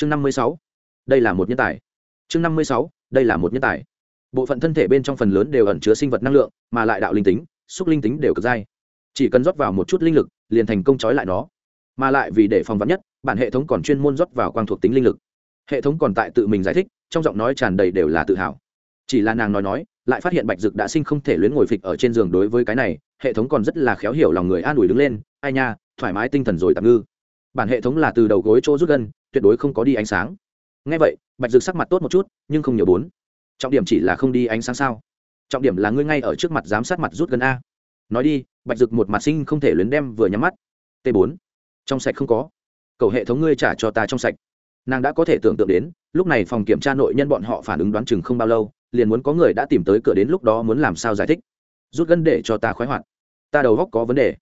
chương năm mươi sáu, đây là một nhân tài. Chương năm mươi sáu, đây là một nhân tài. Bộ phận thân thể bên trong phần lớn đều ẩn chứa sinh vật năng lượng, mà lại đạo linh tính, xúc linh tính đều cực dai. Chỉ cần rót vào một chút linh lực, liền thành công trói lại nó. Mà lại vì để phòng vắn nhất, bản hệ thống còn chuyên môn rót vào quang thuộc tính linh lực. Hệ thống còn tại tự mình giải thích, trong giọng nói tràn đầy đều là tự hào. Chỉ là nàng nói nói, lại phát hiện bạch dực đã sinh không thể luyến ngồi phịch ở trên giường đối với cái này, hệ thống còn rất là khéo hiểu lòng người an ủi đứng lên, ai nha, thoải mái tinh thần rồi tạm ngư bản hệ thống là từ đầu gối chỗ rút gân, tuyệt đối không có đi ánh sáng. Ngay vậy, bạch dực sắc mặt tốt một chút, nhưng không nhiều bốn. Trọng điểm chỉ là không đi ánh sáng sao? Trọng điểm là ngươi ngay ở trước mặt giám sát mặt rút gân a. Nói đi, bạch dực một mặt sinh không thể luyến đem vừa nhắm mắt. T bốn. Trong sạch không có. Cầu hệ thống ngươi trả cho ta trong sạch. Nàng đã có thể tưởng tượng đến, lúc này phòng kiểm tra nội nhân bọn họ phản ứng đoán chừng không bao lâu, liền muốn có người đã tìm tới cửa đến lúc đó muốn làm sao giải thích. Rút gân để cho ta khoái hoạt. Ta đầu góc có vấn đề.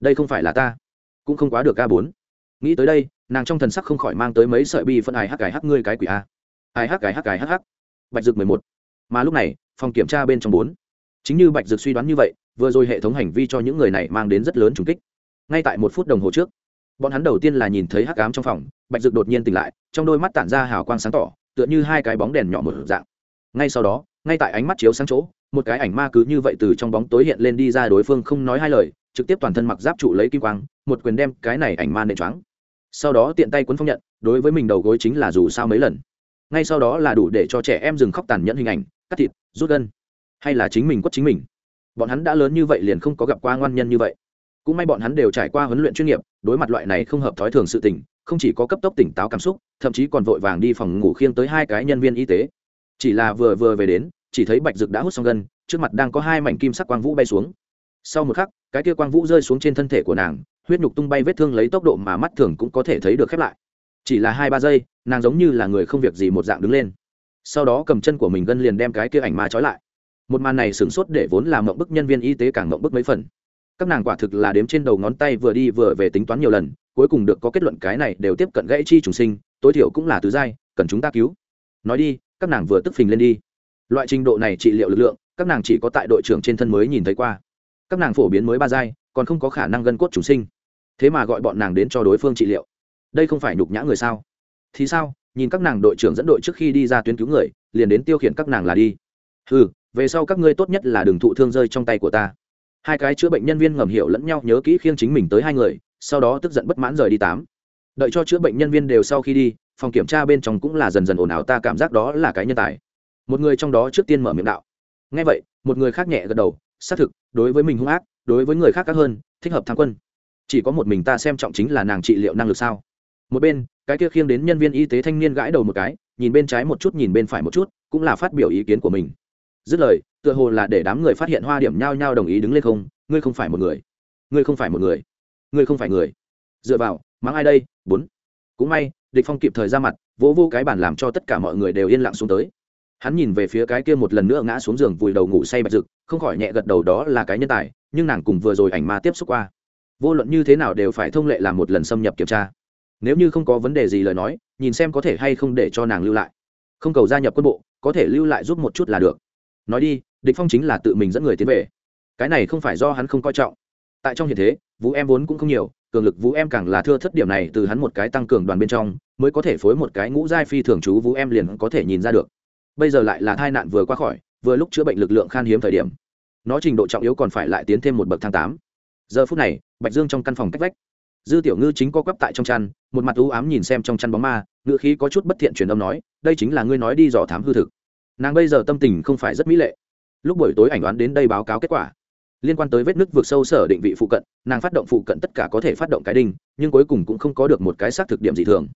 Đây không phải là ta. Cũng không quá được a bốn nghĩ tới đây, nàng trong thần sắc không khỏi mang tới mấy sợi bi phân ai hắc cái hắc ngươi cái quỷ a. Ai hắc cái hắc cái hắc hắc. Bạch dược mười một. Mà lúc này, phòng kiểm tra bên trong bốn. Chính như bạch dược suy đoán như vậy, vừa rồi hệ thống hành vi cho những người này mang đến rất lớn trùng kích. Ngay tại một phút đồng hồ trước, bọn hắn đầu tiên là nhìn thấy hắc ám trong phòng, bạch dược đột nhiên tỉnh lại, trong đôi mắt tản ra hào quang sáng tỏ, tựa như hai cái bóng đèn nhỏ một dạng. Ngay sau đó, ngay tại ánh mắt chiếu sáng chỗ, một cái ảnh ma cứ như vậy từ trong bóng tối hiện lên đi ra đối phương không nói hai lời, trực tiếp toàn thân mặc giáp trụ lấy kim quang, một quyền đem cái này ảnh ma nện choáng sau đó tiện tay quấn phong nhận, đối với mình đầu gối chính là dù sao mấy lần. Ngay sau đó là đủ để cho trẻ em dừng khóc tàn nhẫn hình ảnh, cắt thịt, rút gân. Hay là chính mình quất chính mình. Bọn hắn đã lớn như vậy liền không có gặp qua ngoan nhân như vậy. Cũng may bọn hắn đều trải qua huấn luyện chuyên nghiệp, đối mặt loại này không hợp thói thường sự tình, không chỉ có cấp tốc tỉnh táo cảm xúc, thậm chí còn vội vàng đi phòng ngủ khiêng tới hai cái nhân viên y tế. Chỉ là vừa vừa về đến, chỉ thấy bạch dực đã hút xong gân, trước mặt đang có hai mảnh kim sắc quang vũ bay xuống. Sau một khắc, cái kia quang vũ rơi xuống trên thân thể của nàng huyết nhục tung bay vết thương lấy tốc độ mà mắt thường cũng có thể thấy được khép lại. Chỉ là hai ba giây, nàng giống như là người không việc gì một dạng đứng lên. Sau đó cầm chân của mình gân liền đem cái kia ảnh ma trói lại. Một màn này sửng sốt để vốn làm mộng bức nhân viên y tế càng mộng bức mấy phần. Các nàng quả thực là đếm trên đầu ngón tay vừa đi vừa về tính toán nhiều lần, cuối cùng được có kết luận cái này đều tiếp cận gãy chi trùng sinh, tối thiểu cũng là tứ giai, cần chúng ta cứu. Nói đi, các nàng vừa tức phình lên đi. Loại trình độ này trị liệu lực lượng, các nàng chỉ có tại đội trưởng trên thân mới nhìn thấy qua. Các nàng phổ biến mới ba giai, còn không có khả năng gân cốt trùng sinh thế mà gọi bọn nàng đến cho đối phương trị liệu. Đây không phải nhục nhã người sao? Thì sao? Nhìn các nàng đội trưởng dẫn đội trước khi đi ra tuyến cứu người, liền đến tiêu khiển các nàng là đi. Ừ về sau các ngươi tốt nhất là đừng thụ thương rơi trong tay của ta. Hai cái chữa bệnh nhân viên ngầm hiểu lẫn nhau nhớ kỹ khiêng chính mình tới hai người, sau đó tức giận bất mãn rời đi tám. Đợi cho chữa bệnh nhân viên đều sau khi đi, phòng kiểm tra bên trong cũng là dần dần ồn ào, ta cảm giác đó là cái nhân tài. Một người trong đó trước tiên mở miệng đạo. Ngay vậy, một người khác nhẹ gật đầu, xác thực, đối với mình hung ác, đối với người khác các hơn, thích hợp tham quân chỉ có một mình ta xem trọng chính là nàng trị liệu năng lực sao? Một bên, cái kia khiêng đến nhân viên y tế thanh niên gãi đầu một cái, nhìn bên trái một chút nhìn bên phải một chút, cũng là phát biểu ý kiến của mình. Dứt lời, tựa hồ là để đám người phát hiện hoa điểm nhao nhao đồng ý đứng lên không, ngươi không phải một người. Ngươi không phải một người. Ngươi không phải người. Dựa vào, mắng ai đây? Bốn. Cũng may, địch phong kịp thời ra mặt, vỗ vô cái bản làm cho tất cả mọi người đều yên lặng xuống tới. Hắn nhìn về phía cái kia một lần nữa ngã xuống giường vùi đầu ngủ say bạch rực không khỏi nhẹ gật đầu đó là cái nhân tài, nhưng nàng cùng vừa rồi ảnh ma tiếp xúc qua vô luận như thế nào đều phải thông lệ làm một lần xâm nhập kiểm tra. Nếu như không có vấn đề gì lời nói, nhìn xem có thể hay không để cho nàng lưu lại. Không cầu gia nhập quân bộ, có thể lưu lại giúp một chút là được. Nói đi, địch phong chính là tự mình dẫn người tiến về. Cái này không phải do hắn không coi trọng. Tại trong hiện thế, vũ em vốn cũng không nhiều, cường lực vũ em càng là thưa thất điểm này từ hắn một cái tăng cường đoàn bên trong, mới có thể phối một cái ngũ giai phi thường chú vũ em liền có thể nhìn ra được. Bây giờ lại là tai nạn vừa qua khỏi, vừa lúc chữa bệnh lực lượng khan hiếm thời điểm. Nó trình độ trọng yếu còn phải lại tiến thêm một bậc thang tám giờ phút này, bạch dương trong căn phòng cách vách. Dư tiểu ngư chính co quắp tại trong chăn, một mặt u ám nhìn xem trong chăn bóng ma ngựa khí có chút bất thiện truyền âm nói, đây chính là ngươi nói đi dò thám hư thực. Nàng bây giờ tâm tình không phải rất mỹ lệ. Lúc buổi tối ảnh đoán đến đây báo cáo kết quả. Liên quan tới vết nứt vượt sâu sở định vị phụ cận, nàng phát động phụ cận tất cả có thể phát động cái đinh, nhưng cuối cùng cũng không có được một cái xác thực điểm dị thường.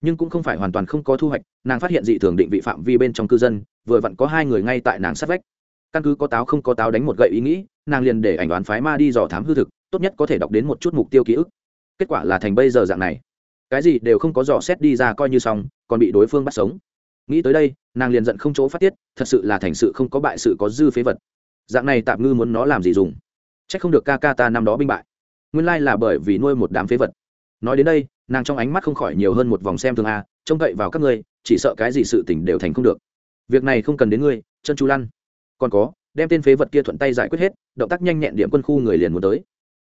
Nhưng cũng không phải hoàn toàn không có thu hoạch, nàng phát hiện dị thường định vị phạm vi bên trong cư dân, vừa vặn có hai người ngay tại nàng sát vách. Căn cứ có táo không có táo đánh một gậy ý nghĩ, nàng liền để ảnh đoán phái ma đi dò thám hư thực tốt nhất có thể đọc đến một chút mục tiêu ký ức. Kết quả là thành bây giờ dạng này. Cái gì đều không có dò xét đi ra coi như xong, còn bị đối phương bắt sống. Nghĩ tới đây, nàng liền giận không chỗ phát tiết, thật sự là thành sự không có bại sự có dư phế vật. Dạng này tạm ngư muốn nó làm gì dùng? C h ắ c không được ca ca ta năm đó binh bại. Nguyên lai là bởi vì nuôi một đám phế vật. Nói đến đây, nàng trong ánh mắt không khỏi nhiều hơn một vòng xem thường a, trông cậy vào các ngươi, chỉ sợ cái gì sự t ì n h đều thành không được. Việc này không cần đến ngươi, chân chú lăn. Còn có, đem tên phế vật kia thuận tay giải quyết hết, động tác nhanh nhẹn điểm quân khu người liền muốn tới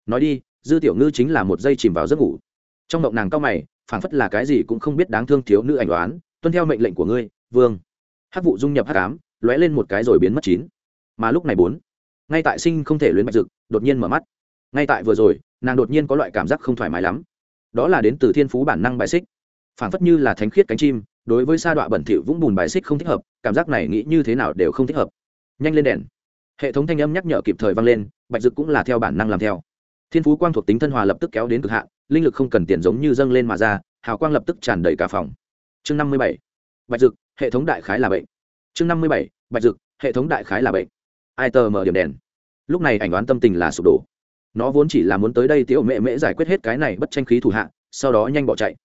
nói đi, dư tiểu ngư chính là một dây chìm vào giấc ngủ. Trong động nàng cao mày, phảng phất là cái gì cũng không biết đáng thương thiếu nữ ảnh đoán, tuân theo mệnh lệnh của ngươi, vương. Hắc vụ dung nhập hát cám lóe lên một cái rồi biến mất chín. Mà lúc này bốn, ngay tại sinh không thể luyến bạch dực, đột nhiên mở mắt. Ngay tại vừa rồi, nàng đột nhiên có loại cảm giác không thoải mái lắm. Đó là đến từ thiên phú bản năng bài xích. Phảng phất như là thánh khiết cánh chim, đối với sa đọa bẩn thỉu vũng bùn bài xích không thích hợp, cảm giác này nghĩ như thế nào đều không thích hợp. Nhanh lên đèn. Hệ thống thanh âm nhắc nhở kịp thời vang lên, bạch dực cũng là theo bản năng làm theo thiên phú quang thuộc tính thân hòa lập tức kéo đến cực hạn, linh lực không cần tiền giống như dâng lên mà ra, hào quang lập tức tràn đầy cả phòng. Chương năm mươi bảy, bạch dực, hệ thống đại khái là bệnh. Chương năm mươi bảy, bạch dực, hệ thống đại khái là bệnh. Ai tờ mở điểm đèn. Lúc này ảnh đoán tâm tình là sụp đổ. Nó vốn chỉ là muốn tới đây tiểu mẹ mễ giải quyết hết cái này bất tranh khí thủ hạ, sau đó nhanh bỏ chạy.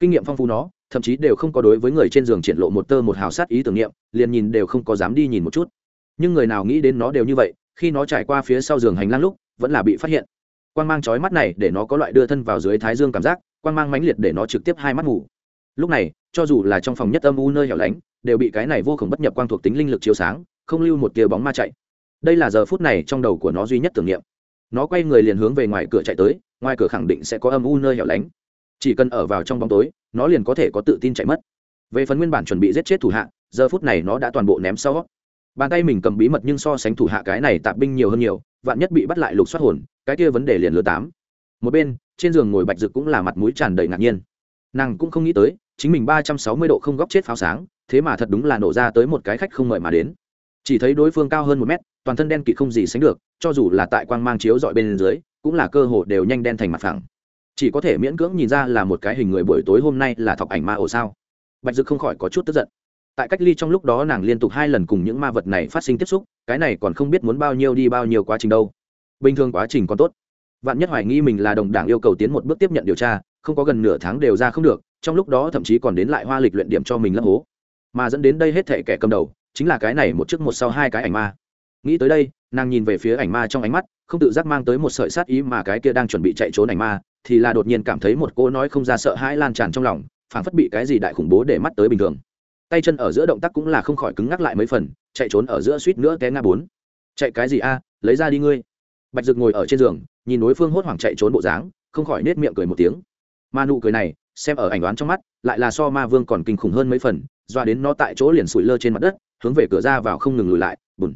Kinh nghiệm phong phú nó, thậm chí đều không có đối với người trên giường triển lộ một tơ một hào sát ý tưởng niệm, liền nhìn đều không có dám đi nhìn một chút. Nhưng người nào nghĩ đến nó đều như vậy, khi nó trải qua phía sau giường hành lang lúc, vẫn là bị phát hiện. Quang mang chói mắt này để nó có loại đưa thân vào dưới thái dương cảm giác, Quang mang mãnh liệt để nó trực tiếp hai mắt ngủ. Lúc này, cho dù là trong phòng nhất âm u nơi hẻo lánh, đều bị cái này vô cùng bất nhập quang thuộc tính linh lực chiếu sáng, không lưu một tia bóng ma chạy. Đây là giờ phút này trong đầu của nó duy nhất tưởng niệm. Nó quay người liền hướng về ngoài cửa chạy tới, ngoài cửa khẳng định sẽ có âm u nơi hẻo lánh. Chỉ cần ở vào trong bóng tối, nó liền có thể có tự tin chạy mất. Về phần nguyên bản chuẩn bị giết chết thủ hạ, giờ phút này nó đã toàn bộ ném sau bàn tay mình cầm bí mật nhưng so sánh thủ hạ cái này tạp binh nhiều hơn nhiều, vạn nhất bị bắt lại lục xoát hồn, cái kia vấn đề liền lừa tám. Một bên, trên giường ngồi bạch dực cũng là mặt mũi tràn đầy ngạc nhiên. Nàng cũng không nghĩ tới, chính mình ba trăm sáu mươi độ không góc chết pháo sáng, thế mà thật đúng là nổ ra tới một cái khách không mời mà đến. Chỉ thấy đối phương cao hơn một mét, toàn thân đen kịt không gì sánh được, cho dù là tại quang mang chiếu dọi bên dưới, cũng là cơ hồ đều nhanh đen thành mặt phẳng. Chỉ có thể miễn cưỡng nhìn ra là một cái hình người buổi tối hôm nay là thọc ảnh ma ổ sao. Bạch dực không khỏi có chút tức giận tại cách ly trong lúc đó nàng liên tục hai lần cùng những ma vật này phát sinh tiếp xúc, cái này còn không biết muốn bao nhiêu đi bao nhiêu quá trình đâu. Bình thường quá trình còn tốt. Vạn nhất hoài nghi mình là đồng đảng yêu cầu tiến một bước tiếp nhận điều tra, không có gần nửa tháng đều ra không được, trong lúc đó thậm chí còn đến lại hoa lịch luyện điểm cho mình lấp hố. Mà dẫn đến đây hết thể kẻ cầm đầu, chính là cái này một trước một sau hai cái ảnh ma. Nghĩ tới đây, nàng nhìn về phía ảnh ma trong ánh mắt, không tự giác mang tới một sợi sát ý mà cái kia đang chuẩn bị chạy trốn ảnh ma, thì là đột nhiên cảm thấy một cô nói không ra sợ hãi lan tràn trong lòng, phảng phất bị cái gì đại khủng bố để mắt tới bình thường tay chân ở giữa động tác cũng là không khỏi cứng ngắc lại mấy phần, chạy trốn ở giữa suýt nữa té ngã bốn. Chạy cái gì a, lấy ra đi ngươi. Bạch dực ngồi ở trên giường, nhìn đối phương hốt hoảng chạy trốn bộ dáng, không khỏi nết miệng cười một tiếng. Ma nụ cười này, xem ở ảnh đoán trong mắt, lại là so ma vương còn kinh khủng hơn mấy phần doa đến nó tại chỗ liền sụi lơ trên mặt đất, hướng về cửa ra vào không ngừng lùi lại, bùn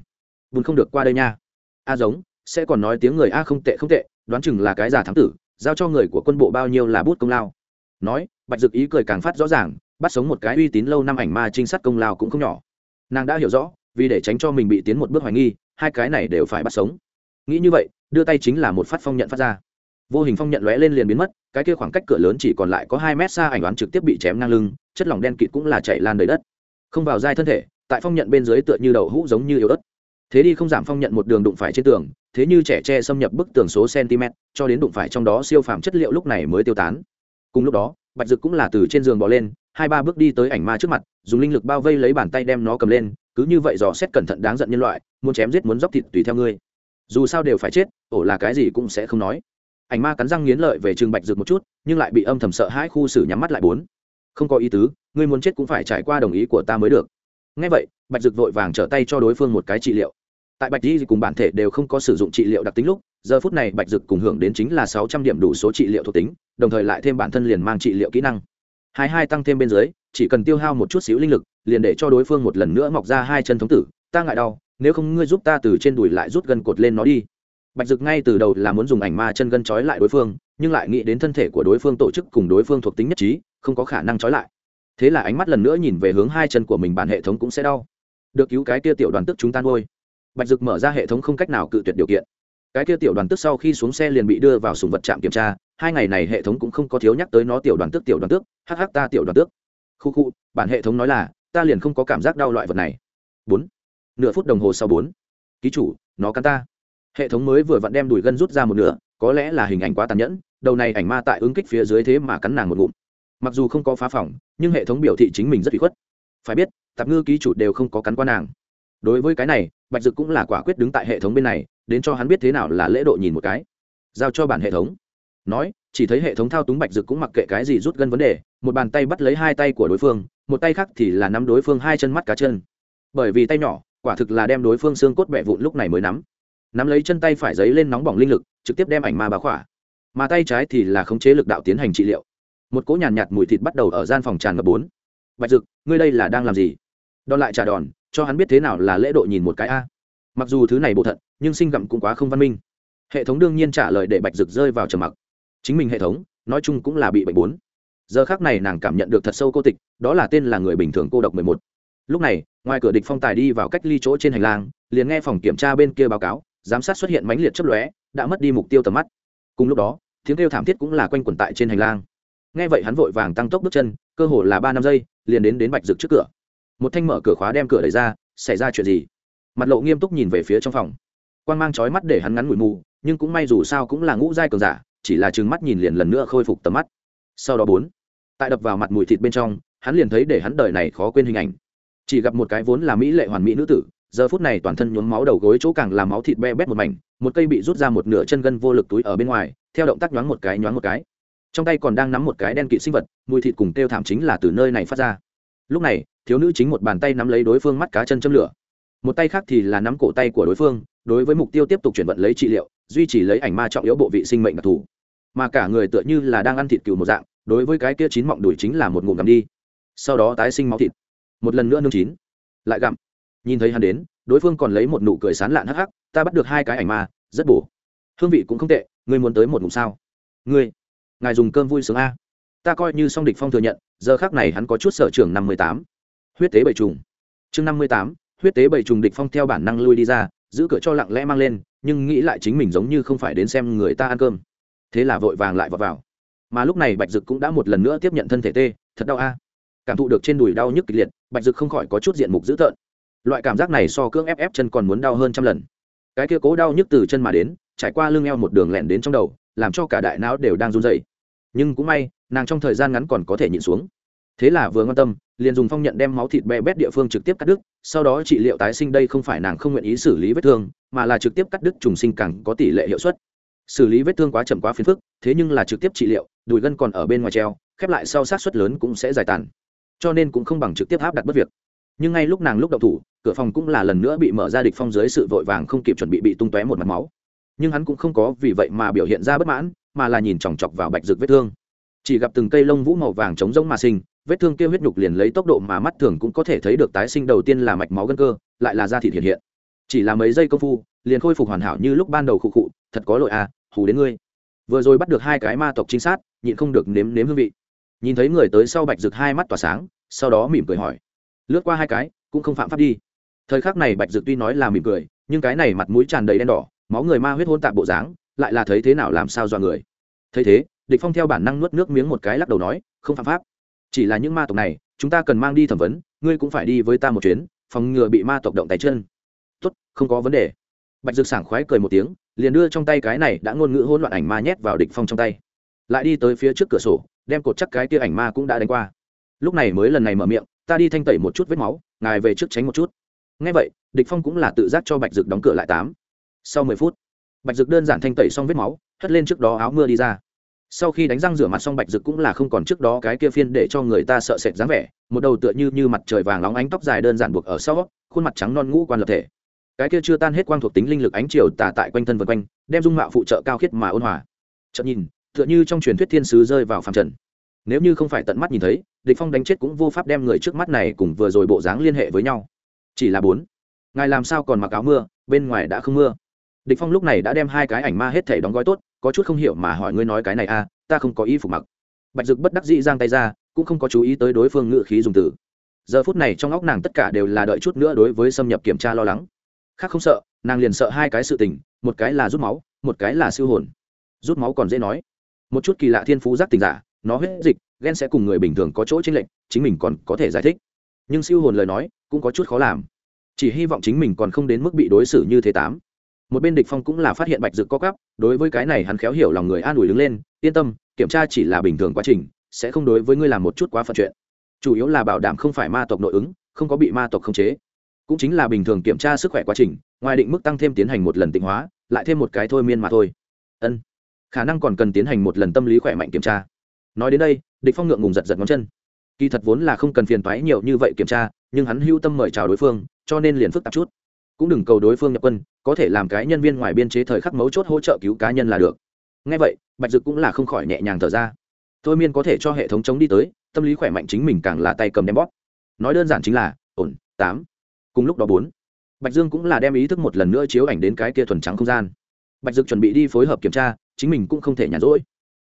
bùn không được qua đây nha. A giống, sẽ còn nói tiếng người a, không tệ không tệ, đoán chừng là cái giả thám tử, giao cho người của quân bộ bao nhiêu là bút công lao. Nói, bạch dực ý cười càng phát rõ ràng bắt sống một cái uy tín lâu năm ảnh ma trinh sát công lao cũng không nhỏ. Nàng đã hiểu rõ, vì để tránh cho mình bị tiến một bước hoài nghi, hai cái này đều phải bắt sống. Nghĩ như vậy, đưa tay chính là một phát phong nhận phát ra. Vô hình phong nhận lóe lên liền biến mất, cái kia khoảng cách cửa lớn chỉ còn lại có hai mét xa ảnh đoán trực tiếp bị chém ngang lưng, chất lỏng đen kịt cũng là chảy lan đầy đất. Không vào dai thân thể, tại phong nhận bên dưới tựa như đầu hũ giống như yếu đất thế đi không giảm phong nhận một đường đụng phải trên tường, thế như trẻ tre xâm nhập bức tường số cm cho đến đụng phải trong đó siêu phàm chất liệu lúc này mới tiêu tán. Cùng lúc đó, bạch dực cũng là từ trên giường bỏ lên hai ba bước đi tới ảnh ma trước mặt, dùng linh lực bao vây lấy bàn tay đem nó cầm lên, cứ như vậy dò xét cẩn thận đáng giận nhân loại, muốn chém giết muốn dóc thịt tùy theo ngươi. Dù sao đều phải chết, ổ là cái gì cũng sẽ không nói. Ảnh ma cắn răng nghiến lợi về trường bạch rực một chút, nhưng lại bị âm thầm sợ hãi khu xử nhắm mắt lại bốn. Không có ý tứ, ngươi muốn chết cũng phải trải qua đồng ý của ta mới được. Ngay vậy, bạch rực vội vàng trở tay cho đối phương một cái trị liệu. Tại bạch di cùng bản thể đều không có sử dụng trị liệu đặc tính lúc, giờ phút này bạch dực cùng hưởng đến chính là sáu trăm điểm đủ số trị liệu thuộc tính, đồng thời lại thêm bản thân liền mang trị liệu kỹ năng hai hai tăng thêm bên dưới, chỉ cần tiêu hao một chút xíu linh lực, liền để cho đối phương một lần nữa mọc ra hai chân thống tử. Ta ngại đau, nếu không ngươi giúp ta từ trên đùi lại rút gân cột lên nó đi. Bạch dực ngay từ đầu là muốn dùng ảnh ma chân gân trói lại đối phương, nhưng lại nghĩ đến thân thể của đối phương tổ chức cùng đối phương thuộc tính nhất trí, không có khả năng trói lại. Thế là ánh mắt lần nữa nhìn về hướng hai chân của mình bản hệ thống cũng sẽ đau. Được cứu cái kia tiểu đoàn tức chúng ta ngôi bạch dực mở ra hệ thống không cách nào cự tuyệt điều kiện. Cái kia tiểu đoàn tức sau khi xuống xe liền bị đưa vào sùng vật trạm kiểm tra hai ngày này hệ thống cũng không có thiếu nhắc tới nó tiểu đoàn tước, tiểu đoàn tước hh ta tiểu đoàn tước. Khu khu, bản hệ thống nói là, ta liền không có cảm giác đau loại vật này. Bốn. Nửa phút đồng hồ sau bốn. Ký chủ, nó cắn ta. Hệ thống mới vừa vặn đem đùi gân rút ra một nửa, có lẽ là hình ảnh quá tàn nhẫn, đầu này ảnh ma tại ứng kích phía dưới thế mà cắn nàng một ngụm. Mặc dù không có phá phỏng nhưng hệ thống biểu thị chính mình rất bị khuất. Phải biết, tạp ngư ký chủ đều không có cắn qua nàng. Đối với cái này, bạch dực cũng là quả quyết đứng tại hệ thống bên này, đến cho hắn biết thế nào là lễ độ nhìn một cái. Giao cho bản hệ thống nói chỉ thấy hệ thống thao túng bạch dực cũng mặc kệ cái gì rút gân vấn đề một bàn tay bắt lấy hai tay của đối phương một tay khác thì là nắm đối phương hai chân mắt cá chân. Bởi vì tay nhỏ quả thực là đem đối phương xương cốt bẹ vụn lúc này mới nắm. Nắm lấy chân tay phải giấy lên nóng bỏng linh lực trực tiếp đem ảnh ma bá khỏa. Mà tay trái thì là khống chế lực đạo tiến hành trị liệu. Một cỗ nhàn nhạt, nhạt mùi thịt bắt đầu ở gian phòng tràn ngập bốn. Bạch dực ngươi đây là đang làm gì? Đòn lại trả đòn cho hắn biết thế nào là lễ độ nhìn một cái a. Mặc dù thứ này bộ thận nhưng sinh gặm cũng quá không văn minh. Hệ thống đương nhiên trả lời để bạch dực rơi vào trầm mặc chính mình hệ thống, nói chung cũng là bị bệnh bốn. Giờ khác này nàng cảm nhận được thật sâu cô tịch, đó là tên là người bình thường cô độc mười một. Lúc này, ngoài cửa địch phong tài đi vào cách ly chỗ trên hành lang, liền nghe phòng kiểm tra bên kia báo cáo, giám sát xuất hiện mãnh liệt chấp lóe, đã mất đi mục tiêu tầm mắt. Cùng lúc đó, tiếng kêu thảm thiết cũng là quanh quẩn tại trên hành lang. Nghe vậy hắn vội vàng tăng tốc bước chân, cơ hồ là ba năm giây, liền đến đến bạch rực trước cửa. Một thanh mở cửa khóa đem cửa đẩy ra, xảy ra chuyện gì? Mặt lộ nghiêm túc nhìn về phía trong phòng. Quan mang chói mắt để hắn ngắn ngủi mù, nhưng cũng may dù sao cũng là ngũ giai cường giả chỉ là chừng mắt nhìn liền lần nữa khôi phục tầm mắt. Sau đó bốn, tại đập vào mặt mùi thịt bên trong, hắn liền thấy để hắn đời này khó quên hình ảnh. Chỉ gặp một cái vốn là mỹ lệ hoàn mỹ nữ tử, giờ phút này toàn thân nhuốm máu đầu gối chỗ càng làm máu thịt be bét một mảnh, một cây bị rút ra một nửa chân gân vô lực túi ở bên ngoài, theo động tác nhoáng một cái nhoáng một cái. Trong tay còn đang nắm một cái đen kỵ sinh vật, mùi thịt cùng tiêu thảm chính là từ nơi này phát ra. Lúc này, thiếu nữ chính một bàn tay nắm lấy đối phương mắt cá chân châm lửa. Một tay khác thì là nắm cổ tay của đối phương, đối với mục tiêu tiếp tục chuyển vận lấy trị liệu, duy trì lấy ảnh ma trọng yếu bộ vị sinh mệnh đặc thù mà cả người tựa như là đang ăn thịt cừu một dạng, đối với cái kia chín mọng đùi chính là một ngụm gặm đi. Sau đó tái sinh máu thịt. Một lần nữa nương chín. Lại gặm. Nhìn thấy hắn đến, đối phương còn lấy một nụ cười sán lạn hắc hắc, ta bắt được hai cái ảnh ma, rất bổ. Hương vị cũng không tệ, ngươi muốn tới một ngụm sao? Ngươi, ngài dùng cơm vui sướng a. Ta coi như song địch phong thừa nhận, giờ khác này hắn có chút sở trường năm mươi tám. Huyết tế bảy trùng. Chương năm mươi tám, huyết tế bảy trùng địch phong theo bản năng lui đi ra, giữ cửa cho lặng lẽ mang lên, nhưng nghĩ lại chính mình giống như không phải đến xem người ta ăn cơm thế là vội vàng lại vào vào. Mà lúc này bạch dực cũng đã một lần nữa tiếp nhận thân thể tê, thật đau a. Cảm thụ được trên đùi đau nhức kịch liệt, bạch dực không khỏi có chút diện mục dữ tợn. Loại cảm giác này so cưỡng ép ép chân còn muốn đau hơn trăm lần. Cái kia cố đau nhức từ chân mà đến, trải qua lưng eo một đường lẹn đến trong đầu, làm cho cả đại não đều đang run dày nhưng cũng may, nàng trong thời gian ngắn còn có thể nhịn xuống. Thế là vừa ngon tâm, liền dùng phong nhận đem máu thịt be bét địa phương trực tiếp cắt đứt, sau đó trị liệu tái sinh đây không phải nàng không nguyện ý xử lý vết thương, mà là trực tiếp cắt đứt trùng sinh càng có tỷ lệ hiệu suất xử lý vết thương quá chậm quá phiền phức, thế nhưng là trực tiếp trị liệu, đùi gân còn ở bên ngoài treo, khép lại sau sát suất lớn cũng sẽ giải tàn. Cho nên cũng không bằng trực tiếp áp đặt bất việc. Nhưng ngay lúc nàng lúc đậu thủ, cửa phòng cũng là lần nữa bị mở ra địch phong dưới sự vội vàng không kịp chuẩn bị bị tung tóe một mặt máu. Nhưng hắn cũng không có vì vậy mà biểu hiện ra bất mãn, mà là nhìn chòng chọc vào bạch dược vết thương. Chỉ gặp từng cây lông vũ màu vàng chống rỗng mà sinh, vết thương kia huyết nhục liền lấy tốc độ mà mắt thường cũng có thể thấy được tái sinh đầu tiên là mạch máu gân cơ, lại là da thịt hiện hiện. Chỉ là mấy giây công phu liền khôi phục hoàn hảo như lúc ban đầu khụ khụ, thật có lỗi à hù đến ngươi. Vừa rồi bắt được hai cái ma tộc trinh sát, nhịn không được nếm nếm hương vị. Nhìn thấy người tới sau bạch rực hai mắt tỏa sáng, sau đó mỉm cười hỏi. Lướt qua hai cái, cũng không phạm pháp đi. Thời khắc này bạch dực tuy nói là mỉm cười, nhưng cái này mặt mũi tràn đầy đen đỏ, máu người ma huyết hôn tạp bộ dáng, lại là thấy thế nào làm sao dọa người. Thấy thế, địch phong theo bản năng nuốt nước miếng một cái lắc đầu nói, không phạm pháp. Chỉ là những ma tộc này, chúng ta cần mang đi thẩm vấn, ngươi cũng phải đi với ta một chuyến, phòng ngừa bị ma tộc động tay chân. Tốt, không có vấn đề bạch dực sảng khoái cười một tiếng, liền đưa trong tay cái này đã ngôn ngữ hỗn loạn ảnh ma nhét vào địch phong trong tay. Lại đi tới phía trước cửa sổ, đem cột chắc cái kia ảnh ma cũng đã đánh qua. Lúc này mới lần này mở miệng, ta đi thanh tẩy một chút vết máu, ngài về trước tránh một chút. Ngay vậy, địch phong cũng là tự giác cho bạch dực đóng cửa lại tám. Sau mười phút, bạch dực đơn giản thanh tẩy xong vết máu, hất lên trước đó áo mưa đi ra. Sau khi đánh răng rửa mặt xong, bạch dực cũng là không còn trước đó cái kia phiên để cho người ta sợ sệt dáng vẻ, một đầu tựa như như mặt trời vàng nóng ánh, tóc dài đơn giản buộc ở sau, khuôn mặt trắng non ngũ quan lập thể cái kia chưa tan hết quang thuộc tính linh lực ánh chiều tà tại quanh thân vân quanh đem dung mạo phụ trợ cao khiết mà ôn hòa. Chợt nhìn tựa như trong truyền thuyết thiên sứ rơi vào phàm trần. Nếu như không phải tận mắt nhìn thấy địch phong đánh chết cũng vô pháp đem người trước mắt này cùng vừa rồi bộ dáng liên hệ với nhau. Chỉ là bốn. Ngài làm sao còn mặc áo mưa bên ngoài đã không mưa. Địch phong lúc này đã đem hai cái ảnh ma hết thể đóng gói tốt có chút không hiểu mà hỏi ngươi nói cái này a à, ta không có ý phục mặc. Bạch dực bất đắc dĩ giang tay ra cũng không có chú ý tới đối phương ngự khí dùng từ. Giờ phút này trong óc nàng tất cả đều là đợi chút nữa đối với xâm nhập kiểm tra lo lắng khác không sợ, nàng liền sợ hai cái sự tình, một cái là rút máu, một cái là siêu hồn. Rút máu còn dễ nói. Một chút kỳ lạ thiên phú giác tình giả, nó huyết dịch ghen sẽ cùng người bình thường có chỗ chênh lệch, chính mình còn có thể giải thích. Nhưng siêu hồn lời nói, cũng có chút khó làm. Chỉ hy vọng chính mình còn không đến mức bị đối xử như thế tám. Một bên địch phong cũng là phát hiện bạch dực có cắp đối với cái này hắn khéo hiểu lòng người an ủi đứng lên, yên tâm, kiểm tra chỉ là bình thường quá trình, sẽ không đối với ngươi làm một chút quá phận chuyện. Chủ yếu là bảo đảm không phải ma tộc nội ứng, không có bị ma tộc khống chế cũng chính là bình thường kiểm tra sức khỏe quá trình, ngoài định mức tăng thêm tiến hành một lần tịnh hóa, lại thêm một cái thôi miên mà thôi. Ân, khả năng còn cần tiến hành một lần tâm lý khỏe mạnh kiểm tra. Nói đến đây, địch phong ngượng ngùng giật giật ngón chân. Kỳ thật vốn là không cần phiền toái nhiều như vậy kiểm tra, nhưng hắn hưu tâm mời chào đối phương, cho nên liền phức tạp chút. Cũng đừng cầu đối phương nhập quân, có thể làm cái nhân viên ngoài biên chế thời khắc mấu chốt hỗ trợ cứu cá nhân là được. Ngay vậy, bạch dực cũng là không khỏi nhẹ nhàng thở ra. Thôi miên có thể cho hệ thống chống đi tới, tâm lý khỏe mạnh chính mình càng là tay cầm đem bóp. Nói đơn giản chính là, ổn, tám cùng lúc đó bốn, bạch dương cũng là đem ý thức một lần nữa chiếu ảnh đến cái kia thuần trắng không gian. Bạch dực chuẩn bị đi phối hợp kiểm tra, chính mình cũng không thể nhàn rỗi.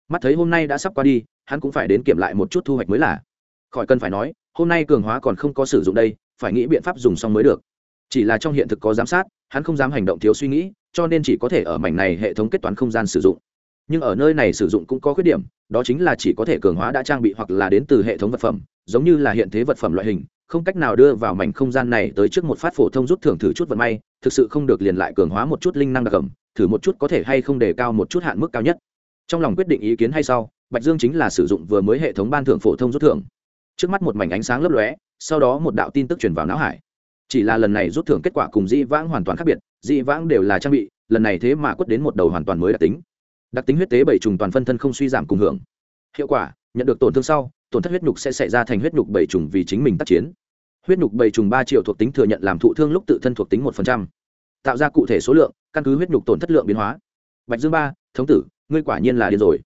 Mắt thấy hôm nay đã sắp qua đi, hắn cũng phải đến kiểm lại một chút thu hoạch mới là. Khỏi cần phải nói, hôm nay cường hóa còn không có sử dụng đây, phải nghĩ biện pháp dùng xong mới được. Chỉ là trong hiện thực có giám sát, hắn không dám hành động thiếu suy nghĩ, cho nên chỉ có thể ở mảnh này hệ thống kết toán không gian sử dụng. Nhưng ở nơi này sử dụng cũng có khuyết điểm, đó chính là chỉ có thể cường hóa đã trang bị hoặc là đến từ hệ thống vật phẩm, giống như là hiện thế vật phẩm loại hình không cách nào đưa vào mảnh không gian này tới trước một phát phổ thông rút thưởng thử chút vận may, thực sự không được liền lại cường hóa một chút linh năng đặc cầm thử một chút có thể hay không đề cao một chút hạn mức cao nhất. Trong lòng quyết định ý kiến hay sau, bạch dương chính là sử dụng vừa mới hệ thống ban thưởng phổ thông rút thưởng. Trước mắt một mảnh ánh sáng lấp lóe, sau đó một đạo tin tức truyền vào não hải. Chỉ là lần này rút thưởng kết quả cùng dĩ vãng hoàn toàn khác biệt, dĩ vãng đều là trang bị, lần này thế mà quất đến một đầu hoàn toàn mới đặc tính. Đặc tính huyết tế bảy trùng toàn phân thân không suy giảm cùng hưởng. Hiệu quả nhận được tổn thương sau, tổn thất huyết nhục sẽ xảy ra thành huyết nhục bảy trùng vì chính mình tác chiến. Huyết nhục bảy trùng ba triệu thuộc tính thừa nhận làm thụ thương lúc tự thân thuộc tính một phần trăm. Tạo ra cụ thể số lượng, căn cứ huyết nhục tổn thất lượng biến hóa. Bạch dương ba, thống tử, ngươi quả nhiên là điên rồi.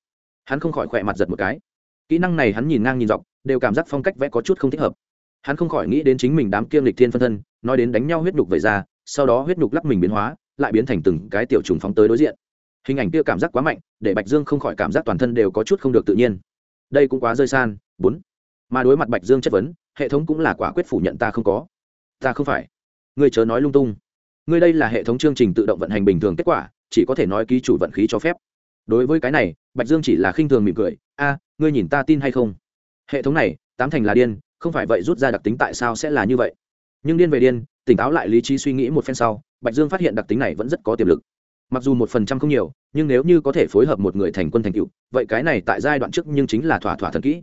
Hắn không khỏi khỏe mặt giật một cái. Kỹ năng này hắn nhìn ngang nhìn dọc, đều cảm giác phong cách vẽ có chút không thích hợp. Hắn không khỏi nghĩ đến chính mình đám kiêm lịch thiên phân thân, nói đến đánh nhau huyết nhục về ra, sau đó huyết nhục lắc mình biến hóa, lại biến thành từng cái tiểu trùng phóng tới đối diện. Hình ảnh kia cảm giác quá mạnh, để bạch dương không khỏi cảm giác toàn thân đều có chút không được tự nhiên đây cũng quá rơi san, bốn. Mà đối mặt bạch dương chất vấn, hệ thống cũng là quả quyết phủ nhận ta không có. Ta không phải. Ngươi chớ nói lung tung. Ngươi đây là hệ thống chương trình tự động vận hành bình thường kết quả, chỉ có thể nói ký chủ vận khí cho phép. Đối với cái này, bạch dương chỉ là khinh thường mỉm cười. A, ngươi nhìn ta tin hay không? Hệ thống này, tám thành là điên, không phải vậy rút ra đặc tính tại sao sẽ là như vậy? Nhưng điên về điên, tỉnh táo lại lý trí suy nghĩ một phen sau, bạch dương phát hiện đặc tính này vẫn rất có tiềm lực mặc dù một phần trăm không nhiều, nhưng nếu như có thể phối hợp một người thành quân thành cựu, vậy cái này tại giai đoạn trước nhưng chính là thỏa thỏa thần kỹ.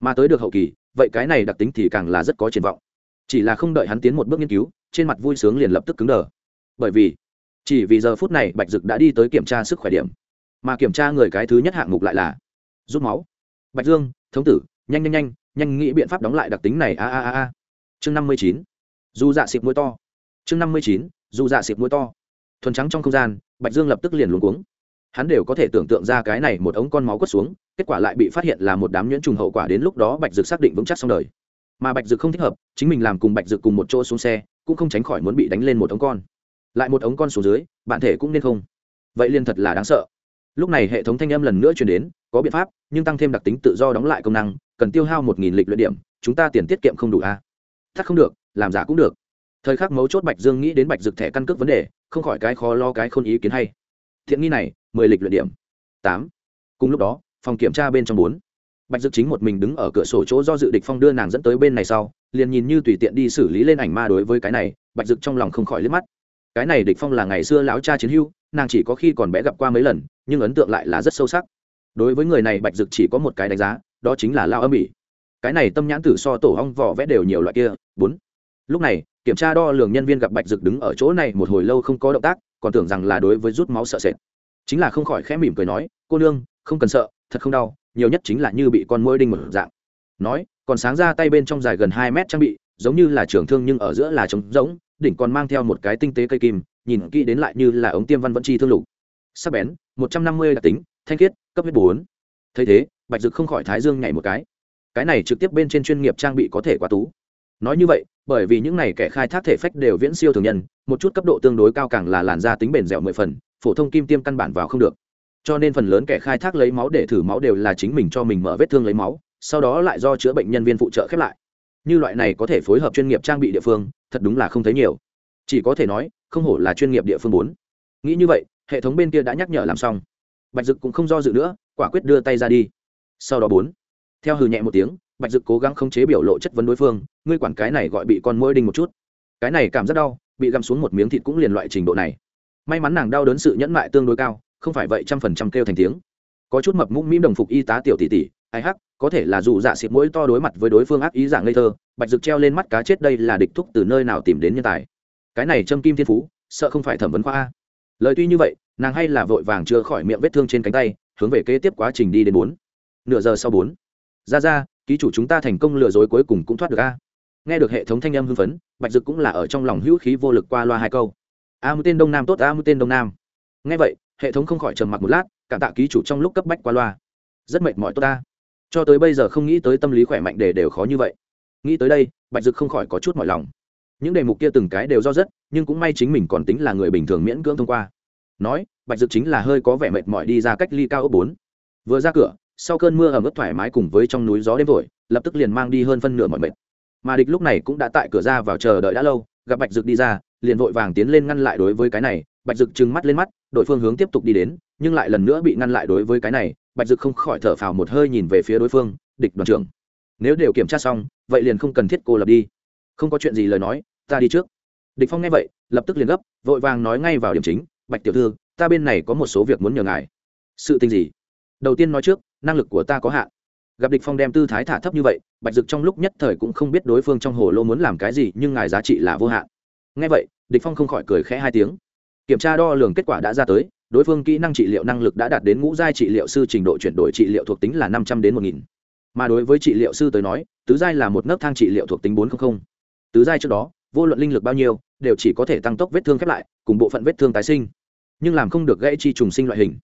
Mà tới được hậu kỳ, vậy cái này đặc tính thì càng là rất có triển vọng. Chỉ là không đợi hắn tiến một bước nghiên cứu, trên mặt vui sướng liền lập tức cứng đờ. Bởi vì, chỉ vì giờ phút này bạch dực đã đi tới kiểm tra sức khỏe điểm, mà kiểm tra người cái thứ nhất hạng mục lại là rút máu. Bạch dương, thống tử, nhanh nhanh nhanh nhanh nghĩ biện pháp đóng lại đặc tính này, a a a a. Chương năm mươi chín, dù dạ xịt mũi to. Chương năm mươi chín, dù dạ xịt mũi to thuần trắng trong không gian, bạch dương lập tức liền luống cuống. Hắn đều có thể tưởng tượng ra cái này một ống con máu quất xuống, kết quả lại bị phát hiện là một đám nhuyễn trùng hậu quả đến lúc đó bạch dực xác định vững chắc xong đời. Mà bạch dực không thích hợp, chính mình làm cùng bạch dực cùng một chỗ xuống xe, cũng không tránh khỏi muốn bị đánh lên một ống con. Lại một ống con xuống dưới bạn thể cũng nên không. Vậy liền thật là đáng sợ. Lúc này hệ thống thanh âm lần nữa chuyển đến, có biện pháp, nhưng tăng thêm đặc tính tự do đóng lại công năng, cần tiêu hao một nghìn lịch luyện điểm, chúng ta tiền tiết kiệm không đủ a. À? thắt không được, làm giả cũng được. Thời khắc mấu chốt bạch dương nghĩ đến bạch dực thẻ căn cước vấn đề không khỏi cái khó lo cái khôn ý kiến hay. Thiện nghi này, mười lịch luyện điểm. Tám. Cùng lúc đó, phòng kiểm tra bên trong bốn. Bạch dực chính một mình đứng ở cửa sổ chỗ do dự địch phong đưa nàng dẫn tới bên này sau, liền nhìn như tùy tiện đi xử lý lên ảnh ma đối với cái này, bạch dực trong lòng không khỏi liếc mắt. Cái này địch phong là ngày xưa lão cha chiến hưu, nàng chỉ có khi còn bé gặp qua mấy lần, nhưng ấn tượng lại là rất sâu sắc. Đối với người này bạch dực chỉ có một cái đánh giá, đó chính là lao âm ỉ. Cái này tâm nhãn tử so tổ hong vỏ vẽ đều nhiều loại kia, bốn. Lúc này kiểm tra đo lường nhân viên gặp bạch dực đứng ở chỗ này một hồi lâu không có động tác, còn tưởng rằng là đối với rút máu sợ sệt. Chính là không khỏi khẽ mỉm cười nói, cô nương, không cần sợ, thật không đau, nhiều nhất chính là như bị con mũi đinh một dạng. Nói, còn sáng ra tay bên trong dài gần hai mét trang bị, giống như là trường thương nhưng ở giữa là trống rỗng, đỉnh còn mang theo một cái tinh tế cây kim, nhìn kỹ đến lại như là ống tiêm văn vẫn chi thương lục. Sắc bén, một trăm năm mươi đặc tính, thanh khiết, cấp huyết bốn. Thấy thế, bạch dực không khỏi thái dương nhảy một cái. Cái này trực tiếp bên trên chuyên nghiệp trang bị có thể quá tú. Nói như vậy bởi vì những này kẻ khai thác thể phách đều viễn siêu thường nhân, một chút cấp độ tương đối cao càng là làn da tính bền dẻo mười phần, phổ thông kim tiêm căn bản vào không được. Cho nên phần lớn kẻ khai thác lấy máu để thử máu đều là chính mình cho mình mở vết thương lấy máu, sau đó lại do chữa bệnh nhân viên phụ trợ khép lại. Như loại này có thể phối hợp chuyên nghiệp trang bị địa phương, thật đúng là không thấy nhiều. Chỉ có thể nói, không hổ là chuyên nghiệp địa phương bốn. Nghĩ như vậy, hệ thống bên kia đã nhắc nhở làm xong. Bạch dực cũng không do dự nữa, quả quyết đưa tay ra đi. Sau đó bốn. Theo hừ nhẹ một tiếng bạch dực cố gắng không chế biểu lộ chất vấn đối phương, ngươi quản cái này gọi bị con mũi đinh một chút. Cái này cảm rất đau, bị găm xuống một miếng thịt cũng liền loại trình độ này. May mắn nàng đau đớn sự nhẫn mại tương đối cao, không phải vậy trăm phần trăm kêu thành tiếng. Có chút mập mũm mĩm đồng phục y tá tiểu tỷ tỷ, ai hắc, có thể là dù dạ xịt mũi to đối mặt với đối phương ác ý dạng ngây thơ, bạch dực treo lên mắt cá chết đây là địch thúc từ nơi nào tìm đến nhân tài. Cái này châm kim thiên phú, sợ không phải thẩm vấn khoa a. Lời tuy như vậy, nàng hay là vội vàng chưa khỏi miệng vết thương trên cánh tay, hướng về kế tiếp quá trình đi đến bốn. Nửa giờ sau bốn. Ra ra ký chủ chúng ta thành công lừa dối cuối cùng cũng thoát được a. Nghe được hệ thống thanh âm hưng phấn, bạch dực cũng là ở trong lòng hữu khí vô lực qua loa hai câu. A mũi tên đông nam tốt, a mũi tên đông nam. Nghe vậy, hệ thống không khỏi trầm mặc một lát, cảm tạ ký chủ trong lúc cấp bách qua loa. Rất mệt mỏi tốt ta. Cho tới bây giờ không nghĩ tới tâm lý khỏe mạnh để đều khó như vậy. Nghĩ tới đây, bạch dực không khỏi có chút mọi lòng. Những đề mục kia từng cái đều do rất, nhưng cũng may chính mình còn tính là người bình thường miễn cưỡng thông qua. Nói, bạch dực chính là hơi có vẻ mệt mỏi đi ra cách ly cao ốc bốn. Vừa ra cửa sau cơn mưa ẩm ướt thoải mái cùng với trong núi gió đêm vội lập tức liền mang đi hơn phân nửa mọi mệt. Mà địch lúc này cũng đã tại cửa ra vào chờ đợi đã lâu, gặp bạch dực đi ra, liền vội vàng tiến lên ngăn lại đối với cái này. Bạch dực trừng mắt lên mắt, đội phương hướng tiếp tục đi đến, nhưng lại lần nữa bị ngăn lại đối với cái này. Bạch dực không khỏi thở phào một hơi nhìn về phía đối phương, địch đoàn trưởng, nếu đều kiểm tra xong, vậy liền không cần thiết cô lập đi. Không có chuyện gì lời nói, ta đi trước. Địch phong nghe vậy, lập tức liền gấp, vội vàng nói ngay vào điểm chính, bạch tiểu thư, ta bên này có một số việc muốn nhờ ngài. Sự tình gì? Đầu tiên nói trước năng lực của ta có hạn. Gặp địch phong đem tư thái thả thấp như vậy, bạch dực trong lúc nhất thời cũng không biết đối phương trong hồ lô muốn làm cái gì, nhưng ngài giá trị là vô hạn. Nghe vậy, địch phong không khỏi cười khẽ hai tiếng. Kiểm tra đo lường kết quả đã ra tới, đối phương kỹ năng trị liệu năng lực đã đạt đến ngũ giai trị liệu sư trình độ chuyển đổi trị liệu thuộc tính là năm trăm đến một nghìn. Mà đối với trị liệu sư tới nói, tứ giai là một nấc thang trị liệu thuộc tính bốn trăm linh tứ giai trước đó, vô luận linh lực bao nhiêu, đều chỉ có thể tăng tốc vết thương khép lại, cùng bộ phận vết thương tái sinh, nhưng làm không được gãy chi trùng sinh loại hình.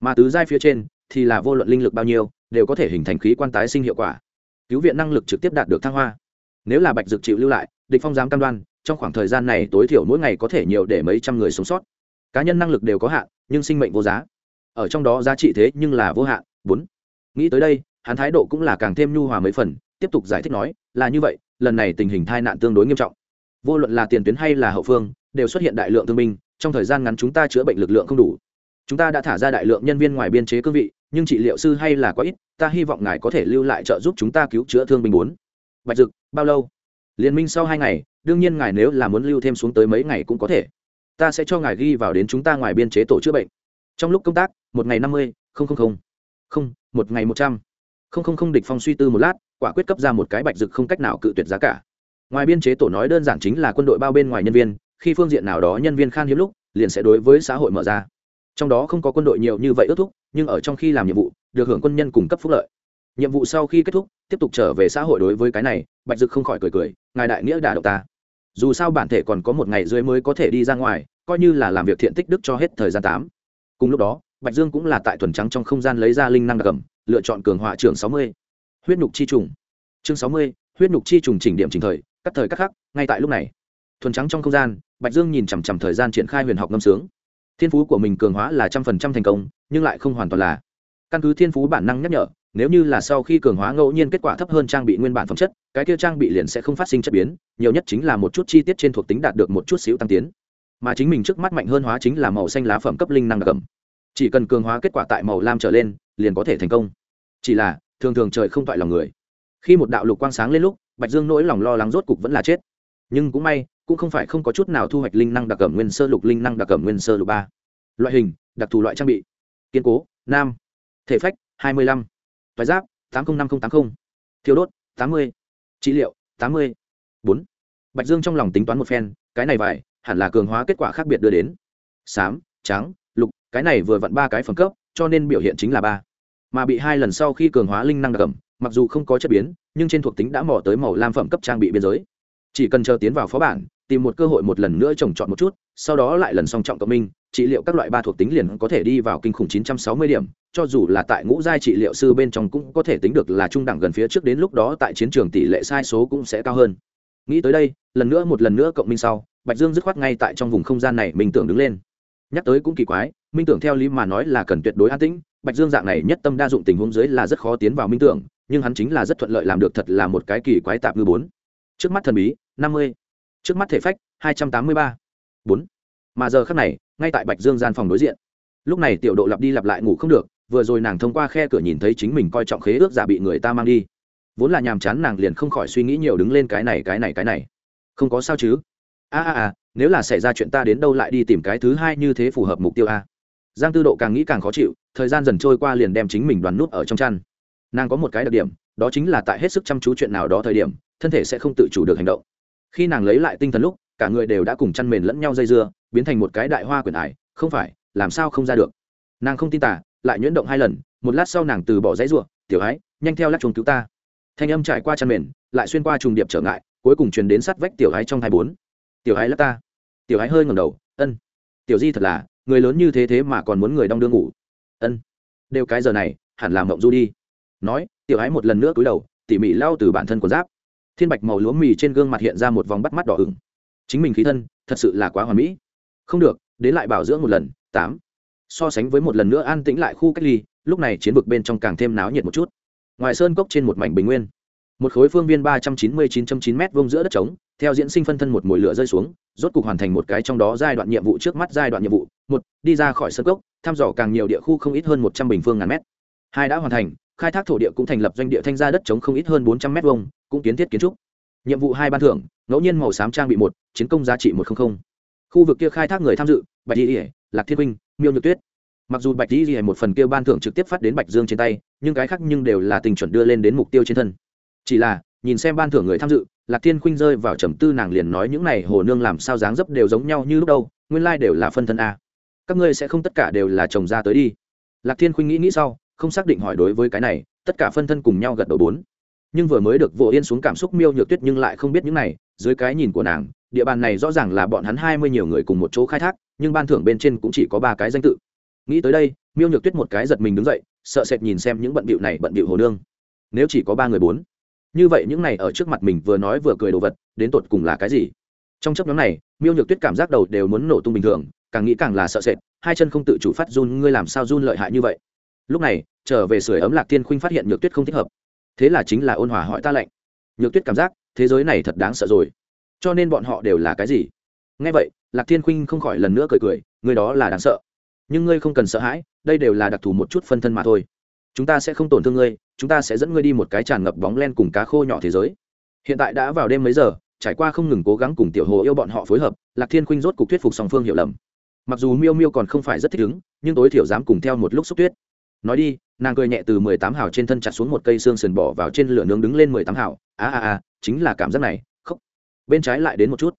Mà tứ giai phía trên thì là vô luận linh lực bao nhiêu, đều có thể hình thành khí quan tái sinh hiệu quả. Cứu viện năng lực trực tiếp đạt được thăng hoa. Nếu là bạch dược chịu lưu lại, địch phong dám cam đoan, trong khoảng thời gian này tối thiểu mỗi ngày có thể nhiều để mấy trăm người sống sót. Cá nhân năng lực đều có hạn, nhưng sinh mệnh vô giá. Ở trong đó giá trị thế nhưng là vô hạn. Bốn. Nghĩ tới đây, hắn thái độ cũng là càng thêm nhu hòa mấy phần, tiếp tục giải thích nói, là như vậy, lần này tình hình tai nạn tương đối nghiêm trọng. Vô luận là tiền tuyến hay là hậu phương, đều xuất hiện đại lượng thương binh, trong thời gian ngắn chúng ta chữa bệnh lực lượng không đủ. Chúng ta đã thả ra đại lượng nhân viên ngoài biên chế cương vị nhưng trị liệu sư hay là quá ít, ta hy vọng ngài có thể lưu lại trợ giúp chúng ta cứu chữa thương binh bốn. Bạch dực, bao lâu? Liên minh sau hai ngày, đương nhiên ngài nếu là muốn lưu thêm xuống tới mấy ngày cũng có thể. Ta sẽ cho ngài ghi vào đến chúng ta ngoài biên chế tổ chữa bệnh. Trong lúc công tác, một ngày năm mươi, không không không. Không, một ngày một trăm. Không không không, địch phong suy tư một lát, quả quyết cấp ra một cái bạch dực không cách nào cự tuyệt giá cả. Ngoài biên chế tổ nói đơn giản chính là quân đội bao bên ngoài nhân viên, khi phương diện nào đó nhân viên khan hiếm lúc, liền sẽ đối với xã hội mở ra trong đó không có quân đội nhiều như vậy ước thúc, nhưng ở trong khi làm nhiệm vụ, được hưởng quân nhân cung cấp phúc lợi. Nhiệm vụ sau khi kết thúc, tiếp tục trở về xã hội đối với cái này, bạch dực không khỏi cười cười, ngài đại nghĩa đà độc ta. Dù sao bản thể còn có một ngày dưới mới có thể đi ra ngoài, coi như là làm việc thiện tích đức cho hết thời gian tám. Cùng lúc đó, bạch dương cũng là tại thuần trắng trong không gian lấy ra linh năng đặc cầm lựa chọn cường họa trường sáu mươi. Huyết nhục chi trùng. Chương sáu mươi, huyết nhục chi trùng chỉnh điểm trình thời, cắt thời cắt khắc, ngay tại lúc này. Thuần trắng trong không gian, bạch dương nhìn chằm chằm thời gian triển khai huyền học ngâm sướng thiên phú của mình cường hóa là trăm phần trăm thành công, nhưng lại không hoàn toàn là. Căn cứ thiên phú bản năng nhắc nhở, nếu như là sau khi cường hóa ngẫu nhiên kết quả thấp hơn trang bị nguyên bản phẩm chất, cái kia trang bị liền sẽ không phát sinh chất biến, nhiều nhất chính là một chút chi tiết trên thuộc tính đạt được một chút xíu tăng tiến. Mà chính mình trước mắt mạnh hơn hóa chính là màu xanh lá phẩm cấp linh năng đặc cầm chỉ cần cường hóa kết quả tại màu lam trở lên, liền có thể thành công. Chỉ là, thường thường trời không toại lòng người. Khi một đạo lục quang sáng lên lúc, bạch dương nỗi lòng lo lắng rốt cục vẫn là chết. Nhưng cũng may cũng không phải không có chút nào thu hoạch linh năng đặc cẩm nguyên sơ lục, linh năng đặc cẩm nguyên sơ lục ba. Loại hình, đặc thù loại trang bị. Kiên cố, nam. Thể phách, hai mươi lăm. Thoái giáp, tám mươi năm nghìn tám mươi thiếu đốt, tám mươi. Trị liệu, tám mươi. Bốn. Bạch dương trong lòng tính toán một phen, cái này vải, hẳn là cường hóa kết quả khác biệt đưa đến. Xám, trắng, lục, cái này vừa vặn ba cái phẩm cấp, cho nên biểu hiện chính là ba. Mà bị hai lần sau khi cường hóa linh năng đặc cẩm mặc dù không có chất biến, nhưng trên thuộc tính đã mỏ tới màu lam phẩm cấp trang bị biên giới. Chỉ cần chờ tiến vào phó bản tìm một cơ hội một lần nữa trồng trọt một chút, sau đó lại lần song trọng cộng minh, trị liệu các loại ba thuộc tính liền có thể đi vào kinh khủng 960 điểm, cho dù là tại ngũ giai trị liệu sư bên trong cũng có thể tính được là trung đẳng gần phía trước đến lúc đó tại chiến trường tỷ lệ sai số cũng sẽ cao hơn. Nghĩ tới đây, lần nữa một lần nữa cộng minh sau, bạch dương dứt khoát ngay tại trong vùng không gian này minh tưởng đứng lên. Nhắc tới cũng kỳ quái, minh tưởng theo lý mà nói là cần tuyệt đối an tĩnh, bạch dương dạng này nhất tâm đa dụng tình huống dưới là rất khó tiến vào minh tưởng, nhưng hắn chính là rất thuận lợi làm được thật là một cái kỳ quái tạp ngư bốn. Trước mắt thần bí, năm mươi trước mắt thể phách, hai trăm tám mươi ba. Bốn. Mà giờ khác này, ngay tại bạch dương gian phòng đối diện. Lúc này tiểu độ lặp đi lặp lại ngủ không được, vừa rồi nàng thông qua khe cửa nhìn thấy chính mình coi trọng khế ước giả bị người ta mang đi. Vốn là nhàm chán nàng liền không khỏi suy nghĩ nhiều đứng lên cái này cái này cái này. Không có sao chứ? A a a, nếu là xảy ra chuyện ta đến đâu lại đi tìm cái thứ hai như thế phù hợp mục tiêu a? Giang tư độ càng nghĩ càng khó chịu, thời gian dần trôi qua liền đem chính mình đoàn nút ở trong chăn. Nàng có một cái đặc điểm, đó chính là tại hết sức chăm chú chuyện nào đó thời điểm, thân thể sẽ không tự chủ được hành động khi nàng lấy lại tinh thần lúc, cả người đều đã cùng chăn mền lẫn nhau dây dưa, biến thành một cái đại hoa quyển ải. Không phải, làm sao không ra được? Nàng không tin tả lại nhuyễn động hai lần, một lát sau nàng từ bỏ dãy ruộng, tiểu ái nhanh theo lát chuồng cứu ta. Thanh âm trải qua chăn mền, lại xuyên qua trùng điệp trở ngại, cuối cùng truyền đến sát vách tiểu ái trong hai bốn. Tiểu ái lát ta. Tiểu ái hơi ngầm đầu, ân, tiểu di thật là, người lớn như thế thế mà còn muốn người đong đưa ngủ. Ân, đều cái giờ này, hẳn làm mộng du đi. Nói, tiểu ái một lần nữa cúi đầu, tỉ mỉ lao từ bản thân của giáp thiên bạch màu lúa mì trên gương mặt hiện ra một vòng bắt mắt đỏ ửng. Chính mình khí thân, thật sự là quá hoàn mỹ. Không được, đến lại bảo dưỡng một lần, tám. So sánh với một lần nữa an tĩnh lại khu cách ly, lúc này chiến vực bên trong càng thêm náo nhiệt một chút. Ngoài sơn cốc trên một mảnh bình nguyên, một khối phương viên ba trăm chín mươi chín chín m vông giữa đất trống, theo diễn sinh phân thân một mồi lửa rơi xuống, rốt cục hoàn thành một cái trong đó giai đoạn nhiệm vụ trước mắt giai đoạn nhiệm vụ. Một, đi ra khỏi sơn cốc, thăm dò càng nhiều địa khu không ít hơn một trăm bình phương ngàn mét hai đã hoàn thành, khai thác thổ địa cũng thành lập doanh địa thanh ra đất chống không ít hơn bốn trăm m hai cũng kiến thiết kiến trúc. Nhiệm vụ hai ban thưởng, ngẫu nhiên màu xám trang bị một, chiến công giá trị một trăm linh khu vực kia khai thác người tham dự, bạch di lạc thiên huynh, miêu nhược tuyết. Mặc dù bạch di ỉa một phần kia ban thưởng trực tiếp phát đến bạch dương trên tay, nhưng cái khác nhưng đều là tình chuẩn đưa lên đến mục tiêu trên thân. Chỉ là, nhìn xem ban thưởng người tham dự, lạc thiên khuynh rơi vào trầm tư nàng liền nói những này hồ nương làm sao dáng dấp đều giống nhau như lúc đâu, nguyên lai đều là phân thân a. Các ngươi sẽ không tất cả đều là chồng ra tới đi. Lạc thiên khuynh nghĩ nghĩ sau không xác định hỏi đối với cái này, tất cả phân thân cùng nhau gật đầu bốn. Nhưng vừa mới được vỗ yên xuống cảm xúc miêu nhược tuyết nhưng lại không biết những này, dưới cái nhìn của nàng, địa bàn này rõ ràng là bọn hắn hai mươi nhiều người cùng một chỗ khai thác, nhưng ban thưởng bên trên cũng chỉ có ba cái danh tự. Nghĩ tới đây, miêu nhược tuyết một cái giật mình đứng dậy, sợ sệt nhìn xem những bận bịu này bận bịu hồ nương. Nếu chỉ có ba người bốn, như vậy những này ở trước mặt mình vừa nói vừa cười đồ vật, đến tột cùng là cái gì? Trong chấp nhóm này, miêu nhược tuyết cảm giác đầu đều muốn nổ tung bình thường, càng nghĩ càng là sợ sệt, hai chân không tự chủ phát run, ngươi làm sao run lợi hại như vậy? Lúc này, trở về sưởi ấm lạc tiên khuynh phát hiện nhược tuyết không thích hợp. Thế là chính là ôn hòa hỏi ta lạnh nhược tuyết cảm giác, thế giới này thật đáng sợ rồi. Cho nên bọn họ đều là cái gì? Ngay vậy, lạc thiên khuynh không khỏi lần nữa cười cười, người đó là đáng sợ. Nhưng ngươi không cần sợ hãi, đây đều là đặc thù một chút phân thân mà thôi. Chúng ta sẽ không tổn thương ngươi, chúng ta sẽ dẫn ngươi đi một cái tràn ngập bóng len cùng cá khô nhỏ thế giới. Hiện tại đã vào đêm mấy giờ, trải qua không ngừng cố gắng cùng tiểu hồ yêu bọn họ phối hợp, lạc thiên khuynh rốt cuộc thuyết phục song phương hiểu lầm. Mặc dù miêu miêu còn không phải rất thích ứng, nhưng tối thiểu dám cùng theo một lúc xúc tuyết nói đi, nàng cười nhẹ từ mười tám hào trên thân chặt xuống một cây xương sườn bỏ vào trên lửa nướng đứng lên mười tám hào. A a a, chính là cảm giác này. Khóc bên trái lại đến một chút.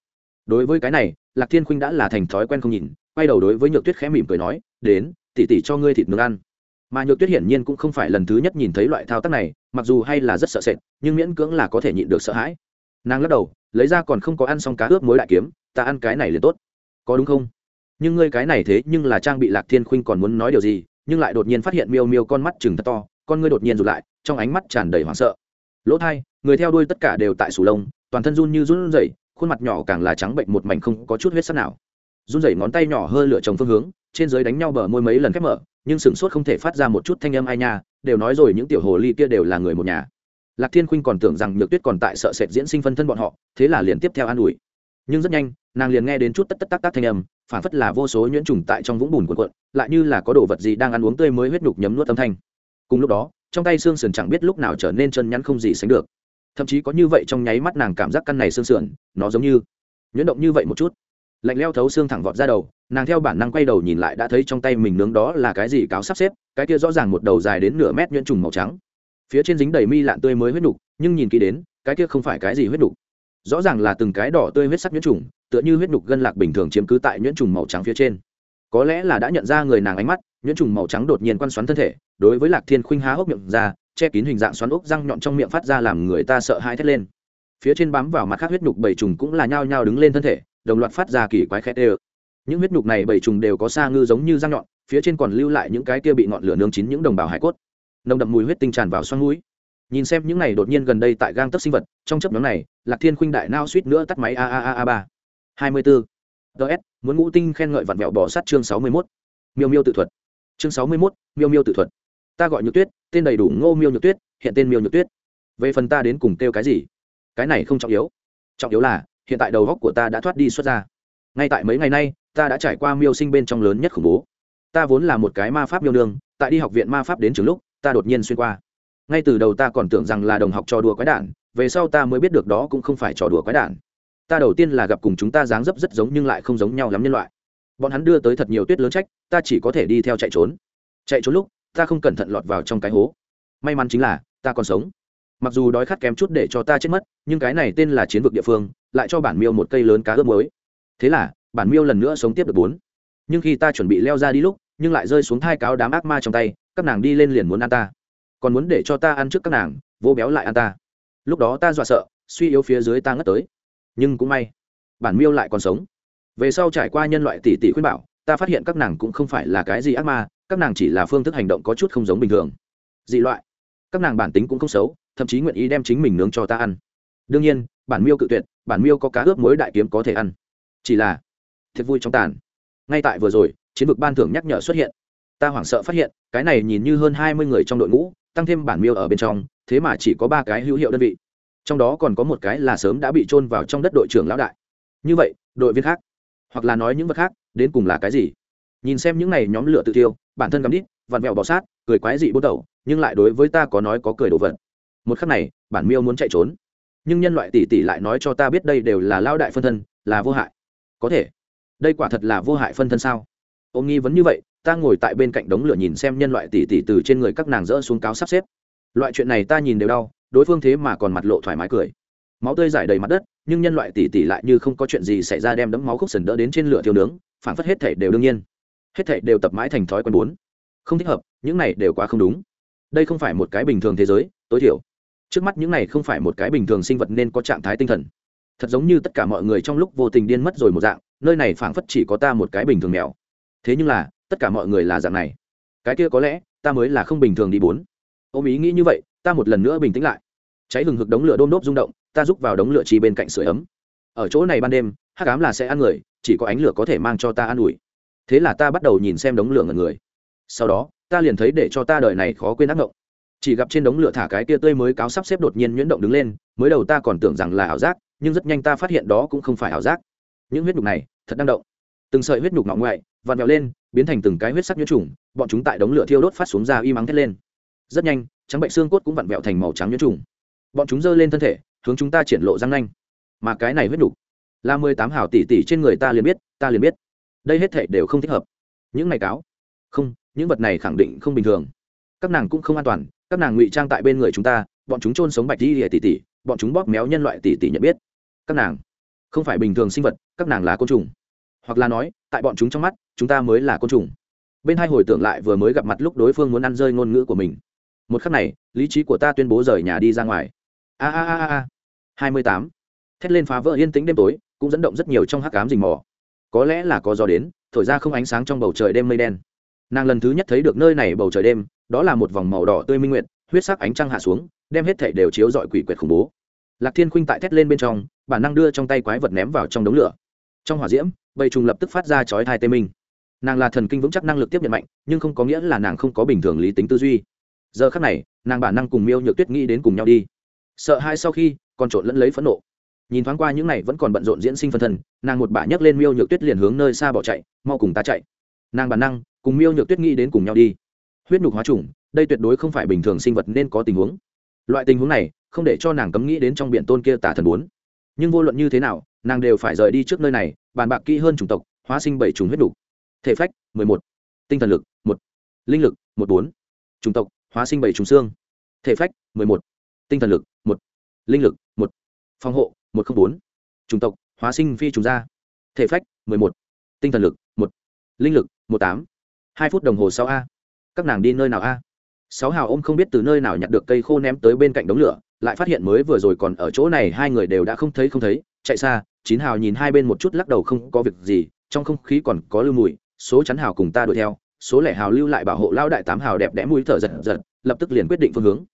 Đối với cái này, lạc thiên khuynh đã là thành thói quen không nhìn, quay đầu đối với nhược tuyết khẽ mỉm cười nói, đến tỉ tỉ cho ngươi thịt nướng ăn. Mà nhược tuyết hiển nhiên cũng không phải lần thứ nhất nhìn thấy loại thao tác này, mặc dù hay là rất sợ sệt, nhưng miễn cưỡng là có thể nhịn được sợ hãi. Nàng lắc đầu, lấy ra còn không có ăn xong cá ướp mối đại kiếm, ta ăn cái này liền tốt. Có đúng không? Nhưng ngươi cái này thế nhưng là trang bị lạc thiên khuynh còn muốn nói điều gì nhưng lại đột nhiên phát hiện miêu miêu con mắt chừng thật to, con ngươi đột nhiên rụt lại, trong ánh mắt tràn đầy hoảng sợ. Lỗ thai, người theo đuôi tất cả đều tại sù lông, toàn thân run như run rẩy, khuôn mặt nhỏ càng là trắng bệnh một mảnh không có chút huyết sắc nào. Run rẩy ngón tay nhỏ hơi lửa chồng phương hướng, trên dưới đánh nhau bờ môi mấy lần khép mở, nhưng sửng sốt không thể phát ra một chút thanh âm ai nha, đều nói rồi những tiểu hồ ly kia đều là người một nhà. Lạc thiên khuynh còn tưởng rằng nhược tuyết còn tại sợ sệt diễn sinh phân thân bọn họ, thế là liền tiếp theo an ủi nhưng rất nhanh, nàng liền nghe đến chút tất tất tác tác thanh âm, phản phất là vô số nhuyễn trùng tại trong vũng bùn cuộn cuộn, lại như là có đồ vật gì đang ăn uống tươi mới huyết nhục nhấm nuốt âm thanh. Cùng lúc đó, trong tay xương sườn chẳng biết lúc nào trở nên chân nhắn không gì sánh được. Thậm chí có như vậy trong nháy mắt nàng cảm giác căn này xương sườn, nó giống như nhuyễn động như vậy một chút. Lạnh leo thấu xương thẳng vọt ra đầu, nàng theo bản năng quay đầu nhìn lại đã thấy trong tay mình nướng đó là cái gì cáo sắp xếp, cái kia rõ ràng một đầu dài đến nửa mét nhuyễn trùng màu trắng. Phía trên dính đầy mi lạn tươi mới huyết nhục, nhưng nhìn kỹ đến, cái kia không phải cái gì huyết nhục rõ ràng là từng cái đỏ tươi huyết sắc nhuyễn trùng, tựa như huyết nhục gân lạc bình thường chiếm cứ tại nhuyễn trùng màu trắng phía trên. Có lẽ là đã nhận ra người nàng ánh mắt, nhuyễn trùng màu trắng đột nhiên quan xoắn thân thể, đối với lạc thiên khuynh há hốc miệng ra, che kín hình dạng xoắn ốc răng nhọn trong miệng phát ra làm người ta sợ hãi thét lên. Phía trên bám vào mặt khác huyết nhục bảy trùng cũng là nhao nhao đứng lên thân thể, đồng loạt phát ra kỳ quái khét ê những huyết nhục này bảy trùng đều có xa ngư giống như răng nhọn, phía trên còn lưu lại những cái kia bị ngọn lửa nướng chín những đồng bào hải cốt. Nồng đậm mùi huyết tinh tràn vào xoăn mũi. Nhìn xem những này đột nhiên gần đây tại gang tấc sinh vật, trong chấp nhóm này lạc thiên khuynh đại nao suýt nữa tắt máy a a a a ba. Hai mươi bốn ts muốn ngũ tinh khen ngợi vặn vẹo bỏ sát chương sáu mươi mốt. Miêu miêu tự thuật. Chương sáu mươi mốt, miêu miêu tự thuật. Ta gọi nhược tuyết, tên đầy đủ ngô miêu nhược tuyết, hiện tên miêu nhược tuyết. Về phần ta đến cùng kêu cái gì? Cái này không trọng yếu. Trọng yếu là, hiện tại đầu góc của ta đã thoát đi xuất ra. Ngay tại mấy ngày nay, ta đã trải qua miêu sinh bên trong lớn nhất khủng bố. Ta vốn là một cái ma pháp miêu nương, tại đi học viện ma pháp đến trường lúc, ta đột nhiên xuyên qua ngay từ đầu ta còn tưởng rằng là đồng học trò đùa quái đản, về sau ta mới biết được đó cũng không phải trò đùa quái đản. Ta đầu tiên là gặp cùng chúng ta dáng dấp rất giống nhưng lại không giống nhau lắm nhân loại. Bọn hắn đưa tới thật nhiều tuyết lớn trách, ta chỉ có thể đi theo chạy trốn. Chạy trốn lúc, ta không cẩn thận lọt vào trong cái hố. May mắn chính là, ta còn sống. Mặc dù đói khát kém chút để cho ta chết mất, nhưng cái này tên là chiến vực địa phương, lại cho bản miêu một cây lớn cá ướp mới thế là, bản miêu lần nữa sống tiếp được bốn. Nhưng khi ta chuẩn bị leo ra đi lúc, nhưng lại rơi xuống thai cáo đám ác ma trong tay, các nàng đi lên liền muốn ăn ta còn muốn để cho ta ăn trước các nàng, vô béo lại ăn ta. Lúc đó ta dọa sợ, suy yếu phía dưới ta ngất tới. Nhưng cũng may, bản miêu lại còn sống. Về sau trải qua nhân loại tỷ tỷ khuyên bảo, ta phát hiện các nàng cũng không phải là cái gì ác ma, các nàng chỉ là phương thức hành động có chút không giống bình thường. Dị loại. Các nàng bản tính cũng không xấu, thậm chí nguyện ý đem chính mình nướng cho ta ăn. Đương nhiên, bản miêu cự tuyệt, bản miêu có cá ướp mối đại kiếm có thể ăn. Chỉ là, thiệt vui trong tàn. Ngay tại vừa rồi, chiến vực ban thưởng nhắc nhở xuất hiện. Ta hoảng sợ phát hiện, cái này nhìn như hơn hai mươi người trong đội ngũ tăng thêm bản miêu ở bên trong, thế mà chỉ có ba cái hữu hiệu đơn vị. Trong đó còn có một cái là sớm đã bị trôn vào trong đất đội trưởng lão đại. Như vậy, đội viên khác, hoặc là nói những vật khác, đến cùng là cái gì? Nhìn xem những này nhóm lửa tự tiêu bản thân gắm đít, vặn vẹo bọ sát, cười quái dị bút đầu, nhưng lại đối với ta có nói có cười đồ vật một khắc này, bản miêu muốn chạy trốn. Nhưng nhân loại tỷ tỷ lại nói cho ta biết đây đều là lao đại phân thân, là vô hại. Có thể. Đây quả thật là vô hại phân thân sao? Ôm nghi vấn như vậy ta ngồi tại bên cạnh đống lửa nhìn xem nhân loại tỉ tỉ từ trên người các nàng rỡ xuống cáo sắp xếp. Loại chuyện này ta nhìn đều đau, đối phương thế mà còn mặt lộ thoải mái cười. Máu tươi giải đầy mặt đất, nhưng nhân loại tỉ tỉ lại như không có chuyện gì xảy ra đem đấm máu khúc sần đỡ đến trên lửa thiêu nướng, phản phất hết thể đều đương nhiên. Hết thể đều tập mãi thành thói quen bốn. Không thích hợp, những này đều quá không đúng. Đây không phải một cái bình thường thế giới, tối thiểu. Trước mắt những này không phải một cái bình thường sinh vật nên có trạng thái tinh thần. Thật giống như tất cả mọi người trong lúc vô tình điên mất rồi một dạng, nơi này phảng phất chỉ có ta một cái bình thường mèo. Thế nhưng là tất cả mọi người là dạng này. Cái kia có lẽ, ta mới là không bình thường đi bốn. Ôm ý nghĩ như vậy, ta một lần nữa bình tĩnh lại. Cháy hừng hực đống lửa đôm đốp rung động, ta rúc vào đống lửa chi bên cạnh sưởi ấm. Ở chỗ này ban đêm, hắc ám là sẽ ăn người, chỉ có ánh lửa có thể mang cho ta an ủi. Thế là ta bắt đầu nhìn xem đống lửa ngần người. Sau đó, ta liền thấy để cho ta đời này khó quên ác mộng. Chỉ gặp trên đống lửa thả cái kia tươi mới cáo sắp xếp đột nhiên nhuyễn động đứng lên, mới đầu ta còn tưởng rằng là ảo giác, nhưng rất nhanh ta phát hiện đó cũng không phải ảo giác. Những huyết nhục này, thật đang động. Từng sợi huyết nhục ngọng ngoại, vặn vẹo lên biến thành từng cái huyết sắc nhuyễn trùng bọn chúng tại đống lửa thiêu đốt phát xuống ra y mắng thét lên. Rất nhanh trắng bệnh xương cốt cũng vặn vẹo thành màu trắng nhuyễn trùng. Bọn chúng giơ lên thân thể hướng chúng ta triển lộ răng nanh. Mà cái này huyết đủ, là mười tám hảo tỷ tỷ trên người ta liền biết ta liền biết. Đây hết thể đều không thích hợp. Những này cáo. Không những vật này khẳng định không bình thường. Các nàng cũng không an toàn các nàng ngụy trang tại bên người chúng ta bọn chúng trôn sống bạch đi lìa tỷ tỷ bọn chúng bóp méo nhân loại tỷ tỷ nhận biết. Các nàng không phải bình thường sinh vật các nàng là côn trùng hoặc là nói, tại bọn chúng trong mắt, chúng ta mới là côn trùng. Bên hai hồi tưởng lại vừa mới gặp mặt lúc đối phương muốn ăn rơi ngôn ngữ của mình. Một khắc này, lý trí của ta tuyên bố rời nhà đi ra ngoài. A a a a hai mươi tám. Thét lên phá vỡ yên tĩnh đêm tối, cũng dẫn động rất nhiều trong hắc cám rình mò. Có lẽ là có gió đến, thổi ra không ánh sáng trong bầu trời đêm mây đen. Nàng lần thứ nhất thấy được nơi này bầu trời đêm, đó là một vòng màu đỏ tươi minh nguyện huyết sắc ánh trăng hạ xuống, đem hết thảy đều chiếu dọi quỷ quyệt khủng bố. Lạc thiên khuynh tại thét lên bên trong, bản năng đưa trong tay quái vật ném vào trong đống lửa. Trong hỏa diễm bầy trùng lập tức phát ra chói thai tê minh. Nàng là thần kinh vững chắc năng lực tiếp nhận mạnh, nhưng không có nghĩa là nàng không có bình thường lý tính tư duy. Giờ khắc này, nàng bản năng cùng miêu nhược tuyết nghĩ đến cùng nhau đi. Sợ hai sau khi, còn trộn lẫn lấy phẫn nộ. Nhìn thoáng qua những này vẫn còn bận rộn diễn sinh phân thân, nàng một bà nhấc lên miêu nhược tuyết liền hướng nơi xa bỏ chạy, mau cùng ta chạy. Nàng bản năng, cùng miêu nhược tuyết nghĩ đến cùng nhau đi. Huyết nhục hóa trùng đây tuyệt đối không phải bình thường sinh vật nên có tình huống. Loại tình huống này, không để cho nàng cấm nghĩ đến trong biển tôn kia tả thần bốn. Nhưng vô luận như thế nào nàng đều phải rời đi trước nơi này, bàn bạc kỹ hơn chủng tộc, hóa sinh bảy trùng huyết đủ. thể phách, mười một. Tinh thần lực, một. Linh lực, một bốn. Chủng tộc, hóa sinh bảy trùng xương. Thể phách, mười một. Tinh thần lực, một. Linh lực, một. Phòng hộ, một trăm bốn. Chủng tộc, hóa sinh phi trùng gia. Thể phách, mười một. Tinh thần lực, một. Linh lực, một tám. Hai phút đồng hồ sau a. Các nàng đi nơi nào a? Sáu hào ôm không biết từ nơi nào nhặt được cây khô ném tới bên cạnh đống lửa, lại phát hiện mới vừa rồi còn ở chỗ này hai người đều đã không thấy không thấy, chạy xa chín hào nhìn hai bên một chút lắc đầu không có việc gì, trong không khí còn có lưu mùi, số chắn hào cùng ta đuổi theo, số lẻ hào lưu lại bảo hộ lão đại tám hào đẹp đẽ mũi thở giật giật, lập tức liền quyết định phương hướng.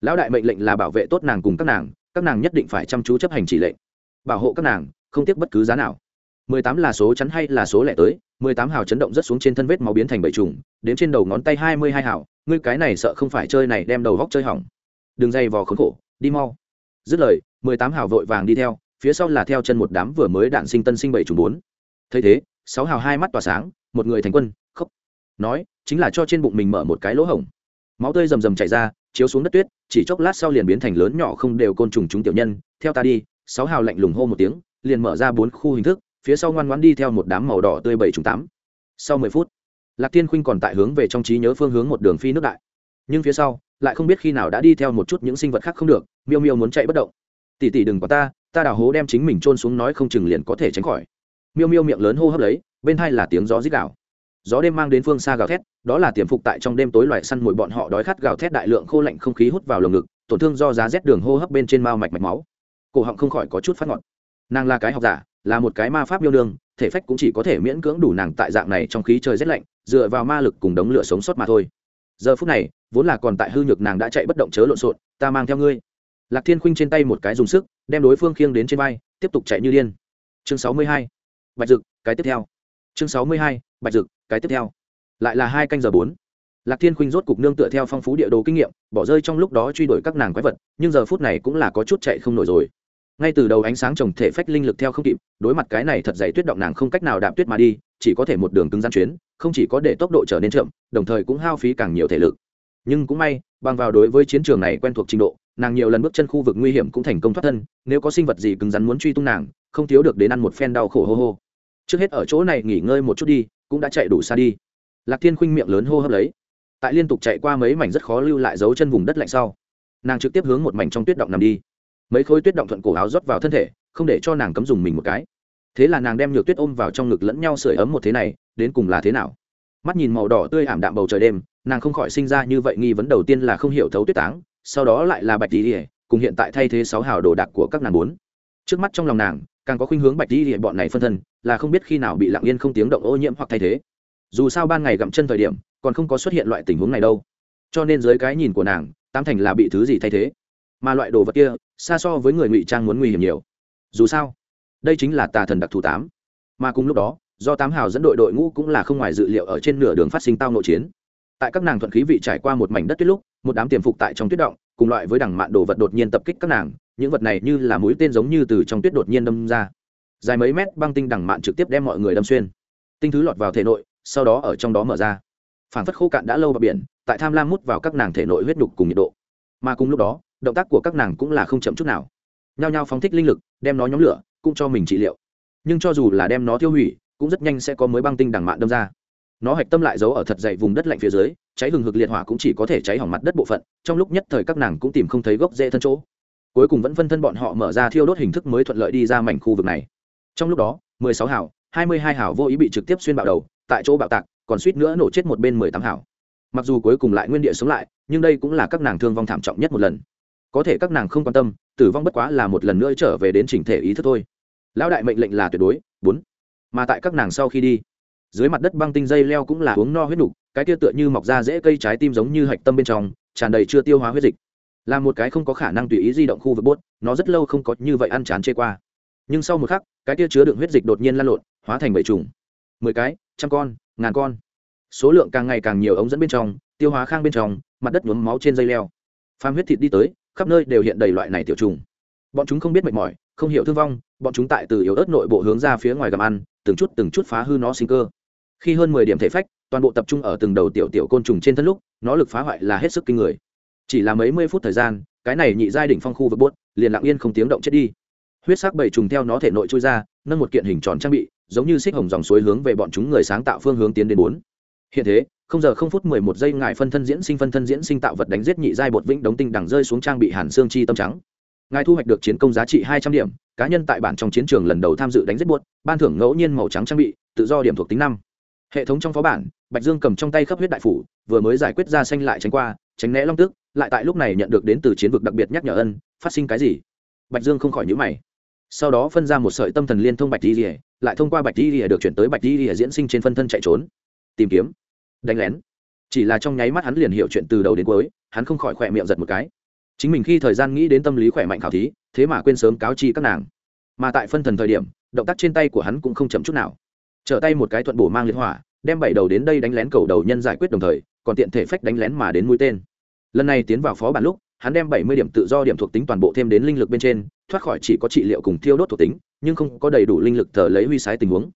Lão đại mệnh lệnh là bảo vệ tốt nàng cùng các nàng các nàng nhất định phải chăm chú chấp hành chỉ lệnh. Bảo hộ các nàng, không tiếc bất cứ giá nào. Mười tám là số chắn hay là số lẻ tới, mười tám hào chấn động rất xuống trên thân vết máu biến thành bảy trùng, đến trên đầu ngón tay hai mươi hai hào, ngươi cái này sợ không phải chơi này đem đầu góc chơi hỏng. Đừng dây vò khốn khổ, đi mau. Dứt lời, mười tám hào vội vàng đi theo phía sau là theo chân một đám vừa mới đạn sinh tân sinh bảy trùng bốn. Thấy thế, sáu hào hai mắt tỏa sáng, một người thành quân, khóc. Nói, chính là cho trên bụng mình mở một cái lỗ hổng. Máu tươi rầm rầm chảy ra, chiếu xuống đất tuyết, chỉ chốc lát sau liền biến thành lớn nhỏ không đều côn trùng chúng tiểu nhân. Theo ta đi, sáu hào lạnh lùng hô một tiếng, liền mở ra bốn khu hình thức, phía sau ngoan ngoãn đi theo một đám màu đỏ tươi bảy trùng tám. Sau mười phút, lạc tiên khuynh còn tại hướng về trong trí nhớ phương hướng một đường phi nước đại. Nhưng phía sau, lại không biết khi nào đã đi theo một chút những sinh vật khác không được, miêu miêu muốn chạy bất động. Tỉ tỉ đừng có ta ta đào hố đem chính mình trôn xuống nói không chừng liền có thể tránh khỏi. Miêu miêu miệng lớn hô hấp lấy bên hai là tiếng gió rít gào. Gió đêm mang đến phương xa gào thét đó là tiềm phục tại trong đêm tối loài săn mồi bọn họ đói khát gào thét đại lượng khô lạnh không khí hút vào lồng ngực tổn thương do giá rét đường hô hấp bên trên mao mạch mạch máu. Cổ họng không khỏi có chút phát ngọt. Nàng là cái học giả là một cái ma pháp miêu đường, thể phách cũng chỉ có thể miễn cưỡng đủ nàng tại dạng này trong khí trời rét lạnh dựa vào ma lực cùng đống lửa sống sót mà thôi. Giờ phút này vốn là còn tại hư nhược nàng đã chạy bất động chớ lộn xộn ta mang theo ngươi lạc thiên khuynh trên tay một cái dùng sức, đem đối phương khiêng đến trên vai, tiếp tục chạy như điên. Chương sáu mươi hai, bạch dực, cái tiếp theo. Chương sáu mươi hai, bạch dực, cái tiếp theo. Lại là hai canh giờ bốn. Lạc thiên khuynh rốt cục nương tựa theo phong phú địa đồ kinh nghiệm, bỏ rơi trong lúc đó truy đuổi các nàng quái vật, nhưng giờ phút này cũng là có chút chạy không nổi rồi. Ngay từ đầu ánh sáng trồng thể phách linh lực theo không kịp, đối mặt cái này thật dày tuyết động nàng không cách nào đạp tuyết mà đi, chỉ có thể một đường cứng gian chuyến, không chỉ có để tốc độ trở nên chậm, đồng thời cũng hao phí càng nhiều thể lực. Nhưng cũng may, bằng vào đối với chiến trường này quen thuộc trình độ nàng nhiều lần bước chân khu vực nguy hiểm cũng thành công thoát thân, nếu có sinh vật gì cứng rắn muốn truy tung nàng, không thiếu được đến ăn một phen đau khổ hô hô. Trước hết ở chỗ này nghỉ ngơi một chút đi, cũng đã chạy đủ xa đi. Lạc thiên khuynh miệng lớn hô hấp lấy. Tại liên tục chạy qua mấy mảnh rất khó lưu lại dấu chân vùng đất lạnh sau, nàng trực tiếp hướng một mảnh trong tuyết động nằm đi. Mấy khối tuyết động thuận cổ áo rót vào thân thể, không để cho nàng cấm dùng mình một cái. Thế là nàng đem nhược tuyết ôm vào trong ngực lẫn nhau sưởi ấm một thế này, đến cùng là thế nào? Mắt nhìn màu đỏ tươi ảm đạm bầu trời đêm, nàng không khỏi sinh ra như vậy nghi vấn đầu tiên là không hiểu thấu tuyết táng sau đó lại là bạch tỷ cùng hiện tại thay thế sáu hào đồ đạc của các nàng bốn. Trước mắt trong lòng nàng, càng có khuynh hướng bạch tỷ bọn này phân thân, là không biết khi nào bị lặng yên không tiếng động ô nhiễm hoặc thay thế. Dù sao ban ngày gặm chân thời điểm, còn không có xuất hiện loại tình huống này đâu. Cho nên dưới cái nhìn của nàng tam thành là bị thứ gì thay thế. Mà loại đồ vật kia, xa so với người ngụy trang muốn nguy hiểm nhiều. Dù sao, đây chính là tà thần đặc thù tám. Mà cùng lúc đó, do tám hào dẫn đội đội ngũ cũng là không ngoài dự liệu ở trên nửa đường phát sinh tao nội chiến. Tại các nàng thuận khí vị trải qua một mảnh đất tuyết lúc một đám tiềm phục tại trong tuyết động, cùng loại với đằng mạn đồ vật đột nhiên tập kích các nàng, những vật này như là mũi tên giống như từ trong tuyết đột nhiên đâm ra. Dài mấy mét, băng tinh đằng mạn trực tiếp đem mọi người đâm xuyên. Tinh thứ lọt vào thể nội, sau đó ở trong đó mở ra. Phản phất khô cạn đã lâu vào biển, tại tham lam mút vào các nàng thể nội huyết đục cùng nhiệt độ. Mà cùng lúc đó, động tác của các nàng cũng là không chậm chút nào. Nhao nhao phóng thích linh lực, đem nó nhóm lửa, cũng cho mình trị liệu. Nhưng cho dù là đem nó tiêu hủy, cũng rất nhanh sẽ có mới băng tinh đằng mạn đâm ra nó hạch tâm lại giấu ở thật dậy vùng đất lạnh phía dưới, cháy hừng hực liệt hỏa cũng chỉ có thể cháy hỏng mặt đất bộ phận, trong lúc nhất thời các nàng cũng tìm không thấy gốc dễ thân chỗ. Cuối cùng vẫn phân thân bọn họ mở ra thiêu đốt hình thức mới thuận lợi đi ra mảnh khu vực này. Trong lúc đó, mười sáu hảo hai mươi hai hảo vô ý bị trực tiếp xuyên bạo đầu, tại chỗ bạo tạc, còn suýt nữa nổ chết một bên mười tám hảo mặc dù cuối cùng lại nguyên địa sống lại, nhưng đây cũng là các nàng thương vong thảm trọng nhất một lần. Có thể các nàng không quan tâm, tử vong bất quá là một lần nữa trở về đến chỉnh thể ý thức thôi. Lão đại mệnh lệnh là tuyệt đối, bốn. Mà tại các nàng sau khi đi dưới mặt đất băng tinh dây leo cũng là uống no huyết nục, cái kia tựa như mọc ra dễ cây trái tim giống như hạch tâm bên trong, tràn đầy chưa tiêu hóa huyết dịch. Là một cái không có khả năng tùy ý di động khu vực bốt, nó rất lâu không có như vậy ăn chán chê qua. Nhưng sau một khắc, cái kia chứa đựng huyết dịch đột nhiên lan lộn, hóa thành bảy trùng. Mười cái, trăm con, ngàn con. Số lượng càng ngày càng nhiều ống dẫn bên trong, tiêu hóa khang bên trong, mặt đất nhuốm máu trên dây leo. Pham huyết thịt đi tới, khắp nơi đều hiện đầy loại này tiểu trùng. Bọn chúng không biết mệt mỏi, không hiểu thương vong, bọn chúng tại từ yếu ớt nội bộ hướng ra phía ngoài gặm ăn, từng chút từng chút phá hư nó sinh cơ khi hơn mười điểm thể phách, toàn bộ tập trung ở từng đầu tiểu tiểu côn trùng trên thân lúc, nó lực phá hoại là hết sức kinh người. Chỉ là mấy mươi phút thời gian, cái này nhị giai đỉnh phong khu vực bốt liền lặng yên không tiếng động chết đi. Huyết sắc bảy trùng theo nó thể nội trôi ra, nâng một kiện hình tròn trang bị, giống như xích hồng dòng suối hướng về bọn chúng người sáng tạo phương hướng tiến đến bốn. Hiện thế, không giờ không phút mười một giây ngài phân thân diễn sinh phân thân diễn sinh tạo vật đánh giết nhị giai bột vĩnh đống tinh đằng rơi xuống trang bị hàn xương chi tâm trắng. Ngài thu hoạch được chiến công giá trị hai trăm điểm, cá nhân tại bản trong chiến trường lần đầu tham dự đánh giết buốt ban thưởng ngẫu nhiên màu trắng trang bị, tự do điểm thuộc tính năm hệ thống trong phó bản, bạch dương cầm trong tay khắp huyết đại phủ, vừa mới giải quyết ra xanh lại tránh qua, tránh né long tức, lại tại lúc này nhận được đến từ chiến vực đặc biệt nhắc nhở ân, phát sinh cái gì? Bạch dương không khỏi nhữ mày. Sau đó phân ra một sợi tâm thần liên thông bạch di rỉa lại thông qua bạch di rỉa được chuyển tới bạch di rỉa diễn sinh trên phân thân chạy trốn. Tìm kiếm. Đánh lén. Chỉ là trong nháy mắt hắn liền hiểu chuyện từ đầu đến cuối, hắn không khỏi khỏe miệng giật một cái. Chính mình khi thời gian nghĩ đến tâm lý khỏe mạnh khảo thí, thế mà quên sớm cáo chi các nàng. Mà tại phân thần thời điểm, động tác trên tay của hắn cũng không chậm chút nào trở tay một cái thuận bổ mang liệt hỏa, đem bảy đầu đến đây đánh lén cầu đầu nhân giải quyết đồng thời, còn tiện thể phách đánh lén mà đến mũi tên. Lần này tiến vào phó bản lúc, hắn đem bảy mươi điểm tự do điểm thuộc tính toàn bộ thêm đến linh lực bên trên, thoát khỏi chỉ có trị liệu cùng thiêu đốt thuộc tính, nhưng không có đầy đủ linh lực thờ lấy huy sái tình huống.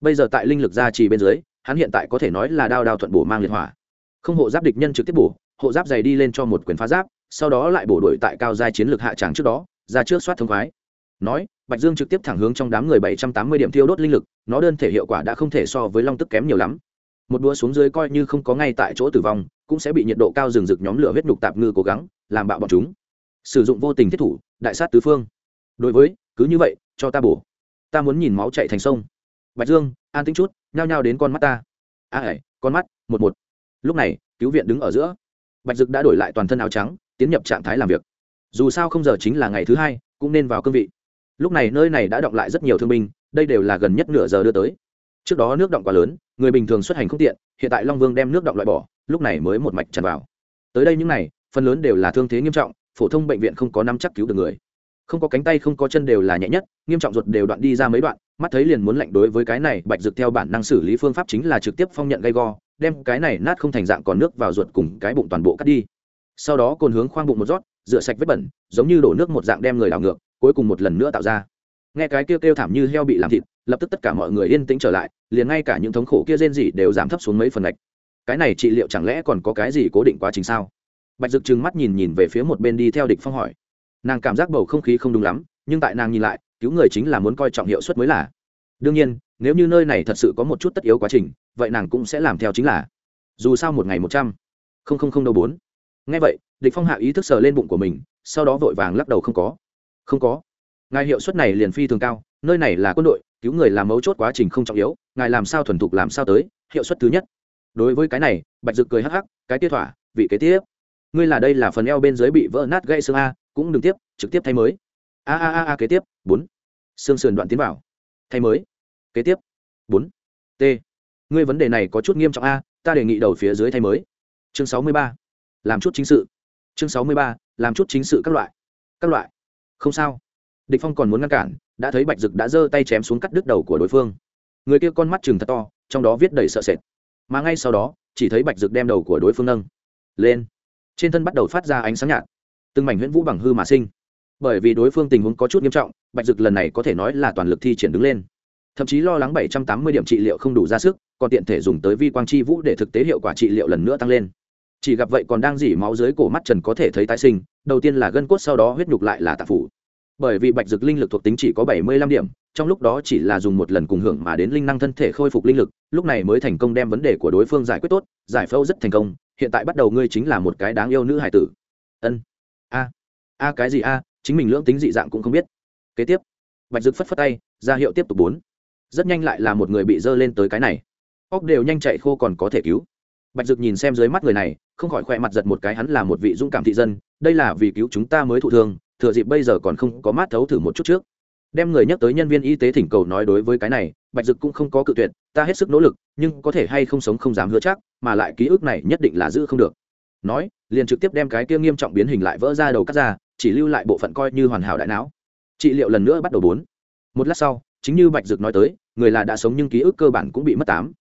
Bây giờ tại linh lực gia trì bên dưới, hắn hiện tại có thể nói là đao đao thuận bổ mang liệt hỏa. Không hộ giáp địch nhân trực tiếp bổ, hộ giáp dày đi lên cho một quyền phá giáp, sau đó lại bổ đuổi tại cao giai chiến lược hạ tràng trước đó, ra trước soát thông khoái nói bạch dương trực tiếp thẳng hướng trong đám người bảy trăm tám mươi điểm thiêu đốt linh lực nó đơn thể hiệu quả đã không thể so với long tức kém nhiều lắm. Một đũa xuống dưới coi như không có ngay tại chỗ tử vong cũng sẽ bị nhiệt độ cao rừng rực nhóm lửa huyết nhục tạp ngư cố gắng làm bạo bọn chúng. Sử dụng vô tình thiết thủ đại sát tứ phương. Đối với cứ như vậy cho ta bổ. Ta muốn nhìn máu chạy thành sông. Bạch dương an tính chút nhao nhao đến con mắt ta. A à, con mắt một một. Lúc này cứu viện đứng ở giữa. Bạch dực đã đổi lại toàn thân áo trắng tiến nhập trạng thái làm việc. Dù sao không giờ chính là ngày thứ hai cũng nên vào cương vị lúc này nơi này đã động lại rất nhiều thương binh, đây đều là gần nhất nửa giờ đưa tới. Trước đó nước động quá lớn, người bình thường xuất hành không tiện, hiện tại long vương đem nước động loại bỏ, lúc này mới một mạch tràn vào. Tới đây những này, phần lớn đều là thương thế nghiêm trọng, phổ thông bệnh viện không có nắm chắc cứu được người. Không có cánh tay, không có chân đều là nhẹ nhất, nghiêm trọng ruột đều đoạn đi ra mấy đoạn, mắt thấy liền muốn lạnh đối với cái này, bạch dược theo bản năng xử lý phương pháp chính là trực tiếp phong nhận gây go, đem cái này nát không thành dạng còn nước vào ruột cùng cái bụng toàn bộ cắt đi. Sau đó cồn hướng khoang bụng một rót, rửa sạch vết bẩn, giống như đổ nước một dạng đem người đảo ngược cuối cùng một lần nữa tạo ra. Nghe cái kêu kêu thảm như heo bị làm thịt, lập tức tất cả mọi người yên tĩnh trở lại, liền ngay cả những thống khổ kia rên rỉ đều giảm thấp xuống mấy phần lệch cái này trị liệu chẳng lẽ còn có cái gì cố định quá trình sao? Bạch dực trừng mắt nhìn nhìn về phía một bên đi theo địch phong hỏi. Nàng cảm giác bầu không khí không đúng lắm, nhưng tại nàng nhìn lại, cứu người chính là muốn coi trọng hiệu suất mới là. Đương nhiên, nếu như nơi này thật sự có một chút tất yếu quá trình, vậy nàng cũng sẽ làm theo chính là. Dù sao một ngày một trăm, không không không đâu bốn. Nghe vậy, địch phong hạ ý thức sờ lên bụng của mình, sau đó vội vàng lắc đầu không có không có. Ngài hiệu suất này liền phi thường cao, nơi này là quân đội, cứu người làm mấu chốt quá trình không trọng yếu, ngài làm sao thuần thục làm sao tới, hiệu suất thứ nhất. Đối với cái này, bạch dực cười hắc hắc, cái tiết thỏa, vị kế tiếp. Ngươi là đây là phần eo bên dưới bị vỡ nát gây xương a, cũng đừng tiếp, trực tiếp thay mới. A a a a, kế tiếp, bốn. Xương sườn đoạn tiến vào. Thay mới. Kế tiếp, bốn. T. Ngươi vấn đề này có chút nghiêm trọng a, ta đề nghị đầu phía dưới thay mới. Chương sáu mươi ba. Làm chút chính sự. Chương sáu mươi ba. Làm chút chính sự các loại. Các loại không sao. Địch phong còn muốn ngăn cản, đã thấy bạch dực đã giơ tay chém xuống cắt đứt đầu của đối phương. Người kia con mắt chừng thật to, trong đó viết đầy sợ sệt. Mà ngay sau đó, chỉ thấy bạch dực đem đầu của đối phương nâng lên. Trên thân bắt đầu phát ra ánh sáng nhạt. Từng mảnh huyễn vũ bằng hư mà sinh. Bởi vì đối phương tình huống có chút nghiêm trọng, bạch dực lần này có thể nói là toàn lực thi triển đứng lên. Thậm chí lo lắng bảy trăm tám mươi điểm trị liệu không đủ ra sức, còn tiện thể dùng tới vi quang chi vũ để thực tế hiệu quả trị liệu lần nữa tăng lên. Chỉ gặp vậy còn đang dỉ máu dưới cổ mắt trần có thể thấy tái sinh đầu tiên là gân cốt sau đó huyết nhục lại là tạp phủ. Bởi vì bạch dực linh lực thuộc tính chỉ có bảy mươi lăm điểm, trong lúc đó chỉ là dùng một lần cùng hưởng mà đến linh năng thân thể khôi phục linh lực, lúc này mới thành công đem vấn đề của đối phương giải quyết tốt, giải phẫu rất thành công, hiện tại bắt đầu ngươi chính là một cái đáng yêu nữ hải tử. Ân. A. A cái gì a, chính mình lưỡng tính dị dạng cũng không biết. Kế tiếp, bạch dực phất phất tay, ra hiệu tiếp tục bốn. Rất nhanh lại là một người bị dơ lên tới cái này. Óc đều nhanh chạy khô còn có thể cứu. Bạch dực nhìn xem dưới mắt người này không khỏi khỏe mặt giật một cái hắn là một vị dũng cảm thị dân, đây là vì cứu chúng ta mới thụ thương, thừa dịp bây giờ còn không có mát thấu thử một chút trước. Đem người nhắc tới nhân viên y tế thỉnh cầu nói đối với cái này, bạch dực cũng không có cự tuyệt, ta hết sức nỗ lực, nhưng có thể hay không sống không dám hứa chắc, mà lại ký ức này nhất định là giữ không được. Nói, liền trực tiếp đem cái kia nghiêm trọng biến hình lại vỡ ra đầu cắt ra, chỉ lưu lại bộ phận coi như hoàn hảo đại não. Trị liệu lần nữa bắt đầu bốn. Một lát sau, chính như bạch dực nói tới, người là đã sống nhưng ký ức cơ bản cũng bị mất tám.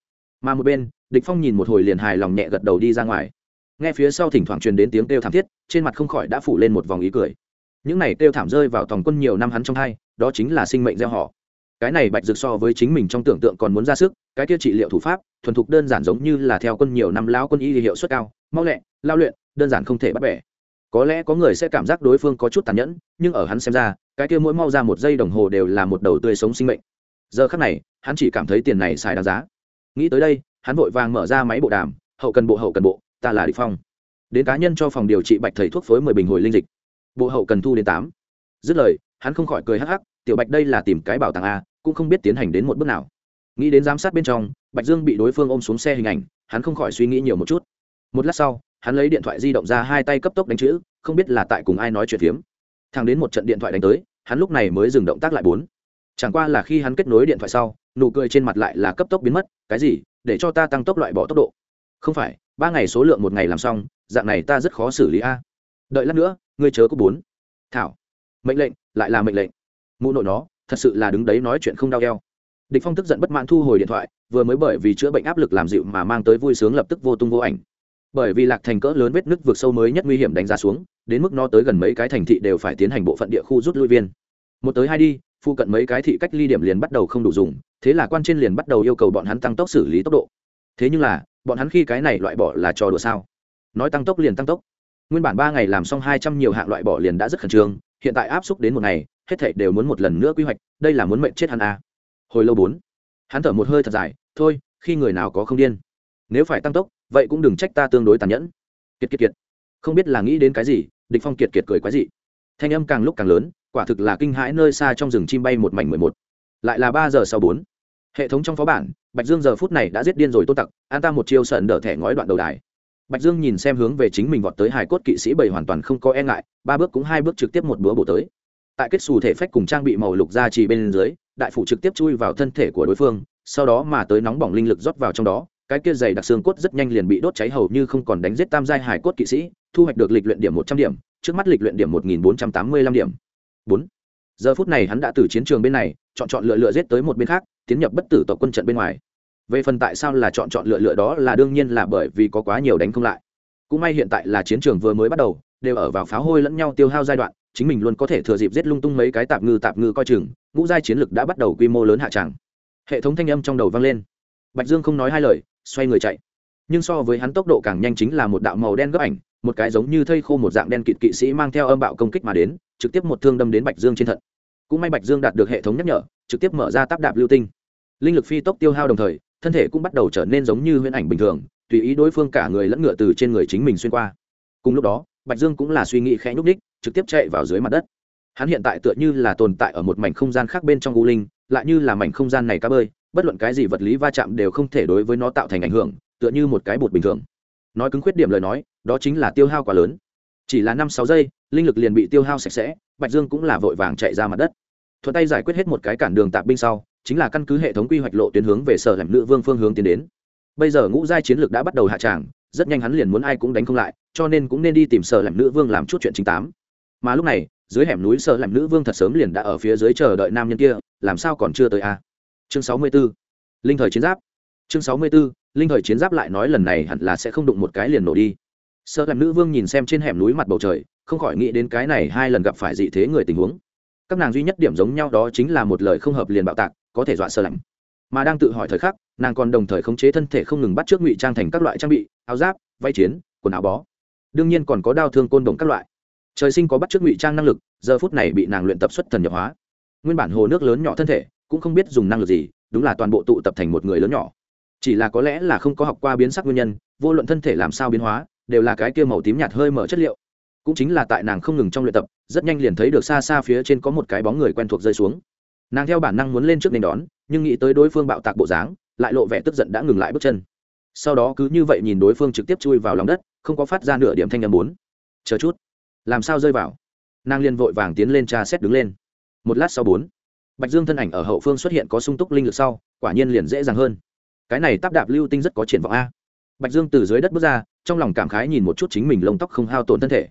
Mà một bên, địch phong nhìn một hồi liền hài lòng nhẹ gật đầu đi ra ngoài nghe phía sau thỉnh thoảng truyền đến tiếng kêu thảm thiết, trên mặt không khỏi đã phủ lên một vòng ý cười. Những này kêu thảm rơi vào tòng quân nhiều năm hắn trong hai, đó chính là sinh mệnh gieo họ. Cái này bạch dược so với chính mình trong tưởng tượng còn muốn ra sức, cái kia trị liệu thủ pháp, thuần thục đơn giản giống như là theo quân nhiều năm lão quân y hiệu suất cao, mau lẹ, lao luyện, đơn giản không thể bắt bẻ. Có lẽ có người sẽ cảm giác đối phương có chút tàn nhẫn, nhưng ở hắn xem ra, cái kia mỗi mau ra một giây đồng hồ đều là một đầu tươi sống sinh mệnh. Giờ khắc này, hắn chỉ cảm thấy tiền này xài đáng giá. Nghĩ tới đây, hắn vội vàng mở ra máy bộ đàm, hậu cần bộ, hậu cần bộ ta là địch phong. Đến cá nhân cho phòng điều trị bạch thầy thuốc phối mười bình hồi linh dịch. Bộ hậu cần thu đến tám. Dứt lời, hắn không khỏi cười hắc hắc, tiểu bạch đây là tìm cái bảo tàng a, cũng không biết tiến hành đến một bước nào. Nghĩ đến giám sát bên trong, bạch dương bị đối phương ôm xuống xe hình ảnh, hắn không khỏi suy nghĩ nhiều một chút. Một lát sau, hắn lấy điện thoại di động ra hai tay cấp tốc đánh chữ, không biết là tại cùng ai nói chuyện phiếm. Thằng đến một trận điện thoại đánh tới, hắn lúc này mới dừng động tác lại bốn. Chẳng qua là khi hắn kết nối điện thoại sau, nụ cười trên mặt lại là cấp tốc biến mất, cái gì? Để cho ta tăng tốc loại bỏ tốc độ. Không phải ba ngày số lượng một ngày làm xong, dạng này ta rất khó xử lý a. Đợi lát nữa, ngươi chớ có bốn thảo, mệnh lệnh, lại là mệnh lệnh. Mụ nội nó, thật sự là đứng đấy nói chuyện không đau keo địch phong tức giận bất mãn thu hồi điện thoại, vừa mới bởi vì chữa bệnh áp lực làm dịu mà mang tới vui sướng lập tức vô tung vô ảnh. Bởi vì lạc thành cỡ lớn vết nứt vượt sâu mới nhất nguy hiểm đánh giá xuống, đến mức nó tới gần mấy cái thành thị đều phải tiến hành bộ phận địa khu rút lui viên. Một tới hai đi, phụ cận mấy cái thị cách ly điểm liền bắt đầu không đủ dùng, thế là quan trên liền bắt đầu yêu cầu bọn hắn tăng tốc xử lý tốc độ. Thế nhưng là bọn hắn khi cái này loại bỏ là trò đùa sao? Nói tăng tốc liền tăng tốc. Nguyên bản ba ngày làm xong hai trăm nhiều hạng loại bỏ liền đã rất khẩn trương, hiện tại áp xúc đến một ngày, hết thảy đều muốn một lần nữa quy hoạch, đây là muốn mệnh chết hắn à. hồi lâu bốn, hắn thở một hơi thật dài, thôi, khi người nào có không điên? Nếu phải tăng tốc, vậy cũng đừng trách ta tương đối tàn nhẫn. Kiệt kiệt kiệt. Không biết là nghĩ đến cái gì, địch phong kiệt kiệt cười quái dị. Thanh âm càng lúc càng lớn, quả thực là kinh hãi nơi xa trong rừng chim bay một mảnh mười một. Lại là ba giờ sau bốn hệ thống trong phó bản, bạch dương giờ phút này đã giết điên rồi tôn tặc, an ta một chiêu sợn đỡ thẻ ngói đoạn đầu đài. Bạch dương nhìn xem hướng về chính mình vọt tới hải cốt kỵ sĩ bảy hoàn toàn không có e ngại, ba bước cũng hai bước trực tiếp một bữa bổ tới. Tại kết xù thể phách cùng trang bị màu lục ra chỉ bên dưới, đại phủ trực tiếp chui vào thân thể của đối phương, sau đó mà tới nóng bỏng linh lực rót vào trong đó, cái kia dày đặc xương cốt rất nhanh liền bị đốt cháy hầu như không còn đánh giết tam giai hải cốt kỵ sĩ, thu hoạch được lịch luyện điểm một trăm điểm, trước mắt lịch luyện điểm một nghìn bốn trăm tám mươi lăm điểm. Bốn. Giờ phút này hắn đã từ chiến trường bên này, chọn chọn lựa lựa giết tới một bên khác tiến nhập bất tử tộc quân trận bên ngoài. Về phần tại sao là chọn chọn lựa lựa đó là đương nhiên là bởi vì có quá nhiều đánh không lại. Cũng may hiện tại là chiến trường vừa mới bắt đầu, đều ở vào pháo hôi lẫn nhau tiêu hao giai đoạn, chính mình luôn có thể thừa dịp giết lung tung mấy cái tạp ngư tạp ngư coi chừng, ngũ giai chiến lực đã bắt đầu quy mô lớn hạ tràng. Hệ thống thanh âm trong đầu vang lên. Bạch dương không nói hai lời, xoay người chạy. Nhưng so với hắn tốc độ càng nhanh chính là một đạo màu đen gấp ảnh, một cái giống như thây khô một dạng đen kịt kỵ sĩ mang theo âm bạo công kích mà đến, trực tiếp một thương đâm đến bạch dương trên thận. Cũng may bạch dương đạt được hệ thống nhắc nhở, trực tiếp mở ra táp đạp lưu tinh linh lực phi tốc tiêu hao đồng thời, thân thể cũng bắt đầu trở nên giống như huyễn ảnh bình thường, tùy ý đối phương cả người lẫn ngựa từ trên người chính mình xuyên qua. Cùng lúc đó, bạch dương cũng là suy nghĩ khẽ nhúc ních trực tiếp chạy vào dưới mặt đất. Hắn hiện tại tựa như là tồn tại ở một mảnh không gian khác bên trong u linh, lại như là mảnh không gian này cá bơi, bất luận cái gì vật lý va chạm đều không thể đối với nó tạo thành ảnh hưởng, tựa như một cái bột bình thường. Nói cứng khuyết điểm lời nói, đó chính là tiêu hao quá lớn. Chỉ là năm sáu giây, linh lực liền bị tiêu hao sạch sẽ, bạch dương cũng là vội vàng chạy ra mặt đất thuận tay giải quyết hết một cái cản đường tạp binh sau, chính là căn cứ hệ thống quy hoạch lộ tuyến hướng về sở hẻm nữ vương phương hướng tiến đến bây giờ ngũ giai chiến lược đã bắt đầu hạ tràng, rất nhanh hắn liền muốn ai cũng đánh không lại, cho nên cũng nên đi tìm sở hẻm nữ vương làm chút chuyện chính tám mà lúc này, dưới hẻm núi sở hẻm nữ vương thật sớm liền đã ở phía dưới chờ đợi nam nhân kia, làm sao còn chưa tới a chương sáu mươi 64. linh thời chiến giáp chương sáu mươi 64. linh thời chiến giáp lại nói lần này hẳn là sẽ không đụng một cái liền nổ đi sợ làm nữ vương nhìn xem trên hẻm núi mặt bầu trời, không khỏi nghĩ đến cái này hai lần gặp phải dị thế người tình huống các nàng duy nhất điểm giống nhau đó chính là một lời không hợp liền bạo tạc, có thể dọa sơ lạnh mà đang tự hỏi thời khắc, nàng còn đồng thời khống chế thân thể không ngừng bắt trước ngụy trang thành các loại trang bị, áo giáp vay chiến, quần áo bó. Đương nhiên còn có đao thương côn đồng các loại. Trời sinh có bắt trước ngụy trang năng lực, giờ phút này bị nàng luyện tập xuất thần nhập hóa. Nguyên bản hồ nước lớn nhỏ thân thể, cũng không biết dùng năng lực gì, đúng là toàn bộ tụ tập thành một người lớn nhỏ. Chỉ là có lẽ là không có học qua biến sắc nguyên nhân, vô luận thân thể làm sao biến hóa, đều là cái kia màu tím nhạt hơi mở chất liệu cũng chính là tại nàng không ngừng trong luyện tập, rất nhanh liền thấy được xa xa phía trên có một cái bóng người quen thuộc rơi xuống. Nàng theo bản năng muốn lên trước nền đón, nhưng nghĩ tới đối phương bạo tạc bộ dáng, lại lộ vẻ tức giận đã ngừng lại bước chân. Sau đó cứ như vậy nhìn đối phương trực tiếp chui vào lòng đất, không có phát ra nửa điểm thanh âm bốn. Chờ chút, làm sao rơi vào? Nàng liền vội vàng tiến lên tra xét đứng lên. Một lát sau bốn, bạch dương thân ảnh ở hậu phương xuất hiện có sung túc linh lực sau, quả nhiên liền dễ dàng hơn. Cái này tắp đạp lưu tinh rất có triển vọng a. Bạch dương từ dưới đất bước ra, trong lòng cảm khái nhìn một chút chính mình lông tóc không hao tổn thân thể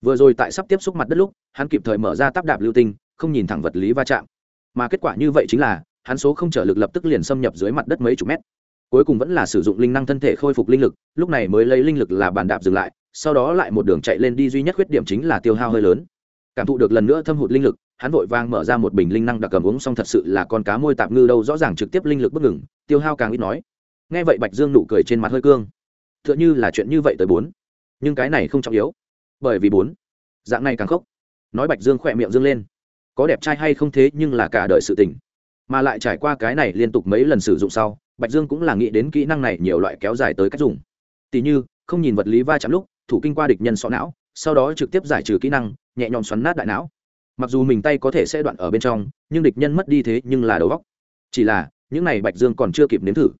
vừa rồi tại sắp tiếp xúc mặt đất lúc, hắn kịp thời mở ra tắp đạp lưu tinh, không nhìn thẳng vật lý va chạm. Mà kết quả như vậy chính là, hắn số không trở lực lập tức liền xâm nhập dưới mặt đất mấy chục mét. Cuối cùng vẫn là sử dụng linh năng thân thể khôi phục linh lực, lúc này mới lấy linh lực là bàn đạp dừng lại, sau đó lại một đường chạy lên đi duy nhất khuyết điểm chính là tiêu hao hơi lớn. Cảm thụ được lần nữa thâm hụt linh lực, hắn vội vang mở ra một bình linh năng đặc cầm uống xong thật sự là con cá môi tạp ngư đâu rõ ràng trực tiếp linh lực bất ngừng, tiêu hao càng ít nói. Nghe vậy bạch dương nụ cười trên mặt hơi cương. T h ư ợ n h ư là chuyện như vậy tới bốn. Nhưng cái này không trọng yếu bởi vì bốn. Dạng này càng khốc. Nói bạch dương khỏe miệng dương lên. Có đẹp trai hay không thế nhưng là cả đời sự tình. Mà lại trải qua cái này liên tục mấy lần sử dụng sau, bạch dương cũng là nghĩ đến kỹ năng này nhiều loại kéo dài tới cách dùng. Tỉ như, không nhìn vật lý va chạm lúc, thủ kinh qua địch nhân sọ não, sau đó trực tiếp giải trừ kỹ năng, nhẹ nhõm xoắn nát đại não. Mặc dù mình tay có thể sẽ đoạn ở bên trong, nhưng địch nhân mất đi thế nhưng là đầu góc chỉ là, những này bạch dương còn chưa kịp nếm thử.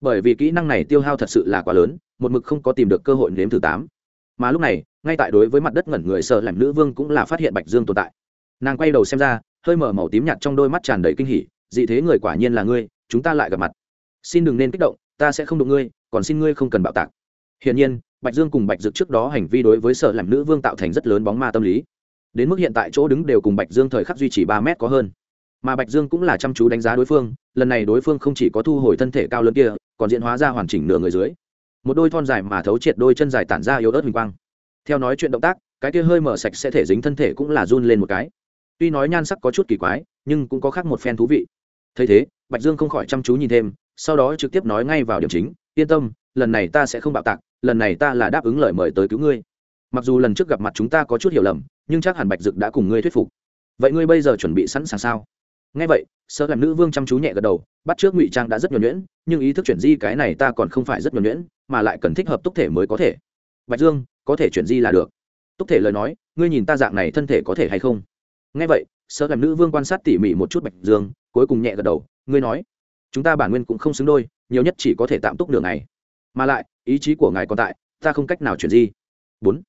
Bởi vì kỹ năng này tiêu hao thật sự là quá lớn, một mực không có tìm được cơ hội nếm thử tám mà lúc này, ngay tại đối với mặt đất ngẩn người sợ làm nữ vương cũng là phát hiện bạch dương tồn tại. Nàng quay đầu xem ra, hơi mở màu tím nhạt trong đôi mắt tràn đầy kinh hỉ, dị thế người quả nhiên là ngươi, chúng ta lại gặp mặt. Xin đừng nên kích động, ta sẽ không đụng ngươi, còn xin ngươi không cần bạo tạc. Hiển nhiên, bạch dương cùng bạch dực trước đó hành vi đối với sợ làm nữ vương tạo thành rất lớn bóng ma tâm lý. Đến mức hiện tại chỗ đứng đều cùng bạch dương thời khắc duy trì ba mét có hơn. Mà bạch dương cũng là chăm chú đánh giá đối phương, lần này đối phương không chỉ có thu hồi thân thể cao lớn kia, còn diễn hóa ra hoàn chỉnh nửa người dưới một đôi thon dài mà thấu triệt đôi chân dài tản ra yếu ớt huỳnh quang. Theo nói chuyện động tác, cái kia hơi mở sạch sẽ thể dính thân thể cũng là run lên một cái. Tuy nói nhan sắc có chút kỳ quái, nhưng cũng có khác một phen thú vị. Thấy thế, bạch dương không khỏi chăm chú nhìn thêm, sau đó trực tiếp nói ngay vào điểm chính, yên tâm, lần này ta sẽ không bạo tạc, lần này ta là đáp ứng lời mời tới cứu ngươi. Mặc dù lần trước gặp mặt chúng ta có chút hiểu lầm, nhưng chắc hẳn bạch dực đã cùng ngươi thuyết phục. Vậy ngươi bây giờ chuẩn bị sẵn sàng sao? Ngay vậy, sợ làm nữ vương chăm chú nhẹ gật đầu, bắt trước ngụy trang đã rất nhuẩn nhuyễn, nhưng ý thức chuyển di cái này ta còn không phải rất nhuẩn nhuyễn mà lại cần thích hợp túc thể mới có thể. Bạch dương, có thể chuyển di là được. Túc thể lời nói, ngươi nhìn ta dạng này thân thể có thể hay không? Ngay vậy, sợ làm nữ vương quan sát tỉ mỉ một chút bạch dương, cuối cùng nhẹ gật đầu, ngươi nói, chúng ta bản nguyên cũng không xứng đôi, nhiều nhất chỉ có thể tạm túc đường này mà lại, ý chí của ngài còn tại, ta không cách nào chuyển di. Bốn.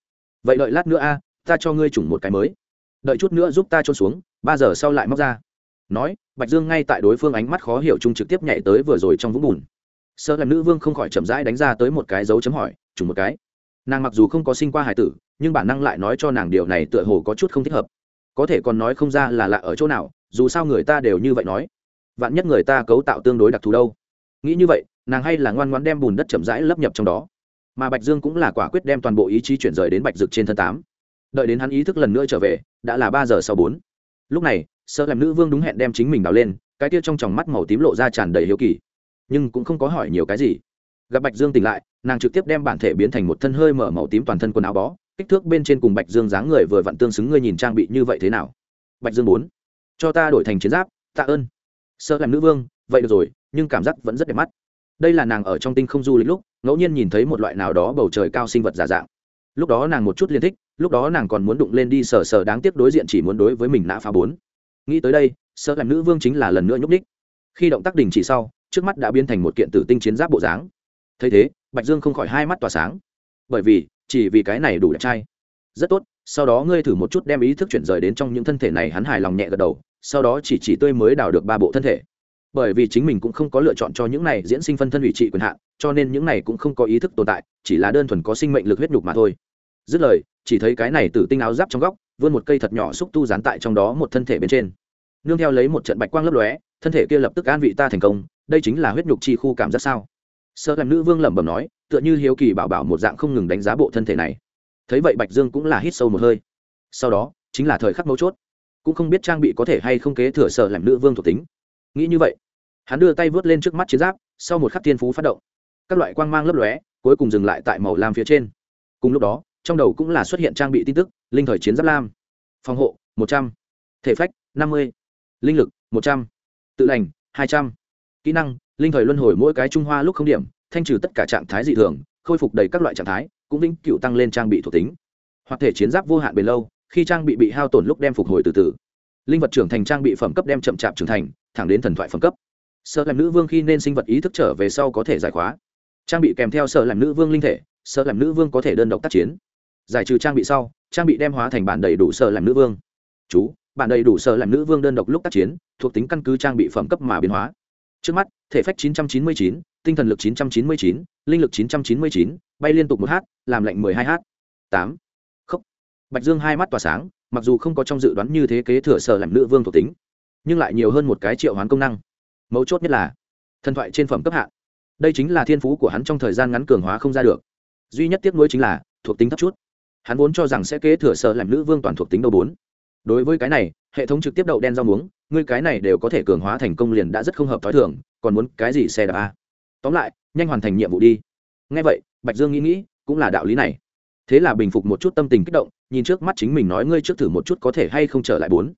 Vậy đợi lát nữa a, ta cho ngươi chủng một cái mới. Đợi chút nữa giúp ta trôn xuống, ba giờ sau lại móc ra. Nói, bạch dương ngay tại đối phương ánh mắt khó hiểu chung trực tiếp nhảy tới vừa rồi trong vũng bùn sợ làm nữ vương không khỏi chậm rãi đánh ra tới một cái dấu chấm hỏi trùng một cái. Nàng mặc dù không có sinh qua hải tử, nhưng bản năng lại nói cho nàng điều này tựa hồ có chút không thích hợp. Có thể còn nói không ra là lạ ở chỗ nào, dù sao người ta đều như vậy nói. Vạn nhất người ta cấu tạo tương đối đặc thù đâu. Nghĩ như vậy, nàng hay là ngoan ngoan đem bùn đất chậm rãi lấp nhập trong đó. Mà bạch dương cũng là quả quyết đem toàn bộ ý chí chuyển rời đến bạch dực trên thân tám. Đợi đến hắn ý thức lần nữa trở về, đã là ba giờ sau bốn. Lúc này, sợ làm nữ vương đúng hẹn đem chính mình đào lên, cái tia trong tròng mắt màu tím lộ ra tràn đầy hiếu kỳ nhưng cũng không có hỏi nhiều cái gì. Gặp bạch dương tỉnh lại, nàng trực tiếp đem bản thể biến thành một thân hơi mở màu tím toàn thân quần áo bó, kích thước bên trên cùng bạch dương dáng người vừa vặn tương xứng, ngươi nhìn trang bị như vậy thế nào? Bạch dương bốn cho ta đổi thành chiến giáp, tạ ơn. Sợ làm nữ vương, vậy được rồi, nhưng cảm giác vẫn rất đẹp mắt. Đây là nàng ở trong tinh không du lịch lúc, ngẫu nhiên nhìn thấy một loại nào đó bầu trời cao sinh vật giả dạng. Lúc đó nàng một chút liên thích, lúc đó nàng còn muốn đụng lên đi sờ sờ đáng tiếc đối diện chỉ muốn đối với mình nã phá bốn. Nghĩ tới đây, sợ làm nữ vương chính là lần nữa nhúc đích khi động tác đình chỉ sau trước mắt đã biến thành một kiện tử tinh chiến giáp bộ dáng. Thấy thế, bạch dương không khỏi hai mắt tỏa sáng. Bởi vì, chỉ vì cái này đủ đẹp trai. Rất tốt, sau đó ngươi thử một chút đem ý thức chuyển rời đến trong những thân thể này, hắn hài lòng nhẹ gật đầu, sau đó chỉ chỉ tươi mới đào được ba bộ thân thể. Bởi vì chính mình cũng không có lựa chọn cho những này diễn sinh phân thân ủy trị quyền hạn, cho nên những này cũng không có ý thức tồn tại, chỉ là đơn thuần có sinh mệnh lực huyết nhục mà thôi. Dứt lời, chỉ thấy cái này tử tinh áo giáp trong góc, vươn một cây thật nhỏ xúc tu dán tại trong đó một thân thể bên trên. Nương theo lấy một trận bạch quang lấp lóe, thân thể kia lập tức an vị ta thành công đây chính là huyết nhục chi khu cảm giác sao? Sợ làm nữ vương lẩm bẩm nói, tựa như hiếu kỳ bảo bảo một dạng không ngừng đánh giá bộ thân thể này. Thấy vậy bạch dương cũng là hít sâu một hơi. Sau đó, chính là thời khắc mấu chốt. Cũng không biết trang bị có thể hay không kế thừa sợ làm nữ vương thuộc tính. Nghĩ như vậy, hắn đưa tay vớt lên trước mắt chiến giáp, sau một khắc thiên phú phát động. Các loại quang mang lấp lóe, cuối cùng dừng lại tại màu lam phía trên. Cùng lúc đó, trong đầu cũng là xuất hiện trang bị tin tức, linh thời chiến giáp lam. Phòng hộ, một trăm. Thể phách, năm mươi. Linh lực, một trăm. Tự lành, hai trăm kỹ năng, linh thời luân hồi mỗi cái trung hoa lúc không điểm, thanh trừ tất cả trạng thái dị thường, khôi phục đầy các loại trạng thái, cũng vĩnh cựu tăng lên trang bị thuộc tính. Hoặc thể chiến giáp vô hạn bền lâu, khi trang bị bị hao tổn lúc đem phục hồi từ từ. Linh vật trưởng thành trang bị phẩm cấp đem chậm chạp trưởng thành, thẳng đến thần thoại phẩm cấp. Sợ làm nữ vương khi nên sinh vật ý thức trở về sau có thể giải khóa. Trang bị kèm theo sợ làm nữ vương linh thể, sợ làm nữ vương có thể đơn độc tác chiến. Giải trừ trang bị sau, trang bị đem hóa thành bản đầy đủ sợ làm nữ vương. Chú, bản đầy đủ sợ làm nữ vương đơn độc lúc tác chiến, thuộc tính căn cứ trang bị phẩm cấp mà biến hóa trước mắt thể phách 999, tinh thần lực 999, linh lực 999, bay liên tục một h làm lạnh 12 h 8. khốc bạch dương hai mắt tỏa sáng mặc dù không có trong dự đoán như thế kế thừa sở làm nữ vương thuộc tính nhưng lại nhiều hơn một cái triệu hoán công năng. Mấu chốt nhất là thần thoại trên phẩm cấp hạ đây chính là thiên phú của hắn trong thời gian ngắn cường hóa không ra được. Duy nhất tiếc nuối chính là thuộc tính thấp chút. Hắn vốn cho rằng sẽ kế thừa sở làm nữ vương toàn thuộc tính đầu bốn. Đối với cái này hệ thống trực tiếp đậu đen rau muống ngươi cái này đều có thể cường hóa thành công liền đã rất không hợp t h ó i thường, còn muốn cái gì xe đạp a? Tóm lại, nhanh hoàn thành nhiệm vụ đi. Ngay vậy, bạch dương nghĩ nghĩ, cũng là đạo lý này. Thế là bình phục một chút tâm tình kích động, nhìn trước mắt chính mình nói ngươi trước thử một chút có thể hay không trở lại bốn.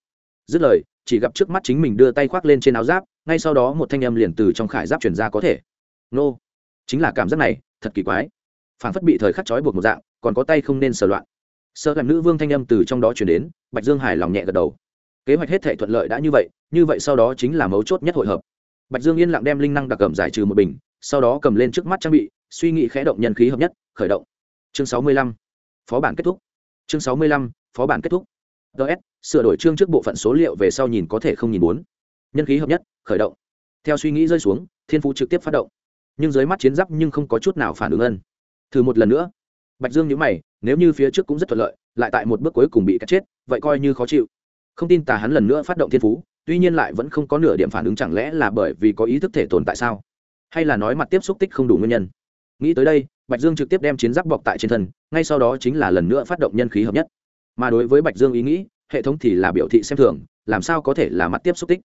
Dứt lời, chỉ gặp trước mắt chính mình đưa tay khoác lên trên áo giáp, ngay sau đó một thanh âm liền từ trong khải giáp chuyển ra có thể. Nô. Chính là cảm giác này, thật kỳ quái. Phản phất bị thời khắc trói buộc một dạng, còn có tay không nên sờ loạn. Sợ làm nữ vương thanh âm từ trong đó chuyển đến, bạch dương hài lòng nhẹ gật đầu kế hoạch hết thể thuận lợi đã như vậy như vậy sau đó chính là mấu chốt nhất hội hợp. Bạch dương yên lặng đem linh năng đặc cầm giải trừ một bình, sau đó cầm lên trước mắt trang bị, suy nghĩ khẽ động nhân khí hợp nhất, khởi động. Chương sáu mươi lăm, phó bản kết thúc. Chương sáu mươi lăm, phó bản kết thúc. Ts sửa đổi chương trước bộ phận số liệu về sau nhìn có thể không nhìn bốn. Nhân khí hợp nhất, khởi động. Theo suy nghĩ rơi xuống, thiên phú trực tiếp phát động. Nhưng dưới mắt chiến giáp nhưng không có chút nào phản ứng ân. Thử một lần nữa. Bạch dương nhớ mày, nếu như phía trước cũng rất thuận lợi, lại tại một bước cuối cùng bị cắt chết, vậy coi như khó chịu không tin tà hắn lần nữa phát động thiên phú, tuy nhiên lại vẫn không có nửa điểm phản ứng chẳng lẽ là bởi vì có ý thức thể tồn tại sao? Hay là nói mặt tiếp xúc tích không đủ nguyên nhân? Nghĩ tới đây, bạch dương trực tiếp đem chiến giáp bọc tại trên thân, ngay sau đó chính là lần nữa phát động nhân khí hợp nhất. Mà đối với bạch dương ý nghĩ, hệ thống thì là biểu thị xem thường, làm sao có thể là mặt tiếp xúc tích?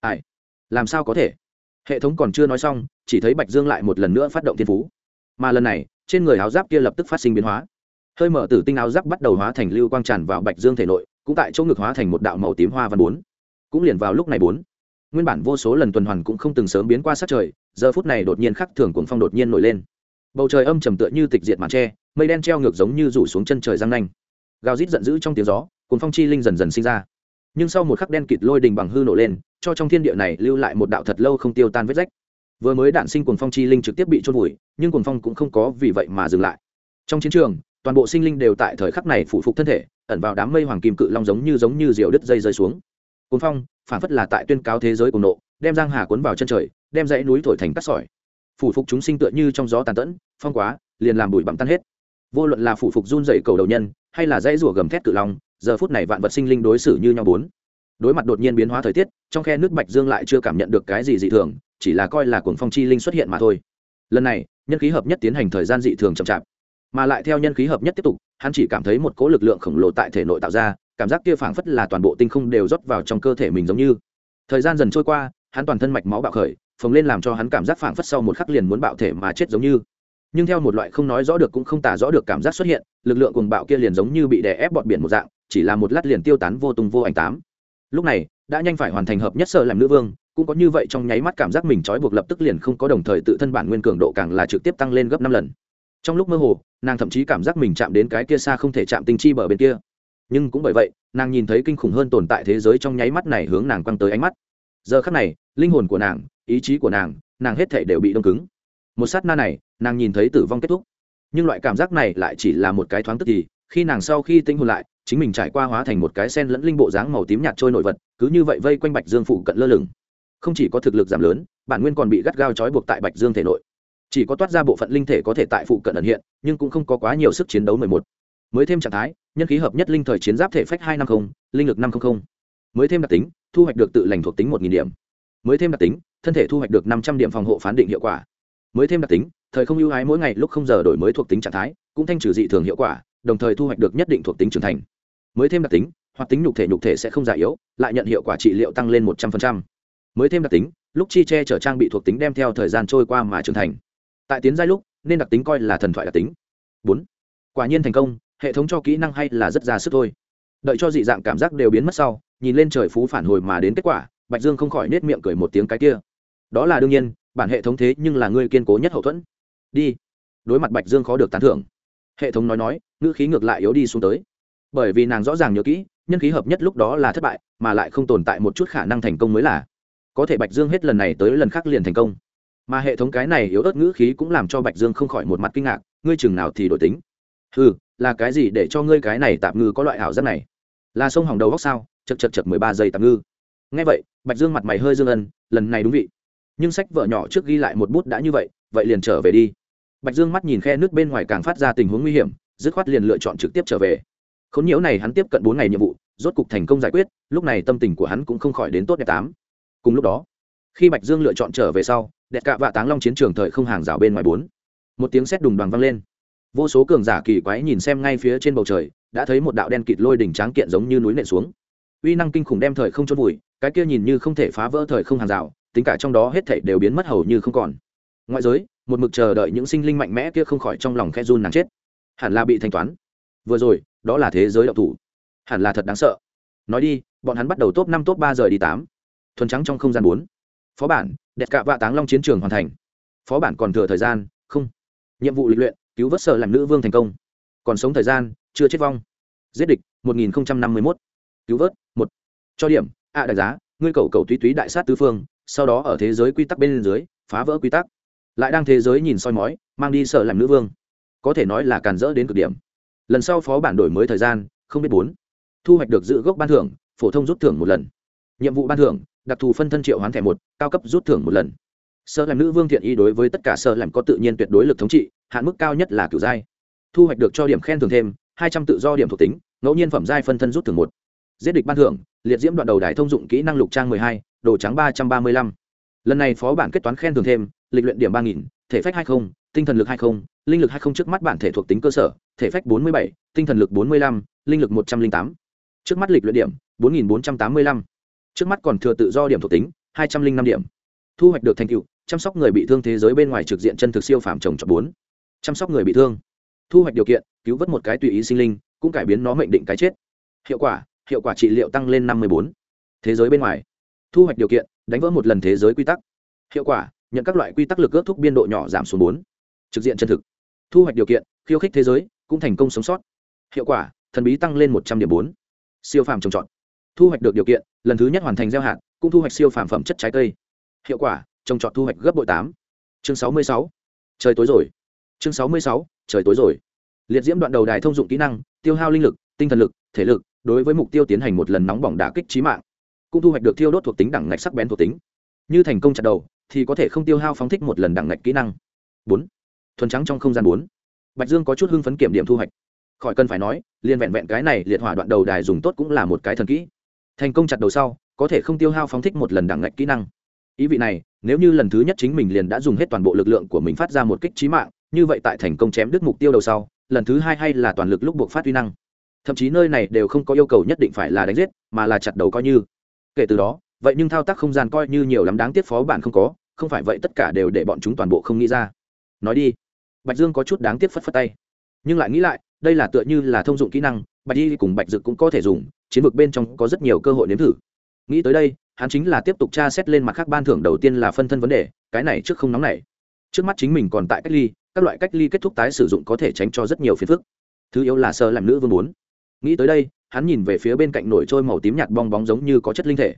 Ai? Làm sao có thể? Hệ thống còn chưa nói xong, chỉ thấy bạch dương lại một lần nữa phát động thiên phú. Mà lần này, trên người áo giáp kia lập tức phát sinh biến hóa. Hơi mở tử tinh áo giáp bắt đầu hóa thành lưu quang tràn vào bạch dương thể nội cũng tại chỗ ngực hóa thành một đạo màu tím hoa văn bốn. Cũng liền vào lúc này bốn. Nguyên bản vô số lần tuần hoàn cũng không từng sớm biến qua sát trời, giờ phút này đột nhiên khắc thường cuồng phong đột nhiên nổi lên. Bầu trời âm trầm tựa như tịch diệt màn tre, mây đen treo ngược giống như rủ xuống chân trời răng nanh. Gào rít giận dữ trong tiếng gió, cuồng phong chi linh dần dần sinh ra. Nhưng sau một khắc đen kịt lôi đình bằng hư nổ lên, cho trong thiên địa này lưu lại một đạo thật lâu không tiêu tan vết rách. Vừa mới đạn sinh cuồng phong chi linh trực tiếp bị trôn vùi, nhưng cuồng phong cũng không có vì vậy mà dừng lại. Trong chiến trường, toàn bộ sinh linh đều tại thời khắc này phủ phục thân thể ẩn vào đám mây hoàng kim cự long giống như giống như diều đứt dây rơi xuống. Cuốn phong, phản phất là tại tuyên cáo thế giới cùng nộ, đem giang hà cuốn vào chân trời, đem dãy núi thổi thành cát sỏi. Phủ phục chúng sinh tựa như trong gió tàn tẫn, phong quá, liền làm bụi bặm tan hết. Vô luận là phủ phục run dậy cầu đầu nhân, hay là dãy rủa gầm thét cự long, giờ phút này vạn vật sinh linh đối xử như nhau bốn. Đối mặt đột nhiên biến hóa thời tiết, trong khe nước bạch dương lại chưa cảm nhận được cái gì dị thường, chỉ là coi là cuồng phong chi linh xuất hiện mà thôi. Lần này, nhân khí hợp nhất tiến hành thời gian dị thường chậm chạp mà lại theo nhân khí hợp nhất tiếp tục, hắn chỉ cảm thấy một cỗ lực lượng khổng lồ tại thể nội tạo ra, cảm giác kia phảng phất là toàn bộ tinh không đều rót vào trong cơ thể mình giống như. Thời gian dần trôi qua, hắn toàn thân mạch máu bạo khởi, phồng lên làm cho hắn cảm giác phảng phất sau một khắc liền muốn bạo thể mà chết giống như. Nhưng theo một loại không nói rõ được cũng không tả rõ được cảm giác xuất hiện, lực lượng cuồng bạo kia liền giống như bị đè ép bọt biển một dạng, chỉ là một lát liền tiêu tán vô tung vô ảnh tám. Lúc này, đã nhanh phải hoàn thành hợp nhất sợ làm nữ vương, cũng có như vậy trong nháy mắt cảm giác mình trói buộc lập tức liền không có đồng thời tự thân bản nguyên cường độ càng là trực tiếp tăng lên gấp năm lần trong lúc mơ hồ, nàng thậm chí cảm giác mình chạm đến cái kia xa không thể chạm tinh chi bờ bên kia. Nhưng cũng bởi vậy, nàng nhìn thấy kinh khủng hơn tồn tại thế giới trong nháy mắt này hướng nàng quăng tới ánh mắt. Giờ khắc này, linh hồn của nàng, ý chí của nàng nàng hết thể đều bị đông cứng. Một sát na này, nàng nhìn thấy tử vong kết thúc. Nhưng loại cảm giác này lại chỉ là một cái thoáng tức thì, khi nàng sau khi tinh hồn lại, chính mình trải qua hóa thành một cái sen lẫn linh bộ dáng màu tím nhạt trôi nổi vật, cứ như vậy vây quanh bạch dương phụ cận lơ lửng. Không chỉ có thực lực giảm lớn, bản nguyên còn bị gắt gao trói buộc tại bạch dương thể nội chỉ có toát ra bộ phận linh thể có thể tại phụ cận ẩn hiện, nhưng cũng không có quá nhiều sức chiến đấu mười một. Mới thêm trạng thái, nhân khí hợp nhất linh thời chiến giáp thể phách hai năm mươi linh lực năm trăm linh mới thêm đặc tính, thu hoạch được tự lành thuộc tính một điểm. Mới thêm đặc tính, thân thể thu hoạch được năm trăm điểm phòng hộ phán định hiệu quả. Mới thêm đặc tính, thời không ưu ái mỗi ngày lúc không giờ đổi mới thuộc tính trạng thái, cũng thanh trừ dị thường hiệu quả, đồng thời thu hoạch được nhất định thuộc tính trưởng thành. Mới thêm đặc tính hoặc tính nhục thể nhục thể sẽ không già yếu, lại nhận hiệu quả trị liệu tăng lên một trăm linh mới thêm đặc tính, lúc chi che chở trang bị thuộc tính đem theo thời gian trôi qua mà trưởng thành tại tiến giai lúc, nên đặc tính coi là thần thoại đặc tính. Bốn, quả nhiên thành công, hệ thống cho kỹ năng hay là rất ra sức thôi. Đợi cho dị dạng cảm giác đều biến mất sau, nhìn lên trời phú phản hồi mà đến kết quả, bạch dương không khỏi nết miệng cười một tiếng cái kia. Đó là đương nhiên, bản hệ thống thế nhưng là ngươi kiên cố nhất hậu thuẫn. Đi. Đối mặt bạch dương khó được tán thưởng. Hệ thống nói nói, ngữ khí ngược lại yếu đi xuống tới. Bởi vì nàng rõ ràng nhớ kỹ, nhân khí hợp nhất lúc đó là thất bại, mà lại không tồn tại một chút khả năng thành công mới là. Có thể bạch dương hết lần này tới lần khác liền thành công mà hệ thống cái này yếu ớt ngữ khí cũng làm cho bạch dương không khỏi một mặt kinh ngạc, ngươi chừng nào thì đổi tính? Ừ là cái gì để cho ngươi cái này tạm ngư có loại ảo giác này? Là sông hỏng đầu góc sao? Chật chật chật mười ba giây tạm ngư. Ngay vậy, bạch dương mặt mày hơi dương ân, lần này đúng vị. Nhưng sách vợ nhỏ trước ghi lại một bút đã như vậy vậy liền trở về đi. Bạch dương mắt nhìn khe nước bên ngoài càng phát ra tình huống nguy hiểm, dứt khoát liền lựa chọn trực tiếp trở về. Khốn nhiễu này hắn tiếp cận bốn ngày nhiệm vụ, rốt cục thành công giải quyết, lúc này tâm tình của hắn cũng không khỏi đến tốt đẹp tám. Cùng lúc đó khi bạch dương lựa chọn trở về sau, đẹp cạ vạ táng long chiến trường thời không hàng rào bên ngoài bốn. Một tiếng sét đùng đoàn vang lên. Vô số cường giả kỳ quái nhìn xem ngay phía trên bầu trời, đã thấy một đạo đen kịt lôi đỉnh tráng kiện giống như núi nện xuống. Uy năng kinh khủng đem thời không chốt vùi, cái kia nhìn như không thể phá vỡ thời không hàng rào, tính cả trong đó hết thảy đều biến mất hầu như không còn. Ngoại giới, một mực chờ đợi những sinh linh mạnh mẽ kia không khỏi trong lòng khe run nàng chết. Hẳn là bị thanh toán. Vừa rồi, đó là thế giới đạo thủ. Hẳn là thật đáng sợ. Nói đi, bọn hắn bắt đầu top năm, top ba giờ đi tám. Thuần trắng trong không gian bốn phó bản, đẹp cạ vạ táng long chiến trường hoàn thành. Phó bản còn thừa thời gian? Không. Nhiệm vụ lịch luyện, cứu vớt sợ làm nữ vương thành công. Còn sống thời gian? Chưa chết vong. Giết địch, một nghìn năm mươi mốt. Cứu vớt, một. Cho điểm a đại giá, ngươi cầu cầu túy túy đại sát tứ phương, sau đó ở thế giới quy tắc bên dưới, phá vỡ quy tắc. Lại đang thế giới nhìn soi mói, mang đi sợ làm nữ vương. Có thể nói là càn rỡ đến cực điểm. Lần sau phó bản đổi mới thời gian, không biết bốn. Thu hoạch được giữ gốc ban thưởng, phổ thông rút thưởng một lần. Nhiệm vụ ban thưởng đặc thù phân thân triệu hoán thẻ một cao cấp rút thưởng một lần. Sơ làm nữ vương thiện y đối với tất cả sơ làm có tự nhiên tuyệt đối lực thống trị hạn mức cao nhất là kiểu giai. Thu hoạch được cho điểm khen thưởng thêm hai trăm tự do điểm thuộc tính ngẫu nhiên phẩm giai phân thân rút thưởng một. Giết địch ban thưởng liệt diễm đoạn đầu đài thông dụng kỹ năng lục trang mười hai đồ trắng ba trăm ba mươi lăm. Lần này phó bản kết toán khen thưởng thêm lịch luyện điểm ba nghìn thể phách hai không, tinh thần lực hai không, linh lực hai không trước mắt bản thể thuộc tính cơ sở thể phách bốn mươi bảy tinh thần lực bốn mươi lăm linh lực một trăm linh tám. Trước mắt lịch luyện điểm bốn nghìn bốn trăm tám mươi lăm trước mắt còn thừa tự do điểm thuộc tính, hai trăm linh năm điểm. Thu hoạch được thành tựu, chăm sóc người bị thương thế giới bên ngoài trực diện chân thực siêu phàm trồng trọt bốn. Chăm sóc người bị thương. Thu hoạch điều kiện, cứu vớt một cái tùy ý sinh linh, cũng cải biến nó mệnh định cái chết. Hiệu quả hiệu quả trị liệu tăng lên năm mươi bốn. Thế giới bên ngoài. Thu hoạch điều kiện, đánh vỡ một lần thế giới quy tắc. Hiệu quả, nhận các loại quy tắc lực ước thúc biên độ nhỏ giảm xuống bốn. Trực diện chân thực. Thu hoạch điều kiện, khiêu khích thế giới, cũng thành công sống sót. Hiệu quả, thần bí tăng lên một trăm điểm bốn. Siêu phàm trồng trọt thu hoạch được điều kiện, lần thứ nhất hoàn thành gieo hạt, cũng thu hoạch siêu phàm phẩm chất trái cây. Hiệu quả, trồng trọt thu hoạch gấp bội tám. Chương sáu mươi sáu. Trời tối rồi. Chương sáu mươi sáu, trời tối rồi. Liệt diễm đoạn đầu đài thông dụng kỹ năng, tiêu hao linh lực, tinh thần lực, thể lực, đối với mục tiêu tiến hành một lần nóng bỏng đả kích trí mạng, cũng thu hoạch được thiêu đốt thuộc tính đẳng ngạch sắc bén thuộc tính. Như thành công chặt đầu, thì có thể không tiêu hao phóng thích một lần đẳng ngạch kỹ năng. Bốn. Thuần trắng trong không gian bốn. Bạch dương có chút hưng phấn kiểm điểm thu hoạch. Khỏi cần phải nói, liền vẹn vẹn cái này liệt hỏa đoạn đầu đài dùng tốt cũng là một cái thần kỹ thành công chặt đầu sau, có thể không tiêu hao phóng thích một lần đẳng ngạch kỹ năng. Ý vị này, nếu như lần thứ nhất chính mình liền đã dùng hết toàn bộ lực lượng của mình phát ra một kích trí mạng, như vậy tại thành công chém đứt mục tiêu đầu sau, lần thứ hai hay là toàn lực lúc buộc phát uy năng. Thậm chí nơi này đều không có yêu cầu nhất định phải là đánh giết, mà là chặt đầu coi như. Kể từ đó, vậy nhưng thao tác không gian coi như nhiều lắm đáng tiếc phó bản không có, không phải vậy tất cả đều để bọn chúng toàn bộ không nghĩ ra. Nói đi. Bạch dương có chút đáng tiếc phất phất tay. Nhưng lại nghĩ lại, đây là tựa như là thông dụng kỹ năng, bạch y cùng bạch dực cũng có thể dùng chiến vực bên trong có rất nhiều cơ hội nếm thử. Nghĩ tới đây, hắn chính là tiếp tục tra xét lên mặt khác ban thưởng đầu tiên là phân thân vấn đề, cái này trước không nóng này trước mắt chính mình còn tại cách ly, các loại cách ly kết thúc tái sử dụng có thể tránh cho rất nhiều phiền phức. Thứ yếu là sơ làm nữ vương muốn. Nghĩ tới đây, hắn nhìn về phía bên cạnh nổi trôi màu tím nhạt bong bóng giống như có chất linh thể.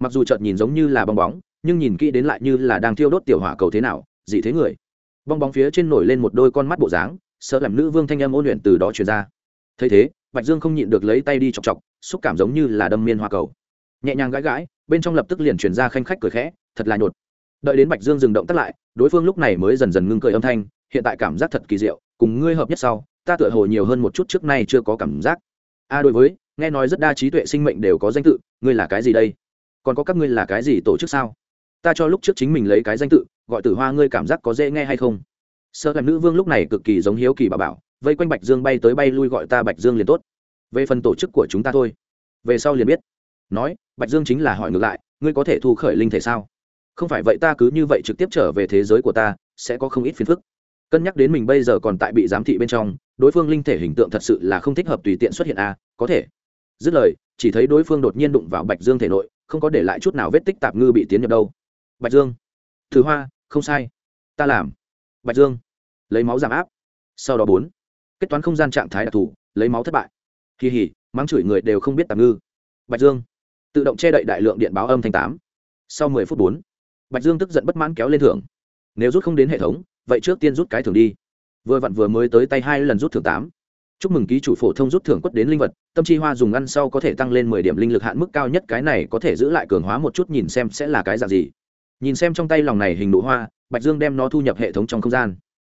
Mặc dù chợt nhìn giống như là bong bóng, nhưng nhìn kỹ đến lại như là đang thiêu đốt tiểu hỏa cầu thế nào, dị thế người. Bong bóng phía trên nổi lên một đôi con mắt bộ dáng sợ làm nữ vương thanh âm ôn luyện từ đó truyền ra. Thấy thế bạch dương không nhịn được lấy tay đi chọc chọc, xúc cảm giống như là đâm miên hoa cầu. Nhẹ nhàng gãi gãi, bên trong lập tức liền truyền ra khanh khách cười khẽ, thật là nhột. Đợi đến bạch dương dừng động tắt lại, đối phương lúc này mới dần dần ngưng cười âm thanh, hiện tại cảm giác thật kỳ diệu, cùng ngươi hợp nhất sau, ta tựa hồ nhiều hơn một chút trước nay chưa có cảm giác. A, đối với, nghe nói rất đa trí tuệ sinh mệnh đều có danh tự, ngươi là cái gì đây? Còn có các ngươi là cái gì tổ chức sao? Ta cho lúc trước chính mình lấy cái danh tự, gọi tử hoa, ngươi cảm giác có dễ nghe hay không? Sợ làm nữ vương lúc này cực kỳ giống hiếu kỳ bà bảo vây quanh bạch dương bay tới bay lui gọi ta bạch dương liền tốt. Về phần tổ chức của chúng ta thôi. Về sau liền biết. Nói bạch dương chính là hỏi ngược lại ngươi có thể thu khởi linh thể sao? Không phải vậy ta cứ như vậy trực tiếp trở về thế giới của ta sẽ có không ít phiền phức. Cân nhắc đến mình bây giờ còn tại bị giám thị bên trong đối phương linh thể hình tượng thật sự là không thích hợp tùy tiện xuất hiện a à, có thể. Dứt lời chỉ thấy đối phương đột nhiên đụng vào bạch dương thể nội không có để lại chút nào vết tích tạp ngư bị tiến nhập đâu. Bạch dương. Thứ hoa không sai. Ta làm. Bạch dương. Lấy máu giảm áp. Sau đó bốn kết toán không gian trạng thái đặc thù, lấy máu thất bại. Kỳ hỉ, mắng chửi người đều không biết tạm ngư. Bạch dương tự động che đậy đại lượng điện báo âm thanh tám. Sau mười phút bốn, bạch dương tức giận bất mãn kéo lên thưởng. Nếu rút không đến hệ thống, vậy trước tiên rút cái thưởng đi. Vừa vặn vừa mới tới tay hai lần rút thưởng tám. Chúc mừng ký chủ phổ thông rút thưởng quất đến linh vật, tâm chi hoa dùng ăn sau có thể tăng lên mười điểm linh lực hạn mức cao nhất, cái này có thể giữ lại cường hóa một chút nhìn xem sẽ là cái dạng gì. Nhìn xem trong tay lòng này hình nụ hoa, bạch dương đem nó thu nhập hệ thống trong không gian.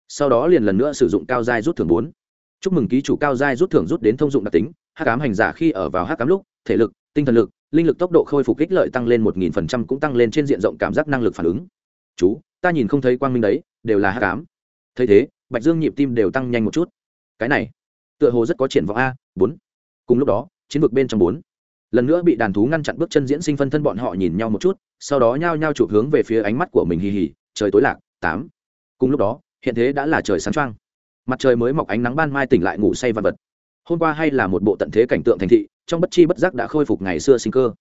Sau đó liền lần nữa sử dụng cao dai rút thưởng bốn chúc mừng ký chủ cao giai rút thưởng rút đến thông dụng đặc tính, hắc ám hành giả khi ở vào hắc ám lúc, thể lực, tinh thần lực, linh lực tốc độ khôi phục kích lợi tăng lên một nghìn phần trăm cũng tăng lên trên diện rộng cảm giác năng lực phản ứng. Chú, ta nhìn không thấy quang minh đấy, đều là hắc ám. Thấy thế, bạch dương nhịp tim đều tăng nhanh một chút. Cái này, tựa hồ rất có triển vọng a, bốn. Cùng lúc đó, chiến vực bên trong bốn. Lần nữa bị đàn thú ngăn chặn bước chân diễn sinh phân thân bọn họ nhìn nhau một chút, sau đó nhao nhao chụp hướng về phía ánh mắt của mình hì hì, trời tối lạc, tám. Cùng lúc đó, hiện thế đã là trời sáng trăng mặt trời mới mọc ánh nắng ban mai tỉnh lại ngủ say vật vật. Hôm qua hay là một bộ tận thế cảnh tượng thành thị, trong bất chi bất giác đã khôi phục ngày xưa sinh cơ.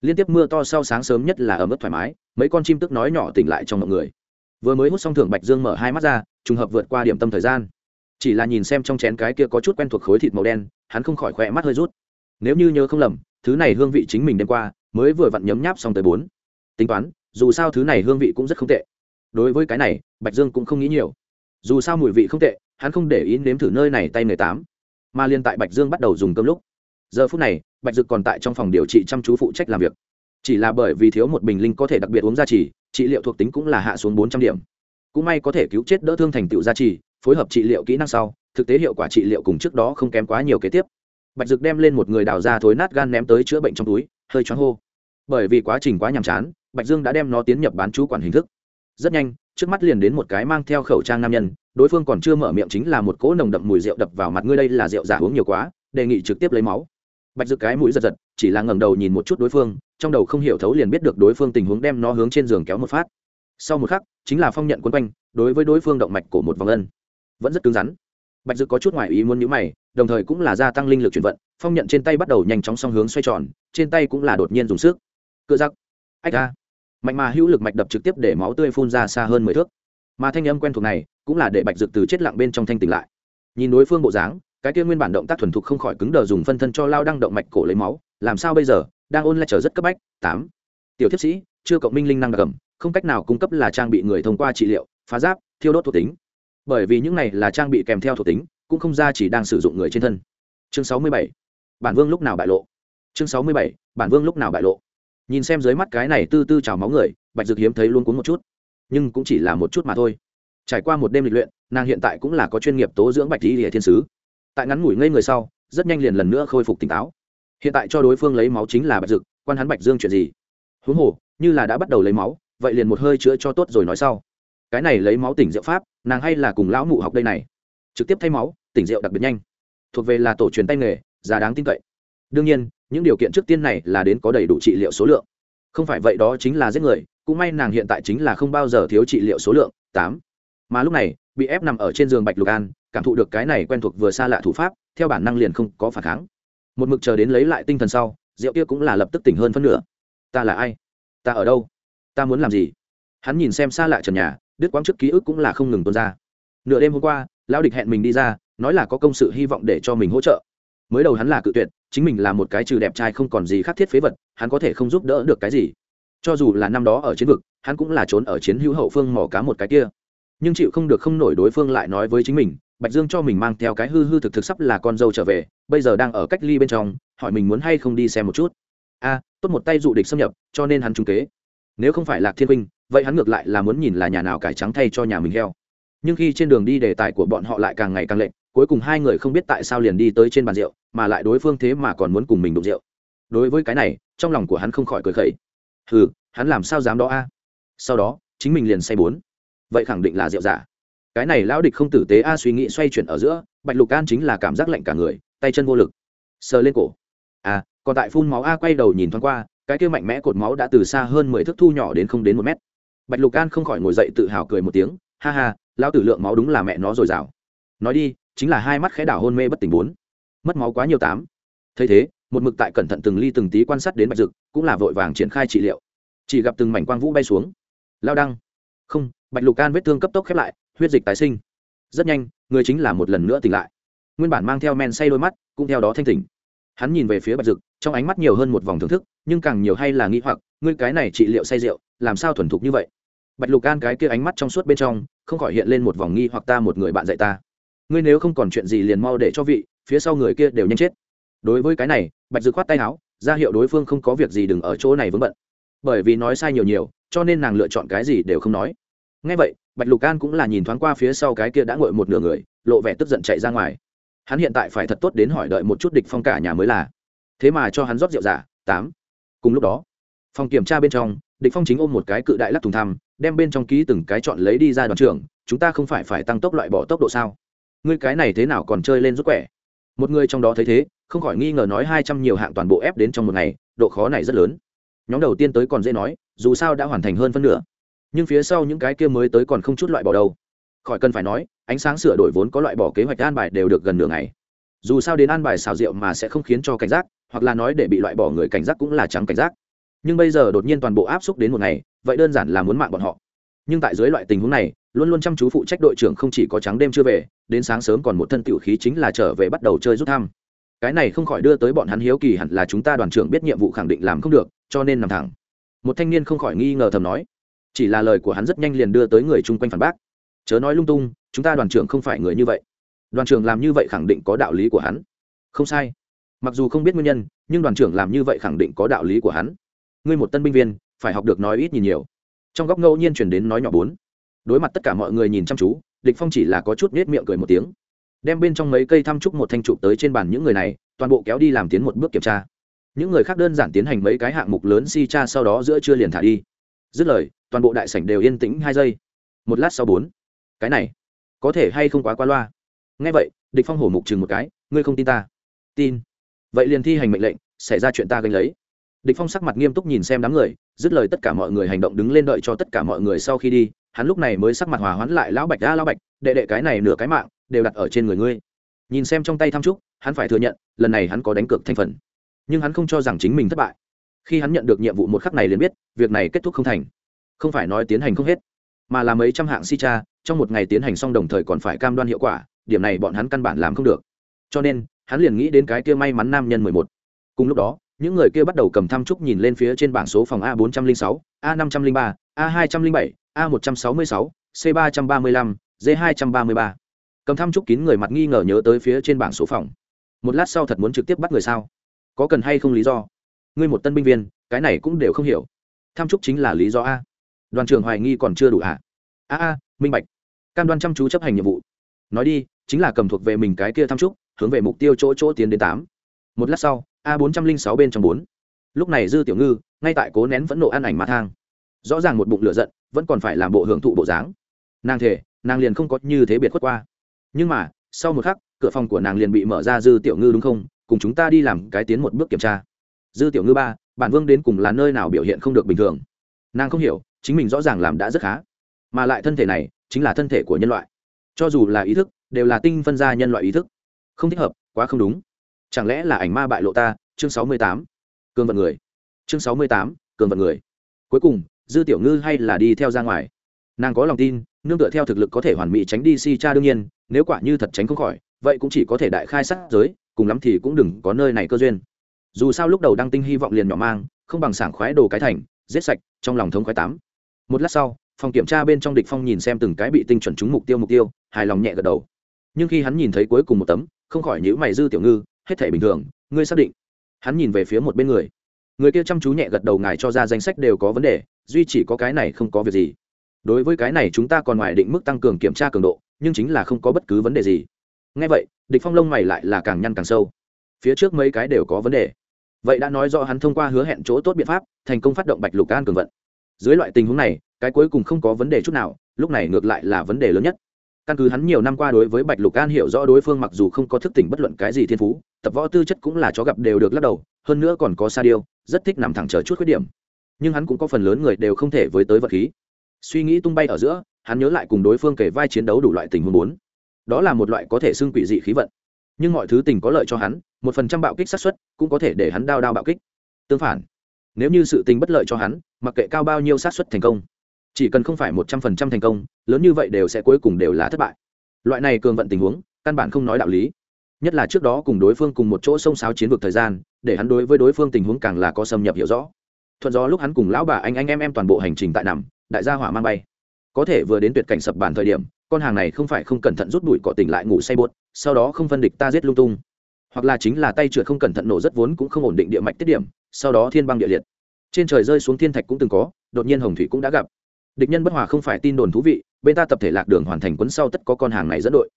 Liên tiếp mưa to sau sáng sớm nhất là ở mức thoải mái, mấy con chim tức nói nhỏ tỉnh lại trong mọi người. Vừa mới hút xong thưởng bạch dương mở hai mắt ra, trùng hợp vượt qua điểm tâm thời gian. Chỉ là nhìn xem trong chén cái kia có chút quen thuộc khối thịt màu đen, hắn không khỏi khỏe mắt hơi rút. Nếu như nhớ không lầm, thứ này hương vị chính mình đêm qua, mới vừa vặn nhấm nháp xong tới bốn. Tính toán, dù sao thứ này hương vị cũng rất không tệ. Đối với cái này, bạch dương cũng không nghĩ nhiều. Dù sao mùi vị không tệ hắn không để ý nếm thử nơi này tay nghề tám, mà liên tại bạch dương bắt đầu dùng cơm lúc. Giờ phút này, bạch dực còn tại trong phòng điều trị chăm chú phụ trách làm việc. Chỉ là bởi vì thiếu một bình linh có thể đặc biệt uống gia trì, trị liệu thuộc tính cũng là hạ xuống bốn trăm điểm. Cũng may có thể cứu chết đỡ thương thành tựu gia trì, phối hợp trị liệu kỹ năng sau, thực tế hiệu quả trị liệu cùng trước đó không kém quá nhiều kế tiếp. Bạch dực đem lên một người đào ra thối nát gan ném tới chữa bệnh trong túi, hơi choáng hô. Bởi vì quá trình quá nhàm chán, bạch dương đã đem nó tiến nhập bán chú quản hình thức. Rất nhanh, trước mắt liền đến một cái mang theo khẩu trang nam nhân đối phương còn chưa mở miệng chính là một cỗ nồng đậm mùi rượu đập vào mặt ngươi đây là rượu giả uống nhiều quá, đề nghị trực tiếp lấy máu. Bạch dự cái mũi giật giật, chỉ là ngẩng đầu nhìn một chút đối phương, trong đầu không hiểu thấu liền biết được đối phương tình huống đem nó hướng trên giường kéo một phát. Sau một khắc, chính là phong nhận quân quanh, đối với đối phương động mạch của một vòng ân. Vẫn rất cứng rắn. Bạch dự có chút ngoài ý muốn nhíu mày, đồng thời cũng là gia tăng linh lực chuyển vận, phong nhận trên tay bắt đầu nhanh chóng song hướng xoay tròn, trên tay cũng là đột nhiên dùng sức. Cựa giặc ách a. Mạnh mà hữu lực mạch đập trực tiếp để máu tươi phun ra xa hơn mười thước mà thanh âm quen thuộc này cũng là để bạch dực từ chết lặng bên trong thanh tỉnh lại. Nhìn đối phương bộ dáng, cái kia nguyên bản động tác thuần thục không khỏi cứng đờ dùng phân thân cho lao đăng động mạch cổ lấy máu, làm sao bây giờ? Đang ôn lại trở rất cấp bách. Tám. Tiểu thiếp sĩ, chưa cộng minh linh năng gầm, không cách nào cung cấp là trang bị người thông qua trị liệu, phá giáp, thiêu đốt thuộc tính. Bởi vì những này là trang bị kèm theo thuộc tính, cũng không ra chỉ đang sử dụng người trên thân. Chương sáu mươi bảy. Bản vương lúc nào bại lộ? Chương sáu mươi bảy. Bản vương lúc nào bại lộ? Nhìn xem dưới mắt cái này tư tư trào máu người, bạch dược hiếm thấy luôn cuốn một chút nhưng cũng chỉ là một chút mà thôi. Trải qua một đêm lịch luyện, nàng hiện tại cũng là có chuyên nghiệp tố dưỡng bạch lý lìa thiên sứ. Tại ngắn ngủi ngây người sau, rất nhanh liền lần nữa khôi phục tỉnh táo. Hiện tại cho đối phương lấy máu chính là bạch dực, quan hắn bạch dương chuyện gì? Huống hồ, như là đã bắt đầu lấy máu, vậy liền một hơi chữa cho tốt rồi nói sau. Cái này lấy máu tỉnh rượu pháp, nàng hay là cùng lão mụ học đây này. Trực tiếp thay máu, tỉnh rượu đặc biệt nhanh. Thuộc về là tổ truyền tay nghề giá đáng tin cậy. Đương nhiên, những điều kiện trước tiên này là đến có đầy đủ trị liệu số lượng không phải vậy đó chính là giết người, cũng may nàng hiện tại chính là không bao giờ thiếu trị liệu số lượng, tám. Mà lúc này, bị ép nằm ở trên giường bạch lục an, cảm thụ được cái này quen thuộc vừa xa lạ thủ pháp, theo bản năng liền không có phản kháng. Một mực chờ đến lấy lại tinh thần sau, rượu kia cũng là lập tức tỉnh hơn phân nửa. Ta là ai? Ta ở đâu? Ta muốn làm gì? Hắn nhìn xem xa lạ trần nhà, đứt quãng trước ký ức cũng là không ngừng tuôn ra. Nửa đêm hôm qua, lão địch hẹn mình đi ra, nói là có công sự hy vọng để cho mình hỗ trợ. Mới đầu hắn là cự tuyệt chính mình là một cái trừ đẹp trai không còn gì khác thiết phế vật, hắn có thể không giúp đỡ được cái gì. Cho dù là năm đó ở chiến vực, hắn cũng là trốn ở chiến hữu hậu phương mỏ cá một cái kia. Nhưng chịu không được không nổi đối phương lại nói với chính mình, bạch dương cho mình mang theo cái hư hư thực thực sắp là con dâu trở về, bây giờ đang ở cách ly bên trong, hỏi mình muốn hay không đi xem một chút. A, tốt một tay dụ địch xâm nhập, cho nên hắn trung kế. Nếu không phải lạc thiên huynh vậy hắn ngược lại là muốn nhìn là nhà nào cải trắng thay cho nhà mình heo. Nhưng khi trên đường đi đề tài của bọn họ lại càng ngày càng lệnh cuối cùng hai người không biết tại sao liền đi tới trên bàn rượu, mà lại đối phương thế mà còn muốn cùng mình đụng rượu. Đối với cái này, trong lòng của hắn không khỏi cười khẩy. Hừ, hắn làm sao dám đó a? Sau đó, chính mình liền say bốn. Vậy khẳng định là rượu giả. Cái này lão địch không tử tế a suy nghĩ xoay chuyển ở giữa, bạch lục an chính là cảm giác lạnh cả người, tay chân vô lực. Sờ lên cổ. À còn tại phun máu a quay đầu nhìn thoáng qua, cái kia mạnh mẽ cột máu đã từ xa hơn mười thước thu nhỏ đến không đến một mét. Bạch lục an không khỏi ngồi dậy tự hào cười một tiếng, ha ha, lão tử lượng máu đúng là mẹ nó dồi dào. Nói đi chính là hai mắt khẽ đảo hôn mê bất tỉnh bốn. Mất máu quá nhiều tám. Thấy thế, một mực tại cẩn thận từng ly từng tí quan sát đến bạch dực, cũng là vội vàng triển khai trị liệu. Chỉ gặp từng mảnh quang vũ bay xuống. Lao đăng. Không, bạch lục can vết thương cấp tốc khép lại, huyết dịch tái sinh. Rất nhanh, người chính là một lần nữa tỉnh lại. Nguyên bản mang theo men say đôi mắt, cũng theo đó thanh tỉnh. Hắn nhìn về phía bạch dực, trong ánh mắt nhiều hơn một vòng thưởng thức, nhưng càng nhiều hay là nghĩ hoặc, ngươi cái này trị liệu say rượu, làm sao thuần thục như vậy? Bạch lục can cái kia ánh mắt trong suốt bên trong, không khỏi hiện lên một vòng nghi hoặc ta một người bạn dạy ta ngươi nếu không còn chuyện gì liền mau để cho vị, phía sau người kia đều nhanh chết. Đối với cái này, bạch dực khoát tay áo, ra hiệu đối phương không có việc gì đừng ở chỗ này vướng bận. Bởi vì nói sai nhiều nhiều, cho nên nàng lựa chọn cái gì đều không nói. Ngay vậy, bạch lục an cũng là nhìn thoáng qua phía sau cái kia đã ngồi một nửa người, lộ vẻ tức giận chạy ra ngoài. Hắn hiện tại phải thật tốt đến hỏi đợi một chút địch phong cả nhà mới là. Thế mà cho hắn rót rượu giả, tám. Cùng lúc đó, phòng kiểm tra bên trong, địch phong chính ôm một cái cự đại lắc thùng thăm, đem bên trong ký từng cái chọn lấy đi ra đoàn trưởng, chúng ta không phải phải tăng tốc loại bỏ tốc độ sao? Ngươi cái này thế nào còn chơi lên rút quẻ? Một người trong đó thấy thế, không khỏi nghi ngờ nói hai trăm nhiều hạng toàn bộ ép đến trong một ngày, độ khó này rất lớn. Nhóm đầu tiên tới còn dễ nói, dù sao đã hoàn thành hơn phân nửa. Nhưng phía sau những cái kia mới tới còn không chút loại bỏ đâu. Khỏi cần phải nói, ánh sáng sửa đổi vốn có loại bỏ kế hoạch an bài đều được gần nửa ngày. Dù sao đến an bài xào rượu mà sẽ không khiến cho cảnh giác, hoặc là nói để bị loại bỏ người cảnh giác cũng là trắng cảnh giác. Nhưng bây giờ đột nhiên toàn bộ áp xúc đến một ngày, vậy đơn giản là muốn mạng bọn họ nhưng tại dưới loại tình huống này, luôn luôn chăm chú phụ trách đội trưởng không chỉ có trắng đêm chưa về, đến sáng sớm còn một thân tiểu khí chính là trở về bắt đầu chơi rút thăm. Cái này không khỏi đưa tới bọn hắn hiếu kỳ hẳn là chúng ta đoàn trưởng biết nhiệm vụ khẳng định làm không được, cho nên nằm thẳng. Một thanh niên không khỏi nghi ngờ thầm nói. Chỉ là lời của hắn rất nhanh liền đưa tới người chung quanh phản bác. Chớ nói lung tung, chúng ta đoàn trưởng không phải người như vậy. Đoàn trưởng làm như vậy khẳng định có đạo lý của hắn. Không sai. Mặc dù không biết nguyên nhân, nhưng đoàn trưởng làm như vậy khẳng định có đạo lý của hắn. Ngươi một tân binh viên, phải học được nói ít nhìn nhiều trong góc ngẫu nhiên chuyển đến nói nhỏ bốn. Đối mặt tất cả mọi người nhìn chăm chú, địch phong chỉ là có chút nết miệng cười một tiếng. Đem bên trong mấy cây thăm trúc một thanh trụ tới trên bàn những người này, toàn bộ kéo đi làm tiến một bước kiểm tra. Những người khác đơn giản tiến hành mấy cái hạng mục lớn si tra sau đó giữa trưa liền thả đi. Dứt lời, toàn bộ đại sảnh đều yên tĩnh hai giây. Một lát sau bốn. Cái này, có thể hay không quá qua loa? Ngay vậy, địch phong hổ mục chừng một cái, ngươi không tin ta. Tin. Vậy liền thi hành mệnh lệnh, xảy ra chuyện ta gánh lấy. Địch phong sắc mặt nghiêm túc nhìn xem đám người dứt lời tất cả mọi người hành động đứng lên đợi cho tất cả mọi người sau khi đi, hắn lúc này mới sắc mặt hòa hoãn lại, lão bạch đã, lão bạch, đệ đệ cái này nửa cái mạng, đều đặt ở trên người ngươi. Nhìn xem trong tay tham trúc, hắn phải thừa nhận, lần này hắn có đánh cược thành phần. Nhưng hắn không cho rằng chính mình thất bại. Khi hắn nhận được nhiệm vụ một khắc này liền biết, việc này kết thúc không thành. Không phải nói tiến hành không hết, mà là mấy trăm hạng si cha, trong một ngày tiến hành xong đồng thời còn phải cam đoan hiệu quả, điểm này bọn hắn căn bản làm không được. Cho nên, hắn liền nghĩ đến cái kia may mắn nam nhân mười một. Cùng lúc đó những người kia bắt đầu cầm thăm trúc nhìn lên phía trên bảng số phòng a bốn trăm linh sáu, a năm trăm linh ba, a hai trăm linh bảy, a một trăm sáu mươi sáu, c ba trăm ba mươi lăm, d hai trăm ba mươi ba. Cầm thăm trúc kín người mặt nghi ngờ nhớ tới phía trên bảng số phòng. Một lát sau thật muốn trực tiếp bắt người sao? Có cần hay không lý do? Ngươi một tân binh viên, cái này cũng đều không hiểu. Tham trúc chính là lý do a. Đoàn trưởng hoài nghi còn chưa đủ hả? A a, minh bạch. Cam đoan chăm chú chấp hành nhiệm vụ. Nói đi, chính là cầm thuộc về mình cái kia thăm trúc, hướng về mục tiêu chỗ chỗ tiến đến tám một lát sau, a bốn trăm linh sáu bên trong bốn. Lúc này dư tiểu ngư, ngay tại cố nén phẫn nộ ăn ảnh mà thang. Rõ ràng một bụng lửa giận, vẫn còn phải làm bộ hưởng thụ bộ dáng. Nàng thể nàng liền không có như thế biệt khuất qua. Nhưng mà, sau một khắc, cửa phòng của nàng liền bị mở ra dư tiểu ngư đúng không? Cùng chúng ta đi làm cái tiến một bước kiểm tra. Dư tiểu ngư ba, bản vương đến cùng là nơi nào biểu hiện không được bình thường? Nàng không hiểu, chính mình rõ ràng làm đã rất khá. Mà lại thân thể này, chính là thân thể của nhân loại. Cho dù là ý thức, đều là tinh phân ra nhân loại ý thức. Không thích hợp, quá không đúng chẳng lẽ là ảnh ma bại lộ ta? Chương sáu mươi tám. Cường vận người. Chương sáu mươi tám cường vận người. Cuối cùng, dư tiểu ngư hay là đi theo ra ngoài. Nàng có lòng tin, nương tựa theo thực lực có thể hoàn mỹ tránh đi si cha đương nhiên, nếu quả như thật tránh không khỏi, vậy cũng chỉ có thể đại khai sát giới, cùng lắm thì cũng đừng có nơi này cơ duyên. Dù sao lúc đầu đăng tinh hy vọng liền nhỏ mang, không bằng sảng khoái đồ cái thành, giết sạch, trong lòng thống khoái tám. Một lát sau, phòng kiểm tra bên trong địch phong nhìn xem từng cái bị tinh chuẩn trúng mục tiêu mục tiêu, hài lòng nhẹ gật đầu. Nhưng khi hắn nhìn thấy cuối cùng một tấm, không khỏi nhíu mày dư tiểu ngư hết thể bình thường, ngươi xác định. Hắn nhìn về phía một bên người. Người kia chăm chú nhẹ gật đầu ngài cho ra danh sách đều có vấn đề, duy chỉ có cái này không có việc gì. Đối với cái này chúng ta còn ngoài định mức tăng cường kiểm tra cường độ, nhưng chính là không có bất cứ vấn đề gì. Ngay vậy, địch phong lông mày lại là càng nhăn càng sâu. Phía trước mấy cái đều có vấn đề. Vậy đã nói rõ hắn thông qua hứa hẹn chỗ tốt biện pháp, thành công phát động bạch lục an cường vận. Dưới loại tình huống này, cái cuối cùng không có vấn đề chút nào, lúc này ngược lại là vấn đề lớn nhất căn cứ hắn nhiều năm qua đối với bạch lục an hiểu rõ đối phương mặc dù không có thức tỉnh bất luận cái gì thiên phú, tập võ tư chất cũng là chó gặp đều được lắc đầu, hơn nữa còn có sa điêu, rất thích nằm thẳng chờ chút khuyết điểm. Nhưng hắn cũng có phần lớn người đều không thể với tới vật khí. Suy nghĩ tung bay ở giữa, hắn nhớ lại cùng đối phương kể vai chiến đấu đủ loại tình huống bốn. Đó là một loại có thể xưng quỷ dị khí vận. Nhưng mọi thứ tình có lợi cho hắn, một phần trăm bạo kích sát suất cũng có thể để hắn đao đao bạo kích. Tương phản, nếu như sự tình bất lợi cho hắn, mặc kệ cao bao nhiêu sát suất thành công chỉ cần không phải một trăm phần trăm thành công, lớn như vậy đều sẽ cuối cùng đều là thất bại. Loại này cường vận tình huống, căn bản không nói đạo lý. Nhất là trước đó cùng đối phương cùng một chỗ xông xáo chiến vực thời gian, để hắn đối với đối phương tình huống càng là có xâm nhập hiểu rõ. Thuận gió lúc hắn cùng lão bà anh anh em em toàn bộ hành trình tại nằm, đại gia hỏa mang bay. Có thể vừa đến tuyệt cảnh sập bàn thời điểm, con hàng này không phải không cẩn thận rút đuổi cọ tỉnh lại ngủ say bột, sau đó không phân địch ta giết lung tung. Hoặc là chính là tay trượt không cẩn thận nổ rất vốn cũng không ổn định địa mạch tiết điểm, sau đó thiên băng địa liệt. Trên trời rơi xuống thiên thạch cũng từng có, đột nhiên hồng thủy cũng đã gặp địch nhân bất hòa không phải tin đồn thú vị, bên ta tập thể lạc đường hoàn thành quấn sau tất có con hàng này dẫn đội.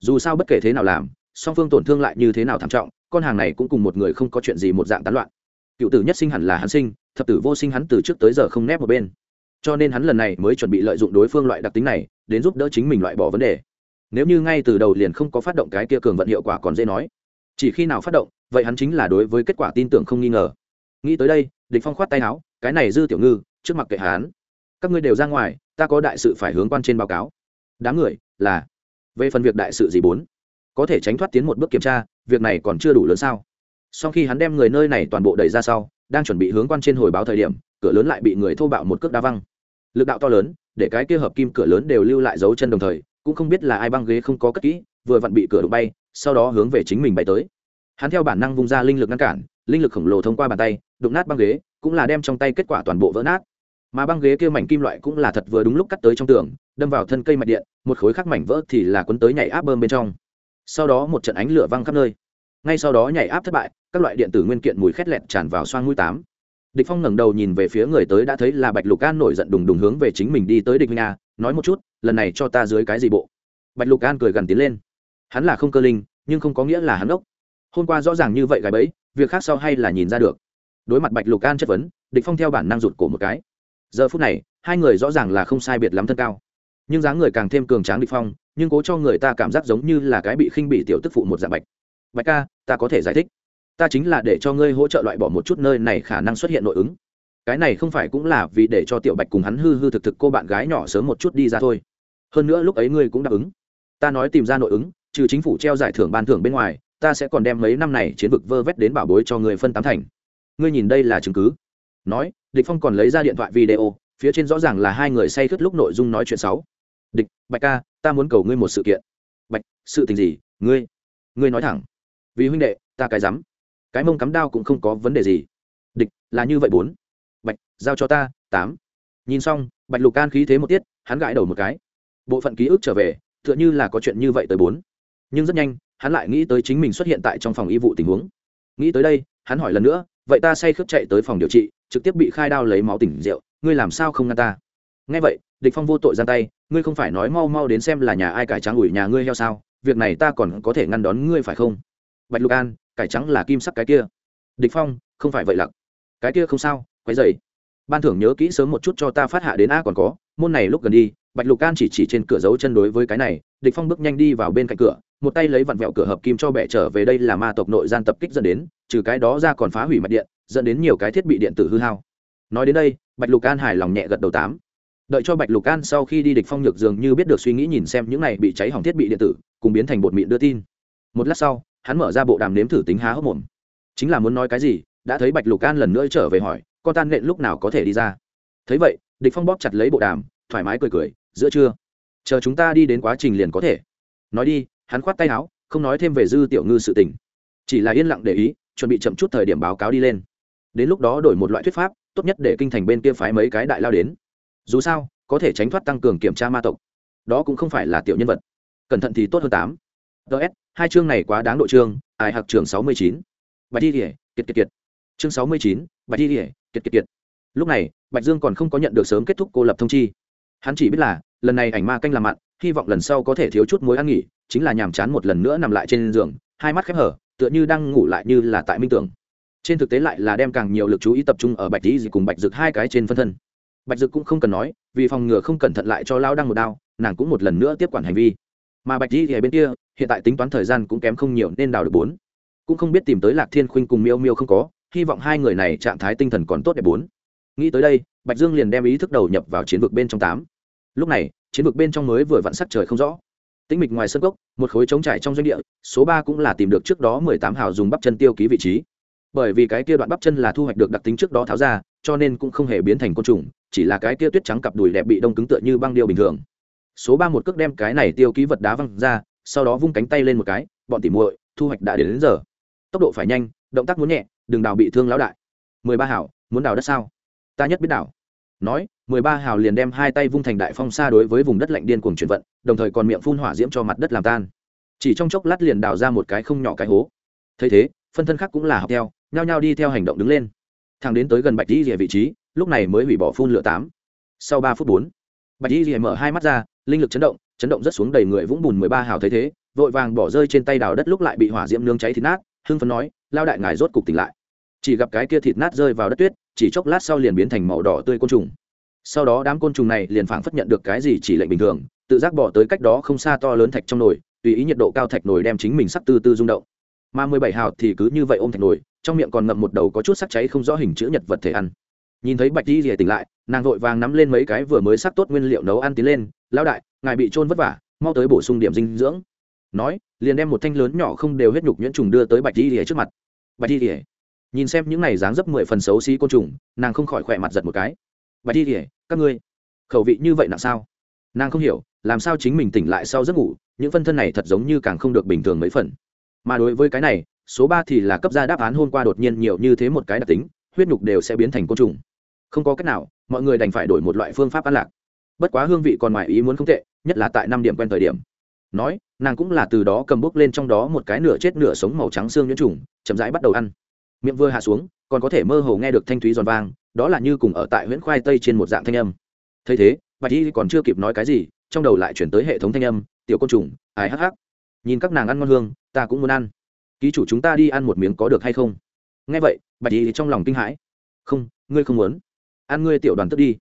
Dù sao bất kể thế nào làm, song phương tổn thương lại như thế nào thảm trọng, con hàng này cũng cùng một người không có chuyện gì một dạng tán loạn. Cựu tử nhất sinh hẳn là hắn sinh, thập tử vô sinh hắn từ trước tới giờ không nép một bên. Cho nên hắn lần này mới chuẩn bị lợi dụng đối phương loại đặc tính này, đến giúp đỡ chính mình loại bỏ vấn đề. Nếu như ngay từ đầu liền không có phát động cái kia cường vận hiệu quả còn dễ nói. Chỉ khi nào phát động, vậy hắn chính là đối với kết quả tin tưởng không nghi ngờ. Nghĩ tới đây, địch phong khoát tay áo, cái này dư tiểu ngư, trước mặt kệ hắn các ngươi đều ra ngoài, ta có đại sự phải hướng quan trên báo cáo. Đám người, là, về phần việc đại sự gì bốn, có thể tránh thoát tiến một bước kiểm tra, việc này còn chưa đủ lớn sao? Sau khi hắn đem người nơi này toàn bộ đẩy ra sau, đang chuẩn bị hướng quan trên hồi báo thời điểm, cửa lớn lại bị người thô bạo một cước đá văng. Lực đạo to lớn, để cái kia hợp kim cửa lớn đều lưu lại dấu chân đồng thời, cũng không biết là ai băng ghế không có cất kỹ, vừa vặn bị cửa đụng bay, sau đó hướng về chính mình bay tới. Hắn theo bản năng vung ra linh lực ngăn cản, linh lực khổng lồ thông qua bàn tay, đụng nát băng ghế, cũng là đem trong tay kết quả toàn bộ vỡ nát mà băng ghế kia mảnh kim loại cũng là thật vừa đúng lúc cắt tới trong tường, đâm vào thân cây mạch điện, một khối khắc mảnh vỡ thì là quấn tới nhảy áp bơm bên trong. Sau đó một trận ánh lửa văng khắp nơi. Ngay sau đó nhảy áp thất bại, các loại điện tử nguyên kiện mùi khét lẹt tràn vào xoang mũi tám. Địch phong ngẩng đầu nhìn về phía người tới đã thấy là bạch lục an nổi giận đùng đùng hướng về chính mình đi tới địch minh a, nói một chút, lần này cho ta dưới cái gì bộ? Bạch lục an cười gần tiến lên. Hắn là không cơ linh, nhưng không có nghĩa là hắn ốc hôm qua rõ ràng như vậy gái bấy việc khác sau hay là nhìn ra được. Đối mặt bạch lục an chất vấn, địch phong theo bản năng rụt cổ một cái giờ phút này, hai người rõ ràng là không sai biệt lắm thân cao. Nhưng dáng người càng thêm cường tráng địch phong, nhưng cố cho người ta cảm giác giống như là cái bị khinh bị tiểu tức phụ một dạng bạch. Bạch ca, ta có thể giải thích. Ta chính là để cho ngươi hỗ trợ loại bỏ một chút nơi này khả năng xuất hiện nội ứng. Cái này không phải cũng là vì để cho tiểu bạch cùng hắn hư hư thực thực cô bạn gái nhỏ sớm một chút đi ra thôi. Hơn nữa lúc ấy ngươi cũng đáp ứng. Ta nói tìm ra nội ứng, trừ chính phủ treo giải thưởng ban thưởng bên ngoài, ta sẽ còn đem mấy năm này chiến vực vơ vét đến bảo bối cho người phân tám thành. Ngươi nhìn đây là chứng cứ. Nói địch phong còn lấy ra điện thoại video, phía trên rõ ràng là hai người say khướt lúc nội dung nói chuyện sáu. Địch, bạch ca, ta muốn cầu ngươi một sự kiện. Bạch, sự tình gì? Ngươi ngươi nói thẳng. Vì huynh đệ, ta cái dám cái mông cắm đao cũng không có vấn đề gì. Địch, là như vậy bốn. Bạch, giao cho ta, tám. Nhìn xong, bạch lục can khí thế một tiết, hắn gãi đầu một cái. Bộ phận ký ức trở về, tựa như là có chuyện như vậy tới bốn. Nhưng rất nhanh, hắn lại nghĩ tới chính mình xuất hiện tại trong phòng y vụ tình huống. Nghĩ tới đây, hắn hỏi lần nữa, vậy ta say khướp chạy tới phòng điều trị trực tiếp bị khai đao lấy máu tỉnh rượu, ngươi làm sao không ngăn ta? Nghe vậy, địch phong vô tội giang tay, ngươi không phải nói mau mau đến xem là nhà ai cải trắng ủi nhà ngươi heo sao, việc này ta còn có thể ngăn đón ngươi phải không? Bạch lục an, cải trắng là kim sắc cái kia. Địch phong, không phải vậy lặc. Cái kia không sao, quấy dậy ban thưởng nhớ kỹ sớm một chút cho ta phát hạ đến a còn có, môn này lúc gần đi, bạch lục an chỉ chỉ trên cửa dấu chân đối với cái này, địch phong bước nhanh đi vào bên cạnh cửa, một tay lấy vặn vẹo cửa hợp kim cho bẻ trở về đây là ma tộc nội gian tập kích dẫn đến, trừ cái đó ra còn phá hủy mạch điện dẫn đến nhiều cái thiết bị điện tử hư hao. Nói đến đây, bạch lục an hài lòng nhẹ gật đầu tám. Đợi cho bạch lục an sau khi đi địch phong nhược dường như biết được suy nghĩ nhìn xem những này bị cháy hỏng thiết bị điện tử, cùng biến thành bột mịn đưa tin. Một lát sau, hắn mở ra bộ đàm nếm thử tính há hốc mồm. Chính là muốn nói cái gì, đã thấy bạch lục an lần nữa trở về hỏi, con tan nện lúc nào có thể đi ra? Thấy vậy, địch phong bóp chặt lấy bộ đàm, thoải mái cười cười, giữa trưa, chờ chúng ta đi đến quá trình liền có thể. Nói đi, hắn khoát tay áo, không nói thêm về dư tiểu ngư sự tình. Chỉ là yên lặng để ý, chuẩn bị chậm chút thời điểm báo cáo đi lên đến lúc đó đổi một loại thuyết pháp, tốt nhất để kinh thành bên kia phái mấy cái đại lao đến. Dù sao, có thể tránh thoát tăng cường kiểm tra ma tộc. Đó cũng không phải là tiểu nhân vật. Cẩn thận thì tốt hơn tám. Ts hai chương này quá đáng đội chương, ai hạc trường sáu mươi chín. Bạch thi kỉa kiệt kiệt kiệt. Chương sáu mươi chín, bạch thi kỉa kiệt kiệt kiệt. Lúc này, bạch dương còn không có nhận được sớm kết thúc cô lập thông chi. Hắn chỉ biết là, lần này ảnh ma canh làm mặn, hy vọng lần sau có thể thiếu chút mối ăn nghỉ, chính là nhàm chán một lần nữa nằm lại trên giường, hai mắt khép hở, tựa như đang ngủ lại như là tại minh tưởng trên thực tế lại là đem càng nhiều lực chú ý tập trung ở bạch lý cùng bạch dực hai cái trên phân thân. Bạch dực cũng không cần nói, vì phòng ngừa không cẩn thận lại cho lao đăng một đao, nàng cũng một lần nữa tiếp quản hành vi. Mà bạch lý thì ở bên kia, hiện tại tính toán thời gian cũng kém không nhiều nên đào được bốn. Cũng không biết tìm tới lạc thiên khuynh cùng miêu miêu không có, hy vọng hai người này trạng thái tinh thần còn tốt đẹp bốn. Nghĩ tới đây, bạch dương liền đem ý thức đầu nhập vào chiến vực bên trong tám. Lúc này, chiến vực bên trong mới vừa vặn sắc trời không rõ. Tĩnh mịch ngoài sân gốc một khối trống trải trong doanh địa, số ba cũng là tìm được trước đó mười tám hào dùng bắp chân tiêu ký vị trí bởi vì cái kia đoạn bắp chân là thu hoạch được đặc tính trước đó tháo ra cho nên cũng không hề biến thành côn trùng chỉ là cái kia tuyết trắng cặp đùi đẹp bị đông cứng tựa như băng điêu bình thường. Số ba một cước đem cái này tiêu ký vật đá văng ra sau đó vung cánh tay lên một cái bọn tỉ muội thu hoạch đã đến, đến giờ. Tốc độ phải nhanh động tác muốn nhẹ đừng đào bị thương lão đại. Mười ba hảo muốn đào đất sao? Ta nhất biết đào. Nói mười ba hào liền đem hai tay vung thành đại phong xa đối với vùng đất lạnh điên cuồng chuyển vận đồng thời còn miệng phun hỏa diễm cho mặt đất làm tan. Chỉ trong chốc lát liền đào ra một cái không nhỏ cái hố. Thấy thế phân thân khác cũng là học theo nhao nhao đi theo hành động đứng lên. Thằng đến tới gần bạch di rìa vị trí, lúc này mới hủy bỏ phun lửa tám. Sau ba phút bốn, bạch di rìa mở hai mắt ra, linh lực chấn động chấn động rất xuống đầy người vũng bùn mười ba hào thấy thế, vội vàng bỏ rơi trên tay đào đất lúc lại bị hỏa diễm nương cháy thịt nát, hưng phấn nói lao đại ngài rốt cục tỉnh lại. Chỉ gặp cái kia thịt nát rơi vào đất tuyết, chỉ chốc lát sau liền biến thành màu đỏ tươi côn trùng. Sau đó đám côn trùng này liền phảng phất nhận được cái gì chỉ lệnh bình thường, tự giác bỏ tới cách đó không xa to lớn thạch trong nồi, tùy ý nhiệt độ cao thạch nồi đem chính mình sắc tư tư rung động mà mười bảy hào thì cứ như vậy ôm thạch nồi, trong miệng còn ngậm một đầu có chút sắc cháy không rõ hình chữ nhật vật thể ăn. Nhìn thấy bạch di rìa tỉnh lại, nàng vội vàng nắm lên mấy cái vừa mới sắc tốt nguyên liệu nấu ăn tiến lên lao đại, ngài bị trôn vất vả, mau tới bổ sung điểm dinh dưỡng. Nói, liền đem một thanh lớn nhỏ không đều huyết nhục nhuyễn trùng đưa tới bạch di rìa trước mặt. Bạch di rìa nhìn xem những này dáng dấp mười phần xấu xí côn trùng, nàng không khỏi khỏe mặt giật một cái. Bạch di rìa các ngươi, khẩu vị như vậy nặng sao? Nàng không hiểu, làm sao chính mình tỉnh lại sau giấc ngủ, những phân thân này thật giống như càng không được bình thường mấy phần mà đối với cái này, số ba thì là cấp ra đáp án hôm qua đột nhiên nhiều như thế một cái đặc tính, huyết nhục đều sẽ biến thành côn trùng. Không có cách nào, mọi người đành phải đổi một loại phương pháp ăn lạc. Bất quá hương vị còn ngoài ý muốn không tệ, nhất là tại năm điểm quen thời điểm. Nói, nàng cũng là từ đó cầm bốc lên trong đó một cái nửa chết nửa sống màu trắng xương nhiễm trùng, chậm rãi bắt đầu ăn. Miệng vừa hạ xuống, còn có thể mơ hồ nghe được thanh thúy giòn vang, đó là như cùng ở tại huyện khoai tây trên một dạng thanh âm. Thấy thế, bạch y còn chưa kịp nói cái gì, trong đầu lại chuyển tới hệ thống thanh âm, tiểu côn trùng, ai hắc hắc? Nhìn các nàng ăn ngon hương, ta cũng muốn ăn. Ký chủ chúng ta đi ăn một miếng có được hay không? Nghe vậy, bạch y trong lòng kinh hãi. Không, ngươi không muốn. Ăn ngươi tiểu đoàn tức đi.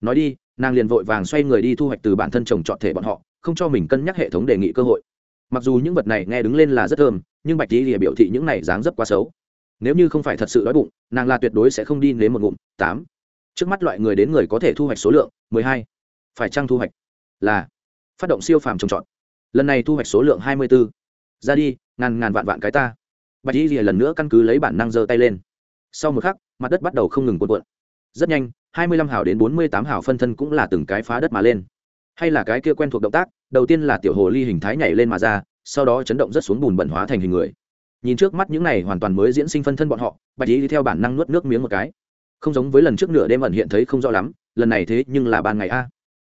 Nói đi, nàng liền vội vàng xoay người đi thu hoạch từ bản thân chồng chọn thể bọn họ, không cho mình cân nhắc hệ thống đề nghị cơ hội. Mặc dù những vật này nghe đứng lên là rất thơm, nhưng bạch y lìa biểu thị những này dáng dấp quá xấu. Nếu như không phải thật sự đói bụng, nàng là tuyệt đối sẽ không đi nếm một ngụm. Tám. Trước mắt loại người đến người có thể thu hoạch số lượng, mười hai. Phải trăng thu hoạch? Là. Phát động siêu phàm trồng trọt lần này thu hoạch số lượng hai mươi b ố ra đi, ngàn ngàn vạn vạn cái ta. Bạch y rìa lần nữa căn cứ lấy bản năng giơ tay lên. Sau một khắc, mặt đất bắt đầu không ngừng cuộn cuộn. Rất nhanh, hai mươi lăm hào đến bốn mươi tám hào phân thân cũng là từng cái phá đất mà lên. Hay là cái kia quen thuộc động tác, đầu tiên là tiểu hồ ly hình thái nhảy lên mà ra, sau đó chấn động rất xuống bùn bẩn hóa thành hình người. Nhìn trước mắt những này hoàn toàn mới diễn sinh phân thân bọn họ, bạch y đi theo bản năng nuốt nước miếng một cái. Không giống với lần trước nửa đêm ẩn hiện thấy không rõ lắm, lần này thế nhưng là ban ngày a.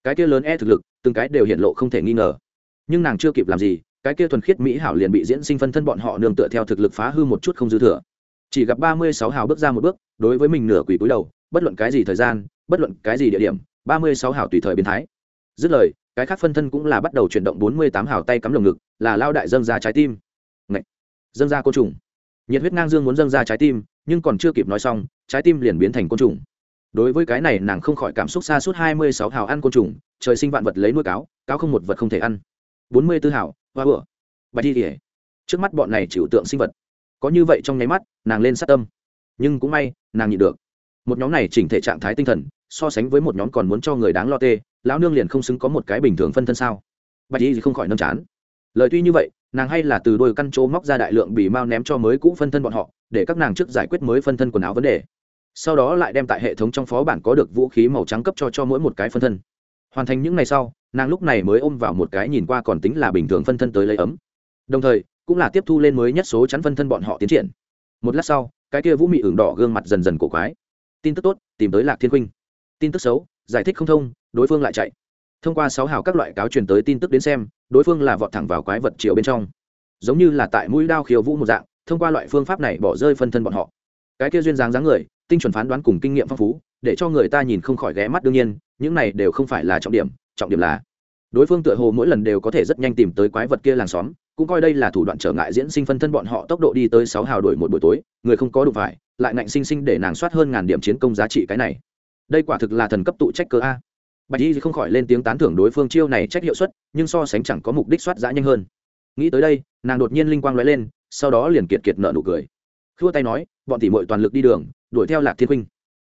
Cái kia lớn e thực lực, từng cái đều hiện lộ không thể nghi ngờ nhưng nàng chưa kịp làm gì, cái kia thuần khiết mỹ hảo liền bị diễn sinh phân thân bọn họ nương tựa theo thực lực phá hư một chút không dư thừa. Chỉ gặp ba mươi sáu hào bước ra một bước, đối với mình nửa quỷ cúi đầu, bất luận cái gì thời gian, bất luận cái gì địa điểm, ba mươi sáu hảo tùy thời biến thái. Dứt lời, cái khác phân thân cũng là bắt đầu chuyển động bốn mươi tám hảo tay cắm lồng ngực, là lao đại dâng ra trái tim. Ngậy! dâng ra côn trùng. Nhiệt huyết ngang dương muốn dâng ra trái tim, nhưng còn chưa kịp nói xong, trái tim liền biến thành côn trùng. Đối với cái này nàng không khỏi cảm xúc xa suốt hai mươi sáu hào ăn côn trùng, trời sinh vạn vật lấy nuôi cáo cáo không một vật không thể ăn bốn mươi tư hảo và hoa bựa bạch đi kể trước mắt bọn này chịu tượng sinh vật. Có như vậy trong nháy mắt, nàng lên sát tâm. Nhưng cũng may, nàng nhịn được. Một nhóm này chỉnh thể trạng thái tinh thần, so sánh với một nhóm còn muốn cho người đáng lo tê, lão nương liền không xứng có một cái bình thường phân thân sao? Bạch y thì không khỏi nâm chán. Lời tuy như vậy, nàng hay là từ đôi căn chỗ móc ra đại lượng bị mao ném cho mới cũ phân thân bọn họ, để các nàng trước giải quyết mới phân thân quần áo vấn đề. Sau đó lại đem tại hệ thống trong phó bản có được vũ khí màu trắng cấp cho cho mỗi một cái phân thân hoàn thành những ngày sau, nàng lúc này mới ôm vào một cái nhìn qua còn tính là bình thường phân thân tới lấy ấm. Đồng thời, cũng là tiếp thu lên mới nhất số chắn phân thân bọn họ tiến triển. Một lát sau, cái kia vũ mị ửng đỏ gương mặt dần dần cổ quái. Tin tức tốt, tìm tới lạc thiên huynh tin tức xấu, giải thích không thông, đối phương lại chạy. Thông qua sáu hào các loại cáo truyền tới tin tức đến xem, đối phương là vọt thẳng vào quái vật triệu bên trong. Giống như là tại mũi đao khiêu vũ một dạng, thông qua loại phương pháp này bỏ rơi phân thân bọn họ. Cái kia duyên dáng dáng người, tinh chuẩn phán đoán cùng kinh nghiệm phong phú để cho người ta nhìn không khỏi ghé mắt đương nhiên, những này đều không phải là trọng điểm trọng điểm là đối phương tựa hồ mỗi lần đều có thể rất nhanh tìm tới quái vật kia làng xóm, cũng coi đây là thủ đoạn trở ngại diễn sinh phân thân bọn họ tốc độ đi tới sáu hào đổi một buổi tối, người không có đủ phải, lại ngạnh sinh sinh để nàng soát hơn ngàn điểm chiến công giá trị cái này. Đây quả thực là thần cấp tụ trách cơ a. Bạch y không khỏi lên tiếng tán thưởng đối phương chiêu này trách hiệu suất, nhưng so sánh chẳng có mục đích soát giã nhanh hơn. Nghĩ tới đây, nàng đột nhiên linh quang lóe lên, sau đó liền kiệt kiệt nợ nụ cười. Khua tay nói, bọn tỷ mội toàn lực đi đường, đuổi theo lạc thiên huynh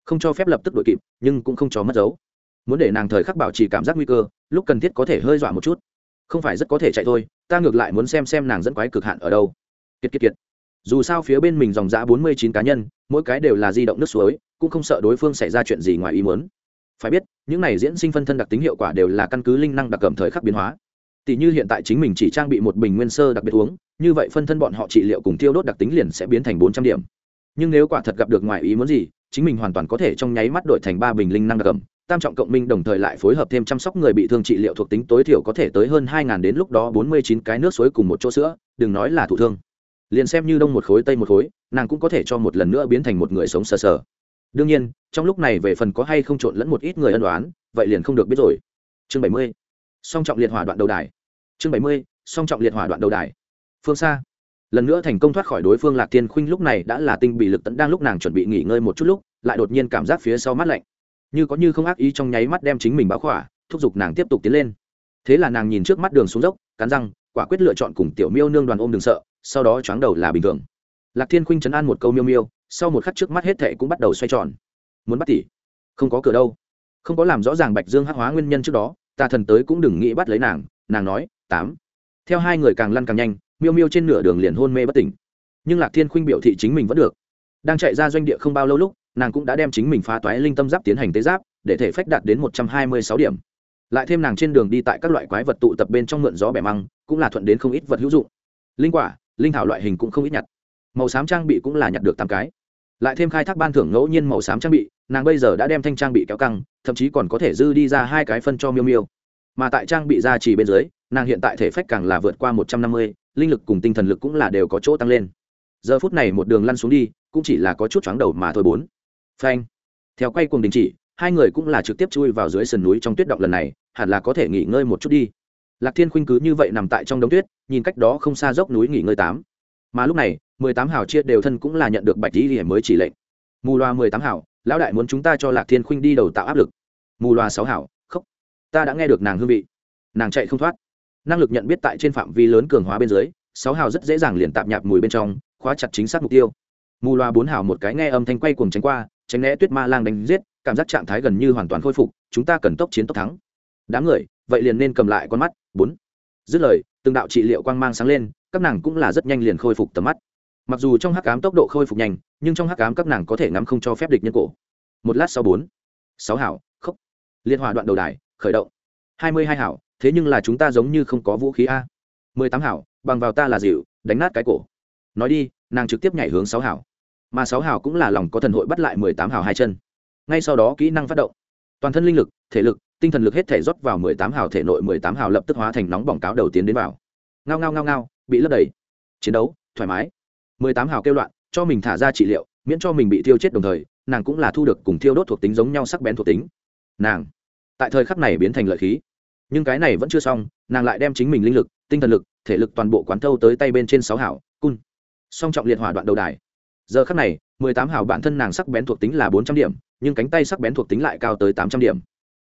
không cho phép lập tức đội kịp, nhưng cũng không cho mất dấu. Muốn để nàng thời khắc bảo trì cảm giác nguy cơ, lúc cần thiết có thể hơi dọa một chút. Không phải rất có thể chạy thôi, ta ngược lại muốn xem xem nàng dẫn quái cực hạn ở đâu. Kiệt kiệt kiệt. Dù sao phía bên mình dòng giã bốn mươi chín cá nhân, mỗi cái đều là di động nước suối, cũng không sợ đối phương xảy ra chuyện gì ngoài ý muốn. Phải biết, những này diễn sinh phân thân đặc tính hiệu quả đều là căn cứ linh năng đặc cầm thời khắc biến hóa. Tỷ như hiện tại chính mình chỉ trang bị một bình nguyên sơ đặc biệt uống, như vậy phân thân bọn họ trị liệu cùng tiêu đốt đặc tính liền sẽ biến thành bốn trăm điểm. Nhưng nếu quả thật gặp được ngoài ý muốn gì chính mình hoàn toàn có thể trong nháy mắt đổi thành ba bình linh năng đặc cầm tam trọng cộng minh đồng thời lại phối hợp thêm chăm sóc người bị thương trị liệu thuộc tính tối thiểu có thể tới hơn hai ngàn đến lúc đó bốn mươi chín cái nước suối cùng một chỗ sữa, đừng nói là thụ thương. Liền xem như đông một khối, tây một khối, nàng cũng có thể cho một lần nữa biến thành một người sống sờ sờ. Đương nhiên, trong lúc này về phần có hay không trộn lẫn một ít người ân đoán vậy liền không được biết rồi. Chương bảy mươi. Song trọng liệt hỏa đoạn đầu đài. Chương bảy mươi. Song trọng liệt hỏa đoạn đầu đài. Phương xa lần nữa thành công thoát khỏi đối phương lạc thiên khuynh lúc này đã là tinh bị lực tận đang lúc nàng chuẩn bị nghỉ ngơi một chút lúc, lại đột nhiên cảm giác phía sau mắt lạnh. Như có như không ác ý trong nháy mắt đem chính mình báo khỏa, thúc giục nàng tiếp tục tiến lên. Thế là nàng nhìn trước mắt đường xuống dốc, cắn răng, quả quyết lựa chọn cùng tiểu miêu nương đoàn ôm đường sợ, sau đó choáng đầu là bình thường. Lạc thiên khuynh chấn an một câu miêu miêu, sau một khắc trước mắt hết thệ cũng bắt đầu xoay tròn. Muốn bắt tỉ? Không có cửa đâu. Không có làm rõ ràng bạch dương hắc hóa nguyên nhân trước đó ta thần tới cũng đừng nghĩ bắt lấy nàng nàng nói, tám. Theo hai người càng lăn càng nhanh miêu miêu trên nửa đường liền hôn mê bất tỉnh. Nhưng lạc thiên khuynh biểu thị chính mình vẫn được. Đang chạy ra doanh địa không bao lâu lúc, nàng cũng đã đem chính mình phá toái linh tâm giáp tiến hành tế giáp, để thể phách đạt đến một trăm hai mươi sáu điểm. Lại thêm nàng trên đường đi tại các loại quái vật tụ tập bên trong mượn gió bẻ măng, cũng là thuận đến không ít vật hữu dụng. Linh quả, linh thảo loại hình cũng không ít nhặt. Màu xám trang bị cũng là nhặt được tám cái. Lại thêm khai thác ban thưởng ngẫu nhiên màu xám trang bị, nàng bây giờ đã đem thanh trang bị kéo căng, thậm chí còn có thể dư đi ra hai cái phân cho miêu miêu. Mà tại trang bị ra chỉ bên dưới nàng hiện tại thể phách càng là vượt qua một trăm năm mươi, linh lực cùng tinh thần lực cũng là đều có chỗ tăng lên. Giờ phút này một đường lăn xuống đi, cũng chỉ là có chút chóng đầu mà thôi bốn. Phanh. Theo quay cuồng đình chỉ, hai người cũng là trực tiếp chui vào dưới sườn núi trong tuyết động lần này, hẳn là có thể nghỉ ngơi một chút đi. Lạc thiên khuynh cứ như vậy nằm tại trong đống tuyết, nhìn cách đó không xa dốc núi nghỉ ngơi tám. Mà lúc này, mười tám hào chia đều thân cũng là nhận được bạch lý hiểm mới chỉ lệnh. Mù loa mười tám hào, lão đại muốn chúng ta cho lạc thiên khuynh đi đầu tạo áp lực. Mù loa sáu hào khóc ta đã nghe được nàng hương vị. Nàng chạy không thoát năng lực nhận biết tại trên phạm vi lớn cường hóa bên dưới, sáu hào rất dễ dàng liền tạp nhạp mùi bên trong, khóa chặt chính xác mục tiêu. Mù loa bốn hào một cái nghe âm thanh quay cuồng tránh qua, tránh né tuyết ma lang đánh giết, cảm giác trạng thái gần như hoàn toàn khôi phục, chúng ta cần tốc chiến tốc thắng. Đám người, vậy liền nên cầm lại con mắt, bốn. Dứt lời, từng đạo trị liệu quang mang sáng lên, các nàng cũng là rất nhanh liền khôi phục tầm mắt. Mặc dù trong hắc cám tốc độ khôi phục nhanh, nhưng trong hắc cám các nàng có thể ngắm không cho phép địch nhân cổ. Một lát sau bốn. Sáu hảo khốc. Liên hòa đoạn đầu đài, khởi động. Hai mươi hai hảo thế nhưng là chúng ta giống như không có vũ khí a. Mười tám hảo, bằng vào ta là dịu, đánh nát cái cổ. Nói đi, nàng trực tiếp nhảy hướng sáu hảo. Mà sáu hảo cũng là lòng có thần hội bắt lại mười tám hảo hai chân. Ngay sau đó kỹ năng phát động. Toàn thân linh lực, thể lực, tinh thần lực hết thể rót vào mười tám hào thể nội mười tám hào lập tức hóa thành nóng bỏng cáo đầu tiến đến vào. Ngao ngao ngao ngao, bị lấp đầy. Chiến đấu, thoải mái. Mười tám hào kêu loạn, cho mình thả ra trị liệu, miễn cho mình bị thiêu chết đồng thời, nàng cũng là thu được cùng thiêu đốt thuộc tính giống nhau sắc bén thuộc tính. Nàng, tại thời khắc này biến thành lợi khí nhưng cái này vẫn chưa xong, nàng lại đem chính mình linh lực, tinh thần lực, thể lực toàn bộ quán thâu tới tay bên trên sáu hảo, cun. Song trọng liệt hỏa đoạn đầu đài. Giờ khắc này, mười tám hảo bản thân nàng sắc bén thuộc tính là bốn trăm điểm, nhưng cánh tay sắc bén thuộc tính lại cao tới tám trăm điểm.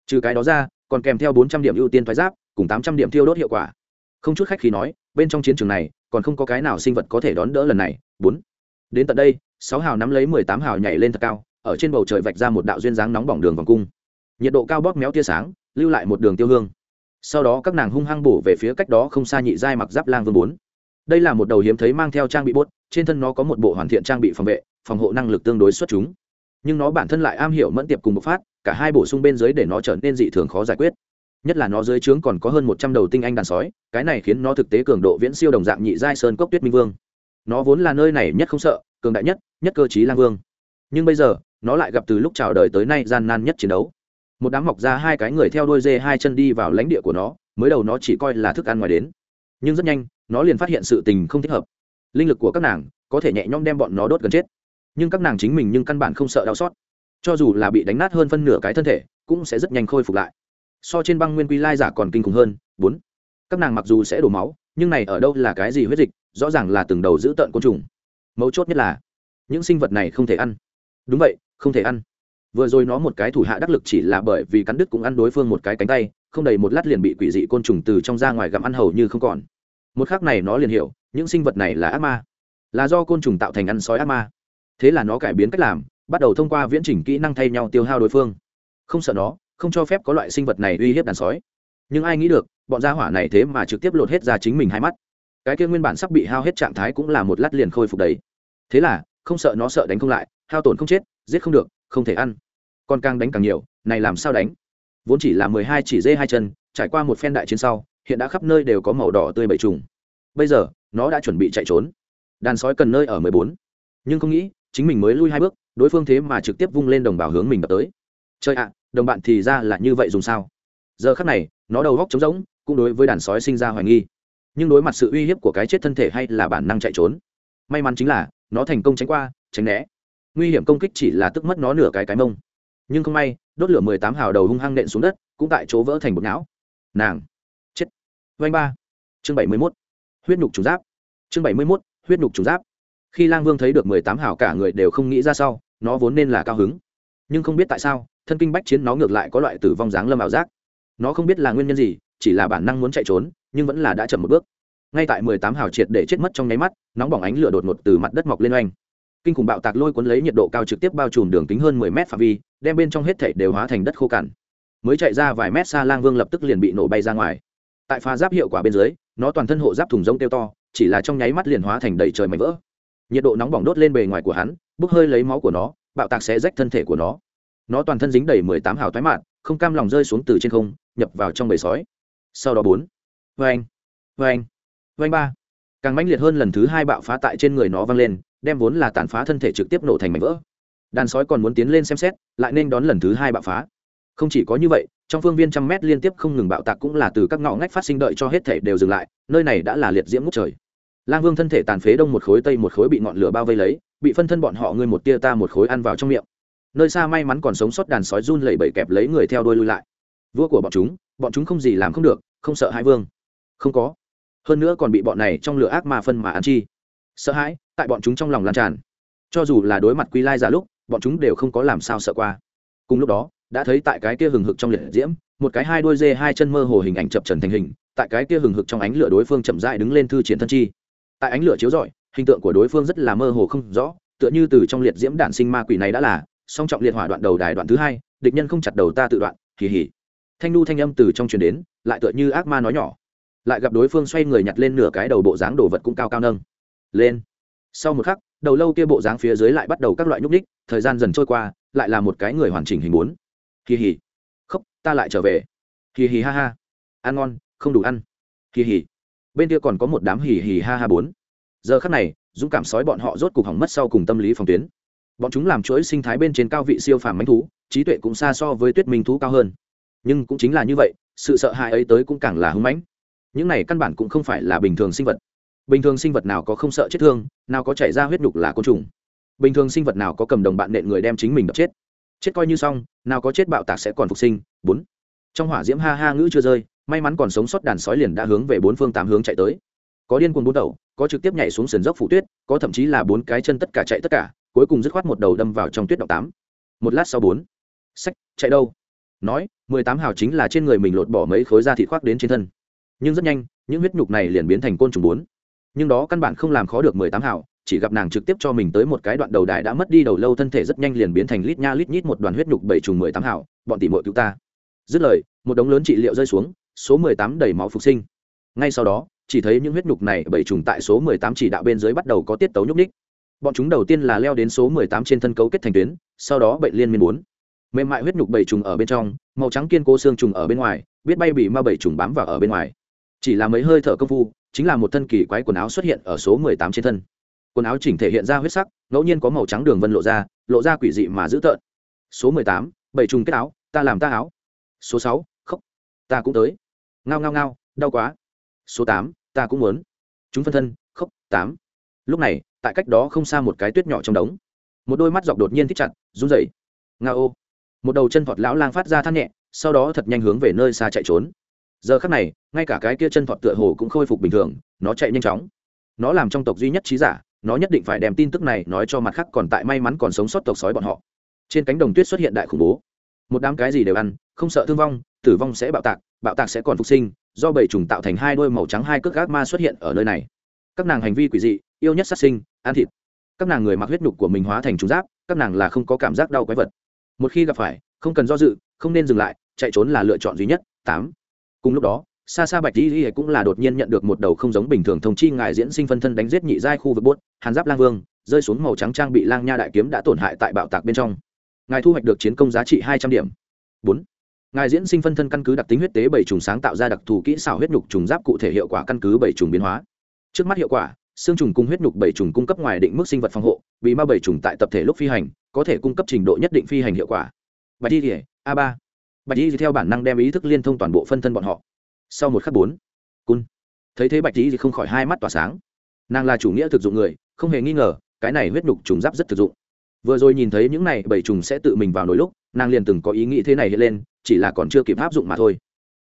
Trừ cái đó ra, còn kèm theo bốn trăm điểm ưu tiên thoái giáp, cùng tám trăm điểm thiêu đốt hiệu quả. Không chút khách khi nói, bên trong chiến trường này, còn không có cái nào sinh vật có thể đón đỡ lần này. Bốn. Đến tận đây, sáu hào nắm lấy mười tám hào nhảy lên thật cao, ở trên bầu trời vạch ra một đạo duyên dáng nóng bỏng đường vòng cung. Nhiệt độ cao bóp méo tia sáng, lưu lại một đường tiêu hương sau đó các nàng hung hăng bổ về phía cách đó không xa nhị giai mặc giáp lang vương bốn. Đây là một đầu hiếm thấy mang theo trang bị bốt, trên thân nó có một bộ hoàn thiện trang bị phòng vệ, phòng hộ năng lực tương đối xuất chúng. Nhưng nó bản thân lại am hiểu mẫn tiệp cùng bộc phát, cả hai bổ sung bên dưới để nó trở nên dị thường khó giải quyết. Nhất là nó dưới trướng còn có hơn một trăm đầu tinh anh đàn sói, cái này khiến nó thực tế cường độ viễn siêu đồng dạng nhị giai sơn cốc tuyết minh vương. Nó vốn là nơi này nhất không sợ, cường đại nhất nhất cơ chí lang vương. Nhưng bây giờ, nó lại gặp từ lúc chào đời tới nay gian nan nhất chiến đấu một đám mọc ra hai cái người theo đôi dê hai chân đi vào lãnh địa của nó, mới đầu nó chỉ coi là thức ăn ngoài đến. Nhưng rất nhanh, nó liền phát hiện sự tình không thích hợp. Linh lực của các nàng có thể nhẹ nhõm đem bọn nó đốt gần chết. Nhưng các nàng chính mình nhưng căn bản không sợ đau xót. Cho dù là bị đánh nát hơn phân nửa cái thân thể, cũng sẽ rất nhanh khôi phục lại. So trên băng nguyên quy lai giả còn kinh khủng hơn. Bốn. Các nàng mặc dù sẽ đổ máu, nhưng này ở đâu là cái gì huyết dịch, rõ ràng là từng đầu giữ tợn côn trùng. Mấu chốt nhất là, những sinh vật này không thể ăn. Đúng vậy, không thể ăn vừa rồi nó một cái thủ hạ đắc lực chỉ là bởi vì cắn đứt cũng ăn đối phương một cái cánh tay, không đầy một lát liền bị quỷ dị côn trùng từ trong ra ngoài gặm ăn hầu như không còn. Một khác này nó liền hiểu, những sinh vật này là ác ma. Là do côn trùng tạo thành ăn sói ác ma. Thế là nó cải biến cách làm, bắt đầu thông qua viễn trình kỹ năng thay nhau tiêu hao đối phương. Không sợ nó, không cho phép có loại sinh vật này uy hiếp đàn sói. Nhưng ai nghĩ được, bọn gia hỏa này thế mà trực tiếp lột hết ra chính mình hai mắt. Cái kia nguyên bản sắp bị hao hết trạng thái cũng là một lát liền khôi phục đấy. Thế là, không sợ nó sợ đánh không lại, hao tổn không chết giết không được, không thể ăn. Còn càng đánh càng nhiều, này làm sao đánh? Vốn chỉ là mười hai chỉ dê hai chân, trải qua một phen đại chiến sau, hiện đã khắp nơi đều có màu đỏ tươi bậy trùng. Bây giờ, nó đã chuẩn bị chạy trốn. Đàn sói cần nơi ở mười bốn. Nhưng không nghĩ, chính mình mới lui hai bước, đối phương thế mà trực tiếp vung lên đồng bào hướng mình đập tới. Chơi ạ, đồng bạn thì ra là như vậy dùng sao? Giờ khắc này, nó đầu góc trống rỗng, cũng đối với đàn sói sinh ra hoài nghi. Nhưng đối mặt sự uy hiếp của cái chết thân thể hay là bản năng chạy trốn. May mắn chính là, nó thành công tránh qua, tránh né nguy hiểm công kích chỉ là tức mất nó nửa cái cái mông. Nhưng không may, đốt lửa mười tám hào đầu hung hăng nện xuống đất, cũng tại chỗ vỡ thành bột não nàng. Chết. Vanh ba. Chương bảy mươi mốt. Huyết nhục trùng giáp. Chương bảy mươi mốt, huyết nhục trùng giáp. Khi lang vương thấy được mười tám hào cả người đều không nghĩ ra sau, nó vốn nên là cao hứng. Nhưng không biết tại sao, thân kinh bách chiến nó ngược lại có loại tử vong dáng lâm ảo giác. Nó không biết là nguyên nhân gì, chỉ là bản năng muốn chạy trốn, nhưng vẫn là đã chậm một bước. Ngay tại mười tám hào triệt để chết mất trong nháy mắt, nóng bỏng ánh lửa đột ngột từ mặt đất mọc lên oanh kinh khủng bạo tạc lôi cuốn lấy nhiệt độ cao trực tiếp bao trùm đường kính hơn mười mét phạm vi, đem bên trong hết thảy đều hóa thành đất khô cằn. Mới chạy ra vài mét xa lang vương lập tức liền bị nổ bay ra ngoài. Tại pha giáp hiệu quả bên dưới, nó toàn thân hộ giáp thùng rông tiêu to, chỉ là trong nháy mắt liền hóa thành đầy trời mảnh vỡ. Nhiệt độ nóng bỏng đốt lên bề ngoài của hắn, bốc hơi lấy máu của nó, bạo tạc sẽ rách thân thể của nó. Nó toàn thân dính đầy mười tám hào thoái mạn, không cam lòng rơi xuống từ trên không, nhập vào trong bầy sói. Sau đó bốn. Vê anh vê anh vê anh ba. Càng mãnh liệt hơn lần thứ hai bạo phá tại trên người nó văng lên đem vốn là tàn phá thân thể trực tiếp nổ thành mảnh vỡ. Đàn sói còn muốn tiến lên xem xét, lại nên đón lần thứ hai bạo phá. Không chỉ có như vậy, trong phương viên trăm mét liên tiếp không ngừng bạo tạc cũng là từ các ngõ ngách phát sinh đợi cho hết thể đều dừng lại, nơi này đã là liệt diễm ngút trời. Lang vương thân thể tàn phế đông một khối, tây một khối bị ngọn lửa bao vây lấy, bị phân thân bọn họ ngươi một tia ta một khối ăn vào trong miệng. Nơi xa may mắn còn sống sót đàn sói run lẩy bẩy kẹp lấy người theo đuôi lui lại. Vua của bọn chúng bọn chúng không gì làm không được, không sợ hãi vương. Không có. Hơn nữa còn bị bọn này trong lửa ác mà phân mà ăn chi. Sợ hãi tại bọn chúng trong lòng lan tràn. Cho dù là đối mặt quy lai giả lúc, bọn chúng đều không có làm sao sợ qua. Cùng lúc đó, đã thấy tại cái kia hừng hực trong liệt diễm, một cái hai đôi dê hai chân mơ hồ hình ảnh chập trần thành hình, tại cái kia hừng hực trong ánh lửa đối phương chậm dại đứng lên thư triển thân chi. Tại ánh lửa chiếu rọi, hình tượng của đối phương rất là mơ hồ không rõ, tựa như từ trong liệt diễm đản sinh ma quỷ này đã là, song trọng liệt hỏa đoạn đầu đài đoạn thứ hai, địch nhân không chặt đầu ta tự đoạn kỳ hỉ thanh nu thanh âm từ trong truyền đến, lại tựa như ác ma nói nhỏ. Lại gặp đối phương xoay người nhặt lên nửa cái đầu bộ dáng đồ vật cũng cao cao nâng. Lên sau một khắc, đầu lâu kia bộ dáng phía dưới lại bắt đầu các loại nhúc ních thời gian dần trôi qua, lại là một cái người hoàn chỉnh hình bốn kỳ hỉ khóc, ta lại trở về. Kỳ hỉ ha ha. Ăn ngon, không đủ ăn. Kỳ hỉ bên kia còn có một đám hỉ hỉ ha ha bốn giờ khắc này, dũng cảm sói bọn họ rốt cục hỏng mất sau cùng tâm lý phòng tuyến. Bọn chúng làm chuỗi sinh thái bên trên cao vị siêu phàm mánh thú, trí tuệ cũng xa so với tuyết minh thú cao hơn. Nhưng cũng chính là như vậy, sự sợ hãi ấy tới cũng càng là hưng mãnh. Những này căn bản cũng không phải là bình thường sinh vật bình thường sinh vật nào có không sợ chết thương, nào có chảy ra huyết nhục là côn trùng. Bình thường sinh vật nào có cầm đồng bạn nện người đem chính mình đập chết. Chết coi như xong, nào có chết bạo tạc sẽ còn phục sinh. Bốn. Trong hỏa diễm ha ha ngữ chưa rơi, may mắn còn sống sót đàn sói liền đã hướng về bốn phương tám hướng chạy tới. Có điên cuồng bốn đầu, có trực tiếp nhảy xuống sườn dốc phủ tuyết, có thậm chí là bốn cái chân tất cả chạy tất cả, cuối cùng dứt khoát một đầu đâm vào trong tuyết động tám. Một lát sau bốn. Sách chạy đâu? Nói, mười tám hào chính là trên người mình lột bỏ mấy khối da thịt khoác đến trên thân. Nhưng rất nhanh, những huyết nhục này liền biến thành côn trùng bốn nhưng đó căn bản không làm khó được mười tám hảo chỉ gặp nàng trực tiếp cho mình tới một cái đoạn đầu đài đã mất đi đầu lâu thân thể rất nhanh liền biến thành lít nha lít nhít một đoàn huyết nhục bảy trùng mười tám hảo bọn tỷ mội cứu ta. Dứt lời, một đống lớn trị liệu rơi xuống, số mười tám đầy máu phục sinh. Ngay sau đó, chỉ thấy những huyết nhục này bảy trùng tại số mười tám chỉ đạo bên dưới bắt đầu có tiết tấu nhúc ních bọn chúng đầu tiên là leo đến số mười tám trên thân cấu kết thành tuyến, sau đó bệnh liên miên bốn. Mềm mại huyết nhục bảy trùng ở bên trong, màu trắng kiên cố xương trùng ở bên ngoài, biết bay bị ma bảy trùng bám vào ở bên ngoài. Chỉ là mấy hơi thở công phu chính là một thân kỳ quái quần áo xuất hiện ở số mười tám trên thân. Quần áo chỉnh thể hiện ra huyết sắc, ngẫu nhiên có màu trắng đường vân lộ ra lộ ra quỷ dị mà dữ tợn. Số mười tám, bảy trùng kết áo, ta làm ta áo. Số sáu, khóc, ta cũng tới. Ngao ngao ngao, đau quá. Số tám, ta cũng muốn. Chúng phân thân, khóc, tám. Lúc này, tại cách đó không xa một cái tuyết nhỏ trong đống. Một đôi mắt dọc đột nhiên thích chặt, run rẩy. Nga ô. Một đầu chân thọt lão lang phát ra than nhẹ, sau đó thật nhanh hướng về nơi xa chạy trốn giờ khắc này, ngay cả cái kia chân thọt tựa hồ cũng khôi phục bình thường, nó chạy nhanh chóng. Nó làm trong tộc duy nhất trí giả, nó nhất định phải đem tin tức này nói cho mặt khác còn tại may mắn còn sống sót tộc sói bọn họ. Trên cánh đồng tuyết xuất hiện đại khủng bố. Một đám cái gì đều ăn, không sợ thương vong, tử vong sẽ bạo tạc bạo tạc sẽ còn phục sinh, do bầy trùng tạo thành hai đôi màu trắng hai cước gác ma xuất hiện ở nơi này. Các nàng hành vi quỷ dị, yêu nhất sát sinh, ăn thịt. Các nàng người mặc huyết nhục của mình hóa thành trùng giáp, các nàng là không có cảm giác đau quái vật. Một khi gặp phải, không cần do dự, không nên dừng lại, chạy trốn là lựa chọn duy nhất. Tám cùng lúc đó xa xa bạch di cũng là đột nhiên nhận được một đầu không giống bình thường thông chi ngài diễn sinh phân thân đánh giết nhị giai khu vực bốt, hàn giáp lang vương, rơi xuống màu trắng trang bị lang nha đại kiếm đã tổn hại tại bạo tạc bên trong. Ngài thu hoạch được chiến công giá trị hai trăm điểm. Bốn. Ngài diễn sinh phân thân căn cứ đặc tính huyết tế bảy trùng sáng tạo ra đặc thù kỹ xảo huyết nhục trùng giáp cụ thể hiệu quả căn cứ bảy trùng biến hóa. Trước mắt hiệu quả, xương trùng cung huyết nhục bảy trùng cung cấp ngoài định mức sinh vật phòng hộ, vì ma bảy trùng tại tập thể lúc phi hành, có thể cung cấp trình độ nhất định phi hành hiệu quả. Bạch di a ba bạch di theo bản năng đem ý thức liên thông toàn bộ phân thân bọn họ. Sau một khắc bốn, cun. Thấy thế bạch di không khỏi hai mắt tỏa sáng. Nàng là chủ nghĩa thực dụng người, không hề nghi ngờ, cái này huyết nhục trùng giáp rất thực dụng. Vừa rồi nhìn thấy những này bảy trùng sẽ tự mình vào nỗi lúc, nàng liền từng có ý nghĩ thế này hiện lên, chỉ là còn chưa kịp áp dụng mà thôi.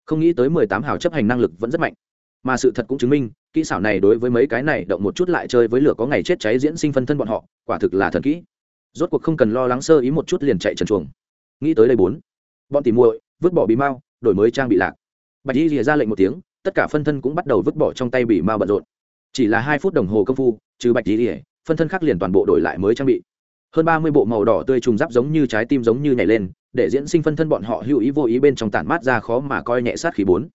Không nghĩ tới mười tám hào chấp hành năng lực vẫn rất mạnh. Mà sự thật cũng chứng minh, kỹ xảo này đối với mấy cái này động một chút lại chơi với lửa có ngày chết cháy diễn sinh phân thân bọn họ, quả thực là thần kỹ. Rốt cuộc không cần lo lắng sơ ý một chút liền chạy trần chuồng. Nghĩ tới đây bốn bọn tỉ muội, vứt bỏ bị mao đổi mới trang bị lạc. Bạch y rìa ra lệnh một tiếng, tất cả phân thân cũng bắt đầu vứt bỏ trong tay bị mao bận rộn. Chỉ là hai phút đồng hồ công phu, trừ bạch y rìa phân thân khác liền toàn bộ đổi lại mới trang bị. Hơn ba mươi bộ màu đỏ tươi trùng giáp giống như trái tim giống như nhảy lên, để diễn sinh phân thân bọn họ hữu ý vô ý bên trong tản mát ra khó mà coi nhẹ sát khí bốn.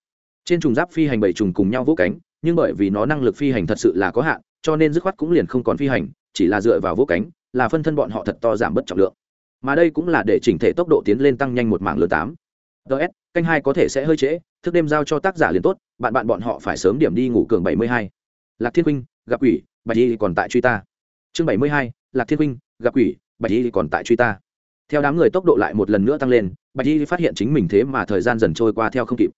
Trên trùng giáp phi hành bảy trùng cùng nhau vỗ cánh, nhưng bởi vì nó năng lực phi hành thật sự là có hạn, cho nên dứt khoát cũng liền không còn phi hành, chỉ là dựa vào vỗ cánh, là phân thân bọn họ thật to giảm bất trọng lượng mà đây cũng là để chỉnh thể tốc độ tiến lên tăng nhanh một mảng lớn tám. Ts canh hai có thể sẽ hơi trễ, thức đêm giao cho tác giả liền tốt, bạn bạn bọn họ phải sớm điểm đi ngủ cường bảy mươi hai. Lạc thiên huynh gặp quỷ bạch y còn tại truy ta. Chương bảy mươi hai, lạc thiên huynh gặp quỷ bạch y còn tại truy ta. Theo đám người tốc độ lại một lần nữa tăng lên bạch y phát hiện chính mình thế mà thời gian dần trôi qua theo không kịp.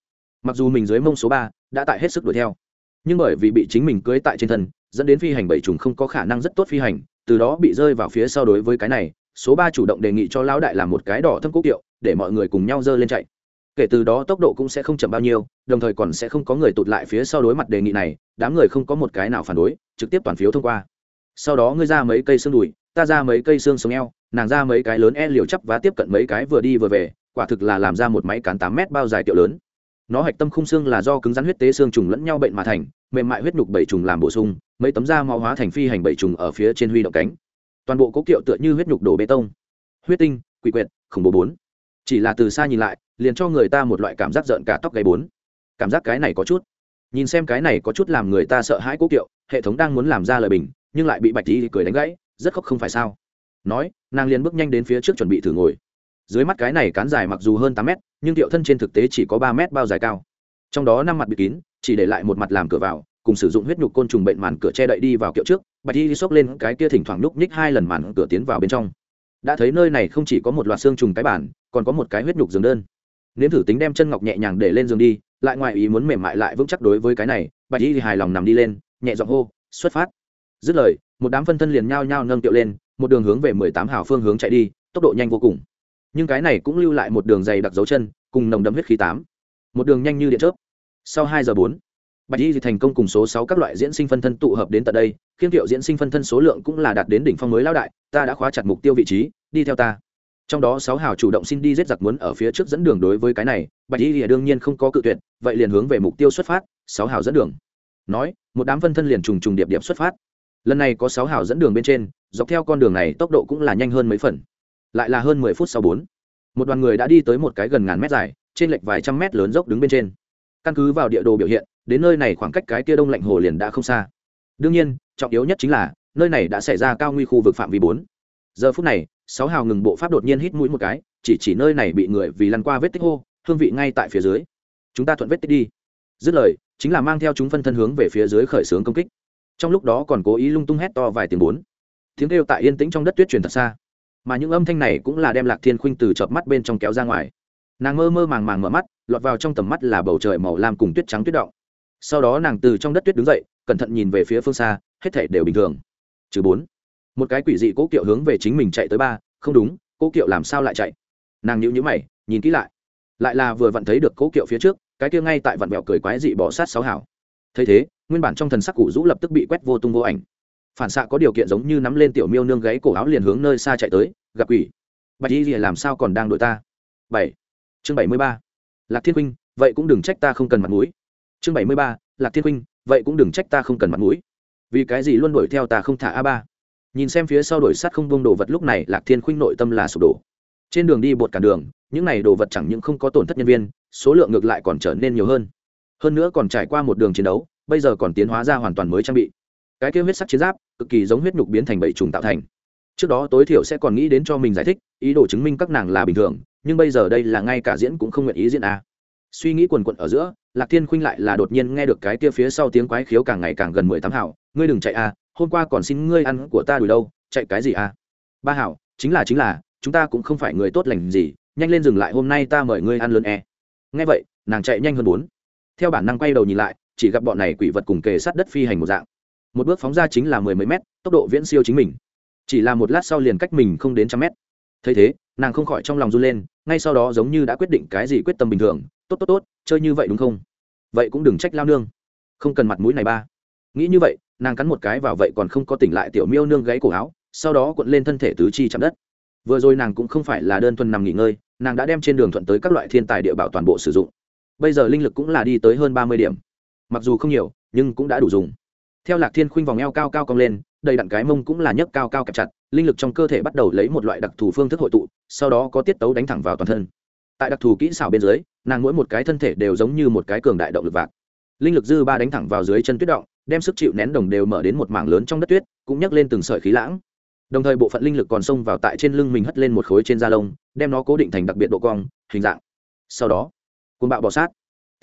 Mặc dù mình dưới mông số ba đã tại hết sức đuổi theo, nhưng bởi vì bị chính mình cưới tại trên thân, dẫn đến phi hành bảy trùng không có khả năng rất tốt phi hành, từ đó bị rơi vào phía sau đối với cái này số ba chủ động đề nghị cho lão đại làm một cái đỏ thâm quốc kiệu, để mọi người cùng nhau dơ lên chạy. Kể từ đó tốc độ cũng sẽ không chậm bao nhiêu, đồng thời còn sẽ không có người tụt lại phía sau đối mặt đề nghị này, đám người không có một cái nào phản đối, trực tiếp toàn phiếu thông qua. Sau đó ngươi ra mấy cây xương đùi, ta ra mấy cây xương sống eo, nàng ra mấy cái lớn e liều chắp và tiếp cận mấy cái vừa đi vừa về, quả thực là làm ra một máy cán tám mét bao dài tiệu lớn. Nó hạch tâm khung xương là do cứng rắn huyết tế xương trùng lẫn nhau bệnh mà thành, mềm mại huyết nhục bảy trùng làm bổ sung, mấy tấm da máu hóa thành phi hành bảy trùng ở phía trên huy động cánh toàn bộ cố kiệu tựa như huyết nhục đổ bê tông. Huyết tinh, quỷ quyệt, khủng bố bốn. Chỉ là từ xa nhìn lại, liền cho người ta một loại cảm giác rợn cả tóc gáy bốn. Cảm giác cái này có chút. Nhìn xem cái này có chút làm người ta sợ hãi cố kiệu, hệ thống đang muốn làm ra lời bình, nhưng lại bị bạch tí cười đánh gãy, rất khóc không phải sao. Nói, nàng liền bước nhanh đến phía trước chuẩn bị thử ngồi. Dưới mắt cái này cán dài mặc dù hơn tám mét, nhưng kiệu thân trên thực tế chỉ có ba mét bao dài cao. Trong đó năm mặt bị kín, chỉ để lại một mặt làm cửa vào, cùng sử dụng huyết nhục côn trùng bệnh màn cửa che đậy đi vào kiệu trước bạch y xốc lên cái kia thỉnh thoảng núp nhích hai lần màn cửa tiến vào bên trong. Đã thấy nơi này không chỉ có một loạt xương trùng cái bản còn có một cái huyết nhục giường đơn. Nếm thử tính đem chân ngọc nhẹ nhàng để lên giường đi, lại ngoài ý muốn mềm mại lại vững chắc đối với cái này, bạch y thì hài lòng nằm đi lên, nhẹ giọng hô, xuất phát. Dứt lời, một đám phân thân liền nhao nhao nâng tiệu lên, một đường hướng về mười tám hào phương hướng chạy đi, tốc độ nhanh vô cùng. Nhưng cái này cũng lưu lại một đường dày đặc dấu chân, cùng nồng đấm huyết khí tám. Một đường nhanh như điện chớp. Sau hai giờ bốn bạch y thành công cùng số sáu các loại diễn sinh phân thân tụ hợp đến tận đây, khiêm thiệu diễn sinh phân thân số lượng cũng là đạt đến đỉnh phong mới lao đại, ta đã khóa chặt mục tiêu vị trí, đi theo ta. Trong đó sáu hào chủ động xin đi giết giặc muốn ở phía trước dẫn đường đối với cái này, bạch y thì đương nhiên không có cự tuyệt, vậy liền hướng về mục tiêu xuất phát, sáu hào dẫn đường. Nói, một đám phân thân liền trùng trùng điệp điệp xuất phát. Lần này có sáu hào dẫn đường bên trên, dọc theo con đường này tốc độ cũng là nhanh hơn mấy phần. Lại là hơn mười phút sau bốn. Một đoàn người đã đi tới một cái gần ngàn mét dài, trên lệch vài trăm mét lớn dốc đứng bên trên căn cứ vào địa đồ biểu hiện, đến nơi này khoảng cách cái kia đông lạnh hồ liền đã không xa. Đương nhiên, trọng yếu nhất chính là, nơi này đã xảy ra cao nguy khu vực phạm vi bốn. Giờ phút này, sáu hào ngừng bộ pháp đột nhiên hít mũi một cái, chỉ chỉ nơi này bị người vì lăn qua vết tích hô, hương vị ngay tại phía dưới. Chúng ta thuận vết tích đi. Dứt lời, chính là mang theo chúng phân thân hướng về phía dưới khởi xướng công kích. Trong lúc đó còn cố ý lung tung hét to vài tiếng bốn. Tiếng kêu tại yên tĩnh trong đất tuyết truyền thật xa. Mà những âm thanh này cũng là đem lạc thiên khuynh từ chợp mắt bên trong kéo ra ngoài nàng mơ mơ màng màng mở mắt, lọt vào trong tầm mắt là bầu trời màu lam cùng tuyết trắng tuyết động. Sau đó nàng từ trong đất tuyết đứng dậy, cẩn thận nhìn về phía phương xa, hết thể đều bình thường. Trừ bốn. Một cái quỷ dị cố kiệu hướng về chính mình chạy tới ba, không đúng, cố kiệu làm sao lại chạy? Nàng nhíu nhíu mày, nhìn kỹ lại. Lại là vừa vặn thấy được cố kiệu phía trước, cái kia ngay tại vặn vẹo cười quái dị bỏ sát sáu hảo. Thấy thế, nguyên bản trong thần sắc cụ rũ lập tức bị quét vô tung vô ảnh. Phản xạ có điều kiện giống như nắm lên tiểu miêu nương gáy cổ áo liền hướng nơi xa chạy tới, gặp quỷ. Bạch y làm sao còn đang đội ta? Bảy chương bảy mươi ba, lạc thiên huynh vậy cũng đừng trách ta không cần mặt mũi. Chương bảy mươi ba, lạc thiên huynh vậy cũng đừng trách ta không cần mặt mũi. Vì cái gì luôn đuổi theo ta không thả a ba? Nhìn xem phía sau đổi sắt không bông đồ vật lúc này, lạc thiên khuynh nội tâm là sụp đổ. Trên đường đi bột cả đường, những này đồ vật chẳng những không có tổn thất nhân viên, số lượng ngược lại còn trở nên nhiều hơn. Hơn nữa còn trải qua một đường chiến đấu, bây giờ còn tiến hóa ra hoàn toàn mới trang bị. Cái kêu huyết sắc chiến giáp, cực kỳ giống huyết nhục biến thành bảy trùng tạo thành. Trước đó tối thiểu sẽ còn nghĩ đến cho mình giải thích, ý đồ chứng minh các nàng là bình thường nhưng bây giờ đây là ngay cả diễn cũng không nguyện ý diễn à. Suy nghĩ quần quận ở giữa, lạc thiên khuynh lại là đột nhiên nghe được cái kia phía sau tiếng quái khiếu càng ngày càng gần mười tám hảo. Ngươi đừng chạy à hôm qua còn xin ngươi ăn của ta đùi đâu, chạy cái gì à? Ba hảo, chính là chính là, chúng ta cũng không phải người tốt lành gì, nhanh lên dừng lại hôm nay ta mời ngươi ăn lớn e. Nghe vậy, nàng chạy nhanh hơn bốn. Theo bản năng quay đầu nhìn lại, chỉ gặp bọn này quỷ vật cùng kề sát đất phi hành một dạng. Một bước phóng ra chính là mười mấy mét, tốc độ viễn siêu chính mình. Chỉ là một lát sau liền cách mình không đến trăm mét. Thấy thế, nàng không khỏi trong lòng run lên ngay sau đó giống như đã quyết định cái gì quyết tâm bình thường, tốt tốt tốt, chơi như vậy đúng không? Vậy cũng đừng trách lao nương. Không cần mặt mũi này ba. Nghĩ như vậy, nàng cắn một cái vào vậy còn không có tỉnh lại tiểu miêu nương gáy cổ áo, sau đó cuộn lên thân thể tứ chi chạm đất. Vừa rồi nàng cũng không phải là đơn thuần nằm nghỉ ngơi, nàng đã đem trên đường thuận tới các loại thiên tài địa bảo toàn bộ sử dụng. Bây giờ linh lực cũng là đi tới hơn ba mươi điểm. Mặc dù không nhiều, nhưng cũng đã đủ dùng. Theo lạc thiên khuynh vòng eo cao cao cong lên, đầy đặn cái mông cũng là nhấc cao cao kẹp chặt linh lực trong cơ thể bắt đầu lấy một loại đặc thù phương thức hội tụ, sau đó có tiết tấu đánh thẳng vào toàn thân. Tại đặc thù kỹ xảo bên dưới, nàng mỗi một cái thân thể đều giống như một cái cường đại động lực vạc. Linh lực dư ba đánh thẳng vào dưới chân tuyết động, đem sức chịu nén đồng đều mở đến một mảng lớn trong đất tuyết, cũng nhấc lên từng sợi khí lãng. Đồng thời bộ phận linh lực còn xông vào tại trên lưng mình hất lên một khối trên da lông, đem nó cố định thành đặc biệt độ cong, hình dạng. Sau đó côn bạo bọ sát.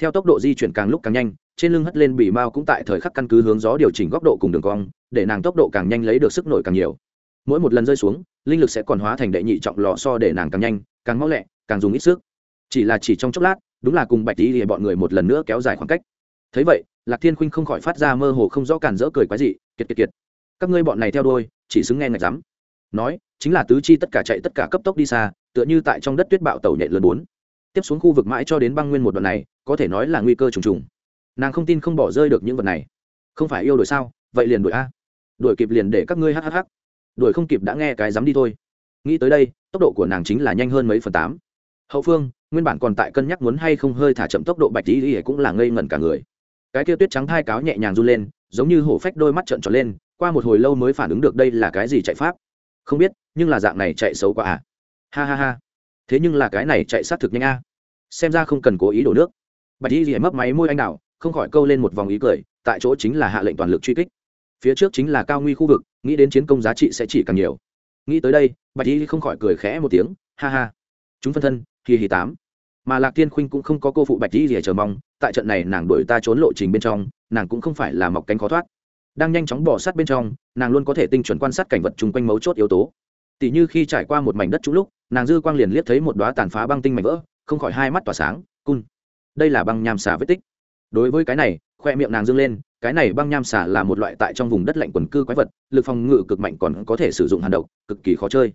Theo tốc độ di chuyển càng lúc càng nhanh, trên lưng hất lên bỉ mao cũng tại thời khắc căn cứ hướng gió điều chỉnh góc độ cùng đường cong, để nàng tốc độ càng nhanh lấy được sức nổi càng nhiều mỗi một lần rơi xuống, linh lực sẽ còn hóa thành đệ nhị trọng lò so để nàng càng nhanh, càng mau lẹ, càng dùng ít sức. Chỉ là chỉ trong chốc lát, đúng là cùng bạch tí thì bọn người một lần nữa kéo dài khoảng cách. Thấy vậy, lạc thiên khuynh không khỏi phát ra mơ hồ không rõ cản rỡ cười quái dị, kiệt kiệt kiệt. Các ngươi bọn này theo đôi chỉ xứng nghe ngạch rắm. Nói, chính là tứ chi tất cả chạy tất cả cấp tốc đi xa, tựa như tại trong đất tuyết bạo tàu nhện lớn bốn. Tiếp xuống khu vực mãi cho đến băng nguyên một đoạn này, có thể nói là nguy cơ trùng trùng. Nàng không tin không bỏ rơi được những vật này. Không phải yêu đuổi sao? Vậy liền đuổi a. Đuổi kịp liền để các ngươi hhh đuổi không kịp đã nghe cái dám đi thôi. Nghĩ tới đây, tốc độ của nàng chính là nhanh hơn mấy phần tám. Hậu phương, nguyên bản còn tại cân nhắc muốn hay không hơi thả chậm tốc độ bạch tí thì cũng là ngây ngẩn cả người. Cái kia tuyết trắng thai cáo nhẹ nhàng run lên, giống như hổ phách đôi mắt trợn tròn lên, qua một hồi lâu mới phản ứng được đây là cái gì chạy pháp. Không biết, nhưng là dạng này chạy xấu quá à. Ha ha ha. Thế nhưng là cái này chạy sát thực nhanh a. Xem ra không cần cố ý đổ nước. Bạch y rỉa mấp máy môi anh đào, không khỏi câu lên một vòng ý cười, tại chỗ chính là hạ lệnh toàn lực truy kích phía trước chính là cao nguy khu vực, nghĩ đến chiến công giá trị sẽ chỉ càng nhiều. Nghĩ tới đây, bạch y không khỏi cười khẽ một tiếng, ha ha. Chúng phân thân, hì hì tám. Mà lạc tiên khuynh cũng không có cô phụ bạch y rỉa chờ mong, tại trận này nàng đuổi ta trốn lộ trình bên trong, nàng cũng không phải là mọc cánh khó thoát. Đang nhanh chóng bỏ sát bên trong, nàng luôn có thể tinh chuẩn quan sát cảnh vật chung quanh mấu chốt yếu tố. Tỷ như khi trải qua một mảnh đất trũng lúc, nàng dư quang liền liếc thấy một đoá tàn phá băng tinh mảnh vỡ, không khỏi hai mắt tỏa sáng, cun. Đây là băng nham xả vết tích. Đối với cái này, khoe miệng nàng dâng lên cái này băng nham xà là một loại tại trong vùng đất lạnh quần cư quái vật, lực phòng ngự cực mạnh còn có thể sử dụng hàn độc, cực kỳ khó chơi.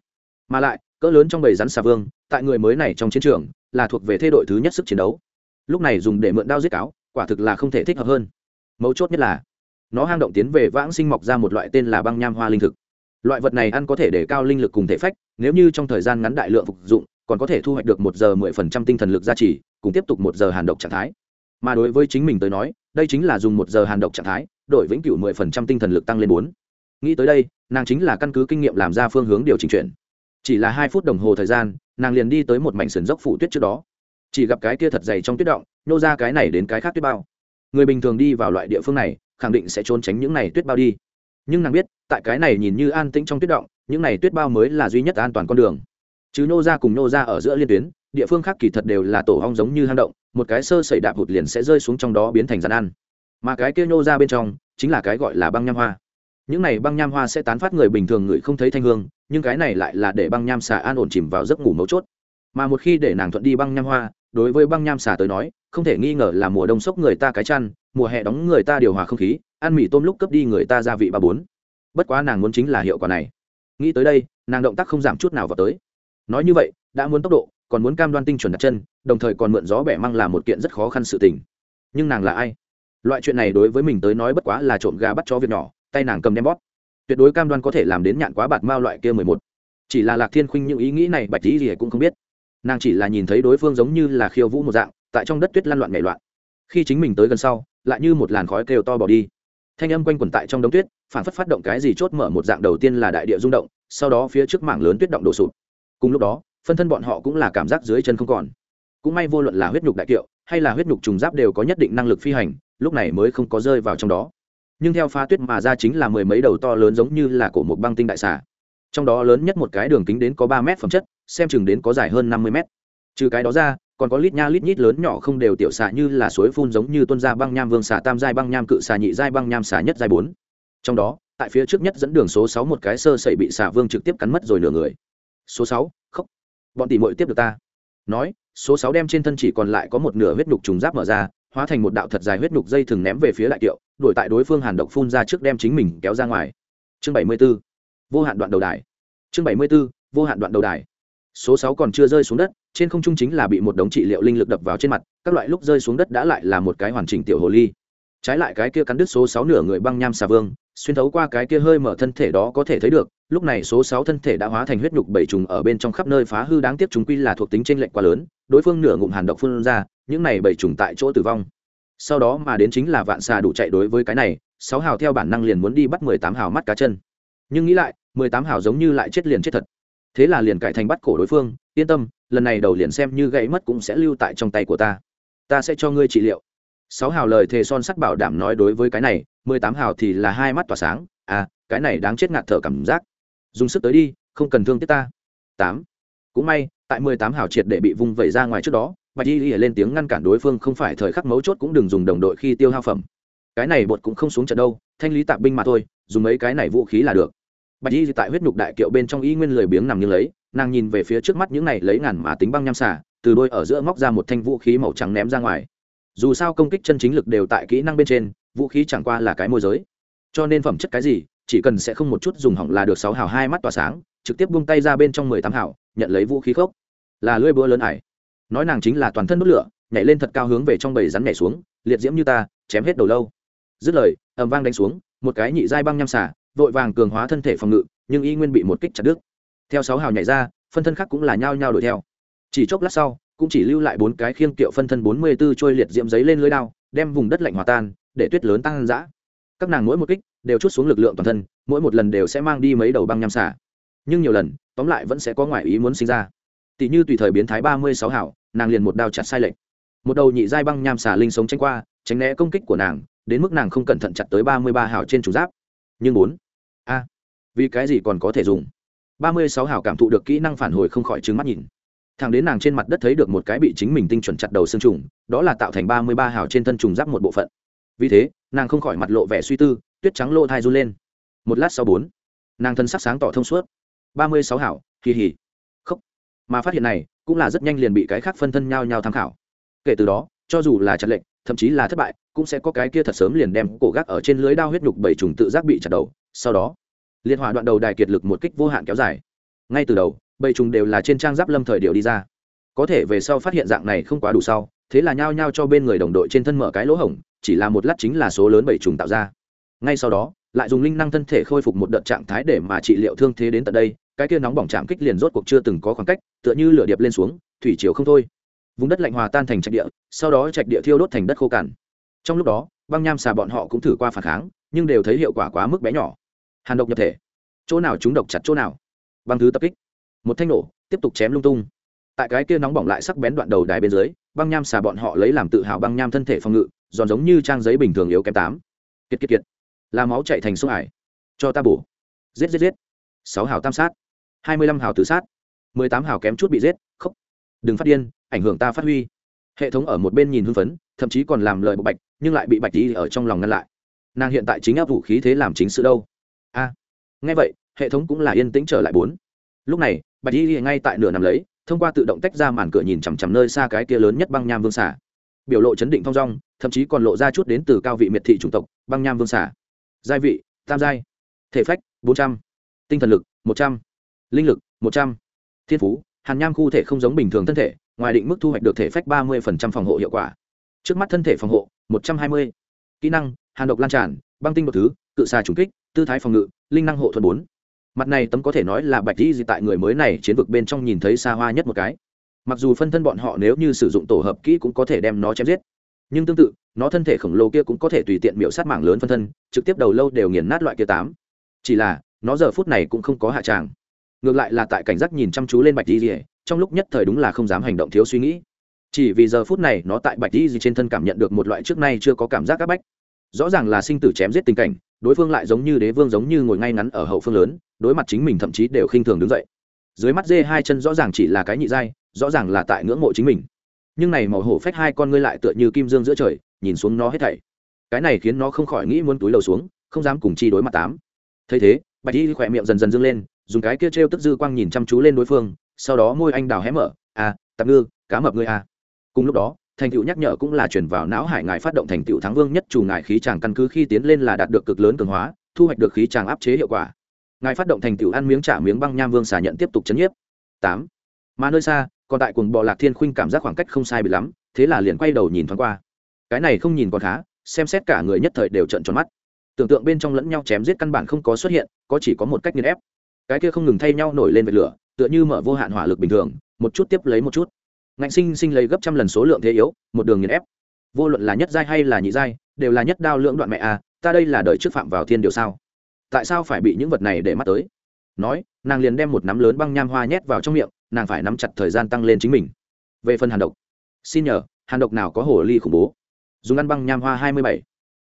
Mà lại, cỡ lớn trong bầy rắn xà vương, tại người mới này trong chiến trường, là thuộc về thê đội thứ nhất sức chiến đấu. Lúc này dùng để mượn đao giết cáo, quả thực là không thể thích hợp hơn. Mấu chốt nhất là, nó hang động tiến về vãng sinh mọc ra một loại tên là băng nham hoa linh thực. Loại vật này ăn có thể để cao linh lực cùng thể phách, nếu như trong thời gian ngắn đại lượng phục dụng, còn có thể thu hoạch được một giờ mười phần trăm tinh thần lực gia trì, cùng tiếp tục một giờ hàn độc trạng thái. Mà đối với chính mình tới nói đây chính là dùng một giờ hàn độc trạng thái, đổi vĩnh cửu mười phần trăm tinh thần lực tăng lên bốn. Nghĩ tới đây, nàng chính là căn cứ kinh nghiệm làm ra phương hướng điều chỉnh chuyển chỉ là hai phút đồng hồ thời gian, nàng liền đi tới một mảnh sườn dốc phủ tuyết trước đó. Chỉ gặp cái kia thật dày trong tuyết động, nhô ra cái này đến cái khác tuyết bao. Người bình thường đi vào loại địa phương này, khẳng định sẽ trốn tránh những này tuyết bao đi. Nhưng nàng biết, tại cái này nhìn như an tĩnh trong tuyết động, những này tuyết bao mới là duy nhất an toàn con đường. Chứ nhô ra cùng nhô ra ở giữa liên tuyến, địa phương khác kỳ thật đều là tổ hong giống như hang động một cái sơ sẩy đạp hụt liền sẽ rơi xuống trong đó biến thành rắn ăn. Mà cái kia nhô ra bên trong, chính là cái gọi là băng nham hoa. Những này băng nham hoa sẽ tán phát người bình thường người không thấy thanh hương, nhưng cái này lại là để băng nham xà an ổn chìm vào giấc ngủ mấu chốt. Mà một khi để nàng thuận đi băng nham hoa, đối với băng nham xà tới nói, không thể nghi ngờ là mùa đông sốc người ta cái chăn, mùa hè đóng người ta điều hòa không khí, ăn mì tôm lúc cấp đi người ta gia vị ba bốn. Bất quá nàng muốn chính là hiệu quả này. Nghĩ tới đây, nàng động tác không giảm chút nào vào tới. Nói như vậy, đã muốn tốc độ còn muốn cam đoan tinh chuẩn đặt chân, đồng thời còn mượn gió bẻ măng là một kiện rất khó khăn sự tình. Nhưng nàng là ai? Loại chuyện này đối với mình tới nói bất quá là trộm gà bắt chó việc nhỏ, tay nàng cầm đem bóp. Tuyệt đối cam đoan có thể làm đến nhạn quá bạt mao loại kia mười một. Chỉ là lạc thiên khuynh những ý nghĩ này bạch lý gì cũng không biết. Nàng chỉ là nhìn thấy đối phương giống như là khiêu vũ một dạng, tại trong đất tuyết lăn loạn nhảy loạn. Khi chính mình tới gần sau, lại như một làn khói kêu to bỏ đi. Thanh âm quanh quẩn tại trong đống tuyết phản phất phát động cái gì chốt mở một dạng đầu tiên là đại địa rung động, sau đó phía trước mảng lớn tuyết động đổ sụt cùng lúc đó phân thân bọn họ cũng là cảm giác dưới chân không còn. Cũng may vô luận là huyết nhục đại kiệu, hay là huyết nhục trùng giáp đều có nhất định năng lực phi hành, lúc này mới không có rơi vào trong đó. Nhưng theo phá tuyết mà ra chính là mười mấy đầu to lớn giống như là cổ một băng tinh đại xà. Trong đó lớn nhất một cái đường kính đến có ba mét phẩm chất, xem chừng đến có dài hơn năm mươi mét. Trừ cái đó ra, còn có lít nha lít nhít lớn nhỏ không đều tiểu xà như là suối phun giống như tuân gia băng nham vương xà tam giai băng nham cự xà nhị giai băng nham xà nhất giai bốn. Trong đó, tại phía trước nhất dẫn đường số sáu một cái sơ sẩy bị xà vương trực tiếp cắn mất rồi nửa người. Số sáu khóc bọn tỷ muội tiếp được ta nói, số sáu đem trên thân chỉ còn lại có một nửa huyết nhục trùng giáp mở ra, hóa thành một đạo thật dài huyết nhục dây thường ném về phía đại kiệu đuổi tại đối phương hàn độc phun ra trước đem chính mình kéo ra ngoài chương bảy mươi 74. vô hạn đoạn đầu đài chương bảy mươi 74. vô hạn đoạn đầu đài số sáu còn chưa rơi xuống đất, trên không trung chính là bị một đống trị liệu linh lực đập vào trên mặt, các loại lúc rơi xuống đất đã lại là một cái hoàn chỉnh tiểu hồ ly trái lại cái kia cắn đứt số sáu nửa người băng nham xà vương xuyên thấu qua cái kia hơi mở thân thể đó có thể thấy được, lúc này số sáu thân thể đã hóa thành huyết nhục bảy trùng ở bên trong khắp nơi phá hư đáng tiếc chúng quy là thuộc tính trên lệnh quá lớn, đối phương nửa ngụm hàn độc phun ra, những này bảy trùng tại chỗ tử vong. Sau đó mà đến chính là vạn xà đủ chạy đối với cái này, sáu hào theo bản năng liền muốn đi bắt mười tám hào mắt cá chân. Nhưng nghĩ lại, mười tám hào giống như lại chết liền chết thật. Thế là liền cải thành bắt cổ đối phương, yên tâm, lần này đầu liền xem như gãy mất cũng sẽ lưu tại trong tay của ta. Ta sẽ cho ngươi trị liệu sáu hào lời thề son sắt bảo đảm nói đối với cái này, mười tám hào thì là hai mắt tỏa sáng. À cái này đáng chết ngạt thở cảm giác. Dùng sức tới đi, không cần thương tiếc ta. Tám. Cũng may, tại mười tám hào triệt để bị vung vẩy ra ngoài trước đó, bạch y ỉa lên tiếng ngăn cản đối phương không phải thời khắc mấu chốt cũng đừng dùng đồng đội khi tiêu hao phẩm. Cái này bột cũng không xuống trận đâu, thanh lý tạp binh mà thôi, dùng mấy cái này vũ khí là được. Bạch y tại huyết nhục đại kiệu bên trong y nguyên lười biếng nằm như lấy, nàng nhìn về phía trước mắt những này lấy ngàn mà tính băng nham xả từ đôi ở giữa móc ra một thanh vũ khí màu trắng ném ra ngoài dù sao công kích chân chính lực đều tại kỹ năng bên trên, vũ khí chẳng qua là cái môi giới. Cho nên phẩm chất cái gì, chỉ cần sẽ không một chút dùng hỏng là được sáu hào hai mắt tỏa sáng, trực tiếp buông tay ra bên trong mười tám hào, nhận lấy vũ khí khốc. Là lưỡi búa lớn ải. Nói nàng chính là toàn thân đốt lửa, nhảy lên thật cao hướng về trong bầy rắn nhảy xuống, liệt diễm như ta, chém hết đầu lâu. Dứt lời, ầm vang đánh xuống, một cái nhị dai băng nham xả vội vàng cường hóa thân thể phòng ngự, nhưng y nguyên bị một kích chặt đứt. Theo sáu hào nhảy ra, phân thân khác cũng là nhao nhao đuổi theo. Chỉ chốc lát sau cũng chỉ lưu lại bốn cái khiêng kiệu phân thân bốn mươi 44 trôi liệt diễm giấy lên lưới đao, đem vùng đất lạnh hòa tan, để tuyết lớn tăng dã. Các nàng mỗi một kích đều chút xuống lực lượng toàn thân, mỗi một lần đều sẽ mang đi mấy đầu băng nham xả nhưng nhiều lần, tóm lại vẫn sẽ có ngoại ý muốn sinh ra. Tỷ như tùy thời biến thái ba mươi sáu hảo, nàng liền một đao chặt sai lệch một đầu nhị giai băng nham xả linh sống tránh qua, tránh né công kích của nàng, đến mức nàng không cẩn thận chặt tới ba mươi ba hảo trên chủ giáp. Nhưng bốn, a, vì cái gì còn có thể dùng? Ba mươi sáu hảo cảm thụ được kỹ năng phản hồi không khỏi trừng mắt nhìn thằng đến nàng trên mặt đất thấy được một cái bị chính mình tinh chuẩn chặt đầu xương trùng, đó là tạo thành ba mươi ba hào trên thân trùng giáp một bộ phận. Vì thế, nàng không khỏi mặt lộ vẻ suy tư, tuyết trắng lô thai run lên. Một lát sau bốn, nàng thân sắc sáng tỏ thông suốt. ba mươi sáu hảo kỳ hỉ khóc mà phát hiện này, cũng là rất nhanh liền bị cái khác phân thân nhau nhau tham khảo. Kể từ đó, cho dù là chặt lệnh, thậm chí là thất bại, cũng sẽ có cái kia thật sớm liền đem cổ gác ở trên lưới đao huyết nhục bảy trùng tự giác bị chặt đầu. Sau đó liên hỏa đoạn đầu đài kiệt lực một kích vô hạn kéo dài. Ngay từ đầu bầy trùng đều là trên trang giáp lâm thời điều đi ra. Có thể về sau phát hiện dạng này không quá đủ sau, thế là nhao nhao cho bên người đồng đội trên thân mở cái lỗ hổng, chỉ là một lát chính là số lớn bảy trùng tạo ra. Ngay sau đó, lại dùng linh năng thân thể khôi phục một đợt trạng thái để mà trị liệu thương thế đến tận đây, cái kia nóng bỏng chạm kích liền rốt cuộc chưa từng có khoảng cách, tựa như lửa điệp lên xuống, thủy chiều không thôi. Vùng đất lạnh hòa tan thành trạch địa, sau đó trạch địa thiêu đốt thành đất khô cằn. Trong lúc đó, băng nham xà bọn họ cũng thử qua phản kháng, nhưng đều thấy hiệu quả quá mức bé nhỏ. Hàn độc nhập thể. Chỗ nào chúng độc chặt chỗ nào? Băng thứ tập kích một thanh nổ, tiếp tục chém lung tung. Tại cái kia nóng bỏng lại sắc bén đoạn đầu đài bên dưới, băng nham xà bọn họ lấy làm tự hào băng nham thân thể phòng ngự, giòn giống như trang giấy bình thường yếu kém tám. Kiệt kiệt kiệt. Là máu chạy thành sông ải. Cho ta bổ. Giết giết giết. Sáu hào tam sát. Hai mươi lăm hào tự sát. Mười tám hào kém chút bị giết khóc đừng phát điên, ảnh hưởng ta phát huy. Hệ thống ở một bên nhìn hưng phấn, thậm chí còn làm lời bộ bạch, nhưng lại bị bạch đi ở trong lòng ngăn lại. Nàng hiện tại chính áp vũ khí thế làm chính sự đâu. A. Nghe vậy, hệ thống cũng là yên tĩnh trở lại bốn lúc này, bạch đi ngay tại nửa nằm lấy, thông qua tự động tách ra màn cửa nhìn chằm chằm nơi xa cái kia lớn nhất băng nham vương xả biểu lộ chấn định thong dong, thậm chí còn lộ ra chút đến từ cao vị miệt thị chủng tộc, băng nham vương xả giai vị, tam giai. Thể phách, bốn trăm. Tinh thần lực, một trăm. Linh lực, một trăm. Thiên phú, hàn nham khu thể không giống bình thường thân thể, ngoài định mức thu hoạch được thể phách ba mươi phòng hộ hiệu quả. Trước mắt thân thể phòng hộ, một trăm hai mươi. Kỹ năng, hàn độc lan tràn, băng tinh một thứ, cự xà trùng kích, tư thái phòng ngự, linh năng hộ thuận bốn mặt này tấm có thể nói là bạch di tại người mới này chiến vực bên trong nhìn thấy xa hoa nhất một cái. Mặc dù phân thân bọn họ nếu như sử dụng tổ hợp kỹ cũng có thể đem nó chém giết. Nhưng tương tự, nó thân thể khổng lồ kia cũng có thể tùy tiện miểu sát mạng lớn phân thân, trực tiếp đầu lâu đều nghiền nát loại kia tám. Chỉ là, nó giờ phút này cũng không có hạ tràng. Ngược lại là tại cảnh giác nhìn chăm chú lên bạch di rỉa trong lúc nhất thời đúng là không dám hành động thiếu suy nghĩ. Chỉ vì giờ phút này nó tại bạch di trên thân cảm nhận được một loại trước nay chưa có cảm giác áp bách. Rõ ràng là sinh tử chém giết tình cảnh đối phương lại giống như đế vương giống như ngồi ngay ngắn ở hậu phương lớn, đối mặt chính mình thậm chí đều khinh thường đứng dậy. Dưới mắt dê hai chân rõ ràng chỉ là cái nhị dai rõ ràng là tại ngưỡng mộ chính mình. Nhưng này màu hổ phách hai con ngươi lại tựa như kim dương giữa trời, nhìn xuống nó hết thảy. Cái này khiến nó không khỏi nghĩ muốn túi lầu xuống, không dám cùng chi đối mặt tám. Thấy thế, bạch y khỏe miệng dần dần dâng lên, dùng cái kia trêu tức dư quang nhìn chăm chú lên đối phương, sau đó môi anh đào hé mở à tạm ngư, cá mập ngươi à. Cùng lúc đó thành tựu nhắc nhở cũng là chuyển vào não hải ngài phát động thành tựu thắng vương nhất chủ ngài khí tràng căn cứ khi tiến lên là đạt được cực lớn cường hóa, thu hoạch được khí tràng áp chế hiệu quả. Ngài phát động thành tựu ăn miếng trả miếng băng nham vương xả nhận tiếp tục chấn nhiếp. Tám. Mà nơi xa, còn tại cuồng bò lạc thiên khuynh cảm giác khoảng cách không sai bị lắm, thế là liền quay đầu nhìn thoáng qua. Cái này không nhìn còn khá, xem xét cả người nhất thời đều trận tròn mắt. Tưởng tượng bên trong lẫn nhau chém giết căn bản không có xuất hiện, có chỉ có một cách nghiền ép. Cái kia không ngừng thay nhau nổi lên vệt lửa, tựa như mở vô hạn hỏa lực bình thường, một chút tiếp lấy một chút ngạnh sinh sinh lấy gấp trăm lần số lượng thế yếu, một đường nghiền ép. Vô luận là nhất giai hay là nhị giai, đều là nhất đao lưỡng đoạn mẹ à ta đây là đợi trước phạm vào thiên điều sao? Tại sao phải bị những vật này để mắt tới? Nói, nàng liền đem một nắm lớn băng nham hoa nhét vào trong miệng, nàng phải nắm chặt thời gian tăng lên chính mình. Về phần hàn độc, xin nhờ, hàn độc nào có hồ ly khủng bố? Dùng ăn băng nham hoa hai mươi bảy.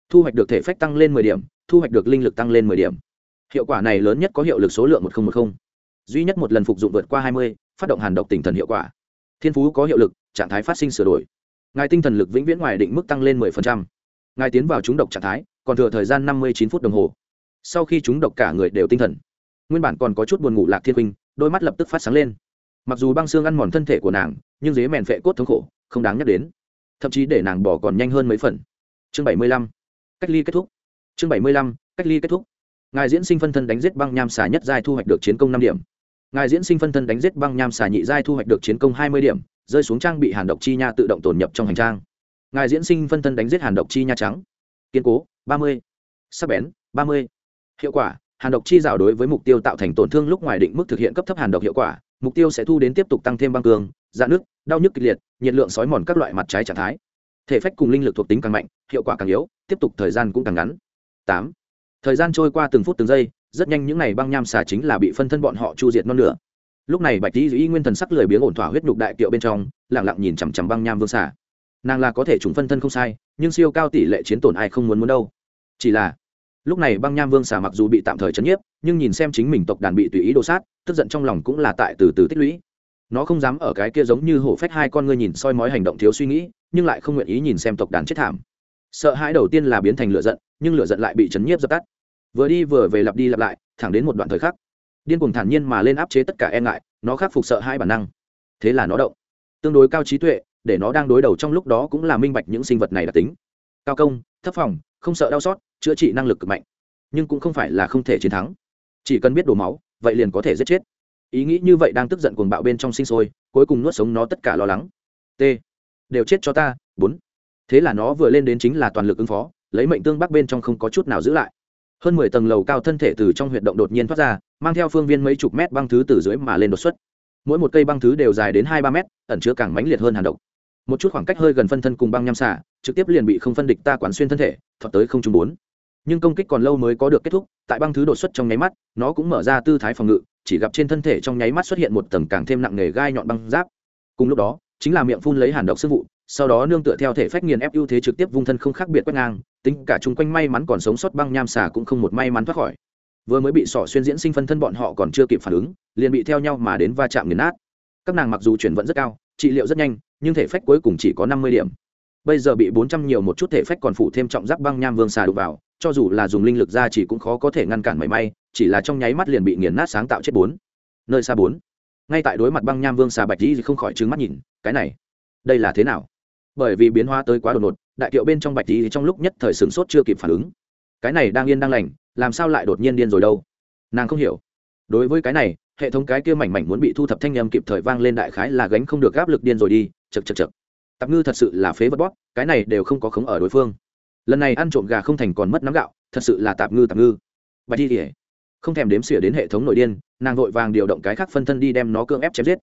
Thu hoạch được thể phách tăng lên mười điểm, thu hoạch được linh lực tăng lên mười điểm. Hiệu quả này lớn nhất có hiệu lực số lượng một nghìn một mươi duy nhất một lần phục dụng vượt qua hai mươi, phát động hàn độc tinh thần hiệu quả thiên phú có hiệu lực, trạng thái phát sinh sửa đổi. Ngài tinh thần lực vĩnh viễn ngoài định mức tăng lên mười phần trăm. Ngài tiến vào trúng độc trạng thái, còn thừa thời gian năm mươi chín phút đồng hồ. Sau khi chúng độc cả người đều tinh thần, nguyên bản còn có chút buồn ngủ lạc thiên huynh đôi mắt lập tức phát sáng lên. Mặc dù băng xương ăn mòn thân thể của nàng, nhưng dế mèn phệ cốt thống khổ, không đáng nhắc đến. Thậm chí để nàng bỏ còn nhanh hơn mấy phần. Chương bảy mươi lăm. Cách ly kết thúc. Chương bảy mươi lăm. Cách ly kết thúc. Ngài diễn sinh phân thân đánh giết băng nham xà nhất giai thu hoạch được chiến công năm điểm ngài diễn sinh phân thân đánh giết băng nham xà nhị giai thu hoạch được chiến công hai mươi điểm, rơi xuống trang bị hàn độc chi nha tự động tổn nhập trong hành trang. Ngài diễn sinh phân thân đánh giết hàn độc chi nha trắng. Kiên cố, ba mươi. Sắc bén, ba mươi. Hiệu quả, hàn độc chi rào đối với mục tiêu tạo thành tổn thương lúc ngoài định mức thực hiện cấp thấp hàn độc hiệu quả, mục tiêu sẽ thu đến tiếp tục tăng thêm băng cường dạ nước đau nhức kịch liệt, nhiệt lượng sói mòn các loại mặt trái trạng thái. Thể phách cùng linh lực thuộc tính càng mạnh, hiệu quả càng yếu, tiếp tục thời gian cũng càng ngắn. Tám. Thời gian trôi qua từng phút từng giây rất nhanh những này băng nham xà chính là bị phân thân bọn họ chu diệt non lửa lúc này bạch tý y nguyên thần sắc lười biếng ổn thỏa huyết nhục đại kiệu bên trong lẳng lặng nhìn chằm chằm băng nham vương xà. Nàng là có thể trùng phân thân không sai, nhưng siêu cao tỷ lệ chiến tổn ai không muốn muốn đâu. Chỉ là, lúc này băng nham vương xà mặc dù bị tạm thời chấn nhiếp, nhưng nhìn xem chính mình tộc đàn bị tùy ý đồ sát, tức giận trong lòng cũng là tại từ từ tích lũy. Nó không dám ở cái kia giống như hổ phách hai con ngươi nhìn soi mói hành động thiếu suy nghĩ, nhưng lại không nguyện ý nhìn xem tộc đàn chết thảm. Sợ hãi đầu tiên là biến thành lửa giận, nhưng lửa giận lại bị chấn nhiếp dập tắt vừa đi vừa về lặp đi lặp lại, thẳng đến một đoạn thời khắc, điên cuồng thản nhiên mà lên áp chế tất cả e ngại, nó khắc phục sợ hai bản năng. Thế là nó động. Tương đối cao trí tuệ, để nó đang đối đầu trong lúc đó cũng là minh bạch những sinh vật này đặc tính. Cao công, thấp phòng, không sợ đau xót, chữa trị năng lực cực mạnh. Nhưng cũng không phải là không thể chiến thắng. Chỉ cần biết đổ máu, vậy liền có thể giết chết. Ý nghĩ như vậy đang tức giận cuồng bạo bên trong sinh sôi, cuối cùng nuốt sống nó tất cả lo lắng. T. Đều chết cho ta, bốn. Thế là nó vừa lên đến chính là toàn lực ứng phó, lấy mệnh tương bắc bên trong không có chút nào giữ lại hơn mười tầng lầu cao thân thể từ trong huyệt động đột nhiên thoát ra, mang theo phương viên mấy chục mét băng thứ từ dưới mà lên đột xuất. Mỗi một cây băng thứ đều dài đến hai ba mét, ẩn chứa càng mãnh liệt hơn hàn độc. Một chút khoảng cách hơi gần phân thân cùng băng nham xả, trực tiếp liền bị không phân địch ta quán xuyên thân thể thọt tới không trung bốn. Nhưng công kích còn lâu mới có được kết thúc, tại băng thứ đột xuất trong nháy mắt, nó cũng mở ra tư thái phòng ngự, chỉ gặp trên thân thể trong nháy mắt xuất hiện một tầng càng thêm nặng nề gai nhọn băng giáp. Cùng lúc đó chính là miệng phun lấy hàn độc sư vụ, sau đó nương tựa theo thể phách nghiền ép ưu thế trực tiếp vung thân không khác biệt quét ngang, tính cả chung quanh may mắn còn sống sót băng nham xà cũng không một may mắn thoát khỏi. Vừa mới bị sỏ xuyên diễn sinh phân thân bọn họ còn chưa kịp phản ứng, liền bị theo nhau mà đến va chạm nghiền nát. Các nàng mặc dù chuyển vận rất cao, trị liệu rất nhanh, nhưng thể phách cuối cùng chỉ có năm mươi điểm. Bây giờ bị bốn trăm nhiều một chút thể phách còn phụ thêm trọng giáp băng nham vương xà đục vào, cho dù là dùng linh lực ra chỉ cũng khó có thể ngăn cản mảy may, chỉ là trong nháy mắt liền bị nghiền nát sáng tạo chết bốn. Nơi xa bốn ngay tại đối mặt băng nham vương xà bạch di không khỏi trứng mắt nhìn, cái này, đây là thế nào? Bởi vì biến hóa tới quá đột ngột, đại kiệu bên trong bạch di trong lúc nhất thời sửng sốt chưa kịp phản ứng. Cái này đang yên đang lành, làm sao lại đột nhiên điên rồi đâu? Nàng không hiểu. Đối với cái này, hệ thống cái kia mảnh mảnh muốn bị thu thập thanh â m kịp thời vang lên đại khái là gánh không được áp lực điên rồi đi chật chật chật tạp ngư thật sự là phế vật bóp, cái này đều không có khống ở đối phương. Lần này ăn trộm gà không thành còn mất nắm gạo, thật sự là tạp ngư tạp ngư. Bạch đi kỉa không thèm đếm xỉa đến hệ thống nội điên, nàng vội vàng điều động cái khác phân thân đi đem nó cưỡng ép chém giết.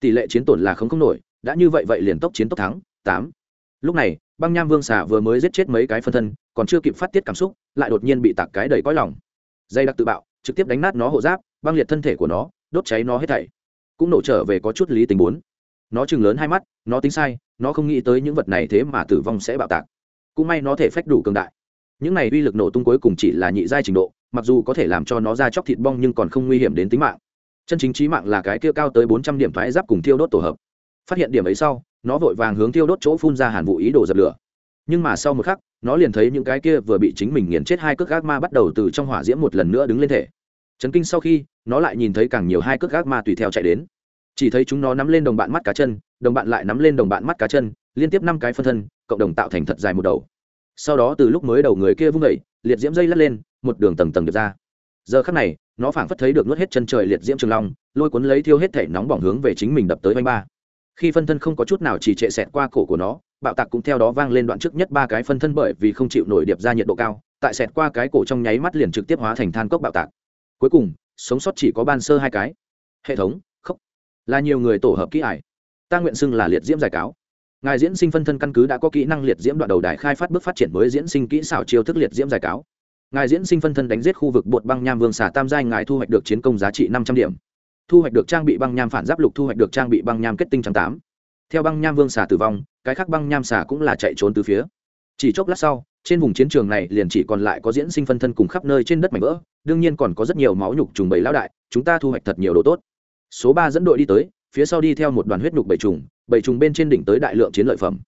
Tỷ lệ chiến tổn là không không nổi, đã như vậy vậy liền tốc chiến tốc thắng, tám. Lúc này, băng nham vương xà vừa mới giết chết mấy cái phân thân, còn chưa kịp phát tiết cảm xúc, lại đột nhiên bị tạc cái đầy cõi lòng. Dây đặc tự bạo, trực tiếp đánh nát nó hộ giáp, băng liệt thân thể của nó, đốt cháy nó hết thảy. Cũng nổ trở về có chút lý tình bốn. Nó chừng lớn hai mắt, nó tính sai, nó không nghĩ tới những vật này thế mà tử vong sẽ bạo tạc. Cũng may nó thể phách đủ cường đại. Những này uy lực nổ tung cuối cùng chỉ là nhị giai trình độ mặc dù có thể làm cho nó ra chóc thịt bong nhưng còn không nguy hiểm đến tính mạng. Chân chính trí mạng là cái kia cao tới bốn trăm điểm thoái giáp cùng thiêu đốt tổ hợp. Phát hiện điểm ấy sau, nó vội vàng hướng thiêu đốt chỗ phun ra hàn vụ ý đồ dập lửa. Nhưng mà sau một khắc, nó liền thấy những cái kia vừa bị chính mình nghiền chết hai cước gác ma bắt đầu từ trong hỏa diễm một lần nữa đứng lên thể. Chấn kinh sau khi, nó lại nhìn thấy càng nhiều hai cước gác ma tùy theo chạy đến. Chỉ thấy chúng nó nắm lên đồng bạn mắt cá chân, đồng bạn lại nắm lên đồng bạn mắt cá chân, liên tiếp năm cái phân thân, cộng đồng tạo thành thật dài một đầu. Sau đó từ lúc mới đầu người kia vung vẩy liệt diễm dây lắt lên một đường tầng tầng được ra. Giờ khắc này, nó phảng phất thấy được nuốt hết chân trời liệt diễm trường long, lôi cuốn lấy thiêu hết thể nóng bỏng hướng về chính mình đập tới vanh ba. Khi phân thân không có chút nào chỉ trệ xẹt qua cổ của nó, bạo tạc cũng theo đó vang lên đoạn trước nhất ba cái phân thân bởi vì không chịu nổi điệp ra nhiệt độ cao, tại xẹt qua cái cổ trong nháy mắt liền trực tiếp hóa thành than cốc bạo tạc. Cuối cùng, sống sót chỉ có ban sơ hai cái. Hệ thống khóc là nhiều người tổ hợp kỹ ải. Ta nguyện xưng là liệt diễm giải cáo. Ngài diễn sinh phân thân căn cứ đã có kỹ năng liệt diễm đoạn đầu đài khai phát bước phát triển mới diễn sinh kỹ xảo chiêu thức liệt diễm giải cáo ngài diễn sinh phân thân đánh giết khu vực bột băng nham vương xà tam giai, ngài thu hoạch được chiến công giá trị năm trăm điểm. Thu hoạch được trang bị băng nham phản giáp lục, thu hoạch được trang bị băng nham kết tinh trăm tám. Theo băng nham vương xà tử vong, cái khác băng nham xà cũng là chạy trốn từ phía. Chỉ chốc lát sau, trên vùng chiến trường này liền chỉ còn lại có diễn sinh phân thân cùng khắp nơi trên đất mảnh vỡ, đương nhiên còn có rất nhiều máu nhục trùng bầy lão đại, chúng ta thu hoạch thật nhiều đồ tốt. Số ba dẫn đội đi tới, phía sau đi theo một đoàn huyết nhục bầy trùng bầy trùng bên trên đỉnh tới đại lượng chiến lợi phẩm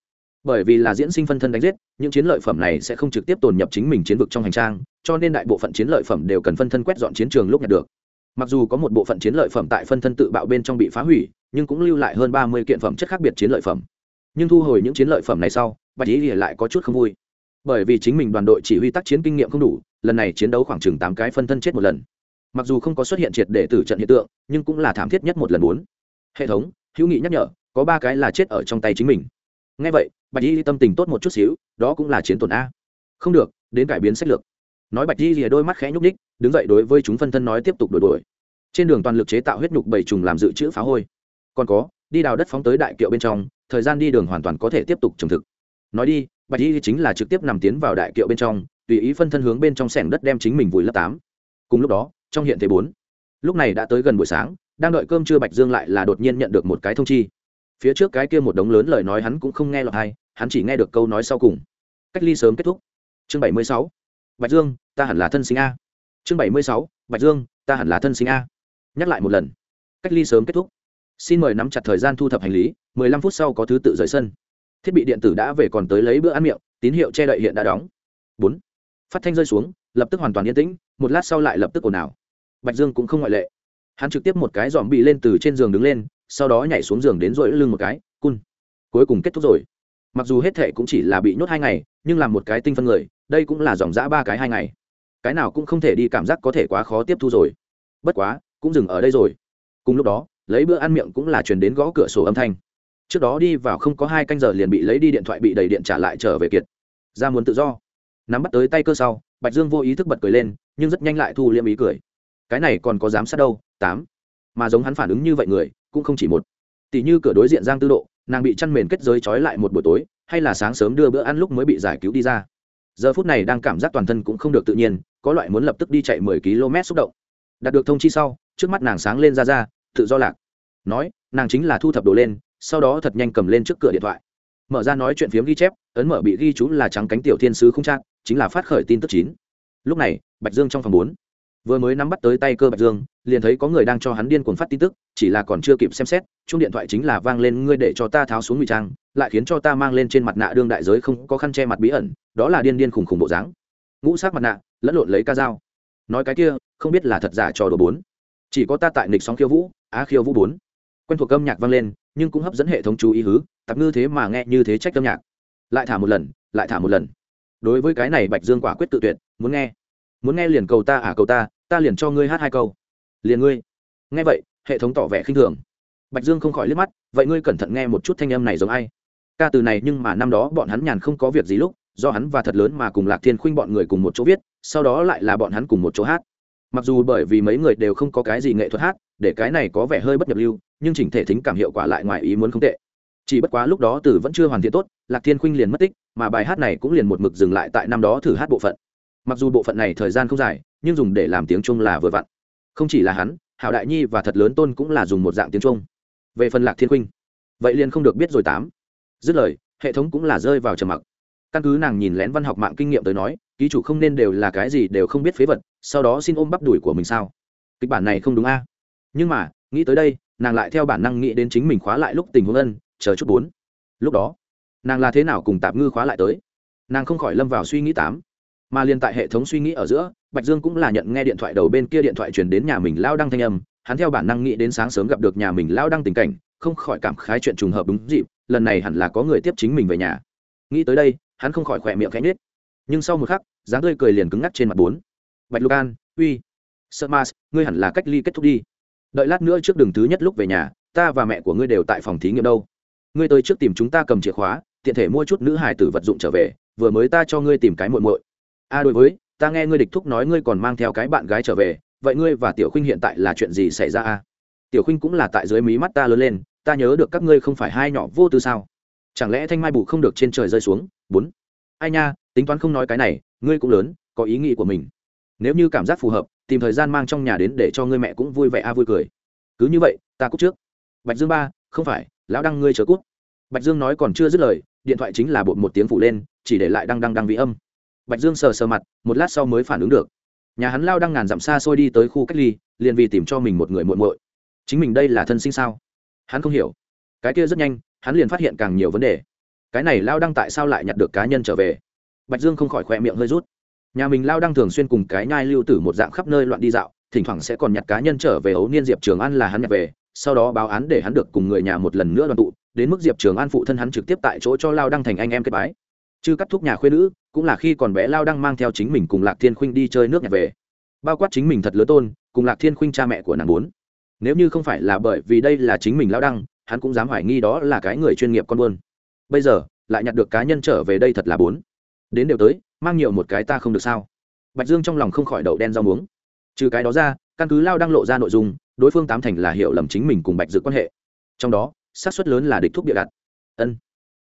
bởi vì là diễn sinh phân thân đánh giết, những chiến lợi phẩm này sẽ không trực tiếp tồn nhập chính mình chiến vực trong hành trang, cho nên đại bộ phận chiến lợi phẩm đều cần phân thân quét dọn chiến trường lúc nhặt được. Mặc dù có một bộ phận chiến lợi phẩm tại phân thân tự bạo bên trong bị phá hủy, nhưng cũng lưu lại hơn ba mươi kiện phẩm chất khác biệt chiến lợi phẩm. Nhưng thu hồi những chiến lợi phẩm này sau, bạch ý lại có chút không vui. Bởi vì chính mình đoàn đội chỉ huy tác chiến kinh nghiệm không đủ, lần này chiến đấu khoảng chừng tám cái phân thân chết một lần. Mặc dù không có xuất hiện triệt để tử trận hiện tượng, nhưng cũng là thảm thiết nhất một lần bốn. Hệ thống, hữu nghị nhắc nhở, có ba cái là chết ở trong tay chính mình. Ngay vậy bạch y tâm tình tốt một chút xíu, đó cũng là chiến tổn a. Không được, đến cải biến sách lược. Nói bạch y rìa đôi mắt khẽ nhúc ních đứng dậy đối với chúng phân thân nói tiếp tục đổi đuổi. Trên đường toàn lực chế tạo huyết nhục bảy trùng làm dự trữ phá hôi. Còn có, đi đào đất phóng tới đại kiệu bên trong, thời gian đi đường hoàn toàn có thể tiếp tục trồng thực. Nói đi, bạch y chính là trực tiếp nằm tiến vào đại kiệu bên trong, tùy ý phân thân hướng bên trong sẻng đất đem chính mình vùi lấp tám. Cùng lúc đó, trong hiện thế bốn. Lúc này đã tới gần buổi sáng, đang đợi cơm trưa bạch dương lại là đột nhiên nhận được một cái thông chi. Phía trước cái kia một đống lớn lời nói hắn cũng không nghe lọt hay hắn chỉ nghe được câu nói sau cùng. Cách ly sớm kết thúc. Chương bảy mươi sáu. Bạch dương, ta hẳn là thân sinh a. Chương bảy mươi sáu. Bạch dương, ta hẳn là thân sinh a. Nhắc lại một lần. Cách ly sớm kết thúc. Xin mời nắm chặt thời gian thu thập hành lý, mười lăm phút sau có thứ tự rời sân. Thiết bị điện tử đã về còn tới lấy bữa ăn miệng, tín hiệu che đậy hiện đã đóng. Bốn. Phát thanh rơi xuống, lập tức hoàn toàn yên tĩnh, một lát sau lại lập tức ồn ào. Bạch dương cũng không ngoại lệ. Hắn trực tiếp một cái dòm bị lên từ trên giường đứng lên, sau đó nhảy xuống giường đến rồi lưng một cái, cun. Cuối cùng kết thúc rồi mặc dù hết thệ cũng chỉ là bị nhốt hai ngày, nhưng làm một cái tinh phân người, đây cũng là dòng dã ba cái hai ngày. Cái nào cũng không thể đi cảm giác có thể quá khó tiếp thu rồi. Bất quá, cũng dừng ở đây rồi. Cùng lúc đó, lấy bữa ăn miệng cũng là chuyển đến gõ cửa sổ âm thanh. Trước đó đi vào không có hai canh giờ liền bị lấy đi điện thoại bị đầy điện trả lại trở về kiệt. Ra muốn tự do. Nắm bắt tới tay cơ sau, bạch dương vô ý thức bật cười lên, nhưng rất nhanh lại thu liêm ý cười. Cái này còn có dám sát đâu, tám. Mà giống hắn phản ứng như vậy người, cũng không chỉ một. Tỷ như cửa đối diện giang tư độ nàng bị chăn mền kết giới trói lại một buổi tối, hay là sáng sớm đưa bữa ăn lúc mới bị giải cứu đi ra. Giờ phút này đang cảm giác toàn thân cũng không được tự nhiên, có loại muốn lập tức đi chạy mười km xúc động. Đạt được thông chi sau, trước mắt nàng sáng lên ra ra, tự do lạc. Nói, nàng chính là thu thập đồ lên, sau đó thật nhanh cầm lên trước cửa điện thoại. Mở ra nói chuyện phiếm ghi chép, ấn mở bị ghi chú là trắng cánh tiểu thiên sứ không trang, chính là phát khởi tin tức chín. Lúc này, bạch dương trong phòng bốn vừa mới nắm bắt tới tay cơ bạch dương, liền thấy có người đang cho hắn điên cuồng phát tin tức, chỉ là còn chưa kịp xem xét chung điện thoại chính là vang lên, ngươi để cho ta tháo xuống ngụy trang, lại khiến cho ta mang lên trên mặt nạ đương đại giới không có khăn che mặt bí ẩn, đó là điên điên khùng khùng bộ dáng. Ngũ sắc mặt nạ, lẫn lộn lấy ca dao. Nói cái kia, không biết là thật giả trò đồ bốn. Chỉ có ta tại nịch sóng khiêu vũ, á khiêu vũ bốn. Quen thuộc âm nhạc vang lên, nhưng cũng hấp dẫn hệ thống chú ý hứ, tạp ngư thế mà nghe như thế trách âm nhạc. Lại thả một lần, lại thả một lần. Đối với cái này bạch dương quả quyết tự tuyệt, muốn nghe. Muốn nghe liền cầu ta à cầu ta ta liền cho ngươi hát hai câu. Liền ngươi. Nghe vậy, hệ thống tỏ vẻ khinh thường. Bạch dương không khỏi liếc mắt, vậy ngươi cẩn thận nghe một chút thanh âm này giống ai? Ca từ này nhưng mà năm đó bọn hắn nhàn không có việc gì lúc, do hắn và thật lớn mà cùng lạc thiên khuynh bọn người cùng một chỗ viết, sau đó lại là bọn hắn cùng một chỗ hát. Mặc dù bởi vì mấy người đều không có cái gì nghệ thuật hát, để cái này có vẻ hơi bất nhập lưu, nhưng chỉnh thể thính cảm hiệu quả lại ngoài ý muốn không tệ. Chỉ bất quá lúc đó từ vẫn chưa hoàn thiện tốt, lạc thiên khuynh liền mất tích, mà bài hát này cũng liền một mực dừng lại tại năm đó thử hát bộ phận mặc dù bộ phận này thời gian không dài, nhưng dùng để làm tiếng trung là vừa vặn. Không chỉ là hắn hảo đại nhi và thật lớn tôn cũng là dùng một dạng tiếng trung. Về phần lạc thiên khuynh, vậy liền không được biết rồi tám. Dứt lời, hệ thống cũng là rơi vào trầm mặc. Căn cứ nàng nhìn lén văn học mạng kinh nghiệm tới nói, ký chủ không nên đều là cái gì đều không biết phế vật, sau đó xin ôm bắp đùi của mình sao? Kịch bản này không đúng a. À? Nhưng mà, nghĩ tới đây, nàng lại theo bản năng nghĩ đến chính mình khóa lại lúc tình huống ân, chờ chút bốn. Lúc đó, nàng là thế nào cùng tạp ngư khóa lại tới? Nàng không khỏi lâm vào suy nghĩ tám mà liên tại hệ thống suy nghĩ ở giữa, bạch dương cũng là nhận nghe điện thoại đầu bên kia điện thoại truyền đến nhà mình lao đăng thanh âm, hắn theo bản năng nghĩ đến sáng sớm gặp được nhà mình lao đăng tình cảnh, không khỏi cảm khái chuyện trùng hợp đúng dịp, lần này hẳn là có người tiếp chính mình về nhà. Nghĩ tới đây, hắn không khỏi khỏe miệng khẽ nhết nhưng sau một khắc, dáng tươi cười liền cứng ngắc trên mặt bốn. Bạch lục an, uy, sợ mas ngươi hẳn là cách ly kết thúc đi. Đợi lát nữa trước đường thứ nhất lúc về nhà, ta và mẹ của ngươi đều tại phòng thí nghiệm đâu. Ngươi tới trước tìm chúng ta cầm chìa khóa, tiện thể mua chút nữ hài tử vật dụng trở về, vừa mới ta cho ngươi tìm cái muội muội a đối với, ta nghe ngươi địch thúc nói ngươi còn mang theo cái bạn gái trở về, vậy ngươi và tiểu khuynh hiện tại là chuyện gì xảy ra a tiểu khuynh cũng là tại dưới mí mắt ta lớn lên, ta nhớ được các ngươi không phải hai nhỏ vô tư sao? Chẳng lẽ thanh mai bù không được trên trời rơi xuống? Bốn. Ai nha, tính toán không nói cái này, ngươi cũng lớn, có ý nghĩ của mình. Nếu như cảm giác phù hợp, tìm thời gian mang trong nhà đến để cho ngươi mẹ cũng vui vẻ a vui cười. Cứ như vậy, ta cúc trước. Bạch dương ba, không phải, lão đăng ngươi chờ cút. Bạch dương nói còn chưa dứt lời, điện thoại chính là bột một tiếng phụ lên, chỉ để lại đăng đăng đăng vị âm bạch dương sờ sờ mặt, một lát sau mới phản ứng được. Nhà hắn lao đăng ngàn dặm xa xôi đi tới khu cách ly, liền vì tìm cho mình một người muộn muội. Chính mình đây là thân sinh sao? Hắn không hiểu. Cái kia rất nhanh, hắn liền phát hiện càng nhiều vấn đề. Cái này lao đăng tại sao lại nhặt được cá nhân trở về? Bạch dương không khỏi khỏe miệng hơi rút. Nhà mình lao đăng thường xuyên cùng cái nhai lưu tử một dạng khắp nơi loạn đi dạo, thỉnh thoảng sẽ còn nhặt cá nhân trở về ấu niên diệp trường an là hắn nhặt về, sau đó báo án để hắn được cùng người nhà một lần nữa đoàn tụ, đến mức diệp trường an phụ thân hắn trực tiếp tại chỗ cho lao đăng thành anh em kết bái chứ cắt thuốc nhà khuyên nữ, cũng là khi còn bé lao đăng mang theo chính mình cùng lạc thiên khuynh đi chơi nước nhặt về. Bao quát chính mình thật lớn tôn, cùng lạc thiên khuynh cha mẹ của nàng bốn. Nếu như không phải là bởi vì đây là chính mình lao đăng, hắn cũng dám hoài nghi đó là cái người chuyên nghiệp con buôn. Bây giờ, lại nhặt được cá nhân trở về đây thật là bốn. Đến đều tới, mang nhiều một cái ta không được sao. Bạch dương trong lòng không khỏi đậu đen rau muống. Trừ cái đó ra, căn cứ lao đang lộ ra nội dung, đối phương tám thành là hiểu lầm chính mình cùng bạch dự quan hệ. Trong đó, xác suất lớn là địch thuốc bịa đặt. Ân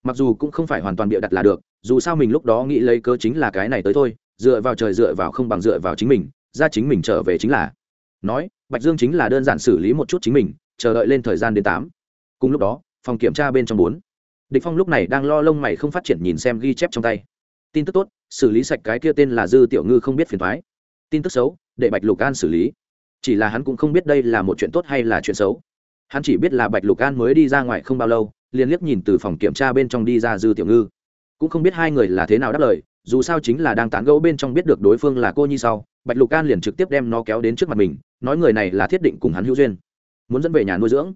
mặc dù cũng không phải hoàn toàn bịa đặt là được, dù sao mình lúc đó nghĩ lấy cơ chính là cái này tới thôi, dựa vào trời dựa vào không bằng dựa vào chính mình, ra chính mình trở về chính là. Nói, bạch dương chính là đơn giản xử lý một chút chính mình, chờ đợi lên thời gian đến tám. Cùng lúc đó, phòng kiểm tra bên trong bốn. Địch phong lúc này đang lo lông mày không phát triển nhìn xem ghi chép trong tay. Tin tức tốt, xử lý sạch cái kia tên là dư tiểu ngư không biết phiền thoái tin tức xấu, để bạch lục an xử lý. Chỉ là hắn cũng không biết đây là một chuyện tốt hay là chuyện xấu hắn chỉ biết là bạch lục an mới đi ra ngoài không bao lâu, liền liếc nhìn từ phòng kiểm tra bên trong đi ra dư tiểu ngư. Cũng không biết hai người là thế nào đáp lời, dù sao chính là đang tán gẫu bên trong biết được đối phương là cô nhi sau, bạch lục an liền trực tiếp đem nó kéo đến trước mặt mình, nói người này là thiết định cùng hắn hữu duyên. Muốn dẫn về nhà nuôi dưỡng.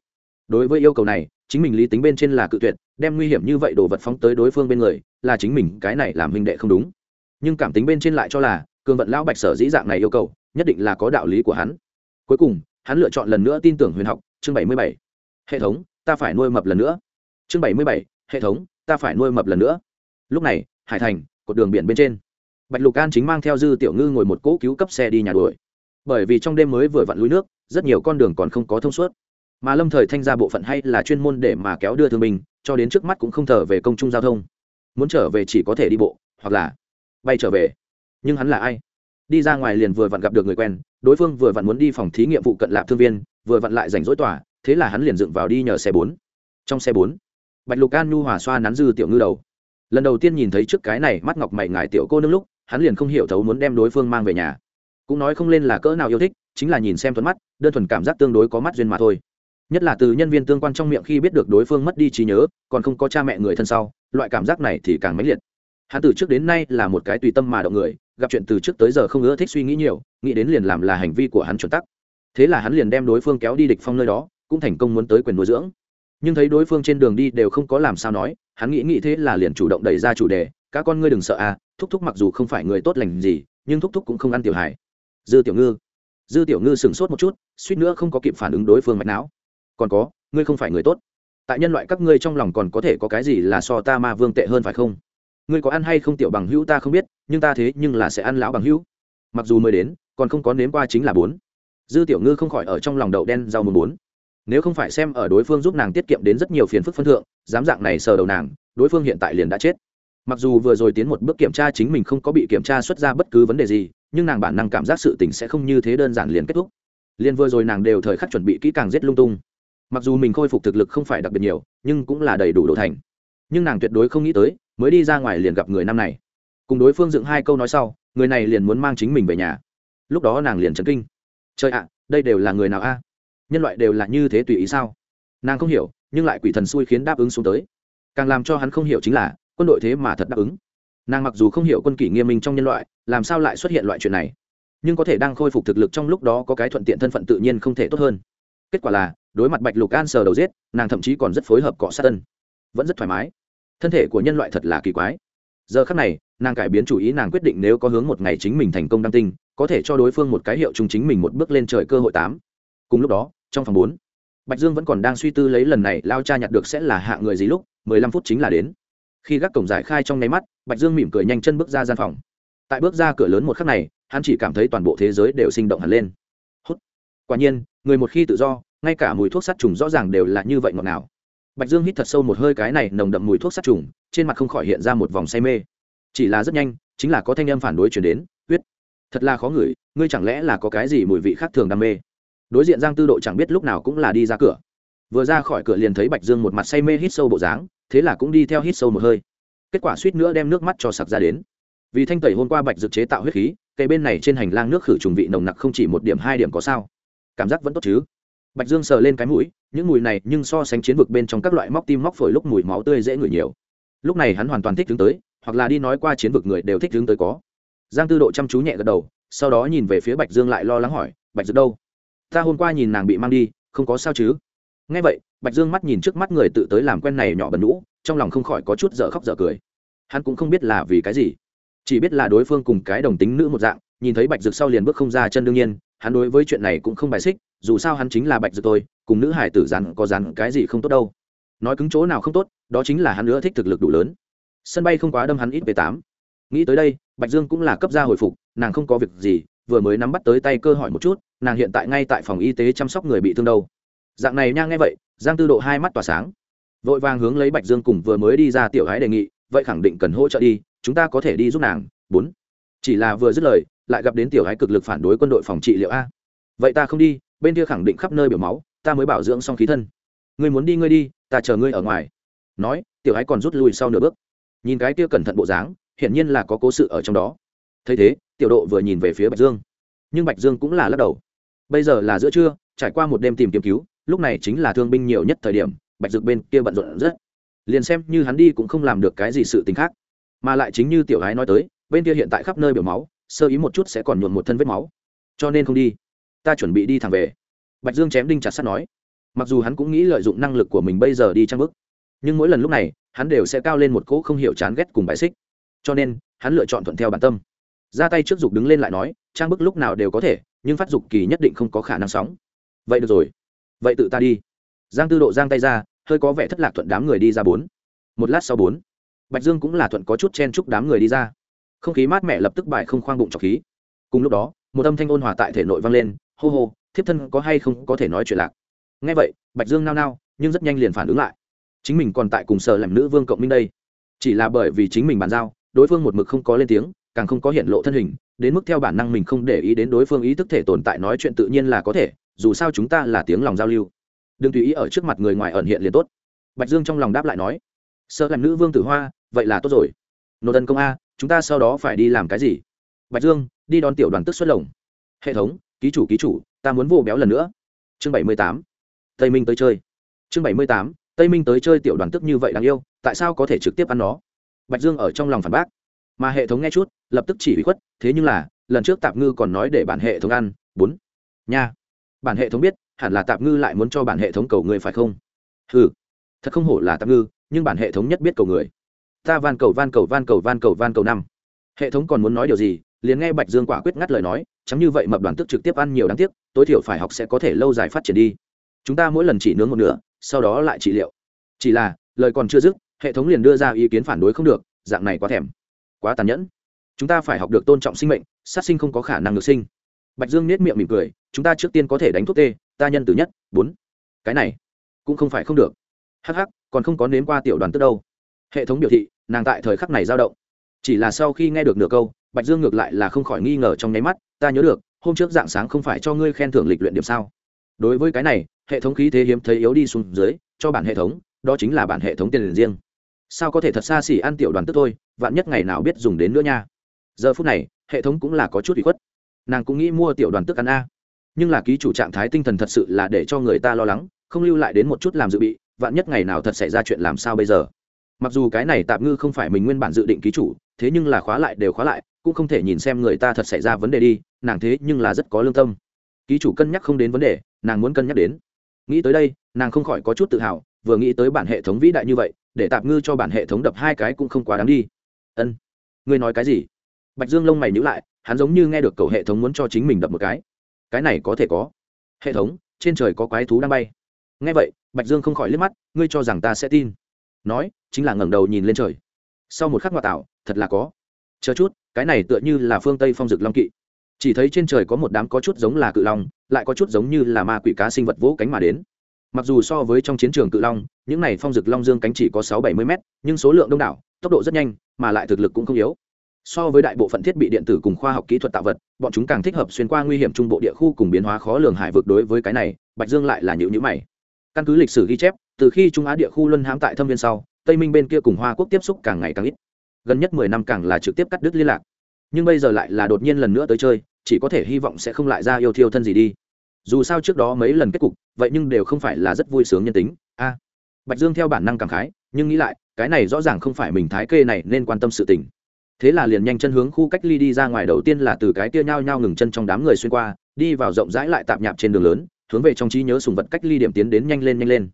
Đối với yêu cầu này, chính mình lý tính bên trên là cự tuyệt, đem nguy hiểm như vậy đồ vật phóng tới đối phương bên người, là chính mình, cái này làm huynh đệ không đúng. Nhưng cảm tính bên trên lại cho là, cường vận lão bạch sở dĩ dạng này yêu cầu, nhất định là có đạo lý của hắn. Cuối cùng, hắn lựa chọn lần nữa tin tưởng huyền học chương bảy mươi bảy. Hệ thống, ta phải nuôi mập lần nữa. Chương bảy mươi bảy, hệ thống, ta phải nuôi mập lần nữa. Lúc này, hải thành, cột đường biển bên trên. Bạch lục an chính mang theo dư tiểu ngư ngồi một cỗ cứu cấp xe đi nhà đuổi. Bởi vì trong đêm mới vừa vặn lũ nước, rất nhiều con đường còn không có thông suốt. Mà lâm thời thanh ra bộ phận hay là chuyên môn để mà kéo đưa thương binh, cho đến trước mắt cũng không thở về công trung giao thông. Muốn trở về chỉ có thể đi bộ, hoặc là bay trở về. Nhưng hắn là ai? Đi ra ngoài liền vừa vặn gặp được người quen, đối phương vừa vặn muốn đi phòng thí nghiệm vụ cận lạp thương viên, vừa vặn lại rảnh rỗi tỏa, thế là hắn liền dựng vào đi nhờ xe bốn. Trong xe bốn, bạch lục an nhu hòa xoa nắn dư tiểu ngư đầu. Lần đầu tiên nhìn thấy trước cái này mắt ngọc mày ngài tiểu cô nương lúc, hắn liền không hiểu thấu muốn đem đối phương mang về nhà. Cũng nói không lên là cỡ nào yêu thích, chính là nhìn xem thuận mắt, đơn thuần cảm giác tương đối có mắt duyên mà thôi. Nhất là từ nhân viên tương quan trong miệng khi biết được đối phương mất đi trí nhớ, còn không có cha mẹ người thân sau, loại cảm giác này thì càng mãnh liệt. Hắn từ trước đến nay là một cái tùy tâm mà động người gặp chuyện từ trước tới giờ không ưa thích suy nghĩ nhiều, nghĩ đến liền làm là hành vi của hắn chuẩn tắc. Thế là hắn liền đem đối phương kéo đi địch phong nơi đó, cũng thành công muốn tới quyền nuôi dưỡng. Nhưng thấy đối phương trên đường đi đều không có làm sao nói, hắn nghĩ nghĩ thế là liền chủ động đẩy ra chủ đề, các con ngươi đừng sợ à thúc thúc mặc dù không phải người tốt lành gì, nhưng thúc thúc cũng không ăn tiểu hải dư tiểu ngư. Dư tiểu ngư sửng sốt một chút, suýt nữa không có kịp phản ứng đối phương mạch não. Còn có, ngươi không phải người tốt. Tại nhân loại các ngươi trong lòng còn có thể có cái gì là so ta ma vương tệ hơn phải không? Ngươi có ăn hay không tiểu bằng hữu ta không biết nhưng ta thế nhưng là sẽ ăn lão bằng hữu. Mặc dù mới đến, còn không có nếm qua chính là bốn. Dư tiểu ngư không khỏi ở trong lòng đậu đen rau mùa bốn. Nếu không phải xem ở đối phương giúp nàng tiết kiệm đến rất nhiều phiền phức phân thượng, dám dạng này sờ đầu nàng, đối phương hiện tại liền đã chết. Mặc dù vừa rồi tiến một bước kiểm tra chính mình không có bị kiểm tra xuất ra bất cứ vấn đề gì, nhưng nàng bản năng cảm giác sự tình sẽ không như thế đơn giản liền kết thúc. Liền vừa rồi nàng đều thời khắc chuẩn bị kỹ càng giết lung tung. Mặc dù mình khôi phục thực lực không phải đặc biệt nhiều, nhưng cũng là đầy đủ độ thành. Nhưng nàng tuyệt đối không nghĩ tới, mới đi ra ngoài liền gặp người năm này cùng đối phương dựng hai câu nói sau, người này liền muốn mang chính mình về nhà. Lúc đó nàng liền chấn kinh. Trời ạ, đây đều là người nào a? Nhân loại đều là như thế tùy ý sao? Nàng không hiểu, nhưng lại quỷ thần xui khiến đáp ứng xuống tới. Càng làm cho hắn không hiểu chính là, quân đội thế mà thật đáp ứng. Nàng mặc dù không hiểu quân kỷ nghiêm minh trong nhân loại, làm sao lại xuất hiện loại chuyện này? Nhưng có thể đang khôi phục thực lực trong lúc đó có cái thuận tiện thân phận tự nhiên không thể tốt hơn. Kết quả là, đối mặt bạch lục an sờ đầu giết, nàng thậm chí còn rất phối hợp cọ sát tân vẫn rất thoải mái. Thân thể của nhân loại thật là kỳ quái. Giờ khắc này nàng cải biến chủ ý, nàng quyết định nếu có hướng một ngày chính mình thành công đăng tinh, có thể cho đối phương một cái hiệu chung chính mình một bước lên trời cơ hội tám. Cùng lúc đó, trong phòng bốn, bạch dương vẫn còn đang suy tư lấy lần này lao cha nhặt được sẽ là hạ người gì lúc, mười lăm phút chính là đến. Khi gác cổng giải khai trong nháy mắt, bạch dương mỉm cười nhanh chân bước ra gian phòng. Tại bước ra cửa lớn một khắc này, hắn chỉ cảm thấy toàn bộ thế giới đều sinh động hẳn lên. Hút. Quả nhiên, người một khi tự do, ngay cả mùi thuốc sát trùng rõ ràng đều là như vậy ngọt ngào. Bạch dương hít thật sâu một hơi cái này nồng đậm mùi thuốc sát trùng, trên mặt không khỏi hiện ra một vòng say mê chỉ là rất nhanh, chính là có thanh âm phản đối chuyển đến, huyết, thật là khó ngửi, ngươi chẳng lẽ là có cái gì mùi vị khác thường đam mê? Đối diện giang tư độ chẳng biết lúc nào cũng là đi ra cửa. Vừa ra khỏi cửa liền thấy bạch dương một mặt say mê hít sâu bộ dáng, thế là cũng đi theo hít sâu một hơi. Kết quả suýt nữa đem nước mắt cho sặc ra đến. Vì thanh tẩy hôm qua bạch dược chế tạo huyết khí cây bên này trên hành lang nước khử trùng vị nồng nặc không chỉ một điểm hai điểm có sao. Cảm giác vẫn tốt chứ? Bạch dương sờ lên cái mũi, những mùi này nhưng so sánh chiến vực bên trong các loại móc tim móc phổi lúc mùi máu tươi dễ ngửi nhiều. Lúc này hắn hoàn toàn thích đứng tới hoặc là đi nói qua chiến vực người đều thích đứng tới có. Giang tư độ chăm chú nhẹ gật đầu, sau đó nhìn về phía bạch dương lại lo lắng hỏi, bạch dược đâu? Ta hôm qua nhìn nàng bị mang đi, không có sao chứ? Ngay vậy, bạch dương mắt nhìn trước mắt người tự tới làm quen này nhỏ bẩn nũ trong lòng không khỏi có chút dở khóc dở cười. Hắn cũng không biết là vì cái gì, chỉ biết là đối phương cùng cái đồng tính nữ một dạng, nhìn thấy bạch dược sau liền bước không ra chân đương nhiên, hắn đối với chuyện này cũng không bài xích, dù sao hắn chính là bạch dược tôi, cùng nữ hải tử rắn có rắn cái gì không tốt đâu. Nói cứng chỗ nào không tốt, đó chính là hắn nữa thích thực lực đủ lớn sân bay không quá đâm hắn ít về tám. Nghĩ tới đây, bạch dương cũng là cấp gia hồi phục, nàng không có việc gì, vừa mới nắm bắt tới tay cơ hỏi một chút, nàng hiện tại ngay tại phòng y tế chăm sóc người bị thương đâu. Dạng này nha nghe vậy, giang tư độ hai mắt tỏa sáng. Vội vàng hướng lấy bạch dương cùng vừa mới đi ra tiểu gái đề nghị, vậy khẳng định cần hỗ trợ đi, chúng ta có thể đi giúp nàng. Bốn. Chỉ là vừa dứt lời, lại gặp đến tiểu gái cực lực phản đối quân đội phòng trị liệu a. Vậy ta không đi, bên kia khẳng định khắp nơi biểu máu, ta mới bảo dưỡng xong khí thân. Ngươi muốn đi, ngươi đi, ta chờ ngươi ở ngoài. Nói, tiểu gái còn rút lui sau nửa bước nhìn cái kia cẩn thận bộ dáng, hiển nhiên là có cố sự ở trong đó. Thấy thế, tiểu độ vừa nhìn về phía bạch dương. Nhưng bạch dương cũng là lắc đầu. Bây giờ là giữa trưa, trải qua một đêm tìm kiếm cứu, lúc này chính là thương binh nhiều nhất thời điểm, bạch dược bên kia bận rộn rất. Liền xem như hắn đi cũng không làm được cái gì sự t ì n h khác. Mà lại chính như tiểu gái nói tới, bên kia hiện tại khắp nơi biểu máu, sơ ý một chút sẽ còn nhuộn một thân vết máu. Cho nên không đi. Ta chuẩn bị đi thẳng về. Bạch dương chém đinh chặt sắt nói. Mặc dù hắn cũng nghĩ lợi dụng năng lực của mình bây giờ đi trang bức nhưng mỗi lần lúc này hắn đều sẽ cao lên một cỗ không hiểu chán ghét cùng bài xích. Cho nên, hắn lựa chọn thuận theo bản tâm. Ra tay trước dục đứng lên lại nói, trang bức lúc nào đều có thể, nhưng phát dục kỳ nhất định không có khả năng sóng. Vậy được rồi. Vậy tự ta đi. Giang tư độ giang tay ra, hơi có vẻ thất lạc thuận đám người đi ra bốn. Một lát sau bốn. Bạch dương cũng là thuận có chút chen chúc đám người đi ra. Không khí mát mẻ lập tức bài không khoang bụng trọc khí. Cùng lúc đó, một âm thanh ôn hòa tại thể nội vang lên, hô hô, thiếp thân có hay không có thể nói chuyện lạc. Ngay vậy, bạch dương nao nao, nhưng rất nhanh liền phản ứng lại chính mình còn tại cùng sở làm nữ vương cộng minh đây. Chỉ là bởi vì chính mình bàn giao, đối phương một mực không có lên tiếng, càng không có hiện lộ thân hình, đến mức theo bản năng mình không để ý đến đối phương ý thức thể tồn tại nói chuyện tự nhiên là có thể, dù sao chúng ta là tiếng lòng giao lưu. Đừng tùy ý ở trước mặt người ngoài ẩn hiện liền tốt. Bạch dương trong lòng đáp lại nói sợ làm nữ vương tử hoa, vậy là tốt rồi. Nô tân công a, chúng ta sau đó phải đi làm cái gì? Bạch dương, đi đón tiểu đoàn tức xuất lồng. Hệ thống, ký chủ ký chủ, ta muốn vô béo lần nữa. Chương bảy mươi tám. Tây minh tới chơi. Chương bảy mươi tám tây minh tới chơi tiểu đoàn tức như vậy đáng yêu, tại sao có thể trực tiếp ăn nó? Bạch dương ở trong lòng phản bác. Mà hệ thống nghe chút, lập tức chỉ bị khuất, thế nhưng là, lần trước tạp ngư còn nói để bản hệ thống ăn, bốn. Nha. Bản hệ thống biết, hẳn là tạp ngư lại muốn cho bản hệ thống cầu người phải không? Ừ thật không hổ là tạp ngư, nhưng bản hệ thống nhất biết cầu người. Ta van cầu van cầu van cầu van cầu van cầu năm. Hệ thống còn muốn nói điều gì, liền nghe bạch dương quả quyết ngắt lời nói, chẳng như vậy mập đoàn tức trực tiếp ăn nhiều đáng tiếc, tối thiểu phải học sẽ có thể lâu dài phát triển đi. Chúng ta mỗi lần chỉ nướng một nửa sau đó lại trị liệu. Chỉ là, lời còn chưa dứt, hệ thống liền đưa ra ý kiến phản đối không được, dạng này quá thèm, quá tàn nhẫn. Chúng ta phải học được tôn trọng sinh mệnh, sát sinh không có khả năng được sinh. Bạch dương nết miệng mỉm cười, chúng ta trước tiên có thể đánh thuốc tê ta nhân từ nhất, bốn. Cái này, cũng không phải không được. Hh còn không có nếm qua tiểu đoàn tức đâu. Hệ thống biểu thị, nàng tại thời khắc này dao động. Chỉ là sau khi nghe được nửa câu, bạch dương ngược lại là không khỏi nghi ngờ trong nháy mắt, ta nhớ được, hôm trước dạng sáng không phải cho ngươi khen thưởng lịch luyện điểm sao? Đối với cái này hệ thống khí thế hiếm thấy yếu đi xuống dưới, cho bản hệ thống, đó chính là bản hệ thống tiền riêng. Sao có thể thật xa xỉ ăn tiểu đoàn tức thôi, vạn nhất ngày nào biết dùng đến nữa nha. Giờ phút này, hệ thống cũng là có chút bị khuất. Nàng cũng nghĩ mua tiểu đoàn tức ăn a. Nhưng là ký chủ trạng thái tinh thần thật sự là để cho người ta lo lắng, không lưu lại đến một chút làm dự bị, vạn nhất ngày nào thật xảy ra chuyện làm sao bây giờ? Mặc dù cái này tạm ngư không phải mình nguyên bản dự định ký chủ, thế nhưng là khóa lại đều khóa lại, cũng không thể nhìn xem người ta thật xảy ra vấn đề đi, nàng thế nhưng là rất có lương tâm. Ký chủ cân nhắc không đến vấn đề, nàng muốn cân nhắc đến nghĩ tới đây, nàng không khỏi có chút tự hào, vừa nghĩ tới bản hệ thống vĩ đại như vậy, để tạm ngư cho bản hệ thống đập hai cái cũng không quá đáng đi. Ân, ngươi nói cái gì? Bạch dương lông mày nhữ lại, hắn giống như nghe được cầu hệ thống muốn cho chính mình đập một cái. Cái này có thể có. Hệ thống, trên trời có quái thú đang bay. Nghe vậy, bạch dương không khỏi liếc mắt, ngươi cho rằng ta sẽ tin. Nói, chính là ngẩng đầu nhìn lên trời. Sau một khắc ngoại tạo, thật là có. Chờ chút, cái này tựa như là phương tây phong dực long kỵ chỉ thấy trên trời có một đám có chút giống là cự long, lại có chút giống như là ma quỷ cá sinh vật vỗ cánh mà đến. Mặc dù so với trong chiến trường cự long, những này phong dực long dương cánh chỉ có sáu bảy mươi m nhưng số lượng đông đảo, tốc độ rất nhanh, mà lại thực lực cũng không yếu. So với đại bộ phận thiết bị điện tử cùng khoa học kỹ thuật tạo vật, bọn chúng càng thích hợp xuyên qua nguy hiểm trung bộ địa khu cùng biến hóa khó lường hải vực đối với cái này, bạch dương lại là nhữ nhữ mày. Căn cứ lịch sử ghi chép, từ khi trung á địa khu luân hãm tại thâm viên sau, tây minh bên kia cùng hoa quốc tiếp xúc càng ngày càng ít. Gần nhất mười năm càng là trực tiếp cắt đứt liên lạc nhưng bây giờ lại là đột nhiên lần nữa tới chơi, chỉ có thể hy vọng sẽ không lại ra yêu thiêu thân gì đi. Dù sao trước đó mấy lần kết cục, vậy nhưng đều không phải là rất vui sướng nhân tính. A. Bạch dương theo bản năng cảm khái, nhưng nghĩ lại, cái này rõ ràng không phải mình thái kê này nên quan tâm sự tình. Thế là liền nhanh chân hướng khu cách ly đi ra ngoài đầu tiên là từ cái kia nhao nhao ngừng chân trong đám người xuyên qua, đi vào rộng rãi lại tạm nhạp trên đường lớn, hướng về trong trí nhớ sùng vật cách ly điểm tiến đến nhanh lên nhanh lên.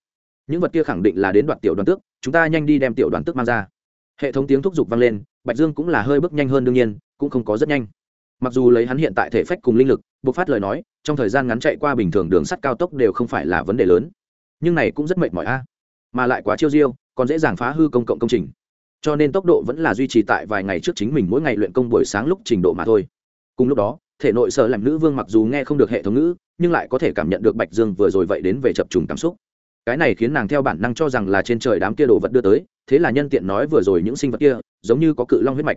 Những vật kia khẳng định là đến đoạt tiểu đoàn tước, chúng ta nhanh đi đem tiểu đoàn tước mang ra. Hệ thống tiếng thúc giục vang lên, bạch dương cũng là hơi bước nhanh hơn đương nhiên cũng không có rất nhanh. Mặc dù lấy hắn hiện tại thể phách cùng linh lực, bộc phát lời nói, trong thời gian ngắn chạy qua bình thường đường sắt cao tốc đều không phải là vấn đề lớn. Nhưng này cũng rất mệt mỏi a. Mà lại quá chiêu diêu, còn dễ dàng phá hư công cộng công trình. Cho nên tốc độ vẫn là duy trì tại vài ngày trước chính mình mỗi ngày luyện công buổi sáng lúc trình độ mà thôi. Cùng lúc đó, thể nội sở làm nữ vương mặc dù nghe không được hệ thống ngữ, nhưng lại có thể cảm nhận được bạch dương vừa rồi vậy đến về chập trùng cảm xúc. Cái này khiến nàng theo bản năng cho rằng là trên trời đám kia đồ vật đưa tới, thế là nhân tiện nói vừa rồi những sinh vật kia, giống như có cự long huyết mạch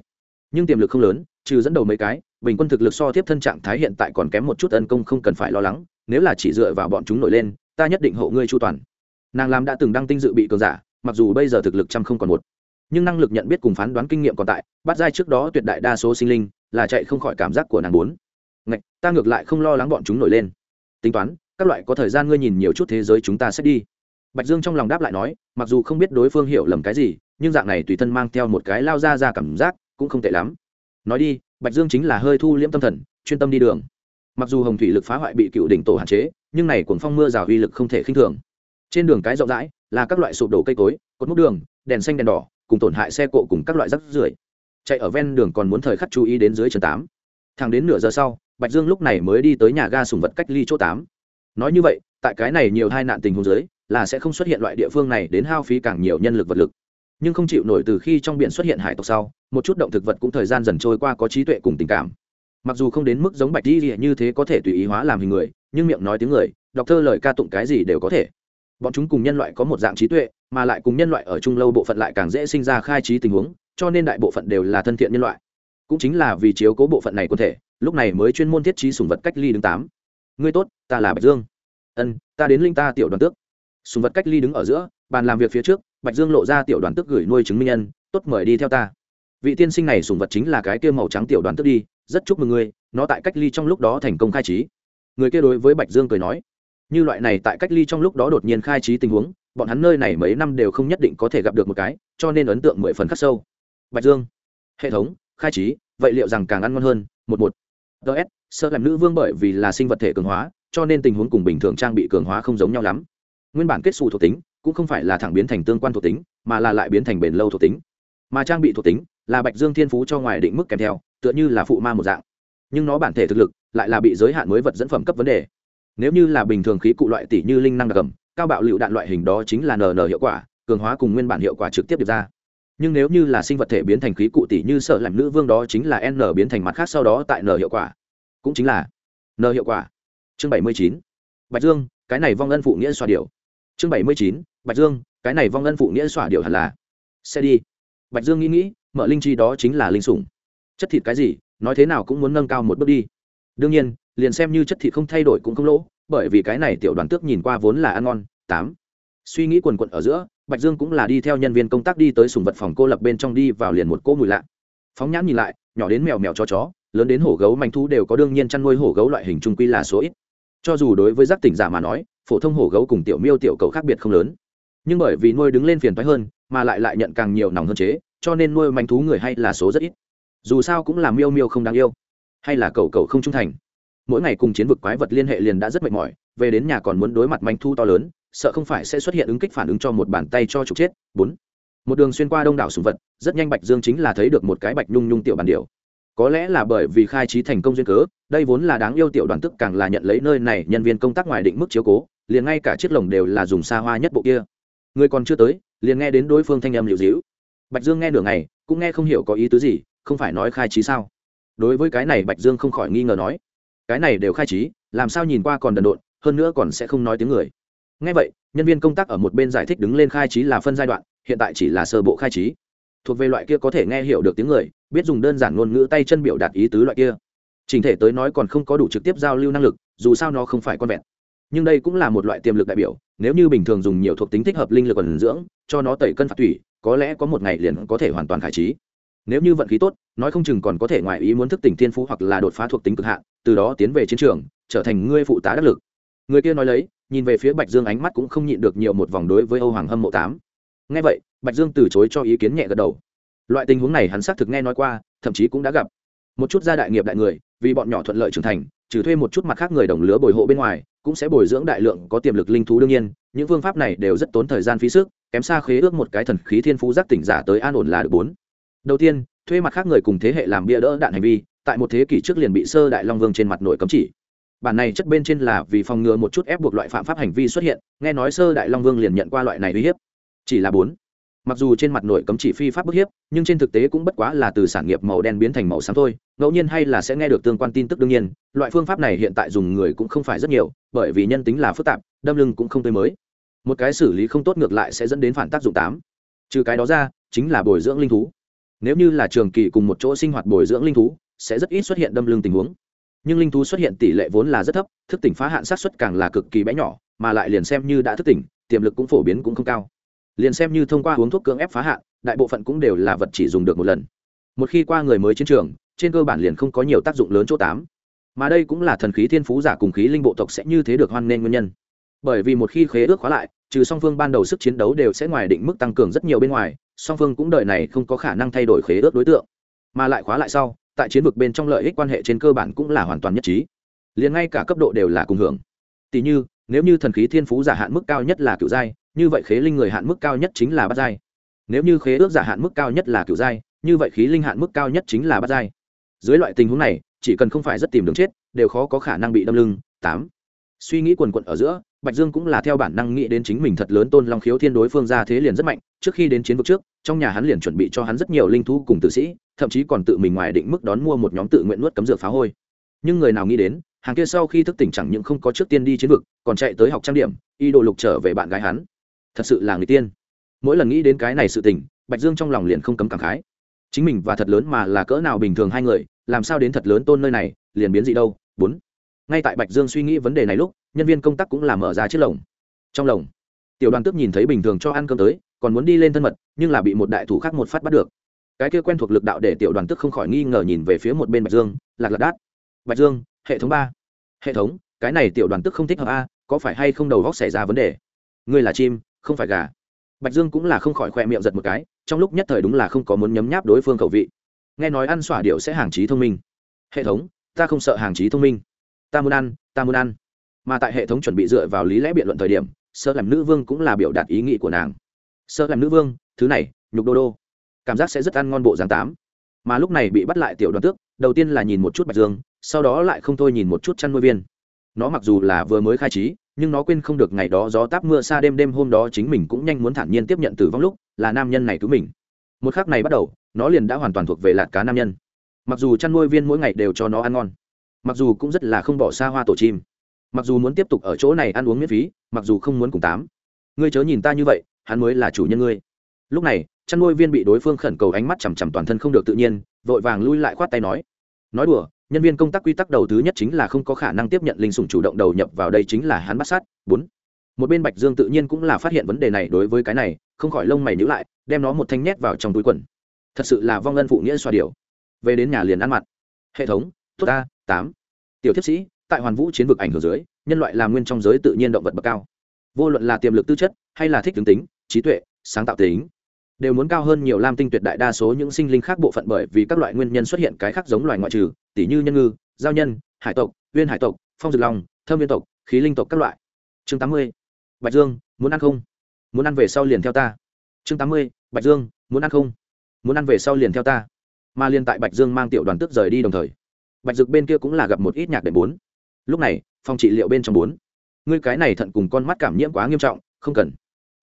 nhưng tiềm lực không lớn, trừ dẫn đầu mấy cái, bình quân thực lực so tiếp thân trạng thái hiện tại còn kém một chút tấn công không cần phải lo lắng, nếu là chỉ dựa vào bọn chúng nổi lên, ta nhất định hộ ngươi chu toàn. Nàng làm đã từng đăng tinh dự bị cường giả, mặc dù bây giờ thực lực trăm không còn một, nhưng năng lực nhận biết cùng phán đoán kinh nghiệm còn tại, bắt giai trước đó tuyệt đại đa số sinh linh là chạy không khỏi cảm giác của nàng bốn. Ngạch, ta ngược lại không lo lắng bọn chúng nổi lên. Tính toán, các loại có thời gian ngươi nhìn nhiều chút thế giới chúng ta sẽ đi. Bạch dương trong lòng đáp lại nói, mặc dù không biết đối phương hiểu lầm cái gì, nhưng dạng này tùy thân mang theo một cái lao ra ra cảm giác cũng không tệ lắm. Nói đi, bạch dương chính là hơi thu liễm tâm thần, chuyên tâm đi đường. Mặc dù hồng thủy lực phá hoại bị cựu đỉnh tổ hạn chế, nhưng này cuồng phong mưa rào uy lực không thể khinh thường. Trên đường cái rộng rãi, là các loại sụp đổ cây cối, cột mốc đường, đèn xanh đèn đỏ, cùng tổn hại xe cộ cùng các loại rắc rưởi. Chạy ở ven đường còn muốn thời khắc chú ý đến dưới chân tám. Thẳng đến nửa giờ sau, bạch dương lúc này mới đi tới nhà ga sùng vật cách ly chỗ tám. Nói như vậy, tại cái này nhiều tai nạn tình huống dưới, là sẽ không xuất hiện loại địa phương này đến hao phí càng nhiều nhân lực vật lực nhưng không chịu nổi từ khi trong biển xuất hiện hải tộc sau, một chút động thực vật cũng thời gian dần trôi qua có trí tuệ cùng tình cảm. Mặc dù không đến mức giống bạch di như thế có thể tùy ý hóa làm hình người, nhưng miệng nói tiếng người, đọc thơ lời ca tụng cái gì đều có thể. Bọn chúng cùng nhân loại có một dạng trí tuệ, mà lại cùng nhân loại ở chung lâu bộ phận lại càng dễ sinh ra khai trí tình huống, cho nên đại bộ phận đều là thân thiện nhân loại. Cũng chính là vì chiếu cố bộ phận này quân thể, lúc này mới chuyên môn thiết trí sùng vật cách ly đứng tám. Ngươi tốt, ta là bạch dương. Ân, ta đến linh ta tiểu đoàn tước. Sùng vật cách ly đứng ở giữa, bàn làm việc phía trước bạch dương lộ ra tiểu đoàn tước gửi nuôi chứng minh nhân, tốt, mời đi theo ta. Vị tiên sinh này sùng vật chính là cái kia màu trắng tiểu đoàn tước đi, rất chúc mừng ngươi, nó tại cách ly trong lúc đó thành công khai trí. Người kia đối với bạch dương cười nói, như loại này tại cách ly trong lúc đó đột nhiên khai trí tình huống, bọn hắn nơi này mấy năm đều không nhất định có thể gặp được một cái, cho nên ấn tượng mười phần khắc sâu. Bạch dương, hệ thống, khai trí, vậy liệu rằng càng ăn ngon hơn? Một một. Ts sơ làm nữ vương bởi vì là sinh vật thể cường hóa, cho nên tình huống cùng bình thường trang bị cường hóa không giống nhau lắm. Nguyên bản kết xù thuộc tính cũng không phải là thẳng biến thành tương quan thuộc tính, mà là lại biến thành bền lâu thuộc tính. Mà trang bị thuộc tính là bạch dương thiên phú cho ngoài định mức kèm theo, tựa như là phụ ma một dạng. Nhưng nó bản thể thực lực lại là bị giới hạn mới vật dẫn phẩm cấp vấn đề. Nếu như là bình thường khí cụ loại tỷ như linh năng đặc cầm cao bạo lựu đạn loại hình đó chính là nn hiệu quả, cường hóa cùng nguyên bản hiệu quả trực tiếp được ra. Nhưng nếu như là sinh vật thể biến thành khí cụ tỷ như sợ làm nữ vương đó chính là n biến thành mặt khác sau đó tại n hiệu quả. Cũng chính là n hiệu quả. Chương bảy mươi chín. Bạch dương, cái này vong ân phụ nghĩa xoa điều. Chương bảy mươi chín bạch dương, cái này vong ân phụ nghĩa xỏa điệu hẳn là. Xe đi. Bạch dương nghĩ nghĩ, mở linh chi đó chính là linh sủng. Chất thịt cái gì, nói thế nào cũng muốn nâng cao một bước đi. Đương nhiên, liền xem như chất thịt không thay đổi cũng không lỗ, bởi vì cái này tiểu đoàn tước nhìn qua vốn là ăn ngon, tám. Suy nghĩ quần quận ở giữa, bạch dương cũng là đi theo nhân viên công tác đi tới sùng vật phòng cô lập bên trong đi vào liền một cỗ mùi lạ. Phóng nhãn nhìn lại, nhỏ đến mèo mèo cho chó, lớn đến hổ gấu manh thú đều có đương nhiên chăn nuôi hổ gấu loại hình trung quy là số ít. Cho dù đối với giác tỉnh giả mà nói, phổ thông hổ gấu cùng tiểu miêu tiểu cầu khác biệt không lớn nhưng bởi vì nuôi đứng lên phiền toái hơn, mà lại lại nhận càng nhiều nòng hơn chế, cho nên nuôi manh thú người hay là số rất ít. Dù sao cũng là miêu miêu không đáng yêu, hay là cầu cầu không trung thành. Mỗi ngày cùng chiến vực quái vật liên hệ liền đã rất mệt mỏi, về đến nhà còn muốn đối mặt manh thu to lớn, sợ không phải sẽ xuất hiện ứng kích phản ứng cho một bàn tay cho trục chết. Bốn, một đường xuyên qua đông đảo sùng vật, rất nhanh bạch dương chính là thấy được một cái bạch nhung nhung tiểu bàn điều có lẽ là bởi vì khai trí thành công duyên cớ, đây vốn là đáng yêu tiểu đoàn tức càng là nhận lấy nơi này nhân viên công tác ngoài định mức chiếu cố, liền ngay cả chiếc lồng đều là dùng xa hoa nhất bộ kia người còn chưa tới, liền nghe đến đối phương thanh âm liệu dĩu. Bạch dương nghe nửa ngày, cũng nghe không hiểu có ý tứ gì, không phải nói khai trí sao? Đối với cái này bạch dương không khỏi nghi ngờ nói, cái này đều khai trí, làm sao nhìn qua còn đần độn, hơn nữa còn sẽ không nói tiếng người. Ngay vậy, nhân viên công tác ở một bên giải thích đứng lên khai trí là phân giai đoạn, hiện tại chỉ là sơ bộ khai trí. Thuộc về loại kia có thể nghe hiểu được tiếng người, biết dùng đơn giản ngôn ngữ tay chân biểu đạt ý tứ loại kia. Trình thể tới nói còn không có đủ trực tiếp giao lưu năng lực, dù sao nó không phải con vẹn nhưng đây cũng là một loại tiềm lực đại biểu nếu như bình thường dùng nhiều thuộc tính thích hợp linh lực ẩn dưỡng, cho nó tẩy cân phạt thủy, có lẽ có một ngày liền có thể hoàn toàn khải trí. Nếu như vận khí tốt, nói không chừng còn có thể ngoại ý muốn thức tỉnh thiên phú hoặc là đột phá thuộc tính cực hạn, từ đó tiến về chiến trường, trở thành ngươi phụ tá đắc lực. Người kia nói lấy, nhìn về phía bạch dương ánh mắt cũng không nhịn được nhiều một vòng đối với âu hoàng hâm mộ tám. Nghe vậy, bạch dương từ chối cho ý kiến nhẹ gật đầu. Loại tình huống này hắn xác thực nghe nói qua, thậm chí cũng đã gặp. Một chút gia đại nghiệp đại người vì bọn nhỏ thuận lợi trưởng thành, trừ thuê một chút mặt khác người đồng lứa bồi hộ bên ngoài, cũng sẽ bồi dưỡng đại lượng có tiềm lực linh thú đương nhiên. Những phương pháp này đều rất tốn thời gian phí sức, kém xa khế ước một cái thần khí thiên phú giác tỉnh giả tới an ổn là được bốn. Đầu tiên, thuê mặt khác người cùng thế hệ làm bia đỡ đạn hành vi, tại một thế kỷ trước liền bị sơ đại long vương trên mặt nội cấm chỉ. Bản này chất bên trên là vì phòng ngừa một chút ép buộc loại phạm pháp hành vi xuất hiện, nghe nói sơ đại long vương liền nhận qua loại này uy hiếp. Chỉ là bốn mặc dù trên mặt nội cấm chỉ phi pháp bức hiếp, nhưng trên thực tế cũng bất quá là từ sản nghiệp màu đen biến thành màu xám thôi. Ngẫu nhiên hay là sẽ nghe được tương quan tin tức đương nhiên, loại phương pháp này hiện tại dùng người cũng không phải rất nhiều, bởi vì nhân tính là phức tạp, đâm lưng cũng không tới mới. Một cái xử lý không tốt ngược lại sẽ dẫn đến phản tác dụng tám. Trừ cái đó ra, chính là bồi dưỡng linh thú. Nếu như là trường kỳ cùng một chỗ sinh hoạt bồi dưỡng linh thú, sẽ rất ít xuất hiện đâm lưng tình huống. Nhưng linh thú xuất hiện tỷ lệ vốn là rất thấp, thức tỉnh phá hạn sát xuất càng là cực kỳ bé nhỏ, mà lại liền xem như đã thức tỉnh, tiềm lực cũng phổ biến cũng không cao liền xem như thông qua uống thuốc cưỡng ép phá hạn, đại bộ phận cũng đều là vật chỉ dùng được một lần. Một khi qua người mới chiến trường, trên cơ bản liền không có nhiều tác dụng lớn chỗ tám. Mà đây cũng là thần khí thiên phú giả cùng khí linh bộ tộc sẽ như thế được hoan nghênh nguyên nhân. Bởi vì một khi khế ước khóa lại, trừ song phương ban đầu sức chiến đấu đều sẽ ngoài định mức tăng cường rất nhiều bên ngoài, song phương cũng đợi này không có khả năng thay đổi khế ước đối tượng. Mà lại khóa lại sau, tại chiến vực bên trong lợi ích quan hệ trên cơ bản cũng là hoàn toàn nhất trí. Liền ngay cả cấp độ đều là cùng hưởng. Tỷ như, nếu như thần khí thiên phú giả hạn mức cao nhất là cựu giai như vậy khế linh người hạn mức cao nhất chính là bát giai. Nếu như khế ước giả hạn mức cao nhất là cựu giai, như vậy khí linh hạn mức cao nhất chính là bát giai. Dưới loại tình huống này, chỉ cần không phải rất tìm đường chết, đều khó có khả năng bị đâm lưng. Tám. Suy nghĩ quần quận ở giữa, bạch dương cũng là theo bản năng nghĩ đến chính mình thật lớn tôn long khiếu thiên đối phương ra thế liền rất mạnh, trước khi đến chiến vực trước, trong nhà hắn liền chuẩn bị cho hắn rất nhiều linh thú cùng tử sĩ, thậm chí còn tự mình ngoài định mức đón mua một nhóm tự nguyện nuốt cấm dược phá hôi. Nhưng người nào nghĩ đến, hàng kia sau khi thức tỉnh chẳng những không có trước tiên đi chiến vực, còn chạy tới học trang điểm y đồ lục trở về bạn gái hắn thật sự là người tiên. Mỗi lần nghĩ đến cái này sự tình, bạch dương trong lòng liền không cấm cảm khái. Chính mình và thật lớn mà là cỡ nào bình thường hai người, làm sao đến thật lớn tôn nơi này, liền biến gì đâu? Bốn. Ngay tại bạch dương suy nghĩ vấn đề này lúc, nhân viên công tác cũng làm mở ra chiếc lồng. Trong lồng, tiểu đoàn tước nhìn thấy bình thường cho ăn cơm tới, còn muốn đi lên thân mật, nhưng là bị một đại thủ khác một phát bắt được. Cái kia quen thuộc lực đạo để tiểu đoàn tước không khỏi nghi ngờ nhìn về phía một bên bạch dương, lạc lạc đát. Bạch dương, hệ thống ba. Hệ thống, cái này tiểu đoàn tức không thích hợp a, có phải hay không đầu góc xảy ra vấn đề? Ngươi là chim không phải gà. Bạch dương cũng là không khỏi khoe miệng giật một cái, trong lúc nhất thời đúng là không có muốn nhấm nháp đối phương khẩu vị. Nghe nói ăn xỏa điệu sẽ hàng trí thông minh. Hệ thống, ta không sợ hàng trí thông minh. Ta muốn ăn, ta muốn ăn. Mà tại hệ thống chuẩn bị dựa vào lý lẽ biện luận thời điểm, sơ làm nữ vương cũng là biểu đạt ý nghĩ của nàng. Sơ làm nữ vương, thứ này, nhục đô đô. Cảm giác sẽ rất ăn ngon bộ dáng tám. Mà lúc này bị bắt lại tiểu đoàn tước, đầu tiên là nhìn một chút bạch dương, sau đó lại không thôi nhìn một chút chăn nuôi viên. Nó mặc dù là vừa mới khai trí nhưng nó quên không được ngày đó gió táp mưa xa đêm đêm hôm đó chính mình cũng nhanh muốn thản nhiên tiếp nhận tử vong lúc là nam nhân này cứu mình. Một khắc này bắt đầu, nó liền đã hoàn toàn thuộc về lạt cá nam nhân. Mặc dù chăn nuôi viên mỗi ngày đều cho nó ăn ngon, mặc dù cũng rất là không bỏ xa hoa tổ chim, mặc dù muốn tiếp tục ở chỗ này ăn uống miễn phí, mặc dù không muốn cùng tám. Ngươi chớ nhìn ta như vậy, hắn mới là chủ nhân ngươi. Lúc này, chăn nuôi viên bị đối phương khẩn cầu ánh mắt chằm chằm toàn thân không được tự nhiên, vội vàng lui lại khoát tay nói nói đùa nhân viên công tác quy tắc đầu thứ nhất chính là không có khả năng tiếp nhận linh sủng chủ động đầu nhập vào đây chính là hắn bắt sát. Bốn, một bên bạch dương tự nhiên cũng là phát hiện vấn đề này đối với cái này, không khỏi lông mày nhữ lại, đem nó một thanh nhét vào trong túi quần. Thật sự là vong ân phụ nghĩa xoa điều. Về đến nhà liền ăn mặn. Hệ thống, tốt a tám. Tiểu thiếp sĩ, tại hoàn vũ chiến vực ảnh hưởng dưới, nhân loại là nguyên trong giới tự nhiên động vật bậc cao. Vô luận là tiềm lực tư chất, hay là thích tướng tính, trí tuệ, sáng tạo tính đều muốn cao hơn nhiều lam tinh tuyệt đại đa số những sinh linh khác bộ phận bởi vì các loại nguyên nhân xuất hiện cái khác giống loài ngoại trừ tỷ như nhân ngư, giao nhân, hải tộc, uyên hải tộc, phong dược long, thâm viên tộc, khí linh tộc các loại. Chương tám mươi, bạch dương, muốn ăn không? Muốn ăn về sau liền theo ta. Chương tám mươi, bạch dương, muốn ăn không? Muốn ăn về sau liền theo ta. Mà liền tại bạch dương mang tiểu đoàn tức rời đi đồng thời, bạch dực bên kia cũng là gặp một ít nhạc đệm bốn. Lúc này, phòng trị liệu bên trong bốn. Ngươi cái này thận cùng con mắt cảm nhiễm quá nghiêm trọng, không cần.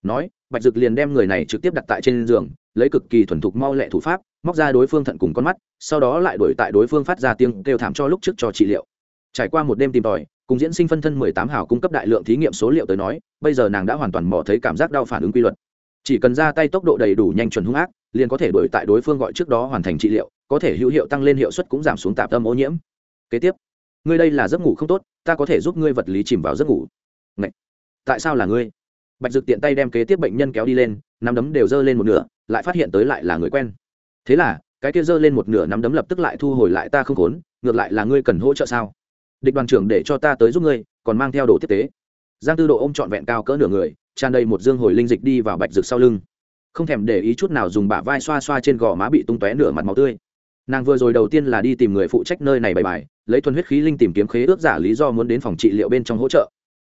Nói bạch dực liền đem người này trực tiếp đặt tại trên giường, lấy cực kỳ thuần thục mau lẹ thủ pháp, móc ra đối phương thận cùng con mắt, sau đó lại đổi tại đối phương phát ra tiếng kêu thảm cho lúc trước cho trị liệu. Trải qua một đêm tìm tòi, cùng diễn sinh phân thân mười tám hào cung cấp đại lượng thí nghiệm số liệu tới nói, bây giờ nàng đã hoàn toàn mò thấy cảm giác đau phản ứng quy luật. Chỉ cần ra tay tốc độ đầy đủ nhanh chuẩn hung ác, liền có thể đổi tại đối phương gọi trước đó hoàn thành trị liệu, có thể hữu hiệu tăng lên hiệu suất cũng giảm xuống tạp tâm ô nhiễm. Kế tiếp, ngươi đây là giấc ngủ không tốt, ta có thể giúp ngươi vật lý chìm vào giấc ngủ. Ngậy! tại sao là ngươi? Bạch dực tiện tay đem kế tiếp bệnh nhân kéo đi lên, nắm đấm đều dơ lên một nửa, lại phát hiện tới lại là người quen. Thế là, cái kia dơ lên một nửa nắm đấm lập tức lại thu hồi lại ta không khốn, ngược lại là ngươi cần hỗ trợ sao? Địch đoàn trưởng để cho ta tới giúp ngươi, còn mang theo đồ tiếp tế. Giang tư độ ô m trọn vẹn cao cỡ nửa người, tràn đầy một dương hồi linh dịch đi vào bạch rực sau lưng. Không thèm để ý chút nào dùng bả vai xoa xoa trên gò má bị tung tóe nửa mặt máu tươi. Nàng vừa rồi đầu tiên là đi tìm người phụ trách nơi này bày bài, lấy thuần huyết khí linh tìm kiếm khế ước giả lý do muốn đến phòng trị liệu bên trong hỗ trợ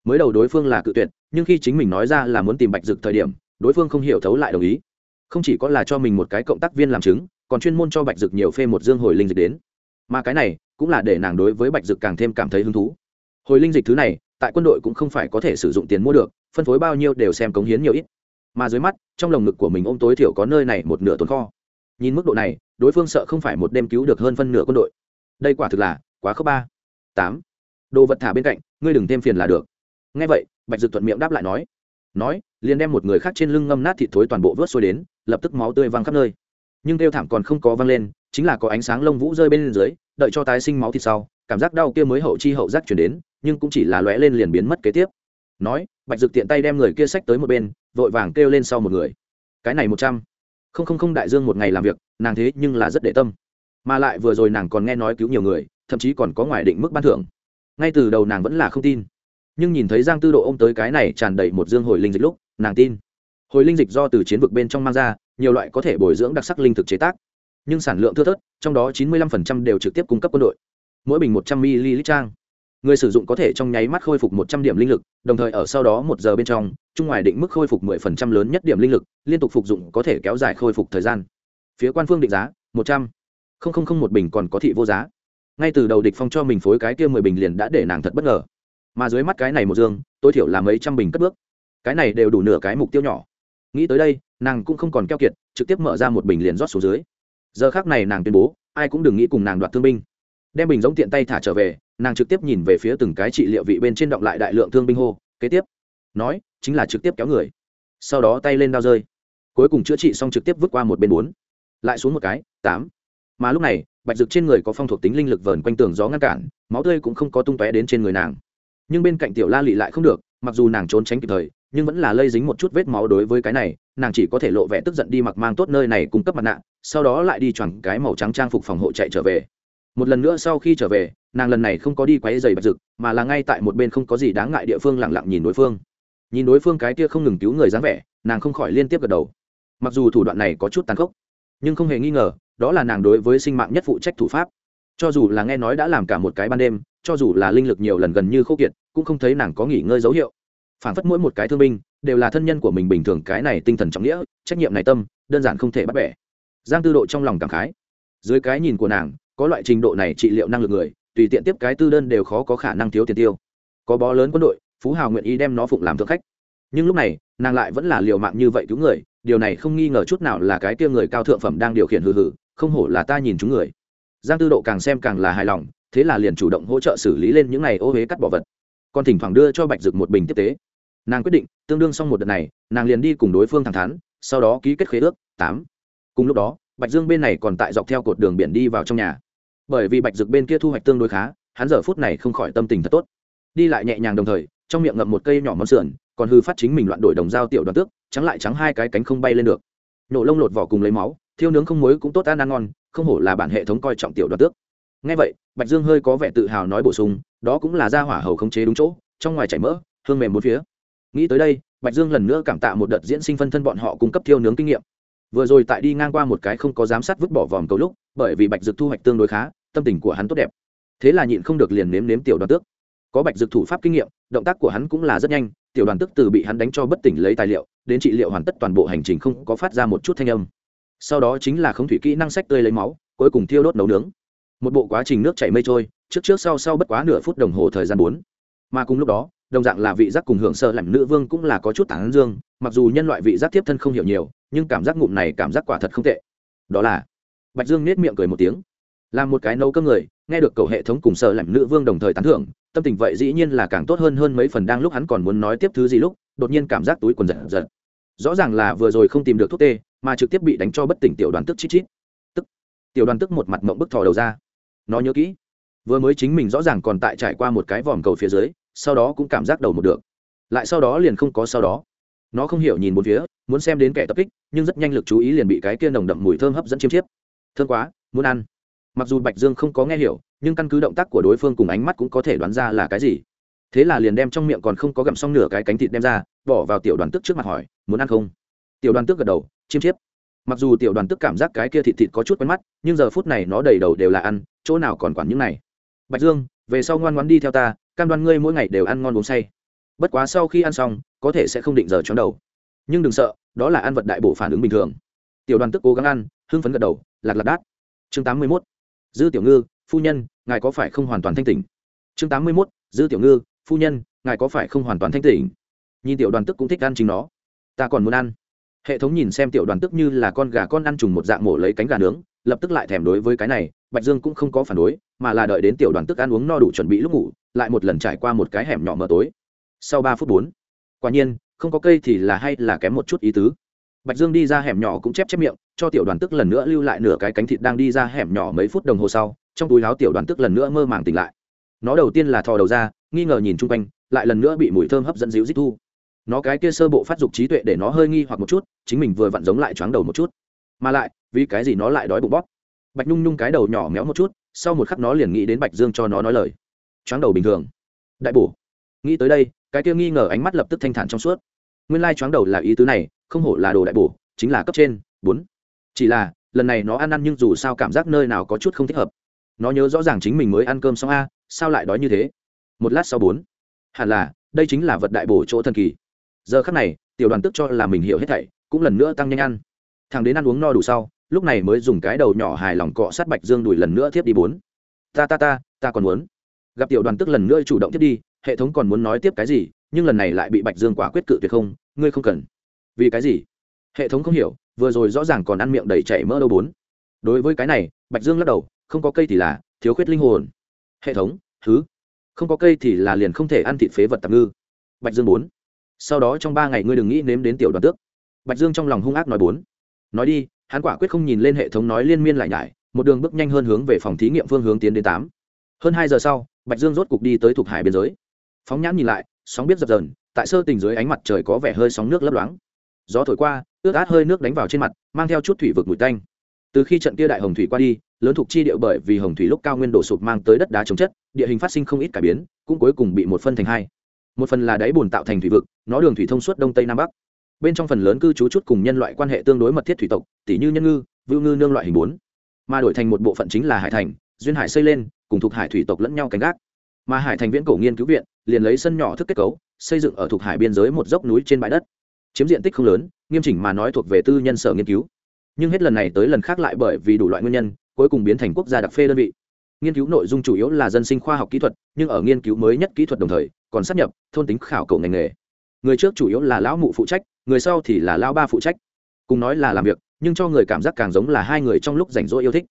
mới đầu đối phương là cự tuyệt, nhưng khi chính mình nói ra là muốn tìm bạch dực thời điểm, đối phương không hiểu thấu lại đồng ý. Không chỉ có là cho mình một cái cộng tác viên làm chứng, còn chuyên môn cho bạch dực nhiều phê một dương hồi linh dịch đến. Mà cái này cũng là để nàng đối với bạch dực càng thêm cảm thấy hứng thú. Hồi linh dịch thứ này, tại quân đội cũng không phải có thể sử dụng tiền mua được, phân phối bao nhiêu đều xem cống hiến nhiều ít. Mà dưới mắt, trong lồng ngực của mình ôm tối thiểu có nơi này một nửa tồn kho. Nhìn mức độ này, đối phương sợ không phải một đêm cứu được hơn phân nửa quân đội. Đây quả thực là quá khớp ba. Tám. Đồ vật thả bên cạnh, ngươi đừng thêm phiền là được nghe vậy, bạch dực thuận miệng đáp lại nói. Nói, liền đem một người khác trên lưng ngâm nát thịt thối toàn bộ vớt xuôi đến, lập tức máu tươi văng khắp nơi. Nhưng kêu thảm còn không có văng lên, chính là có ánh sáng lông vũ rơi bên dưới, đợi cho tái sinh máu thịt sau, cảm giác đau kia mới hậu chi hậu giác chuyển đến, nhưng cũng chỉ là lóe lên liền biến mất kế tiếp. Nói, bạch dực tiện tay đem người kia sách tới một bên, vội vàng kêu lên sau một người. Cái này một trăm. Không không không đại dương một ngày làm việc, nàng thế nhưng là rất để tâm. Mà lại vừa rồi nàng còn nghe nói cứu nhiều người, thậm chí còn có ngoài định mức ban thưởng. Ngay từ đầu nàng vẫn là không tin nhưng nhìn thấy giang tư độ ô m tới cái này tràn đầy một dương hồi linh dịch lúc, nàng tin. Hồi linh dịch do từ chiến vực bên trong mang ra, nhiều loại có thể bồi dưỡng đặc sắc linh thực chế tác, nhưng sản lượng thưa thớt, trong đó chín mươi 95% đều trực tiếp cung cấp quân đội, mỗi bình một trăm ml trang. Người sử dụng có thể trong nháy mắt khôi phục một trăm điểm linh lực, đồng thời ở sau đó một giờ bên trong, trung ngoài định mức khôi phục mười phần trăm lớn nhất điểm linh lực, liên tục phục dụng có thể kéo dài khôi phục thời gian. Phía quan phương định giá, một trăm. Không không không một bình còn có thị vô giá. Ngay từ đầu địch phong cho mình phối cái kia mười bình liền đã để nàng thật bất ngờ mà dưới mắt cái này một dương, tối thiểu là mấy trăm bình cất bước. Cái này đều đủ nửa cái mục tiêu nhỏ. Nghĩ tới đây, nàng cũng không còn keo kiệt, trực tiếp mở ra một bình liền rót xuống dưới. Giờ khác này nàng tuyên bố, ai cũng đừng nghĩ cùng nàng đoạt thương binh. Đem bình giống tiện tay thả trở về, nàng trực tiếp nhìn về phía từng cái trị liệu vị bên trên động lại đại lượng thương binh hô, kế tiếp. Nói, chính là trực tiếp kéo người. Sau đó tay lên đao rơi. Cuối cùng chữa trị xong trực tiếp vứt qua một bên bốn. Lại xuống một cái, tám. Mà lúc này, bạch dực trên người có phong thuộc tính linh lực vờn quanh tường gió ngăn cản, máu tươi cũng không có tung tóe đến trên người nàng nhưng bên cạnh tiểu la lị lại không được, mặc dù nàng trốn tránh kịp thời, nhưng vẫn là lây dính một chút vết máu đối với cái này, nàng chỉ có thể lộ vẻ tức giận đi mặc mang tốt nơi này cung cấp mặt nạ, sau đó lại đi choàng cái màu trắng trang phục phòng hộ chạy trở về. Một lần nữa sau khi trở về, nàng lần này không có đi quấy giày bạch rực mà là ngay tại một bên không có gì đáng ngại địa phương lẳng lặng nhìn đối phương. Nhìn đối phương cái kia không ngừng cứu người dáng vẻ, nàng không khỏi liên tiếp gật đầu. Mặc dù thủ đoạn này có chút tàn khốc, nhưng không hề nghi ngờ, đó là nàng đối với sinh mạng nhất phụ trách thủ pháp. Cho dù là nghe nói đã làm cả một cái ban đêm cho dù là linh lực nhiều lần gần như khô kiệt, cũng không thấy nàng có nghỉ ngơi dấu hiệu. Phản phất mỗi một cái thương binh, đều là thân nhân của mình bình thường, cái này tinh thần trọng nghĩa, trách nhiệm này tâm, đơn giản không thể bắt bẻ. Giang tư độ trong lòng cảm khái. Dưới cái nhìn của nàng, có loại trình độ này trị liệu năng lực người, tùy tiện tiếp cái tư đơn đều khó có khả năng thiếu tiền tiêu. Có bó lớn quân đội, phú hào nguyện ý đem nó phụng làm thượng khách. Nhưng lúc này, nàng lại vẫn là liều mạng như vậy cứu người, điều này không nghi ngờ chút nào là cái kia người cao thượng phẩm đang điều khiển hừ hừ, không hổ là ta nhìn chúng người. Giang tư độ càng xem càng là hài lòng thế là liền chủ động hỗ trợ xử lý lên những này ô huế cắt bỏ vật. Còn thỉnh thoảng đưa cho bạch dực một bình tiếp tế. Nàng quyết định, tương đương xong một đợt này, nàng liền đi cùng đối phương thẳng thắn, sau đó ký kết khế ước, tám. Cùng lúc đó, bạch dương bên này còn tại dọc theo cột đường biển đi vào trong nhà. Bởi vì bạch dực bên kia thu hoạch tương đối khá, hắn giờ phút này không khỏi tâm tình thật tốt. Đi lại nhẹ nhàng đồng thời, trong miệng ngậm một cây nhỏ món sườn, còn hư phát chính mình loạn đổi đồng dao tiểu đoàn tước, trắng lại trắng hai cái cánh không bay lên được. Nổ lông lột vỏ cùng lấy máu, thiêu nướng không muối cũng tốt ăn ăn ngon, không hổ là bản hệ thống coi trọng tiểu đoàn tước. Ngay vậy bạch dương hơi có vẻ tự hào nói bổ sung, đó cũng là ra hỏa hầu khống chế đúng chỗ, trong ngoài chảy mỡ, hương mềm bốn phía. Nghĩ tới đây, bạch dương lần nữa cảm tạ một đợt diễn sinh phân thân bọn họ cung cấp thiêu nướng kinh nghiệm. Vừa rồi tại đi ngang qua một cái không có giám sát vứt bỏ vòm cầu lúc, bởi vì bạch dực thu hoạch tương đối khá, tâm tình của hắn tốt đẹp. Thế là nhịn không được liền nếm nếm tiểu đoàn tước. Có bạch dực thủ pháp kinh nghiệm, động tác của hắn cũng là rất nhanh, tiểu đoàn Tước từ bị hắn đánh cho bất tỉnh lấy tài liệu, đến trị liệu hoàn tất toàn bộ hành trình không có phát ra một chút thanh âm. Sau đó chính là không thủy kỹ năng sách tươi lấy máu, cuối cùng thiêu đốt nấu nướng một bộ quá trình nước chảy mây trôi, trước trước sau sau bất quá nửa phút đồng hồ thời gian bốn. Mà cùng lúc đó, đồng dạng là vị giác cùng hưởng sợ lạnh nữ vương cũng là có chút tán dương, mặc dù nhân loại vị giác tiếp thân không hiểu nhiều, nhưng cảm giác ngụm này cảm giác quả thật không tệ. Đó là, bạch dương nết miệng cười một tiếng. Làm một cái nấu cơm người, nghe được cầu hệ thống cùng sợ lạnh nữ vương đồng thời tán thưởng, tâm tình vậy dĩ nhiên là càng tốt hơn hơn mấy phần đang lúc hắn còn muốn nói tiếp thứ gì lúc, đột nhiên cảm giác túi quần giật giật. Rõ ràng là vừa rồi không tìm được thuốc tê, mà trực tiếp bị đánh cho bất tỉnh tiểu đoàn tức chít chít. Tức, tiểu đoàn tức một mặt mộng bức thò đầu ra nó nhớ kỹ. Vừa mới chính mình rõ ràng còn tại trải qua một cái vòm cầu phía dưới, sau đó cũng cảm giác đầu một được. Lại sau đó liền không có sau đó. Nó không hiểu nhìn một phía, muốn xem đến kẻ tập kích, nhưng rất nhanh lực chú ý liền bị cái kia nồng đậm mùi thơm hấp dẫn chiêm chiếp. Thơm quá, muốn ăn. Mặc dù bạch dương không có nghe hiểu, nhưng căn cứ động tác của đối phương cùng ánh mắt cũng có thể đoán ra là cái gì. Thế là liền đem trong miệng còn không có gặm xong nửa cái cánh thịt đem ra, bỏ vào tiểu đoàn tức trước mặt hỏi, muốn ăn không? Tiểu đoàn tức gật đầu chiêm chiếp. Mặc dù tiểu đoàn tức cảm giác cái kia thịt thịt có chút quen mắt, nhưng giờ phút này nó đầy đầu đều là ăn chỗ nào còn quản những này. Bạch dương, về sau ngoan ngoan đi theo ta, cam đoan ngươi mỗi ngày đều ăn ngon uống say. Bất quá sau khi ăn xong, có thể sẽ không định giờ chóng đầu. Nhưng đừng sợ, đó là ăn vật đại bộ phản ứng bình thường. Tiểu đoàn tức cố gắng ăn, hưng phấn gật đầu, lạc lạc đát. Chương tám mươi mốt. Dư tiểu ngư, phu nhân, ngài có phải không hoàn toàn thanh tỉnh? Chương tám mươi mốt. Dư tiểu ngư, phu nhân, ngài có phải không hoàn toàn thanh tỉnh? Nhìn tiểu đoàn tức cũng thích ăn chính nó. Ta còn muốn ăn hệ thống nhìn xem tiểu đoàn tức như là con gà con ăn trùng một dạng mổ lấy cánh gà nướng, lập tức lại thèm đối với cái này, bạch dương cũng không có phản đối, mà là đợi đến tiểu đoàn tức ăn uống no đủ chuẩn bị lúc ngủ, lại một lần trải qua một cái hẻm nhỏ mờ tối. Sau ba phút bốn, quả nhiên, không có cây thì là hay là kém một chút ý tứ. Bạch dương đi ra hẻm nhỏ cũng chép chép miệng, cho tiểu đoàn tức lần nữa lưu lại nửa cái cánh thịt đang đi ra hẻm nhỏ mấy phút đồng hồ sau, trong túi láo tiểu đoàn tức lần nữa mơ màng tỉnh lại. Nó đầu tiên là thò đầu ra, nghi ngờ nhìn chung quanh, lại lần nữa bị mùi thơm hấp dẫn dịu dít thu nó cái kia sơ bộ phát dục trí tuệ để nó hơi nghi hoặc một chút, chính mình vừa vặn giống lại choáng đầu một chút. Mà lại, vì cái gì nó lại đói bụng bóp? Bạch nhung nhung cái đầu nhỏ méo một chút, sau một khắc nó liền nghĩ đến bạch dương cho nó nói lời. Choáng đầu bình thường. Đại bổ. Nghĩ tới đây, cái kia nghi ngờ ánh mắt lập tức thanh thản trong suốt. Nguyên lai choáng đầu là ý tứ này, không hổ là đồ đại bổ, chính là cấp trên, bốn. Chỉ là, lần này nó ăn ăn nhưng dù sao cảm giác nơi nào có chút không thích hợp. Nó nhớ rõ ràng chính mình mới ăn cơm xong a, sao lại đói như thế? Một lát sau bốn. Hẳn là, đây chính là vật đại bổ chỗ thần kỳ giờ khắc này, tiểu đoàn tức cho là mình hiểu hết thảy, cũng lần nữa tăng nhanh ăn. Thằng đến ăn uống no đủ sau, lúc này mới dùng cái đầu nhỏ hài lòng cọ sát bạch dương đùi lần nữa thiếp đi bốn. Ta ta ta ta còn muốn. Gặp tiểu đoàn tức lần nữa chủ động thiếp đi, hệ thống còn muốn nói tiếp cái gì, nhưng lần này lại bị bạch dương quả quyết cự tuyệt không, ngươi không cần. Vì cái gì? Hệ thống không hiểu, vừa rồi rõ ràng còn ăn miệng đầy chảy mỡ đâu bốn. Đối với cái này, bạch dương lắc đầu, không có cây thì là thiếu khuyết linh hồn. Hệ thống thứ không có cây thì là liền không thể ăn thịt phế vật tạm ngư. Bạch dương bốn sau đó trong ba ngày ngươi đừng nghĩ nếm đến tiểu đoàn tước. Bạch dương trong lòng hung ác nói bốn. Nói đi, hắn quả quyết không nhìn lên hệ thống nói liên miên lại nhải, một đường bước nhanh hơn hướng về phòng thí nghiệm phương hướng tiến đến tám. Hơn hai giờ sau, bạch dương rốt cục đi tới thuộc hải biên giới. Phóng nhãn nhìn lại, sóng biết dập dờn, tại sơ tình dưới ánh mặt trời có vẻ hơi sóng nước lấp loáng. Gió thổi qua, ướt át hơi nước đánh vào trên mặt, mang theo chút thủy vực mùi tanh. Từ khi trận kia đại hồng thủy qua đi, lớn thuộc chi điệu bởi vì hồng thủy lúc cao nguyên đổ sụp mang tới đất đá chống chất, địa hình phát sinh không ít cải biến, cũng cuối cùng bị một phân thành hai một phần là đáy bùn tạo thành thủy vực, nó đường thủy thông suốt đông tây nam bắc. Bên trong phần lớn cư trú chút cùng nhân loại quan hệ tương đối mật thiết thủy tộc tỷ như nhân ngư, vưu ngư nương loại hình bốn. Mà đổi thành một bộ phận chính là hải thành, duyên hải xây lên, cùng thuộc hải thủy tộc lẫn nhau canh gác. Mà hải thành viễn cổ nghiên cứu viện, liền lấy sân nhỏ thức kết cấu, xây dựng ở thuộc hải biên giới một dốc núi trên bãi đất. Chiếm diện tích không lớn, nghiêm chỉnh mà nói thuộc về tư nhân sở nghiên cứu. Nhưng hết lần này tới lần khác lại bởi vì đủ loại nguyên nhân, cuối cùng biến thành quốc gia đặc phê đơn vị. Nghiên cứu nội dung chủ yếu là dân sinh khoa học kỹ thuật, nhưng ở nghiên cứu mới nhất kỹ thuật đồng thời còn sắp nhập thôn tính khảo cổ ngành nghề. Người trước chủ yếu là lão mụ phụ trách, người sau thì là lão ba phụ trách. Cùng nói là làm việc, nhưng cho người cảm giác càng giống là hai người trong lúc rảnh rỗi yêu thích.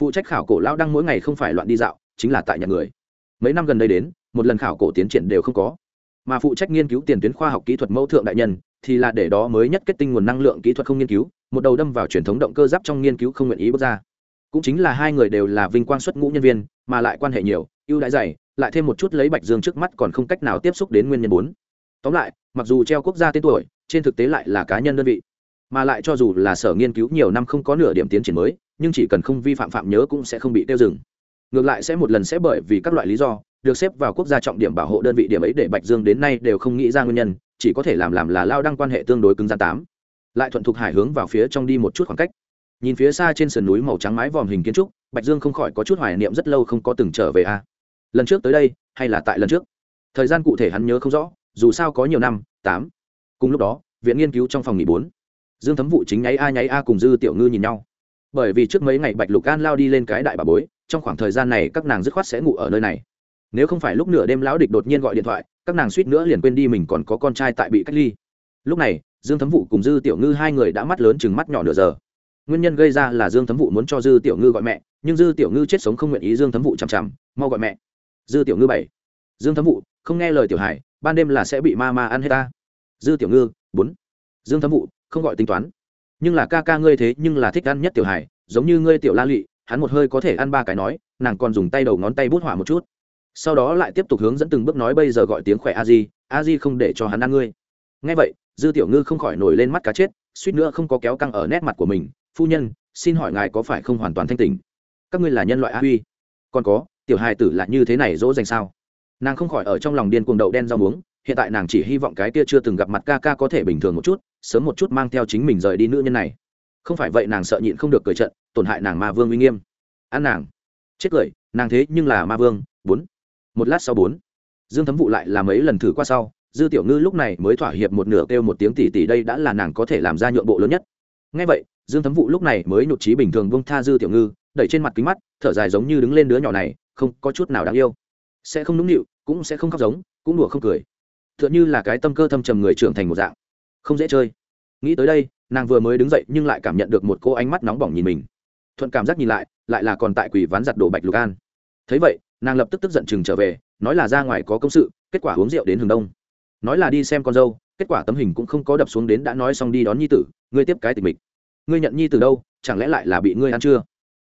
Phụ trách khảo cổ lão đăng mỗi ngày không phải loạn đi dạo, chính là tại nhà người. Mấy năm gần đây đến, một lần khảo cổ tiến triển đều không có. Mà phụ trách nghiên cứu tiền tuyến khoa học kỹ thuật mẫu thượng đại nhân, thì là để đó mới nhất kết tinh nguồn năng lượng kỹ thuật không nghiên cứu, một đầu đâm vào truyền thống động cơ giáp trong nghiên cứu không nguyện ý bước ra. Cũng chính là hai người đều là vinh quang xuất ngũ nhân viên, mà lại quan hệ nhiều, ưu đãi dày lại thêm một chút lấy bạch dương trước mắt còn không cách nào tiếp xúc đến nguyên nhân bốn. Tóm lại, mặc dù treo quốc gia tên tuổi, trên thực tế lại là cá nhân đơn vị, mà lại cho dù là sở nghiên cứu nhiều năm không có nửa điểm tiến triển mới, nhưng chỉ cần không vi phạm phạm nhớ cũng sẽ không bị tiêu dừng. Ngược lại sẽ một lần sẽ bởi vì các loại lý do, được xếp vào quốc gia trọng điểm bảo hộ đơn vị điểm ấy để bạch dương đến nay đều không nghĩ ra nguyên nhân, chỉ có thể làm làm là lao đăng quan hệ tương đối cứng gian tám. Lại thuận thục hải hướng vào phía trong đi một chút khoảng cách. Nhìn phía xa trên sườn núi màu trắng mái vòm hình kiến trúc, bạch dương không khỏi có chút hoài niệm rất lâu không có từng trở về a lần trước tới đây hay là tại lần trước? Thời gian cụ thể hắn nhớ không rõ, dù sao có nhiều năm, tám. Cùng lúc đó, viện nghiên cứu trong phòng nghỉ bốn. Dương thấm vụ chính nháy a nháy a cùng dư tiểu ngư nhìn nhau. Bởi vì trước mấy ngày bạch lục an lao đi lên cái đại bà bối, trong khoảng thời gian này các nàng dứt khoát sẽ ngủ ở nơi này. Nếu không phải lúc nửa đêm lão địch đột nhiên gọi điện thoại, các nàng suýt nữa liền quên đi mình còn có con trai tại bị cách ly. Lúc này, dương thấm vụ cùng dư tiểu ngư hai người đã mắt lớn chừng mắt nhỏ nửa giờ. Nguyên nhân gây ra là dương thấm vụ muốn cho dư tiểu ngư gọi mẹ, nhưng dư tiểu ngư chết sống không nguyện ý dương thấm vụ chằm chằm, mau gọi mẹ dư tiểu ngư bảy. Dương thấm vụ không nghe lời tiểu hải, ban đêm là sẽ bị ma ma ăn hết ta. Dư tiểu ngư, bốn. Dương thấm vụ không gọi tính toán. Nhưng là ca ca ngươi thế nhưng là thích ăn nhất tiểu hải, giống như ngươi tiểu la lụy, hắn một hơi có thể ăn ba cái nói, nàng còn dùng tay đầu ngón tay bút hỏa một chút. Sau đó lại tiếp tục hướng dẫn từng bước nói bây giờ gọi tiếng khỏe a di a di không để cho hắn ăn ngươi. Ngay vậy, dư tiểu ngư không khỏi nổi lên mắt cá chết, suýt nữa không có kéo căng ở nét mặt của mình. Phu nhân, xin hỏi ngài có phải không hoàn toàn thanh tình các ngươi là nhân loại a huy? Còn có tiểu hài tử là như thế này dỗ dành sao? Nàng không khỏi ở trong lòng điên cuồng đậu đen rau muống, hiện tại nàng chỉ hy vọng cái kia chưa từng gặp mặt ca ca có thể bình thường một chút, sớm một chút mang theo chính mình rời đi nữ nhân này. Không phải vậy nàng sợ nhịn không được cười trận, tổn hại nàng ma vương uy nghiêm. Ăn nàng. Chết cười, nàng thế nhưng là ma vương. Bốn. Một lát sau bốn. Dương thấm vụ lại làm mấy lần thử qua sau, dư tiểu ngư lúc này mới thỏa hiệp một nửa kêu một tiếng tỉ tỉ đây đã là nàng có thể làm ra nhượng bộ lớn nhất. Ngay vậy, dương thấm vụ lúc này mới nhụt trí bình thường bông tha dư tiểu ngư, đẩy trên mặt kính mắt, thở dài giống như đứng lên đứa nhỏ này không có chút nào đáng yêu. Sẽ không nũng nịu, cũng sẽ không khóc giống, cũng đùa không cười. T h ư ợ n như là cái tâm cơ thâm trầm người trưởng thành một dạng. Không dễ chơi. Nghĩ tới đây, nàng vừa mới đứng dậy nhưng lại cảm nhận được một cô ánh mắt nóng bỏng nhìn mình. Thuận cảm giác nhìn lại lại là còn tại quỷ ván giặt đồ bạch lục an. Thấy vậy, nàng lập tức tức giận chừng trở về, nói là ra ngoài có công sự, kết quả uống rượu đến hừng đông. Nói là đi xem con dâu, kết quả tấm hình cũng không có đập xuống đến đã nói xong đi đón nhi tử, ngươi tiếp cái tình mình ngươi nhận nhi từ đâu, chẳng lẽ lại là bị ngươi ăn chưa?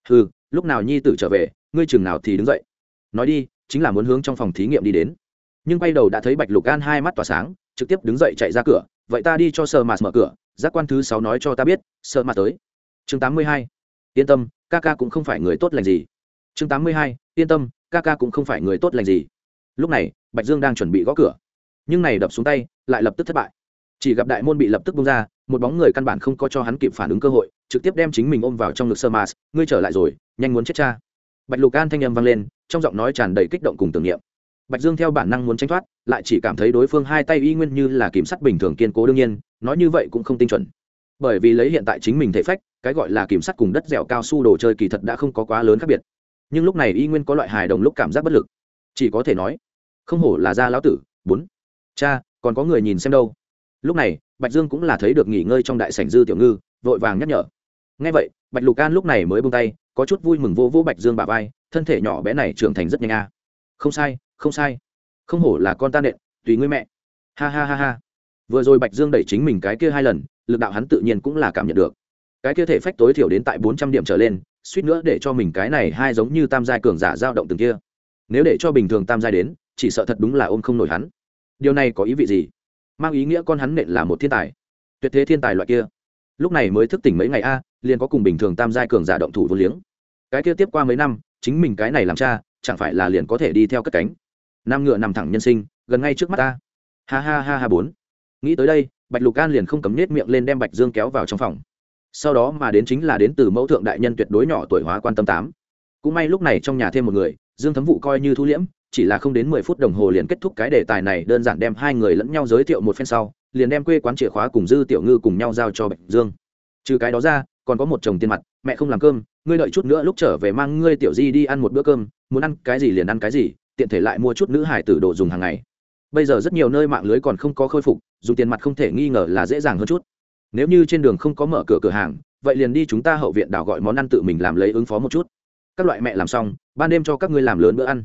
Ừ lúc nào nhi tử trở về ngươi chừng nào thì đứng dậy. Nói đi, chính là muốn hướng trong phòng thí nghiệm đi đến. Nhưng bay đầu đã thấy bạch lục an hai mắt tỏa sáng, trực tiếp đứng dậy chạy ra cửa. Vậy ta đi cho sợ mạt mở cửa. Giác quan thứ sáu nói cho ta biết sợ mạt tới. Chương tám mươi hai. Yên tâm, ca ca cũng không phải người tốt lành gì. Chương tám mươi hai. Yên tâm, ca ca cũng không phải người tốt lành gì. Lúc này, bạch dương đang chuẩn bị gõ cửa. Nhưng này đập xuống tay, lại lập tức thất bại. Chỉ gặp đại môn bị lập tức bung ra, một bóng người căn bản không có cho hắn kịp phản ứng cơ hội, trực tiếp đem chính mình ôm vào trong ngực sơ mars ngươi trở lại rồi, nhanh muốn chết cha bạch lục an thanh âm vang lên, trong giọng nói tràn đầy kích động cùng tưởng niệm. Bạch dương theo bản năng muốn tranh thoát, lại chỉ cảm thấy đối phương hai tay y nguyên như là kiểm sắt bình thường kiên cố đương nhiên, nói như vậy cũng không tinh chuẩn. Bởi vì lấy hiện tại chính mình thể phách, cái gọi là kiểm sắt cùng đất dẻo cao su đồ chơi kỳ thật đã không có quá lớn khác biệt. Nhưng lúc này y nguyên có loại hài đồng lúc cảm giác bất lực. Chỉ có thể nói, không hổ là gia lão tử, bốn. Cha, còn có người nhìn xem đâu. Lúc này, bạch dương cũng là thấy được nghỉ ngơi trong đại sảnh dư tiểu ngư, vội vàng nhắc nhở. Ngay vậy, bạch lục an lúc này mới bông tay có chút vui mừng vô vô bạch dương bà vai, thân thể nhỏ bé này trưởng thành rất nhanh a. Không sai không sai. Không hổ là con ta nện, tùy ngươi mẹ. Ha ha ha ha. Vừa rồi bạch dương đẩy chính mình cái kia hai lần, lực đạo hắn tự nhiên cũng là cảm nhận được. Cái kia thể phách tối thiểu đến tại bốn trăm điểm trở lên, suýt nữa để cho mình cái này hai giống như tam giai cường giả dao động từng kia. Nếu để cho bình thường tam giai đến, chỉ sợ thật đúng là ôm không nổi hắn. Điều này có ý vị gì? Mang ý nghĩa con hắn nện là một thiên tài. Tuyệt thế thiên tài loại kia. Lúc này mới thức tỉnh mấy ngày a liền có cùng bình thường tam giai cường giả động thủ vô liếng. Cái kia tiếp qua mấy năm, chính mình cái này làm cha, chẳng phải là liền có thể đi theo cất cánh. Nam ngựa nằm thẳng nhân sinh, gần ngay trước mắt ta. Ha ha ha ha bốn. Nghĩ tới đây, bạch lục an liền không cấm nết miệng lên đem bạch dương kéo vào trong phòng. Sau đó mà đến chính là đến từ mẫu thượng đại nhân tuyệt đối nhỏ tuổi hóa quan tâm tám. Cũng may lúc này trong nhà thêm một người, dương thấm vụ coi như thu liễm, chỉ là không đến mười phút đồng hồ liền kết thúc cái đề tài này, đơn giản đem hai người lẫn nhau giới thiệu một phen sau, liền đem quê quán chìa khóa cùng dư tiểu ngư cùng nhau giao cho bạch dương. Trừ cái đó ra còn có một chồng tiền mặt, mẹ không làm cơm, ngươi đợi chút nữa lúc trở về mang ngươi tiểu di đi ăn một bữa cơm, muốn ăn cái gì liền ăn cái gì, tiện thể lại mua chút nữ hải tử đồ dùng hàng ngày. Bây giờ rất nhiều nơi mạng lưới còn không có khôi phục dùng tiền mặt không thể nghi ngờ là dễ dàng hơn chút. Nếu như trên đường không có mở cửa cửa hàng, vậy liền đi chúng ta hậu viện đảo gọi món ăn tự mình làm lấy ứng phó một chút. Các loại mẹ làm xong, ban đêm cho các ngươi làm lớn bữa ăn.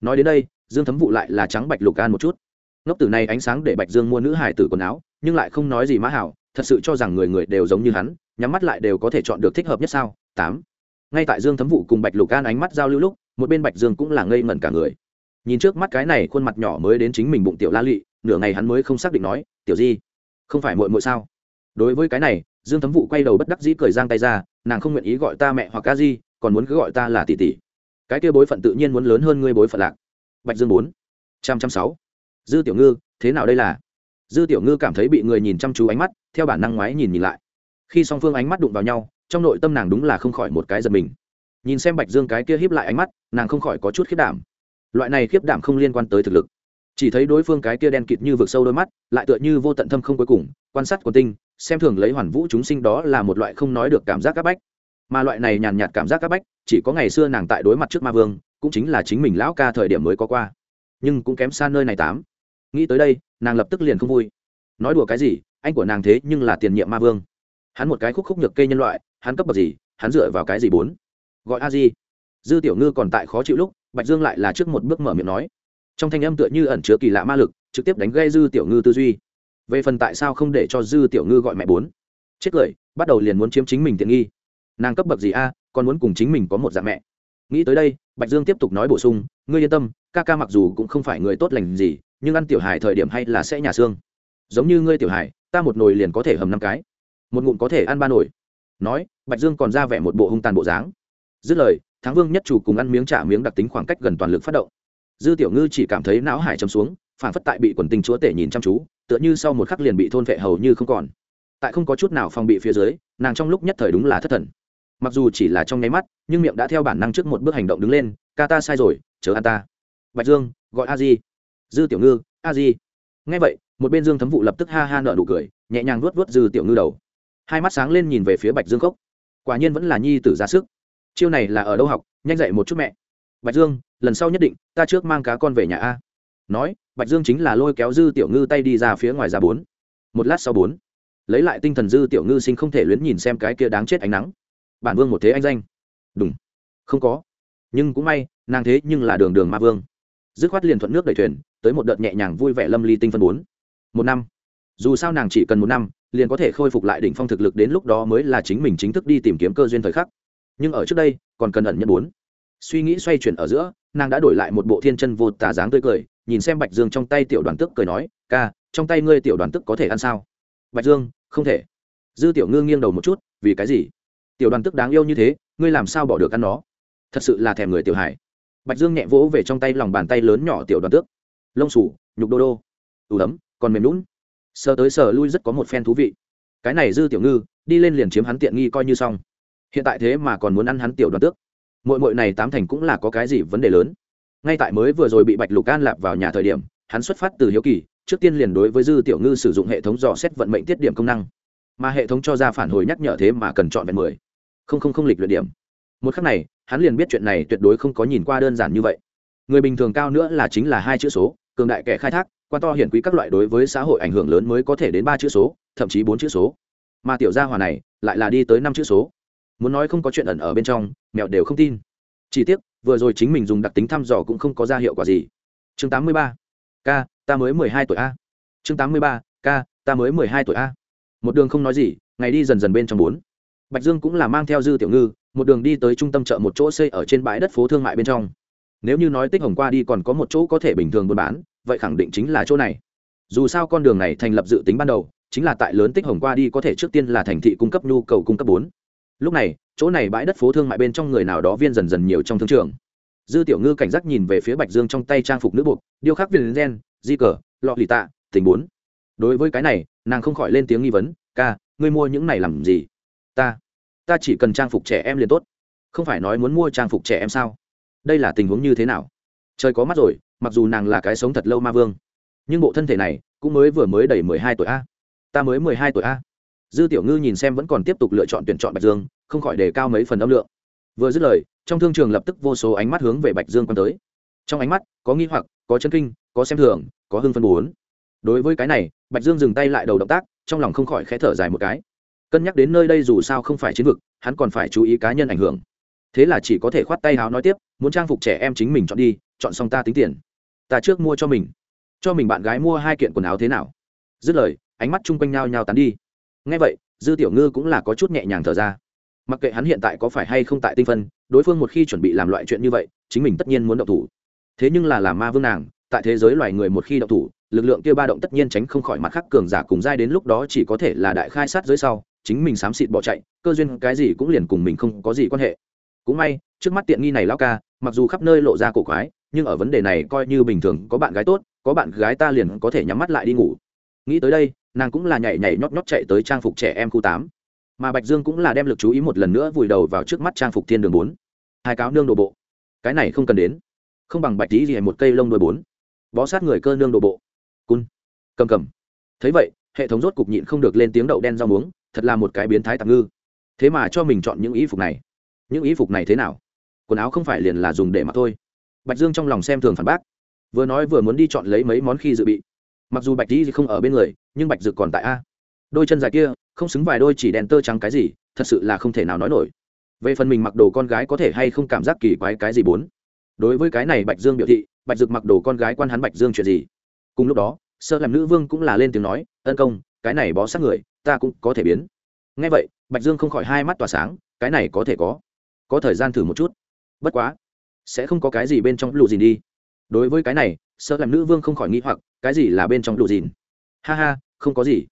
Nói đến đây, dương thấm vụ lại là trắng bạch lục an một chút. Ngốc tử này ánh sáng để bạch dương mua nữ hải tử quần áo, nhưng lại không nói gì mã hảo, thật sự cho rằng người người đều giống như hắn nhắm mắt lại đều có thể chọn được thích hợp nhất sao? Tám. Ngay tại dương thấm vụ cùng bạch lục an ánh mắt giao lưu lúc, một bên bạch dương cũng là ngây ngẩn cả người. Nhìn trước mắt cái này khuôn mặt nhỏ mới đến chính mình bụng tiểu la Lệ nửa ngày hắn mới không xác định nói, tiểu di, không phải mội mội sao? Đối với cái này, dương thấm vụ quay đầu bất đắc dĩ cười giang tay ra, nàng không nguyện ý gọi ta mẹ hoặc ca di, còn muốn cứ gọi ta là tỷ tỷ. Cái kia bối phận tự nhiên muốn lớn hơn ngươi bối phận lạc. Bạch dương bốn. Trăm trăm sáu. Dư tiểu ngư, thế nào đây là? Dư tiểu ngư cảm thấy bị người nhìn chăm chú ánh mắt, theo bản năng ngoái nhìn nhìn lại khi song phương ánh mắt đụng vào nhau, trong nội tâm nàng đúng là không khỏi một cái giật mình. Nhìn xem bạch dương cái kia hiếp lại ánh mắt, nàng không khỏi có chút khiếp đảm. Loại này khiếp đảm không liên quan tới thực lực. Chỉ thấy đối phương cái kia đen kịt như vực sâu đôi mắt, lại tựa như vô tận thâm không cuối cùng, quan sát quần tinh, xem thường lấy hoàn vũ chúng sinh đó là một loại không nói được cảm giác áp bách. Mà loại này nhàn nhạt cảm giác áp bách, chỉ có ngày xưa nàng tại đối mặt trước ma vương, cũng chính là chính mình lão ca thời điểm mới có qua. Nhưng cũng kém xa nơi này tám. Nghĩ tới đây, nàng lập tức liền không vui. Nói đùa cái gì, anh của nàng thế nhưng là tiền nhiệm ma vương hắn một cái khúc khúc nhược cây nhân loại, hắn cấp bậc gì, hắn dựa vào cái gì bốn? Gọi a di. Dư tiểu ngư còn tại khó chịu lúc, bạch dương lại là trước một bước mở miệng nói. Trong thanh âm tựa như ẩn chứa kỳ lạ ma lực, trực tiếp đánh gây dư tiểu ngư tư duy. Về phần tại sao không để cho dư tiểu ngư gọi mẹ bốn? Chết cười, bắt đầu liền muốn chiếm chính mình tiện nghi. Nàng cấp bậc gì a, còn muốn cùng chính mình có một dạng mẹ. Nghĩ tới đây, bạch dương tiếp tục nói bổ sung, ngươi yên tâm, ca ca mặc dù cũng không phải người tốt lành gì, nhưng ăn tiểu hài thời điểm hay là sẽ nhà xương. Giống như ngươi tiểu hài, ta một nồi liền có thể hầm năm cái một ngụm có thể ăn ba nồi nói, bạch dương còn ra vẻ một bộ hung tàn bộ dáng. Dứt lời, thắng vương nhất chủ cùng ăn miếng trả miếng đặc tính khoảng cách gần toàn lực phát động. Dư tiểu ngư chỉ cảm thấy não hải chấm xuống, phản phất tại bị quần tình chúa tể nhìn chăm chú, tựa như sau một khắc liền bị thôn vệ hầu như không còn. Tại không có chút nào phòng bị phía dưới, nàng trong lúc nhất thời đúng là thất thần. Mặc dù chỉ là trong nháy mắt, nhưng miệng đã theo bản năng trước một bước hành động đứng lên, ca ta sai rồi chờ an ta. Bạch dương, gọi a di. Dư tiểu ngư, a di. Ngay vậy, một bên dương thấm vụ lập tức ha ha nợ nụ cười, nhẹ nhàng vuốt vuốt dư tiểu ngư đầu hai mắt sáng lên nhìn về phía bạch dương cốc quả nhiên vẫn là nhi tử ra sức. Chiêu này là ở đâu học, nhanh dậy một chút mẹ. Bạch dương, lần sau nhất định, ta trước mang cá con về nhà a. Nói, bạch dương chính là lôi kéo dư tiểu ngư tay đi ra phía ngoài ra bốn. Một lát sau bốn, lấy lại tinh thần dư tiểu ngư sinh không thể luyến nhìn xem cái kia đáng chết ánh nắng. Bản vương một thế anh danh. Đúng không có. Nhưng cũng may, nàng thế nhưng là đường đường ma vương. Dứt khoát liền thuận nước đẩy thuyền, tới một đợt nhẹ nhàng vui vẻ lâm ly tinh phân bốn. Một năm dù sao nàng chỉ cần một năm, liền có thể khôi phục lại đỉnh phong thực lực đến lúc đó mới là chính mình chính thức đi tìm kiếm cơ duyên thời khắc. Nhưng ở trước đây, còn cần ẩn nhận bốn. Suy nghĩ xoay chuyển ở giữa, nàng đã đổi lại một bộ thiên chân vô tà dáng tươi cười, nhìn xem bạch dương trong tay tiểu đoàn tức cười nói, ca, trong tay ngươi tiểu đoàn tức có thể ăn sao? Bạch dương, không thể. Dư tiểu ngư nghiêng đầu một chút, vì cái gì? Tiểu đoàn tức đáng yêu như thế, ngươi làm sao bỏ được ăn nó? Thật sự là thèm người tiểu hải bạch dương nhẹ vỗ về trong tay lòng bàn tay lớn nhỏ tiểu đoàn tước. Lông sủ nhục đô đô. Ủ ấm, còn mềm lún sờ tới sờ lui rất có một phen thú vị. Cái này dư tiểu ngư, đi lên liền chiếm hắn tiện nghi coi như xong. Hiện tại thế mà còn muốn ăn hắn tiểu đoàn tước. Mội mội này tám thành cũng là có cái gì vấn đề lớn? Ngay tại mới vừa rồi bị bạch lục an lạp vào nhà thời điểm, hắn xuất phát từ hiếu kỳ, trước tiên liền đối với dư tiểu ngư sử dụng hệ thống dò xét vận mệnh tiết điểm công năng. Mà hệ thống cho ra phản hồi nhắc nhở thế mà cần chọn vẹn mười. Không không không lịch luyện điểm. Một khắc này, hắn liền biết chuyện này tuyệt đối không có nhìn qua đơn giản như vậy. Người bình thường cao nữa là chính là hai chữ số, cường đại kẻ khai thác quan to hiển quý các loại đối với xã hội ảnh hưởng lớn mới có thể đến ba chữ số, thậm chí bốn chữ số. Mà tiểu gia hòa này, lại là đi tới năm chữ số. Muốn nói không có chuyện ẩn ở bên trong mèo đều không tin. Chỉ tiếc, vừa rồi chính mình dùng đặc tính thăm dò cũng không có ra hiệu quả gì. Chương tám mươi ba k ta mới mười hai tuổi a. Chương tám mươi ba k ta mới mười hai tuổi a. Một đường không nói gì, ngày đi dần dần bên trong bốn. Bạch dương cũng là mang theo dư tiểu ngư, một đường đi tới trung tâm chợ một chỗ xây ở trên bãi đất phố thương mại bên trong. Nếu như nói tích hồng qua đi còn có một chỗ có thể bình thường buôn bán vậy khẳng định chính là chỗ này. Dù sao con đường này thành lập dự tính ban đầu, chính là tại lớn tích hồng qua đi có thể trước tiên là thành thị cung cấp nhu cầu cung cấp bốn. Lúc này, chỗ này bãi đất phố thương mại bên trong người nào đó viên dần dần nhiều trong thương trường. Dư tiểu ngư cảnh giác nhìn về phía bạch dương trong tay trang phục nữ buộc, điêu khắc viên gen, di cờ, lọ lì tạ, tình bốn. Đối với cái này, nàng không khỏi lên tiếng nghi vấn, ca, ngươi mua những này làm gì? Ta ta chỉ cần trang phục trẻ em liền tốt. Không phải nói muốn mua trang phục trẻ em sao? Đây là tình huống như thế nào? Trời có mắt rồi mặc dù nàng là cái sống thật lâu ma vương, nhưng bộ thân thể này cũng mới vừa mới đầy mười hai tuổi a. Ta mới mười hai tuổi a. Dư tiểu ngư nhìn xem vẫn còn tiếp tục lựa chọn tuyển chọn bạch dương, không khỏi đề cao mấy phần âm lượng. Vừa dứt lời, trong thương trường lập tức vô số ánh mắt hướng về bạch dương quan tới. Trong ánh mắt, có nghi hoặc, có chân kinh, có xem thường, có hưng phân bốn. Đối với cái này, bạch dương dừng tay lại đầu động tác, trong lòng không khỏi khẽ thở dài một cái. Cân nhắc đến nơi đây dù sao không phải chiến vực, hắn còn phải chú ý cá nhân ảnh hưởng. Thế là chỉ có thể khoát tay háo nói tiếp, muốn trang phục trẻ em chính mình chọn đi, chọn xong ta tính tiền ta trước mua cho mình. Cho mình bạn gái mua hai kiện quần áo thế nào? Dứt lời, ánh mắt chung quanh nhau nhau tán đi. Ngay vậy, dư tiểu ngư cũng là có chút nhẹ nhàng thở ra. Mặc kệ hắn hiện tại có phải hay không tại tinh phân, đối phương một khi chuẩn bị làm loại chuyện như vậy, chính mình tất nhiên muốn động thủ. Thế nhưng là làm ma vương nàng, tại thế giới loài người một khi động thủ, lực lượng kia ba động tất nhiên tránh không khỏi mặt khắc cường giả cùng giai đến lúc đó chỉ có thể là đại khai sát dưới sau, chính mình xám xịt bỏ chạy, cơ duyên cái gì cũng liền cùng mình không có gì quan hệ. Cũng may, trước mắt tiện nghi này lao ca, mặc dù khắp nơi lộ ra cổ quái nhưng ở vấn đề này coi như bình thường, có bạn gái tốt, có bạn gái ta liền có thể nhắm mắt lại đi ngủ. Nghĩ tới đây, nàng cũng là nhảy nhảy nhót nhót chạy tới trang phục trẻ em khu tám. Mà bạch dương cũng là đem lực chú ý một lần nữa vùi đầu vào trước mắt trang phục thiên đường bốn. Hai cáo nương đồ bộ. Cái này không cần đến. Không bằng bạch tí gì một cây lông đôi bốn. Bó sát người cơ nương đồ bộ. Cun. Cầm cầm. Thấy vậy, hệ thống rốt cục nhịn không được lên tiếng đậu đen rau muống, thật là một cái biến thái tạm ngư. Thế mà cho mình chọn những ý phục này. Những ý phục này thế nào? Quần áo không phải liền là dùng để mặc thôi bạch dương trong lòng xem thường phản bác. Vừa nói vừa muốn đi chọn lấy mấy món khi dự bị. Mặc dù bạch dĩ không ở bên người, nhưng bạch dực còn tại a. Đôi chân dài kia, không xứng vài đôi chỉ đèn tơ trắng cái gì, thật sự là không thể nào nói nổi. Về phần mình mặc đồ con gái có thể hay không cảm giác kỳ quái cái gì bốn? Đối với cái này bạch dương biểu thị, bạch dực mặc đồ con gái quan hắn bạch dương chuyện gì? Cùng lúc đó sơ làm nữ vương cũng là lên tiếng nói, ân công, cái này bó sát người, ta cũng có thể biến. Ngay vậy, bạch dương không khỏi hai mắt tỏa sáng, cái này có thể có. Có thời gian thử một chút. Bất quá sẽ không có cái gì bên trong lù dìn đi. Đối với cái này sơ làm nữ vương không khỏi nghĩ hoặc, cái gì là bên trong lù dìn? Ha ha, không có gì.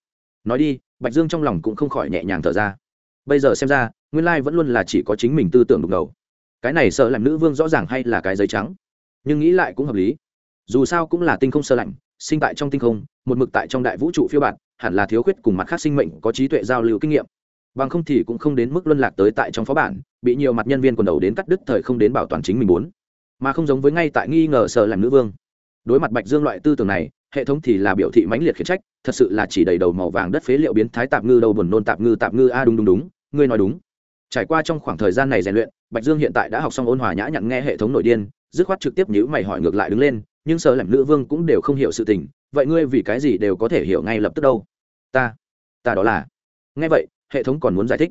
Nói đi, bạch dương trong lòng cũng không khỏi nhẹ nhàng thở ra. Bây giờ xem ra, nguyên lai vẫn luôn là chỉ có chính mình tư tưởng đục ngầu cái này sợ làm nữ vương rõ ràng hay là cái giấy trắng? Nhưng nghĩ lại cũng hợp lý. Dù sao cũng là tinh không sơ lạnh, sinh tại trong tinh không, một mực tại trong đại vũ trụ phiêu bạt, hẳn là thiếu khuyết cùng mặt khác sinh mệnh có trí tuệ giao lưu kinh nghiệm bằng không thì cũng không đến mức luân lạc tới tại trong phó bản, bị nhiều mặt nhân viên quần đầu đến cắt đứt thời không đến bảo toàn chính mình muốn. Mà không giống với ngay tại nghi ngờ sợ làm nữ vương. Đối mặt bạch dương loại tư tưởng này, hệ thống thì là biểu thị mãnh liệt khiển trách, thật sự là chỉ đầy đầu màu vàng đất phế liệu biến thái tạp ngư đầu buồn nôn tạp ngư tạp ngư, a, đúng đúng đúng, ngươi nói đúng. Trải qua trong khoảng thời gian này rèn luyện, bạch dương hiện tại đã học xong ôn hòa nhã nhặn nghe hệ thống nội điên, dứt khoát trực tiếp nhữ mày hỏi ngược lại đứng lên, nhưng sợ làm nữ vương cũng đều không hiểu sự tình, vậy ngươi vì cái gì đều có thể hiểu ngay lập tức đâu? Ta ta đó là. Nghe vậy hệ thống còn muốn giải thích.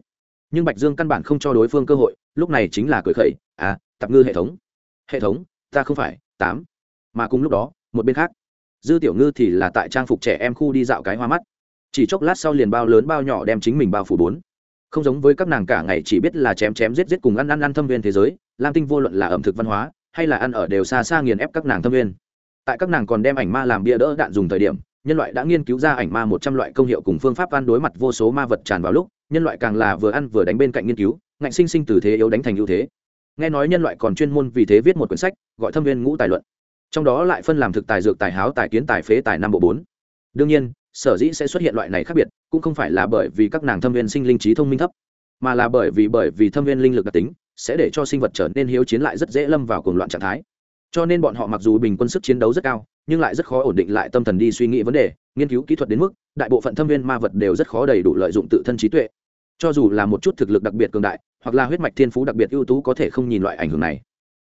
Nhưng bạch dương căn bản không cho đối phương cơ hội, lúc này chính là cười khẩy à tạp ngư hệ thống. Hệ thống, ta không phải, tám. Mà cùng lúc đó, một bên khác, dư tiểu ngư thì là tại trang phục trẻ em khu đi dạo cái hoa mắt. Chỉ chốc lát sau liền bao lớn bao nhỏ đem chính mình bao phủ bốn. Không giống với các nàng cả ngày chỉ biết là chém chém giết giết cùng ăn ăn ăn thâm viên thế giới, lam tinh vô luận là ẩm thực văn hóa, hay là ăn ở đều xa xa nghiền ép các nàng thâm viên. Tại các nàng còn đem ảnh ma làm bia đỡ đạn dùng thời điểm nhân loại đã nghiên cứu ra ảnh ma một trăm loại công hiệu cùng phương pháp ăn đối mặt vô số ma vật tràn vào lúc, nhân loại càng là vừa ăn vừa đánh bên cạnh nghiên cứu, ngạnh sinh sinh từ thế yếu đánh thành ưu thế. Nghe nói nhân loại còn chuyên môn vì thế viết một quyển sách, gọi thâm viên ngũ tài luận. Trong đó lại phân làm thực tài, dược tài, háo tài, kiến tài, phế tài năm bộ bốn. Đương nhiên, sở dĩ sẽ xuất hiện loại này khác biệt, cũng không phải là bởi vì các nàng thâm viên sinh linh trí thông minh thấp, mà là bởi vì bởi vì thâm viên linh lực đặc tính, sẽ để cho sinh vật trở nên hiếu chiến lại rất dễ lâm vào cuồng loạn trạng thái cho nên bọn họ mặc dù bình quân sức chiến đấu rất cao, nhưng lại rất khó ổn định lại tâm thần đi suy nghĩ vấn đề, nghiên cứu kỹ thuật đến mức, đại bộ phận thâm viên ma vật đều rất khó đầy đủ lợi dụng tự thân trí tuệ. Cho dù là một chút thực lực đặc biệt cường đại, hoặc là huyết mạch thiên phú đặc biệt ưu tú có thể không nhìn loại ảnh hưởng này.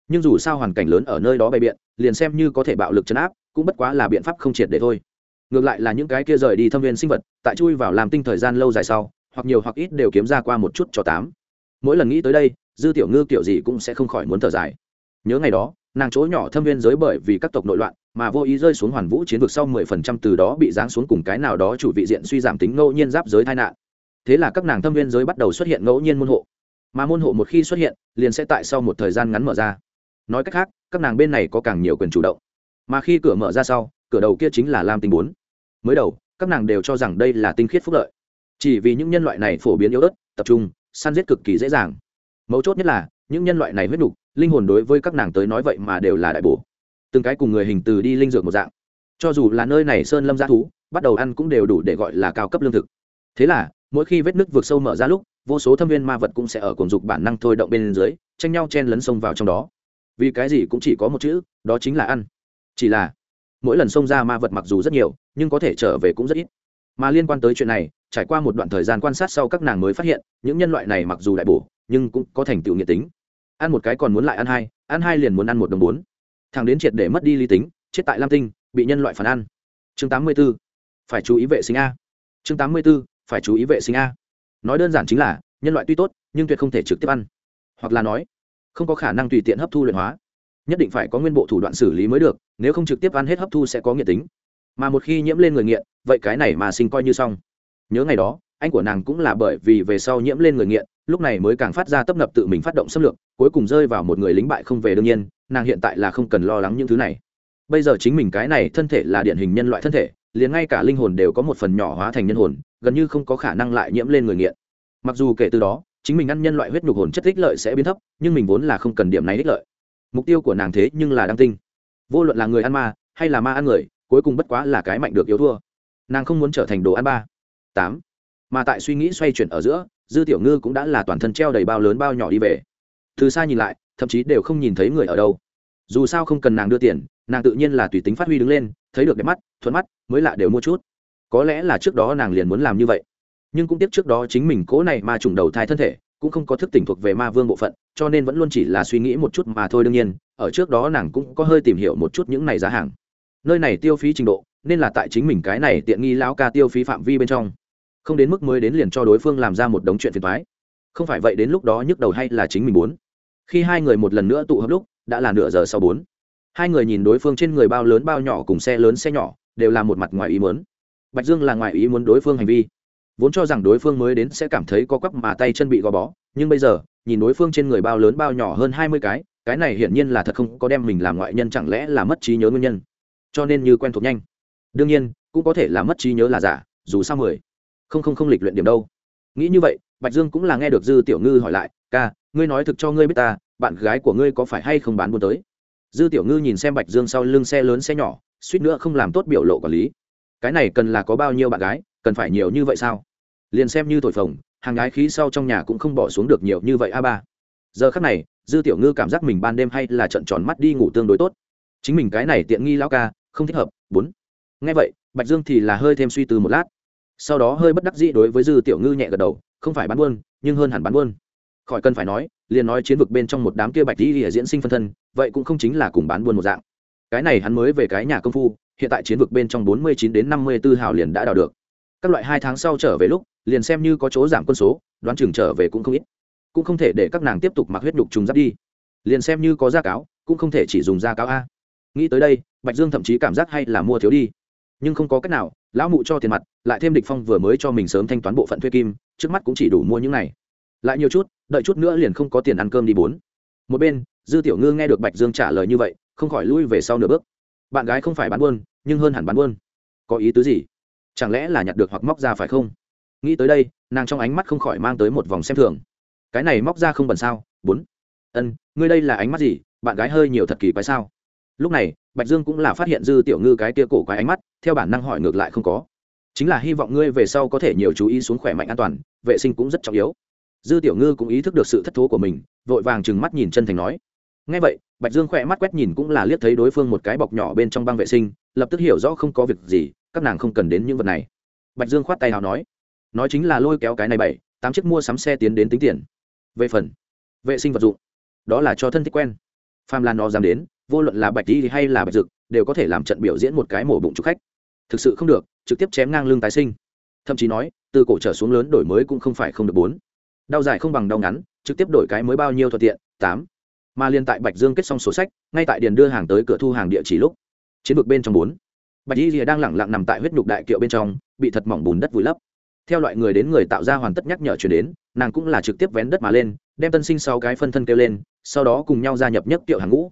Nhưng dù sao hoàn cảnh lớn ở nơi đó bày biện, liền xem như có thể bạo lực chấn áp, cũng bất quá là biện pháp không triệt để thôi. Ngược lại là những cái kia rời đi thâm viên sinh vật, tại chui vào làm tinh thời gian lâu dài sau, hoặc nhiều hoặc ít đều kiếm ra qua một chút cho tám. Mỗi lần nghĩ tới đây, dư tiểu ngư kiểu gì cũng sẽ không khỏi muốn thở dài. Nhớ ngày đó nàng chỗ nhỏ thâm viên giới bởi vì các tộc nội loạn mà vô ý rơi xuống hoàn vũ chiến vực sau mười phần trăm từ đó bị giáng xuống cùng cái nào đó chủ vị diện suy giảm tính ngẫu nhiên giáp giới tai nạn. Thế là các nàng thâm viên giới bắt đầu xuất hiện ngẫu nhiên môn hộ. Mà môn hộ một khi xuất hiện, liền sẽ tại sau một thời gian ngắn mở ra. Nói cách khác, các nàng bên này có càng nhiều quyền chủ động. Mà khi cửa mở ra sau, cửa đầu kia chính là lam tinh bốn. Mới đầu, các nàng đều cho rằng đây là tinh khiết phúc lợi. Chỉ vì những nhân loại này phổ biến yếu ớt, tập trung, săn giết cực kỳ dễ dàng. Mấu chốt nhất là, những nhân loại này huyết đủ linh hồn đối với các nàng tới nói vậy mà đều là đại bổ. Từng cái cùng người hình từ đi linh dược một dạng. Cho dù là nơi này sơn lâm g thú, bắt đầu ăn cũng đều đủ để gọi là cao cấp lương thực. Thế là, mỗi khi vết nứt vượt sâu mở ra lúc, vô số thâm viên ma vật cũng sẽ ở cuồng dục bản năng thôi động bên dưới, tranh nhau chen lấn sông vào trong đó. Vì cái gì cũng chỉ có một chữ, đó chính là ăn. Chỉ là, mỗi lần xông ra ma vật mặc dù rất nhiều, nhưng có thể trở về cũng rất ít. Mà liên quan tới chuyện này, trải qua một đoạn thời gian quan sát sau các nàng mới phát hiện, những nhân loại này mặc dù đại bổ, nhưng cũng có thành tựu nhiệt tính ăn một cái còn muốn lại ăn hai ăn hai liền muốn ăn một đồng bốn. Thằng đến triệt để mất đi lý tính, chết tại lam tinh, bị nhân loại phản ăn. Chương tám mươi b ố phải chú ý vệ sinh a. Chương tám mươi b ố phải chú ý vệ sinh a. Nói đơn giản chính là, nhân loại tuy tốt, nhưng tuyệt không thể trực tiếp ăn. Hoặc là nói, không có khả năng tùy tiện hấp thu luyện hóa. Nhất định phải có nguyên bộ thủ đoạn xử lý mới được, nếu không trực tiếp ăn hết hấp thu sẽ có nghiện tính. Mà một khi nhiễm lên người nghiện, vậy cái này mà sinh coi như xong. Nhớ ngày đó, anh của nàng cũng là bởi vì về sau nhiễm lên người nghiện lúc này mới càng phát ra tấp nập tự mình phát động xâm lược, cuối cùng rơi vào một người lính bại không về đương nhiên, nàng hiện tại là không cần lo lắng những thứ này. Bây giờ chính mình cái này thân thể là điển hình nhân loại thân thể, liền ngay cả linh hồn đều có một phần nhỏ hóa thành nhân hồn, gần như không có khả năng lại nhiễm lên người nghiện. Mặc dù kể từ đó, chính mình ăn nhân loại huyết nhục hồn chất ích lợi sẽ biến thấp, nhưng mình vốn là không cần điểm này ích lợi. Mục tiêu của nàng thế nhưng là đăng tinh. Vô luận là người ăn ma, hay là ma ăn người, cuối cùng bất quá là cái mạnh được yếu thua. Nàng không muốn trở thành đồ ăn ba. Tám. Mà tại suy nghĩ xoay chuyển ở giữa dư tiểu ngư cũng đã là toàn thân treo đầy bao lớn bao nhỏ đi về. Từ xa nhìn lại, thậm chí đều không nhìn thấy người ở đâu. Dù sao không cần nàng đưa tiền, nàng tự nhiên là tùy tính phát huy đứng lên, thấy được đẹp mắt, thuận mắt, mới lạ đều mua chút. Có lẽ là trước đó nàng liền muốn làm như vậy. Nhưng cũng tiếc trước đó chính mình cố này ma trùng đầu thai thân thể, cũng không có thức tỉnh thuộc về ma vương bộ phận, cho nên vẫn luôn chỉ là suy nghĩ một chút mà thôi đương nhiên, ở trước đó nàng cũng có hơi tìm hiểu một chút những này giá hàng. Nơi này tiêu phí trình độ, nên là tại chính mình cái này tiện nghi lão ca tiêu phí phạm vi bên trong không đến mức mới đến liền cho đối phương làm ra một đống chuyện phiền thoái. Không phải vậy đến lúc đó nhức đầu hay là chính mình muốn. Khi hai người một lần nữa tụ hợp lúc, đã là nửa giờ sau bốn. Hai người nhìn đối phương trên người bao lớn bao nhỏ cùng xe lớn xe nhỏ, đều là một mặt ngoài ý muốn. Bạch dương là ngoài ý muốn đối phương hành vi. Vốn cho rằng đối phương mới đến sẽ cảm thấy có quắp mà tay chân bị gò bó, nhưng bây giờ, nhìn đối phương trên người bao lớn bao nhỏ hơn hai mươi cái cái này hiển nhiên là thật không có đem mình làm ngoại nhân chẳng lẽ là mất trí nhớ nguyên nhân. Cho nên như quen thuộc nhanh. Đương nhiên, cũng có thể là mất trí nhớ là giả, dù sao mười không không không lịch luyện điểm đâu. Nghĩ như vậy, bạch dương cũng là nghe được dư tiểu ngư hỏi lại, ca, ngươi nói thực cho ngươi biết ta, bạn gái của ngươi có phải hay không bán buôn tới? Dư tiểu ngư nhìn xem bạch dương sau lưng xe lớn xe nhỏ, suýt nữa không làm tốt biểu lộ quản lý. Cái này cần là có bao nhiêu bạn gái, cần phải nhiều như vậy sao? Liền xem như thổi phồng, hàng gái khí sau trong nhà cũng không bỏ xuống được nhiều như vậy a ba. Giờ khắc này, dư tiểu ngư cảm giác mình ban đêm hay là trận tròn mắt đi ngủ tương đối tốt. Chính mình cái này tiện nghi lão ca, không thích hợp, bốn. Nghe vậy, bạch dương thì là hơi thêm suy tư một lát sau đó hơi bất đắc dĩ đối với dư tiểu ngư nhẹ gật đầu, không phải bán buôn, nhưng hơn hẳn bán buôn. Khỏi cần phải nói, liền nói chiến vực bên trong một đám kia bạch đi diễn sinh phân thân, vậy cũng không chính là cùng bán buôn một dạng. Cái này hắn mới về cái nhà công phu, hiện tại chiến vực bên trong bốn mươi chín đến năm mươi 54 hào liền đã đào được. Các loại hai tháng sau trở về lúc, liền xem như có chỗ giảm quân số, đoán chừng trở về cũng không ít. Cũng không thể để các nàng tiếp tục mặc huyết nhục trùng giáp đi. Liền xem như có da cáo, cũng không thể chỉ dùng da cáo a. Nghĩ tới đây, bạch dương thậm chí cảm giác hay là mua thiếu đi. Nhưng không có cách nào lão mụ cho tiền mặt, lại thêm địch phong vừa mới cho mình sớm thanh toán bộ phận thuê kim, trước mắt cũng chỉ đủ mua những này. Lại nhiều chút, đợi chút nữa liền không có tiền ăn cơm đi bốn. Một bên, dư tiểu ngư nghe được bạch dương trả lời như vậy, không khỏi lui về sau nửa bước. Bạn gái không phải bán buôn, nhưng hơn hẳn bán buôn. Có ý tứ gì? Chẳng lẽ là nhặt được hoặc móc ra phải không? Nghĩ tới đây, nàng trong ánh mắt không khỏi mang tới một vòng xem thường. Cái này móc ra không bẩn sao? Bốn. Ân, ngươi đây là ánh mắt gì? Bạn gái hơi nhiều thật kỳ quái sao? Lúc này, bạch dương cũng là phát hiện dư tiểu ngư cái tia cổ quái ánh mắt, theo bản năng hỏi ngược lại không có. Chính là hy vọng ngươi về sau có thể nhiều chú ý xuống khỏe mạnh an toàn, vệ sinh cũng rất trọng yếu. Dư tiểu ngư cũng ý thức được sự thất thố của mình, vội vàng trừng mắt nhìn chân thành nói. Ngay vậy, bạch dương khỏe mắt quét nhìn cũng là liếc thấy đối phương một cái bọc nhỏ bên trong băng vệ sinh, lập tức hiểu rõ không có việc gì, các nàng không cần đến những vật này. Bạch dương khoát tay nào nói. Nói chính là lôi kéo cái này bảy tám chiếc mua sắm xe tiến đến tính tiền. Về phần vệ sinh vật dụng, đó là cho thân thích quen. Phàm là nó dám đến vô luận là bạch đi hay là bạch dực, đều có thể làm trận biểu diễn một cái mổ bụng chụp khách. Thực sự không được, trực tiếp chém ngang lưng tái sinh. Thậm chí nói, từ cổ trở xuống lớn đổi mới cũng không phải không được bốn. Đau dài không bằng đau ngắn, trực tiếp đổi cái mới bao nhiêu thuận tiện, tám. Mà liên tại bạch dương kết xong sổ sách, ngay tại điền đưa hàng tới cửa thu hàng địa chỉ lúc, chiến vực bên trong bốn. Bạch y rìa đang lẳng lặng nằm tại huyết nhục đại kiệu bên trong, bị thật mỏng bùn đất vùi lấp. Theo loại người đến người tạo ra hoàn tất nhắc nhở chuyển đến, nàng cũng là trực tiếp vén đất mà lên, đem tân sinh sáu cái phân thân kêu lên, sau đó cùng nhau gia nhập nhất kiệu hàng ngũ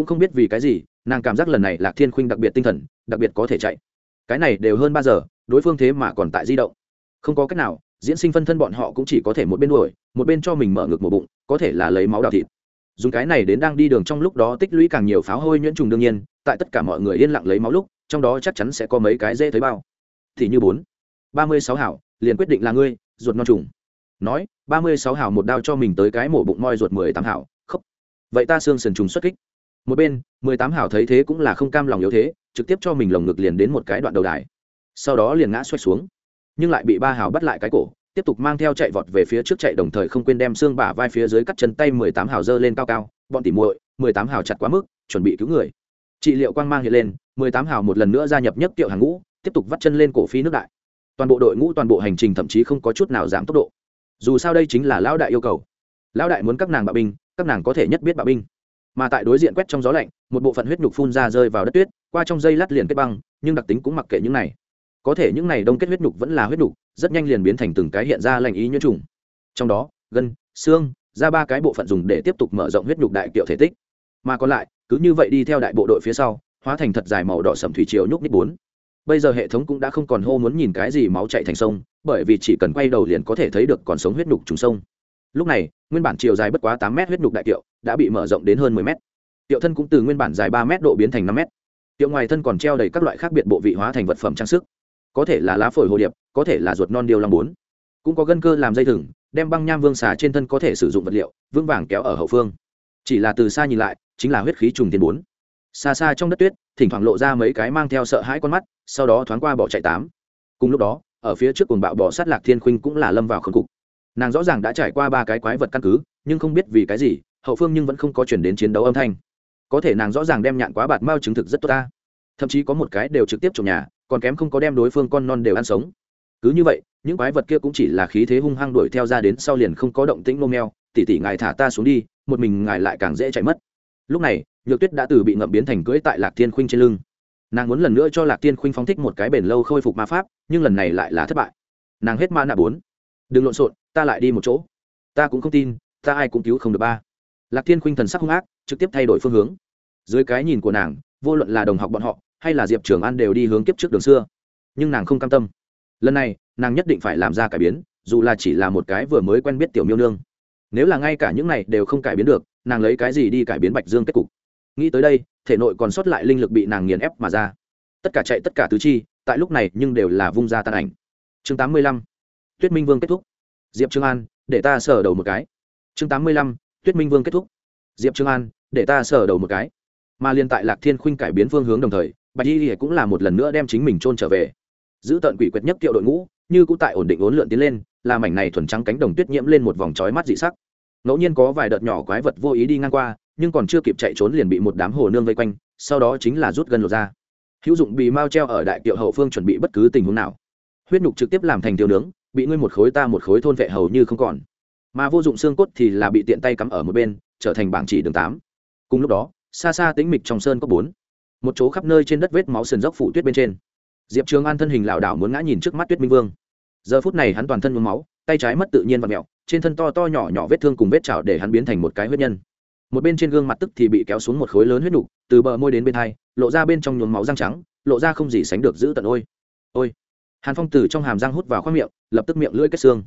cũng không biết vì cái gì, nàng cảm giác lần này lạc thiên khuynh đặc biệt tinh thần, đặc biệt có thể chạy. Cái này đều hơn ba giờ, đối phương thế mà còn tại di động. Không có cách nào, diễn sinh phân thân bọn họ cũng chỉ có thể một bên đuổi, một bên cho mình mở ngực một bụng, có thể là lấy máu đào thịt. Dùng cái này đến đang đi đường trong lúc đó tích lũy càng nhiều pháo hôi nhuyễn trùng đương nhiên, tại tất cả mọi người yên lặng lấy máu lúc, trong đó chắc chắn sẽ có mấy cái dễ thấy bao. Thì như bốn. Ba mươi sáu hảo, liền quyết định là ngươi, ruột non trùng. Nói, ba mươi sáu hảo một đao cho mình tới cái mổ bụng moi ruột mười tám hảo, khóc. Vậy ta xương sần trùng xuất kích một bên, mười tám hảo thấy thế cũng là không cam lòng yếu thế, trực tiếp cho mình lồng ngực liền đến một cái đoạn đầu đài. Sau đó liền ngã xoay xuống. Nhưng lại bị ba hảo bắt lại cái cổ, tiếp tục mang theo chạy vọt về phía trước chạy đồng thời không quên đem xương bả vai phía dưới cắt chân tay mười tám hào dơ lên cao cao, bọn tỉ muội, mười tám hào chặt quá mức, chuẩn bị cứu người. Trị liệu quang mang hiện lên, mười tám hào một lần nữa gia nhập nhất tiệu hàng ngũ, tiếp tục vắt chân lên cổ phi nước đại. Toàn bộ đội ngũ, toàn bộ hành trình thậm chí không có chút nào giảm tốc độ. Dù sao đây chính là lão đại yêu cầu. Lão đại muốn các nàng bạo binh, các nàng có thể nhất biết bạo binh mà tại đối diện quét trong gió lạnh, một bộ phận huyết nhục phun ra rơi vào đất tuyết, qua trong dây lát liền kết băng, nhưng đặc tính cũng mặc kệ những này. Có thể những này đông kết huyết nhục vẫn là huyết nhục, rất nhanh liền biến thành từng cái hiện ra lành ý nhiễm trùng. Trong đó, gân, xương ra ba cái bộ phận dùng để tiếp tục mở rộng huyết nhục đại kiệu thể tích. Mà còn lại, cứ như vậy đi theo đại bộ đội phía sau, hóa thành thật dài màu đỏ sầm thủy triều nhúc nít bốn. Bây giờ hệ thống cũng đã không còn hô muốn nhìn cái gì máu chạy thành sông, bởi vì chỉ cần quay đầu liền có thể thấy được còn sống huyết nhục trùng sông lúc này, nguyên bản chiều dài bất quá tám mét huyết nhục đại kiệu đã bị mở rộng đến hơn mười mét. Tiệu thân cũng từ nguyên bản dài ba mét độ biến thành năm mét. Tiệu ngoài thân còn treo đầy các loại khác biệt bộ vị hóa thành vật phẩm trang sức. Có thể là lá phổi hồ điệp, có thể là ruột non điêu long bốn. Cũng có gân cơ làm dây thừng, đem băng nham vương xà trên thân có thể sử dụng vật liệu, vững vàng kéo ở hậu phương. Chỉ là từ xa nhìn lại, chính là huyết khí trùng tiền bốn. Xa xa trong đất tuyết, thỉnh thoảng lộ ra mấy cái mang theo sợ hãi con mắt, sau đó thoáng qua bỏ chạy tám. Cùng lúc đó, ở phía trước cuồng bạo bỏ sát lạc thiên khuynh cũng là lâm vào khẩn cục nàng rõ ràng đã trải qua ba cái quái vật căn cứ, nhưng không biết vì cái gì, hậu phương nhưng vẫn không có chuyển đến chiến đấu âm thanh. Có thể nàng rõ ràng đem nhạn quá bạt mao chứng thực rất tốt ta. Thậm chí có một cái đều trực tiếp trồng nhà, còn kém không có đem đối phương con non đều ăn sống. Cứ như vậy, những quái vật kia cũng chỉ là khí thế hung hăng đuổi theo ra đến sau liền không có động tĩnh nô meo, tỉ tỉ ngài thả ta xuống đi, một mình ngài lại càng dễ chạy mất. Lúc này, nhược tuyết đã từ bị ngậm biến thành cưỡi tại lạc thiên khuynh trên lưng. Nàng muốn lần nữa cho lạc thiên khuynh phóng thích một cái bền lâu khôi phục ma pháp, nhưng lần này lại là thất bại. Nàng hết ma nạ bốn. Đừng lộn xộn ta lại đi một chỗ. Ta cũng không tin, ta ai cũng cứu không được ba. Lạc thiên khuynh thần sắc hung ác, trực tiếp thay đổi phương hướng. Dưới cái nhìn của nàng, vô luận là đồng học bọn họ, hay là diệp trường an đều đi hướng kiếp trước đường xưa. Nhưng nàng không cam tâm. Lần này, nàng nhất định phải làm ra cải biến, dù là chỉ là một cái vừa mới quen biết tiểu miêu nương. Nếu là ngay cả những này đều không cải biến được, nàng lấy cái gì đi cải biến bạch dương kết cục? Nghĩ tới đây, thể nội còn sót lại linh lực bị nàng nghiền ép mà ra. Tất cả chạy tất cả tứ chi, tại lúc này nhưng đều là vung ra tan ảnh. Chương tám mươi lăm. Tuyết minh vương kết thúc diệp trương an, để ta sờ đầu một cái. Chương tám mươi lăm, tuyết minh vương kết thúc. Diệp trương an, để ta sờ đầu một cái. Mà liên tại lạc thiên khuynh cải biến phương hướng đồng thời, bạch y cũng là một lần nữa đem chính mình trôn trở về. Giữ tận quỷ quyệt nhất kiệu đội ngũ, như cũ tại ổn định ốn lượn tiến lên, làm mảnh này thuần trắng cánh đồng tuyết nhiễm lên một vòng trói mắt dị sắc. Ngẫu nhiên có vài đợt nhỏ quái vật vô ý đi ngang qua, nhưng còn chưa kịp chạy trốn liền bị một đám hồ nương vây quanh, sau đó chính là rút gần lột ra. Hữu dụng bị mao treo ở đại kiệu hậu phương chuẩn bị bất cứ tình huống nào. Huyết nhục trực tiếp làm thành tiêu nướng bị ngươi một khối ta một khối thôn vệ hầu như không còn. Mà vô dụng xương cốt thì là bị tiện tay cắm ở một bên, trở thành bảng chỉ đường tám. Cùng lúc đó, xa xa tĩnh mịch trong sơn có bốn. Một chỗ khắp nơi trên đất vết máu sườn dốc phủ tuyết bên trên. Diệp trường an thân hình lảo đảo muốn ngã nhìn trước mắt tuyết minh vương. Giờ phút này hắn toàn thân mướm máu, tay trái mất tự nhiên và mẹo trên thân to to nhỏ nhỏ vết thương cùng vết chảo để hắn biến thành một cái huyết nhân. Một bên trên gương mặt tức thì bị kéo xuống một khối lớn huyết nục, từ bờ môi đến bên hai, lộ ra bên trong nhuốm máu răng trắng, lộ ra không gì sánh được giữ tận ôi. Ôi hàn phong từ trong hàm răng hút vào khoác miệng, lập tức miệng lưỡi kết xương.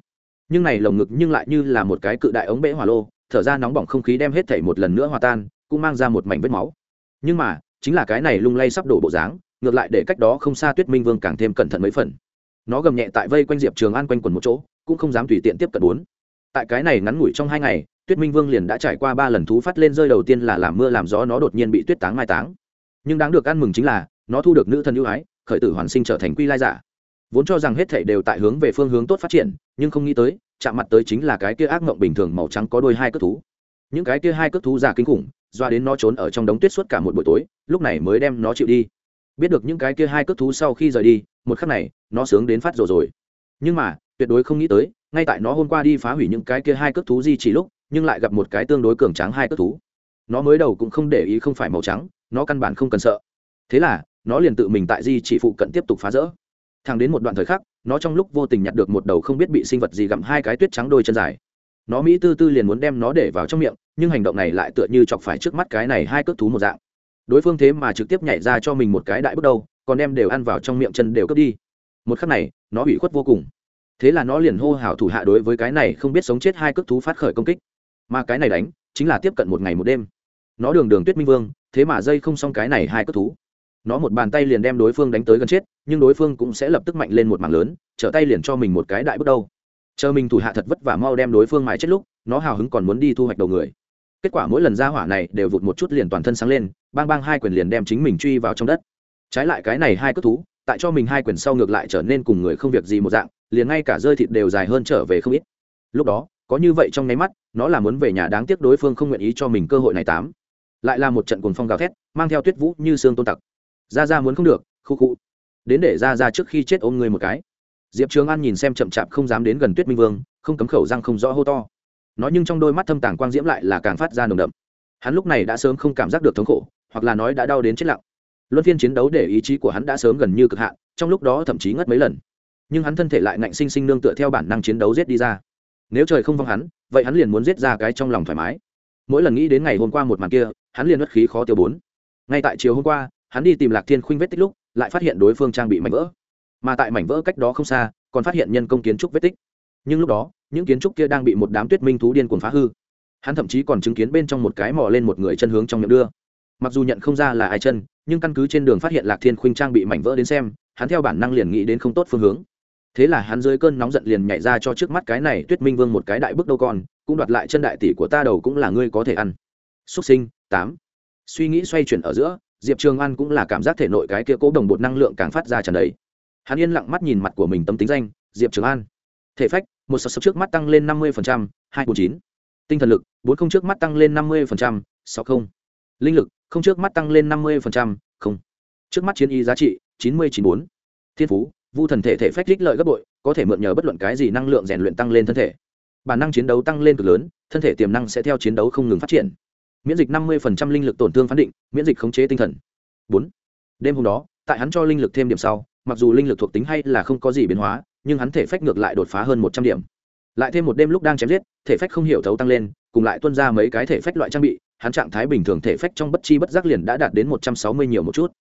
Nhưng này lồng ngực nhưng lại như là một cái cự đại ống bể hỏa lô, thở ra nóng bỏng không khí đem hết thảy một lần nữa hòa tan, cũng mang ra một mảnh vết máu. Nhưng mà, chính là cái này lung lay sắp đổ bộ dáng, ngược lại để cách đó không xa tuyết minh vương càng thêm cẩn thận mấy phần. Nó gầm nhẹ tại vây quanh diệp trường an quanh quần một chỗ, cũng không dám tùy tiện tiếp cận bốn. Tại cái này ngắn ngủi trong hai ngày, tuyết minh vương liền đã trải qua ba lần thú phát lên rơi đầu tiên là làm mưa làm gió nó đột nhiên bị tuyết táng mai táng. Nhưng đáng được ăn mừng chính là, nó thu được nữ thần ưu ái, khởi tử hoàn sinh trở thành quy lai giả vốn cho rằng hết thảy đều tại hướng về phương hướng tốt phát triển, nhưng không nghĩ tới, chạm mặt tới chính là cái kia ác mộng bình thường màu trắng có đôi hai cất thú. Những cái kia hai cước thú già kinh khủng, doa đến nó trốn ở trong đống tuyết suốt cả một buổi tối, lúc này mới đem nó chịu đi. Biết được những cái kia hai cước thú sau khi rời đi, một khắc này, nó sướng đến phát rồi rồi. Nhưng mà, tuyệt đối không nghĩ tới, ngay tại nó hôm qua đi phá hủy những cái kia hai cước thú di chỉ lúc, nhưng lại gặp một cái tương đối cường tráng hai cước thú. Nó mới đầu cũng không để ý không phải màu trắng, nó căn bản không cần sợ. Thế là, nó liền tự mình tại di chỉ phụ cận tiếp tục phá rỡ thẳng đến một đoạn thời khắc, nó trong lúc vô tình nhặt được một đầu không biết bị sinh vật gì gặm hai cái tuyết trắng đôi chân dài. Nó mỹ tư tư liền muốn đem nó để vào trong miệng, nhưng hành động này lại tựa như chọc phải trước mắt cái này hai cước thú một dạng. Đối phương thế mà trực tiếp nhảy ra cho mình một cái đại bước đầu, còn đem đều ăn vào trong miệng chân đều cướp đi. Một khắc này, nó bị khuất vô cùng. Thế là nó liền hô hào thủ hạ đối với cái này không biết sống chết hai cước thú phát khởi công kích. Mà cái này đánh, chính là tiếp cận một ngày một đêm. Nó đường đường tuyết minh vương, thế mà dây không xong cái này hai cước thú nó một bàn tay liền đem đối phương đánh tới gần chết, nhưng đối phương cũng sẽ lập tức mạnh lên một mảng lớn, trở tay liền cho mình một cái đại bước đầu. Chờ mình thủ hạ thật vất vả mau đem đối phương mài chết lúc, nó hào hứng còn muốn đi thu hoạch đầu người. Kết quả mỗi lần ra hỏa này đều vụt một chút liền toàn thân sáng lên, bang bang hai quyền liền đem chính mình truy vào trong đất. Trái lại cái này hai cất thú, tại cho mình hai quyền sau ngược lại trở nên cùng người không việc gì một dạng, liền ngay cả rơi thịt đều dài hơn trở về không ít. Lúc đó, có như vậy trong nháy mắt, nó là muốn về nhà đáng tiếc đối phương không nguyện ý cho mình cơ hội này tám. Lại là một trận cuồng phong gào thét, mang theo tuyết vũ như xương tôn tặc ra ra muốn không được, khu khu. Đến để ra ra trước khi chết ôm người một cái. Diệp trường an nhìn xem chậm chạp không dám đến gần tuyết minh vương, không cấm khẩu răng không rõ hô to. Nói nhưng trong đôi mắt thâm tàng quang diễm lại là càng phát ra nồng đậm. Hắn lúc này đã sớm không cảm giác được thống khổ, hoặc là nói đã đau đến chết lặng. Luân phiên chiến đấu để ý chí của hắn đã sớm gần như cực hạn, trong lúc đó thậm chí ngất mấy lần. Nhưng hắn thân thể lại ngạnh sinh sinh nương tựa theo bản năng chiến đấu giết đi ra. Nếu trời không vong hắn, vậy hắn liền muốn giết ra cái trong lòng thoải mái. Mỗi lần nghĩ đến ngày hôm qua một màn kia, hắn liền mất khí khó tiêu bốn. Ngay tại chiều hôm qua hắn đi tìm lạc thiên khuynh vết tích lúc, lại phát hiện đối phương trang bị mảnh vỡ. Mà tại mảnh vỡ cách đó không xa, còn phát hiện nhân công kiến trúc vết tích. Nhưng lúc đó, những kiến trúc kia đang bị một đám tuyết minh thú điên cuồng phá hư. Hắn thậm chí còn chứng kiến bên trong một cái mò lên một người chân hướng trong miệng đưa. Mặc dù nhận không ra là ai chân, nhưng căn cứ trên đường phát hiện lạc thiên khuynh trang bị mảnh vỡ đến xem, hắn theo bản năng liền nghĩ đến không tốt phương hướng. Thế là hắn dưới cơn nóng giận liền nhảy ra cho trước mắt cái này tuyết minh vương một cái đại bước đâu con, cũng đoạt lại chân đại tỷ của ta đầu cũng là ngươi có thể ăn. Xúc sinh, tám. Suy nghĩ xoay chuyển ở giữa diệp trường an cũng là cảm giác thể nội cái kia cố đồng bột năng lượng càng phát ra tràn đầy. Hắn yên lặng mắt nhìn mặt của mình tâm tính danh, diệp trường an. Thể phách, một sập sập trước mắt tăng lên năm mươi hai bốn chín. Tinh thần lực, bốn không trước mắt tăng lên năm mươi sáu không. Linh lực, không trước mắt tăng lên năm mươi không. Trước mắt chiến y giá trị, chín mươi chín bốn. Thiên phú, vu thần thể thể phách đích lợi gấp bội, có thể mượn nhờ bất luận cái gì năng lượng rèn luyện tăng lên thân thể. Bản năng chiến đấu tăng lên cực lớn, thân thể tiềm năng sẽ theo chiến đấu không ngừng phát triển miễn dịch năm mươi linh lực tổn thương phán định, miễn dịch khống chế tinh thần. Bốn, đêm hôm đó, tại hắn cho linh lực thêm điểm sau, mặc dù linh lực thuộc tính hay là không có gì biến hóa, nhưng hắn thể phách ngược lại đột phá hơn một trăm điểm. Lại thêm một đêm lúc đang chém giết, thể phách không hiểu thấu tăng lên, cùng lại tuân ra mấy cái thể phách loại trang bị, hắn trạng thái bình thường thể phách trong bất chi bất giác liền đã đạt đến một trăm sáu mươi nhiều một chút.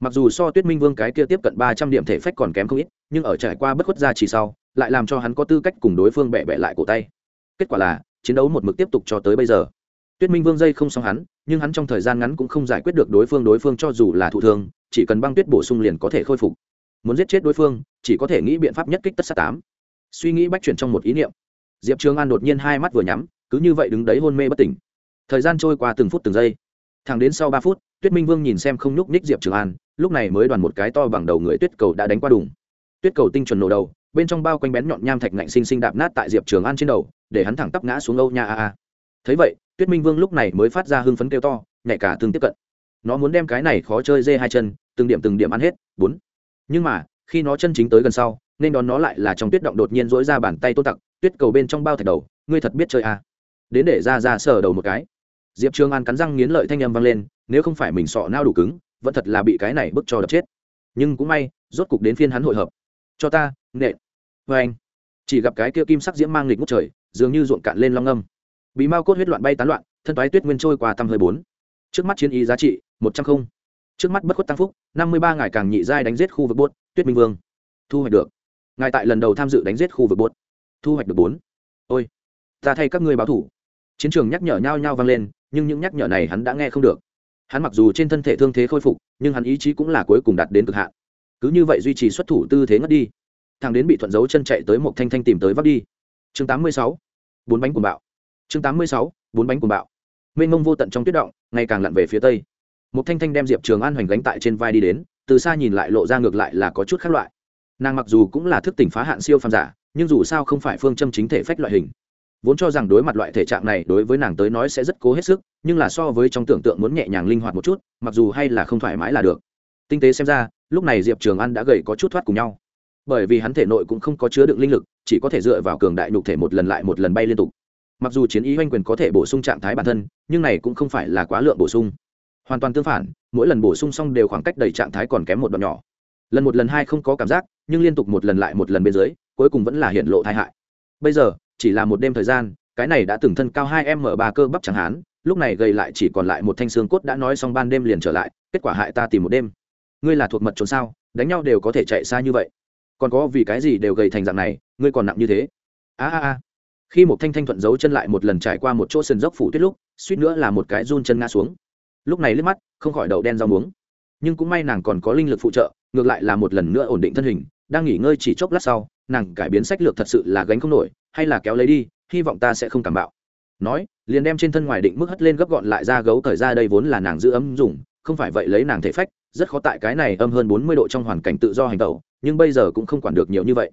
Mặc dù so tuyết minh vương cái kia tiếp cận ba trăm điểm thể phách còn kém không ít, nhưng ở trải qua bất khuất ra chỉ sau, lại làm cho hắn có tư cách cùng đối phương bẻ bẻ lại cổ tay. Kết quả là, chiến đấu một mực tiếp tục cho tới bây giờ tuyết minh vương dây không xong hắn, nhưng hắn trong thời gian ngắn cũng không giải quyết được đối phương đối phương cho dù là thụ thương, chỉ cần băng tuyết bổ sung liền có thể khôi phục. Muốn giết chết đối phương, chỉ có thể nghĩ biện pháp nhất kích tất sát tám. Suy nghĩ bách chuyển trong một ý niệm. Diệp trường an đột nhiên hai mắt vừa nhắm, cứ như vậy đứng đấy hôn mê bất tỉnh. Thời gian trôi qua từng phút từng giây. Thẳng đến sau ba phút, tuyết minh vương nhìn xem không nhúc ních diệp trường an, lúc này mới đoàn một cái to bằng đầu người tuyết cầu đã đánh qua đùng. Tuyết cầu tinh chuẩn nổ đầu, bên trong bao quanh bén nhọn nham thạch ngạnh xinh xinh đạp nát tại diệp trường an trên đầu, để hắn thẳng tắp ngã xuống âu nha a a. Thấy vậy tuyết minh vương lúc này mới phát ra hưng phấn kêu to, nhảy cả tương tiếp cận. Nó muốn đem cái này khó chơi dê hai chân, từng điểm từng điểm ăn hết, bốn. Nhưng mà, khi nó chân chính tới gần sau, nên đón nó lại là trong tuyết động đột nhiên dỗi ra bàn tay tôn tặc, tuyết cầu bên trong bao thạch đầu, ngươi thật biết chơi à. đến để ra ra sờ đầu một cái. Diệp trường an cắn răng nghiến lợi thanh â m vang lên, nếu không phải mình sọ nao đủ cứng, vẫn thật là bị cái này bức cho đập chết. Nhưng cũng may, rốt cục đến phiên hắn hội hợp. Cho ta, nện. Vê anh chỉ gặp cái kia kim sắc diễm mang lịch ngút trời, dường như ruộng cạn lên long âm bị mao cốt huyết loạn bay tán loạn, thân toái tuyết nguyên trôi qua tăm hơi bốn. Trước mắt chiến ý giá trị, một trăm không. Trước mắt bất khuất tăng phúc, năm mươi ba ngày càng nhị giai đánh giết khu vực bốt tuyết minh vương. Thu hoạch được. Ngài tại lần đầu tham dự đánh giết khu vực bốt thu hoạch được bốn. Ôi, ta thay các ngươi báo thủ. Chiến trường nhắc nhở nhau nhau vang lên, nhưng những nhắc nhở này hắn đã nghe không được. Hắn mặc dù trên thân thể thương thế khôi phục, nhưng hắn ý chí cũng là cuối cùng đạt đến cực hạn. Cứ như vậy duy trì xuất thủ tư thế ngất đi. Thằng đến bị thuận dấu chân chạy tới một thanh thanh tìm tới vấp đi. Chương tám mươi sáu. Bốn bánh cuồng bạo chương tám mươi sáu, bốn bánh cuồng bạo. Mênh mông vô tận trong tuyết động, ngày càng lặn về phía tây. Một thanh thanh đem diệp trường an hoành gánh tại trên vai đi đến, từ xa nhìn lại lộ ra ngược lại là có chút khác loại. Nàng mặc dù cũng là thức tỉnh phá hạn siêu phàm giả, nhưng dù sao không phải phương châm chính thể phách loại hình. Vốn cho rằng đối mặt loại thể trạng này, đối với nàng tới nói sẽ rất cố hết sức, nhưng là so với trong tưởng tượng muốn nhẹ nhàng linh hoạt một chút, mặc dù hay là không thoải mái là được. Tinh tế xem ra, lúc này diệp trường an đã gầy có chút thoát cùng nhau. Bởi vì hắn thể nội cũng không có chứa đựng linh lực, chỉ có thể dựa vào cường đại nhục thể một lần lại một lần bay liên tục mặc dù chiến ý oanh quyền có thể bổ sung trạng thái bản thân, nhưng này cũng không phải là quá lượng bổ sung. Hoàn toàn tương phản, mỗi lần bổ sung xong đều khoảng cách đầy trạng thái còn kém một đoạn nhỏ. Lần một lần hai không có cảm giác, nhưng liên tục một lần lại một lần bên dưới, cuối cùng vẫn là hiện lộ tai hại. Bây giờ, chỉ là một đêm thời gian, cái này đã từng thân cao hai m ba cơ bắp chẳng hán lúc này gầy lại chỉ còn lại một thanh xương cốt đã nói xong ban đêm liền trở lại, kết quả hại ta tìm một đêm. Ngươi là thuộc mật trốn sao, đánh nhau đều có thể chạy xa như vậy. Còn có vì cái gì đều gầy thành dạng này, ngươi còn nặng như thế? A a a khi một thanh thanh thuận giấu chân lại một lần trải qua một chỗ sườn dốc phủ tuyết lúc, suýt nữa là một cái run chân ngã xuống. Lúc này liếc mắt, không khỏi đậu đen rau muống. Nhưng cũng may nàng còn có linh lực phụ trợ, ngược lại là một lần nữa ổn định thân hình, đang nghỉ ngơi chỉ chốc lát sau, nàng cải biến sách lược thật sự là gánh không nổi, hay là kéo lấy đi, hy vọng ta sẽ không cảm bạo. Nói, liền đem trên thân ngoài định mức hất lên gấp gọn lại ra gấu thời ra đây vốn là nàng giữ ấm dùng, không phải vậy lấy nàng thể phách, rất khó tại cái này âm hơn bốn mươi độ trong hoàn cảnh tự do hành tẩu, nhưng bây giờ cũng không quản được nhiều như vậy.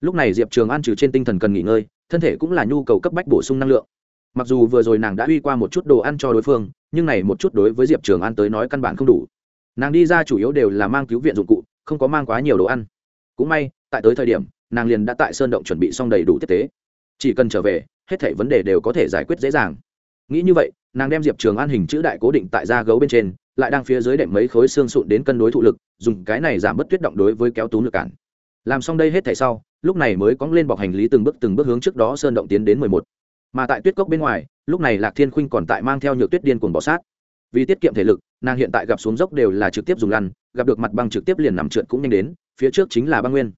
Lúc này diệp trường an trừ trên tinh thần cần nghỉ ngơi thân thể cũng là nhu cầu cấp bách bổ sung năng lượng. Mặc dù vừa rồi nàng đã uy qua một chút đồ ăn cho đối phương, nhưng này một chút đối với diệp trường an tới nói căn bản không đủ. Nàng đi ra chủ yếu đều là mang cứu viện dụng cụ, không có mang quá nhiều đồ ăn. Cũng may, tại tới thời điểm, nàng liền đã tại sơn động chuẩn bị xong đầy đủ tiếp tế chỉ cần trở về, hết thảy vấn đề đều có thể giải quyết dễ dàng. Nghĩ như vậy, nàng đem diệp trường an hình chữ đại cố định tại da gấu bên trên, lại đang phía dưới đệm mấy khối xương sụn đến cân đối thụ lực, dùng cái này giảm bớt tuyết động đối với kéo tú lực cản làm xong đây hết thảy sau, lúc này mới cóng lên bọc hành lý từng bước từng bước hướng trước đó sơn động tiến đến mười một. Mà tại tuyết cốc bên ngoài, lúc này lạc thiên khuynh còn tại mang theo nhựa tuyết điên cuồng bỏ sát. Vì tiết kiệm thể lực, nàng hiện tại gặp xuống dốc đều là trực tiếp dùng lăn, gặp được mặt băng trực tiếp liền nằm trượt cũng nhanh đến, phía trước chính là băng nguyên.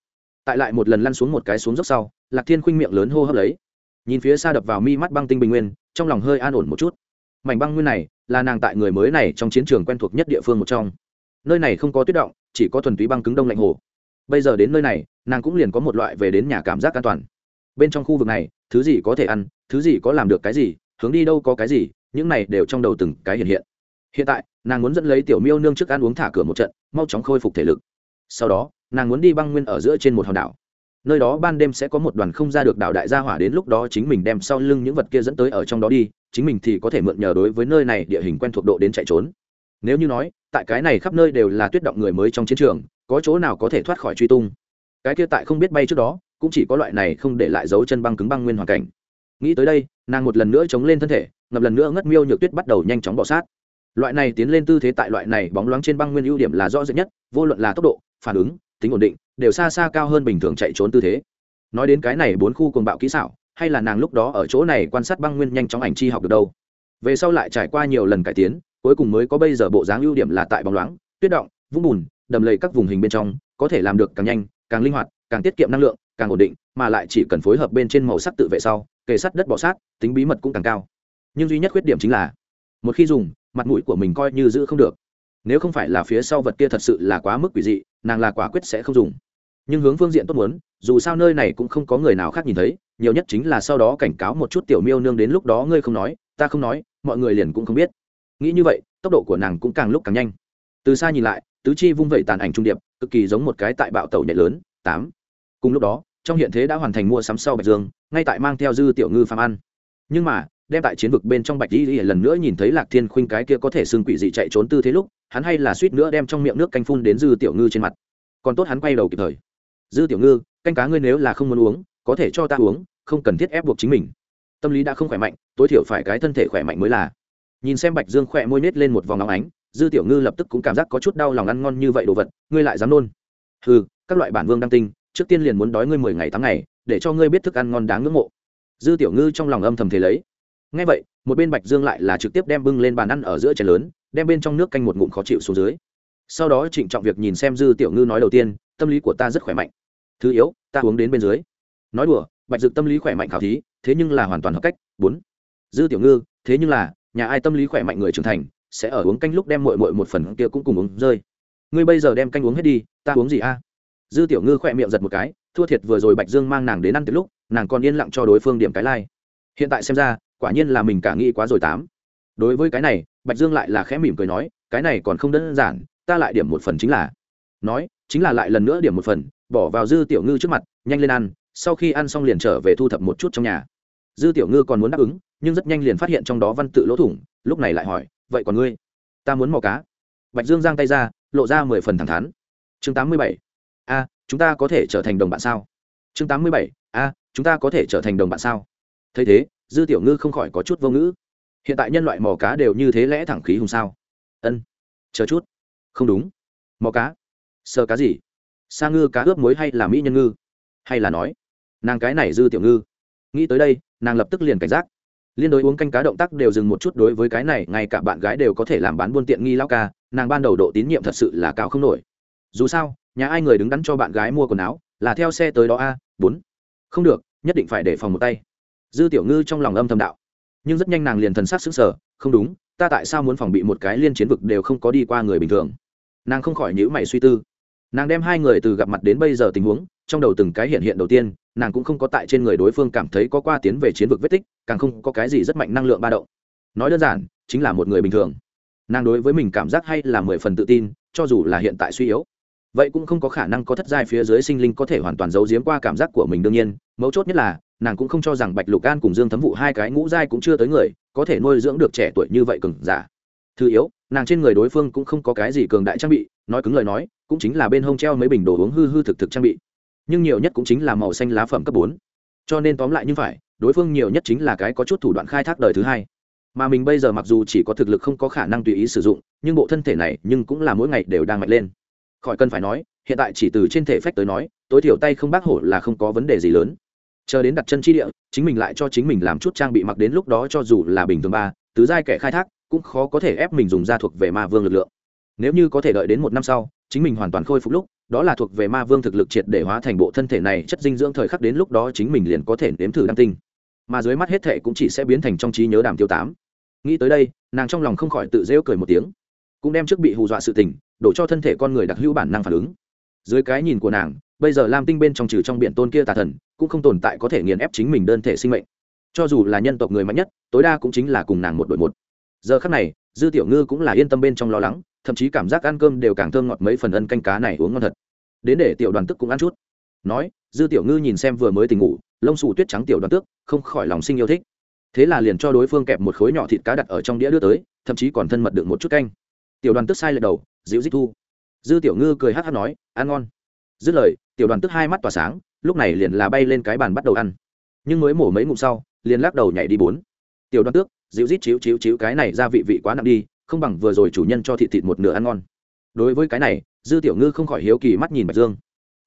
Tại lại một lần lăn xuống một cái xuống dốc sau, lạc thiên khuynh miệng lớn hô hấp lấy. Nhìn phía xa đập vào mi mắt băng tinh bình nguyên, trong lòng hơi an ổn một chút. Mảnh băng nguyên này là nàng tại người mới này trong chiến trường quen thuộc nhất địa phương một trong. Nơi này không có tuyết động, chỉ có thuần túy băng cứng đông lạnh hồ bây giờ đến nơi này, nàng cũng liền có một loại về đến nhà cảm giác an toàn. Bên trong khu vực này, thứ gì có thể ăn, thứ gì có làm được cái gì, hướng đi đâu có cái gì, những này đều trong đầu từng cái hiện hiện. Hiện tại, nàng muốn dẫn lấy tiểu miêu nương trước ăn uống thả cửa một trận, mau chóng khôi phục thể lực. Sau đó, nàng muốn đi băng nguyên ở giữa trên một hòn đảo. Nơi đó ban đêm sẽ có một đoàn không ra được đảo đại gia hỏa đến lúc đó chính mình đem sau lưng những vật kia dẫn tới ở trong đó đi, chính mình thì có thể mượn nhờ đối với nơi này địa hình quen thuộc độ đến chạy trốn. Nếu như nói, tại cái này khắp nơi đều là tuyết động người mới trong chiến trường có chỗ nào có thể thoát khỏi truy tung. Cái kia tại không biết bay trước đó, cũng chỉ có loại này không để lại dấu chân băng cứng băng nguyên hoàn cảnh. Nghĩ tới đây, nàng một lần nữa chống lên thân thể, ngập lần nữa ngất miêu nhược tuyết bắt đầu nhanh chóng bỏ sát. Loại này tiến lên tư thế tại loại này bóng loáng trên băng nguyên ưu điểm là rõ rệt nhất, vô luận là tốc độ, phản ứng, tính ổn định, đều xa xa cao hơn bình thường chạy trốn tư thế. Nói đến cái này bốn khu cuồng bạo kỹ xảo, hay là nàng lúc đó ở chỗ này quan sát băng nguyên nhanh chóng ảnh chi học được đâu. Về sau lại trải qua nhiều lần cải tiến, cuối cùng mới có bây giờ bộ dáng ưu điểm là tại bóng loáng, tuyết động, vũng bùn đầm lầy các vùng hình bên trong, có thể làm được càng nhanh, càng linh hoạt, càng tiết kiệm năng lượng, càng ổn định, mà lại chỉ cần phối hợp bên trên màu sắc tự vệ sau, kề sắt đất bọ sát, tính bí mật cũng càng cao. Nhưng duy nhất khuyết điểm chính là, một khi dùng, mặt mũi của mình coi như giữ không được. Nếu không phải là phía sau vật kia thật sự là quá mức quỷ dị, nàng là quả quyết sẽ không dùng. Nhưng hướng phương diện tốt muốn, dù sao nơi này cũng không có người nào khác nhìn thấy, nhiều nhất chính là sau đó cảnh cáo một chút tiểu miêu nương đến lúc đó ngươi không nói, ta không nói, mọi người liền cũng không biết. Nghĩ như vậy, tốc độ của nàng cũng càng lúc càng nhanh từ xa nhìn lại, tứ chi vung vẩy tàn ảnh trung điệp, cực kỳ giống một cái tại bạo tàu nhẹ lớn, tám. Cùng lúc đó, trong hiện thế đã hoàn thành mua sắm sau bạch dương, ngay tại mang theo dư tiểu ngư phạm ăn. Nhưng mà, đem tại chiến vực bên trong bạch di lần nữa nhìn thấy lạc thiên khuynh cái kia có thể xương quỷ dị chạy trốn tư thế lúc, hắn hay là suýt nữa đem trong miệng nước canh phun đến dư tiểu ngư trên mặt. Còn tốt hắn quay đầu kịp thời. Dư tiểu ngư, canh cá ngươi nếu là không muốn uống, có thể cho ta uống, không cần thiết ép buộc chính mình. Tâm lý đã không khỏe mạnh, tối thiểu phải cái thân thể khỏe mạnh mới là nhìn xem bạch dương khỏe môi nết lên một vòng óng ánh, dư tiểu ngư lập tức cũng cảm giác có chút đau lòng ăn ngon như vậy đồ vật, ngươi lại dám nôn. Ừ các loại bản vương đăng tinh, trước tiên liền muốn đói ngươi mười ngày tháng ngày, để cho ngươi biết thức ăn ngon đáng ngưỡng mộ. Dư tiểu ngư trong lòng âm thầm thế lấy. Ngay vậy, một bên bạch dương lại là trực tiếp đem bưng lên bàn ăn ở giữa chén lớn, đem bên trong nước canh một ngụm khó chịu xuống dưới. Sau đó trịnh trọng việc nhìn xem dư tiểu ngư nói đầu tiên, tâm lý của ta rất khỏe mạnh. Thứ yếu, ta uống đến bên dưới. Nói đùa, bạch dực tâm lý khỏe mạnh khảo thí, thế nhưng là hoàn toàn hợp cách. Bốn, dư tiểu ngư, thế nhưng là nhà ai tâm lý khỏe mạnh người trưởng thành, sẽ ở uống canh lúc đem mội mội một phần kia cũng cùng uống rơi. Ngươi bây giờ đem canh uống hết đi, ta uống gì a? Dư tiểu ngư khỏe miệng giật một cái, thua thiệt vừa rồi bạch dương mang nàng đến ăn từ lúc, nàng còn yên lặng cho đối phương điểm cái lai、like. hiện tại xem ra, quả nhiên là mình cả nghĩ quá rồi tám. Đối với cái này, bạch dương lại là khẽ mỉm cười nói, cái này còn không đơn giản, ta lại điểm một phần chính là. Nói, chính là lại lần nữa điểm một phần, bỏ vào dư tiểu ngư trước mặt, nhanh lên ăn, sau khi ăn xong liền trở về thu thập một chút trong nhà. Dư tiểu ngư còn muốn đáp ứng nhưng rất nhanh liền phát hiện trong đó văn tự lỗ thủng, lúc này lại hỏi, vậy còn ngươi? Ta muốn mò cá. Bạch dương giang tay ra, lộ ra mười phần thẳng thắn. Chương tám mươi bảy. A, chúng ta có thể trở thành đồng bạn sao? Chương tám mươi bảy. A, chúng ta có thể trở thành đồng bạn sao? Thấy thế, dư tiểu ngư không khỏi có chút vô ngữ. Hiện tại nhân loại mò cá đều như thế lẽ thẳng khí hùng sao? Ân, chờ chút. Không đúng. Mò cá? Sơ cá gì? Sa ngư cá ướp muối hay là mỹ nhân ngư? Hay là nói? Nàng cái này dư tiểu ngư. Nghĩ tới đây, nàng lập tức liền cảnh giác liên đối uống canh cá động tác đều dừng một chút, đối với cái này, ngay cả bạn gái đều có thể làm bán buôn tiện nghi lao ca, nàng ban đầu độ tín nhiệm thật sự là cao không nổi. Dù sao, nhà ai người đứng đắn cho bạn gái mua quần áo, là theo xe tới đó a, bốn. Không được, nhất định phải để phòng một tay. Dư tiểu ngư trong lòng âm thầm đạo. Nhưng rất nhanh nàng liền thần sắc xứng sở không đúng, ta tại sao muốn phòng bị một cái liên chiến vực đều không có đi qua người bình thường? Nàng không khỏi nhữ mày suy tư. Nàng đem hai người từ gặp mặt đến bây giờ tình huống, trong đầu từng cái hiện hiện đầu tiên nàng cũng không có tại trên người đối phương cảm thấy có qua tiến về chiến vực vết tích, càng không có cái gì rất mạnh năng lượng ba động. Nói đơn giản, chính là một người bình thường. Nàng đối với mình cảm giác hay là mười phần tự tin, cho dù là hiện tại suy yếu. Vậy cũng không có khả năng có thất giai phía dưới sinh linh có thể hoàn toàn giấu giếm qua cảm giác của mình đương nhiên, mấu chốt nhất là, nàng cũng không cho rằng bạch lục an cùng dương thấm vụ hai cái ngũ giai cũng chưa tới người, có thể nuôi dưỡng được trẻ tuổi như vậy cừng giả. Thứ yếu, nàng trên người đối phương cũng không có cái gì cường đại trang bị, nói cứng lời nói, cũng chính là bên hông treo mấy bình đồ uống hư hư thực thực trang bị nhưng nhiều nhất cũng chính là màu xanh lá phẩm cấp bốn. Cho nên tóm lại như phải, đối phương nhiều nhất chính là cái có chút thủ đoạn khai thác đời thứ hai. Mà mình bây giờ mặc dù chỉ có thực lực không có khả năng tùy ý sử dụng, nhưng bộ thân thể này nhưng cũng là mỗi ngày đều đang mạnh lên. Khỏi cần phải nói, hiện tại chỉ từ trên thể phách tới nói, tối thiểu tay không bác hổ là không có vấn đề gì lớn. Chờ đến đặt chân chi địa, chính mình lại cho chính mình làm chút trang bị mặc đến lúc đó cho dù là bình thường ba, tứ giai kẻ khai thác, cũng khó có thể ép mình dùng ra thuộc về ma vương lực lượng. Nếu như có thể đợi đến một năm sau, chính mình hoàn toàn khôi phục lúc đó là thuộc về ma vương thực lực triệt để hóa thành bộ thân thể này, chất dinh dưỡng thời khắc đến lúc đó chính mình liền có thể nếm thử đăng tinh. Mà dưới mắt hết thệ cũng chỉ sẽ biến thành trong trí nhớ đàm tiêu tám. Nghĩ tới đây, nàng trong lòng không khỏi tự rêu cười một tiếng. Cũng đem trước bị hù dọa sự tình, đổ cho thân thể con người đặc hữu bản năng phản ứng. Dưới cái nhìn của nàng, bây giờ lam tinh bên trong trừ trong biển tôn kia tà thần, cũng không tồn tại có thể nghiền ép chính mình đơn thể sinh mệnh. Cho dù là nhân tộc người mạnh nhất, tối đa cũng chính là cùng nàng một đội một. Giờ khắc này, dư tiểu ngư cũng là yên tâm bên trong lo lắng thậm chí cảm giác ăn cơm đều càng thơm ngọt mấy phần ân canh cá này uống ngon thật. Đến để tiểu đoàn tức cũng ăn chút. Nói, dư tiểu ngư nhìn xem vừa mới tỉnh ngủ, lông xù tuyết trắng tiểu đoàn tước không khỏi lòng sinh yêu thích. Thế là liền cho đối phương kẹp một khối nhỏ thịt cá đặt ở trong đĩa đưa tới, thậm chí còn thân mật được một chút canh. Tiểu đoàn tức sai lệch đầu, dịu dích thu. Dư tiểu ngư cười hát hát nói, ăn ngon. Dứt lời, tiểu đoàn tức hai mắt tỏa sáng, lúc này liền là bay lên cái bàn bắt đầu ăn. Nhưng mới mổ mấy ngụm sau, liền lắc đầu nhảy đi bốn. Tiểu đoàn tước dịu dít chiếu chiếu chiếu cái này ra vị vị quá nặng đi không bằng vừa rồi chủ nhân cho thịt thịt một nửa ăn ngon. Đối với cái này, dư tiểu ngư không khỏi hiếu kỳ mắt nhìn bạch dương.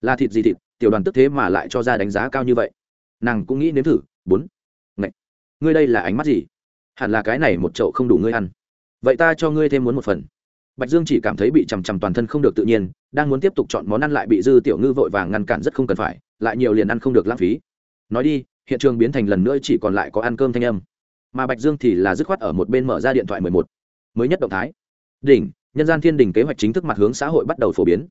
Là thịt gì thịt, tiểu đoàn tức thế mà lại cho ra đánh giá cao như vậy? Nàng cũng nghĩ nếm thử, bốn. Ngậy. ngươi đây là ánh mắt gì? Hẳn là cái này một chậu không đủ ngươi ăn. Vậy ta cho ngươi thêm muốn một phần. Bạch dương chỉ cảm thấy bị chằm chằm toàn thân không được tự nhiên, đang muốn tiếp tục chọn món ăn lại bị dư tiểu ngư vội vàng ngăn cản rất không cần phải, lại nhiều liền ăn không được lãng phí. Nói đi, hiện trường biến thành lần nữa chỉ còn lại có ăn cơm thanh âm. Mà bạch dương thì là dứt khoát ở một bên mở ra điện thoại mười một mới nhất động thái. Đỉnh, nhân gian thiên đình kế hoạch chính thức mặt hướng xã hội bắt đầu phổ biến.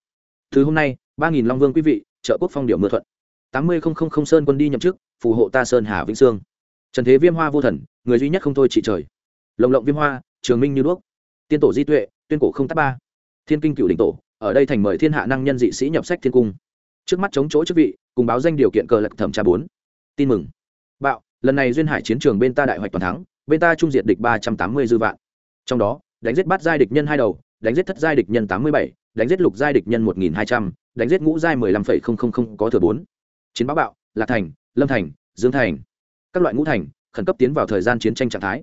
Từ hôm nay, ba nghìn long vương quý vị trợ quốc phong điệu mưa thuận. tám mươi sơn quân đi nhậm chức, phù hộ ta sơn hà vĩnh sương. Trần thế viêm hoa vô thần, người duy nhất không thôi trị trời. Lồng lộng viêm hoa, trường minh như đuốc. Tiên tổ di tuệ, tuyên cổ không tát ba. Thiên kinh cựu đỉnh tổ, ở đây thành mời thiên hạ năng nhân dị sĩ nhập sách thiên cung. Trước mắt chống chỗ chức vị, cùng báo danh điều kiện cờ lật thẩm tra bốn. Tin mừng. Bạo, lần này duyên hải chiến trường bên ta đại hoạch toàn thắng, bên ta trung diệt địch ba trăm tám mươi dư vạn trong đó, đánh giết bát giai địch nhân hai đầu, đánh giết thất giai địch nhân tám mươi bảy, đánh giết lục giai địch nhân một nghìn hai trăm, đánh giết ngũ giai mười lăm phẩy không không không có thừa bốn. Chiến báo bạo, lạc thành, lâm thành, dương thành. Các loại ngũ thành, khẩn cấp tiến vào thời gian chiến tranh trạng thái.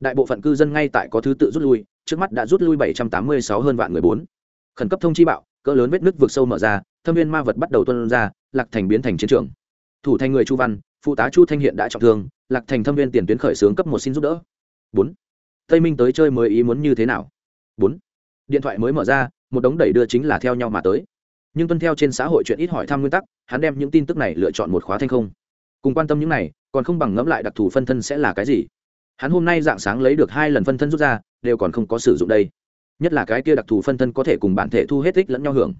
Đại bộ phận cư dân ngay tại có thứ tự rút lui, trước mắt đã rút lui bảy trăm tám mươi sáu hơn vạn người bốn. Khẩn cấp thông chi bạo, cỡ lớn vết nứt vượt sâu mở ra, thâm viên ma vật bắt đầu tuân ra, lạc thành biến thành chiến trường. Thủ thành người chu văn, phụ tá chu thanh hiện đã trọng thương, lạc thành thâm viên tiền tuyến khởi xướng cấp một xin giúp đỡ. Bốn tây minh tới chơi mới ý muốn như thế nào? Bốn. Điện thoại mới mở ra, một đống đẩy đưa chính là theo nhau mà tới. Nhưng tuân theo trên xã hội chuyện ít hỏi thăm nguyên tắc, hắn đem những tin tức này lựa chọn một khóa thanh không. Cùng quan tâm những này, còn không bằng ngẫm lại đặc thù phân thân sẽ là cái gì. Hắn hôm nay dạng sáng lấy được hai lần phân thân rút ra, đều còn không có sử dụng đây. Nhất là cái kia đặc thù phân thân có thể cùng bản thể thu hết tích lẫn nhau hưởng.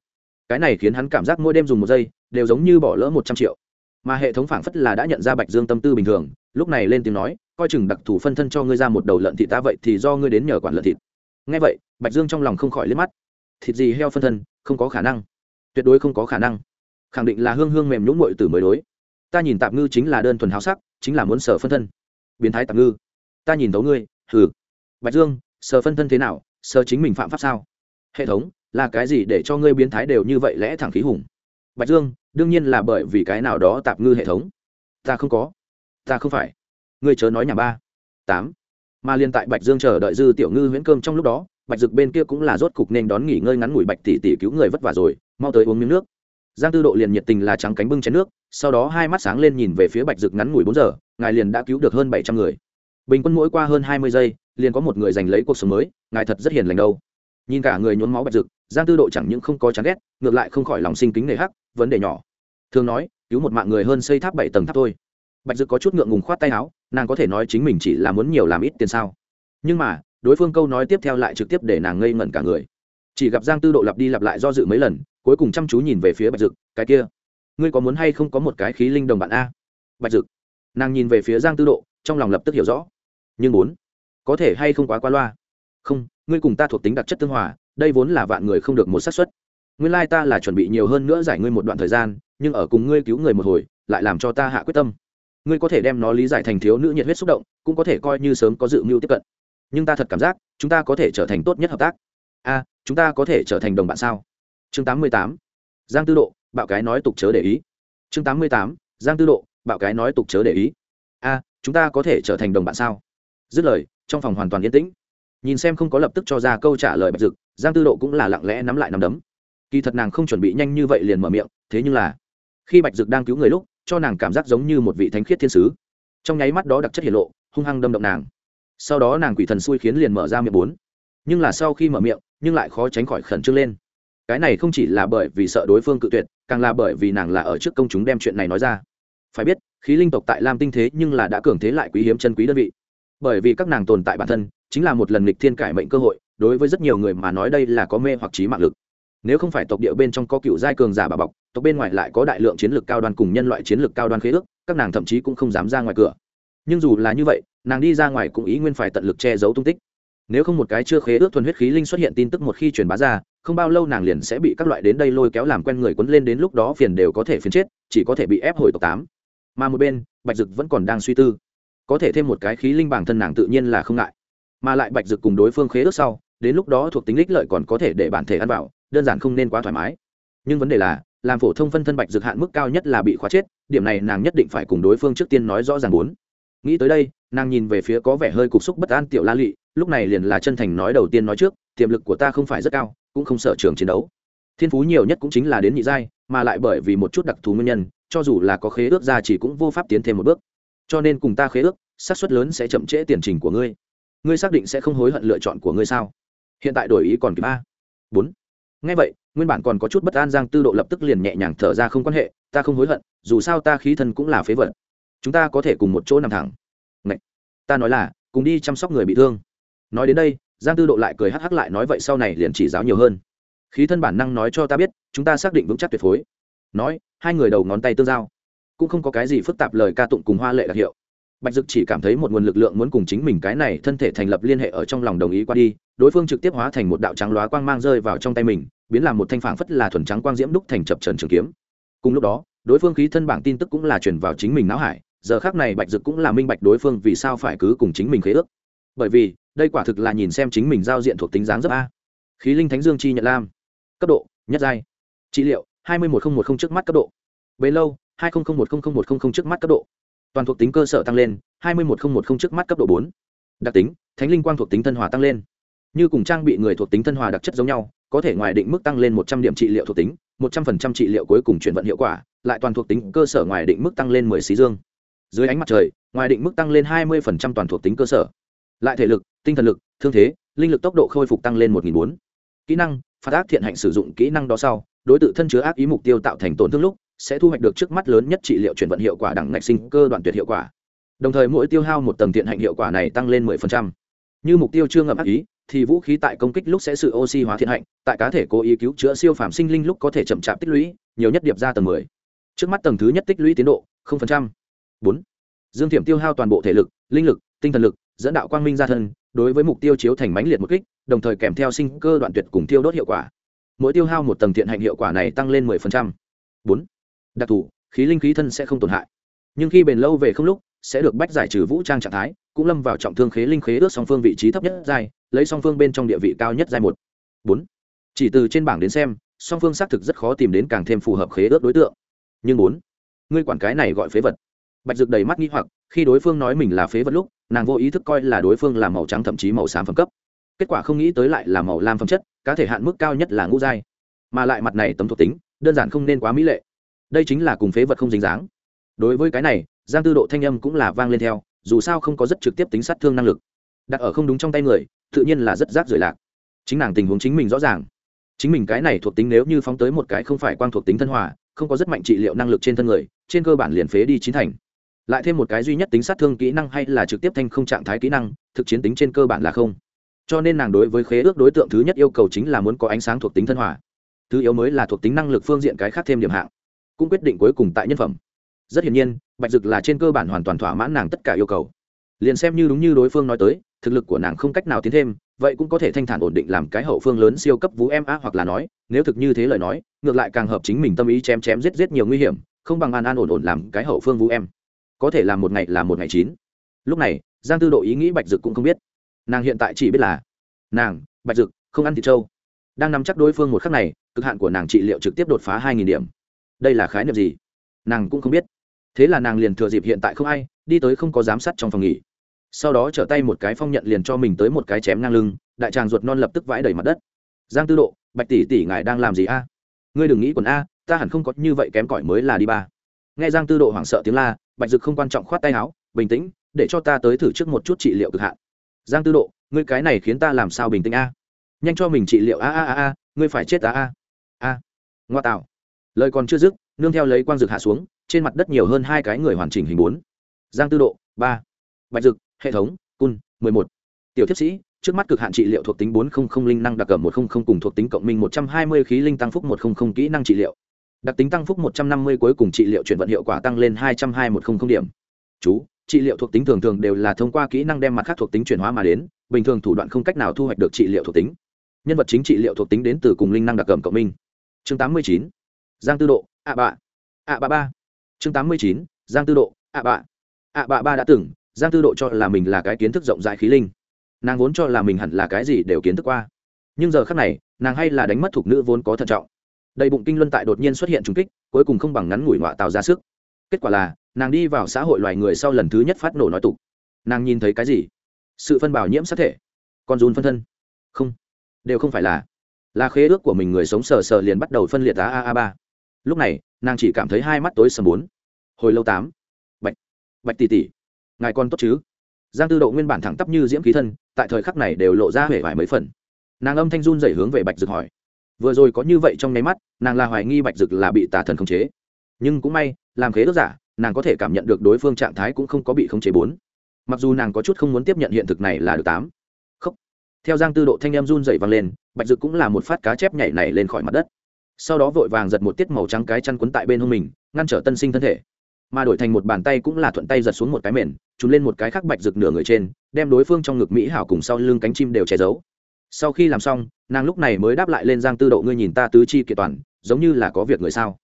Cái này khiến hắn cảm giác mỗi đêm dùng một giây, đều giống như bỏ lỡ một trăm triệu mà hệ thống phảng phất là đã nhận ra bạch dương tâm tư bình thường, lúc này lên tiếng nói, coi chừng đặc thù phân thân cho ngươi ra một đầu lợn thịt ta vậy thì do ngươi đến nhờ quản lợn thịt. Ngay vậy, bạch dương trong lòng không khỏi liếc mắt. Thịt gì heo phân thân, không có khả năng. Tuyệt đối không có khả năng. Khẳng định là hương hương mềm nhũng mội từ mới đối. Ta nhìn tạm ngư chính là đơn thuần háo sắc, chính là muốn sở phân thân. Biến thái tạm ngư. Ta nhìn tấu ngươi, hừ. Bạch dương, sở phân thân thế nào, sở chính mình phạm pháp sao? Hệ thống, là cái gì để cho ngươi biến thái đều như vậy lẽ thẳng khí hùng? Bạch dương, đương nhiên là bởi vì cái nào đó tạm ngư hệ thống. Ta không có. Ta không phải. Ngươi chớ nói nhà ba. Tám. Mà liên tại bạch dương chờ đợi dư tiểu ngư huyễn cơm trong lúc đó, bạch dực bên kia cũng là rốt cục nên đón nghỉ ngơi ngắn ngủi bạch tỷ tỷ cứu người vất vả rồi, mau tới uống miếng nước. Giang tư độ liền nhiệt tình là trắng cánh bưng chén nước, sau đó hai mắt sáng lên nhìn về phía bạch dực ngắn ngủi bốn giờ, ngài liền đã cứu được hơn bảy trăm người. Bình quân mỗi qua hơn hai mươi giây, liền có một người giành lấy cuộc sống mới, ngài thật rất hiền lành đâu. Nhìn cả người nhốn máu bạch dực, giang tư độ chẳng những không có chán ghét, ngược lại không khỏi lòng sinh kính nề hắc vấn đề nhỏ. Thường nói, cứu một mạng người hơn xây tháp bảy tầng tháp thôi. Bạch dực có chút ngượng ngùng khoát tay áo, nàng có thể nói chính mình chỉ là muốn nhiều làm ít tiền sao? Nhưng mà, đối phương câu nói tiếp theo lại trực tiếp để nàng ngây ngẩn cả người. Chỉ gặp giang tư độ lặp đi lặp lại do dự mấy lần, cuối cùng chăm chú nhìn về phía bạch dực, cái kia, ngươi có muốn hay không có một cái khí linh đồng bạn a? Bạch dực, nàng nhìn về phía giang tư độ, trong lòng lập tức hiểu rõ. Nhưng bốn có thể hay không quá qua loa? Không, ngươi cùng ta thuộc tính đặc chất tương hòa, đây vốn là vạn người không được một xác suất nguyên lai ta là chuẩn bị nhiều hơn nữa giải ngươi một đoạn thời gian, nhưng ở cùng ngươi cứu người một hồi, lại làm cho ta hạ quyết tâm. Ngươi có thể đem nó lý giải thành thiếu nữ nhiệt huyết xúc động, cũng có thể coi như sớm có dự mưu tiếp cận. Nhưng ta thật cảm giác, chúng ta có thể trở thành tốt nhất hợp tác. A, chúng ta có thể trở thành đồng bạn sao? Chương tám mươi tám. Giang tư độ, bạo cái nói tục chớ để ý. Chương tám mươi tám. Giang tư độ, bạo cái nói tục chớ để ý. A, chúng ta có thể trở thành đồng bạn sao? Dứt lời, trong phòng hoàn toàn yên tĩnh. Nhìn xem không có lập tức cho ra câu trả lời bạch dực, giang tư độ cũng là lặng lẽ nắm lại nắm đấm kỳ thật nàng không chuẩn bị nhanh như vậy liền mở miệng, thế nhưng là, khi bạch dực đang cứu người lúc, cho nàng cảm giác giống như một vị thánh khiết thiên sứ. Trong nháy mắt đó đặc chất hiện lộ, hung hăng đâm động nàng. Sau đó nàng quỷ thần xui khiến liền mở ra miệng bốn. Nhưng là sau khi mở miệng, nhưng lại khó tránh khỏi khẩn trương lên. Cái này không chỉ là bởi vì sợ đối phương cự tuyệt, càng là bởi vì nàng là ở trước công chúng đem chuyện này nói ra. Phải biết, khí linh tộc tại lam tinh thế nhưng là đã cường thế lại quý hiếm chân quý đơn vị. Bởi vì các nàng tồn tại bản thân, chính là một lần lịch thiên cải mệnh cơ hội, đối với rất nhiều người mà nói đây là có mê hoặc trí mạng lực nếu không phải tộc địa bên trong có cựu giai cường giả bà bọc, tộc bên ngoài lại có đại lượng chiến lược cao đoan cùng nhân loại chiến lược cao đoan khế ước, các nàng thậm chí cũng không dám ra ngoài cửa. Nhưng dù là như vậy, nàng đi ra ngoài cũng ý nguyên phải tận lực che giấu tung tích. Nếu không một cái chưa khế ước thuần huyết khí linh xuất hiện tin tức một khi truyền bá ra, không bao lâu nàng liền sẽ bị các loại đến đây lôi kéo làm quen người quấn lên đến lúc đó phiền đều có thể phiền chết, chỉ có thể bị ép hồi tộc tám. Mà một bên, bạch dực vẫn còn đang suy tư. Có thể thêm một cái khí linh bản thân nàng tự nhiên là không ngại. Mà lại bạch dực cùng đối phương khế ước sau, đến lúc đó thuộc tính lích lợi còn có thể để bản thể ăn vào đơn giản không nên quá thoải mái. Nhưng vấn đề là, làm phổ thông phân thân bạch dược hạn mức cao nhất là bị khóa chết, điểm này nàng nhất định phải cùng đối phương trước tiên nói rõ ràng bốn nghĩ tới đây, nàng nhìn về phía có vẻ hơi cục xúc bất an tiểu la lị, lúc này liền là chân thành nói đầu tiên nói trước, tiềm lực của ta không phải rất cao, cũng không sợ trường chiến đấu. Thiên phú nhiều nhất cũng chính là đến nhị giai, mà lại bởi vì một chút đặc thù nguyên nhân, cho dù là có khế ước ra chỉ cũng vô pháp tiến thêm một bước. Cho nên cùng ta khế ước, xác suất lớn sẽ chậm trễ tiền trình của ngươi. Ngươi xác định sẽ không hối hận lựa chọn của ngươi sao? Hiện tại đổi ý còn kịp ba bốn ngay vậy, nguyên bản còn có chút bất an giang tư độ lập tức liền nhẹ nhàng thở ra không quan hệ, ta không hối hận, dù sao ta khí thân cũng là phế vật. Chúng ta có thể cùng một chỗ nằm thẳng. Ngậy! ta nói là, cùng đi chăm sóc người bị thương. Nói đến đây, giang tư độ lại cười hắc hắc lại nói, vậy sau này liền chỉ giáo nhiều hơn. Khí thân bản năng nói cho ta biết, chúng ta xác định vững chắc tuyệt phối. Nói, hai người đầu ngón tay tương giao. Cũng không có cái gì phức tạp lời ca tụng cùng hoa lệ đặc hiệu bạch dực chỉ cảm thấy một nguồn lực lượng muốn cùng chính mình cái này thân thể thành lập liên hệ ở trong lòng đồng ý qua đi, đối phương trực tiếp hóa thành một đạo trắng loá quang mang rơi vào trong tay mình, biến làm một thanh phản phất là thuần trắng quang diễm đúc thành chập trần trường kiếm. Cùng lúc đó, đối phương khí thân bảng tin tức cũng là chuyển vào chính mình não hải, giờ khác này bạch dực cũng là minh bạch đối phương vì sao phải cứ cùng chính mình khế ước. Bởi vì, đây quả thực là nhìn xem chính mình giao diện thuộc tính dáng dấp a. Khí linh thánh dương chi nhận lam. Cấp độ, nhất giai. Trị liệu, hai mươi một nghìn một không trước mắt cấp độ. Bấy lâu, hai nghìn một nghìn một trăm trước mắt cấp độ toàn thuộc tính cơ sở tăng lên, hai mươi một nghìn một trước mắt cấp độ bốn. Đặc tính, thánh linh quang thuộc tính thân hòa tăng lên. Như cùng trang bị người thuộc tính thân hòa đặc chất giống nhau, có thể ngoài định mức tăng lên một trăm điểm trị liệu thuộc tính, một trăm phần trăm trị liệu cuối cùng chuyển vận hiệu quả, lại toàn thuộc tính cơ sở ngoài định mức tăng lên mười xí dương. Dưới ánh mặt trời, ngoài định mức tăng lên hai mươi phần trăm toàn thuộc tính cơ sở. Lại thể lực, tinh thần lực, thương thế, linh lực tốc độ khôi phục tăng lên một nghìn bốn. Kỹ năng, phát ác thiện hạnh sử dụng kỹ năng đó sau, đối tượng thân chứa ác ý mục tiêu tạo thành tổn thương lúc sẽ thu hoạch được trước mắt lớn nhất trị liệu chuyển vận hiệu quả đẳng ngạch sinh cơ đoạn tuyệt hiệu quả đồng thời mỗi tiêu hao một tầng thiện hạnh hiệu quả này tăng lên 10%. như mục tiêu chưa ngậm ác ý, thì vũ khí tại công kích lúc sẽ sự oxy hóa thiện hạnh, tại cá thể cố ý cứu chữa siêu phàm sinh linh lúc có thể chậm chạp tích lũy, nhiều nhất điệp ra tầng 10. trước mắt tầng thứ nhất tích lũy tiến độ 0%. 4. dương thiểm tiêu hao toàn bộ thể lực, linh lực, tinh thần lực, dẫn đạo quang minh ra thân, đối với mục tiêu chiếu thành mãnh liệt một kích, đồng thời kèm theo sinh cơ đoạn tuyệt cùng tiêu đốt hiệu quả mỗi tiêu hao một tầng thiện hạnh hiệu quả này tăng lên 10%. 4 đặc thù, khí linh khí thân sẽ không tổn hại. Nhưng khi bền lâu về không lúc, sẽ được bách giải trừ vũ trang trạng thái, cũng lâm vào trọng thương khế linh khế ước song phương vị trí thấp nhất giai, lấy song phương bên trong địa vị cao nhất giai một. Bốn. Chỉ từ trên bảng đến xem, song phương xác thực rất khó tìm đến càng thêm phù hợp khế ước đối tượng. Nhưng bốn. Ngươi quản cái này gọi phế vật. Bạch dực đầy mắt nghĩ hoặc, khi đối phương nói mình là phế vật lúc, nàng vô ý thức coi là đối phương là màu trắng thậm chí màu xám phẩm cấp. Kết quả không nghĩ tới lại là màu lam phẩm chất, cá thể hạn mức cao nhất là ngũ giai. Mà lại mặt này tấm thuộc tính, đơn giản không nên quá mỹ lệ đây chính là cùng phế vật không dính dáng. Đối với cái này, giang tư độ thanh âm cũng là vang lên theo, dù sao không có rất trực tiếp tính sát thương năng lực. Đặt ở không đúng trong tay người, tự nhiên là rất rác rưởi lạc. Chính nàng tình huống chính mình rõ ràng. Chính mình cái này thuộc tính nếu như phóng tới một cái không phải quang thuộc tính thân hòa, không có rất mạnh trị liệu năng lực trên thân người, trên cơ bản liền phế đi chín thành. Lại thêm một cái duy nhất tính sát thương kỹ năng hay là trực tiếp thanh không trạng thái kỹ năng, thực chiến tính trên cơ bản là không. Cho nên nàng đối với khế ước đối tượng thứ nhất yêu cầu chính là muốn có ánh sáng thuộc tính thân hòa. Thứ yếu mới là thuộc tính năng lực phương diện cái khác thêm điểm hạng cũng quyết định cuối cùng tại nhân phẩm. Rất hiển nhiên, bạch dực là trên cơ bản hoàn toàn thỏa mãn nàng tất cả yêu cầu. Liền xem như đúng như đối phương nói tới, thực lực của nàng không cách nào tiến thêm, vậy cũng có thể thanh thản ổn định làm cái hậu phương lớn siêu cấp vũ em a hoặc là nói, nếu thực như thế lời nói, ngược lại càng hợp chính mình tâm ý chém chém giết giết nhiều nguy hiểm, không bằng an an ổn ổn làm cái hậu phương vũ em. Có thể làm một ngày là một ngày chín. Lúc này, giang tư độ ý nghĩ bạch dực cũng không biết. Nàng hiện tại chỉ biết là, nàng, bạch dực, không ăn thịt trâu. Đang nắm chắc đối phương một khắc này, cực hạn của nàng trị liệu trực tiếp đột phá hai nghìn điểm đây là khái niệm gì? Nàng cũng không biết. Thế là nàng liền thừa dịp hiện tại không ai, đi tới không có giám sát trong phòng nghỉ. Sau đó trở tay một cái phong nhận liền cho mình tới một cái chém ngang lưng, đại tràng ruột non lập tức vãi đầy mặt đất. Giang tư độ, bạch tỷ tỷ ngài đang làm gì a? Ngươi đừng nghĩ quần a, ta hẳn không có như vậy kém cỏi mới là đi ba. Nghe giang tư độ hoảng sợ tiếng la, bạch dực không quan trọng khoát tay áo, bình tĩnh, để cho ta tới thử trước một chút trị liệu cực hạn. Giang tư độ, ngươi cái này khiến ta làm sao bình tĩnh a? Nhanh cho mình trị liệu a a a a, ngươi phải chết a a. A. Ngoa tạo lời còn chưa dứt, nương theo lấy quang dực hạ xuống, trên mặt đất nhiều hơn hai cái người hoàn chỉnh hình bốn. Giang tư độ, ba. Bạch dực, hệ thống, cun, mười một. Tiểu thiếp sĩ, trước mắt cực hạn trị liệu thuộc tính bốn không không linh năng đặc cẩm một không không cùng thuộc tính cộng minh một trăm hai mươi khí linh tăng phúc một không không kỹ năng trị liệu. Đặc tính tăng phúc một trăm năm mươi cuối cùng trị liệu chuyển vận hiệu quả tăng lên hai trăm hai một không không điểm. Chú, trị liệu thuộc tính thường thường đều là thông qua kỹ năng đem mặt khác thuộc tính chuyển hóa mà đến, bình thường thủ đoạn không cách nào thu hoạch được trị liệu thuộc tính. Nhân vật chính trị liệu thuộc tính đến từ cùng linh năng đặc cẩm cộng minh. Chương tám mươi chín giang tư độ, ạ bạ. Ạ bạ ba. Chương tám mươi chín, giang tư độ, ạ bạ. Ạ bạ ba đã từng, giang tư độ cho là mình là cái kiến thức rộng rãi khí linh. Nàng vốn cho là mình hẳn là cái gì đều kiến thức qua. Nhưng giờ khác này, nàng hay là đánh mất thuộc nữ vốn có thận trọng. Đầy bụng kinh luân tại đột nhiên xuất hiện trùng kích, cuối cùng không bằng ngắn ngủi họa tạo ra sức. Kết quả là, nàng đi vào xã hội loài người sau lần thứ nhất phát nổ nói tục. Nàng nhìn thấy cái gì? Sự phân bảo nhiễm sát thể. Con run phân thân. Không. Đều không phải là. Là khế ước của mình người sống sờ sờ liền bắt đầu phân liệt á a a ba lúc này, nàng chỉ cảm thấy hai mắt tối sầm bốn. Hồi lâu tám. Bạch bạch tỷ tỷ, ngài con tốt chứ? Giang tư độ nguyên bản thẳng tắp như diễm khí thân, tại thời khắc này đều lộ ra hể vải mấy phần. Nàng âm thanh run dậy hướng về bạch dực hỏi. Vừa rồi có như vậy trong nháy mắt, nàng là hoài nghi bạch dực là bị tà thần khống chế. Nhưng cũng may, làm khế ước giả, nàng có thể cảm nhận được đối phương trạng thái cũng không có bị khống chế bốn. Mặc dù nàng có chút không muốn tiếp nhận hiện thực này là được tám. Khóc theo giang tư độ thanh em run dậy vang lên, bạch dực cũng là một phát cá chép nhảy này lên khỏi mặt đất sau đó vội vàng giật một tiết màu trắng cái chăn quấn tại bên hông mình, ngăn trở tân sinh thân thể. Mà đổi thành một bàn tay cũng là thuận tay giật xuống một cái mền trúng lên một cái khắc bạch rực nửa người trên, đem đối phương trong ngực mỹ hảo cùng sau lưng cánh chim đều che giấu. Sau khi làm xong, nàng lúc này mới đáp lại lên giang tư độ, ngươi nhìn ta tứ chi kiện toàn, giống như là có việc người sao?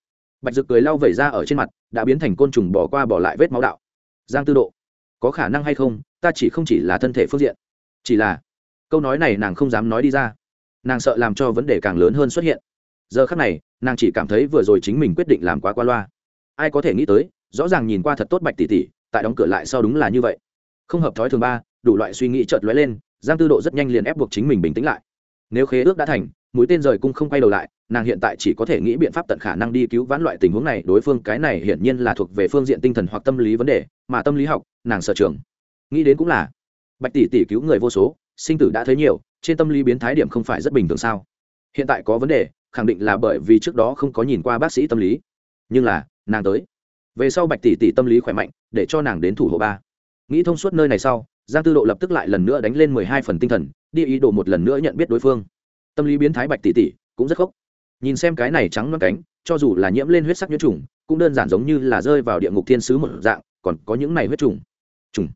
Bạch rực cười lau vẩy ra ở trên mặt, đã biến thành côn trùng bỏ qua bỏ lại vết máu đạo. Giang tư độ, có khả năng hay không, ta chỉ không chỉ là thân thể phương diện, chỉ là câu nói này nàng không dám nói đi ra. Nàng sợ làm cho vấn đề càng lớn hơn xuất hiện giờ khắc này, nàng chỉ cảm thấy vừa rồi chính mình quyết định làm quá qua loa. Ai có thể nghĩ tới, rõ ràng nhìn qua thật tốt bạch tỷ tỷ, tại đóng cửa lại sau đúng là như vậy. Không hợp thói thường ba, đủ loại suy nghĩ chợt lóe lên, giang tư độ rất nhanh liền ép buộc chính mình bình tĩnh lại. Nếu khế ước đã thành, mũi tên rời cung không quay đầu lại, nàng hiện tại chỉ có thể nghĩ biện pháp tận khả năng đi cứu vãn loại tình huống này, đối phương cái này hiển nhiên là thuộc về phương diện tinh thần hoặc tâm lý vấn đề, mà tâm lý học, nàng sở trường. Nghĩ đến cũng là, bạch tỷ tỷ cứu người vô số, sinh tử đã thấy nhiều, trên tâm lý biến thái điểm không phải rất bình thường sao? Hiện tại có vấn đề khẳng định là bởi vì trước đó không có nhìn qua bác sĩ tâm lý. Nhưng là, nàng tới. Về sau bạch tỷ tỷ tâm lý khỏe mạnh, để cho nàng đến thủ hộ ba. Nghĩ thông suốt nơi này sau, giang tư độ lập tức lại lần nữa đánh lên mười hai phần tinh thần, đi ý đồ một lần nữa nhận biết đối phương. Tâm lý biến thái bạch tỷ tỷ cũng rất khóc nhìn xem cái này trắng loáng cánh, cho dù là nhiễm lên huyết sắc nhiễm trùng, cũng đơn giản giống như là rơi vào địa ngục thiên sứ một dạng, còn có những này huyết trùng. Trùng.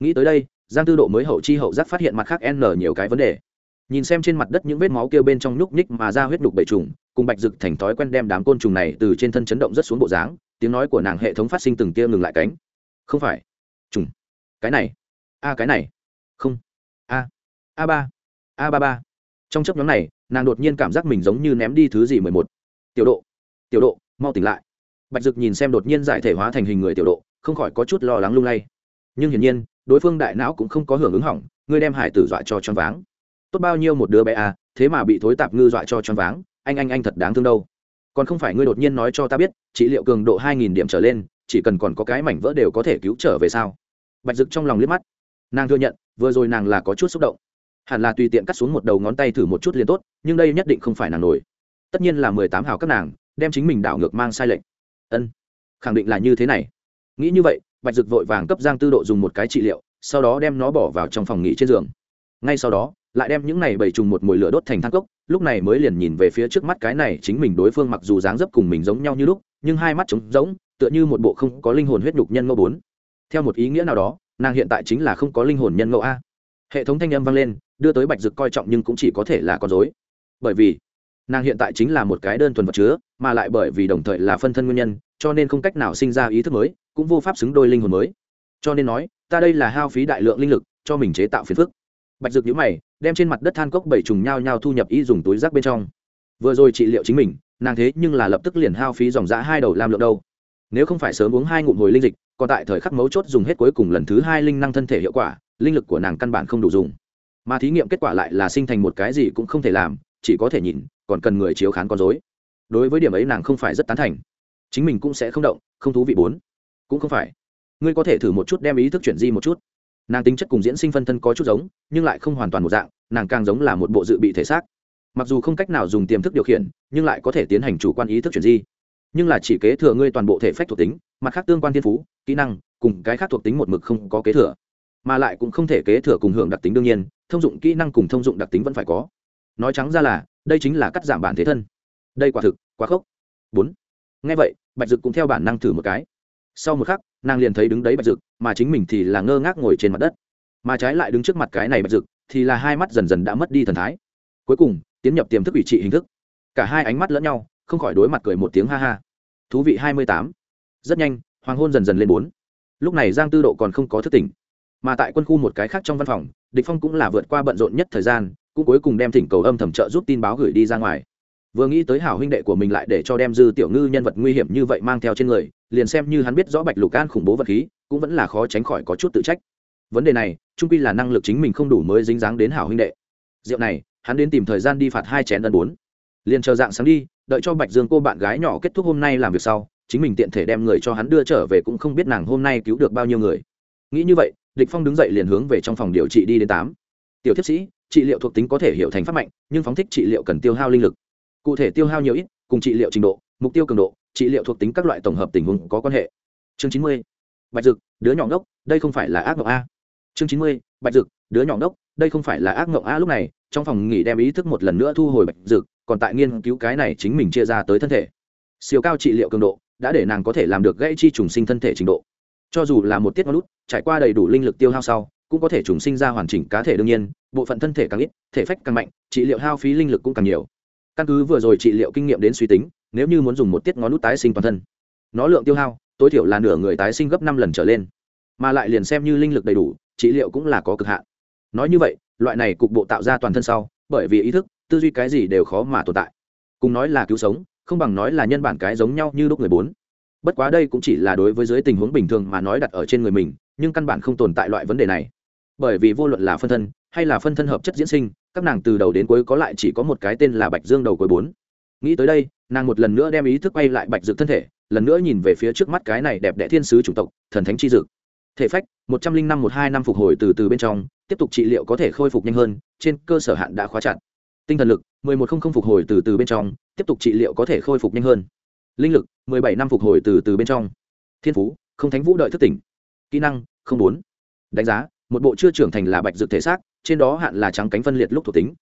Nghĩ tới đây, giang tư độ mới hậu chi hậu giác phát hiện mặt khác n nhiều cái vấn đề nhìn xem trên mặt đất những vết máu kêu bên trong nhúc nhích mà ra huyết đục bầy trùng, cùng bạch rực thành thói quen đem đám côn trùng này từ trên thân chấn động rất xuống bộ dáng, tiếng nói của nàng hệ thống phát sinh từng tia ngừng lại cánh. Không phải. Trùng. Cái này. A, cái này. Không. A. A ba. A ba ba. Trong chấp nhóm này, nàng đột nhiên cảm giác mình giống như ném đi thứ gì mười một. Tiểu độ. Tiểu độ, mau tỉnh lại. Bạch dực nhìn xem đột nhiên giải thể hóa thành hình người tiểu độ, không khỏi có chút lo lắng lung lay. Nhưng hiển nhiên, đối phương đại não cũng không có hưởng ứng hỏng, ngươi đem hải tử dọa cho choáng váng tốt bao nhiêu một đứa bé à thế mà bị thối tạp ngư dọa cho choáng váng, anh anh anh thật đáng thương đâu. Còn không phải ngươi đột nhiên nói cho ta biết, trị liệu cường độ hai nghìn điểm trở lên, chỉ cần còn có cái mảnh vỡ đều có thể cứu trở về sao? Bạch dực trong lòng liếc mắt. Nàng thừa nhận, vừa rồi nàng là có chút xúc động. Hẳn là tùy tiện cắt xuống một đầu ngón tay thử một chút liền tốt, nhưng đây nhất định không phải nàng nổi. Tất nhiên là mười tám hào các nàng, đem chính mình đảo ngược mang sai lệnh ân, khẳng định là như thế này. Nghĩ như vậy, bạch dực vội vàng cấp giang tư độ dùng một cái trị liệu, sau đó đem nó bỏ vào trong phòng nghỉ trên giường. Ngay sau đó lại đem những này bầy trùng một mồi lửa đốt thành thang cốc, lúc này mới liền nhìn về phía trước mắt cái này chính mình đối phương mặc dù dáng dấp cùng mình giống nhau như lúc, nhưng hai mắt trống rỗng, tựa như một bộ không có linh hồn huyết nhục nhân ngẫu bốn. Theo một ý nghĩa nào đó, nàng hiện tại chính là không có linh hồn nhân ngẫu a. Hệ thống thanh âm vang lên, đưa tới bạch dực coi trọng nhưng cũng chỉ có thể là con dối bởi vì, nàng hiện tại chính là một cái đơn thuần vật chứa, mà lại bởi vì đồng thời là phân thân nguyên nhân, cho nên không cách nào sinh ra ý thức mới, cũng vô pháp xứng đôi linh hồn mới. Cho nên nói, ta đây là hao phí đại lượng linh lực, cho mình chế tạo phiền phức. Bạch dược nhữ mày đem trên mặt đất than cốc bảy trùng nhao nhao thu nhập y dùng túi rác bên trong. Vừa rồi trị liệu chính mình, nàng thế nhưng là lập tức liền hao phí dòng giã hai đầu làm lượng đâu. Nếu không phải sớm uống hai ngụm hồi linh dịch, còn tại thời khắc mấu chốt dùng hết cuối cùng lần thứ hai linh năng thân thể hiệu quả, linh lực của nàng căn bản không đủ dùng. Mà thí nghiệm kết quả lại là sinh thành một cái gì cũng không thể làm, chỉ có thể nhìn, còn cần người chiếu khán con dối đối với điểm ấy nàng không phải rất tán thành. Chính mình cũng sẽ không động, không thú vị bốn. Cũng không phải. Ngươi có thể thử một chút đem ý thức chuyển di một chút nàng tính chất cùng diễn sinh phân thân có chút giống, nhưng lại không hoàn toàn một dạng, nàng càng giống là một bộ dự bị thể xác. Mặc dù không cách nào dùng tiềm thức điều khiển, nhưng lại có thể tiến hành chủ quan ý thức chuyển di. Nhưng là chỉ kế thừa ngươi toàn bộ thể phách thuộc tính, mặt khác tương quan thiên phú, kỹ năng, cùng cái khác thuộc tính một mực không có kế thừa. Mà lại cũng không thể kế thừa cùng hưởng đặc tính đương nhiên, thông dụng kỹ năng cùng thông dụng đặc tính vẫn phải có. Nói trắng ra là, đây chính là cắt giảm bản thế thân. Đây quả thực, quá khốc. Bốn. Ngay vậy, bạch dực cũng theo bản năng thử một cái. Sau một khắc, nàng liền thấy đứng đấy bạch dực mà chính mình thì là ngơ ngác ngồi trên mặt đất. Mà trái lại đứng trước mặt cái này bạch dực thì là hai mắt dần dần đã mất đi thần thái. Cuối cùng, tiến nhập tiềm thức ủy trị hình thức. Cả hai ánh mắt lẫn nhau, không khỏi đối mặt cười một tiếng ha ha. Thú vị hai mươi tám. Rất nhanh, hoàng hôn dần dần lên bốn. Lúc này giang tư độ còn không có thức tỉnh, mà tại quân khu một cái khác trong văn phòng, địch phong cũng là vượt qua bận rộn nhất thời gian, cũng cuối cùng đem thỉnh cầu âm thầm trợ giúp tin báo gửi đi ra ngoài. Vừa nghĩ tới hảo huynh đệ của mình lại để cho đem dư tiểu ngư nhân vật nguy hiểm như vậy mang theo trên người liền xem như hắn biết rõ bạch lục an khủng bố vật khí, cũng vẫn là khó tránh khỏi có chút tự trách. Vấn đề này, trung quy là năng lực chính mình không đủ mới dính dáng đến hảo huynh đệ. Rượu này, hắn đến tìm thời gian đi phạt hai chén ân bốn. Liền chờ dạng sáng đi, đợi cho bạch dương cô bạn gái nhỏ kết thúc hôm nay làm việc sau, chính mình tiện thể đem người cho hắn đưa trở về cũng không biết nàng hôm nay cứu được bao nhiêu người. Nghĩ như vậy, địch phong đứng dậy liền hướng về trong phòng điều trị đi đến tám. Tiểu thiếp sĩ, trị liệu thuộc tính có thể hiểu thành pháp mạnh, nhưng phóng thích trị liệu cần tiêu hao linh lực. Cụ thể tiêu hao nhiều ít, cùng trị liệu trình độ, mục tiêu cường độ trị liệu thuộc tính các loại tổng hợp tình huống có quan hệ. Chương chín mươi, bạch dực, đứa nhỏ ngốc, đây không phải là ác mộng a. Chương chín mươi, bạch dực, đứa nhỏ ngốc, đây không phải là ác mộng a lúc này, trong phòng nghỉ đem ý thức một lần nữa thu hồi bạch dực, còn tại nghiên cứu cái này chính mình chia ra tới thân thể. Siêu cao trị liệu cường độ, đã để nàng có thể làm được gãy chi trùng sinh thân thể trình độ. Cho dù là một tiết ngón lút trải qua đầy đủ linh lực tiêu hao sau, cũng có thể trùng sinh ra hoàn chỉnh cá thể đương nhiên, bộ phận thân thể càng ít, thể phách càng mạnh, trị liệu hao phí linh lực cũng càng nhiều. Căn cứ vừa rồi trị liệu kinh nghiệm đến suy tính nếu như muốn dùng một tiết ngón nút tái sinh toàn thân, nó lượng tiêu hao, tối thiểu là nửa người tái sinh gấp năm lần trở lên. Mà lại liền xem như linh lực đầy đủ, trị liệu cũng là có cực hạn. Nói như vậy, loại này cục bộ tạo ra toàn thân sau, bởi vì ý thức, tư duy cái gì đều khó mà tồn tại. Cùng nói là cứu sống, không bằng nói là nhân bản cái giống nhau như lúc người bốn. Bất quá đây cũng chỉ là đối với dưới tình huống bình thường mà nói đặt ở trên người mình, nhưng căn bản không tồn tại loại vấn đề này. Bởi vì vô luận là phân thân, hay là phân thân hợp chất diễn sinh, các nàng từ đầu đến cuối có lại chỉ có một cái tên là bạch dương đầu cuối bốn nghĩ tới đây, nàng một lần nữa đem ý thức quay lại bạch dược thân thể, lần nữa nhìn về phía trước mắt cái này đẹp đẽ thiên sứ chủng tộc, thần thánh chi dược. Thể phách, một trăm linh năm một hai năm phục hồi từ từ bên trong, tiếp tục trị liệu có thể khôi phục nhanh hơn, trên cơ sở hạn đã khóa chặt. Tinh thần lực, mười một không không phục hồi từ từ bên trong, tiếp tục trị liệu có thể khôi phục nhanh hơn. Linh lực, mười bảy năm phục hồi từ từ bên trong. Thiên phú, không thánh vũ đợi thức tỉnh. Kỹ năng, không bốn. Đánh giá, một bộ chưa trưởng thành là bạch dược thể xác, trên đó hạn là trắng cánh phân liệt lúc thuộc tính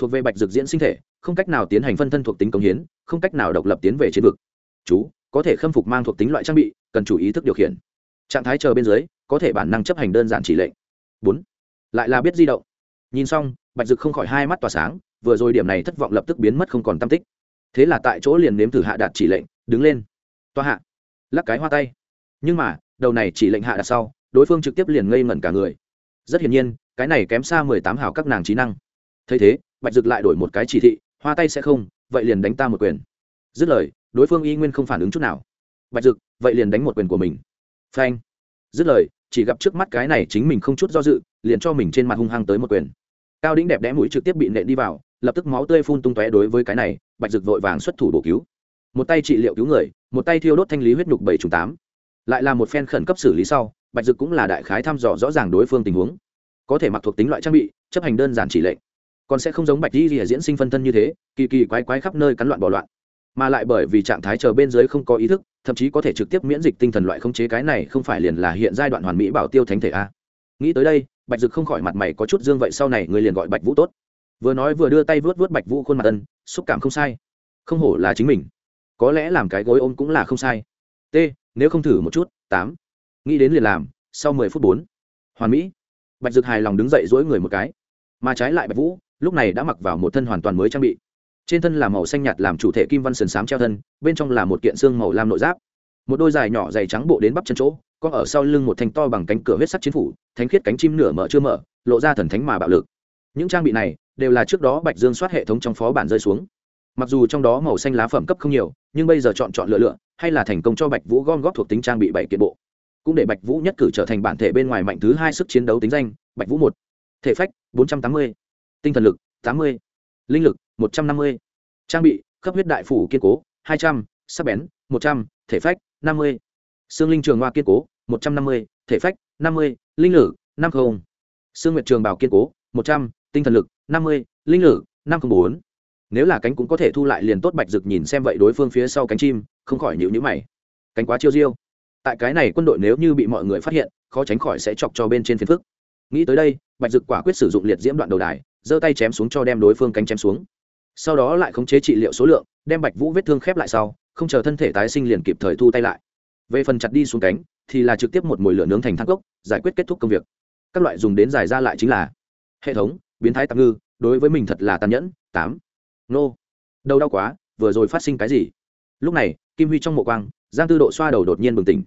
thuộc về bạch dược diễn sinh thể, không cách nào tiến hành phân thân thuộc tính công hiến, không cách nào độc lập tiến về chiến vực. Chú, có thể khâm phục mang thuộc tính loại trang bị, cần chủ ý thức điều khiển. Trạng thái chờ bên dưới, có thể bản năng chấp hành đơn giản chỉ lệnh. Bốn, lại là biết di động. Nhìn xong, bạch dực không khỏi hai mắt tỏa sáng, vừa rồi điểm này thất vọng lập tức biến mất không còn tam tích. Thế là tại chỗ liền nếm thử hạ đạt chỉ lệnh, đứng lên. Toa hạ. Lắc cái hoa tay. Nhưng mà, đầu này chỉ lệnh hạ đạt sau, đối phương trực tiếp liền ngây ngẩn cả người. Rất hiển nhiên, cái này kém xa mười tám hào các nàng trí năng. Thấy thế bạch dực lại đổi một cái chỉ thị, hoa tay sẽ không, vậy liền đánh ta một quyền. Dứt lời, đối phương y nguyên không phản ứng chút nào. Bạch dực, vậy liền đánh một quyền của mình. Phanh. Dứt lời, chỉ gặp trước mắt cái này chính mình không chút do dự, liền cho mình trên mặt hung hăng tới một quyền. Cao đĩnh đẹp đẽ mũi trực tiếp bị nện đi vào, lập tức máu tươi phun tung tóe đối với cái này, bạch dực vội vàng xuất thủ bổ cứu. Một tay trị liệu cứu người, một tay thiêu đốt thanh lý huyết nhục bảy trùng tám. Lại là một phen khẩn cấp xử lý sau, bạch dực cũng là đại khái thăm dò rõ ràng đối phương tình huống. Có thể mặc thuộc tính loại trang bị, chấp hành đơn giản chỉ lệnh còn sẽ không giống bạch di rìa diễn sinh phân thân như thế, kỳ kỳ quái quái khắp nơi cắn loạn bỏ loạn. Mà lại bởi vì trạng thái chờ bên dưới không có ý thức, thậm chí có thể trực tiếp miễn dịch tinh thần loại khống chế cái này không phải liền là hiện giai đoạn hoàn mỹ bảo tiêu thánh thể a. Nghĩ tới đây, bạch dực không khỏi mặt mày có chút dương vậy sau này người liền gọi bạch vũ tốt. Vừa nói vừa đưa tay vớt vớt bạch vũ khuôn mặt ân, xúc cảm không sai. Không hổ là chính mình. Có lẽ làm cái gối ôm cũng là không sai. T, nếu không thử một chút, tám. Nghĩ đến liền làm, sau mười phút bốn. Hoàn mỹ. Bạch dực hài lòng đứng dậy dỗi người một cái. Mà trái lại bạch vũ lúc này đã mặc vào một thân hoàn toàn mới trang bị. Trên thân là màu xanh nhạt làm chủ thể kim văn sườn m treo thân, bên trong là một kiện xương màu lam nội giáp. Một đôi dài nhỏ dày trắng bộ đến bắp chân chỗ, có ở sau lưng một thanh to bằng cánh cửa huyết sắc chiến phủ, thánh khiết cánh chim nửa mở chưa mở, lộ ra thần thánh mà bạo lực. Những trang bị này đều là trước đó bạch dương soát hệ thống trong phó bản rơi xuống. Mặc dù trong đó màu xanh lá phẩm cấp không nhiều, nhưng bây giờ chọn chọn lựa lựa, hay là thành công cho bạch vũ gom góp thuộc tính trang bị bảy kiện bộ. Cũng để bạch vũ nhất cử trở thành bản thể bên ngoài mạnh thứ hai sức chiến đấu tính danh, bạch vũ một. Thể phách, bốn trăm tám mươi tinh thần lực, tám mươi. Linh lực, một trăm năm mươi. Trang bị khắp huyết đại phủ kiên cố, hai trăm. Sắc bén, một trăm. Thể phách, năm mươi. Xương linh trường hoa kiên cố, một trăm năm mươi. Thể phách, năm mươi. Linh lử năm không. Xương nguyệt trường bảo kiên cố, một trăm. Tinh thần lực, năm mươi. Linh lử năm không bốn. Nếu là cánh cũng có thể thu lại liền tốt bạch rực nhìn xem vậy đối phương phía sau cánh chim, không khỏi nhịu nhữ mày. Cánh quá chiêu diêu. Tại cái này quân đội nếu như bị mọi người phát hiện, khó tránh khỏi sẽ chọc cho bên trên phiền phức. Nghĩ tới đây, bạch dực quả quyết sử dụng liệt diễm đoạn đầu đài giơ tay chém xuống cho đem đối phương cánh chém xuống. Sau đó lại khống chế trị liệu số lượng, đem bạch vũ vết thương khép lại sau, không chờ thân thể tái sinh liền kịp thời thu tay lại. Về phần chặt đi xuống cánh, thì là trực tiếp một mồi lửa nướng thành thang cốc, giải quyết kết thúc công việc. Các loại dùng đến giải ra lại chính là hệ thống, biến thái tạm ngư, đối với mình thật là tàn nhẫn, tám. Nô. Đâu đau quá, vừa rồi phát sinh cái gì? Lúc này, kim huy trong mộ quang, giang tư độ xoa đầu đột nhiên bừng tỉnh.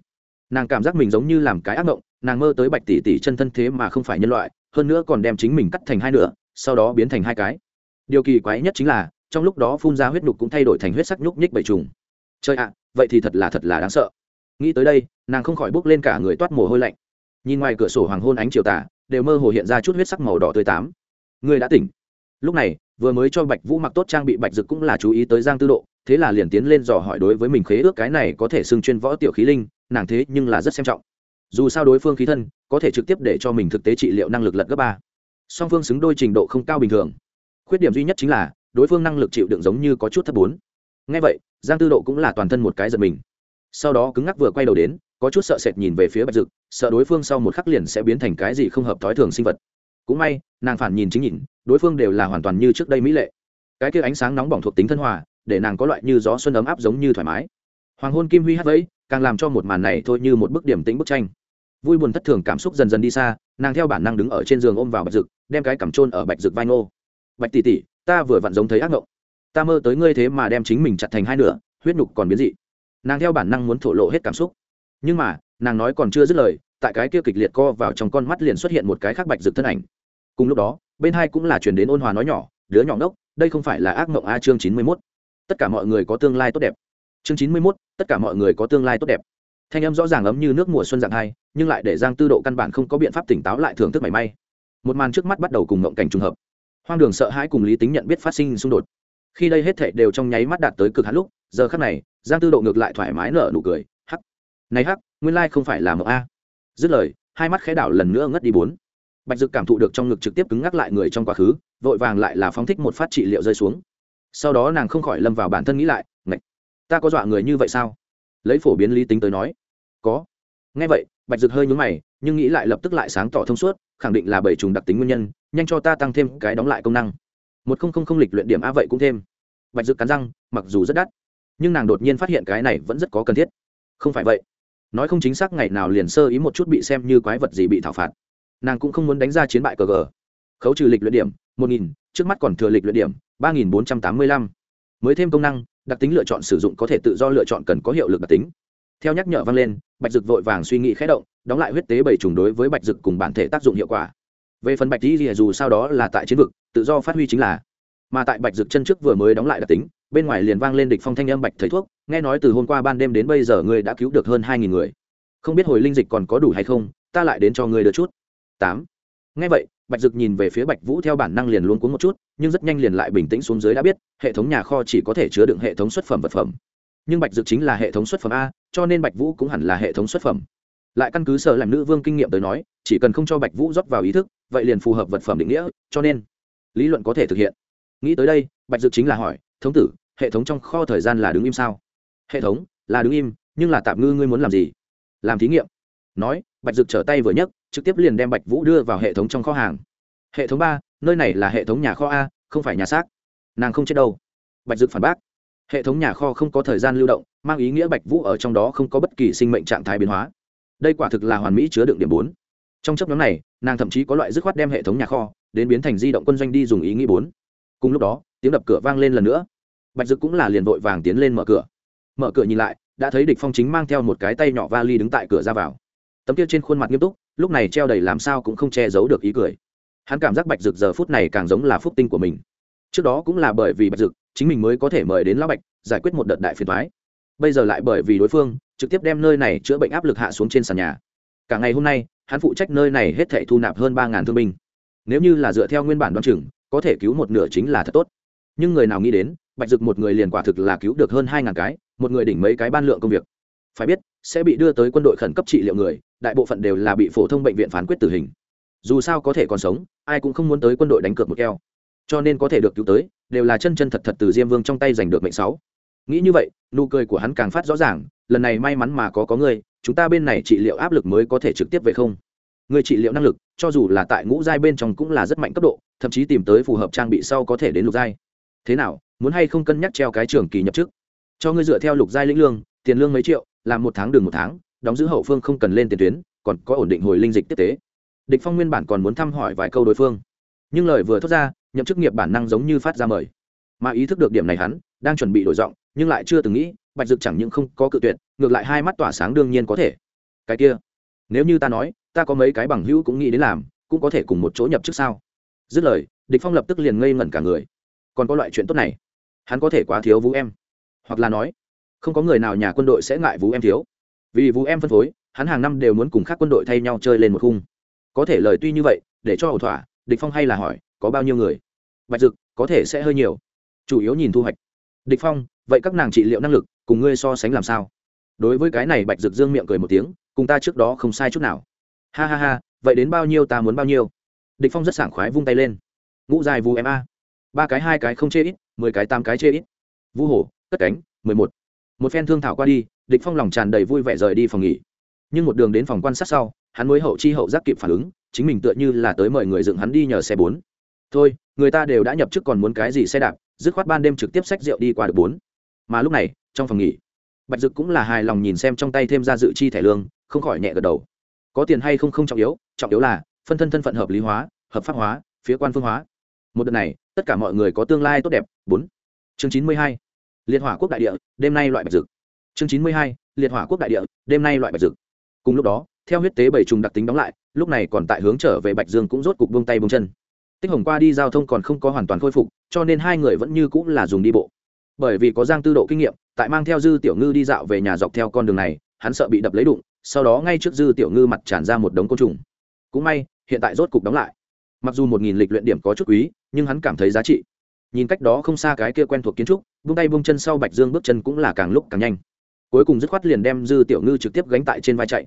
Nàng cảm giác mình giống như làm cái ác mộng, nàng mơ tới bạch tỷ tỷ chân thân thế mà không phải nhân loại, hơn nữa còn đem chính mình cắt thành hai nửa sau đó biến thành hai cái. Điều kỳ quái nhất chính là, trong lúc đó phun ra huyết nhục cũng thay đổi thành huyết sắc nhúc nhích bảy trùng. Chơi ạ, vậy thì thật là thật là đáng sợ. Nghĩ tới đây, nàng không khỏi bốc lên cả người toát mồ hôi lạnh. Nhìn ngoài cửa sổ hoàng hôn ánh chiều tà, đều mơ hồ hiện ra chút huyết sắc màu đỏ tươi tám. Người đã tỉnh. Lúc này, vừa mới cho bạch vũ mặc tốt trang bị bạch dực cũng là chú ý tới giang tư độ, thế là liền tiến lên dò hỏi đối với mình khế ước cái này có thể xưng chuyên võ tiểu khí linh, nàng thế nhưng là rất xem trọng. Dù sao đối phương khí thân, có thể trực tiếp để cho mình thực tế trị liệu năng lực lật gấp ba song phương xứng đôi trình độ không cao bình thường. Khuyết điểm duy nhất chính là, đối phương năng lực chịu đựng giống như có chút thấp bốn. Ngay vậy, giang tư độ cũng là toàn thân một cái giật mình. Sau đó cứng ngắc vừa quay đầu đến, có chút sợ sệt nhìn về phía bạch dực, sợ đối phương sau một khắc liền sẽ biến thành cái gì không hợp thói thường sinh vật. Cũng may, nàng phản nhìn chính nhìn, đối phương đều là hoàn toàn như trước đây mỹ lệ. Cái kia ánh sáng nóng bỏng thuộc tính thân hòa, để nàng có loại như gió xuân ấm áp giống như thoải mái. Hoàng hôn kim huy hát vẫy, càng làm cho một màn này thôi như một bức điểm tĩnh bức tranh. Vui buồn thất thường cảm xúc dần dần đi xa, nàng theo bản năng đứng ở trên giường ôm vào bạch dực đem cái cằm trôn ở bạch rực vai ngô. Bạch tỷ tỷ, ta vừa vặn giống thấy ác ngộng. Ta mơ tới ngươi thế mà đem chính mình chặt thành hai nửa, huyết nhục còn biến dị. Nàng theo bản năng muốn thổ lộ hết cảm xúc. Nhưng mà, nàng nói còn chưa dứt lời, tại cái kia kịch liệt co vào trong con mắt liền xuất hiện một cái khác bạch rực thân ảnh. Cùng lúc đó, bên hai cũng là chuyển đến ôn hòa nói nhỏ, đứa nhỏ ngốc, đây không phải là ác mộng a chương chín mươi mốt. Tất cả mọi người có tương lai tốt đẹp. Chương chín mươi mốt, tất cả mọi người có tương lai tốt đẹp. Thanh âm rõ ràng ấm như nước mùa xuân dạng hai, nhưng lại để giang tư độ căn bản không có biện pháp tỉnh táo lại thưởng thức mảy may một màn trước mắt bắt đầu cùng ngộng cảnh trùng hợp. Hoang đường sợ hãi cùng lý tính nhận biết phát sinh xung đột. Khi đây hết thệ đều trong nháy mắt đạt tới cực hạn lúc, giờ khắc này, giang tư độ ngược lại thoải mái nở nụ cười, hắc, này hắc, nguyên lai không phải là mộng a. Dứt lời, hai mắt khẽ đảo lần nữa ngất đi bốn. Bạch dực cảm thụ được trong ngực trực tiếp cứng ngắc lại người trong quá khứ, vội vàng lại là phóng thích một phát trị liệu rơi xuống. Sau đó nàng không khỏi lâm vào bản thân nghĩ lại, ngạch, ta có dọa người như vậy sao? Lấy phổ biến lý tính tới nói, có. Ngay vậy, bạch dực hơi nhúng mày nhưng nghĩ lại lập tức lại sáng tỏ thông suốt, khẳng định là bảy trùng đặc tính nguyên nhân, nhanh cho ta tăng thêm cái đóng lại công năng. Một không không không lịch luyện điểm a vậy cũng thêm. Bạch dực cắn răng, mặc dù rất đắt, nhưng nàng đột nhiên phát hiện cái này vẫn rất có cần thiết. Không phải vậy. Nói không chính xác ngày nào liền sơ ý một chút bị xem như quái vật gì bị thảo phạt. Nàng cũng không muốn đánh ra chiến bại cờ gờ. Khấu trừ lịch luyện điểm, một nghìn, trước mắt còn thừa lịch luyện điểm, ba nghìn bốn trăm tám mươi lăm. Mới thêm công năng, đặc tính lựa chọn sử dụng có thể tự do lựa chọn cần có hiệu lực đặc tính theo nhắc nhở vang lên, bạch dực vội vàng suy nghĩ khẽ động, đóng lại huyết tế bảy trùng đối với bạch dực cùng bản thể tác dụng hiệu quả. Về phần bạch dĩ rìa dù sau đó là tại chiến vực, tự do phát huy chính là. Mà tại bạch dực chân trước vừa mới đóng lại đặc tính, bên ngoài liền vang lên địch phong thanh âm bạch thầy thuốc, nghe nói từ hôm qua ban đêm đến bây giờ ngươi đã cứu được hơn hai nghìn người. Không biết hồi linh dịch còn có đủ hay không, ta lại đến cho ngươi được chút. Tám. Nghe vậy, bạch dực nhìn về phía bạch vũ theo bản năng liền luôn cuốn một chút, nhưng rất nhanh liền lại bình tĩnh xuống dưới đã biết, hệ thống nhà kho chỉ có thể chứa đựng hệ thống xuất phẩm vật phẩm. Nhưng bạch dực chính là hệ thống xuất phẩm a cho nên bạch vũ cũng hẳn là hệ thống xuất phẩm. Lại căn cứ sở làm nữ vương kinh nghiệm tới nói, chỉ cần không cho bạch vũ rót vào ý thức, vậy liền phù hợp vật phẩm định nghĩa, cho nên lý luận có thể thực hiện. Nghĩ tới đây, bạch dự chính là hỏi, thống tử, hệ thống trong kho thời gian là đứng im sao? Hệ thống, là đứng im, nhưng là tạm ngư ngươi muốn làm gì? Làm thí nghiệm. Nói, bạch dực trở tay vừa nhấc, trực tiếp liền đem bạch vũ đưa vào hệ thống trong kho hàng. Hệ thống ba, nơi này là hệ thống nhà kho a, không phải nhà xác. Nàng không chết đâu. Bạch dực phản bác, hệ thống nhà kho không có thời gian lưu động mang ý nghĩa bạch vũ ở trong đó không có bất kỳ sinh mệnh trạng thái biến hóa. Đây quả thực là hoàn mỹ chứa đựng điểm bốn. Trong chấp nhóm này, nàng thậm chí có loại dứt khoát đem hệ thống nhà kho, đến biến thành di động quân doanh đi dùng ý nghĩ bốn. Cùng lúc đó, tiếng đập cửa vang lên lần nữa. Bạch dực cũng là liền vội vàng tiến lên mở cửa. Mở cửa nhìn lại, đã thấy địch phong chính mang theo một cái tay nhỏ vali đứng tại cửa ra vào. Tấm kia trên khuôn mặt nghiêm túc, lúc này treo đầy làm sao cũng không che giấu được ý cười. Hắn cảm giác bạch dực giờ phút này càng giống là phúc tinh của mình. Trước đó cũng là bởi vì bạch dực, chính mình mới có thể mời đến lão bạch, giải quyết một đợt đại phiền toái bây giờ lại bởi vì đối phương, trực tiếp đem nơi này chữa bệnh áp lực hạ xuống trên sàn nhà. Cả ngày hôm nay, hắn phụ trách nơi này hết thảy thu nạp hơn ba thương binh. Nếu như là dựa theo nguyên bản đoán chừng, có thể cứu một nửa chính là thật tốt. Nhưng người nào nghĩ đến, bạch dực một người liền quả thực là cứu được hơn hai ngàn cái, một người đỉnh mấy cái ban lượng công việc. Phải biết, sẽ bị đưa tới quân đội khẩn cấp trị liệu người, đại bộ phận đều là bị phổ thông bệnh viện phán quyết tử hình. Dù sao có thể còn sống, ai cũng không muốn tới quân đội đánh cược một keo. Cho nên có thể được cứu tới, đều là chân chân thật thật từ diêm vương trong tay giành được mệnh sáu nghĩ như vậy nụ cười của hắn càng phát rõ ràng lần này may mắn mà có có ngươi, chúng ta bên này trị liệu áp lực mới có thể trực tiếp về không? Người trị liệu năng lực cho dù là tại ngũ giai bên trong cũng là rất mạnh cấp độ thậm chí tìm tới phù hợp trang bị sau có thể đến lục giai. Thế nào muốn hay không cân nhắc treo cái trường kỳ nhập chức? Cho ngươi dựa theo lục giai lĩnh lương tiền lương mấy triệu làm một tháng đường một tháng đóng giữ hậu phương không cần lên tiền tuyến còn có ổn định hồi linh dịch tiếp tế. Địch phong nguyên bản còn muốn thăm hỏi vài câu đối phương nhưng lời vừa thốt ra nhậm chức nghiệp bản năng giống như phát ra mời. Mà ý thức được điểm này hắn đang chuẩn bị đổi giọng nhưng lại chưa từng nghĩ, bạch dực chẳng những không có cự tuyệt, ngược lại hai mắt tỏa sáng đương nhiên có thể. Cái kia, nếu như ta nói, ta có mấy cái bằng hữu cũng nghĩ đến làm, cũng có thể cùng một chỗ nhập trước sao? Dứt lời, địch phong lập tức liền ngây ngẩn cả người. Còn có loại chuyện tốt này, hắn có thể quá thiếu vũ em. Hoặc là nói, không có người nào nhà quân đội sẽ ngại vũ em thiếu. Vì vũ em phân phối, hắn hàng năm đều muốn cùng các quân đội thay nhau chơi lên một khung. Có thể lời tuy như vậy, để cho ẩu thỏa, địch phong hay là hỏi, có bao nhiêu người? Bạch dực, có thể sẽ hơi nhiều. Chủ yếu nhìn thu hoạch. Địch phong vậy các nàng trị liệu năng lực, cùng ngươi so sánh làm sao? Đối với cái này bạch dực dương miệng cười một tiếng, cùng ta trước đó không sai chút nào. Ha ha ha, vậy đến bao nhiêu ta muốn bao nhiêu? Địch phong rất sảng khoái vung tay lên. Ngũ dài vu em a. Ba cái, hai cái không chê ít, mười cái, tám cái chê ít. Vu hổ, cất cánh, mười một. Một phen thương thảo qua đi, địch phong lòng tràn đầy vui vẻ rời đi phòng nghỉ. Nhưng một đường đến phòng quan sát sau, hắn mới hậu chi hậu giác kịp phản ứng, chính mình tựa như là tới mời người dựng hắn đi nhờ xe bốn. Thôi, người ta đều đã nhập chức còn muốn cái gì xe đạp, dứt khoát ban đêm trực tiếp xách rượu đi qua được bốn mà lúc này, trong phòng nghỉ, bạch dực cũng là hài lòng nhìn xem trong tay thêm ra dự chi thẻ lương, không khỏi nhẹ gật đầu. Có tiền hay không không trọng yếu trọng yếu là phân thân thân phận hợp lý hóa, hợp pháp hóa, phía quan phương hóa. Một đợt này, tất cả mọi người có tương lai tốt đẹp. Bốn. Chương chín mươi hai. Liệt hỏa quốc đại địa, đêm nay loại bạch dực. Chương chín mươi hai. Liệt hỏa quốc đại địa, đêm nay loại bạch dực. Cùng lúc đó, theo huyết tế bảy trùng đặc tính đóng lại, lúc này còn tại hướng trở về bạch dương cũng rốt cục buông tay buông chân. Tích hồng qua đi giao thông còn không có hoàn toàn khôi phục, cho nên hai người vẫn như cũng là dùng đi bộ bởi vì có giang tư độ kinh nghiệm, tại mang theo dư tiểu ngư đi dạo về nhà dọc theo con đường này, hắn sợ bị đập lấy đụng, sau đó ngay trước dư tiểu ngư mặt tràn ra một đống côn trùng. Cũng may, hiện tại rốt cục đóng lại. Mặc dù một nghìn lịch luyện điểm có chút quý, nhưng hắn cảm thấy giá trị. Nhìn cách đó không xa cái kia quen thuộc kiến trúc, vung tay vung chân sau bạch dương bước chân cũng là càng lúc càng nhanh. Cuối cùng dứt khoát liền đem dư tiểu ngư trực tiếp gánh tại trên vai chạy.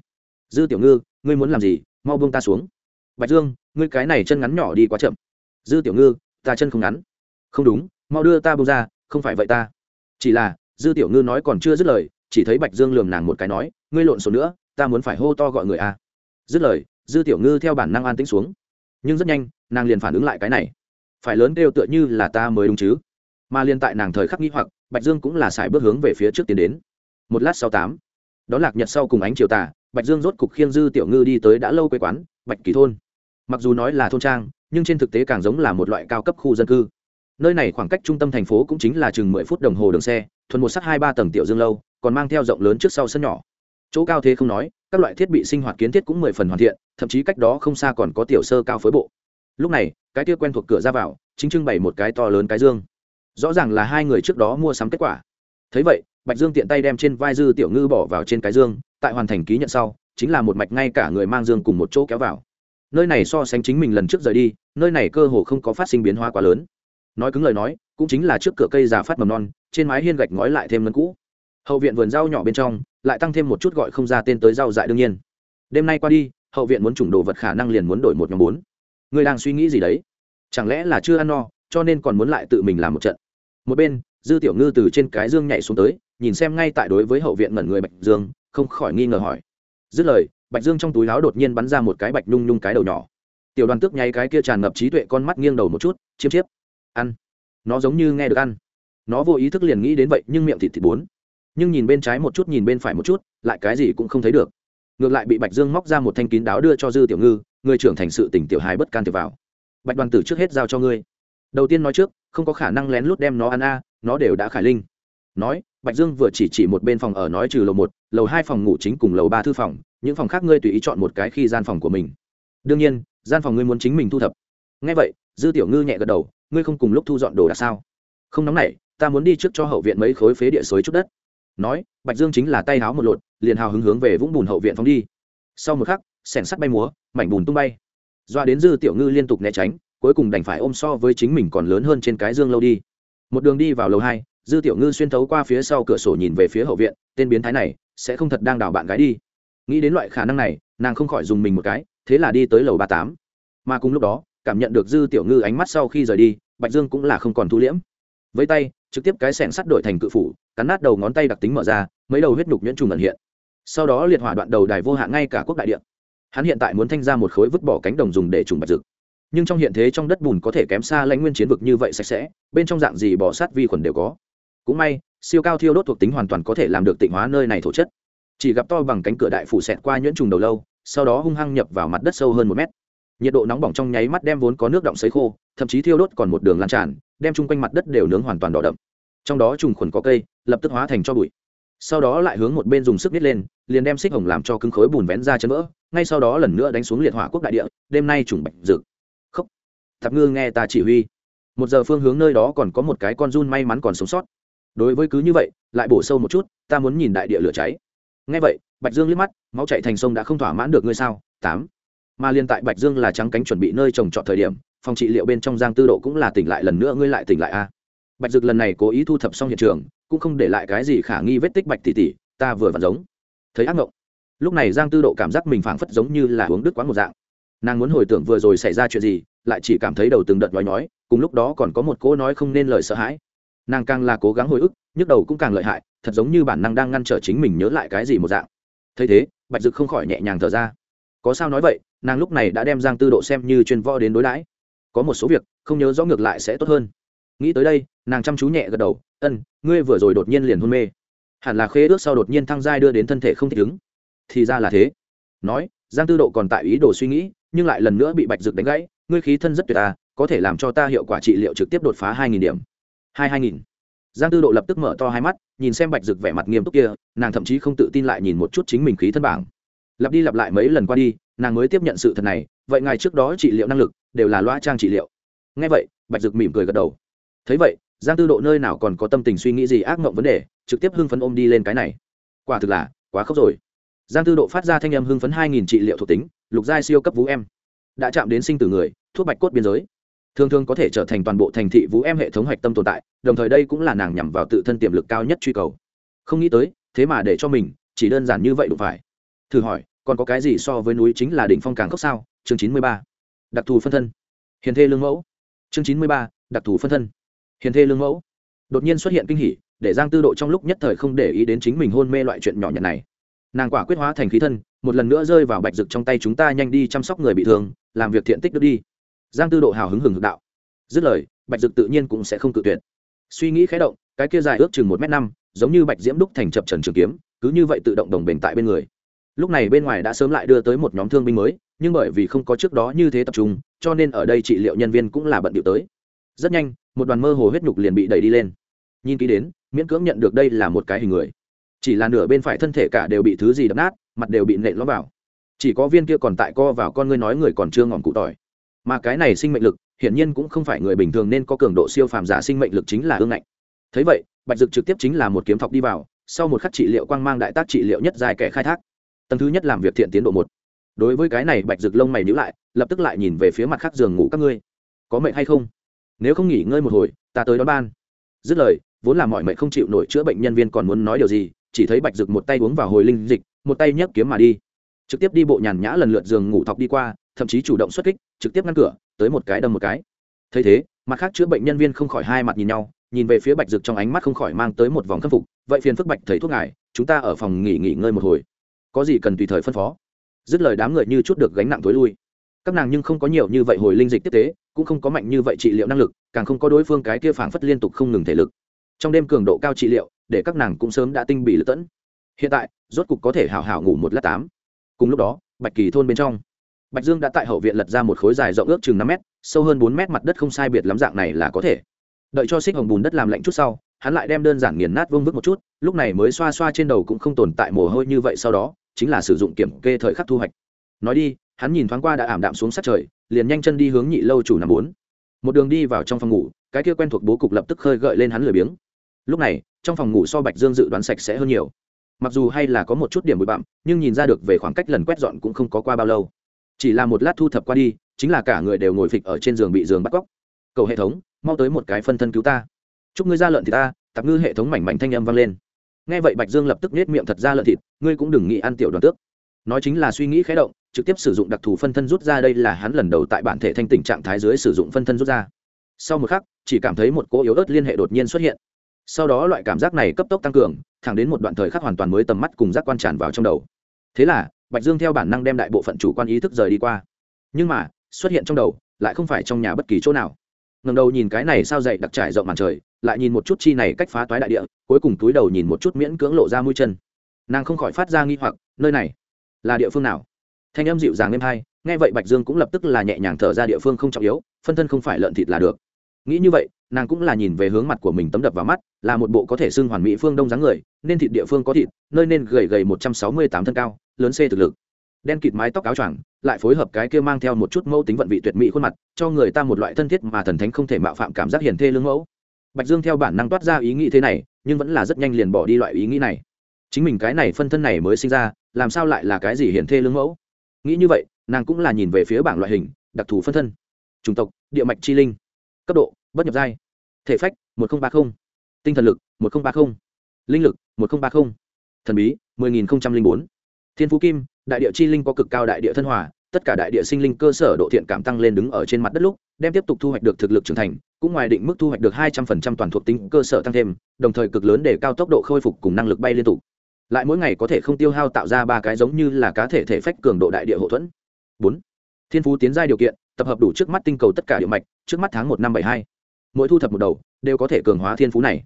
Dư tiểu ngư, ngươi muốn làm gì? Mau buông ta xuống. Bạch dương, ngươi cái này chân ngắn nhỏ đi quá chậm. Dư tiểu ngư, ta chân không ngắn. Không đúng, mau đưa ta buông ra không phải vậy ta. Chỉ là, dư tiểu ngư nói còn chưa dứt lời, chỉ thấy bạch dương lườm nàng một cái nói, ngươi lộn xộn nữa, ta muốn phải hô to gọi người a. À. dứt lời, dư tiểu ngư theo bản năng an tĩnh xuống. Nhưng rất nhanh, nàng liền phản ứng lại cái này. Phải lớn kêu tựa như là ta mới đúng chứ. Mà liên tại nàng thời khắc nghĩ hoặc, bạch dương cũng là sải bước hướng về phía trước tiến đến. Một lát sau tám đó lạc nhật sau cùng ánh chiều tà, bạch dương rốt cục khiêng dư tiểu ngư đi tới đã lâu quê quán, bạch kỳ thôn. Mặc dù nói là thôn trang, nhưng trên thực tế càng giống là một loại cao cấp khu dân cư nơi này khoảng cách trung tâm thành phố cũng chính là chừng mười phút đồng hồ đường xe, thuần một sắc hai ba tầng tiểu dương lâu, còn mang theo rộng lớn trước sau sân nhỏ. Chỗ cao thế không nói, các loại thiết bị sinh hoạt kiến thiết cũng mười phần hoàn thiện, thậm chí cách đó không xa còn có tiểu sơ cao phối bộ. Lúc này, cái kia quen thuộc cửa ra vào, chính trưng bày một cái to lớn cái dương. Rõ ràng là hai người trước đó mua sắm kết quả. Thấy vậy, bạch dương tiện tay đem trên vai dư tiểu ngư bỏ vào trên cái dương, tại hoàn thành ký nhận sau, chính là một mạch ngay cả người mang dương cùng một chỗ kéo vào. Nơi này so sánh chính mình lần trước rời đi, nơi này cơ hồ không có phát sinh biến hóa quá lớn nói cứng lời nói, cũng chính là trước cửa cây già phát mầm non, trên mái hiên gạch ngói lại thêm ngân cũ. Hậu viện vườn rau nhỏ bên trong, lại tăng thêm một chút gọi không ra tên tới rau dại đương nhiên. Đêm nay qua đi, hậu viện muốn chủng đồ vật khả năng liền muốn đổi một nhóm bốn. Người đang suy nghĩ gì đấy? Chẳng lẽ là chưa ăn no, cho nên còn muốn lại tự mình làm một trận? Một bên, dư tiểu ngư từ trên cái dương nhảy xuống tới, nhìn xem ngay tại đối với hậu viện ngẩn người bạch dương, không khỏi nghi ngờ hỏi. Dứt lời, bạch dương trong túi láo đột nhiên bắn ra một cái bạch nhung nhung cái đầu nhỏ. Tiểu đoàn tước nháy cái kia tràn ngập trí tuệ con mắt nghiêng đầu một chút, chiêm chiếp ăn. Nó giống như nghe được ăn. Nó vô ý thức liền nghĩ đến vậy, nhưng miệng thịt thịt bốn. Nhưng nhìn bên trái một chút, nhìn bên phải một chút, lại cái gì cũng không thấy được. Ngược lại bị bạch dương móc ra một thanh kín đáo đưa cho dư tiểu ngư, người trưởng thành sự tỉnh tiểu hài bất can thiệp vào. Bạch đoàn tử trước hết giao cho ngươi. Đầu tiên nói trước, không có khả năng lén lút đem nó ăn a, nó đều đã khải linh. Nói, bạch dương vừa chỉ chỉ một bên phòng ở nói trừ lầu một, lầu hai phòng ngủ chính cùng lầu ba thư phòng, những phòng khác ngươi tùy ý chọn một cái khi gian phòng của mình. Đương nhiên, gian phòng ngươi muốn chính mình thu thập. Ngay vậy, dư tiểu ngư nhẹ gật đầu ngươi không cùng lúc thu dọn đồ đạc sao? Không nóng nảy, ta muốn đi trước cho hậu viện mấy khối phế địa xối chút đất. Nói, bạch dương chính là tay háo một lột, liền hào hứng hướng về vũng bùn hậu viện phóng đi. Sau một khắc, sẻn sắt bay múa, mảnh bùn tung bay. Doa đến dư tiểu ngư liên tục né tránh, cuối cùng đành phải ôm so với chính mình còn lớn hơn trên cái dương lâu đi. Một đường đi vào lầu hai, dư tiểu ngư xuyên thấu qua phía sau cửa sổ nhìn về phía hậu viện, tên biến thái này, sẽ không thật đang đào bạn gái đi. Nghĩ đến loại khả năng này, nàng không khỏi dùng mình một cái, thế là đi tới lầu ba tám. Mà cùng lúc đó cảm nhận được dư tiểu ngư ánh mắt sau khi rời đi, bạch dương cũng là không còn thu liễm. Với tay, trực tiếp cái sẻng sắt đổi thành cự phủ, cắn nát đầu ngón tay đặc tính mở ra, mấy đầu huyết nhục nhuyễn trùng ẩn hiện. Sau đó liệt hỏa đoạn đầu đài vô hạn ngay cả quốc đại điện hắn hiện tại muốn thanh ra một khối vứt bỏ cánh đồng dùng để trùng bạch dực nhưng trong hiện thế trong đất bùn có thể kém xa lãnh nguyên chiến vực như vậy sạch sẽ, bên trong dạng gì bỏ sát vi khuẩn đều có. Cũng may, siêu cao thiêu đốt thuộc tính hoàn toàn có thể làm được tịnh hóa nơi này thổ chất. Chỉ gặp to bằng cánh cửa đại phủ xẹt qua nhuyễn trùng đầu lâu, sau đó hung hăng nhập vào mặt đất sâu hơn một mét nhiệt độ nóng bỏng trong nháy mắt đem vốn có nước động sấy khô, thậm chí thiêu đốt còn một đường lan tràn, đem chung quanh mặt đất đều nướng hoàn toàn đỏ đậm. Trong đó trùng khuẩn có cây, lập tức hóa thành cho bụi. Sau đó lại hướng một bên dùng sức nít lên, liền đem xích hồng làm cho cứng khối bùn vén ra chân vỡ, ngay sau đó lần nữa đánh xuống liệt hỏa quốc đại địa, đêm nay trùng bạch rực. Khóc thập ngư nghe ta chỉ huy. Một giờ phương hướng nơi đó còn có một cái con run may mắn còn sống sót. Đối với cứ như vậy, lại bổ sâu một chút, ta muốn nhìn đại địa lửa cháy. Ngay vậy, bạch dương liếc mắt, máu chạy thành sông đã không thỏa mãn được ngươi sao? Tám mà liên tại bạch dương là trắng cánh chuẩn bị nơi trồng trọt thời điểm, phòng trị liệu bên trong giang tư độ cũng là tỉnh lại lần nữa, ngươi lại tỉnh lại a bạch dực lần này cố ý thu thập xong hiện trường, cũng không để lại cái gì khả nghi vết tích bạch tỷ tỷ, ta vừa vặn giống. Thấy ác mộng. Lúc này giang tư độ cảm giác mình phảng phất giống như là uống đức quán một dạng. Nàng muốn hồi tưởng vừa rồi xảy ra chuyện gì, lại chỉ cảm thấy đầu từng đợt nói nói cùng lúc đó còn có một cỗ nói không nên lời sợ hãi. Nàng càng là cố gắng hồi ức, nhức đầu cũng càng lợi hại, thật giống như bản năng đang ngăn trở chính mình nhớ lại cái gì một dạng. Thấy thế, bạch dực không khỏi nhẹ nhàng thở ra có sao nói vậy nàng lúc này đã đem giang tư độ xem như chuyên võ đến đối đãi. Có một số việc không nhớ rõ ngược lại sẽ tốt hơn. Nghĩ tới đây nàng chăm chú nhẹ gật đầu ân ngươi vừa rồi đột nhiên liền hôn mê. Hẳn là khế ước sau đột nhiên thăng giai đưa đến thân thể không thích ứng. Thì ra là thế. Nói giang tư độ còn tại ý đồ suy nghĩ nhưng lại lần nữa bị bạch dực đánh gãy ngươi khí thân rất tuyệt à, có thể làm cho ta hiệu quả trị liệu trực tiếp đột phá hai nghìn điểm. Hai hai nghìn. Giang tư độ lập tức mở to hai mắt nhìn xem bạch dực vẻ mặt nghiêm túc kia nàng thậm chí không tự tin lại nhìn một chút chính mình khí thân bảng lặp đi lặp lại mấy lần qua đi, nàng mới tiếp nhận sự thật này, vậy ngài trước đó trị liệu năng lực đều là loa trang trị liệu. Ngay vậy, bạch dực mỉm cười gật đầu. Thấy vậy, giang tư độ nơi nào còn có tâm tình suy nghĩ gì ác mộng vấn đề, trực tiếp hưng phấn ôm đi lên cái này. Quả thực là quá khóc rồi. Giang tư độ phát ra thanh âm hưng phấn hai nghìn trị liệu thuộc tính, lục giai siêu cấp vũ em. Đã chạm đến sinh tử người, thuốc bạch cốt biên giới. Thường thường có thể trở thành toàn bộ thành thị vũ em hệ thống hạch tâm tồn tại, đồng thời đây cũng là nàng nhằm vào tự thân tiềm lực cao nhất truy cầu. Không nghĩ tới, thế mà để cho mình, chỉ đơn giản như vậy đủ phải thử hỏi, còn có cái gì so với núi chính là đỉnh phong càng cốc sao? Chương chín mươi ba. Đặc thù phân thân. Hiền thê lương mẫu. Chương chín mươi ba, đặc thù phân thân. Hiền thê lương mẫu. Đột nhiên xuất hiện kinh hỉ, để giang tư độ trong lúc nhất thời không để ý đến chính mình hôn mê loại chuyện nhỏ nhặt này. Nàng quả quyết hóa thành khí thân, một lần nữa rơi vào bạch rực trong tay chúng ta nhanh đi chăm sóc người bị thương, làm việc thiện tích được đi. Giang tư độ hào hứng hừng hực đạo. Dứt lời, bạch dực tự nhiên cũng sẽ không cự tuyệt. Suy nghĩ khé động, cái kia dài ước chừng một m năm, giống như bạch diễm đúc thành chập trần trường kiếm, cứ như vậy tự động đồng bền tại bên người lúc này bên ngoài đã sớm lại đưa tới một nhóm thương binh mới, nhưng bởi vì không có trước đó như thế tập trung, cho nên ở đây trị liệu nhân viên cũng là bận điệu tới. Rất nhanh, một đoàn mơ hồ huyết nhục liền bị đẩy đi lên. Nhìn kỹ đến, miễn cưỡng nhận được đây là một cái hình người. Chỉ là nửa bên phải thân thể cả đều bị thứ gì đập nát, mặt đều bị nện lõm vào. Chỉ có viên kia còn tại co vào con ngươi nói người còn chưa ngỏm cụ tỏi. Mà cái này sinh mệnh lực, hiển nhiên cũng không phải người bình thường nên có cường độ siêu phàm giả sinh mệnh lực chính là ương ngạnh. Thấy vậy, bạch dực trực tiếp chính là một kiếm thọc đi vào, sau một khắc trị liệu quang mang đại tác trị liệu nhất dài kẻ khai thác tầng thứ nhất làm việc thiện tiến độ một. Đối với cái này, bạch rực lông mày nhữ lại, lập tức lại nhìn về phía mặt khác giường ngủ các ngươi. Có mệnh hay không? Nếu không nghỉ ngơi một hồi, ta tới đón ban. Dứt lời, vốn là mọi mệnh không chịu nổi chữa bệnh nhân viên còn muốn nói điều gì, chỉ thấy bạch rực một tay uống vào hồi linh dịch, một tay nhấc kiếm mà đi. Trực tiếp đi bộ nhàn nhã lần lượt giường ngủ thọc đi qua, thậm chí chủ động xuất kích, trực tiếp ngăn cửa, tới một cái đâm một cái. Thấy thế, mặt khác chữa bệnh nhân viên không khỏi hai mặt nhìn nhau, nhìn về phía bạch rực trong ánh mắt không khỏi mang tới một vòng khâm phục. Vậy phiền phức bạch thầy thuốc ngài, chúng ta ở phòng nghỉ nghỉ ngơi một hồi có gì cần tùy thời phân phó. Dứt lời đám người như chút được gánh nặng tối lui. Các nàng nhưng không có nhiều như vậy hồi linh dịch tiếp tế, cũng không có mạnh như vậy trị liệu năng lực, càng không có đối phương cái kia phảng phất liên tục không ngừng thể lực. Trong đêm cường độ cao trị liệu, để các nàng cũng sớm đã tinh bị lựa tẫn. Hiện tại, rốt cục có thể hào hào ngủ một lát tám. Cùng lúc đó, bạch kỳ thôn bên trong, bạch dương đã tại hậu viện lật ra một khối dài rộng ước chừng năm m sâu hơn bốn m mặt đất không sai biệt lắm dạng này là có thể. Đợi cho xích hồng bùn đất làm lạnh chút sau, hắn lại đem đơn giản nghiền nát vương vức một chút, lúc này mới xoa xoa trên đầu cũng không tồn tại mồ hôi như vậy sau đó chính là sử dụng kiểm kê thời khắc thu hoạch. Nói đi, hắn nhìn thoáng qua đã ảm đạm xuống sát trời, liền nhanh chân đi hướng nhị lâu chủ nằm bốn. Một đường đi vào trong phòng ngủ, cái kia quen thuộc bố cục lập tức khơi gợi lên hắn lười biếng. Lúc này, trong phòng ngủ so bạch dương dự đoán sạch sẽ hơn nhiều. Mặc dù hay là có một chút điểm bụi bặm, nhưng nhìn ra được về khoảng cách lần quét dọn cũng không có qua bao lâu. Chỉ là một lát thu thập qua đi, chính là cả người đều ngồi phịch ở trên giường bị giường bắt cóc. Cầu hệ thống, mau tới một cái phân thân cứu ta. Chúc ngươi ra lợn thì ta. Tạp ngư hệ thống mảnh mảnh thanh âm vang lên nghe vậy bạch dương lập tức nết miệng thật ra lợn thịt, ngươi cũng đừng nghĩ ăn tiểu đoàn tước. Nói chính là suy nghĩ khé động, trực tiếp sử dụng đặc thù phân thân rút ra đây là hắn lần đầu tại bản thể thanh tình trạng thái dưới sử dụng phân thân rút ra. Sau một khắc, chỉ cảm thấy một cỗ yếu ớt liên hệ đột nhiên xuất hiện. Sau đó loại cảm giác này cấp tốc tăng cường, thẳng đến một đoạn thời khắc hoàn toàn mới tầm mắt cùng giác quan tràn vào trong đầu. Thế là, bạch dương theo bản năng đem đại bộ phận chủ quan ý thức rời đi qua. Nhưng mà, xuất hiện trong đầu, lại không phải trong nhà bất kỳ chỗ nào. Ngầm đầu nhìn cái này sao dậy đặc trải rộng màn trời lại nhìn một chút chi này cách phá toái đại địa, cuối cùng túi đầu nhìn một chút miễn cưỡng lộ ra mũi chân. Nàng không khỏi phát ra nghi hoặc, nơi này là địa phương nào? Thanh âm dịu dàng êm hai, nghe vậy bạch dương cũng lập tức là nhẹ nhàng thở ra địa phương không trọng yếu, phân thân không phải lợn thịt là được. Nghĩ như vậy, nàng cũng là nhìn về hướng mặt của mình tấm đập vào mắt, là một bộ có thể xưng hoàn mỹ phương đông dáng người, nên thịt địa phương có thịt, nơi nên gầy gầy một trăm sáu mươi tám thân cao, lớn c thực lực. Đen kịt mái tóc áo choàng, lại phối hợp cái kia mang theo một chút mẫu tính vận vị tuyệt mỹ khuôn mặt, cho người ta một loại thân thiết mà thần thánh không thể mạo phạm cảm giác hiền thê lương mẫu bạch dương theo bản năng toát ra ý nghĩ thế này, nhưng vẫn là rất nhanh liền bỏ đi loại ý nghĩ này. Chính mình cái này phân thân này mới sinh ra, làm sao lại là cái gì hiển thê lương mẫu? Nghĩ như vậy, nàng cũng là nhìn về phía bảng loại hình, đặc thù phân thân. Chủng tộc, địa mạch chi linh. Cấp độ, bất nhập giai. Thể phách, một nghìn ba mươi tinh thần lực, một nghìn ba mươi linh lực, một nghìn ba mươi thần bí, mười nghìn bốn. Thiên phú kim, đại địa chi linh có cực cao đại địa thân hòa, tất cả đại địa sinh linh cơ sở độ thiện cảm tăng lên đứng ở trên mặt đất lúc, đem tiếp tục thu hoạch được thực lực trưởng thành cũng ngoài định mức thu hoạch được hai trăm phần trăm toàn thuộc tính cơ sở tăng thêm, đồng thời cực lớn để cao tốc độ khôi phục cùng năng lực bay liên tục. Lại mỗi ngày có thể không tiêu hao tạo ra ba cái giống như là cá thể thể phách cường độ đại địa hậu thuẫn. Bốn. Thiên phú tiến giai điều kiện, tập hợp đủ trước mắt tinh cầu tất cả địa mạch, trước mắt tháng một năm bảy hai. Mỗi thu thập một đầu, đều có thể cường hóa thiên phú này.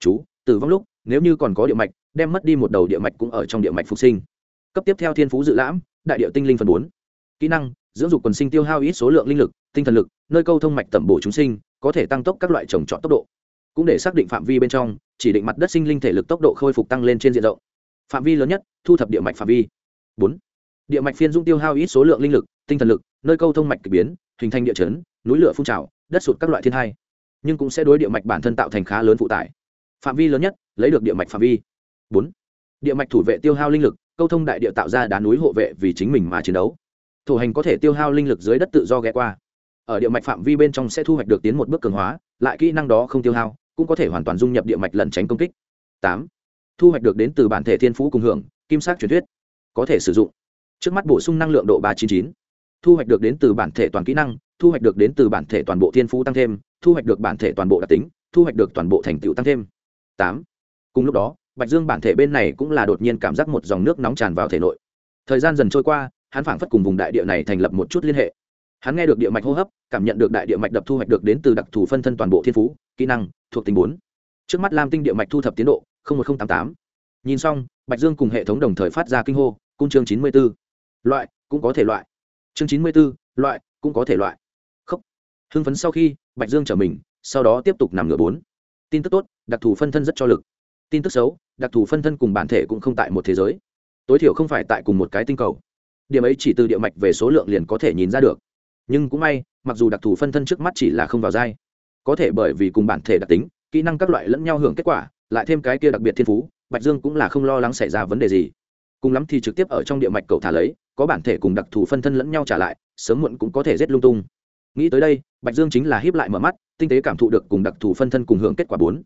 Chú, tử vong lúc, nếu như còn có địa mạch, đem mất đi một đầu địa mạch cũng ở trong địa mạch phục sinh. Cấp tiếp theo thiên phú dự lãm, đại địa tinh linh phần bốn. Kỹ năng, dưỡng dục quần sinh tiêu hao ít số lượng linh lực, tinh thần lực, nơi câu thông mạch tẩm bổ chúng sinh có thể tăng tốc các loại trồng trọt tốc độ. Cũng để xác định phạm vi bên trong, chỉ định mặt đất sinh linh thể lực tốc độ khôi phục tăng lên trên diện rộng. Phạm vi lớn nhất, thu thập địa mạch phạm vi. Bốn. Địa mạch phiên dung tiêu hao ít số lượng linh lực, tinh thần lực, nơi câu thông mạch k ỳ biến, hình thành địa chấn, núi lửa phun trào, đất sụt các loại thiên hai. Nhưng cũng sẽ đối địa mạch bản thân tạo thành khá lớn phụ tải. Phạm vi lớn nhất, lấy được địa mạch phạm vi. Bốn. Địa mạch thủ vệ tiêu hao linh lực, câu thông đại địa tạo ra đá núi hộ vệ vì chính mình mà chiến đấu. Thủ hành có thể tiêu hao linh lực dưới đất tự do ghé qua ở địa mạch phạm vi bên trong sẽ thu hoạch được tiến một bước cường hóa, lại kỹ năng đó không tiêu hao, cũng có thể hoàn toàn dung nhập địa mạch lẩn tránh công kích. Tám, thu hoạch được đến từ bản thể thiên phú cùng hưởng, kim sắc truyền thuyết, có thể sử dụng. Trước mắt bổ sung năng lượng độ ba trăm chín chín, thu hoạch được đến từ bản thể toàn kỹ năng, thu hoạch được đến từ bản thể toàn bộ thiên phú tăng thêm, thu hoạch được bản thể toàn bộ đặc tính, thu hoạch được toàn bộ thành tựu tăng thêm. Tám, cùng lúc đó, bạch dương bản thể bên này cũng là đột nhiên cảm giác một dòng nước nóng tràn vào thể nội. Thời gian dần trôi qua, hắn phảng phất cùng vùng đại địa này thành lập một chút liên hệ hắn nghe được địa mạch hô hấp, cảm nhận được đại địa mạch đập thu hoạch được đến từ đặc thù phân thân toàn bộ thiên phú, kỹ năng, thuộc tính bốn. Trước mắt lam tinh địa mạch thu thập tiến độ một nghìn tám tám. Nhìn xong, bạch dương cùng hệ thống đồng thời phát ra kinh hô, cung chương chín mươi b ố loại, cũng có thể loại. Chương chín mươi b ố loại, cũng có thể loại. Khóc hưng phấn sau khi, bạch dương trở mình, sau đó tiếp tục nằm ngửa bốn. Tin tức tốt, đặc thù phân thân rất cho lực. Tin tức xấu, đặc thù phân thân cùng bản thể cũng không tại một thế giới. Tối thiểu không phải tại cùng một cái tinh cầu. Điểm ấy chỉ từ địa mạch về số lượng liền có thể nhìn ra được nhưng cũng may, mặc dù đặc thù phân thân trước mắt chỉ là không vào dai có thể bởi vì cùng bản thể đặc tính, kỹ năng các loại lẫn nhau hưởng kết quả, lại thêm cái kia đặc biệt thiên phú, bạch dương cũng là không lo lắng xảy ra vấn đề gì. Cùng lắm thì trực tiếp ở trong địa mạch cậu thả lấy, có bản thể cùng đặc thù phân thân lẫn nhau trả lại, sớm muộn cũng có thể rét lung tung. Nghĩ tới đây, bạch dương chính là hiếp lại mở mắt, tinh tế cảm thụ được cùng đặc thù phân thân cùng hưởng kết quả bốn.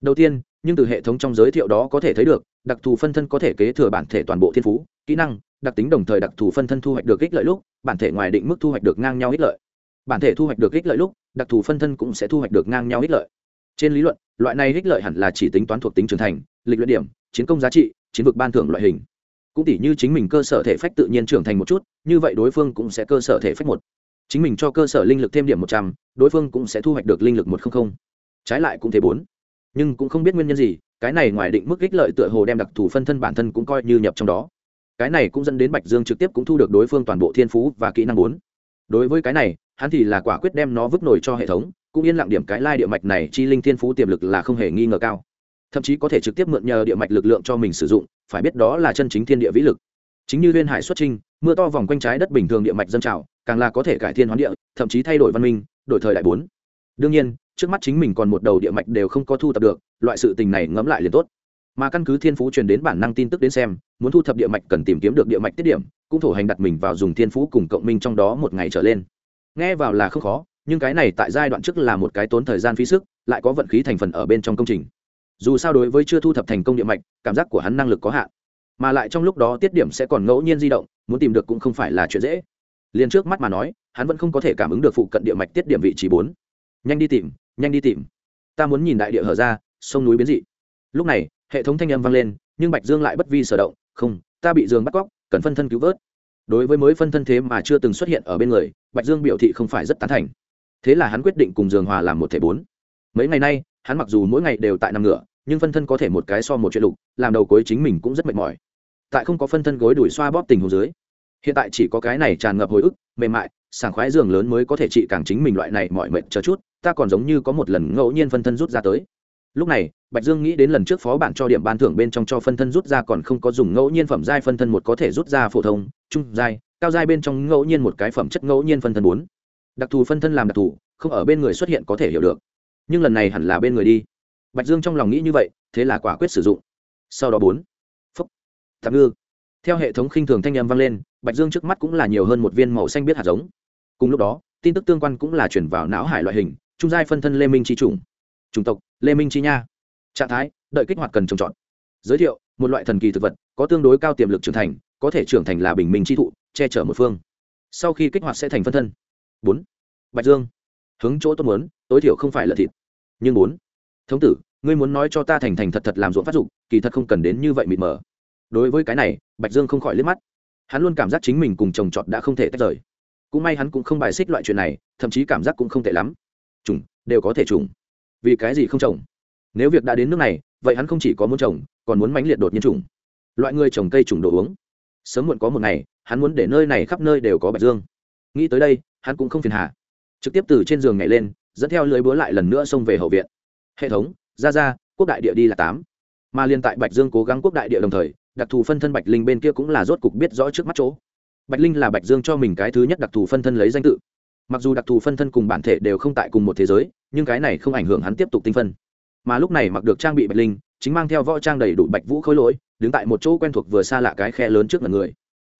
Đầu tiên, nhưng từ hệ thống trong giới thiệu đó có thể thấy được, đặc thù phân thân có thể kế thừa bản thể toàn bộ thiên phú, kỹ năng đặc tính đồng thời đặc thù phân thân thu hoạch được ích lợi lúc, bản thể ngoài định mức thu hoạch được ngang nhau ích lợi. Bản thể thu hoạch được ích lợi lúc, đặc thù phân thân cũng sẽ thu hoạch được ngang nhau ích lợi. Trên lý luận, loại này ích lợi hẳn là chỉ tính toán thuộc tính trưởng thành, lịch luyện điểm, chiến công giá trị, chiến vực ban thưởng loại hình. Cũng tỉ như chính mình cơ sở thể phách tự nhiên trưởng thành một chút, như vậy đối phương cũng sẽ cơ sở thể phách một. Chính mình cho cơ sở linh lực thêm điểm một trăm, đối phương cũng sẽ thu hoạch được linh lực một trăm linh trái lại cũng thế bốn. Nhưng cũng không biết nguyên nhân gì, cái này ngoài định mức ích lợi tựa hồ đem đặc thù phân thân bản thân cũng coi như nhập trong đó cái này cũng dẫn đến bạch dương trực tiếp cũng thu được đối phương toàn bộ thiên phú và kỹ năng bốn. Đối với cái này, hắn thì là quả quyết đem nó vứt nổi cho hệ thống, cũng yên lặng điểm cái lai địa mạch này chi linh thiên phú tiềm lực là không hề nghi ngờ cao. Thậm chí có thể trực tiếp mượn nhờ địa mạch lực lượng cho mình sử dụng, phải biết đó là chân chính thiên địa vĩ lực. Chính như liên hải xuất trinh mưa to vòng quanh trái đất bình thường địa mạch dân trào, càng là có thể cải thiên hoán địa, thậm chí thay đổi văn minh, đổi thời đại bốn. Đương nhiên, trước mắt chính mình còn một đầu địa mạch đều không có thu thập được, loại sự tình này ngẫm lại liền tốt mà căn cứ thiên phú truyền đến bản năng tin tức đến xem, muốn thu thập địa mạch cần tìm kiếm được địa mạch tiết điểm, cũng thổ hành đặt mình vào dùng thiên phú cùng cộng minh trong đó một ngày trở lên. Nghe vào là không khó, nhưng cái này tại giai đoạn trước là một cái tốn thời gian phí sức, lại có vận khí thành phần ở bên trong công trình. Dù sao đối với chưa thu thập thành công địa mạch, cảm giác của hắn năng lực có hạn. Mà lại trong lúc đó tiết điểm sẽ còn ngẫu nhiên di động, muốn tìm được cũng không phải là chuyện dễ. Liền trước mắt mà nói, hắn vẫn không có thể cảm ứng được phụ cận địa mạch tiết điểm vị trí bốn. Nhanh đi tìm, nhanh đi tìm. Ta muốn nhìn đại địa hở ra, sông núi biến dị. Lúc này hệ thống thanh âm vang lên, nhưng bạch dương lại bất vi sở động, không, ta bị dương bắt cóc, cần phân thân cứu vớt. Đối với mới phân thân thế mà chưa từng xuất hiện ở bên người, bạch dương biểu thị không phải rất tán thành. Thế là hắn quyết định cùng dương hòa làm một thể bốn. Mấy ngày nay, hắn mặc dù mỗi ngày đều tại nằm ngựa nhưng phân thân có thể một cái so một chuyện lục, làm đầu cuối chính mình cũng rất mệt mỏi. Tại không có phân thân gối đuổi xoa bóp tình hồ dưới, hiện tại chỉ có cái này tràn ngập hồi ức, mềm mại, sảng khoái giường lớn mới có thể trị càng chính mình loại này mọi mệt chờ chút, ta còn giống như có một lần ngẫu nhiên phân thân rút ra tới lúc này, bạch dương nghĩ đến lần trước phó bản cho điểm ban thưởng bên trong cho phân thân rút ra còn không có dùng ngẫu nhiên phẩm giai phân thân một có thể rút ra phổ thông, trung giai, cao giai bên trong ngẫu nhiên một cái phẩm chất ngẫu nhiên phân thân bốn. Đặc thù phân thân làm đặc thù, không ở bên người xuất hiện có thể hiểu được. Nhưng lần này hẳn là bên người đi. Bạch dương trong lòng nghĩ như vậy, thế là quả quyết sử dụng. Sau đó bốn. Phúc. Tạm ngư. Theo hệ thống khinh thường thanh â vang lên, bạch dương trước mắt cũng là nhiều hơn một viên màu xanh biết hạt giống. Cùng lúc đó, tin tức tương quan cũng là chuyển vào não hải loại hình, trung giai phân thân lê minh chi chủng. Chủng tộc lê minh chi nha trạng thái đợi kích hoạt cần trồng trọt giới thiệu một loại thần kỳ thực vật có tương đối cao tiềm lực trưởng thành có thể trưởng thành là bình minh chi thụ che chở một phương sau khi kích hoạt sẽ thành phân thân bốn bạch dương hướng chỗ tốt muốn, tối thiểu không phải là thịt. Nhưng bốn, thống tử, ngươi muốn nói cho ta thành thành thật thật làm ruộng phát dụng kỳ thật không cần đến như vậy mịt mờ. Đối với cái này, bạch dương không khỏi liếc mắt. Hắn luôn cảm giác chính mình cùng chồng trọt đã không thể tách rời. Cũng may hắn cũng không bài xích loại chuyện này, thậm chí cảm giác cũng không tệ lắm. Trùng, đều có thể trùng vì cái gì không trồng? Nếu việc đã đến nước này, vậy hắn không chỉ có muốn trồng, còn muốn mãnh liệt đột nhiên trùng. Loại người trồng cây trùng đồ uống. Sớm muộn có một ngày, hắn muốn để nơi này khắp nơi đều có bạch dương. Nghĩ tới đây, hắn cũng không phiền hà. Trực tiếp từ trên giường nhảy lên, dẫn theo lưới búa lại lần nữa xông về hậu viện. Hệ thống, ra ra, quốc đại địa đi là tám. Mà liên tại bạch dương cố gắng quốc đại địa đồng thời, đặc thù phân thân bạch linh bên kia cũng là rốt cục biết rõ trước mắt chỗ. Bạch linh là bạch dương cho mình cái thứ nhất đặc thù phân thân lấy danh tự mặc dù đặc thù phân thân cùng bản thể đều không tại cùng một thế giới, nhưng cái này không ảnh hưởng hắn tiếp tục tinh phân. Mà lúc này mặc được trang bị bạch linh, chính mang theo võ trang đầy đủ bạch vũ khối lỗi, đứng tại một chỗ quen thuộc vừa xa lạ cái khe lớn trước mặt người.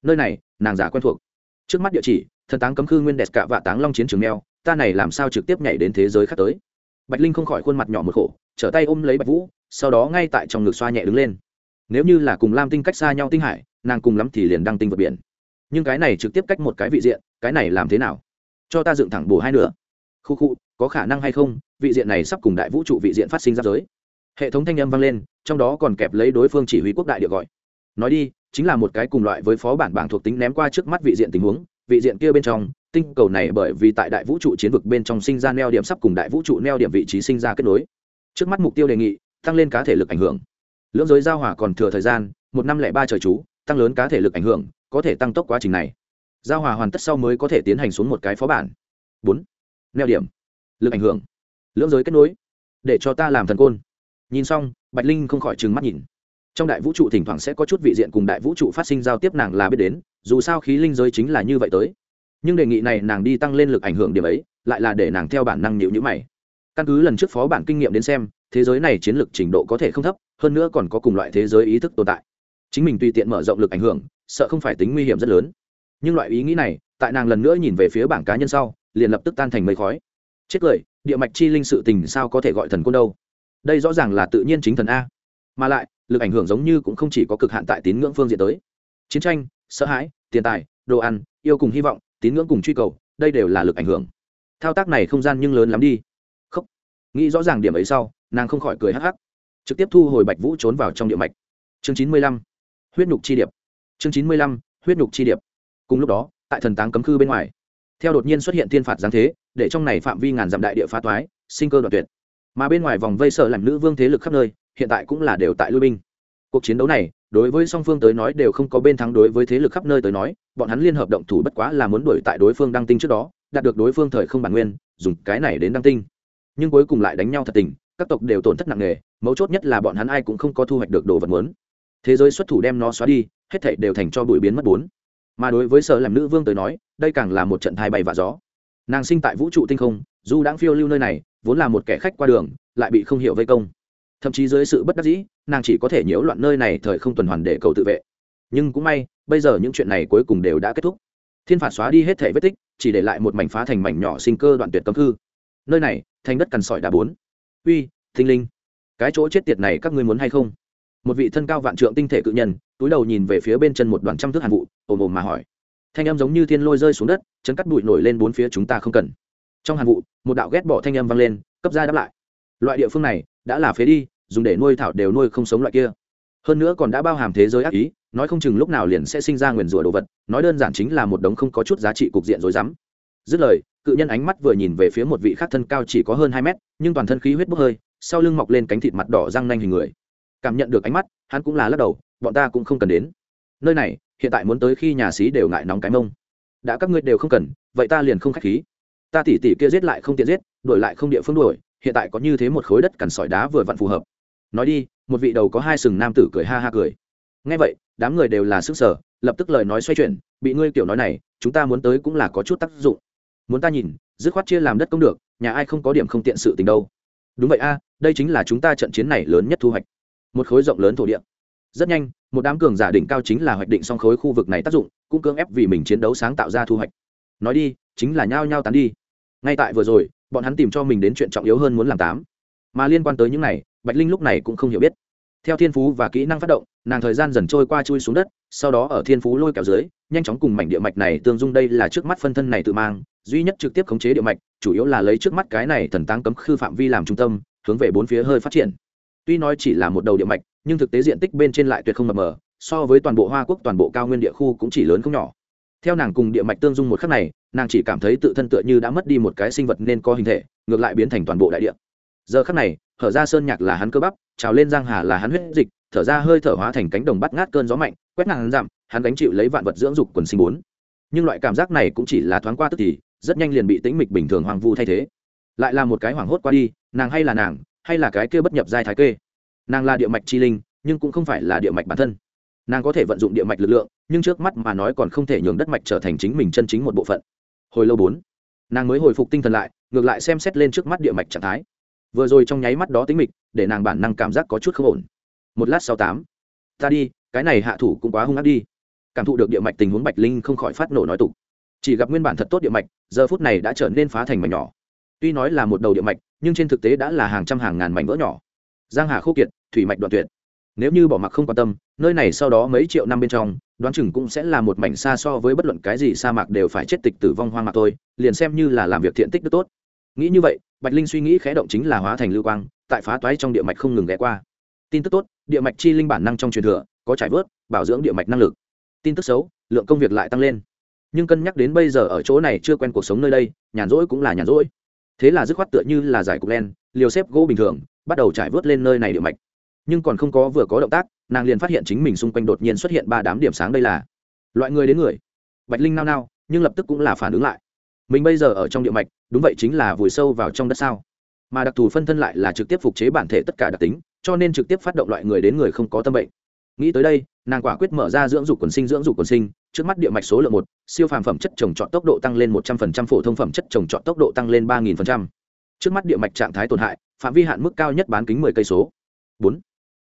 Nơi này, nàng giả quen thuộc. Trước mắt địa chỉ, thần táng cấm khư nguyên đẹp cả và táng long chiến trường neo, ta này làm sao trực tiếp nhảy đến thế giới khác tới? Bạch linh không khỏi khuôn mặt nhỏ một khổ, trở tay ôm lấy bạch vũ, sau đó ngay tại trong ngực xoa nhẹ đứng lên. Nếu như là cùng lam tinh cách xa nhau tinh hải, nàng cùng lắm thì liền đăng tinh vượt biển. Nhưng cái này trực tiếp cách một cái vị diện, cái này làm thế nào? Cho ta dựng thẳng bổ hai nửa. Khu khu, có khả năng hay không? Vị diện này sắp cùng đại vũ trụ vị diện phát sinh ra giới hệ thống thanh âm vang lên, trong đó còn kẹp lấy đối phương chỉ huy quốc đại địa gọi. Nói đi, chính là một cái cùng loại với phó bản bảng thuộc tính ném qua trước mắt vị diện tình huống. Vị diện kia bên trong, tinh cầu này bởi vì tại đại vũ trụ chiến vực bên trong sinh ra neo điểm sắp cùng đại vũ trụ neo điểm vị trí sinh ra kết nối. Trước mắt mục tiêu đề nghị, tăng lên cá thể lực ảnh hưởng. Lưỡng giới giao hòa còn thừa thời gian, một năm lẻ ba trời chú, tăng lớn cá thể lực ảnh hưởng, có thể tăng tốc quá trình này giao hòa hoàn tất sau mới có thể tiến hành xuống một cái phó bản. Bốn. Neo điểm. Lực ảnh hưởng. Lưỡng giới kết nối. Để cho ta làm thần côn. Nhìn xong, bạch linh không khỏi trừng mắt nhìn. Trong đại vũ trụ thỉnh thoảng sẽ có chút vị diện cùng đại vũ trụ phát sinh giao tiếp nàng là biết đến, dù sao khí linh giới chính là như vậy tới. Nhưng đề nghị này nàng đi tăng lên lực ảnh hưởng điểm ấy, lại là để nàng theo bản năng nhịu nhữ mày. Căn cứ lần trước phó bản kinh nghiệm đến xem, thế giới này chiến lược trình độ có thể không thấp, hơn nữa còn có cùng loại thế giới ý thức tồn tại. Chính mình tùy tiện mở rộng lực ảnh hưởng, sợ không phải tính nguy hiểm rất lớn nhưng loại ý nghĩ này, tại nàng lần nữa nhìn về phía bảng cá nhân sau, liền lập tức tan thành mây khói. Chết cười, địa mạch chi linh sự tình sao có thể gọi thần côn đâu? Đây rõ ràng là tự nhiên chính thần a. Mà lại, lực ảnh hưởng giống như cũng không chỉ có cực hạn tại tín ngưỡng phương diện tới. Chiến tranh, sợ hãi, tiền tài, đồ ăn, yêu cùng hy vọng, tín ngưỡng cùng truy cầu, đây đều là lực ảnh hưởng. Thao tác này không gian nhưng lớn lắm đi. Không nghĩ rõ ràng điểm ấy sau, nàng không khỏi cười hắc hắc. Trực tiếp thu hồi bạch vũ trốn vào trong địa mạch. Chương chín mươi lăm. Huyết nhục chi điệp. Chương chín mươi lăm. Huyết nhục chi điệp cùng lúc đó, tại thần táng cấm khư bên ngoài, theo đột nhiên xuất hiện thiên phạt giáng thế, để trong này phạm vi ngàn dặm đại địa phá toái, sinh cơ đoạn tuyệt. Mà bên ngoài vòng vây sợ làm nữ vương thế lực khắp nơi, hiện tại cũng là đều tại lui binh. Cuộc chiến đấu này, đối với song phương tới nói đều không có bên thắng đối với thế lực khắp nơi tới nói, bọn hắn liên hợp động thủ bất quá là muốn đuổi tại đối phương đăng tinh trước đó, đạt được đối phương thời không bản nguyên, dùng cái này đến đăng tinh. Nhưng cuối cùng lại đánh nhau thật tình, các tộc đều tổn thất nặng nề, mấu chốt nhất là bọn hắn ai cũng không có thu hoạch được đồ vật muốn. Thế giới xuất thủ đem nó xóa đi, hết thảy đều thành cho bụi biến mất bốn mà đối với sở làm nữ vương tới nói, đây càng là một trận thai bay và gió. Nàng sinh tại vũ trụ tinh không, dù đang phiêu lưu nơi này, vốn là một kẻ khách qua đường, lại bị không hiểu vây công. Thậm chí dưới sự bất đắc dĩ, nàng chỉ có thể nhiễu loạn nơi này thời không tuần hoàn để cầu tự vệ. Nhưng cũng may, bây giờ những chuyện này cuối cùng đều đã kết thúc. Thiên phạt xóa đi hết thể vết tích, chỉ để lại một mảnh phá thành mảnh nhỏ sinh cơ đoạn tuyệt cấm hư nơi này, thành đất cằn sỏi đá bốn. Uy, thinh linh, cái chỗ chết tiệt này các ngươi muốn hay không? Một vị thân cao vạn trượng tinh thể cự nhân, túi đầu nhìn về phía bên chân một đoàn trăm thước hàn vụ, ồm ồm mà hỏi. Thanh âm giống như thiên lôi rơi xuống đất, chấn cắt bụi nổi lên bốn phía chúng ta không cần. Trong hàn vụ, một đạo ghét bỏ thanh âm vang lên, cấp ra đáp lại. Loại địa phương này, đã là phế đi, dùng để nuôi thảo đều nuôi không sống loại kia. Hơn nữa còn đã bao hàm thế giới ác ý, nói không chừng lúc nào liền sẽ sinh ra nguyền rủa đồ vật, nói đơn giản chính là một đống không có chút giá trị cục diện rối rắm. Dứt lời, cự nhân ánh mắt vừa nhìn về phía một vị khác thân cao chỉ có hơn hai mét, nhưng toàn thân khí huyết bốc hơi, sau lưng mọc lên cánh thịt mặt đỏ răng nanh hình người cảm nhận được ánh mắt, hắn cũng là lắc đầu, bọn ta cũng không cần đến. Nơi này, hiện tại muốn tới khi nhà xí đều ngại nóng cái mông. Đã các ngươi đều không cần, vậy ta liền không k h á c h khí. Ta tỉ tỉ kia giết lại không tiện giết đổi lại không địa phương đổi hiện tại có như thế một khối đất cằn sỏi đá vừa vặn phù hợp. Nói đi, một vị đầu có hai sừng nam tử cười ha ha cười. Ngay vậy, đám người đều là sức sở lập tức lời nói xoay chuyển, bị ngươi kiểu nói này, chúng ta muốn tới cũng là có chút tác dụng. Muốn ta nhìn, dứt khoát chia làm đất công được, nhà ai không có điểm không tiện sự tình đâu. Đúng vậy a, đây chính là chúng ta trận chiến này lớn nhất thu hoạch một khối rộng lớn thổ địa. Rất nhanh, một đám cường giả đỉnh cao chính là hoạch định xong khối khu vực này tác dụng, cũng cưỡng ép vì mình chiến đấu sáng tạo ra thu hoạch. Nói đi, chính là nhao nhao tán đi. Ngay tại vừa rồi, bọn hắn tìm cho mình đến chuyện trọng yếu hơn muốn làm tám. Mà liên quan tới những này, bạch linh lúc này cũng không hiểu biết. Theo thiên phú và kỹ năng phát động, nàng thời gian dần trôi qua chui xuống đất, sau đó ở thiên phú lôi kéo dưới, nhanh chóng cùng mảnh địa mạch này tương dung đây là trước mắt phân thân này tự mang, duy nhất trực tiếp khống chế địa mạch, chủ yếu là lấy trước mắt cái này thần tăng cấm khư phạm vi làm trung tâm, hướng về bốn phía hơi phát triển tuy nói chỉ là một đầu địa mạch nhưng thực tế diện tích bên trên lại tuyệt không mập mờ so với toàn bộ hoa quốc toàn bộ cao nguyên địa khu cũng chỉ lớn không nhỏ. Theo nàng cùng địa mạch tương dung một khắc này nàng chỉ cảm thấy tự thân tựa như đã mất đi một cái sinh vật nên có hình thể ngược lại biến thành toàn bộ đại địa. Giờ khắc này thở ra sơn nhạc là hắn cơ bắp trào lên giang hà là hắn huyết dịch thở ra hơi thở hóa thành cánh đồng bắt ngát cơn gió mạnh quét ngang giảm, hắn gánh chịu lấy vạn vật dưỡng dục quần sinh bốn. Nhưng loại cảm giác này cũng chỉ là thoáng qua tức thì rất nhanh liền bị tĩnh mịch bình thường hoàng vu thay thế. Lại là một cái hoảng hốt qua đi nàng hay là nàng hay là cái kia bất nhập giai thái kê. Nàng là địa mạch chi linh, nhưng cũng không phải là địa mạch bản thân. Nàng có thể vận dụng địa mạch lực lượng, nhưng trước mắt mà nói còn không thể nhường đất mạch trở thành chính mình chân chính một bộ phận. Hồi lâu bốn, nàng mới hồi phục tinh thần lại, ngược lại xem xét lên trước mắt địa mạch trạng thái. Vừa rồi trong nháy mắt đó tính mịch, để nàng bản năng cảm giác có chút không ổn. Một lát sau tám, ta đi, cái này hạ thủ cũng quá hung ác đi. Cảm thụ được địa mạch tình huống bạch linh không khỏi phát nổ nói tục. Chỉ gặp nguyên bản thật tốt địa mạch, giờ phút này đã trở nên phá thành mảnh nhỏ tuy nói là một đầu địa mạch, nhưng trên thực tế đã là hàng trăm hàng ngàn mảnh vỡ nhỏ. Giang hà khô kiệt, thủy mạch đoạn tuyệt. Nếu như bỏ mặc không quan tâm, nơi này sau đó mấy triệu năm bên trong, đoán chừng cũng sẽ là một mảnh xa so với bất luận cái gì sa mạc đều phải chết tịch tử vong hoang mạc thôi, liền xem như là làm việc thiện tích đức tốt. Nghĩ như vậy, bạch linh suy nghĩ khẽ động chính là hóa thành lưu quang, tại phá toái trong địa mạch không ngừng ghé qua. Tin tức tốt, địa mạch chi linh bản năng trong truyền thừa, có trải vớt, bảo dưỡng địa mạch năng lực. Tin tức xấu, lượng công việc lại tăng lên. Nhưng cân nhắc đến bây giờ ở chỗ này chưa quen cuộc sống nơi đây, nhàn rỗi cũng là nhàn rỗi thế là dứt khoát tựa như là giải cục len liều xếp gỗ bình thường, bắt đầu trải vớt lên nơi này địa mạch. Nhưng còn không có vừa có động tác, nàng liền phát hiện chính mình xung quanh đột nhiên xuất hiện ba đám điểm sáng đây là loại người đến người. Bạch linh nao nao, nhưng lập tức cũng là phản ứng lại. Mình bây giờ ở trong địa mạch, đúng vậy chính là vùi sâu vào trong đất sao? Mà đặc thù phân thân lại là trực tiếp phục chế bản thể tất cả đặc tính, cho nên trực tiếp phát động loại người đến người không có tâm bệnh. Nghĩ tới đây, nàng quả quyết mở ra dưỡng dục quần sinh, dưỡng dục quần sinh trước mắt địa mạch số lượng một, siêu phàm phẩm chất trồng trọt tốc độ tăng lên một trăm phần trăm, phổ thông phẩm chất trồng trọt tốc độ tăng lên ba nghìn phần trăm. Trước mắt địa mạch trạng thái tổn hại, phạm vi hạn mức cao nhất bán kính mười cây số. Bốn.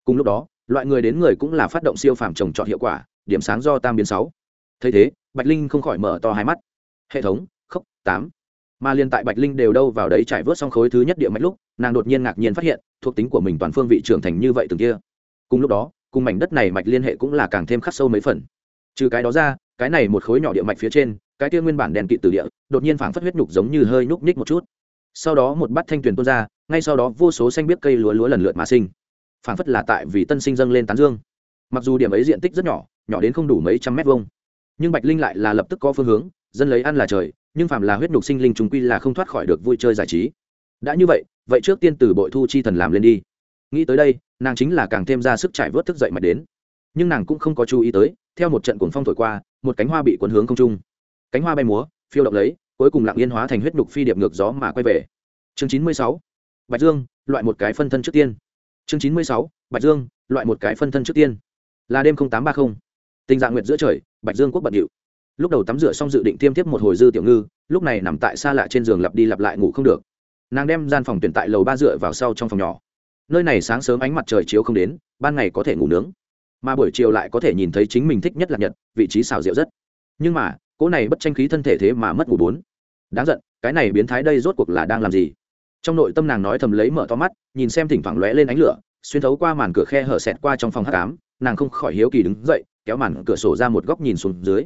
Cùng lúc đó, loại người đến người cũng là phát động siêu phàm trồng trọt hiệu quả, điểm sáng do tam biến sáu. Thấy thế, bạch linh không khỏi mở to hai mắt. Hệ thống, khốc, tám. Mà liên tại bạch linh đều đâu vào đấy trải vớt xong khối thứ nhất địa mạch lúc, nàng đột nhiên ngạc nhiên phát hiện, thuộc tính của mình toàn phương vị trưởng thành như vậy từng kia. Cùng lúc đó, cùng mảnh đất này mạch liên hệ cũng là càng thêm khắc sâu mấy phần trừ cái đó ra, cái này một khối nhỏ địa mạch phía trên, cái kia nguyên bản đèn kỵ từ địa, đột nhiên phảng phất huyết nhục giống như hơi nhúc nhích một chút. Sau đó một bát thanh tuyền tuôn ra, ngay sau đó vô số xanh biết cây lúa lúa lần lượt mà sinh. Phảng phất là tại vì tân sinh dâng lên tán dương. Mặc dù điểm ấy diện tích rất nhỏ nhỏ đến không đủ mấy trăm mét vuông, nhưng bạch linh lại là lập tức có phương hướng, dân lấy ăn là trời, nhưng phàm là huyết nhục sinh linh chúng quy là không thoát khỏi được vui chơi giải trí. Đã như vậy vậy trước tiên từ bội thu chi thần làm lên đi. Nghĩ tới đây, nàng chính là càng thêm ra sức trải vớt thức dậy mà đến. Nhưng nàng cũng không có chú ý tới theo một trận cuồng phong thổi qua, một cánh hoa bị cuốn hướng không trung. Cánh hoa bay múa, phiêu động lấy, cuối cùng lặng yên hóa thành huyết nhục phi điệp ngược gió mà quay về. Chương chín mươi sáu. Bạch dương, loại một cái phân thân trước tiên. Chương chín mươi sáu. Bạch dương, loại một cái phân thân trước tiên. Là đêm tám ba mươi tình dạng nguyệt giữa trời, bạch dương quốc bận điệu. Lúc đầu tắm rửa xong dự định tiêm tiếp một hồi dư tiểu ngư, lúc này nằm tại xa lạ trên giường lặp đi lặp lại ngủ không được. Nàng đem gian phòng tuyển tại lầu ba dựa vào sau trong phòng nhỏ. Nơi này sáng sớm ánh mặt trời chiếu không đến, ban ngày có thể ngủ nướng mà buổi chiều lại có thể nhìn thấy chính mình thích nhất là nhật, vị trí xào rượu rất. Nhưng mà, cỗ này bất tranh khí thân thể thế mà mất ngủ bốn. Đáng giận, cái này biến thái đây rốt cuộc là đang làm gì? Trong nội tâm nàng nói thầm lấy mở to mắt, nhìn xem thỉnh thoảng lóe lên ánh lửa, xuyên thấu qua màn cửa khe hở xẹt qua trong phòng hát cám nàng không khỏi hiếu kỳ đứng dậy, kéo màn cửa sổ ra một góc nhìn xuống dưới.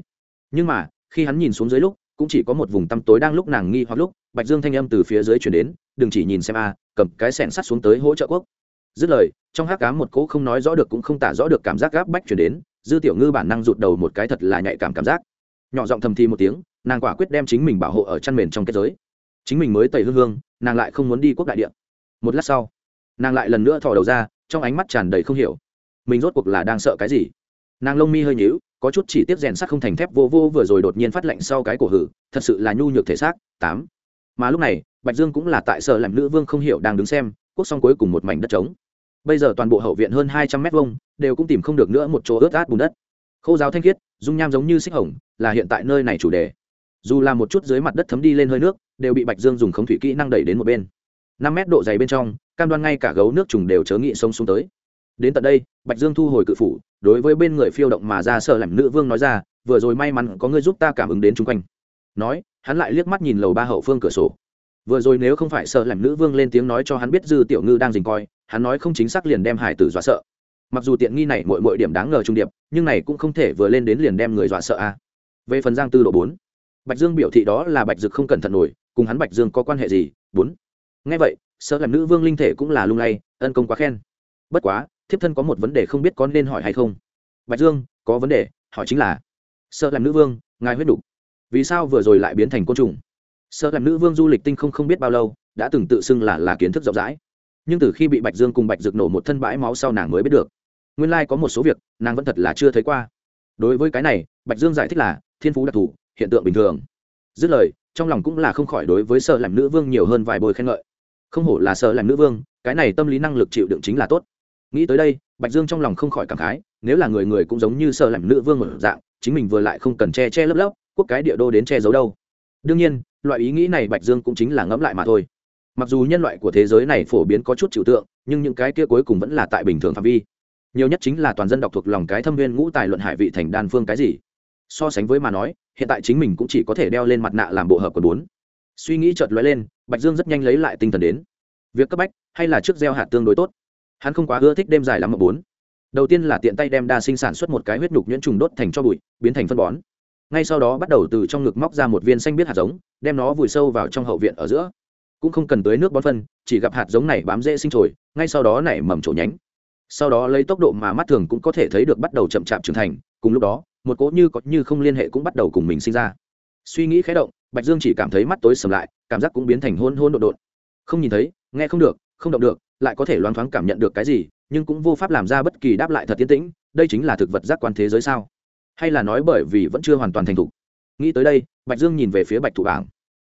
Nhưng mà, khi hắn nhìn xuống dưới lúc, cũng chỉ có một vùng tăm tối đang lúc nàng nghi hoặc lúc, bạch dương thanh âm từ phía dưới chuyển đến, đừng chỉ nhìn xem a, cầm cái sẻn sắt xuống tới hỗ trợ quốc dứt lời, trong hát cá một cỗ không nói rõ được cũng không tả rõ được cảm giác gáp bách chuyển đến, dư tiểu ngư bản năng rụt đầu một cái thật là nhạy cảm cảm giác. Nhỏ giọng thầm thì một tiếng, nàng quả quyết đem chính mình bảo hộ ở chăn mền trong kết giới. Chính mình mới tẩy hương hương, nàng lại không muốn đi quốc đại điện một lát sau, nàng lại lần nữa thò đầu ra, trong ánh mắt tràn đầy không hiểu. Mình rốt cuộc là đang sợ cái gì? Nàng lông mi hơi nhíu, có chút chỉ tiếp rèn sắt không thành thép vô vô vừa rồi đột nhiên phát lạnh sau cái cổ hử, thật sự là nhu nhược thể xác, tám. Mà lúc này, bạch dương cũng là tại sở làm nữ vương không hiểu đang đứng xem, quốc song cuối cùng một mảnh đất trống bây giờ toàn bộ hậu viện hơn hai trăm mét vuông, đều cũng tìm không được nữa một chỗ ướt át bùn đất. Khô giáo thanh khiết, dung nham giống như xích hồng, là hiện tại nơi này chủ đề. Dù là một chút dưới mặt đất thấm đi lên hơi nước, đều bị bạch dương dùng khống thủy kỹ năng đẩy đến một bên. Năm mét độ dày bên trong, cam đoan ngay cả gấu nước trùng đều chớ nghị sông xuống tới. Đến tận đây, bạch dương thu hồi cự phủ, đối với bên người phiêu động mà ra sợ làm nữ vương nói ra, vừa rồi may mắn có người giúp ta cảm ứng đến chung quanh. Nói, hắn lại liếc mắt nhìn lầu ba hậu phương cửa sổ vừa rồi nếu không phải sợ làm nữ vương lên tiếng nói cho hắn biết dư tiểu ngư đang dình coi, hắn nói không chính xác liền đem hải tử dọa sợ. Mặc dù tiện nghi này mỗi mỗi điểm đáng ngờ trung điệp, nhưng này cũng không thể vừa lên đến liền đem người dọa sợ a à. về phần giang tư độ bốn, bạch dương biểu thị đó là bạch dực không cẩn thận nổi, cùng hắn bạch dương có quan hệ gì? Bốn. Ngay vậy, sợ làm nữ vương linh thể cũng là lung lay, ân công quá khen. Bất quá, thiếp thân có một vấn đề không biết có nên hỏi hay không. Bạch dương, có vấn đề, hỏi chính là, sợ làm nữ vương, ngài huyết đủ vì sao vừa rồi lại biến thành côn trùng? Sợ làm nữ vương du lịch tinh không không biết bao lâu, đã từng tự xưng là là kiến thức rộng rãi. Nhưng từ khi bị bạch dương cùng bạch rực nổ một thân bãi máu sau nàng mới biết được. Nguyên lai、like、có một số việc, nàng vẫn thật là chưa thấy qua. Đối với cái này, bạch dương giải thích là, thiên phú đặc thù, hiện tượng bình thường. Dứt lời, trong lòng cũng là không khỏi đối với sợ làm nữ vương nhiều hơn vài bồi khen ngợi. Không hổ là sợ làm nữ vương, cái này tâm lý năng lực chịu đựng chính là tốt. Nghĩ tới đây, bạch dương trong lòng không khỏi cảm khái, nếu là người người cũng giống như sợ làm nữ vương một dạng, chính mình vừa lại không cần che che lấp lấp, quốc cái địa đô đến che giấu đâu đương nhiên, loại ý nghĩ này bạch dương cũng chính là ngẫm lại mà thôi. Mặc dù nhân loại của thế giới này phổ biến có chút trừu tượng, nhưng những cái kia cuối cùng vẫn là tại bình thường phạm vi. Nhiều nhất chính là toàn dân đọc thuộc lòng cái thâm viên ngũ tài luận hải vị thành đan phương cái gì. So sánh với mà nói, hiện tại chính mình cũng chỉ có thể đeo lên mặt nạ làm bộ hợp quần bốn. Suy nghĩ chợt lóe lên, bạch dương rất nhanh lấy lại tinh thần đến. Việc cấp bách, hay là trước gieo hạt tương đối tốt? Hắn không quá ưa thích đêm dài lắm ở bốn. Đầu tiên là tiện tay đem đa sinh sản xuất một cái huyết nhục nhuyễn trùng đốt thành cho bụi, biến thành phân bón ngay sau đó bắt đầu từ trong ngực móc ra một viên xanh biết hạt giống, đem nó vùi sâu vào trong hậu viện ở giữa. Cũng không cần tưới nước bón phân, chỉ gặp hạt giống này bám dễ sinh trồi, ngay sau đó nảy mầm trổ nhánh. Sau đó lấy tốc độ mà mắt thường cũng có thể thấy được bắt đầu chậm chạp trưởng thành, cùng lúc đó, một cỗ như có như không liên hệ cũng bắt đầu cùng mình sinh ra. Suy nghĩ khé động, bạch dương chỉ cảm thấy mắt tối sầm lại, cảm giác cũng biến thành hôn hôn đột đột không nhìn thấy, nghe không được, không động được, lại có thể loáng thoáng cảm nhận được cái gì, nhưng cũng vô pháp làm ra bất kỳ đáp lại thật tiến tĩnh, đây chính là thực vật giác quan thế giới sao? Hay là nói bởi vì vẫn chưa hoàn toàn thành thục? Nghĩ tới đây, bạch dương nhìn về phía bạch thụ bảng.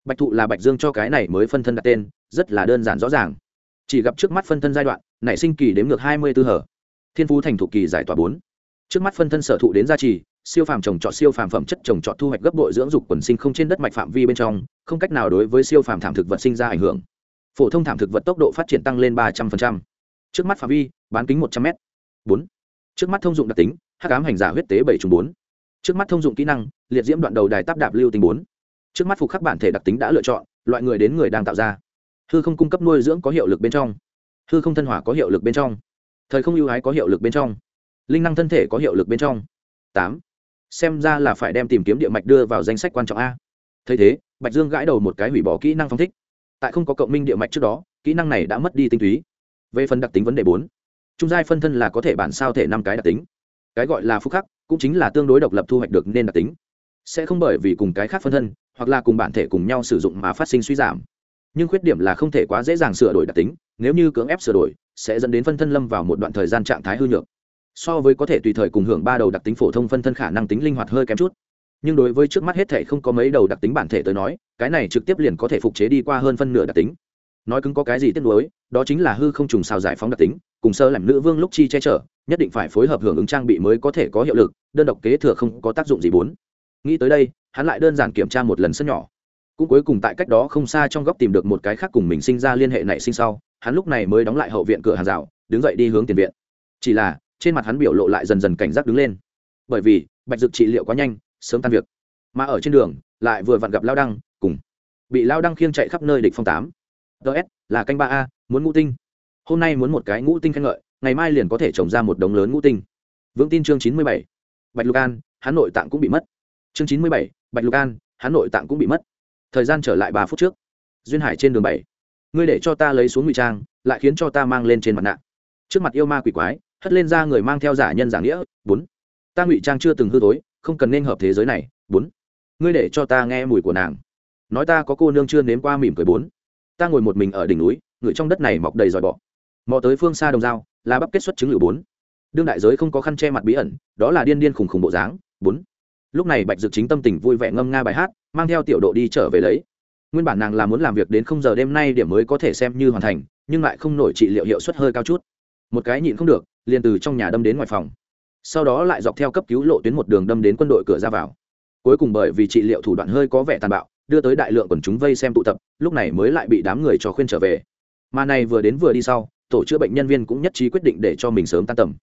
Bạch thụ là bạch dương cho cái này mới phân thân đặt tên, rất là đơn giản rõ ràng. Chỉ gặp trước mắt phân thân giai đoạn, nảy sinh kỳ đếm ngược hai mươi tư hở. Thiên phú thành thụ kỳ giải tỏa bốn. Trước mắt phân thân sở thụ đến gia trì, siêu phàm trồng trọt, siêu phàm phẩm chất trồng trọt thu hoạch gấp bội dưỡng dục quần sinh không trên đất mạch phạm vi bên trong, không cách nào đối với siêu phàm thảm thực vật sinh ra ảnh hưởng. Phổ thông thảm thực vật tốc độ phát triển tăng lên ba trăm linh trước mắt phạm vi, bán kính một trăm m bốn. Trước mắt thông dụng đặc tính hắc ám hành giả huyết tế bảy trùng bốn. Trước mắt thông dụng kỹ năng, liệt diễm đoạn đầu đài táp đạp lưu tình bốn. Trước mắt phục khắc bản thể đặc tính đã lựa chọn, loại người đến người đang tạo ra. Hư không cung cấp nuôi dưỡng có hiệu lực bên trong. Hư không thân hỏa có hiệu lực bên trong. Thời không ưu ái có hiệu lực bên trong. Linh năng thân thể có hiệu lực bên trong. Tám. Xem ra là phải đem tìm kiếm địa mạch đưa vào danh sách quan trọng a. Thấy thế, bạch dương gãi đầu một cái hủy bỏ kỹ năng phong thích. Tại không có cộng minh địa mạch trước đó, kỹ năng này đã mất đi tinh túy. Về phần đặc tính vấn đề bốn, trung giai phân thân là có thể bản sao thể năm cái đặc tính cái gọi là phúc khắc cũng chính là tương đối độc lập thu hoạch được nên đặc tính. Sẽ không bởi vì cùng cái khác phân thân, hoặc là cùng bản thể cùng nhau sử dụng mà phát sinh suy giảm. Nhưng khuyết điểm là không thể quá dễ dàng sửa đổi đặc tính, nếu như cưỡng ép sửa đổi, sẽ dẫn đến phân thân lâm vào một đoạn thời gian trạng thái hư nhược. So với có thể tùy thời cùng hưởng ba đầu đặc tính phổ thông phân thân khả năng tính linh hoạt hơi kém chút. Nhưng đối với trước mắt hết thể không có mấy đầu đặc tính bản thể tới nói, cái này trực tiếp liền có thể phục chế đi qua hơn phân nửa đặc tính. Nói cứng có cái gì tiếc nuối, đó chính là hư không trùng sao giải phóng đặc tính cùng sơ làm nữ vương lúc chi che chở, nhất định phải phối hợp hưởng ứng trang bị mới có thể có hiệu lực, đơn độc kế thừa không có tác dụng gì bốn. Nghĩ tới đây, hắn lại đơn giản kiểm tra một lần sân nhỏ. Cũng cuối cùng tại cách đó không xa trong góc tìm được một cái khác cùng mình sinh ra liên hệ nảy sinh sau, hắn lúc này mới đóng lại hậu viện cửa hàng rào, đứng dậy đi hướng tiền viện. Chỉ là, trên mặt hắn biểu lộ lại dần dần cảnh giác đứng lên. Bởi vì, bạch dực trị liệu quá nhanh, sớm tan việc. Mà ở trên đường, lại vừa vặn gặp lao đăng, cùng bị lao đăng khiêng chạy khắp nơi địch phong tám. Ts là canh ba a, muốn ngũ tinh hôm nay muốn một cái ngũ tinh khen ngợi, ngày mai liền có thể trồng ra một đống lớn ngũ tinh. Vững tin chương chín mươi bảy. Bạch lục an hắn nội tạng cũng bị mất. Chương chín mươi bảy, bạch lục an hắn nội tạng cũng bị mất. Thời gian trở lại ba phút trước. Duyên hải trên đường bảy. Ngươi để cho ta lấy xuống ngụy trang, lại khiến cho ta mang lên trên mặt nạ. Trước mặt yêu ma quỷ quái, hất lên ra người mang theo giả nhân giả nghĩa, bốn. Ta ngụy trang chưa từng hư tối không cần nên hợp thế giới này, bốn. Ngươi để cho ta nghe mùi của nàng. Nói ta có cô nương chưa nếm qua mỉm cười, bốn. Ta ngồi một mình ở đỉnh núi ngửi trong đất này mọc đầy dòi bọ mò tới phương xa đồng dao, là bắp kết xuất chứng lựu bốn. Đương đại giới không có khăn che mặt bí ẩn, đó là điên điên khùng khùng bộ dáng, bốn. Lúc này bạch dực chính tâm tình vui vẻ ngâm nga bài hát, mang theo tiểu độ đi trở về lấy. Nguyên bản nàng là muốn làm việc đến không giờ đêm nay điểm mới có thể xem như hoàn thành, nhưng lại không nổi trị liệu hiệu suất hơi cao chút. Một cái nhịn không được, liền từ trong nhà đâm đến ngoài phòng. Sau đó lại dọc theo cấp cứu lộ tuyến một đường đâm đến quân đội cửa ra vào. Cuối cùng bởi vì trị liệu thủ đoạn hơi có vẻ tàn bạo, đưa tới đại lượng quần chúng vây xem tụ tập, lúc này mới lại bị đám người cho khuyên trở về. Mà này vừa đến vừa đi sau tổ chữa bệnh nhân viên cũng nhất trí quyết định để cho mình sớm tan tầm.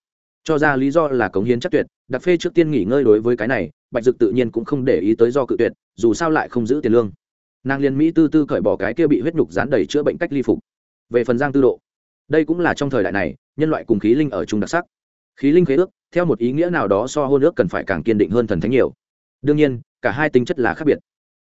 Cho ra lý do là cống hiến chắc tuyệt, đặc phê trước tiên nghỉ ngơi đối với cái này, bạch dực tự nhiên cũng không để ý tới do cự tuyệt, dù sao lại không giữ tiền lương. Nàng liên mỹ tư tư cởi bỏ cái kia bị huyết nhục dán đầy chữa bệnh cách ly phục. Về phần giang tư độ, đây cũng là trong thời đại này, nhân loại cùng khí linh ở chung đặc sắc. Khí linh khế ước, theo một ý nghĩa nào đó so hôn ước cần phải càng kiên định hơn thần thánh nhiều. Đương nhiên, cả hai tính chất là khác biệt.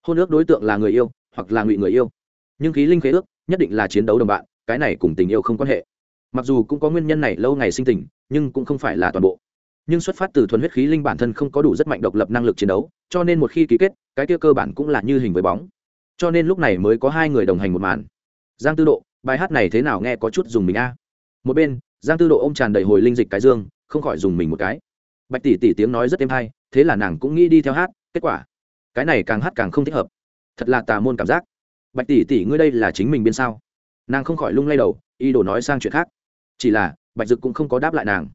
Hôn ước đối tượng là người yêu, hoặc là ngụy người yêu. Nhưng khí linh khế ước, nhất định là chiến đấu đồng bạn cái này cùng tình yêu không quan hệ. Mặc dù cũng có nguyên nhân này lâu ngày sinh tình, nhưng cũng không phải là toàn bộ. Nhưng xuất phát từ thuần huyết khí linh bản thân không có đủ rất mạnh độc lập năng lực chiến đấu, cho nên một khi ký kết, cái kia cơ bản cũng là như hình với bóng. Cho nên lúc này mới có hai người đồng hành một màn. Giang tư độ, bài hát này thế nào nghe có chút dùng mình a? Một bên, giang tư độ ô m tràn đầy hồi linh dịch cái dương, không khỏi dùng mình một cái. Bạch tỷ tỷ tiếng nói rất êm hay, thế là nàng cũng nghĩ đi theo hát, kết quả, cái này càng hát càng không thích hợp. Thật là tà môn cảm giác. Bạch tỷ tỷ ngươi đây là chính mình biên sao? Nàng không khỏi lung lay đầu y đồ nói sang chuyện khác. Chỉ là, bạch dực cũng không có đáp lại nàng.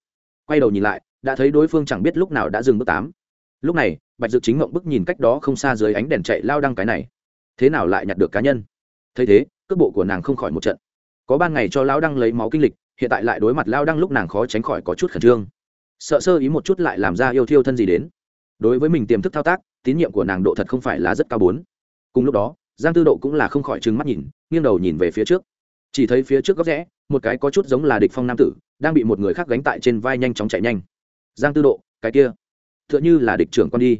Quay đầu nhìn lại, đã thấy đối phương chẳng biết lúc nào đã dừng bước tám. Lúc này, bạch dực chính mộng bức nhìn cách đó không xa dưới ánh đèn chạy lao đăng cái này. Thế nào lại nhặt được cá nhân? Thấy thế, cước bộ của nàng không khỏi một trận. Có ban ngày cho lao đăng lấy máu kinh lịch, hiện tại lại đối mặt lao đăng lúc nàng khó tránh khỏi có chút khẩn trương. Sợ sơ ý một chút lại làm ra yêu thiêu thân gì đến. Đối với mình tiềm thức thao tác, tín nhiệm của nàng độ thật không phải là rất cao bốn. Cùng lúc đó, giang tư độ cũng là không khỏi trừng mắt nhìn, nghiêng đầu nhìn về phía trước chỉ thấy phía trước góc rẽ, một cái có chút giống là địch phong nam tử, đang bị một người khác gánh tại trên vai nhanh chóng chạy nhanh. Giang tư độ, cái kia. Tựa như là địch trưởng con đi.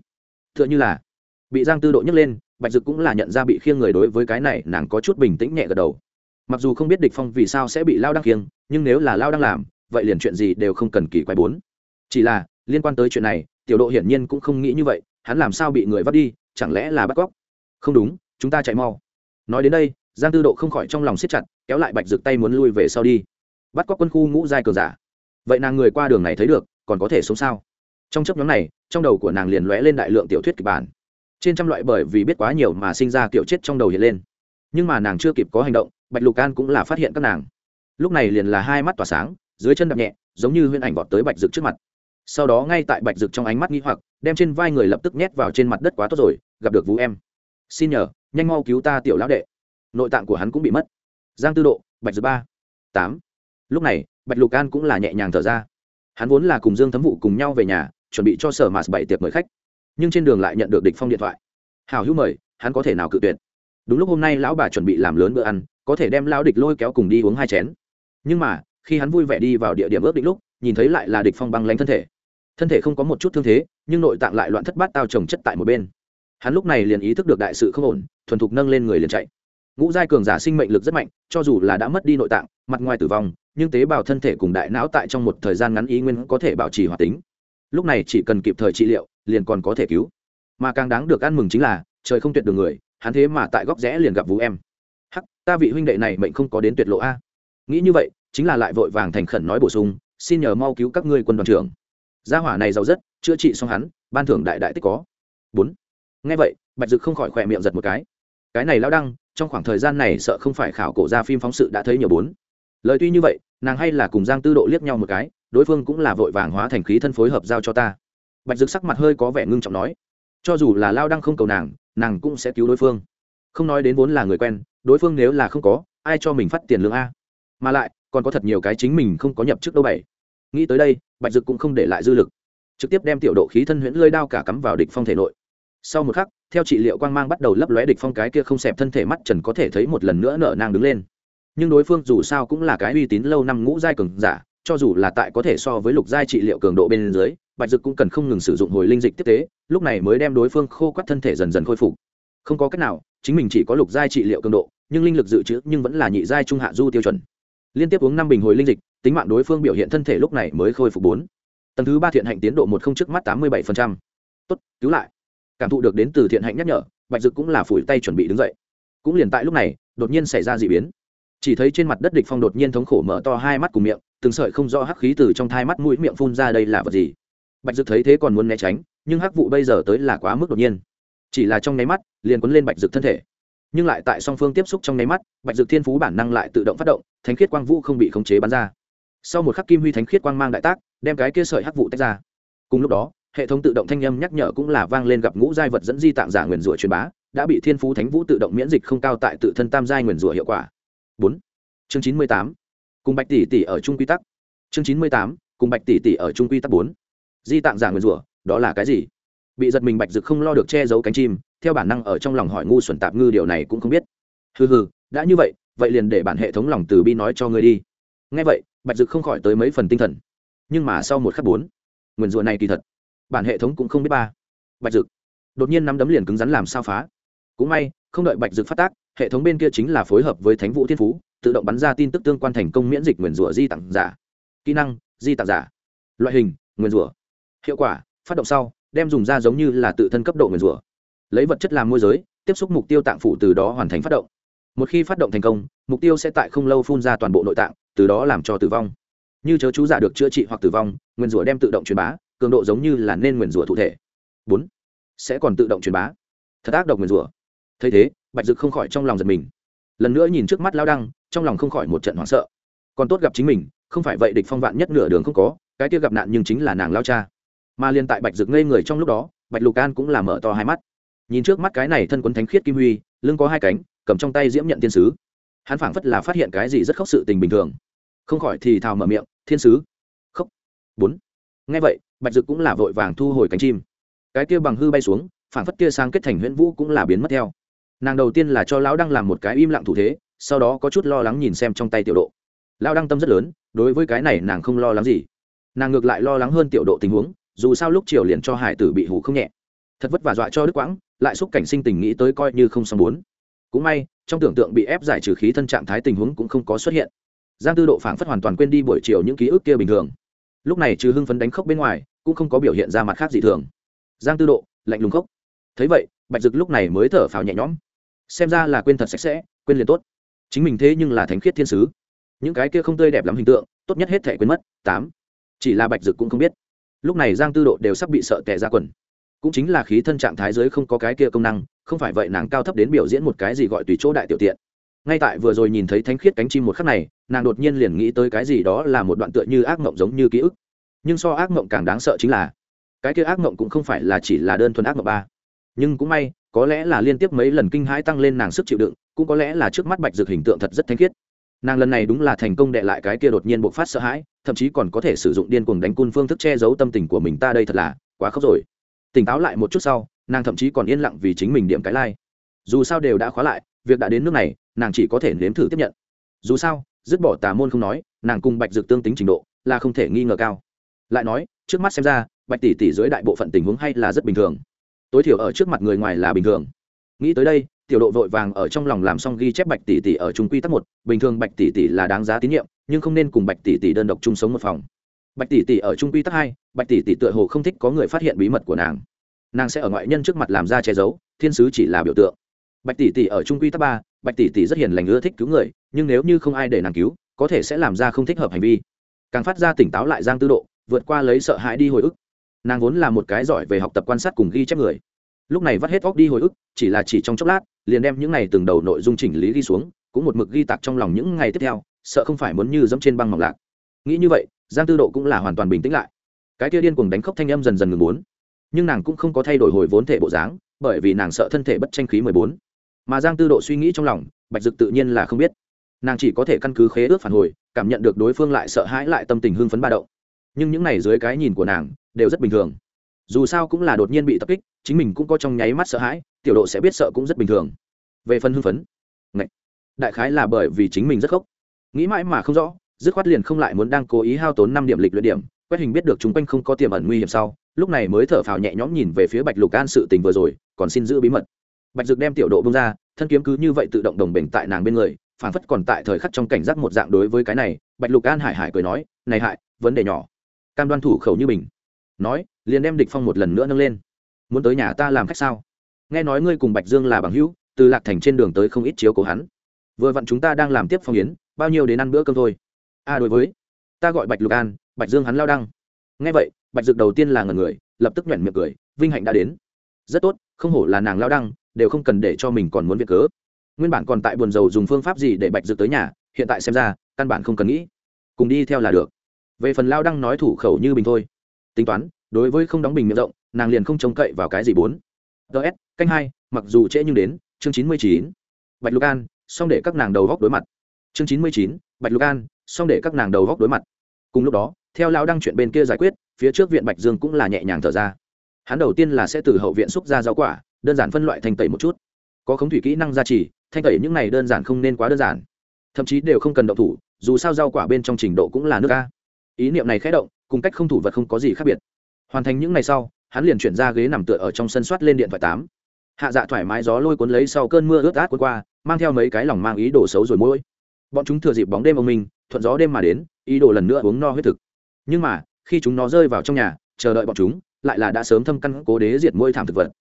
Tựa như là. Bị giang tư độ nhấc lên, bạch dực cũng là nhận ra bị khiêng người đối với cái này, nàng có chút bình tĩnh nhẹ gật đầu. Mặc dù không biết địch phong vì sao sẽ bị lao đang khiêng, nhưng nếu là lao đang làm, vậy liền chuyện gì đều không cần kỳ quái bốn. Chỉ là, liên quan tới chuyện này, tiểu độ hiển nhiên cũng không nghĩ như vậy, hắn làm sao bị người vắt đi, chẳng lẽ là bắt cóc? Không đúng, chúng ta chạy mau. Nói đến đây giang tư độ không khỏi trong lòng siết chặt, kéo lại bạch rực tay muốn lui về sau đi. Bắt cóc quân khu ngũ giai cường giả. Vậy nàng người qua đường này thấy được, còn có thể sống sao? Trong chấp nhóm này, trong đầu của nàng liền lóe lên đại lượng tiểu thuyết kịch bản. Trên trăm loại bởi vì biết quá nhiều mà sinh ra kiểu chết trong đầu hiện lên. Nhưng mà nàng chưa kịp có hành động, bạch lục Can cũng là phát hiện các nàng. Lúc này liền là hai mắt tỏa sáng, dưới chân đập nhẹ, giống như huyễn ảnh vọt tới bạch dực trước mặt. Sau đó ngay tại bạch dực trong ánh mắt nghi hoặc, đem trên vai người lập tức nhét vào trên mặt đất quá tốt rồi, gặp được vũ em. Xin nhờ, nhanh mau cứu ta tiểu lão đệ nội tạng của hắn cũng bị mất. Giang tư độ, bạch dực ba, tám. Lúc này, bạch lục an cũng là nhẹ nhàng thở ra. Hắn vốn là cùng dương thấm vụ cùng nhau về nhà, chuẩn bị cho sở mạt bảy tiệc mời khách. Nhưng trên đường lại nhận được địch phong điện thoại. Hào hữu mời, hắn có thể nào cự tuyệt? Đúng lúc hôm nay lão bà chuẩn bị làm lớn bữa ăn, có thể đem lão địch lôi kéo cùng đi uống hai chén. Nhưng mà, khi hắn vui vẻ đi vào địa điểm ước định lúc, nhìn thấy lại là địch phong băng lanh thân thể. Thân thể không có một chút thương thế, nhưng nội tạng lại loạn thất bát tao trồng chất tại một bên. Hắn lúc này liền ý thức được đại sự không ổn, thuần thục nâng lên người liền chạy ngũ giai cường giả sinh mệnh lực rất mạnh, cho dù là đã mất đi nội tạng, mặt ngoài tử vong, nhưng tế bào thân thể cùng đại não tại trong một thời gian ngắn ý nguyên có thể bảo trì hoạt tính. Lúc này chỉ cần kịp thời trị liệu, liền còn có thể cứu. Mà càng đáng được ăn mừng chính là, trời không tuyệt đường người, hắn thế mà tại góc rẽ liền gặp vũ em. Hắc, ta vị huynh đệ này mệnh không có đến tuyệt lộ a. Nghĩ như vậy, chính là lại vội vàng thành khẩn nói bổ sung, xin nhờ mau cứu các ngươi quân đoàn trưởng. Gia hỏa này giàu rất, chữa trị xong hắn, ban thưởng đại đại tích có. Bốn. Nghe vậy, bạch dực không khỏi khỏe miệng giật một cái. Cái này lao đăng trong khoảng thời gian này sợ không phải khảo cổ ra phim phóng sự đã thấy nhiều bốn. Lời tuy như vậy, nàng hay là cùng giang tư độ liếc nhau một cái, đối phương cũng là vội vàng hóa thành khí thân phối hợp giao cho ta. Bạch dực sắc mặt hơi có vẻ ngưng trọng nói, cho dù là lao đăng không cầu nàng nàng cũng sẽ cứu đối phương. Không nói đến vốn là người quen, đối phương nếu là không có, ai cho mình phát tiền lương a? Mà lại, còn có thật nhiều cái chính mình không có nhập trước đâu bảy. Nghĩ tới đây, bạch dực cũng không để lại dư lực, trực tiếp đem tiểu độ khí thân huyễn lơi đao cả cắm vào địch phong thể nội sau một khắc, theo trị liệu quang mang bắt đầu lấp lóe địch phong cái kia không xẹp thân thể mắt trần có thể thấy một lần nữa nở nang đứng lên. Nhưng đối phương dù sao cũng là cái uy tín lâu năm ngũ giai cường giả, cho dù là tại có thể so với lục giai trị liệu cường độ bên dưới, bạch dực cũng cần không ngừng sử dụng hồi linh dịch tiếp tế, lúc này mới đem đối phương khô quắt thân thể dần dần khôi phục. Không có cách nào, chính mình chỉ có lục giai trị liệu cường độ, nhưng linh lực dự trữ nhưng vẫn là nhị giai trung hạ du tiêu chuẩn. Liên tiếp uống năm bình hồi linh dịch, tính mạng đối phương biểu hiện thân thể lúc này mới khôi phục bốn. Tầng thứ ba thiện hạnh tiến độ một không trước mắt tám mươi bảy tốt, cứu lại cảm thụ được đến từ thiện hạnh nhắc nhở, bạch dực cũng là phủi tay chuẩn bị đứng dậy. Cũng liền tại lúc này, đột nhiên xảy ra d ị biến. Chỉ thấy trên mặt đất địch phong đột nhiên thống khổ mở to hai mắt cùng miệng, từng sợi không rõ hắc khí từ trong thai mắt mũi miệng phun ra đây là vật gì. Bạch dực thấy thế còn muốn né tránh, nhưng hắc vụ bây giờ tới là quá mức đột nhiên. Chỉ là trong nháy mắt, liền quấn lên bạch dực thân thể. Nhưng lại tại song phương tiếp xúc trong nháy mắt, bạch dực thiên phú bản năng lại tự động phát động, thánh khiết quang vũ không bị khống chế bắn ra. Sau một khắc kim huy thánh khiết quang mang đại tác, đem cái kia sợi hắc vụ tách ra. Cùng lúc đó hệ thống tự động thanh âm nhắc nhở cũng là vang lên gặp ngũ giai vật dẫn di tạng giả nguyền rủa truyền bá, đã bị thiên phú thánh vũ tự động miễn dịch không cao tại tự thân tam giai nguyền rủa hiệu quả. Bốn. Chương chín mươi tám. Cùng bạch tỷ tỷ ở chung quy tắc. Chương chín mươi tám. Cùng bạch tỷ tỷ ở chung quy tắc bốn. Di tạng giả nguyền rủa, đó là cái gì? Bị giật mình bạch dực không lo được che giấu cánh chim, theo bản năng ở trong lòng hỏi ngu xuẩn tạp ngư điều này cũng không biết. Hừ hừ, đã như vậy vậy liền để bản hệ thống lòng từ bi nói cho ngươi đi. Nghe vậy, bạch dực không khỏi tới mấy phần tinh thần. Nhưng mà sau một khắc bốn, nguyền rủa này kỳ thật bản hệ thống cũng không biết ba. Bạch dực. Đột nhiên nắm đấm liền cứng rắn làm sao phá. Cũng may, không đợi bạch dực phát tác, hệ thống bên kia chính là phối hợp với thánh vũ thiên phú, tự động bắn ra tin tức tương quan thành công miễn dịch nguyền rủa di tặng giả. Kỹ năng, di tặng giả. Loại hình, nguyền rủa. Hiệu quả, phát động sau, đem dùng ra giống như là tự thân cấp độ nguyền rủa. Lấy vật chất làm môi giới, tiếp xúc mục tiêu tạng phủ từ đó hoàn thành phát động. Một khi phát động thành công, mục tiêu sẽ tại không lâu phun ra toàn bộ nội tạng, từ đó làm cho tử vong. Như chớ chú giả được chữa trị hoặc tử vong, nguyền rủa đem tự động truyền bá cường độ giống như là nên nguyền rủa thụ thể. Bốn, sẽ còn tự động truyền bá. Thật ác độc nguyền rủa. Thấy thế, bạch dực không khỏi trong lòng giật mình. Lần nữa nhìn trước mắt lao đăng, trong lòng không khỏi một trận hoảng sợ. Còn tốt gặp chính mình, không phải vậy địch phong vạn nhất nửa đường không có, cái kia gặp nạn nhưng chính là nàng lao cha. Mà liên tại bạch dực ngây người trong lúc đó, bạch lục an cũng là mở to hai mắt. Nhìn trước mắt cái này thân quấn thánh khiết kim huy, lưng có hai cánh, cầm trong tay diễm nhận thiên sứ. Hắn phảng phất là phát hiện cái gì rất khóc sự tình bình thường. Không khỏi thì thào mở miệng, thiên sứ? Khóc bốn. Nghe vậy bạch dực cũng là vội vàng thu hồi cánh chim. Cái kia bằng hư bay xuống, phản phất kia sang kết thành huyễn vũ cũng là biến mất theo. Nàng đầu tiên là cho lão đăng làm một cái im lặng thủ thế, sau đó có chút lo lắng nhìn xem trong tay tiểu độ. Lão đăng tâm rất lớn, đối với cái này nàng không lo lắng gì. Nàng ngược lại lo lắng hơn tiểu độ tình huống, dù sao lúc chiều liền cho hải tử bị hủ không nhẹ. Thật vất vả dọa cho đức quãng, lại xúc cảnh sinh tình nghĩ tới coi như không xong muốn. Cũng may, trong tưởng tượng bị ép giải trừ khí thân trạng thái tình huống cũng không có xuất hiện. Giang tư độ phảng phất hoàn toàn quên đi buổi chiều những ký ức kia bình thường. Lúc này trừ hưng phấn đánh khóc bên ngoài cũng không có biểu hiện ra mặt khác gì thường. Giang tư độ, lạnh lùng khốc. Thấy vậy, bạch dực lúc này mới thở phào nhẹ nhõm. Xem ra là quên thật sạch sẽ, quên liền tốt. Chính mình thế nhưng là thánh khiết thiên sứ. Những cái kia không tươi đẹp lắm hình tượng, tốt nhất hết thể quên mất. Tám. Chỉ là bạch dực cũng không biết. Lúc này giang tư độ đều sắp bị sợ tệ ra quần. Cũng chính là khí thân trạng thái giới không có cái kia công năng, không phải vậy nàng cao thấp đến biểu diễn một cái gì gọi tùy chỗ đại tiểu tiện. Ngay tại vừa rồi nhìn thấy thánh khiết cánh chim một khắc này, nàng đột nhiên liền nghĩ tới cái gì đó là một đoạn tựa như ác mộng giống như ký ức nhưng so ác mộng càng đáng sợ chính là, cái kia ác mộng cũng không phải là chỉ là đơn thuần ác mộng ba. Nhưng cũng may, có lẽ là liên tiếp mấy lần kinh hãi tăng lên nàng sức chịu đựng, cũng có lẽ là trước mắt bạch dược hình tượng thật rất thanh khiết. Nàng lần này đúng là thành công đệ lại cái kia đột nhiên bộc phát sợ hãi, thậm chí còn có thể sử dụng điên cuồng đánh cun phương thức che giấu tâm tình của mình, ta đây thật là quá khóc rồi. Tỉnh táo lại một chút sau, nàng thậm chí còn yên lặng vì chính mình điểm cái lai、like. dù sao đều đã khóa lại, việc đã đến nước này, nàng chỉ có thể nếm thử tiếp nhận. Dù sao, dứt bỏ tà môn không nói, nàng cùng bạch dược tương tính trình độ, là không thể nghi ngờ cao lại nói, trước mắt xem ra, bạch tỷ tỷ dưới đại bộ phận tình huống hay là rất bình thường. Tối thiểu ở trước mặt người ngoài là bình thường. Nghĩ tới đây, tiểu độ vội vàng ở trong lòng làm xong ghi chép bạch tỷ tỷ ở trung quy tắc một, bình thường bạch tỷ tỷ là đáng giá tín nhiệm, nhưng không nên cùng bạch tỷ tỷ đơn độc chung sống một phòng. Bạch tỷ tỷ ở trung quy tắc hai, bạch tỷ tỷ tựa hồ không thích có người phát hiện bí mật của nàng. Nàng sẽ ở ngoại nhân trước mặt làm ra che giấu, thiên sứ chỉ là biểu tượng. Bạch tỷ tỷ ở trung quy tắc ba, bạch tỷ tỷ rất hiền lành ưa thích cứu người, nhưng nếu như không ai để nàng cứu, có thể sẽ làm ra không thích hợp hành vi. Càng phát ra tỉnh táo lại giang tư độ vượt qua lấy sợ hãi đi hồi ức. Nàng vốn là một cái giỏi về học tập quan sát cùng ghi chép người. Lúc này vắt hết óc đi hồi ức, chỉ là chỉ trong chốc lát, liền đem những ngày từng đầu nội dung chỉnh lý ghi xuống, cũng một mực ghi tạc trong lòng những ngày tiếp theo, sợ không phải muốn như dẫm trên băng mỏng lạc. Nghĩ như vậy, giang tư độ cũng là hoàn toàn bình tĩnh lại. Cái kia điên cuồng đánh khóc thanh âm dần dần ngừng bốn. Nhưng nàng cũng không có thay đổi hồi vốn thể bộ dáng, bởi vì nàng sợ thân thể bất tranh khí mười bốn. Mà giang tư độ suy nghĩ trong lòng, bạch dực tự nhiên là không biết. Nàng chỉ có thể căn cứ khế ước phản hồi, cảm nhận được đối phương lại sợ hãi lại tâm tình hưng phấn ba động nhưng những này dưới cái nhìn của nàng đều rất bình thường. Dù sao cũng là đột nhiên bị tập kích, chính mình cũng có trong nháy mắt sợ hãi, tiểu độ sẽ biết sợ cũng rất bình thường. Về phần hưng phấn, Ngậy. đại khái là bởi vì chính mình rất khóc nghĩ mãi mà không rõ, dứt khoát liền không lại muốn đang cố ý hao tốn năm điểm lịch luyện điểm, quét hình biết được chúng quanh không có tiềm ẩn nguy hiểm sau, lúc này mới thở phào nhẹ nhõm nhìn về phía bạch lục an sự tình vừa rồi, còn xin giữ bí mật. Bạch dực đem tiểu độ bông ra, thân kiếm cứ như vậy tự động đồng bình tại nàng bên người phản phất còn tại thời khắc trong cảnh giác một dạng đối với cái này, bạch lục an hải hải cười nói, này hại, vấn đề nhỏ cam đoan thủ khẩu như bình nói liền đem địch phong một lần nữa nâng lên. Muốn tới nhà ta làm khách sao? Nghe nói ngươi cùng bạch dương là bằng hữu từ lạc thành trên đường tới không ít chiếu cố hắn. Vừa vặn chúng ta đang làm tiếp phong yến bao nhiêu đến ăn bữa cơm thôi. A à, đối với ta gọi bạch lục an bạch dương hắn lao đăng. Nghe vậy bạch dực đầu tiên là ngần người lập tức nhoẻn miệng cười vinh hạnh đã đến. Rất tốt không hổ là nàng lao đăng đều không cần để cho mình còn muốn việc cớ. Nguyên bản còn tại buồn dầu dùng phương pháp gì để bạch dực tới nhà hiện tại xem ra căn bản không cần nghĩ. Cùng đi theo là được về phần lao đăng nói thủ khẩu như bình thôi. Tính toán, đối với không đóng bình miệng rộng, nàng liền không trông cậy vào cái gì bốn. Ts canh hai, mặc dù trễ nhưng đến, chương chín mươi chín. Bạch lục an, xong để các nàng đầu góc đối mặt. Chương chín mươi chín, bạch lục an, xong để các nàng đầu góc đối mặt. Cùng lúc đó, theo lao đăng chuyện bên kia giải quyết, phía trước viện bạch dương cũng là nhẹ nhàng thở ra. Hắn đầu tiên là sẽ từ hậu viện xúc ra rau quả, đơn giản phân loại thành tẩy một chút. Có khống thủy kỹ năng gia trì, thanh tẩy những này đơn giản không nên quá đơn giản. Thậm chí đều không cần động thủ, dù sao rau quả bên trong trình độ cũng là nước ca ý niệm này khẽ động cùng cách không thủ vật không có gì khác biệt. Hoàn thành những ngày sau hắn liền chuyển ra ghế nằm tựa ở trong sân soát lên điện thoại tám. Hạ dạ thoải mái gió lôi cuốn lấy sau cơn mưa ướt át cuốn qua mang theo mấy cái lòng mang ý đồ xấu rồi mỗi bọn chúng thừa dịp bóng đêm ông mình, thuận gió đêm mà đến ý đồ lần nữa uống no huyết thực. Nhưng mà khi chúng nó rơi vào trong nhà chờ đợi bọn chúng lại là đã sớm thâm căn cố đế diệt môi thảm thực vật.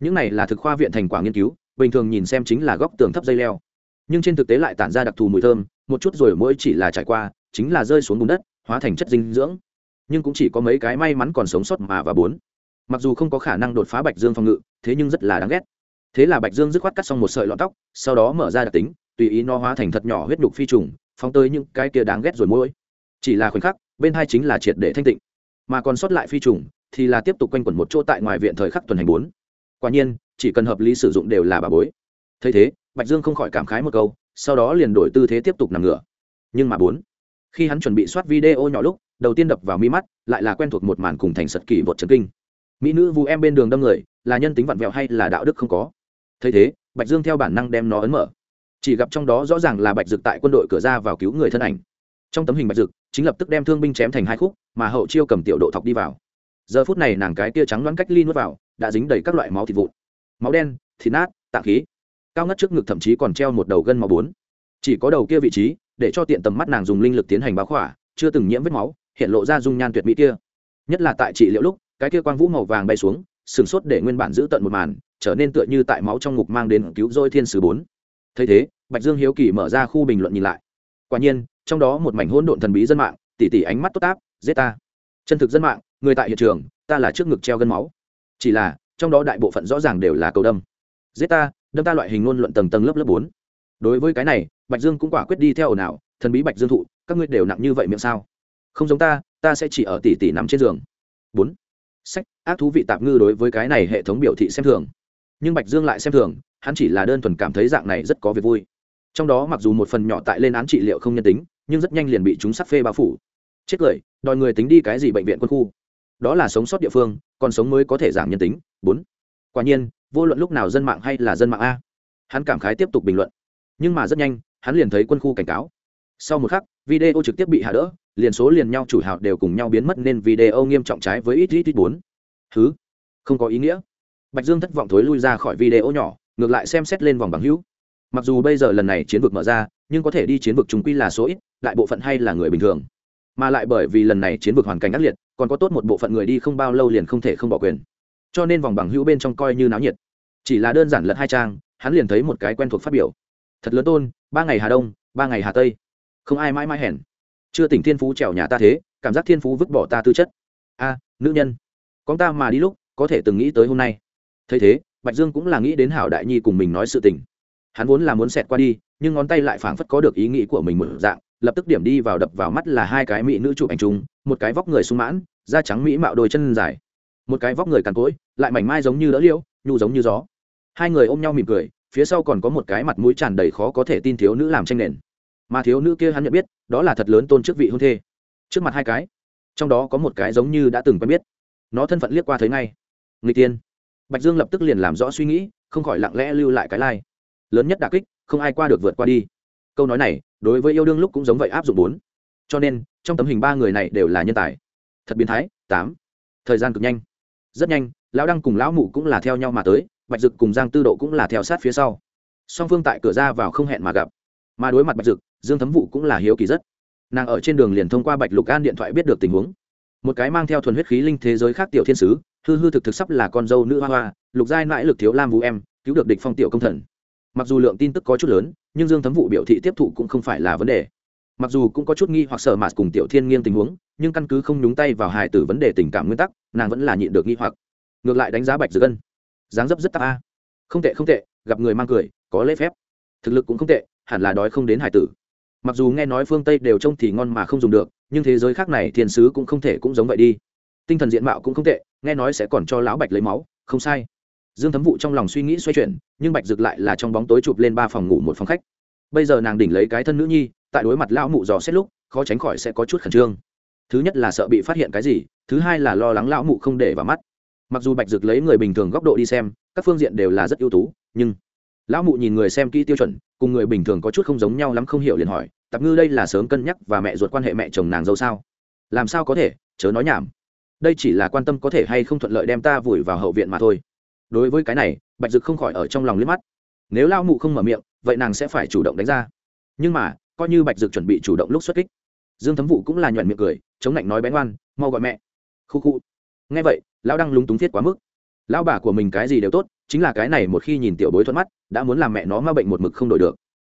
Những này là thực khoa viện thành quả nghiên cứu bình thường nhìn xem chính là góc tường thấp dây leo. Nhưng trên thực tế lại tản ra đặc thù mùi thơm một chút rồi mỗi chỉ là trải qua chính là rơi xuống bùn đất hóa thành chất dinh dưỡng. Nhưng cũng chỉ có mấy cái may mắn còn sống sót mà và bốn. Mặc dù không có khả năng đột phá bạch dương phòng ngự, thế nhưng rất là đáng ghét. Thế là bạch dương dứt khoát cắt xong một sợi lọn tóc, sau đó mở ra đặc tính, tùy ý nó hóa thành thật nhỏ huyết đục phi trùng, phóng tới những cái kia đáng ghét rồi mỗi chỉ là khoảnh khắc, bên hai chính là triệt để thanh tịnh. Mà còn sót lại phi trùng, thì là tiếp tục quanh quẩn một chỗ tại ngoài viện thời khắc tuần hành bốn. Quả nhiên, chỉ cần hợp lý sử dụng đều là bà bối. Thấy thế, bạch dương không khỏi cảm khái một câu, sau đó liền đổi tư thế tiếp tục nằm ngửa. Nhưng mà bốn khi hắn chuẩn bị soát video nhỏ lúc, đầu tiên đập vào mi mắt, lại là quen thuộc một màn cùng thành sật kỳ vượt trần kinh. Mỹ nữ vu em bên đường đâm người, là nhân tính vặn vẹo hay là đạo đức không có? Thấy thế, bạch dương theo bản năng đem nó ấn mở. Chỉ gặp trong đó rõ ràng là bạch dực tại quân đội cửa ra vào cứu người thân ảnh. Trong tấm hình bạch dực, chính lập tức đem thương binh chém thành hai khúc, mà hậu chiêu cầm tiểu độ thọc đi vào. Giờ phút này nàng cái tia trắng đoán cách ly nuốt vào, đã dính đầy các loại máu thịt vụn. Máu đen, thịt nát, tạng khí. Cao ngất trước ngực thậm chí còn treo một đầu gân máu bốn. Chỉ có đầu kia vị trí để cho tiện tầm mắt nàng dùng linh lực tiến hành báo khỏa, chưa từng nhiễm vết máu, hiện lộ ra dung nhan tuyệt mỹ kia. Nhất là tại trị liệu lúc, cái kia quang vũ màu vàng bay xuống, sừng sốt để nguyên bản giữ tận một màn, trở nên tựa như tại máu trong ngục mang đến cứu rỗi thiên sứ bốn. Thấy thế, bạch dương hiếu kỳ mở ra khu bình luận nhìn lại. Quả nhiên, trong đó một mảnh hỗn độn thần bí dân mạng, tỉ tỉ ánh mắt tốt táp giết ta. Chân thực dân mạng, người tại hiện trường, ta là trước ngực treo gân máu. Chỉ là, trong đó đại bộ phận rõ ràng đều là cầu đâm. Giết ta, đâm ta loại hình ngôn luận tầng tầng lớp lớp bốn. Đối với cái này bạch dương cũng quả quyết đi theo ồn ào, thần bí bạch dương thụ, các ngươi đều nặng như vậy miệng sao? Không giống ta ta sẽ chỉ ở tỷ tỷ nằm trên giường. Bốn. Sách, ác thú vị tạp ngư đối với cái này hệ thống biểu thị xem thường. Nhưng bạch dương lại xem thường, hắn chỉ là đơn thuần cảm thấy dạng này rất có việc vui. Trong đó mặc dù một phần nhỏ tại lên án trị liệu không nhân tính, nhưng rất nhanh liền bị chúng sắt phê bao phủ. Chết cười, đòi người tính đi cái gì bệnh viện quân khu? Đó là sống sót địa phương, còn sống mới có thể giảm nhân tính. Bốn. Quả nhiên, vô luận lúc nào dân mạng hay là dân mạng a, hắn cảm khái tiếp tục bình luận. Nhưng mà rất nhanh hắn liền thấy quân khu cảnh cáo. Sau một khắc, video trực tiếp bị hạ đỡ, liền số liền nhau chủ hào đều cùng nhau biến mất nên video nghiêm trọng trái với ít ít ít bốn. Thứ, không có ý nghĩa. Bạch dương thất vọng thối lui ra khỏi video nhỏ, ngược lại xem xét lên vòng bằng hữu. Mặc dù bây giờ lần này chiến vực mở ra, nhưng có thể đi chiến vực chúng quy là số ít, đại bộ phận hay là người bình thường. Mà lại bởi vì lần này chiến vực hoàn cảnh ác liệt, còn có tốt một bộ phận người đi không bao lâu liền không thể không bỏ quyền. Cho nên vòng bằng hữu bên trong coi như náo nhiệt. Chỉ là đơn giản lật hai trang, hắn liền thấy một cái quen thuộc phát biểu thật lớn tôn, ba ngày hà đông, ba ngày hà tây. Không ai mãi mãi hèn. Chưa tỉnh thiên phú trèo nhà ta thế, cảm giác thiên phú vứt bỏ ta tư chất. A, nữ nhân. Con ta mà đi lúc, có thể từng nghĩ tới hôm nay. Thấy thế, bạch dương cũng là nghĩ đến hảo đại nhi cùng mình nói sự tình. Hắn vốn là muốn xẹt qua đi, nhưng ngón tay lại phảng phất có được ý nghĩ của mình một dạng, lập tức điểm đi vào đập vào mắt là hai cái mỹ nữ chụp ảnh chung, một cái vóc người sung mãn, da trắng mỹ mạo đôi chân dài. Một cái vóc người càn cỗi, lại mảnh mai giống như đỡ liễu, nhu giống như gió. Hai người ôm nhau mỉm cười phía sau còn có một cái mặt mũi tràn đầy khó có thể tin thiếu nữ làm tranh nền. Mà thiếu nữ kia hắn nhận biết, đó là thật lớn tôn chức vị hôn thê. Trước mặt hai cái, trong đó có một cái giống như đã từng quen biết. Nó thân phận liếc qua thấy ngay. Người tiên. Bạch dương lập tức liền làm rõ suy nghĩ, không khỏi lặng lẽ lưu lại cái lai、like. lớn nhất đà kích, không ai qua được vượt qua đi. Câu nói này, đối với yêu đương lúc cũng giống vậy áp dụng bốn. Cho nên, trong tấm hình ba người này đều là nhân tài. Thật biến thái, tám. Thời gian cực nhanh. Rất nhanh, lão đăng cùng lão mụ cũng là theo nhau mà tới bạch dực cùng giang tư độ cũng là theo sát phía sau. Song phương tại cửa ra vào không hẹn mà gặp. Mà đối mặt bạch dực, dương thấm vụ cũng là hiếu kỳ rất. Nàng ở trên đường liền thông qua bạch lục an điện thoại biết được tình huống. Một cái mang theo thuần huyết khí linh thế giới khác tiểu thiên sứ, hư hư thực thực sắp là con dâu nữ hoa hoa, lục giai mãi lực thiếu lam vũ em, cứu được địch phong tiểu công thần. Mặc dù lượng tin tức có chút lớn, nhưng dương thấm vụ biểu thị tiếp thụ cũng không phải là vấn đề. Mặc dù cũng có chút nghi hoặc sợ mạt cùng tiểu thiên nghiêng tình huống, nhưng căn cứ không nhúng tay vào hài tử vấn đề tình cảm nguyên tắc, nàng vẫn là nhịn được nghi hoặc. Ngược lại đánh giá bạch dược ân dáng dấp rất tạp a. Không tệ không tệ, gặp người mang cười, có lễ phép. Thực lực cũng không tệ, hẳn là đói không đến hải tử. Mặc dù nghe nói phương tây đều trông thì ngon mà không dùng được, nhưng thế giới khác này thiên sứ cũng không thể cũng giống vậy đi. Tinh thần diện mạo cũng không tệ, nghe nói sẽ còn cho lão bạch lấy máu, không sai. Dương thấm vụ trong lòng suy nghĩ xoay chuyển, nhưng bạch dực lại là trong bóng tối chụp lên ba phòng ngủ một phòng khách. Bây giờ nàng đỉnh lấy cái thân nữ nhi, tại đối mặt lão mụ dò xét lúc, khó tránh khỏi sẽ có chút khẩn trương. Thứ nhất là sợ bị phát hiện cái gì, thứ hai là lo lắng lão mụ không để vào mắt mặc dù bạch dực lấy người bình thường góc độ đi xem, các phương diện đều là rất ưu tú, nhưng lão mụ nhìn người xem kỹ tiêu chuẩn, cùng người bình thường có chút không giống nhau lắm không hiểu liền hỏi tạp ngư đây là sớm cân nhắc và mẹ ruột quan hệ mẹ chồng nàng dâu sao? Làm sao có thể, chớ nói nhảm. Đây chỉ là quan tâm có thể hay không thuận lợi đem ta vùi vào hậu viện mà thôi. Đối với cái này, bạch dực không khỏi ở trong lòng liếc mắt. Nếu lao mụ không mở miệng, vậy nàng sẽ phải chủ động đánh ra. Nhưng mà, coi như bạch dực chuẩn bị chủ động lúc xuất kích, dương thấm vụ cũng là nhuận miệng cười, chống lạnh nói bén ngoan, mau gọi mẹ. Khu khu nghe vậy, lão đang lúng túng thiết quá mức. Lão bà của mình cái gì đều tốt, chính là cái này một khi nhìn tiểu bối thuận mắt, đã muốn làm mẹ nó ma bệnh một mực không đổi được.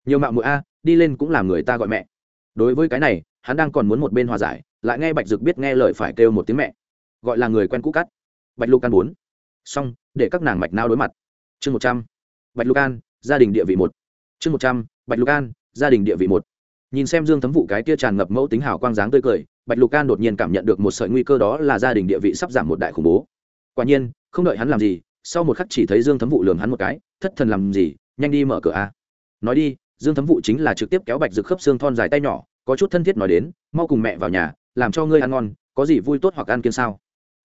Nhiều mạo mũi a, đi lên cũng làm người ta gọi mẹ. Đối với cái này, hắn đang còn muốn một bên hòa giải, lại nghe bạch dực biết nghe lời phải kêu một tiếng mẹ. Gọi là người quen cũ cắt. Bạch lục can bốn. Xong, để các nàng mạch nao đối mặt. Chương một trăm. Bạch lục an gia đình địa vị một. Chương một trăm. Bạch lục an gia đình địa vị một. Nhìn xem dương thấm vụ cái tia tràn ngập mẫu tính hảo quang dáng tươi cười bạch lục an đột nhiên cảm nhận được một sợi nguy cơ đó là gia đình địa vị sắp giảm một đại khủng bố. Quả nhiên, không đợi hắn làm gì, sau một khắc chỉ thấy dương thấm vụ lường hắn một cái, thất thần làm gì? Nhanh đi mở cửa a. Nói đi, dương thấm vụ chính là trực tiếp kéo bạch rực khớp xương thon dài tay nhỏ, có chút thân thiết nói đến, mau cùng mẹ vào nhà, làm cho ngươi ăn ngon, có gì vui tốt hoặc ăn kiêng sao?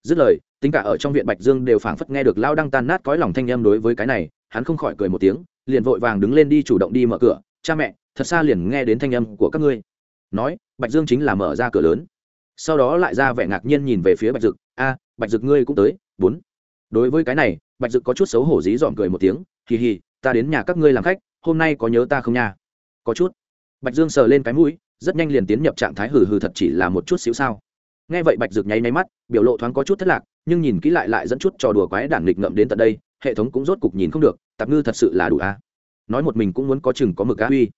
Dứt lời, tính cả ở trong viện bạch dương đều phảng phất nghe được lao đang tan nát cõi lòng thanh em đối với cái này, hắn không khỏi cười một tiếng, liền vội vàng đứng lên đi chủ động đi mở cửa, cha mẹ, thật xa liền nghe đến thanh âm của các ngươi nói, bạch dương chính là mở ra cửa lớn. Sau đó lại ra vẻ ngạc nhiên nhìn về phía bạch dực. A, bạch dực ngươi cũng tới, bốn. Đối với cái này, bạch dực có chút xấu hổ dí dỏm cười một tiếng. Kỳ hì, ta đến nhà các ngươi làm khách, hôm nay có nhớ ta không nha? Có chút. Bạch dương sờ lên cái mũi, rất nhanh liền tiến nhập trạng thái hừ hừ thật chỉ là một chút xíu sao. Nghe vậy bạch dực nháy nháy mắt, biểu lộ thoáng có chút thất lạc, nhưng nhìn kỹ lại lại dẫn chút trò đùa quái đản nghịch ngậm đến tận đây, hệ thống cũng rốt cục nhìn không được, tạp ngư thật sự là đủ a. Nói một mình cũng muốn có chừng có mực á uy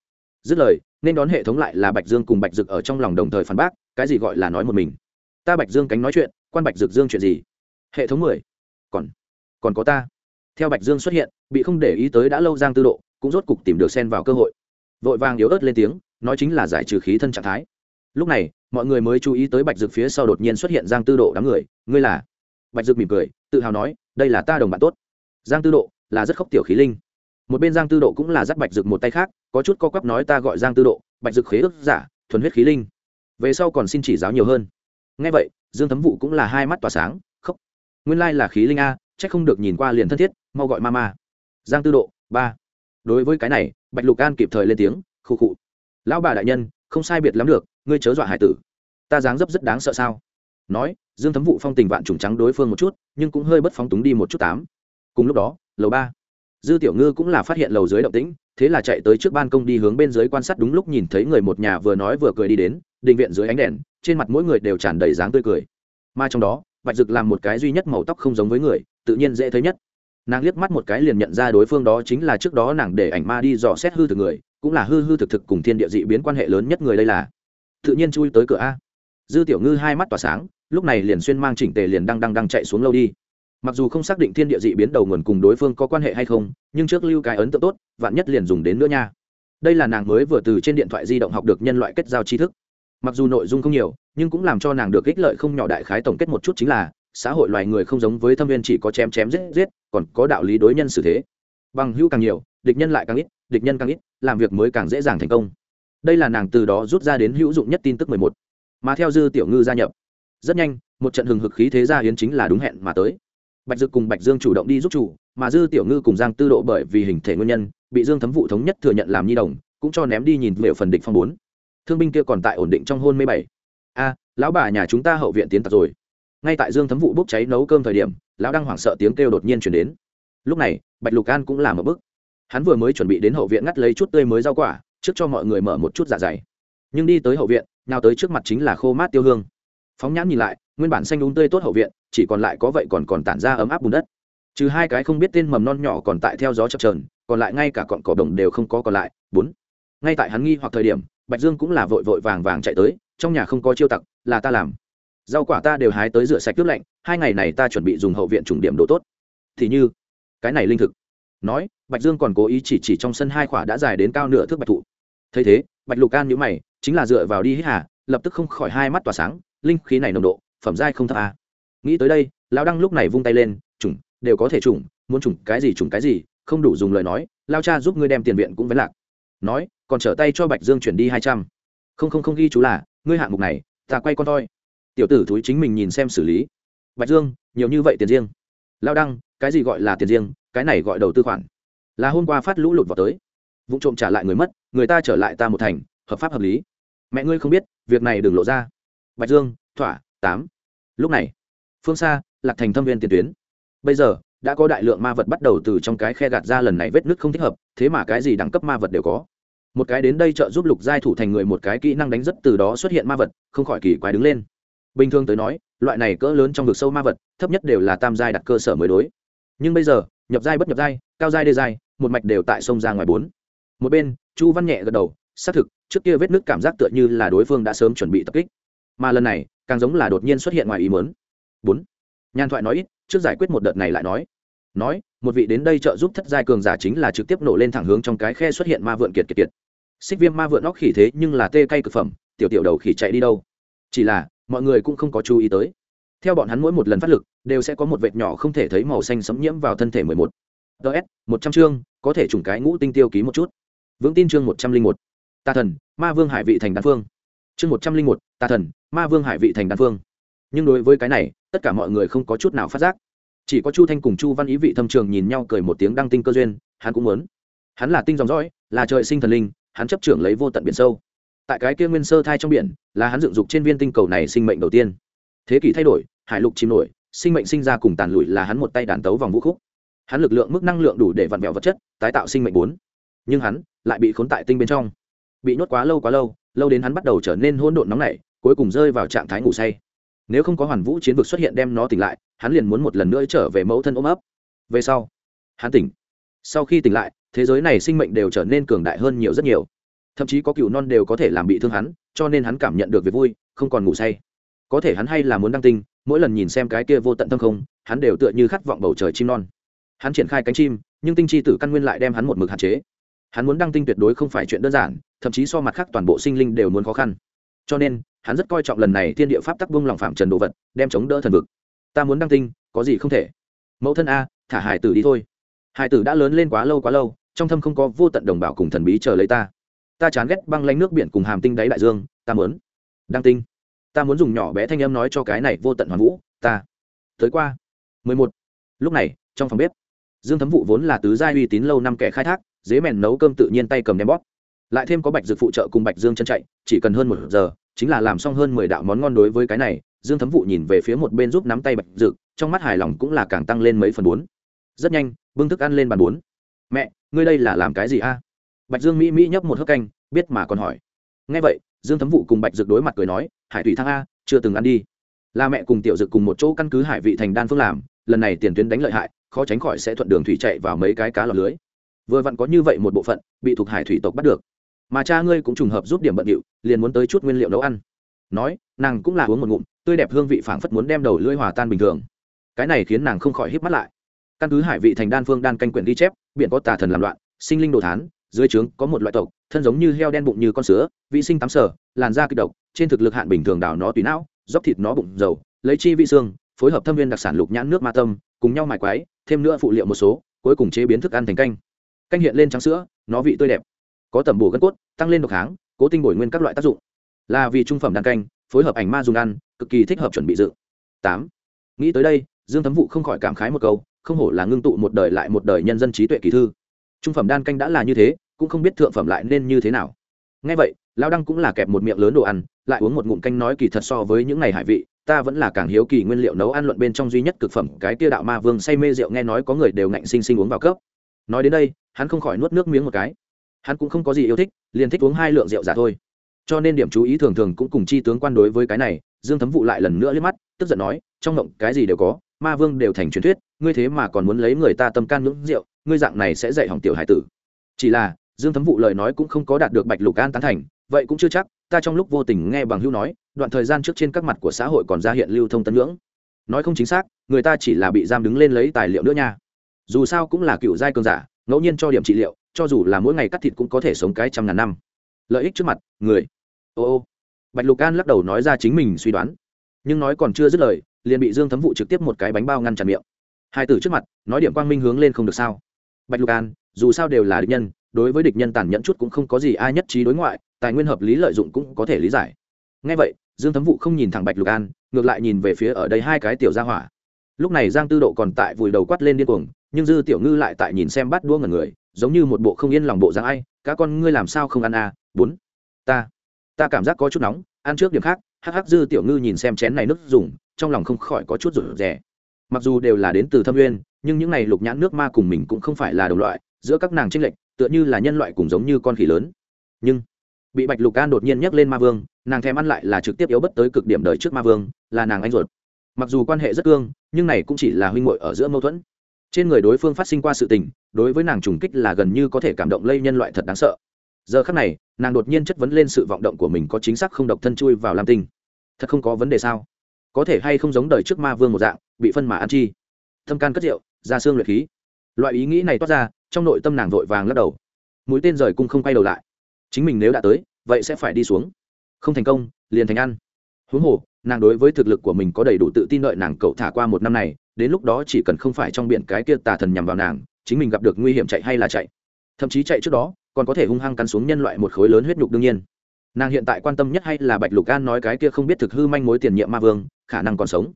dứt lời, nên đón hệ thống lại là bạch dương cùng bạch dực ở trong lòng đồng thời phản bác, cái gì gọi là nói một mình? Ta bạch dương cánh nói chuyện, quan bạch dực dương chuyện gì? Hệ thống mười. Còn còn có ta. Theo bạch dương xuất hiện, bị không để ý tới đã lâu giang tư độ, cũng rốt cục tìm được xen vào cơ hội. Vội vàng yếu ớt lên tiếng, nói chính là giải trừ khí thân trạng thái. Lúc này, mọi người mới chú ý tới bạch dực phía sau đột nhiên xuất hiện giang tư độ đám người. Ngươi là? Bạch dực mỉm cười, tự hào nói, đây là ta đồng bạn tốt. Giang tư độ là rất khóc tiểu khí linh một bên giang tư độ cũng là dắt bạch dực một tay khác, có chút co quắp nói ta gọi giang tư độ, bạch dực khế ước giả, thuần huyết khí linh. Về sau còn xin chỉ giáo nhiều hơn. Ngay vậy, dương thấm vụ cũng là hai mắt tỏa sáng, khóc. Nguyên lai là khí linh a c h ắ c không được nhìn qua liền thân thiết, mau gọi ma ma. Giang tư độ, ba. Đối với cái này, bạch lục an kịp thời lên tiếng, khụ khụ. Lão bà đại nhân, không sai biệt lắm được, ngươi chớ dọa hải tử. Ta dáng dấp rất đáng sợ sao? Nói, dương thấm vụ phong tình vạn trùng trắng đối phương một chút, nhưng cũng hơi bất phóng túng đi một chút tám. Cùng lúc đó, lầu ba dư tiểu ngư cũng là phát hiện lầu dưới động tĩnh, thế là chạy tới trước ban công đi hướng bên dưới quan sát đúng lúc nhìn thấy người một nhà vừa nói vừa cười đi đến, định viện dưới ánh đèn, trên mặt mỗi người đều tràn đầy dáng tươi cười. Mà trong đó, bạch dực làm một cái duy nhất màu tóc không giống với người, tự nhiên dễ thấy nhất. Nàng liếc mắt một cái liền nhận ra đối phương đó chính là trước đó nàng để ảnh ma đi dò xét hư thực người, cũng là hư hư thực thực cùng thiên địa dị biến quan hệ lớn nhất người đây là. Tự nhiên chui tới cửa a. Dư tiểu ngư hai mắt tỏa sáng, lúc này liền xuyên mang chỉnh tề liền đang đang đang chạy xuống lâu đi mặc dù không xác định thiên địa dị biến đầu nguồn cùng đối phương có quan hệ hay không, nhưng trước lưu cái ấn tượng tốt, vạn nhất liền dùng đến nữa nha. Đây là nàng mới vừa từ trên điện thoại di động học được nhân loại kết giao tri thức. Mặc dù nội dung không nhiều, nhưng cũng làm cho nàng được ích lợi không nhỏ đại khái tổng kết một chút chính là, xã hội loài người không giống với thâm viên chỉ có chém chém giết giết, còn có đạo lý đối nhân xử thế. Bằng hữu càng nhiều, địch nhân lại càng ít, địch nhân càng ít, làm việc mới càng dễ dàng thành công. Đây là nàng từ đó rút ra đến hữu dụng nhất tin tức mười một. Mà theo dư tiểu ngư gia nhập, rất nhanh, một trận hừng hực khí thế gia hiến chính là đúng hẹn mà tới bạch dực cùng bạch dương chủ động đi giúp chủ, mà dư tiểu ngư cùng giang tư độ bởi vì hình thể nguyên nhân, bị dương thấm vụ thống nhất thừa nhận làm nhi đồng, cũng cho ném đi nhìn liệu phần địch phong bốn. Thương binh kia còn tại ổn định trong hôn mê bảy. A, lão bà nhà chúng ta hậu viện tiến tặc rồi. Ngay tại dương thấm vụ bốc cháy nấu cơm thời điểm, lão đang hoảng sợ tiếng kêu đột nhiên chuyển đến. Lúc này, bạch lục an cũng làm một bức hắn vừa mới chuẩn bị đến hậu viện ngắt lấy chút tươi mới rau quả, trước cho mọi người mở một chút dạ dày. Nhưng đi tới hậu viện nào tới trước mặt chính là khô mát tiêu hương. Phóng nhãn nhìn lại nguyên bản xanh đúng tươi tốt hậu viện, chỉ còn lại có vậy còn còn tản ra ấm áp bùn đất. Trừ hai cái không biết tên mầm non nhỏ còn tại theo gió chập trờn còn lại ngay cả cọn cỏ đồng đều không có còn lại. Bốn. Ngay tại hắn nghi hoặc thời điểm, bạch dương cũng là vội vội vàng vàng chạy tới, trong nhà không có chiêu tặc, là ta làm. Rau quả ta đều hái tới rửa sạch nước lạnh, hai ngày này ta chuẩn bị dùng hậu viện trùng điểm đồ tốt. Thì như, cái này linh thực. Nói, bạch dương còn cố ý chỉ chỉ trong sân hai quả đã dài đến cao nửa thước bạch thụ. Thấy thế, bạch lục can nhữ mày, chính là dựa vào đi hít hà, lập tức không khỏi hai mắt tỏa sáng, linh khí này nồng độ phẩm giai không thấp à. nghĩ tới đây lao đăng lúc này vung tay lên, chủng, đều có thể chủng, muốn chủng cái gì chủng cái gì, không đủ dùng lời nói lao cha giúp ngươi đem tiền viện cũng vấn lạc. Nói, còn trở tay cho bạch dương chuyển đi hai trăm. Không không không ghi chú là, ngươi hạng mục này, ta quay con thôi tiểu tử thúi chính mình nhìn xem xử lý. Bạch dương, nhiều như vậy tiền riêng. Lao đăng, cái gì gọi là tiền riêng, cái này gọi đầu tư khoản. Là hôm qua phát lũ lụt vào tới. Vụ trộm trả lại người mất, người ta trở lại ta một thành, hợp pháp hợp lý. Mẹ ngươi không biết, việc này đừng lộ ra. Bạch dương, thỏa tám. Lúc này, phương xa, lạc thành thâm viên tiền tuyến. Bây giờ, đã có đại lượng ma vật bắt đầu từ trong cái khe gạt ra lần này vết nứt không thích hợp, thế mà cái gì đẳng cấp ma vật đều có. Một cái đến đây trợ giúp lục giai thủ thành người một cái kỹ năng đánh rất từ đó xuất hiện ma vật, không khỏi kỳ quái đứng lên. Bình thường tới nói, loại này cỡ lớn trong vực sâu ma vật, thấp nhất đều là tam giai đặt cơ sở mới đối. Nhưng bây giờ, nhập giai bất nhập giai, cao giai đê giai, một mạch đều tại sông ra ngoài bốn. Một bên, chu văn nhẹ gật đầu, xác thực, trước kia vết nứt cảm giác tựa như là đối phương đã sớm chuẩn bị tập kích. Mà lần này càng giống là đột nhiên xuất hiện ngoài ý muốn. bốn, nhan thoại nói ít, trước giải quyết một đợt này lại nói. Nói, một vị đến đây trợ giúp thất giai cường giả chính là trực tiếp nổ lên thẳng hướng trong cái khe xuất hiện ma vượn kiệt kiệt kiệt. Xích viêm ma vượn óc khỉ thế nhưng là tê cay cực phẩm, tiểu tiểu đầu khỉ chạy đi đâu? Chỉ là, mọi người cũng không có chú ý tới. Theo bọn hắn mỗi một lần phát lực, đều sẽ có một vệt nhỏ không thể thấy màu xanh sấm nhiễm vào thân thể mười một. Ts một trăm chương, có thể trùng cái ngũ tinh tiêu ký một chút. Vững tin chương một trăm linh một. Tà thần, ma vương hải vị thành đan phương. Chương một trăm linh một tà thần ma vương hải vị thành đan phương. Nhưng đối với cái này, tất cả mọi người không có chút nào phát giác. Chỉ có chu thanh cùng chu văn ý vị thâm trường nhìn nhau cười một tiếng đăng tinh cơ duyên, hắn cũng muốn. Hắn là tinh dòng dõi, là trời sinh thần linh, hắn chấp trưởng lấy vô tận biển sâu. Tại cái kia nguyên sơ thai trong biển, là hắn dựng dục trên viên tinh cầu này sinh mệnh đầu tiên. Thế kỷ thay đổi, hải lục chìm nổi, sinh mệnh sinh ra cùng tàn lụi là hắn một tay đàn tấu vòng vũ khúc. Hắn lực lượng mức năng lượng đủ để vặn vẹo vật chất, tái tạo sinh mệnh bốn. Nhưng hắn lại bị khốn tại tinh bên trong. Bị nhốt quá lâu quá lâu lâu đến hắn bắt đầu trở nên hỗn độn nóng nảy cuối cùng rơi vào trạng thái ngủ say. Nếu không có hoàn vũ chiến vực xuất hiện đem nó tỉnh lại, hắn liền muốn một lần nữa trở về mẫu thân ôm ấp. Về sau, hắn tỉnh. Sau khi tỉnh lại, thế giới này sinh mệnh đều trở nên cường đại hơn nhiều rất nhiều. Thậm chí có cựu non đều có thể làm bị thương hắn, cho nên hắn cảm nhận được việc vui, không còn ngủ say. Có thể hắn hay là muốn đăng tinh, mỗi lần nhìn xem cái kia vô tận tâm không, hắn đều tựa như khát vọng bầu trời chim non. Hắn triển khai cánh chim, nhưng tinh chi tử căn nguyên lại đem hắn một mực hạn chế. Hắn muốn đăng tinh tuyệt đối không phải chuyện đơn giản, thậm chí so mặt khác toàn bộ sinh linh đều muốn khó khăn. Cho nên hắn rất coi trọng lần này thiên địa pháp tắc vung lòng phạm trần đồ vật, đem chống đỡ thần vực. Ta muốn đăng tinh, có gì không thể. Mẫu thân a, thả hải tử đi thôi. Hải tử đã lớn lên quá lâu quá lâu, trong thâm không có vô tận đồng bào cùng thần bí chờ lấy ta. Ta chán ghét băng lanh nước biển cùng hàm tinh đáy đại dương, ta muốn đăng tinh. Ta muốn dùng nhỏ bé thanh em nói cho cái này vô tận hoàn vũ, ta. Tới qua. Mười một. Lúc này, trong phòng bếp, dương thấm vụ vốn là tứ gia uy tín lâu năm kẻ khai thác, dế mèn nấu cơm tự nhiên tay cầm đem bóp. Lại thêm có bạch dược phụ trợ cùng bạch dương chân chạy, chỉ cần hơn một giờ chính là làm xong hơn mười đạo món ngon đối với cái này, dương thấm vụ nhìn về phía một bên giúp nắm tay bạch dược trong mắt hài lòng cũng là càng tăng lên mấy phần bốn. Rất nhanh, bưng thức ăn lên bàn bốn. Mẹ, ngươi đây là làm cái gì a? Bạch dương mỹ mỹ nhấp một hớp canh, biết mà còn hỏi. Ngay vậy, dương thấm vụ cùng bạch dược đối mặt cười nói, hải thủy thăng a, chưa từng ăn đi. Là mẹ cùng tiểu dược cùng một chỗ căn cứ hải vị thành đan phương làm, lần này tiền tuyến đánh lợi hại, khó tránh khỏi sẽ thuận đường thủy chạy vào mấy cái cá lọt lưới. Vừa vặn có như vậy một bộ phận, bị thuộc hải thủy tộc bắt được mà cha ngươi cũng trùng hợp giúp điểm bận điệu, liền muốn tới chút nguyên liệu nấu ăn. Nói, nàng cũng là uống một ngụm, tươi đẹp hương vị phảng phất muốn đem đầu lưỡi hòa tan bình thường. Cái này khiến nàng không khỏi hít mắt lại. Căn cứ hải vị thành đan phương đan canh quyển ghi chép, biển có tà thần làm loạn, sinh linh đồ thán, dưới trướng có một loại tộc, thân giống như heo đen bụng như con sứa, vị sinh tắm sở, làn da kịch độc, trên thực lực hạn bình thường đào nó tùy não dóc thịt nó bụng dầu, lấy chi vị xương, phối hợp thâm viên đặc sản lục nhãn nước ma tâm, cùng nhau mài quái, thêm nữa phụ liệu một số, cuối cùng chế biến thức ăn thành canh. Canh hiện lên trắng sữa, nó vị tươi đẹp có tẩm bổ gân cốt, tăng lên độc kháng, cố tinh bồi nguyên các loại tác dụng. Là vì trung phẩm đan canh, phối hợp ảnh ma dùng ăn, cực kỳ thích hợp chuẩn bị dự. Tám. Nghĩ tới đây, dương thấm vụ không khỏi cảm khái một câu, không hổ là ngưng tụ một đời lại một đời nhân dân trí tuệ kỳ thư. Trung phẩm đan canh đã là như thế, cũng không biết thượng phẩm lại nên như thế nào. Ngay vậy lao đăng cũng là kẹp một miệng lớn đồ ăn, lại uống một ngụm canh nói kỳ thật so với những ngày hải vị, ta vẫn là càng hiếu kỳ nguyên liệu nấu ăn luận bên trong duy nhất cực phẩm, cái tia đạo ma vương say mê rượu nghe nói có người đều ngạnh sinh sinh uống vào cấp nói đến đây, hắn không khỏi nuốt nước miếng một cái hắn cũng không có gì yêu thích, liền thích uống hai lượng rượu giả thôi. Cho nên điểm chú ý thường thường cũng cùng chi tướng quan đối với cái này, dương thấm vụ lại lần nữa liếc mắt, tức giận nói, trong ngộng, cái gì đều có, ma vương đều thành truyền thuyết, ngươi thế mà còn muốn lấy người ta tâm can ngưỡng rượu, ngươi dạng này sẽ dạy hỏng tiểu hải tử. Chỉ là, dương thấm vụ lời nói cũng không có đạt được bạch lục an tán thành, vậy cũng chưa chắc, ta trong lúc vô tình nghe bằng hữu nói, đoạn thời gian trước trên các mặt của xã hội còn ra hiện lưu thông tân ngưỡng. Nói không chính xác, người ta chỉ là bị giam đứng lên lấy tài liệu nữa nha. Dù sao cũng là cựu giai cường giả, ngẫu nhiên cho điểm trị liệu cho dù là mỗi ngày cắt thịt cũng có thể sống cái trăm ngàn năm. Lợi ích trước mặt, người. Ô ô. Bạch lục an lắc đầu nói ra chính mình suy đoán. Nhưng nói còn chưa dứt lời, liền bị dương thấm vụ trực tiếp một cái bánh bao ngăn chặn miệng. Hai từ trước mặt, nói điểm quang minh hướng lên không được sao. Bạch lục an, dù sao đều là địch nhân, đối với địch nhân tàn nhẫn chút cũng không có gì ai nhất trí đối ngoại, tài nguyên hợp lý lợi dụng cũng có thể lý giải. Ngay vậy, dương thấm vụ không nhìn thẳng bạch lục an, ngược lại nhìn về phía ở đây hai cái tiểu gia hỏa. Lúc này giang tư độ còn tại vùi đầu quát lên điên cuồng, nhưng dư tiểu ngư lại tại nhìn xem bắt đua ngần người giống như một bộ không yên lòng bộ dáng ai các con ngươi làm sao không ăn à bốn ta ta cảm giác có chút nóng, ăn trước điểm khác. Hắc hắc dư tiểu ngư nhìn xem chén này nước dùng, trong lòng không khỏi có chút rủ rẻ mặc dù đều là đến từ thâm nguyên, nhưng những này lục nhãn nước ma cùng mình cũng không phải là đồng loại, giữa các nàng tranh lệch, tựa như là nhân loại cùng giống như con khỉ lớn. Nhưng, bị bạch lục an đột nhiên nhắc lên ma vương, nàng thèm ăn lại là trực tiếp yếu bất tới cực điểm đời trước ma vương, là nàng anh ruột. Mặc dù quan hệ rất cương, nhưng này cũng chỉ là huynh muội ở giữa mâu thuẫn. Trên người đối phương phát sinh qua sự tình đối với nàng trùng kích là gần như có thể cảm động lây nhân loại thật đáng sợ. Giờ khắc này, nàng đột nhiên chất vấn lên sự vọng động của mình có chính xác không độc thân chui vào lam tinh. Thật không có vấn đề sao? Có thể hay không giống đời trước ma vương một dạng, bị phân mà ăn chi? Thâm can cất rượu, ra xương luyện khí. Loại ý nghĩ này toát ra, trong nội tâm nàng vội vàng lắc đầu. Mũi tên rời cung không quay đầu lại. Chính mình nếu đã tới, vậy sẽ phải đi xuống. Không thành công, liền thành ăn. Huống hồ, nàng đối với thực lực của mình có đầy đủ tự tin đợi nàng cậu thả qua một năm này đến lúc đó chỉ cần không phải trong biển cái kia tà thần nhằm vào nàng, chính mình gặp được nguy hiểm chạy hay là chạy. Thậm chí chạy trước đó, còn có thể hung hăng cắn xuống nhân loại một khối lớn huyết nhục đương nhiên. Nàng hiện tại quan tâm nhất hay là bạch lục an nói cái kia không biết thực hư manh mối tiền nhiệm ma vương, khả năng còn sống.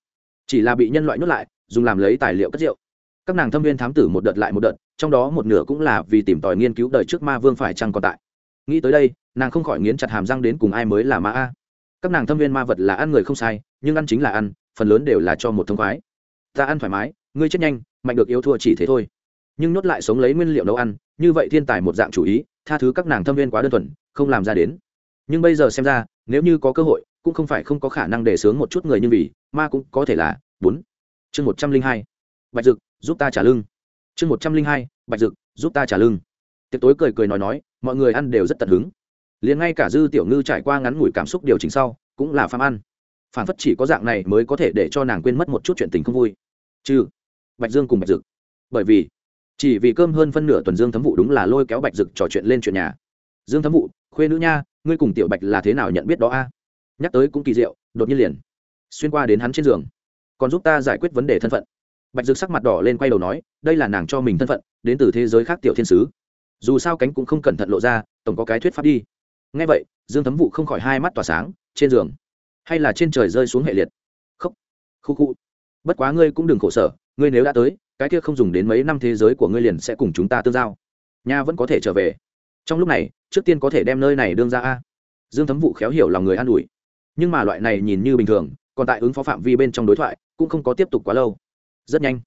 Chỉ là bị nhân loại nhốt lại, dùng làm lấy tài liệu cất rượu. Các nàng thâm viên thám tử một đợt lại một đợt, trong đó một nửa cũng là vì tìm tòi nghiên cứu đời trước ma vương phải chăng còn tại. Nghĩ tới đây, nàng không khỏi nghiến chặt hàm răng đến cùng ai mới là ma a. Các nàng thâm viên ma vật là ăn người không sai, nhưng ăn chính là ăn, phần lớn đều là cho một thông khoái ta ăn thoải mái, ngươi chết nhanh, mạnh được yêu thua chỉ thế thôi. Nhưng nhốt lại sống lấy nguyên liệu nấu ăn, như vậy thiên tài một dạng chủ ý, tha thứ các nàng thâm viên quá đơn thuần, không làm ra đến. Nhưng bây giờ xem ra, nếu như có cơ hội, cũng không phải không có khả năng để sướng một chút người như vì, ma cũng có thể là bốn. Chương một trăm linh hai, bạch dực, giúp ta trả lưng chương một trăm linh hai, bạch dực, giúp ta trả lưng tiệc tối cười cười nói nói, mọi người ăn đều rất tận hứng. Liền ngay cả dư tiểu ngư trải qua ngắn ngủi cảm xúc điều chỉnh sau, cũng là pham ăn. Phản phất chỉ có dạng này mới có thể để cho nàng quên mất một chút chuyện tình không vui trừ. Bạch dương cùng bạch dực. Bởi vì, chỉ vì cơm hơn phân nửa tuần dương thấm vụ đúng là lôi kéo bạch dực trò chuyện lên chuyện nhà. Dương thấm vụ khuê nữ nha, ngươi cùng tiểu bạch là thế nào nhận biết đó a? Nhắc tới cũng kỳ diệu, đột nhiên liền xuyên qua đến hắn trên giường. Còn giúp ta giải quyết vấn đề thân phận. Bạch dực sắc mặt đỏ lên quay đầu nói, đây là nàng cho mình thân phận, đến từ thế giới khác tiểu thiên sứ. Dù sao cánh cũng không cẩn thận lộ ra, tổng có cái thuyết pháp đi. Ngay vậy, dương thấm vụ không khỏi hai mắt tỏa sáng, trên giường, hay là trên trời rơi xuống hệ liệt. Khóc khu khu bất quá ngươi cũng đừng khổ sở, ngươi nếu đã tới, cái kia không dùng đến mấy năm thế giới của ngươi liền sẽ cùng chúng ta tương giao. Nha vẫn có thể trở về. Trong lúc này, trước tiên có thể đem nơi này đương ra a. Dương thấm vụ khéo hiểu lòng người an ủi. Nhưng mà loại này nhìn như bình thường, còn tại ứng phó phạm vi bên trong đối thoại, cũng không có tiếp tục quá lâu. Rất nhanh,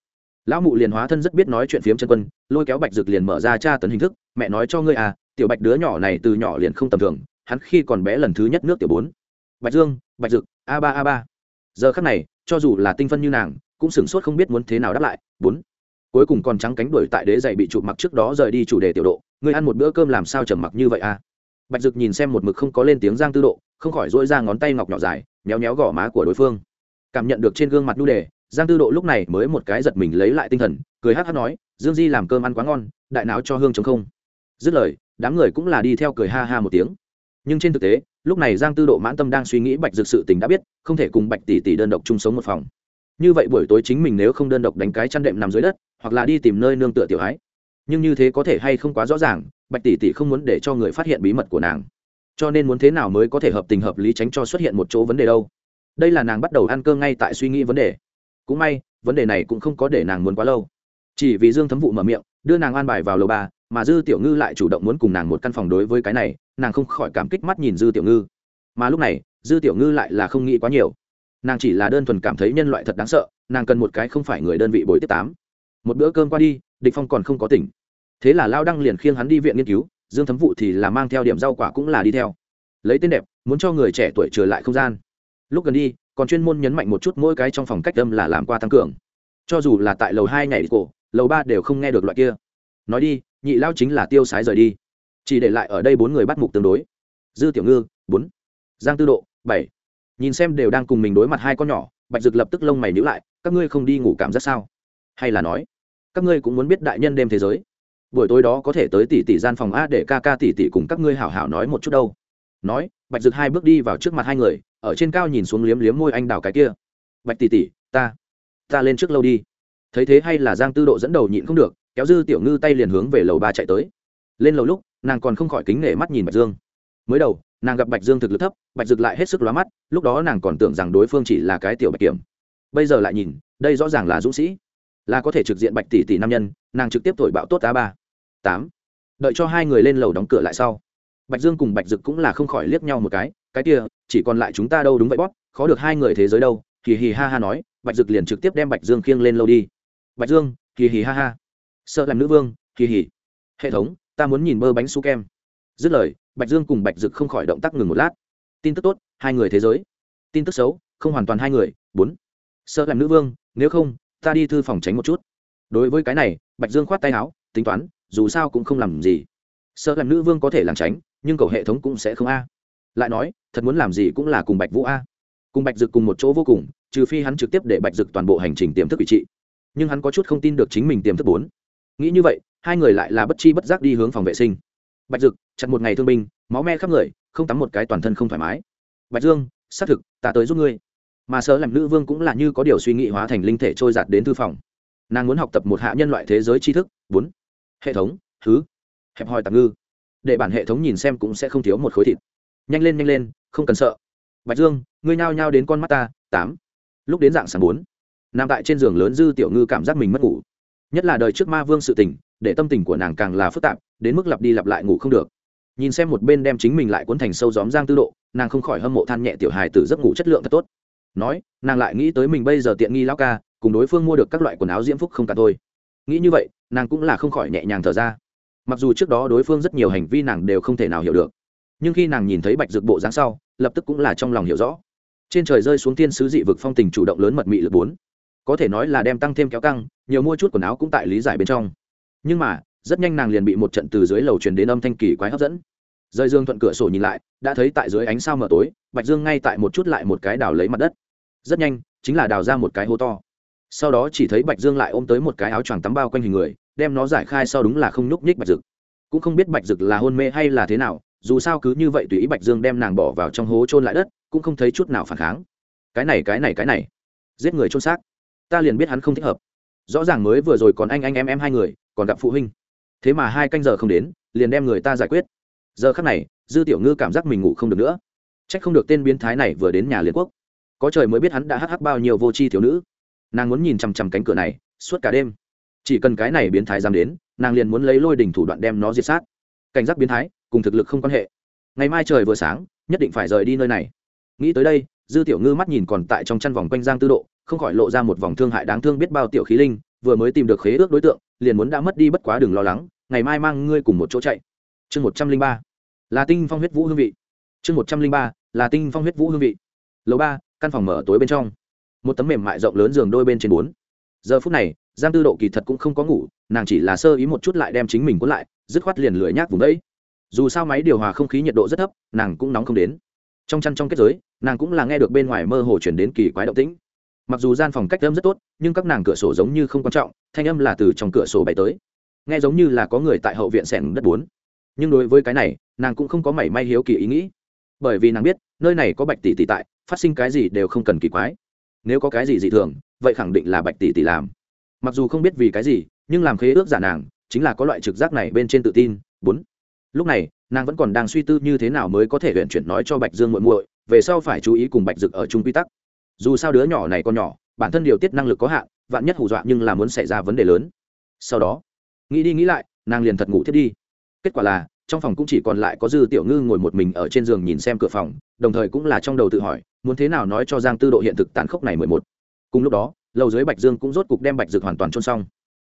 lão mụ liền hóa thân rất biết nói chuyện phiếm chân quân, lôi kéo bạch dực liền mở ra tra tấn hình thức, mẹ nói cho ngươi à tiểu bạch đứa nhỏ này từ nhỏ liền không tầm thường, hắn khi còn bé lần thứ nhất nước tiểu bốn. Bạch dương, bạch dực, a ba a ba giờ khắc này, cho dù là tinh phân như nàng, cũng sửng sốt không biết muốn thế nào đáp lại. Bốn. Cuối cùng còn trắng cánh đuổi tại đế dày bị chụp mặc trước đó rời đi chủ đề tiểu độ. Ngươi ăn một bữa cơm làm sao trầm mặc như vậy à? Bạch dực nhìn xem một mực không có lên tiếng giang tư độ, không khỏi dỗi ra ngón tay ngọc nhỏ dài, méo méo gò má của đối phương. Cảm nhận được trên gương mặt nhu đề, giang tư độ lúc này mới một cái giật mình lấy lại tinh thần, cười hát hát nói, dương di làm cơm ăn quá ngon, đại não cho hương chống không. Dứt lời, đám người cũng là đi theo cười ha ha một tiếng. Nhưng trên thực tế lúc này giang tư độ mãn tâm đang suy nghĩ bạch dược sự tình đã biết, không thể cùng bạch tỷ tỷ đơn độc chung sống một phòng. Như vậy buổi tối chính mình nếu không đơn độc đánh cái chăn đệm nằm dưới đất, hoặc là đi tìm nơi nương tựa tiểu ái nhưng như thế có thể hay không quá rõ ràng, bạch tỷ tỷ không muốn để cho người phát hiện bí mật của nàng. Cho nên muốn thế nào mới có thể hợp tình hợp lý tránh cho xuất hiện một chỗ vấn đề đâu. Đây là nàng bắt đầu ăn cơm ngay tại suy nghĩ vấn đề. Cũng may, vấn đề này cũng không có để nàng muốn quá lâu. Chỉ vì dương thấm vụ mở miệng, đưa nàng an bài vào lầu ba mà dư tiểu ngư lại chủ động muốn cùng nàng một căn phòng đối với cái này, nàng không khỏi cảm kích mắt nhìn dư tiểu ngư. Mà lúc này, dư tiểu ngư lại là không nghĩ quá nhiều. Nàng chỉ là đơn thuần cảm thấy nhân loại thật đáng sợ, nàng cần một cái không phải người đơn vị bồi tiếp tám. Một bữa cơm qua đi, địch phong còn không có tỉnh. Thế là lao đăng liền khiêng hắn đi viện nghiên cứu, dương thấm vụ thì là mang theo điểm rau quả cũng là đi theo. Lấy tên đẹp, muốn cho người trẻ tuổi trở lại không gian. Lúc gần đi, còn chuyên môn nhấn mạnh một chút mỗi cái trong phòng cách âm là làm qua tăng cường. Cho dù là tại lầu hai nhảy cổ, lầu ba đều không nghe được loại kia nói đi, nhị lao chính là tiêu sái rời đi. Chỉ để lại ở đây bốn người bắt mục tương đối. Dư tiểu ngư, bốn. Giang tư độ, bảy. Nhìn xem đều đang cùng mình đối mặt hai con nhỏ, bạch dực lập tức lông mày nhữ lại, các ngươi không đi ngủ cảm giác sao? Hay là nói, các ngươi cũng muốn biết đại nhân đêm thế giới. Buổi tối đó có thể tới tỷ tỷ gian phòng a để ca ca tỷ tỷ cùng các ngươi hảo hảo nói một chút đâu. Nói, bạch dực hai bước đi vào trước mặt hai người, ở trên cao nhìn xuống liếm liếm môi anh đào cái kia. Bạch tỷ tỷ, ta ta lên trước lâu đi. Thấy thế hay là giang tư độ dẫn đầu nhịn không được kéo dư tiểu ngư tay liền hướng về lầu ba chạy tới. Lên lầu lúc, nàng còn không khỏi kính nể mắt nhìn bạch dương. Mới đầu, nàng gặp bạch dương thực lực thấp, bạch dực lại hết sức lóa mắt, lúc đó nàng còn tưởng rằng đối phương chỉ là cái tiểu bạch kiểm. Bây giờ lại nhìn, đây rõ ràng là dũng sĩ. Là có thể trực diện bạch tỷ tỷ nam nhân, nàng trực tiếp thổi bạo tốt tá ba. Tám. Đợi cho hai người lên lầu đóng cửa lại sau, bạch dương cùng bạch dực cũng là không khỏi liếc nhau một cái cái kia, chỉ còn lại chúng ta đâu đúng vậy bóp, khó được hai người thế giới đâu kỳ hì ha ha nói, bạch dực liền trực tiếp đem bạch dương khiêng lên lâu đi. Bạch dương kỳ hì ha ha sợ làm nữ vương kỳ hỉ hệ thống, ta muốn nhìn bơ bánh su kem. Dứt lời, bạch dương cùng bạch dực không khỏi động tác ngừng một lát. Tin tức tốt, hai người thế giới. Tin tức xấu, không hoàn toàn hai người. Bốn. Sợ làm nữ vương, nếu không, ta đi thư phòng tránh một chút. Đối với cái này, bạch dương khoát tay áo, tính toán, dù sao cũng không làm gì. Sợ làm nữ vương có thể làm tránh, nhưng cầu hệ thống cũng sẽ không a. Lại nói, thật muốn làm gì cũng là cùng bạch vũ a. Cùng bạch dực cùng một chỗ vô cùng, trừ phi hắn trực tiếp để bạch dực toàn bộ hành trình tiềm thức vị trị. Nhưng hắn có chút không tin được chính mình tiềm thức bốn nghĩ như vậy, hai người lại là bất chi bất giác đi hướng phòng vệ sinh. Bạch dực, chặt một ngày thương binh, máu me khắp người, không tắm một cái toàn thân không thoải mái. Bạch dương, xác thực, ta tới giúp ngươi. Mà sợ làm nữ vương cũng là như có điều suy nghĩ hóa thành linh thể trôi giạt đến thư phòng. Nàng muốn học tập một hạ nhân loại thế giới tri thức, bốn. Hệ thống thứ hẹp hòi tạm ngư. Để bản hệ thống nhìn xem cũng sẽ không thiếu một khối thịt. Nhanh lên nhanh lên, không cần sợ. Bạch dương, ngươi nhao nhao đến con mắt ta, tám. Lúc đến dạng sáng bốn, nằm tại trên giường lớn dư tiểu ngư cảm giác mình mất ngủ nhất là đời trước ma vương sự tình, để tâm tình của nàng càng là phức tạp, đến mức lặp đi lặp lại ngủ không được. Nhìn xem một bên đem chính mình lại cuốn thành sâu gióm giang tư độ, nàng không khỏi hâm mộ than nhẹ tiểu hài từ giấc ngủ chất lượng thật tốt. Nói, nàng lại nghĩ tới mình bây giờ tiện nghi lao ca, cùng đối phương mua được các loại quần áo diễm phúc không cả thôi. Nghĩ như vậy, nàng cũng là không khỏi nhẹ nhàng thở ra. Mặc dù trước đó đối phương rất nhiều hành vi nàng đều không thể nào hiểu được, nhưng khi nàng nhìn thấy bạch dược bộ dáng sau, lập tức cũng là trong lòng hiểu rõ. Trên trời rơi xuống thiên sứ dị vực phong tình chủ động lớn mật mị lực bốn có thể nói là đem tăng thêm kéo căng, nhiều mua chút quần áo cũng tại lý giải bên trong. Nhưng mà, rất nhanh nàng liền bị một trận từ dưới lầu truyền đến âm thanh kỳ quái hấp dẫn. Rơi dương thuận cửa sổ nhìn lại, đã thấy tại dưới ánh sao mờ tối, bạch dương ngay tại một chút lại một cái đào lấy mặt đất. Rất nhanh, chính là đào ra một cái hố to. Sau đó chỉ thấy bạch dương lại ôm tới một cái áo choàng tắm bao quanh hình người, đem nó giải khai sau đúng là không nhúc nhích bạch dực. Cũng không biết bạch dực là hôn mê hay là thế nào, dù sao cứ như vậy tùy ý bạch dương đem nàng bỏ vào trong hố trôn lại đất, cũng không thấy chút nào phản kháng. Cái này cái này cái này. Giết người trôn xác ta liền biết hắn không thích hợp. Rõ ràng mới vừa rồi còn anh anh em em hai người, còn gặp phụ huynh. Thế mà hai canh giờ không đến, liền đem người ta giải quyết. Giờ khắc này, dư tiểu ngư cảm giác mình ngủ không được nữa. C h ắ c không được tên biến thái này vừa đến nhà liên quốc. Có trời mới biết hắn đã hắc hắc bao nhiêu vô tri thiếu nữ. Nàng muốn nhìn chằm chằm cánh cửa này, suốt cả đêm. Chỉ cần cái này biến thái dám đến, nàng liền muốn lấy lôi đỉnh thủ đoạn đem nó diệt sát. Cảnh giác biến thái, cùng thực lực không quan hệ. Ngày mai trời vừa sáng, nhất định phải rời đi nơi này. Nghĩ tới đây, dư tiểu ngư mắt nhìn còn tại trong chăn vòng quanh giang tư độ không khỏi lộ ra một vòng thương hại đáng thương biết bao tiểu khí linh, vừa mới tìm được khế ước đối tượng, liền muốn đã mất đi bất quá đừng lo lắng, ngày mai mang ngươi cùng một chỗ chạy. Chương một trăm linh ba, là tinh phong huyết vũ hương vị. Chương một trăm linh ba, là tinh phong huyết vũ hương vị. Lầu ba, căn phòng mở tối bên trong. Một tấm mềm mại rộng lớn giường đôi bên trên bốn. Giờ phút này, giang tư độ kỳ thật cũng không có ngủ, nàng chỉ là sơ ý một chút lại đem chính mình cuốn lại, dứt khoát liền lười nhác vùng đấy. Dù sao máy điều hòa không khí nhiệt độ rất thấp, nàng cũng nóng không đến. Trong chăn trong kết giới, nàng cũng là nghe được bên ngoài mơ hồ chuyển đến kỳ quái động tĩnh mặc dù gian phòng cách âm rất tốt, nhưng các nàng cửa sổ giống như không quan trọng, thanh âm là từ trong cửa sổ bay tới. Nghe giống như là có người tại hậu viện sẻng đất bốn. Nhưng đối với cái này, nàng cũng không có mảy may hiếu kỳ ý nghĩ. Bởi vì nàng biết, nơi này có bạch tỷ tỷ tại, phát sinh cái gì đều không cần kỳ quái. Nếu có cái gì dị thường, vậy khẳng định là bạch tỷ tỷ làm. Mặc dù không biết vì cái gì, nhưng làm khế ước giả nàng, chính là có loại trực giác này bên trên tự tin, bốn. Lúc này, nàng vẫn còn đang suy tư như thế nào mới có thể huyện chuyển nói cho bạch dương muội muội, về sau phải chú ý cùng bạch dực ở chung quy tắc dù sao đứa nhỏ này còn nhỏ, bản thân điều tiết năng lực có hạn, vạn nhất hù dọa nhưng là muốn xảy ra vấn đề lớn. Sau đó, nghĩ đi nghĩ lại, nàng liền thật ngủ thiết đi. Kết quả là, trong phòng cũng chỉ còn lại có dư tiểu ngư ngồi một mình ở trên giường nhìn xem cửa phòng, đồng thời cũng là trong đầu tự hỏi, muốn thế nào nói cho giang tư độ hiện thực tàn khốc này mười một. Cùng lúc đó, lầu dưới bạch dương cũng rốt cục đem bạch dược hoàn toàn trôn xong.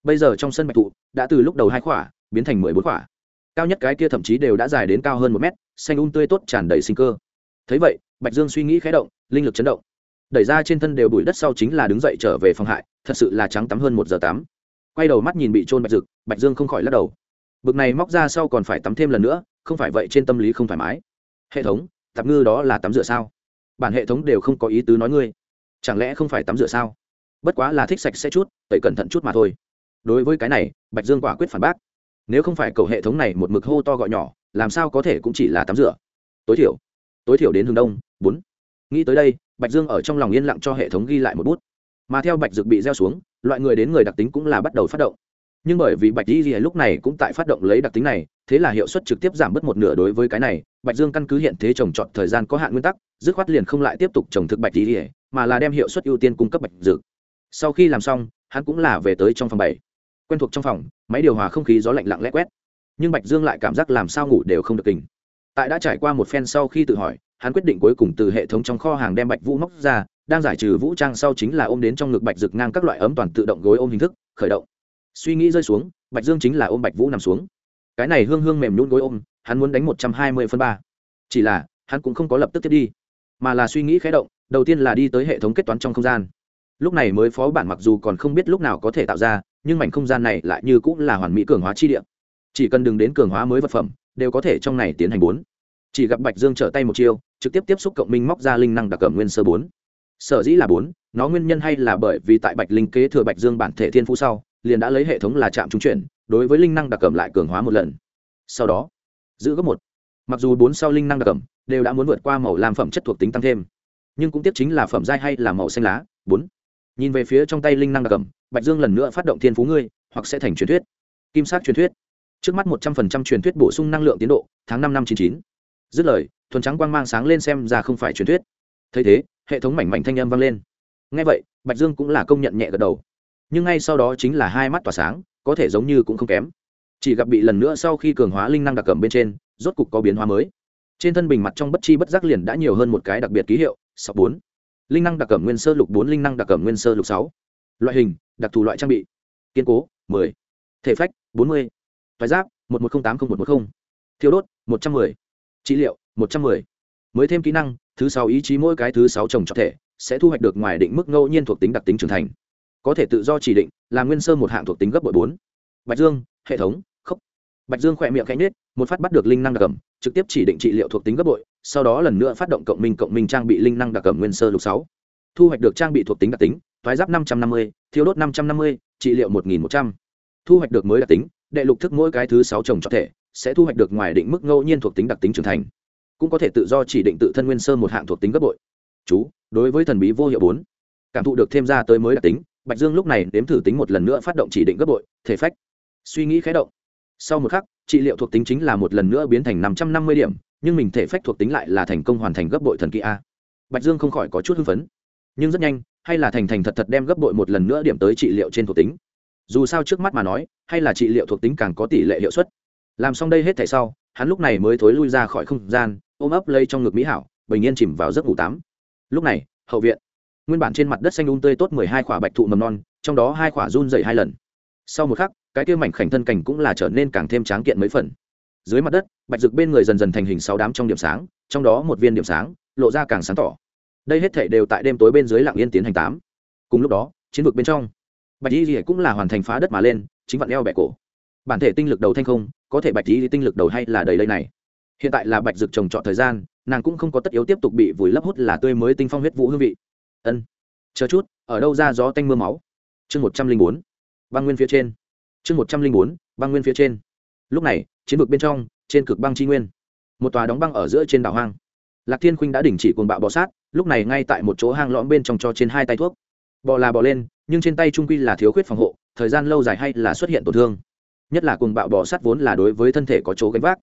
Bây giờ trong sân bạch thụ đã từ lúc đầu hai khỏa, biến thành mười bốn khỏa. Cao nhất cái kia thậm chí đều đã dài đến cao hơn một mét, xanh un um tươi tốt tràn đầy sinh cơ. Thấy vậy, bạch dương suy nghĩ khé động, linh lực chấn động đẩy ra trên thân đều bụi đất sau chính là đứng dậy trở về phòng hại, thật sự là trắng tắm hơn một giờ tắm. Quay đầu mắt nhìn bị trôn bạch dực, bạch dương không khỏi lắc đầu. Bực này móc ra sau còn phải tắm thêm lần nữa, không phải vậy trên tâm lý không thoải mái. Hệ thống tạp ngư đó là tắm rửa sao? Bản hệ thống đều không có ý tứ nói ngươi. Chẳng lẽ không phải tắm rửa sao? Bất quá là thích sạch sẽ chút, tẩy cẩn thận chút mà thôi. Đối với cái này, bạch dương quả quyết phản bác. Nếu không phải cầu hệ thống này một mực hô to gọi nhỏ, làm sao có thể cũng chỉ là tắm rửa? Tối thiểu tối thiểu đến hướng đông, bốn. Nghĩ tới đây bạch dương ở trong lòng yên lặng cho hệ thống ghi lại một bút. Mà theo bạch dược bị gieo xuống, loại người đến người đặc tính cũng là bắt đầu phát động. Nhưng bởi vì bạch di lúc này cũng tại phát động lấy đặc tính này, thế là hiệu suất trực tiếp giảm bớt một nửa đối với cái này. Bạch dương căn cứ hiện thế trồng trọt thời gian có hạn nguyên tắc, dứt khoát liền không lại tiếp tục trồng thực bạch di mà là đem hiệu suất ưu tiên cung cấp bạch dược sau khi làm xong, hắn cũng là về tới trong phòng bảy. Quen thuộc trong phòng, máy điều hòa không khí gió lạnh lặng lẽ quét. Nhưng bạch dương lại cảm giác làm sao ngủ đều không được kình. Tại đã trải qua một phen sau khi tự hỏi hắn quyết định cuối cùng từ hệ thống trong kho hàng đem bạch vũ móc ra, đang giải trừ vũ trang sau chính là ôm đến trong ngực bạch rực ngang các loại ấm toàn tự động gối ôm hình thức, khởi động. Suy nghĩ rơi xuống, bạch dương chính là ôm bạch vũ nằm xuống. Cái này hương hương mềm nhún gối ôm, hắn muốn đánh một trăm hai mươi phân ba. Chỉ là, hắn cũng không có lập tức tiếp đi, mà là suy nghĩ khé động, đầu tiên là đi tới hệ thống kết toán trong không gian. Lúc này mới phó bản mặc dù còn không biết lúc nào có thể tạo ra, nhưng mảnh không gian này lại như cũng là hoàn mỹ cường hóa chi địa. Chỉ cần đừng đến cường hóa mới vật phẩm, đều có thể trong này tiến hành bốn. Chỉ gặp bạch dương trở tay một chiêu trực tiếp tiếp xúc cộng minh móc ra linh năng đặc cẩm nguyên sơ bốn. Sở dĩ là bốn, nó nguyên nhân hay là bởi vì tại bạch linh kế thừa bạch dương bản thể thiên phú sau, liền đã lấy hệ thống là chạm trung chuyển, đối với linh năng đặc cẩm lại cường hóa một lần. Sau đó, giữ gấp một. Mặc dù bốn sau linh năng đặc cẩm đều đã muốn vượt qua màu làm phẩm chất thuộc tính tăng thêm, nhưng cũng tiếp chính là phẩm giai hay là màu xanh lá, bốn. Nhìn về phía trong tay linh năng đặc cẩm, bạch dương lần nữa phát động thiên phú ngươi, hoặc sẽ thành truyền thuyết. Kim sát truyền thuyết. Trước mắt một trăm phần trăm truyền thuyết bổ sung năng lượng tiến độ, tháng năm năm chín chín. Dứt lời thuần trắng quang mang sáng lên xem ra không phải truyền thuyết. Thấy thế, hệ thống mảnh mảnh thanh âm vang lên. Ngay vậy, bạch dương cũng là công nhận nhẹ gật đầu. Nhưng ngay sau đó chính là hai mắt tỏa sáng, có thể giống như cũng không kém. Chỉ gặp bị lần nữa sau khi cường hóa linh năng đặc cẩm bên trên, rốt cục có biến hóa mới. Trên thân bình mặt trong bất chi bất giác liền đã nhiều hơn một cái đặc biệt ký hiệu, sáu bốn. Linh năng đặc cẩm nguyên sơ lục bốn, linh năng đặc cẩm nguyên sơ lục sáu. Loại hình, đặc thù loại trang bị. Kiên cố, mười. Thể phách, bốn mươi. Thoái giáp, một một không tám không một một không. Thiêu đốt, một trăm mười. Trị liệu một trăm mười. Mới thêm kỹ năng, thứ sáu ý chí mỗi cái thứ sáu trồng cho thể sẽ thu hoạch được ngoài định mức ngẫu nhiên thuộc tính đặc tính trưởng thành. Có thể tự do chỉ định là nguyên sơ một hạng thuộc tính gấp bội bốn. Bạch dương, hệ thống khốc bạch dương khỏe miệng khẽ nết một phát bắt được linh năng đặc cầm trực tiếp chỉ định trị liệu thuộc tính gấp bội, sau đó lần nữa phát động cộng minh cộng minh trang bị linh năng đặc cầm nguyên sơ lục sáu. Thu hoạch được trang bị thuộc tính đặc tính, thoái giáp năm trăm năm mươi thiếu đốt năm trăm năm mươi, trị liệu một nghìn một trăm. Thu hoạch được mới đặc tính, đệ lục thức mỗi cái thứ sáu trồng cho thể sẽ thu hoạch được ngoài định mức ngẫu nhiên thuộc tính đặc tính trưởng thành cũng có thể tự do chỉ định tự thân nguyên sơ một hạng thuộc tính gấp bội. Chú, đối với thần bí vô hiệu bốn, cảm thụ được thêm ra tới mới đặc tính, bạch dương lúc này đếm thử tính một lần nữa phát động chỉ định gấp bội, thể phách. Suy nghĩ khé động. Sau một khắc, trị liệu thuộc tính chính là một lần nữa biến thành năm trăm năm mươi điểm, nhưng mình thể phách thuộc tính lại là thành công hoàn thành gấp bội thần kỹ a. Bạch dương không khỏi có chút hưng phấn. Nhưng rất nhanh, hay là thành thành thật thật đem gấp bội một lần nữa điểm tới trị liệu trên thuộc tính? Dù sao trước mắt mà nói, hay là trị liệu thuộc tính càng có tỷ lệ hiệu suất. Làm xong đây hết thể sau hắn lúc này mới thối lui ra khỏi không gian, ôm ấp lây trong ngực mỹ hảo, bình yên chìm vào giấc ngủ tám lúc này, hậu viện. Nguyên bản trên mặt đất xanh un tươi tốt mười hai quả bạch thụ mầm non, trong đó hai quả run dày hai lần. Sau một khắc, cái kia mảnh khảnh thân cảnh cũng là trở nên càng thêm tráng kiện mấy phần. Dưới mặt đất, bạch rực bên người dần dần thành hình sáu đám trong điểm sáng, trong đó một viên điểm sáng, lộ ra càng sáng tỏ. Đây hết thể đều tại đêm tối bên dưới lặng yên tiến hành tám. Cùng lúc đó, chiến vực bên trong, bạch y thì cũng là hoàn thành phá đất mà lên, chính vặn eo bẹ cổ bản thể tinh lực đầu thanh không, có thể bạch lý tinh lực đầu hay là đầy đây này. Hiện tại là bạch dực trồng trọt thời gian, nàng cũng không có tất yếu tiếp tục bị vùi lấp hút là tươi mới tinh phong huyết vũ hương vị. Ân, chờ chút, ở đâu ra gió tanh mưa máu? Chương một trăm linh bốn, băng nguyên phía trên. Chương một trăm linh bốn, băng nguyên phía trên. Lúc này, chiến vực bên trong, trên cực băng tri nguyên, một tòa đóng băng ở giữa trên đảo hoang. Lạc thiên khuynh đã đình chỉ cuồng bạo bọ sát, lúc này ngay tại một chỗ hang lõm bên trong cho trên hai tay thuốc. Bò là bò lên, nhưng trên tay trung quy là thiếu khuyết phòng hộ, thời gian lâu dài hay là xuất hiện tổn thương nhất là cuồng bạo bò sát vốn là đối với thân thể có chỗ gánh vác.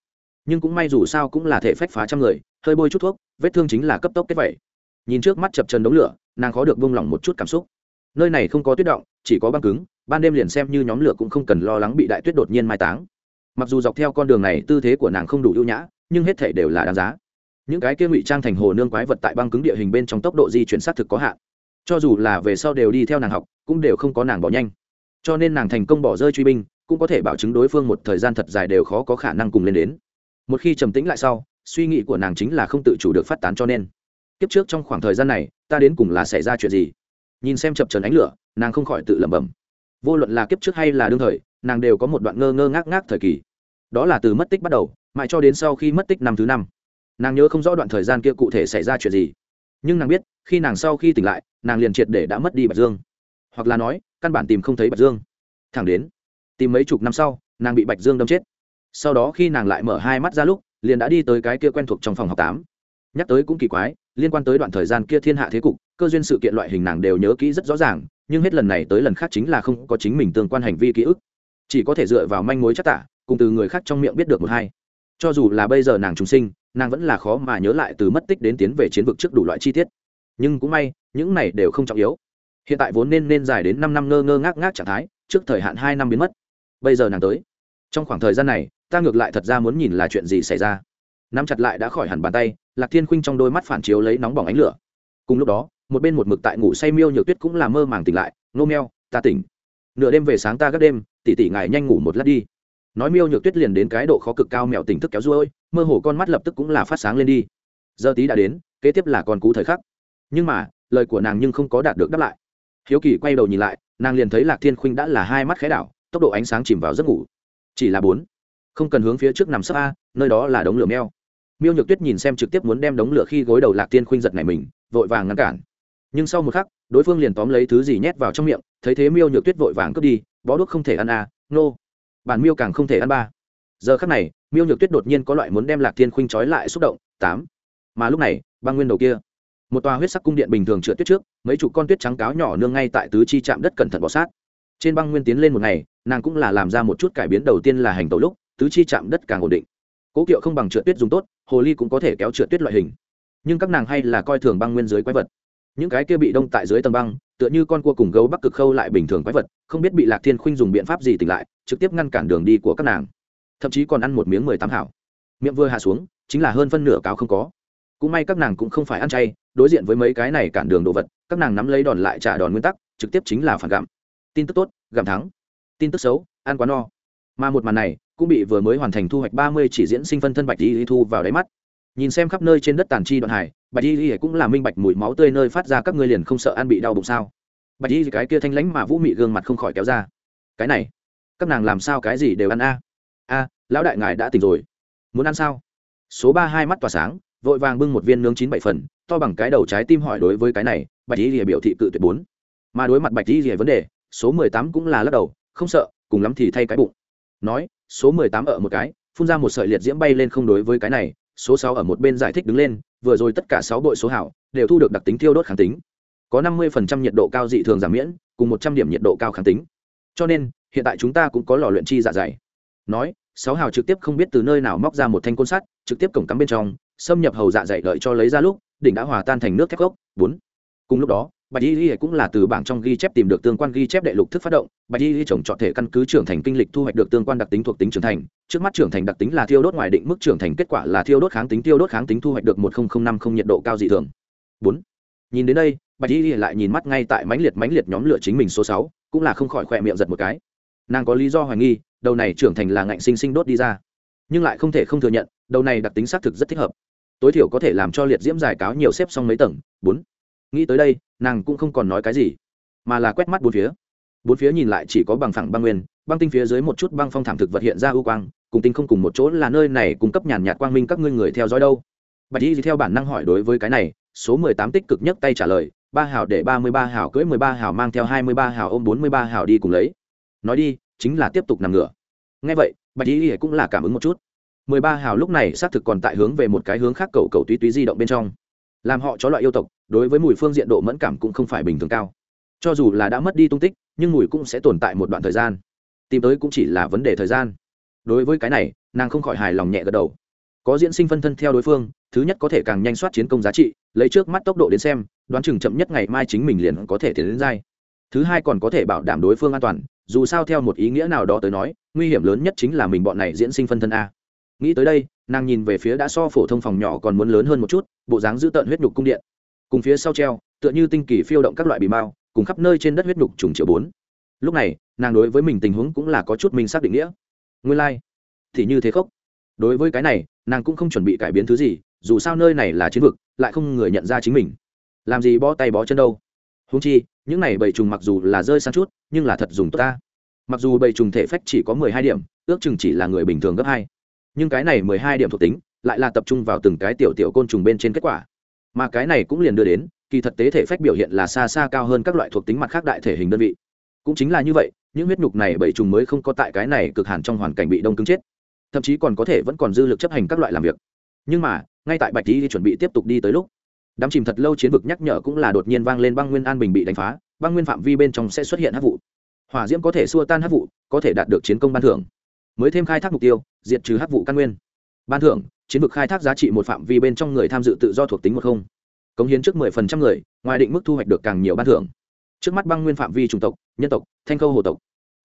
Nhưng cũng may dù sao cũng là thể phách phá trăm người, hơi bôi chút thuốc, vết thương chính là cấp tốc kết vẩy. Nhìn trước mắt chập chân đống lửa, nàng khó được buông lỏng một chút cảm xúc. Nơi này không có tuyết động, chỉ có băng cứng, ban đêm liền xem như nhóm lửa cũng không cần lo lắng bị đại tuyết đột nhiên mai táng. Mặc dù dọc theo con đường này tư thế của nàng không đủ ưu nhã, nhưng hết thể đều là đáng giá. Những cái kia ngụy trang thành hồ nương quái vật tại băng cứng địa hình bên trong tốc độ di chuyển sát thực có hạn. Cho dù là về sau đều đi theo nàng học, cũng đều không có nàng bỏ nhanh. Cho nên nàng thành công bỏ rơi truy binh cũng có thể bảo chứng đối phương một thời gian thật dài đều khó có khả năng cùng lên đến. Một khi trầm tĩnh lại sau, suy nghĩ của nàng chính là không tự chủ được phát tán cho nên. Kiếp trước trong khoảng thời gian này, ta đến cùng là xảy ra chuyện gì? Nhìn xem chập trần ánh lửa, nàng không khỏi tự lẩm bẩm. Vô luận là kiếp trước hay là đương thời, nàng đều có một đoạn ngơ ngơ ngác ngác thời kỳ. Đó là từ mất tích bắt đầu, mãi cho đến sau khi mất tích năm thứ năm. Nàng nhớ không rõ đoạn thời gian kia cụ thể xảy ra chuyện gì. Nhưng nàng biết, khi nàng sau khi tỉnh lại, nàng liền triệt để đã mất đi bạch dương. Hoặc là nói, căn bản tìm không thấy bạch dương. Thẳng đến tìm mấy chục năm sau, nàng bị bạch dương đâm chết. Sau đó khi nàng lại mở hai mắt ra lúc, liền đã đi tới cái kia quen thuộc trong phòng học tám. Nhắc tới cũng kỳ quái, liên quan tới đoạn thời gian kia thiên hạ thế cục, cơ duyên sự kiện loại hình nàng đều nhớ kỹ rất rõ ràng, nhưng hết lần này tới lần khác chính là không có chính mình tương quan hành vi ký ức. Chỉ có thể dựa vào manh mối chắc tả, cùng từ người khác trong miệng biết được một hai. Cho dù là bây giờ nàng trùng sinh, nàng vẫn là khó mà nhớ lại từ mất tích đến tiến về chiến vực trước đủ loại chi tiết. Nhưng cũng may, những này đều không trọng yếu. Hiện tại vốn nên nên dài đến năm năm ngơ ngơ ngác ngác trạng thái, trước thời hạn hai năm biến mất bây giờ nàng tới. Trong khoảng thời gian này, ta ngược lại thật ra muốn nhìn là chuyện gì xảy ra. Nắm chặt lại đã khỏi hẳn bàn tay, lạc thiên khuynh trong đôi mắt phản chiếu lấy nóng bỏng ánh lửa. Cùng lúc đó, một bên một mực tại ngủ say miêu nhược tuyết cũng là mơ màng tỉnh lại nô meo ta tỉnh. Nửa đêm về sáng ta gác đêm, tỉ tỉ ngài nhanh ngủ một lát đi. Nói miêu nhược tuyết liền đến cái độ khó cực cao mèo tỉnh thức kéo ruôi, mơ hồ con mắt lập tức cũng là phát sáng lên đi. Giờ tí đã đến, kế tiếp là con cú thời khắc. Nhưng mà, lời của nàng nhưng không có đạt được đáp lại. Hiếu kỳ quay đầu nhìn lại, nàng liền thấy lạc thiên khuynh đã là hai mắt khẽ đảo tốc độ ánh sáng chìm vào giấc ngủ. Chỉ là bốn. Không cần hướng phía trước nằm sấp a, nơi đó là đống lửa meo. Miêu nhược tuyết nhìn xem trực tiếp muốn đem đống lửa khi gối đầu lạc tiên khuynh giật này mình, vội vàng ngăn cản. Nhưng sau một khắc, đối phương liền tóm lấy thứ gì nhét vào trong miệng, thấy thế miêu nhược tuyết vội vàng cướp đi, bó đuốc không thể ăn a, nô、no. bản miêu càng không thể ăn ba. Giờ khắc này, miêu nhược tuyết đột nhiên có loại muốn đem lạc tiên khuynh trói lại xúc động, tám. Mà lúc này, băng nguyên đầu kia, một tòa huyết sắc cung điện bình thường trượt tuyết trước, mấy chục con tuyết trắng cáo nhỏ nương ngay tại tứ chi chạm đất cẩn thận bọ sát. Trên băng nguyên tiến lên một ngày nàng cũng là làm ra một chút cải biến đầu tiên là hành tẩu lúc, tứ chi chạm đất càng ổn định. Cố kiệu không bằng trượt tuyết dùng tốt, hồ ly cũng có thể kéo trượt tuyết loại hình. Nhưng các nàng hay là coi thường băng nguyên dưới quái vật. Những cái kia bị đông tại dưới tầng băng, tựa như con cua cùng gấu bắc cực khâu lại bình thường quái vật, không biết bị lạc thiên khuynh dùng biện pháp gì tỉnh lại, trực tiếp ngăn cản đường đi của các nàng. Thậm chí còn ăn một miếng mười tám hảo. Miệng vừa hạ xuống, chính là hơn phân nửa cáo không có. Cũng may các nàng cũng không phải ăn chay, đối diện với mấy cái này cản đường đồ vật, các nàng nắm lấy đòn lại trả đòn nguyên tắc, trực tiếp chính là phản gặm tin tức tốt, gặm thắng tin tức xấu, ăn quá no. Mà một màn này cũng bị vừa mới hoàn thành thu hoạch ba mươi chỉ diễn sinh phân thân bạch y thu vào đáy mắt. Nhìn xem khắp nơi trên đất tàn chi đoạn hải, bạch y cũng là minh bạch mùi máu tươi nơi phát ra các ngươi liền không sợ ăn bị đau bụng sao. Bạch y cái kia thanh lãnh mà vũ mị gương mặt không khỏi kéo ra. Cái này, các nàng làm sao cái gì đều ăn a? A, lão đại ngài đã tỉnh rồi. Muốn ăn sao? Số ba hai mắt tỏa sáng, vội vàng bưng một viên nướng chín bảy phần, to bằng cái đầu trái tim hỏi đối với cái này, bạch y biểu thị cự tuyệt bốn. Mà đối mặt bạch y vấn đề, số mười tám cũng là lắc đầu không sợ, cùng lắm thì thay cái bụng. Nói, số mười tám ở một cái, phun ra một sợi liệt diễm bay lên không đối với cái này, số sáu ở một bên giải thích đứng lên, vừa rồi tất cả sáu bội số hảo, đều thu được đặc tính thiêu đốt kháng tính. Có năm mươi phần trăm nhiệt độ cao dị thường giảm miễn, cùng một trăm điểm nhiệt độ cao kháng tính. Cho nên, hiện tại chúng ta cũng có lò luyện chi dạ dày. Nói, sáu hào trực tiếp không biết từ nơi nào móc ra một thanh côn sắt, trực tiếp cổng cắm bên trong, xâm nhập hầu dạ dày đợi cho lấy ra lúc, đỉnh đã hòa tan thành nước thép gốc. Bốn. Cùng lúc đó bạch y y cũng là từ bảng trong ghi chép tìm được tương quan ghi chép đệ lục thức phát động. Bạch y y trồng trọt thể căn cứ trưởng thành kinh lịch thu hoạch được tương quan đặc tính thuộc tính trưởng thành. Trước mắt trưởng thành đặc tính là thiêu đốt ngoài định mức trưởng thành, kết quả là thiêu đốt kháng tính tiêu đốt kháng tính thu hoạch được một năm không nhiệt độ cao dị thường. Bốn. Nhìn đến đây, bạch y y lại nhìn mắt ngay tại mãnh liệt mãnh liệt nhóm lửa chính mình số sáu, cũng là không khỏi khỏe miệng giật một cái. Nàng có lý do hoài nghi, đầu này trưởng thành là ngạnh sinh sinh đốt đi ra. Nhưng lại không thể không thừa nhận, đầu này đặc tính xác thực rất thích hợp. Tối thiểu có thể làm cho liệt diễm giải cáo nhiều xếp xong mấy tầng. Bốn nghĩ tới đây, nàng cũng không còn nói cái gì, mà là quét mắt bốn phía. Bốn phía nhìn lại chỉ có bằng phẳng băng nguyên, băng tinh phía dưới một chút băng phong thảm thực vật hiện ra ưu quang, cùng tinh không cùng một chỗ là nơi này cung cấp nhàn nhạt quang minh các ngươi người theo dõi đâu. Bạch y theo bản năng hỏi đối với cái này, số mười tám tích cực nhất tay trả lời, ba hào để ba mươi ba hào cưỡi mười ba hào mang theo hai mươi ba hào ôm bốn mươi ba hào đi cùng lấy. Nói đi, chính là tiếp tục nằm ngửa. Ngay vậy, bạch y cũng là cảm ứng một chút. Mười ba hào lúc này xác thực còn tại hướng về một cái hướng khác cầu cầu túy túy di động bên trong. Làm họ chó loại yêu tộc đối với mùi phương diện độ mẫn cảm cũng không phải bình thường cao. Cho dù là đã mất đi tung tích, nhưng mùi cũng sẽ tồn tại một đoạn thời gian. Tìm tới cũng chỉ là vấn đề thời gian. Đối với cái này, nàng không khỏi hài lòng nhẹ gật đầu. Có diễn sinh phân thân theo đối phương, thứ nhất có thể càng nhanh soát chiến công giá trị, lấy trước mắt tốc độ đến xem, đoán chừng chậm nhất ngày mai chính mình liền có thể tiến đến dai thứ hai còn có thể bảo đảm đối phương an toàn, dù sao theo một ý nghĩa nào đó tới nói, nguy hiểm lớn nhất chính là mình bọn này diễn sinh phân thân a. Nghĩ tới đây, nàng nhìn về phía đã so phổ thông phòng nhỏ còn muốn lớn hơn một chút, bộ dáng giữ tợn huyết nhục cung điện cùng phía sau treo, tựa như tinh kỳ phiêu động các loại bì mao, cùng khắp nơi trên đất huyết nhục trùng triệu bốn. Lúc này, nàng đối với mình tình huống cũng là có chút mình xác định nghĩa. Nguyên lai、like. thì như thế khốc. Đối với cái này, nàng cũng không chuẩn bị cải biến thứ gì, dù sao nơi này là chiến vực, lại không người nhận ra chính mình. Làm gì bó tay bó chân đâu? Húng chi, những này bầy trùng mặc dù là rơi sang chút, nhưng là thật dùng tốt ta. Mặc dù bầy trùng thể phách chỉ có mười hai điểm, ước chừng chỉ là người bình thường gấp hai. Nhưng cái này mười hai điểm thuộc tính, lại là tập trung vào từng cái tiểu tiểu côn trùng bên trên kết quả mà cái này cũng liền đưa đến, kỳ thật tế thể phách biểu hiện là xa xa cao hơn các loại thuộc tính mặt khác đại thể hình đơn vị. Cũng chính là như vậy, những huyết nhục này bảy trùng mới không có tại cái này cực hẳn trong hoàn cảnh bị đông cứng chết. Thậm chí còn có thể vẫn còn dư lực chấp hành các loại làm việc. Nhưng mà, ngay tại bạch tý chuẩn bị tiếp tục đi tới lúc, đám chìm thật lâu chiến vực nhắc nhở cũng là đột nhiên vang lên băng nguyên an bình bị đánh phá, băng nguyên phạm vi bên trong sẽ xuất hiện hát vụ. Hỏa diễm có thể xua tan hát vụ, có thể đạt được chiến công ban thưởng. Mới thêm khai thác mục tiêu, diệt trừ hát vụ căn nguyên. Ban thưởng chiến vực khai thác giá trị một phạm vi bên trong người tham dự tự do thuộc tính một không. Cống hiến trước mười phần trăm người, ngoài định mức thu hoạch được càng nhiều ban thưởng. Trước mắt băng nguyên phạm vi chủng tộc, nhân tộc, thanh khâu hồ tộc,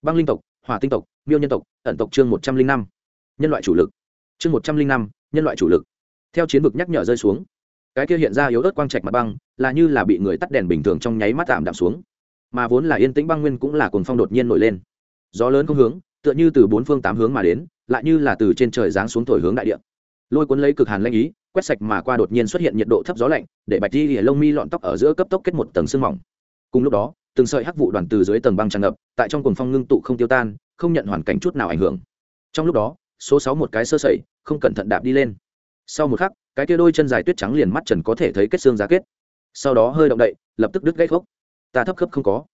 băng linh tộc, hỏa tinh tộc, miêu nhân tộc, ẩn tộc chương một trăm linh năm. Nhân loại chủ lực. Chương một trăm linh năm, nhân loại chủ lực. Theo chiến vực nhắc nhở rơi xuống, cái kia hiện ra yếu ớt quang trạch mặt băng, là như là bị người tắt đèn bình thường trong nháy mắt tạm đạm xuống. Mà vốn là yên tĩnh băng nguyên cũng là cồn phong đột nhiên nổi lên. Gió lớn không hướng, tựa như từ bốn phương tám hướng mà đến, lại như là từ trên trời giáng xuống thổi hướng đại địa lôi cuốn lấy cực hàn lanh ý, quét sạch mà qua đột nhiên xuất hiện nhiệt độ thấp gió lạnh, để bạch đi lông mi lọn tóc ở giữa cấp tốc kết một tầng sương mỏng. Cùng lúc đó, từng sợi hắc vụ đoàn từ dưới tầng băng tràn ngập, tại trong cuồng phong ngưng tụ không tiêu tan, không nhận hoàn cảnh chút nào ảnh hưởng. Trong lúc đó, số sáu một cái sơ sẩy, không cẩn thận đạp đi lên. Sau một khắc, cái kia đôi chân dài tuyết trắng liền mắt trần có thể thấy kết xương giá kết. Sau đó hơi động đậy, lập tức đứt gãy khốc ta thấp khớp không có.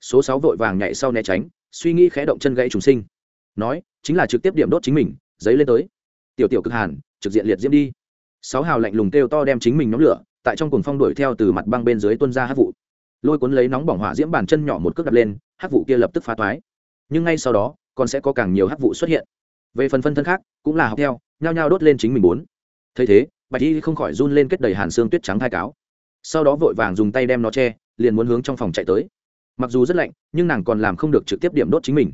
Số sáu vội vàng nhảy sau né tránh, suy nghĩ khẽ động chân gãy trùng sinh. Nói, chính là trực tiếp điểm đốt chính mình, giấy lên tới. Tiểu tiểu cực hàn trực diện liệt diễm đi. Sáu hào lạnh lùng kêu to đem chính mình nhóm lửa, tại trong cuồng phong đuổi theo từ mặt băng bên dưới tuân ra hát vụ. Lôi cuốn lấy nóng bỏng hỏa diễm bàn chân nhỏ một cước đặt lên, hát vụ kia lập tức phá toái. Nhưng ngay sau đó, còn sẽ có càng nhiều hát vụ xuất hiện. Về phần phân thân khác, cũng là học theo, nhao nhao đốt lên chính mình bốn. Thấy thế, bạch y không khỏi run lên kết đầy hàn xương tuyết trắng thai cáo. Sau đó vội vàng dùng tay đem nó che, liền muốn hướng trong phòng chạy tới. Mặc dù rất lạnh, nhưng nàng còn làm không được trực tiếp điểm đốt chính mình.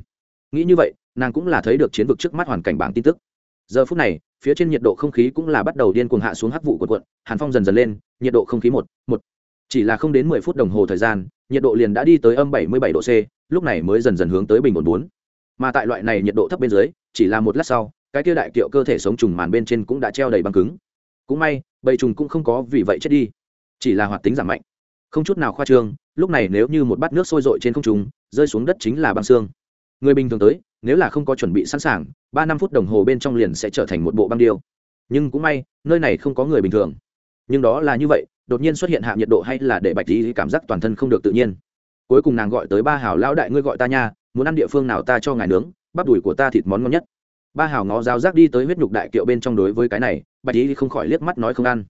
Nghĩ như vậy, nàng cũng là thấy được chiến vực trước mắt hoàn cảnh bảng tin tức giờ phút này, phía trên nhiệt độ không khí cũng là bắt đầu điên cuồng hạ xuống hắc vụ quần quận hàn phong dần dần lên, nhiệt độ không khí một một. Chỉ là không đến mười phút đồng hồ thời gian, nhiệt độ liền đã đi tới âm bảy mươi bảy độ c, lúc này mới dần dần hướng tới bình ổn bốn. Mà tại loại này nhiệt độ thấp bên dưới, chỉ là một lát sau, cái kia đại kiệu cơ thể sống trùng màn bên trên cũng đã treo đầy băng cứng. Cũng may, bầy trùng cũng không có vì vậy chết đi, chỉ là hoạt tính giảm mạnh. Không chút nào khoa trương, lúc này nếu như một bát nước sôi dội trên không trùng rơi xuống đất chính là băng xương. Người bình thường tới nếu là không có chuẩn bị sẵn sàng, ba năm phút đồng hồ bên trong liền sẽ trở thành một bộ băng điêu. Nhưng cũng may, nơi này không có người bình thường. Nhưng đó là như vậy, đột nhiên xuất hiện hạ nhiệt độ hay là để bạch lý cảm giác toàn thân không được tự nhiên. Cuối cùng nàng gọi tới ba hào, lão đại ngươi gọi ta nha, muốn ăn địa phương nào ta cho ngài nướng, bắp đùi của ta thịt món ngon nhất. Ba hào ngó giáo giác đi tới huyết nhục đại kiệu bên trong đối với cái này, bạch y không khỏi liếc mắt nói không ăn.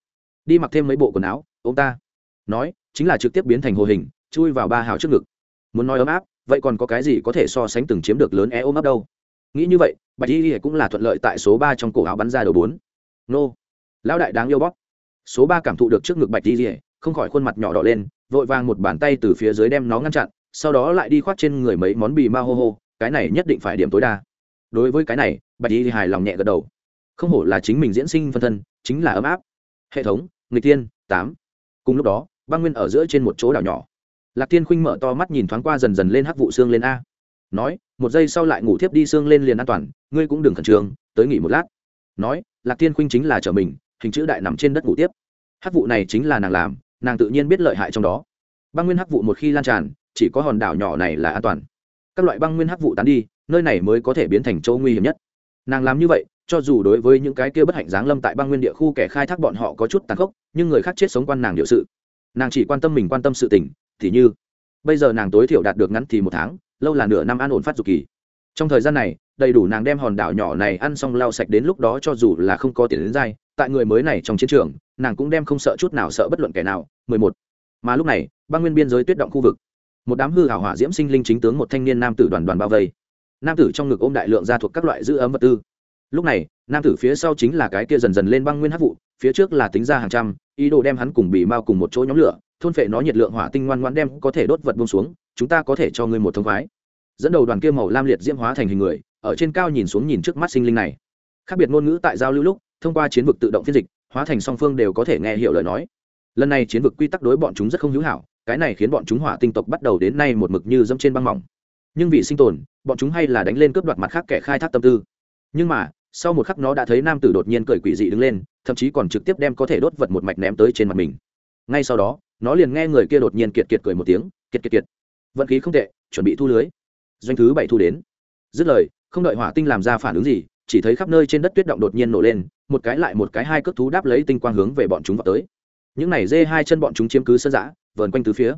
Đi mặc thêm mấy bộ quần áo ông ta. Nói, chính là trực tiếp biến thành hồ hình, chui vào ba hào trước ngực. Muốn nói ấm áp vậy còn có cái gì có thể so sánh từng chiếm được lớn e ôm ấp đâu? Nghĩ như vậy, bạch y cũng là thuận lợi tại số ba trong cổ áo bắn ra đầu bốn. Nô. Lão đại đáng yêu bóp. Số ba cảm thụ được trước ngực bạch y không khỏi khuôn mặt nhỏ đỏ lên, vội vàng một bàn tay từ phía dưới đem nó ngăn chặn, sau đó lại đi khoác trên người mấy món bì ma hô hô, cái này nhất định phải điểm tối đa. Đối với cái này, bạch y hài lòng nhẹ gật đầu. Không hổ là chính mình diễn sinh phân thân, chính là ấm áp. Hệ thống, nghịch tiên tám. Cùng lúc đó, băng nguyên ở giữa trên một chỗ đảo nhỏ lạc Thiên khuynh mở to mắt nhìn thoáng qua dần dần lên hắc vụ xương lên a. Nói, một giây sau lại ngủ thiếp đi xương lên liền an toàn, ngươi cũng đừng khẩn trương, tới nghỉ một lát. Nói, lạc Thiên khuynh chính là chở mình, hình chữ đại nằm trên đất ngủ tiếp. Hắc vụ này chính là nàng làm, nàng tự nhiên biết lợi hại trong đó. Băng nguyên hắc vụ một khi lan tràn, chỉ có hòn đảo nhỏ này là an toàn. Các loại băng nguyên hắc vụ tán đi, nơi này mới có thể biến thành chỗ nguy hiểm nhất. Nàng làm như vậy, cho dù đối với những cái kia bất hạnh giáng lâm tại băng nguyên địa khu kẻ khai thác bọn họ có chút tàn khốc, nhưng người khác chết sống quan nàng điều sự. Nàng chỉ quan tâm mình quan tâm sự tình thì như, bây giờ nàng tối thiểu đạt được ngắn thì một tháng, lâu là nửa năm an ổn phát dục kỳ. Trong thời gian này, đầy đủ nàng đem hòn đảo nhỏ này ăn xong lau sạch đến lúc đó cho dù là không có tiền đến dai, tại người mới này trong chiến trường, nàng cũng đem không sợ chút nào sợ bất luận kẻ nào 11. mà lúc này, băng nguyên biên giới tuyết động khu vực, một đám hư hảo hỏa diễm sinh linh chính tướng một thanh niên nam tử đoàn đoàn bao vây. Nam tử trong ngực ôm đại lượng ra thuộc các loại giữ ấm vật tư. Lúc này, nam tử phía sau chính là cái kia dần dần lên băng nguyên hắc vụ, phía trước là tính ra hàng trăm ý đồ đem hắn cùng bị mao cùng một chỗ nhóm lửa, thôn phệ nó nhiệt lượng hỏa tinh ngoan ngoãn đem có thể đốt vật buông xuống, chúng ta có thể cho ngươi một thông khoái. Dẫn đầu đoàn kia màu lam liệt diễm hóa thành hình người, ở trên cao nhìn xuống nhìn trước mắt sinh linh này. Khác biệt ngôn ngữ tại giao lưu lúc, thông qua chiến vực tự động phiên dịch, hóa thành song phương đều có thể nghe hiểu lời nói. Lần này chiến vực quy tắc đối bọn chúng rất không hữu hảo, cái này khiến bọn chúng hỏa tinh tộc bắt đầu đến nay một mực như dẫm trên băng mỏng. Nhưng vì sinh tồn, bọn chúng hay là đánh lên cướp đoạt mặt khác kẻ khai thác tâm tư. Nhưng mà sau một khắc nó đã thấy nam tử đột nhiên cười quỷ dị đứng lên, thậm chí còn trực tiếp đem có thể đốt vật một mạch ném tới trên mặt mình. Ngay sau đó, nó liền nghe người kia đột nhiên kiệt kiệt cười một tiếng, kiệt kiệt kiệt. Vận khí không tệ, chuẩn bị thu lưới. Doanh thứ bảy thu đến. Dứt lời, không đợi hỏa tinh làm ra phản ứng gì, chỉ thấy khắp nơi trên đất tuyết động đột nhiên nổ lên, một cái lại một cái hai cước thú đáp lấy tinh quang hướng về bọn chúng vào tới. Những này dê hai chân bọn chúng chiếm cứ sơn giã vờn quanh từ phía.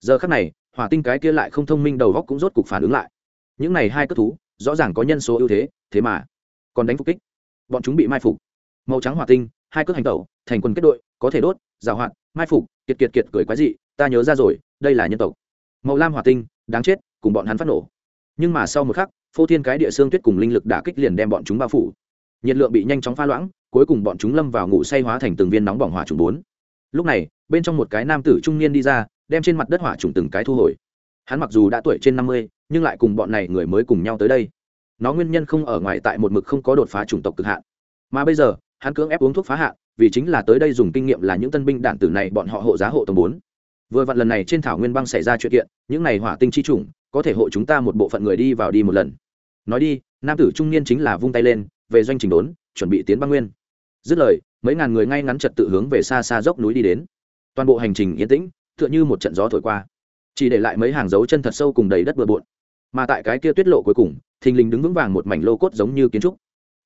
Giờ khắc này, hỏa tinh cái kia lại không thông minh đầu góc cũng rốt cục phản ứng lại. Những này hai cước thú, rõ ràng có nhân số ưu thế thế mà còn đánh phục kích. Bọn chúng bị mai phục. Màu trắng hỏa tinh, hai cước hành tẩu, thành quân kết đội, có thể đốt, giảo hoạt, mai phục, kiệt kiệt kiệt cười quái dị, ta nhớ ra rồi, đây là nhân tộc. Màu lam hỏa tinh, đáng chết, cùng bọn hắn phát nổ. Nhưng mà sau một khắc, phô thiên cái địa xương tuyết cùng linh lực đả kích liền đem bọn chúng bao phủ. Nhiệt lượng bị nhanh chóng pha loãng, cuối cùng bọn chúng lâm vào ngủ say hóa thành từng viên nóng bỏng hỏa trùng bốn. Lúc này, bên trong một cái nam tử trung niên đi ra, đem trên mặt đất hỏa trùng từng cái thu hồi. Hắn mặc dù đã tuổi trên năm mươi, nhưng lại cùng bọn này người mới cùng nhau tới đây nó nguyên nhân không ở ngoài tại một mực không có đột phá chủng tộc cực hạn. Mà bây giờ, hắn cưỡng ép uống thuốc phá hạn, vì chính là tới đây dùng kinh nghiệm là những tân binh đạn tử này bọn họ hộ giá hộ tầng bốn. Vừa vặn lần này trên thảo nguyên băng xảy ra chuyện kiện, những này hỏa tinh chi chủng, có thể hộ chúng ta một bộ phận người đi vào đi một lần. Nói đi, nam tử trung niên chính là vung tay lên, về doanh trình đốn, chuẩn bị tiến băng nguyên. Dứt lời, mấy ngàn người ngay ngắn trật tự hướng về xa xa dốc núi đi đến. Toàn bộ hành trình yên tĩnh, tựa như một trận gió thổi qua. Chỉ để lại mấy hàng dấu chân thật sâu cùng đầy đất bừa bộn. Mà tại cái kia tuyết lộ cuối cùng thình lình đứng vững vàng một mảnh lô cốt giống như kiến trúc.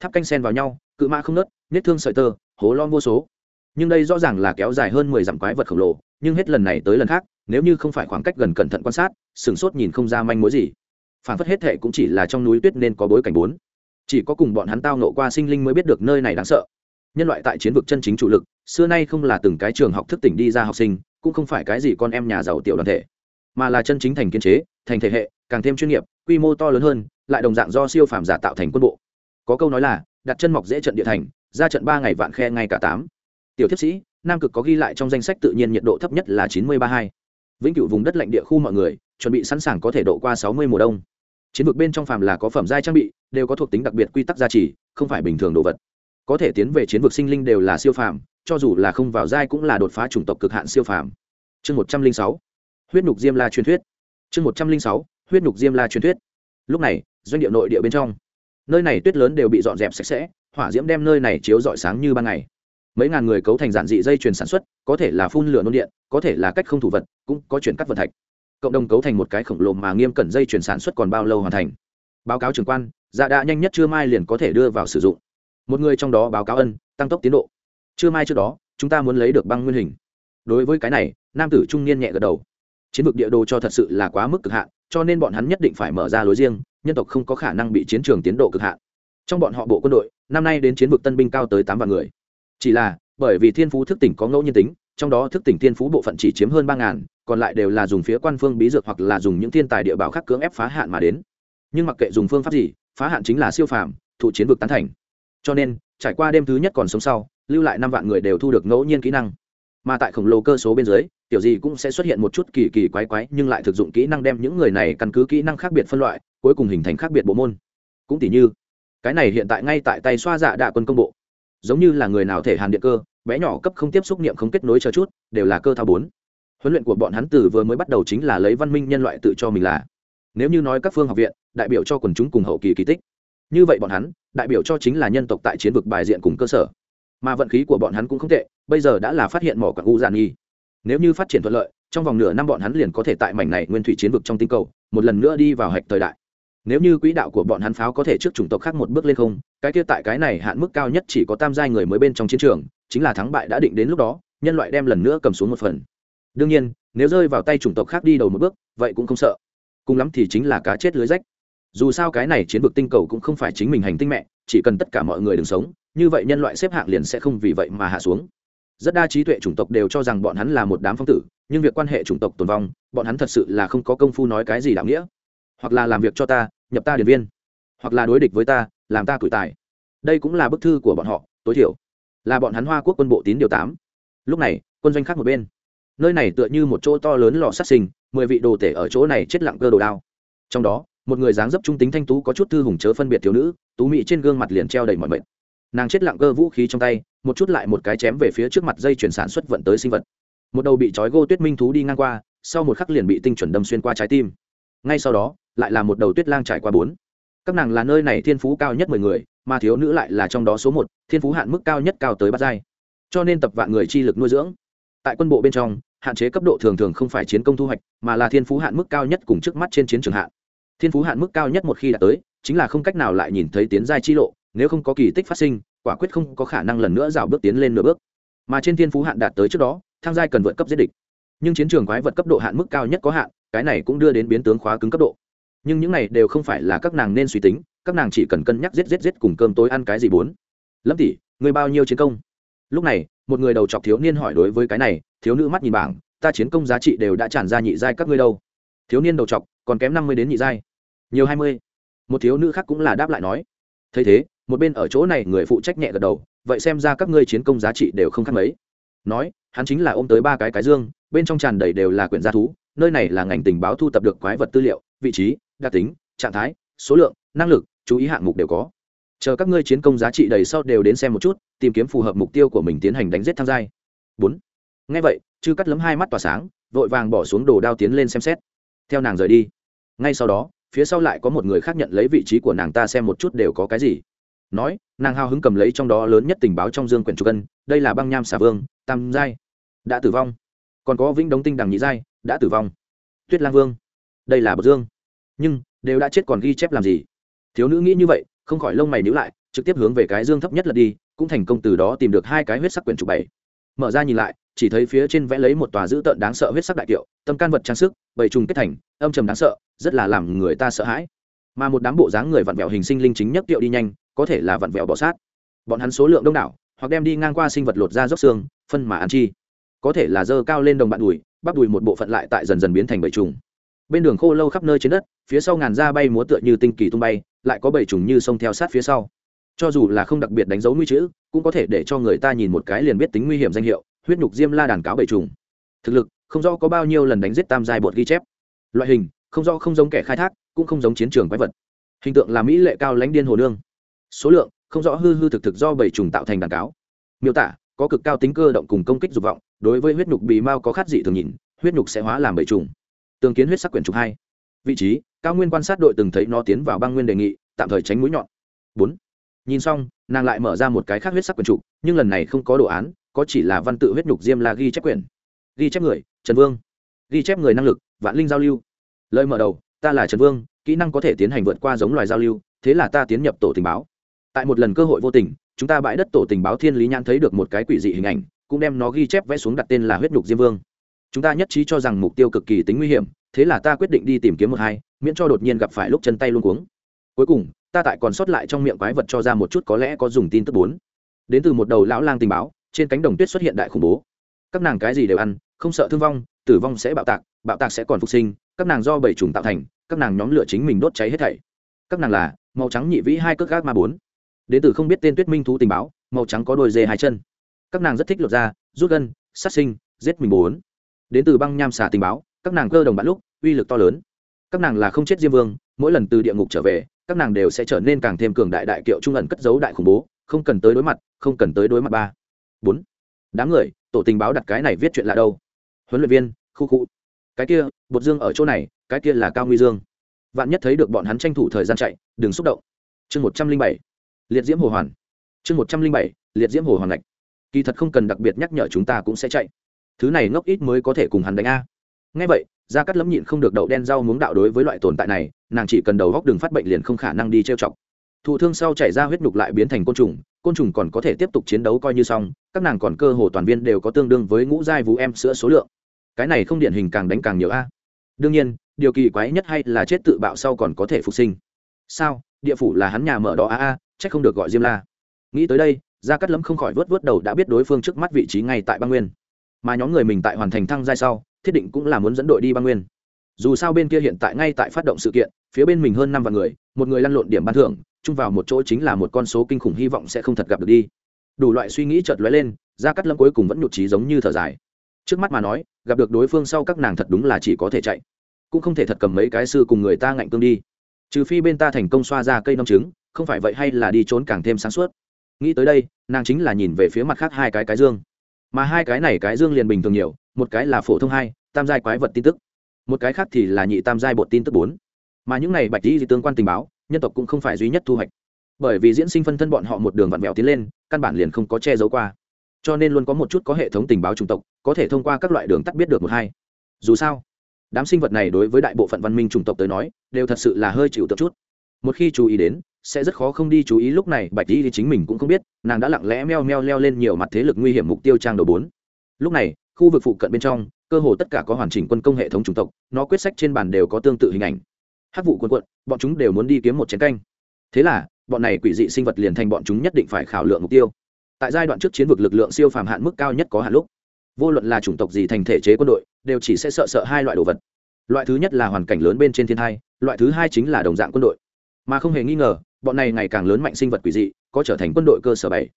Tháp canh sen vào nhau, cự mã không nớt nết thương sợi tơ, hố lon vô số. Nhưng đây rõ ràng là kéo dài hơn mười dặm quái vật khổng lồ, nhưng hết lần này tới lần khác, nếu như không phải khoảng cách gần cẩn thận quan sát sửng sốt nhìn không ra manh mối gì. Phản phất hết thệ cũng chỉ là trong núi tuyết nên có bối cảnh bốn. Chỉ có cùng bọn hắn tao nộ qua sinh linh mới biết được nơi này đáng sợ. Nhân loại tại chiến vực chân chính chủ lực, xưa nay không là từng cái trường học thức tỉnh đi ra học sinh, cũng không phải cái gì con em nhà giàu tiểu đoàn thể, mà là chân chính thành kiên chế, thành thể hệ, càng thêm chuyên nghiệp, quy mô to lớn hơn lại đồng dạng do siêu phàm giả tạo thành quân bộ. Có câu nói là, đặt chân mọc dễ trận địa thành, ra trận ba ngày vạn khe ngay cả tám. Tiểu thiếp sĩ, nam cực có ghi lại trong danh sách tự nhiên nhiệt độ thấp nhất là chín mươi ba hai. Vĩnh cửu vùng đất lạnh địa khu mọi người, chuẩn bị sẵn sàng có thể độ qua sáu mươi mùa đông. Chiến vực bên trong phàm là có phẩm giai trang bị, đều có thuộc tính đặc biệt quy tắc gia trì, không phải bình thường đồ vật. Có thể tiến về chiến vực sinh linh đều là siêu phàm, cho dù là không vào giai cũng là đột phá chủng tộc cực hạn siêu phàm. Chương một trăm linh sáu. Huyết nhục diêm la truyền thuyết. Chương một trăm linh sáu. Huyết nhục diêm la truyền thuyết lúc này, doanh địa nội địa bên trong, nơi này tuyết lớn đều bị dọn dẹp sạch sẽ, hỏa diễm đem nơi này chiếu rọi sáng như ban ngày. Mấy ngàn người cấu thành giản dị dây chuyền sản xuất, có thể là phun lửa nôn điện, có thể là cách không thủ vật, cũng có chuyển cắt vật thạch. Cộng đồng cấu thành một cái khổng lồ mà nghiêm cẩn dây chuyền sản xuất còn bao lâu hoàn thành? Báo cáo trưởng quan dạ đã nhanh nhất chưa mai liền có thể đưa vào sử dụng. Một người trong đó báo cáo ân, tăng tốc tiến độ. Chưa mai trước đó, chúng ta muốn lấy được băng nguyên hình. Đối với cái này, nam tử trung niên nhẹ gật đầu chiến vực địa đồ cho thật sự là quá mức cực hạn, cho nên bọn hắn nhất định phải mở ra lối riêng, nhân tộc không có khả năng bị chiến trường tiến độ cực hạn. Trong bọn họ bộ quân đội, năm nay đến chiến vực tân binh cao tới tám vạn người. Chỉ là, bởi vì thiên phú thức tỉnh có ngẫu nhiên tính, trong đó thức tỉnh thiên phú bộ phận chỉ chiếm hơn ba ngàn, còn lại đều là dùng phía quan phương bí dược hoặc là dùng những thiên tài địa bảo khác cưỡng ép phá hạn mà đến. Nhưng mặc kệ dùng phương pháp gì, phá hạn chính là siêu phàm, thụ chiến vực tán thành. Cho nên, trải qua đêm thứ nhất còn sống sau, lưu lại năm vạn người đều thu được ngẫu nhiên kỹ năng mà tại khổng lồ cơ số bên dưới, tiểu gì cũng sẽ xuất hiện một chút kỳ kỳ quái quái, nhưng lại thực dụng kỹ năng đem những người này căn cứ kỹ năng khác biệt phân loại, cuối cùng hình thành khác biệt bộ môn. Cũng tỷ như, cái này hiện tại ngay tại tay xoa dạ đạ quân công bộ. Giống như là người nào thể hàn điện cơ, bé nhỏ cấp không tiếp xúc niệm không kết nối chờ chút, đều là cơ thao bốn. Huấn luyện của bọn hắn từ vừa mới bắt đầu chính là lấy văn minh nhân loại tự cho mình là. Nếu như nói các phương học viện, đại biểu cho quần chúng cùng hậu kỳ kỳ tích. Như vậy bọn hắn, đại biểu cho chính là nhân tộc tại chiến vực bài diện cùng cơ sở mà vận khí của bọn hắn cũng không tệ, bây giờ đã là phát hiện mỏ quặng u giàn nghi nếu như phát triển thuận lợi, trong vòng nửa năm bọn hắn liền có thể tại mảnh này nguyên thủy chiến vực trong tinh cầu, một lần nữa đi vào hạch thời đại. Nếu như quỹ đạo của bọn hắn pháo có thể trước chủng tộc khác một bước lên không, cái kia tại cái này hạn mức cao nhất chỉ có tam giai người mới bên trong chiến trường, chính là thắng bại đã định đến lúc đó, nhân loại đem lần nữa cầm xuống một phần. Đương nhiên, nếu rơi vào tay chủng tộc khác đi đầu một bước, vậy cũng không sợ. Cùng lắm thì chính là cá chết lưới rách. Dù sao cái này chiến vực tinh cầu cũng không phải chính mình hành tinh mẹ, chỉ cần tất cả mọi người đừng sống như vậy nhân loại xếp hạng liền sẽ không vì vậy mà hạ xuống. Rất đa trí tuệ chủng tộc đều cho rằng bọn hắn là một đám phong tử, nhưng việc quan hệ chủng tộc tồn vong, bọn hắn thật sự là không có công phu nói cái gì đạo nghĩa. Hoặc là làm việc cho ta, nhập ta điển viên. Hoặc là đối địch với ta, làm ta tuổi tài. Đây cũng là bức thư của bọn họ, tối thiểu. Là bọn hắn hoa quốc quân bộ tín điều tám. Lúc này, quân doanh khác một bên. Nơi này tựa như một chỗ to lớn lò sát sinh, mười vị đồ tể ở chỗ này chết lặng cơ đồ đao. Trong đó, một người dáng dấp trung tính thanh tú có chút thư hùng chớ phân biệt thiếu nữ, tú mị trên gương mặt liền treo đầy mọi mệt nàng chết lặng cơ vũ khí trong tay, một chút lại một cái chém về phía trước mặt dây chuyển sản xuất vận tới sinh vật. Một đầu bị trói gô tuyết minh thú đi ngang qua, sau một khắc liền bị tinh chuẩn đâm xuyên qua trái tim. Ngay sau đó, lại là một đầu tuyết lang trải qua bốn. Các nàng là nơi này thiên phú cao nhất mười người, mà thiếu nữ lại là trong đó số một, thiên phú hạn mức cao nhất cao tới bát giai. Cho nên tập vạn người chi lực nuôi dưỡng. Tại quân bộ bên trong, hạn chế cấp độ thường thường không phải chiến công thu hoạch, mà là thiên phú hạn mức cao nhất cùng trước mắt trên chiến trường hạn. Thiên phú hạn mức cao nhất một khi đã tới, chính là không cách nào lại nhìn thấy tiến giai chi lộ nếu không có kỳ tích phát sinh, quả quyết không có khả năng lần nữa rào bước tiến lên nửa bước. Mà trên thiên phú hạn đạt tới trước đó, thang giai cần vượt cấp giết địch. Nhưng chiến trường quái vật cấp độ hạn mức cao nhất có hạn, cái này cũng đưa đến biến tướng khóa cứng cấp độ. Nhưng những này đều không phải là các nàng nên suy tính, các nàng chỉ cần cân nhắc giết giết giết cùng cơm tối ăn cái gì bốn. Lâm tỷ người bao nhiêu chiến công? Lúc này, một người đầu chọc thiếu niên hỏi đối với cái này, thiếu nữ mắt nhìn bảng, ta chiến công giá trị đều đã tràn ra nhị giai các ngươi đâu? Thiếu niên đầu chọc, còn kém năm mươi đến nhị giai. Nhiều hai mươi. Một thiếu nữ khác cũng là đáp lại nói. Thấy thế một bên ở chỗ này người phụ trách nhẹ gật đầu, vậy xem ra các ngươi chiến công giá trị đều không khác mấy. Nói, hắn chính là ôm tới ba cái cái dương, bên trong tràn đầy đều là quyển gia thú, nơi này là ngành tình báo thu tập được quái vật tư liệu, vị trí, đặc tính, trạng thái, số lượng, năng lực, chú ý hạng mục đều có. Chờ các ngươi chiến công giá trị đầy sau đều đến xem một chút, tìm kiếm phù hợp mục tiêu của mình tiến hành đánh giết tham gia bốn. Ngay vậy, chư cắt lấm hai mắt tỏa sáng, vội vàng bỏ xuống đồ đao tiến lên xem xét. Theo nàng rời đi. Ngay sau đó, phía sau lại có một người khác nhận lấy vị trí của nàng ta xem một chút đều có cái gì nói, nàng hào hứng cầm lấy trong đó lớn nhất tình báo trong dương quyển trục cân đây là băng nham xà vương, tam giai, đã tử vong. Còn có vĩnh đống tinh đằng nhị giai, đã tử vong. Tuyết lang vương, đây là bậc dương. Nhưng, đều đã chết còn ghi chép làm gì? Thiếu nữ nghĩ như vậy, không khỏi lông mày níu lại, trực tiếp hướng về cái dương thấp nhất là đi, cũng thành công từ đó tìm được hai cái huyết sắc quyển trục bảy. Mở ra nhìn lại, chỉ thấy phía trên vẽ lấy một tòa dữ tợn đáng sợ huyết sắc đại kiệu, tâm can vật trang sức bầy trùng kết thành, âm trầm đáng sợ, rất là làm người ta sợ hãi. Mà một đám bộ dáng người vặn vẹo hình sinh linh chính nhất kiệu đi nhanh có thể là vặn vẹo bỏ sát. Bọn hắn số lượng đông đảo, hoặc đem đi ngang qua sinh vật lột ra dốc xương, phân mà ăn chi. Có thể là dơ cao lên đồng bạn đùi, bắp đùi một bộ phận lại tại dần dần biến thành bầy trùng. Bên đường khô lâu khắp nơi trên đất, phía sau ngàn da bay múa tựa như tinh kỳ tung bay, lại có bầy trùng như sông theo sát phía sau. Cho dù là không đặc biệt đánh dấu nguy chữ, cũng có thể để cho người ta nhìn một cái liền biết tính nguy hiểm danh hiệu, huyết nhục diêm la đàn cáo bầy trùng. Thực lực, không rõ có bao nhiêu lần đánh giết tam giai bột ghi chép. Loại hình, không rõ không giống kẻ khai thác, cũng không giống chiến trường quái vật. Hình tượng là mỹ lệ cao lãnh điên hồ nương số lượng, không rõ hư hư thực thực do bầy trùng tạo thành đàn cáo. Miêu tả, có cực cao tính cơ động cùng công kích dục vọng, đối với huyết nhục bì mao có khát dị thường nhìn, huyết nhục sẽ hóa làm bầy trùng. Tường kiến huyết sắc quyển trục hai. Vị trí, cao nguyên quan sát đội từng thấy nó tiến vào băng nguyên đề nghị, tạm thời tránh mũi nhọn. Bốn. Nhìn xong, nàng lại mở ra một cái khác huyết sắc quyển trục, nhưng lần này không có đồ án, có chỉ là văn tự huyết nhục diêm là ghi chép quyển. Ghi chép người, trần vương. Ghi chép người năng lực, vạn linh giao lưu. Lời mở đầu, ta là trần vương, kỹ năng có thể tiến hành vượt qua giống loài giao lưu, thế là ta tiến nhập tổ tình báo tại một lần cơ hội vô tình, chúng ta bãi đất tổ tình báo thiên lý nhãn thấy được một cái quỷ dị hình ảnh, cũng đem nó ghi chép vẽ xuống đặt tên là huyết nhục diêm vương. Chúng ta nhất trí cho rằng mục tiêu cực kỳ tính nguy hiểm, thế là ta quyết định đi tìm kiếm một hai, miễn cho đột nhiên gặp phải lúc chân tay luôn cuống. Cuối cùng, ta tại còn sót lại trong miệng quái vật cho ra một chút có lẽ có dùng tin tức bốn. Đến từ một đầu lão lang tình báo, trên cánh đồng tuyết xuất hiện đại khủng bố. Các nàng cái gì đều ăn, không sợ thương vong, tử vong sẽ bạo tạc bạo tạc sẽ còn phục sinh, các nàng do bảy trùng tạo thành, các nàng nhóm lửa chính mình đốt cháy hết thảy. Các nàng là, màu trắng nhị vĩ hai cước gác ma bốn đến từ không biết tên tuyết minh thú tình báo, màu trắng có đôi dê hai chân. Các nàng rất thích lột da, rút gân, sát sinh, giết mình bốn. Đến từ băng nham xà tình báo, các nàng cơ đồng bạn lúc, uy lực to lớn. Các nàng là không chết diêm vương, mỗi lần từ địa ngục trở về, các nàng đều sẽ trở nên càng thêm cường đại đại kiệu trung ẩn cất giấu đại khủng bố, không cần tới đối mặt, không cần tới đối mặt ba. Bốn. Đám người, tổ tình báo đặt cái này viết chuyện là đâu? Huấn luyện viên, khu khu. Cái kia, bột dương ở chỗ này, cái kia là cao nguy dương. Vạn nhất thấy được bọn hắn tranh thủ thời gian chạy, đừng xúc động. Chương một trăm linh bảy liệt diễm hồ hoàn. Chương một trăm linh bảy, liệt diễm hồ hoàn lạch kỳ thật không cần đặc biệt nhắc nhở chúng ta cũng sẽ chạy. Thứ này ngốc ít mới có thể cùng hắn đánh a. Ngay vậy, gia cắt lấm nhịn không được đậu đen rau muống đạo đối với loại tồn tại này, nàng chỉ cần đầu góc đường phát bệnh liền không khả năng đi trêu chọc. Thụ thương sau chảy ra huyết nhục lại biến thành côn trùng côn trùng còn có thể tiếp tục chiến đấu coi như xong, các nàng còn cơ hồ toàn viên đều có tương đương với ngũ giai vú em sữa số lượng. Cái này không điển hình càng đánh càng nhiều a. Đương nhiên, điều kỳ quái nhất hay là chết tự bạo sau còn có thể phục sinh. Sao? Địa phủ là hắn nhà mở đó a a chắc không được gọi diêm la. Nghĩ tới đây, gia cắt lâm không khỏi vớt vớt đầu đã biết đối phương trước mắt vị trí ngay tại băng nguyên. Mà nhóm người mình tại hoàn thành thăng giai sau, thiết định cũng là muốn dẫn đội đi băng nguyên. Dù sao bên kia hiện tại ngay tại phát động sự kiện, phía bên mình hơn năm vạn người, một người lăn lộn điểm ban thưởng, chung vào một chỗ chính là một con số kinh khủng hy vọng sẽ không thật gặp được đi. Đủ loại suy nghĩ chợt lóe lên, gia cắt lâm cuối cùng vẫn nhụt trí giống như thở dài. Trước mắt mà nói, gặp được đối phương sau các nàng thật đúng là chỉ có thể chạy. Cũng không thể thật cầm mấy cái sư cùng người ta ngạnh cương đi. Trừ phi bên ta thành công xoa ra cây nông trứng không phải vậy hay là đi trốn càng thêm sáng suốt. Nghĩ tới đây, nàng chính là nhìn về phía mặt khác hai cái cái dương. Mà hai cái này cái dương liền bình thường nhiều, một cái là phổ thông hai, tam giai quái vật tin tức. Một cái khác thì là nhị tam giai bột tin tức bốn. Mà những này bạch di tương quan tình báo, nhân tộc cũng không phải duy nhất thu hoạch. Bởi vì diễn sinh phân thân bọn họ một đường vặn vẹo tiến lên, căn bản liền không có che giấu qua. Cho nên luôn có một chút có hệ thống tình báo chủng tộc, có thể thông qua các loại đường tắt biết được một hai. Dù sao, đám sinh vật này đối với đại bộ phận văn minh chủng tộc tới nói, đều thật sự là hơi chịu tập chút. Một khi chú ý đến sẽ rất khó không đi chú ý lúc này, bạch di thì chính mình cũng không biết, nàng đã lặng lẽ meo meo leo lên nhiều mặt thế lực nguy hiểm mục tiêu trang đầu bốn. Lúc này, khu vực phụ cận bên trong, cơ hồ tất cả có hoàn chỉnh quân công hệ thống chủng tộc, nó quyết sách trên bàn đều có tương tự hình ảnh. Hát vụ quân quận, bọn chúng đều muốn đi kiếm một chiến canh. Thế là, bọn này quỷ dị sinh vật liền thành bọn chúng nhất định phải khảo lượng mục tiêu. Tại giai đoạn trước chiến vực lực lượng siêu phàm hạn mức cao nhất có hạn lúc, vô luận là chủng tộc gì thành thể chế quân đội, đều chỉ sẽ sợ sợ hai loại đồ vật. Loại thứ nhất là hoàn cảnh lớn bên trên thiên thai, loại thứ hai chính là đồng dạng quân đội. Mà không hề nghi ngờ bọn này ngày càng lớn mạnh sinh vật quỷ dị, có trở thành quân đội cơ sở bảy.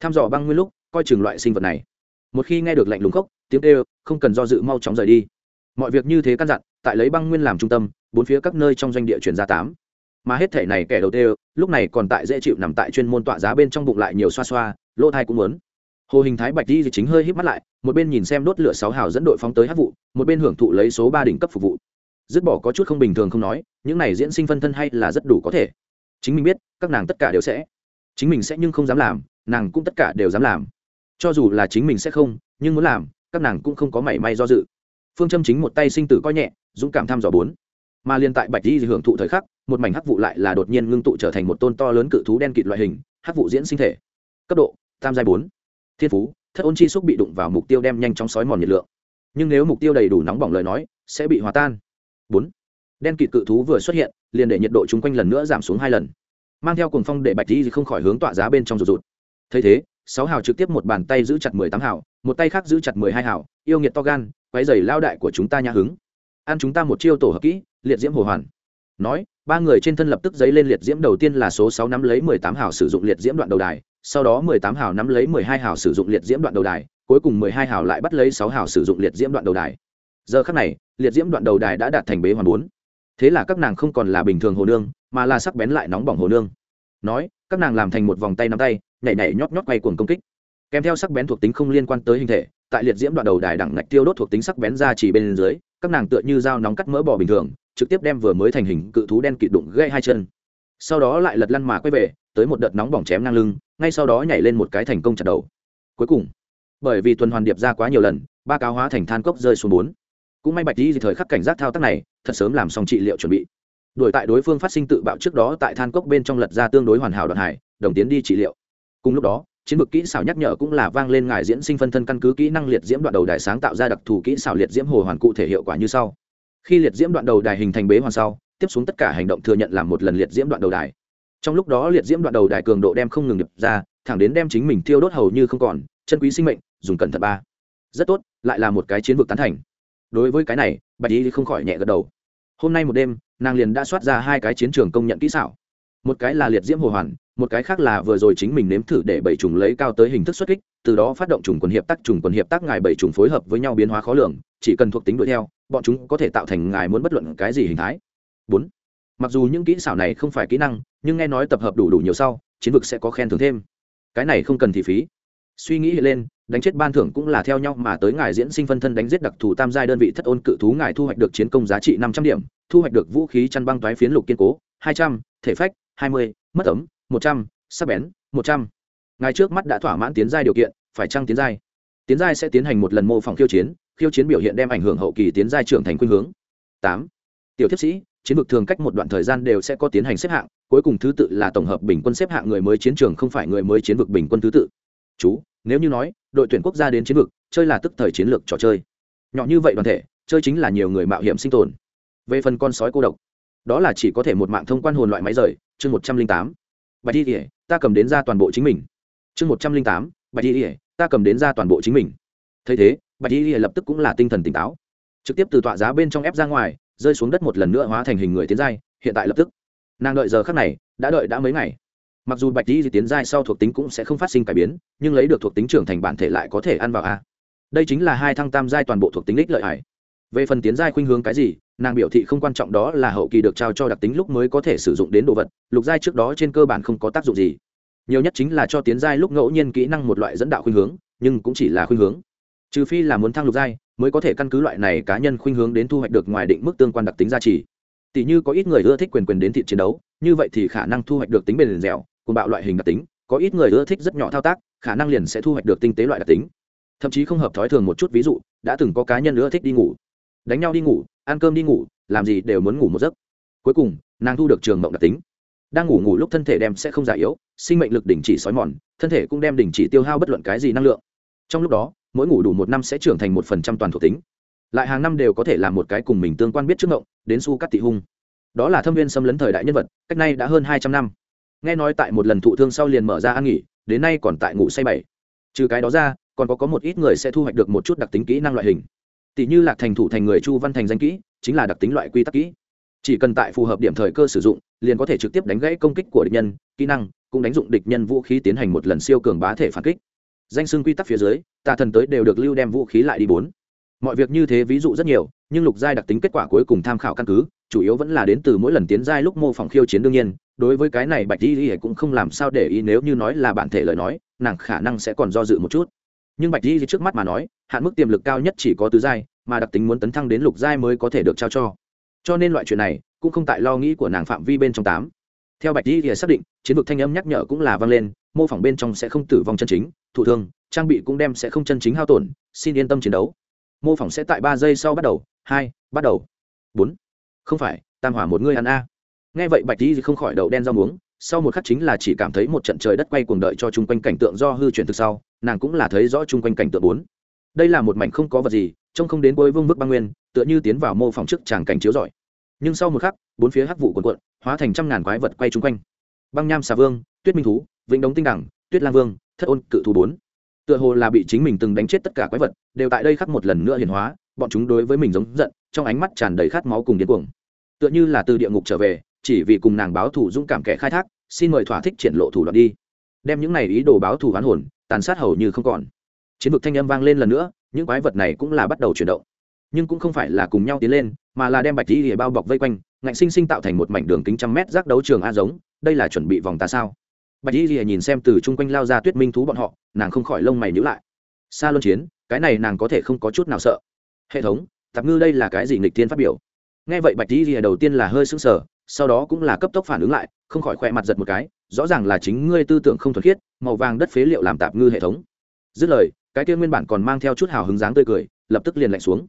Tham dò băng nguyên lúc, coi chừng loại sinh vật này. Một khi nghe được lệnh lùng khốc, tiếng kêu, không cần do dự mau chóng rời đi. Mọi việc như thế căn dặn, tại lấy băng nguyên làm trung tâm, bốn phía các nơi trong doanh địa chuyển ra tám. Mà hết thể này kẻ đầu tiên, lúc này còn tại dễ chịu nằm tại chuyên môn tọa giá bên trong bụng lại nhiều xoa xoa, lỗ thai cũng muốn. Hồ hình thái bạch đi chính hơi hít mắt lại, một bên nhìn xem đốt lửa sáu hào dẫn đội phóng tới hát vụ, một bên hưởng thụ lấy số ba đỉnh cấp phục vụ. Dứt bỏ có chút không bình thường không nói, những này diễn sinh phân thân hay là rất đủ có thể chính mình biết, các nàng tất cả đều sẽ. Chính mình sẽ nhưng không dám làm, nàng cũng tất cả đều dám làm. Cho dù là chính mình sẽ không, nhưng muốn làm, các nàng cũng không có mảy may do dự. Phương châm chính một tay sinh tử coi nhẹ, dũng cảm thăm dò bốn. Mà liên tại bạch di hưởng thụ thời khắc, một mảnh hắc vụ lại là đột nhiên ngưng tụ trở thành một tôn to lớn cự thú đen kịt loại hình, hắc vụ diễn sinh thể. Cấp độ, tam giai bốn. Thiên phú, thất ôn chi xúc bị đụng vào mục tiêu đem nhanh chóng sói mòn nhiệt lượng. Nhưng nếu mục tiêu đầy đủ nóng bỏng lời nói, sẽ bị hòa tan. Bốn đen kịt cự thú vừa xuất hiện, liền để nhiệt độ chung quanh lần nữa giảm xuống hai lần. Mang theo cuồng phong để bạch di không khỏi hướng tọa giá bên trong rụt rụt. Thấy thế, sáu hào trực tiếp một bàn tay giữ chặt mười tám hào, một tay khác giữ chặt mười hai hào, yêu nghiệt to gan, quái dày lao đại của chúng ta nhã hứng. Ăn chúng ta một chiêu tổ hợp kỹ, liệt diễm hồ hoàn. Nói, ba người trên thân lập tức dấy lên liệt diễm đầu tiên là số sáu nắm lấy mười tám hào sử dụng liệt diễm đoạn đầu đài, sau đó mười tám hào nắm lấy mười hai hào sử dụng liệt diễm đoạn đầu đài, cuối cùng mười hai hào lại bắt lấy sáu hào sử dụng liệt diễm đoạn đầu đài. Giờ khắc này, liệt diễm đoạn đầu đài đã đạt thành bế hoàn bốn thế là các nàng không còn là bình thường hồ nương, mà là sắc bén lại nóng bỏng hồ nương. Nói, các nàng làm thành một vòng tay nắm tay, nhảy nhảy nhót nhót quay cuồng công kích. Kèm theo sắc bén thuộc tính không liên quan tới hình thể, tại liệt diễm đoạn đầu đài đẳng ngạch tiêu đốt thuộc tính sắc bén ra chỉ bên dưới, các nàng tựa như dao nóng cắt mỡ bò bình thường, trực tiếp đem vừa mới thành hình cự thú đen kịt đụng gây hai chân. Sau đó lại lật lăn mà quay về, tới một đợt nóng bỏng chém ngang lưng, ngay sau đó nhảy lên một cái thành công chặt đầu. Cuối cùng, bởi vì tuần hoàn điệp ra quá nhiều lần, ba cáo hóa thành than cốc rơi xuống bốn cũng may bạch di thời khắc cảnh giác thao tác này, thật sớm làm xong trị liệu chuẩn bị. Đuổi tại đối phương phát sinh tự bạo trước đó tại than cốc bên trong lật ra tương đối hoàn hảo đoạn hải, đồng tiến đi trị liệu. Cùng lúc đó, chiến vực kỹ xảo nhắc nhở cũng là vang lên ngài diễn sinh phân thân căn cứ kỹ năng liệt diễm đoạn đầu đài sáng tạo ra đặc thù kỹ xảo liệt diễm hồ hoàn cụ thể hiệu quả như sau. Khi liệt diễm đoạn đầu đài hình thành bế hoàn sau, tiếp xuống tất cả hành động thừa nhận làm một lần liệt diễm đoạn đầu đài. Trong lúc đó liệt diễm đoạn đầu đài cường độ đem không ngừng nhập ra, thẳng đến đem chính mình tiêu đốt hầu như không còn, chân quý sinh mệnh, dùng cẩn thận ba. Rất tốt, lại là một cái chiến vực tán thành đối với cái này, bạch y không khỏi nhẹ gật đầu. Hôm nay một đêm, nàng liền đã soát ra hai cái chiến trường công nhận kỹ xảo. Một cái là liệt diễm hồ hoàn, một cái khác là vừa rồi chính mình nếm thử để bảy trùng lấy cao tới hình thức xuất kích, từ đó phát động trùng quần hiệp tác trùng quần hiệp tác ngài bảy trùng phối hợp với nhau biến hóa khó lường, chỉ cần thuộc tính đuổi theo, bọn chúng có thể tạo thành ngài muốn bất luận cái gì hình thái. Bốn, mặc dù những kỹ xảo này không phải kỹ năng, nhưng nghe nói tập hợp đủ đủ nhiều sau, chiến vực sẽ có khen thưởng thêm. Cái này không cần thị phí suy nghĩ hiện lên, đánh chết ban thưởng cũng là theo nhau mà tới ngài diễn sinh phân thân đánh giết đặc thù tam giai đơn vị thất ôn cự thú, ngài thu hoạch được chiến công giá trị năm trăm điểm, thu hoạch được vũ khí chăn băng toái phiến lục kiên cố, hai trăm, thể phách, hai mươi, mất ấm, một trăm, sắc bén, một trăm. Ngài trước mắt đã thỏa mãn tiến giai điều kiện, phải trăng tiến giai? Tiến giai sẽ tiến hành một lần mô phỏng khiêu chiến khiêu chiến biểu hiện đem ảnh hưởng hậu kỳ tiến giai trưởng thành khuynh hướng. Tám. Tiểu thiếp sĩ, chiến vực thường cách một đoạn thời gian đều sẽ có tiến hành xếp hạng, cuối cùng thứ tự là tổng hợp bình quân xếp hạng người mới chiến trường không phải người mới chiến vực bình quân thứ tự chú, nếu như nói, đội tuyển quốc gia đến chiến vực, chơi là tức thời chiến lược trò chơi. Nhỏ như vậy đoàn thể, chơi chính là nhiều người mạo hiểm sinh tồn. Về phần con sói cô độc, đó là chỉ có thể một mạng thông quan hồn loại máy rời, chương một trăm linh tám. Bạch đi ỉa ta cầm đến ra toàn bộ chính mình. Chương một trăm linh tám, bạch đi ỉa ta cầm đến ra toàn bộ chính mình. Thấy thế, bạch đi ỉa lập tức cũng là tinh thần tỉnh táo. Trực tiếp từ tọa giá bên trong ép ra ngoài, rơi xuống đất một lần nữa hóa thành hình người tiến giai, hiện tại lập tức. Nàng đợi giờ khắc này, đã đợi đã mấy ngày mặc dù bạch di tiến giai sau thuộc tính cũng sẽ không phát sinh cải biến, nhưng lấy được thuộc tính trưởng thành bản thể lại có thể ăn vào a. Đây chính là hai thăng tam giai toàn bộ thuộc tính ích lợi hải về phần tiến giai khuynh hướng cái gì, nàng biểu thị không quan trọng đó là hậu kỳ được trao cho đặc tính lúc mới có thể sử dụng đến đồ vật, lục giai trước đó trên cơ bản không có tác dụng gì. Nhiều nhất chính là cho tiến giai lúc ngẫu nhiên kỹ năng một loại dẫn đạo khuynh hướng, nhưng cũng chỉ là khuynh hướng. Trừ phi là muốn thăng lục giai, mới có thể căn cứ loại này cá nhân khuynh hướng đến thu hoạch được ngoài định mức tương quan đặc tính gia trì tỷ như có ít người ưa thích quyền quyền đến thị chiến đấu, như vậy thì khả năng thu hoạch được tính bền dẻo cùng bạo loại hình đặc tính. Có ít người ưa thích rất nhỏ thao tác, khả năng liền sẽ thu hoạch được tinh tế loại đặc tính. Thậm chí không hợp thói thường một chút, ví dụ, đã từng có cá nhân ưa thích đi ngủ, đánh nhau đi ngủ, ăn cơm đi ngủ, làm gì đều muốn ngủ một giấc. Cuối cùng, nàng thu được trường mộng đặc tính. Đang ngủ ngủ lúc thân thể đem sẽ không già yếu, sinh mệnh lực đình chỉ xói mòn, thân thể cũng đem đình chỉ tiêu hao bất luận cái gì năng lượng. Trong lúc đó, mỗi ngủ đủ một năm sẽ trưởng thành một phần trăm toàn thuộc tính. Lại hàng năm đều có thể làm một cái cùng mình tương quan biết trước ngộng đến su cắt tị hung. Đó là thâm viên xâm lấn thời đại nhân vật, cách nay đã hơn hai trăm năm. Nghe nói tại một lần thụ thương sau liền mở ra ăn nghỉ, đến nay còn tại ngủ say bảy. Trừ cái đó ra, còn có có một ít người sẽ thu hoạch được một chút đặc tính kỹ năng loại hình. Tỷ như lạc thành thủ thành người chu văn thành danh kỹ, chính là đặc tính loại quy tắc kỹ. Chỉ cần tại phù hợp điểm thời cơ sử dụng, liền có thể trực tiếp đánh gãy công kích của địch nhân, kỹ năng cũng đánh dụng địch nhân vũ khí tiến hành một lần siêu cường bá thể phản kích. Danh xưng quy tắc phía dưới, tà thần tới đều được lưu đem vũ khí lại đi bốn mọi việc như thế ví dụ rất nhiều, nhưng lục giai đặc tính kết quả cuối cùng tham khảo căn cứ, chủ yếu vẫn là đến từ mỗi lần tiến giai lúc mô phỏng khiêu chiến đương nhiên, đối với cái này bạch di di cũng không làm sao để ý nếu như nói là bản thể lời nói, nàng khả năng sẽ còn do dự một chút. Nhưng bạch di di trước mắt mà nói, hạn mức tiềm lực cao nhất chỉ có tứ giai, mà đặc tính muốn tấn thăng đến lục giai mới có thể được trao cho. Cho nên loại chuyện này cũng không tại lo nghĩ của nàng phạm vi bên trong tám. Theo bạch di di xác định, chiến vực thanh âm nhắc nhở cũng là vang lên, mô phỏng bên trong sẽ không tử vong chân chính thủ thương, trang bị cũng đem sẽ không chân chính hao tổn, xin yên tâm chiến đấu mô phỏng sẽ tại ba giây sau bắt đầu, hai, bắt đầu, bốn. Không phải, tam hỏa một ngươi ăn a. Nghe vậy bạch di không khỏi đầu đen rau muống, sau một khắc chính là chỉ cảm thấy một trận trời đất quay cuồng đợi cho chung quanh cảnh tượng do hư chuyển thực sau, nàng cũng là thấy rõ chung quanh cảnh tượng bốn. Đây là một mảnh không có vật gì, trông không đến bối vương bức băng nguyên, tựa như tiến vào mô phỏng trước tràng cảnh chiếu giỏi. nhưng sau một khắc, bốn phía hắc vụ quần quận hóa thành trăm ngàn quái vật quay chung quanh. Băng nham xà vương, tuyết minh thú, vĩnh đống tinh đẳng, tuyết lang vương, thất ôn, cự thú bốn tựa hồ là bị chính mình từng đánh chết tất cả quái vật, đều tại đây khắc một lần nữa hiển hóa, bọn chúng đối với mình giống giận, trong ánh mắt tràn đầy khát máu cùng điên cuồng. Tựa như là từ địa ngục trở về, chỉ vì cùng nàng báo thủ dũng cảm kẻ khai thác, xin mời thỏa thích triển lộ thủ đoạn đi. Đem những này ý đồ báo thù oán hồn, tàn sát hầu như không còn. Chiến vực thanh âm vang lên lần nữa, những quái vật này cũng là bắt đầu chuyển động. Nhưng cũng không phải là cùng nhau tiến lên, mà là đem bạch tí để bao bọc vây quanh, ngạnh sinh sinh tạo thành một mảnh đường kính trăm mét rác đấu trường a giống, đây là chuẩn bị vòng ta sao? Bạch y lìa nhìn xem từ chung quanh lao ra tuyết minh thú bọn họ, nàng không khỏi lông mày nhữ lại. Xa luân chiến, cái này nàng có thể không có chút nào sợ. Hệ thống, tạp ngư đây là cái gì nghịch tiên phát biểu? Nghe vậy bạch y lìa đầu tiên là hơi sững sờ, sau đó cũng là cấp tốc phản ứng lại, không khỏi khỏe mặt giật một cái, rõ ràng là chính ngươi tư tưởng không thuật khiết, màu vàng đất phế liệu làm tạp ngư hệ thống. Dứt lời, cái kia nguyên bản còn mang theo chút hào hứng dáng tươi cười, lập tức liền lạnh xuống.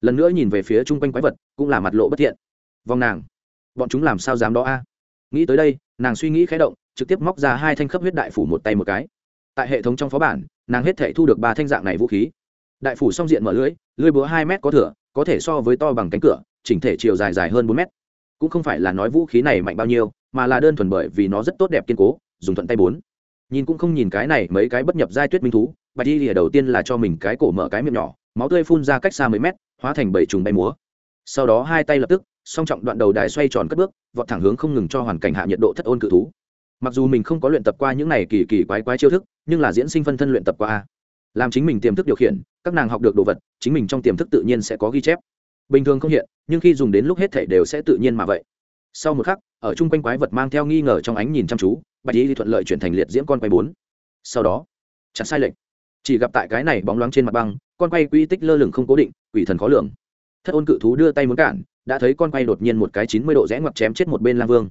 Lần nữa nhìn về phía chung quanh quái vật, cũng là mặt lộ bất thiện. Vòng nàng, bọn chúng làm sao dám đó a? Nghĩ tới đây, nàng suy nghĩ khé động trực tiếp móc ra hai thanh khớp huyết đại phủ một tay một cái. Tại hệ thống trong phó bản, nàng hết thể thu được ba thanh dạng này vũ khí. Đại phủ song diện mở lưới lưới búa hai mét có thửa có thể so với to bằng cánh cửa, chỉnh thể chiều dài dài hơn bốn mét. Cũng không phải là nói vũ khí này mạnh bao nhiêu, mà là đơn thuần bởi vì nó rất tốt đẹp kiên cố, dùng thuận tay bốn. Nhìn cũng không nhìn cái này mấy cái bất nhập giai tuyết minh thú, bạch đi lìa đầu tiên là cho mình cái cổ mở cái miệng nhỏ, máu tươi phun ra cách xa mấy mét, hóa thành bảy trùng bay múa. Sau đó hai tay lập tức, song trọng đoạn đầu đài xoay tròn cất bước, vọt thẳng hướng không ngừng cho hoàn cảnh hạ nhiệt độ thất ôn cự thú mặc dù mình không có luyện tập qua những này kỳ kỳ quái quái chiêu thức, nhưng là diễn sinh phân thân luyện tập qua làm chính mình tiềm thức điều khiển, các nàng học được đồ vật, chính mình trong tiềm thức tự nhiên sẽ có ghi chép. Bình thường không hiện, nhưng khi dùng đến lúc hết thể đều sẽ tự nhiên mà vậy. Sau một khắc, ở chung quanh quái vật mang theo nghi ngờ trong ánh nhìn chăm chú, bạch y thuận lợi chuyển thành liệt diễm con quay bốn. Sau đó, chặt sai lệch. Chỉ gặp tại cái này bóng loáng trên mặt băng, con quay quy tích lơ lửng không cố định, quỷ thần khó lường. Thất ôn cự thú đưa tay muốn cản, đã thấy con quay đột nhiên một cái chín mươi độ rẽ ngoặt chém chết một bên lang vương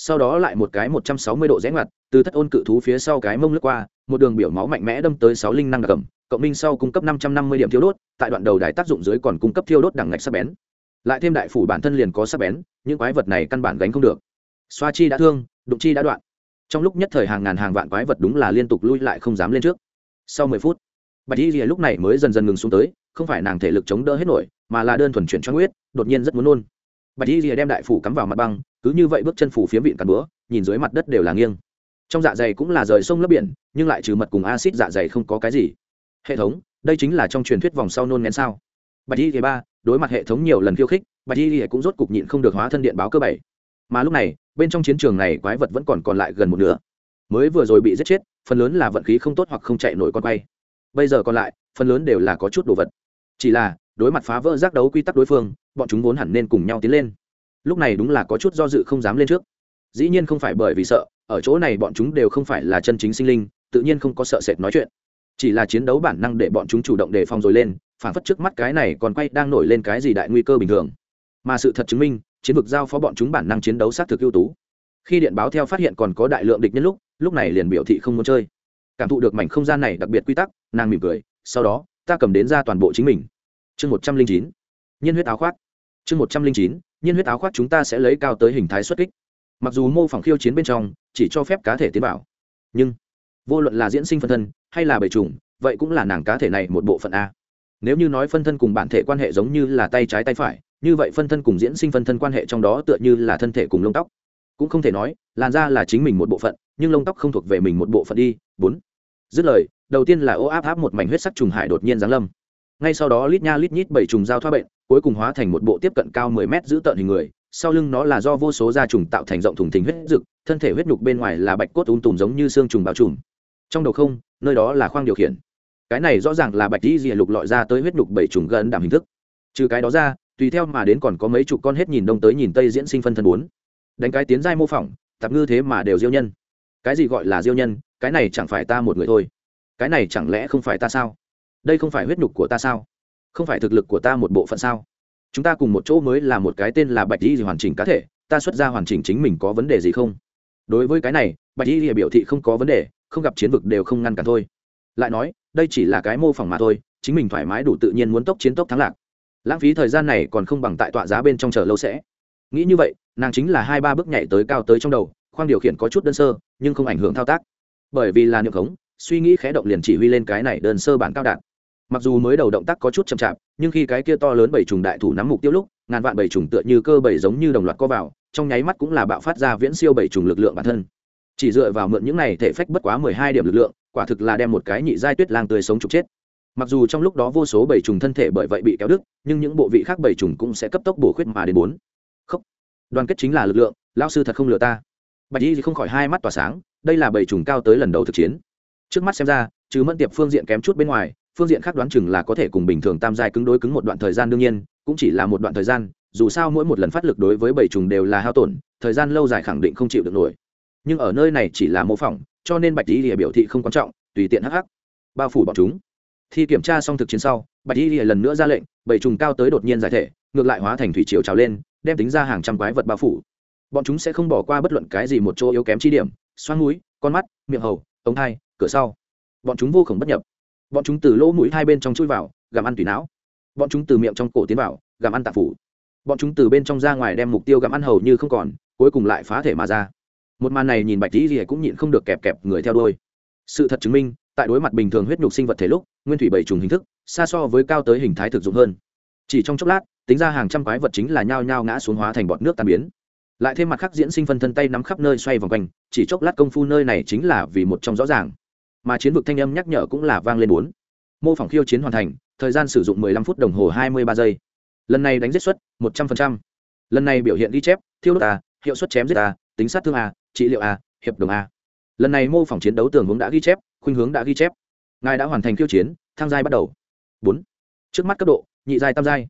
sau đó lại một cái một trăm sáu mươi độ rẽ ngoặt, từ thất ôn cự thú phía sau cái mông lướt qua, một đường biểu máu mạnh mẽ đâm tới sáu linh năng đặc cầm cộng minh sau cung cấp năm trăm năm mươi điểm thiêu đốt, tại đoạn đầu đài tác dụng dưới còn cung cấp thiêu đốt đẳng ngạch sắc bén. Lại thêm đại phủ bản thân liền có sắc bén, những quái vật này căn bản gánh không được. Xoa chi đã thương, đụng chi đã đoạn. Trong lúc nhất thời hàng ngàn hàng vạn quái vật đúng là liên tục lui lại không dám lên trước. Sau mười phút, bạch y rìa lúc này mới dần dần ngừng xuống tới, không phải nàng thể lực chống đỡ hết nổi, mà là đơn thuần chuyển cho huyết, đột nhiên rất muốn nôn. Bạch y rìa đem đại phủ cắm vào mặt băng cứ như vậy bước chân phủ phiếm vịn cắn búa nhìn dưới mặt đất đều là nghiêng. Trong dạ dày cũng là rời sông lấp biển, nhưng lại trừ mật cùng acid dạ dày không có cái gì. Hệ thống, đây chính là trong truyền thuyết vòng sau nôn nén sao. Bạch y rìa ba, đối mặt hệ thống nhiều lần khiêu khích, bạch y cũng rốt cục nhịn không được hóa thân điện báo cơ bảy. Mà lúc này, bên trong chiến trường này quái vật vẫn còn còn lại gần một nửa. Mới vừa rồi bị giết chết, phần lớn là vận khí không tốt hoặc không chạy nổi con quay. Bây giờ còn lại, phần lớn đều là có chút đồ vật. Chỉ là, đối mặt phá vỡ giác đấu quy tắc đối phương, bọn chúng vốn hẳn nên cùng nhau tiến lên lúc này đúng là có chút do dự không dám lên trước. Dĩ nhiên không phải bởi vì sợ, ở chỗ này bọn chúng đều không phải là chân chính sinh linh, tự nhiên không có sợ sệt nói chuyện. Chỉ là chiến đấu bản năng để bọn chúng chủ động đề phòng rồi lên, phản phất trước mắt cái này còn quay đang nổi lên cái gì đại nguy cơ bình thường. Mà sự thật chứng minh, chiến vực giao phó bọn chúng bản năng chiến đấu sát thực ưu tú. Khi điện báo theo phát hiện còn có đại lượng địch nhân lúc lúc này liền biểu thị không muốn chơi. Cảm thụ được mảnh không gian này đặc biệt quy tắc, nàng mỉm cười, sau đó, ta cầm đến ra toàn bộ chính mình. Chương một trăm linh chín. Nhân huyết áo khoác. Chương một trăm linh chín nhiên huyết áo khoác chúng ta sẽ lấy cao tới hình thái xuất kích. Mặc dù mô phỏng khiêu chiến bên trong, chỉ cho phép cá thể tiến bảo nhưng, vô luận là diễn sinh phân thân hay là bầy trùng, vậy cũng là nàng cá thể này một bộ phận a. Nếu như nói phân thân cùng bản thể quan hệ giống như là tay trái tay phải, như vậy phân thân cùng diễn sinh phân thân quan hệ trong đó tựa như là thân thể cùng lông tóc. Cũng không thể nói, làn da là chính mình một bộ phận, nhưng lông tóc không thuộc về mình một bộ phận đi. Bốn. Dứt lời, đầu tiên là ô áp áp một mảnh huyết sắc trùng hải đột nhiên giáng lâm ngay sau đó lít nha lít nhít bảy trùng giao thoa bệnh, cuối cùng hóa thành một bộ tiếp cận cao mười mét giữ tợn hình người, sau lưng nó là do vô số da trùng tạo thành rộng thùng thình huyết rực thân thể huyết nhục bên ngoài là bạch cốt ung tùm giống như xương trùng bao trùm. Trong đầu không, nơi đó là khoang điều khiển. Cái này rõ ràng là bạch dĩ dìa lục lọi ra tới huyết nhục bảy trùng gần đảm hình thức. Trừ cái đó ra, tùy theo mà đến còn có mấy chục con hết nhìn đông tới nhìn tây diễn sinh phân thân bốn. Đánh cái tiến giai mô phỏng, tạp ngư thế mà đều diêu nhân. Cái gì gọi là diêu nhân, cái này chẳng phải ta một người thôi. Cái này chẳng lẽ không phải ta sao? Đây không phải huyết nhục của ta sao? Không phải thực lực của ta một bộ phận sao? Chúng ta cùng một chỗ mới là một cái tên là bạch di hoàn chỉnh cá thể, ta xuất ra hoàn chỉnh chính mình có vấn đề gì không? Đối với cái này, bạch di biểu thị không có vấn đề, không gặp chiến vực đều không ngăn cản thôi. Lại nói, đây chỉ là cái mô phỏng mà thôi, chính mình thoải mái đủ tự nhiên muốn tốc chiến tốc thắng lạc. Lãng phí thời gian này còn không bằng tại tọa giá bên trong chờ lâu sẽ. Nghĩ như vậy, nàng chính là hai ba bước nhảy tới cao tới trong đầu, khoang điều khiển có chút đơn sơ, nhưng không ảnh hưởng thao tác. Bởi vì là niệm khống, suy nghĩ khẽ động liền chỉ huy lên cái này đơn sơ bản cao đạn mặc dù mới đầu động tác có chút chậm chạp, nhưng khi cái kia to lớn bảy trùng đại thủ nắm mục tiêu lúc, ngàn vạn bảy trùng tựa như cơ bảy giống như đồng loạt co vào, trong nháy mắt cũng là bạo phát ra viễn siêu bảy trùng lực lượng bản thân. Chỉ dựa vào mượn những này thể phách bất quá mười hai điểm lực lượng, quả thực là đem một cái nhị giai tuyết lang tươi sống trục chết. Mặc dù trong lúc đó vô số bảy trùng thân thể bởi vậy bị kéo đứt, nhưng những bộ vị khác bảy trùng cũng sẽ cấp tốc bổ khuyết mà đến bốn. Không đoàn kết chính là lực lượng lao sư thật không lừa ta. Bạch y thì không khỏi hai mắt tỏa sáng, đây là bảy trùng cao tới lần đầu thực chiến. Trước mắt xem ra chứ mẫn tiệp phương diện kém chút bên ngoài phương diện khác đoán chừng là có thể cùng bình thường tam giai cứng đối cứng một đoạn thời gian đương nhiên, cũng chỉ là một đoạn thời gian, dù sao mỗi một lần phát lực đối với bảy trùng đều là hao tổn, thời gian lâu dài khẳng định không chịu được nổi. Nhưng ở nơi này chỉ là mô phỏng, cho nên bạch y lìa biểu thị không quan trọng, tùy tiện hắc hắc. Bao phủ bọn chúng. Thi kiểm tra xong thực chiến sau, bạch y lìa lần nữa ra lệnh, bảy trùng cao tới đột nhiên giải thể, ngược lại hóa thành thủy triều trào lên, đem tính ra hàng trăm quái vật bao phủ. Bọn chúng sẽ không bỏ qua bất luận cái gì một chỗ yếu kém chi điểm xoan mũi con mắt, miệng hầu, ống hai cửa sau. Bọn chúng vô khổng bất nhập bọn chúng từ lỗ mũi hai bên trong chui vào, gặm ăn tủy não. Bọn chúng từ miệng trong cổ tiến vào, gặm ăn tạp phủ. Bọn chúng từ bên trong ra ngoài đem mục tiêu gặm ăn hầu như không còn, cuối cùng lại phá thể mà ra. Một màn này nhìn bạch tý gì cũng nhịn không được kẹp kẹp người theo đôi sự thật chứng minh, tại đối mặt bình thường huyết nhục sinh vật thể lúc, nguyên thủy bảy trùng hình thức, xa so với cao tới hình thái thực dụng hơn. Chỉ trong chốc lát, tính ra hàng trăm quái vật chính là nhao nhao ngã xuống hóa thành bọt nước tan biến. Lại thêm mặt khác diễn sinh phân thân tay nắm khắp nơi xoay vòng quanh, chỉ chốc lát công phu nơi này chính là vì một trong rõ ràng mà chiến vực thanh âm nhắc nhở cũng là vang lên bốn. Mô phỏng khiêu chiến hoàn thành, thời gian sử dụng 15 phút đồng hồ 23 giây. Lần này đánh giết suất 100%. lần này biểu hiện ghi chép, thiêu đốt a, hiệu suất chém giết a, tính sát thương a, trị liệu a, hiệp đồng a. Lần này mô phỏng chiến đấu tường hướng đã ghi chép, khuynh hướng đã ghi chép. Ngài đã hoàn thành khiêu chiến thăng giai bắt đầu. Bốn. Trước mắt cấp độ, nhị giai tam giai.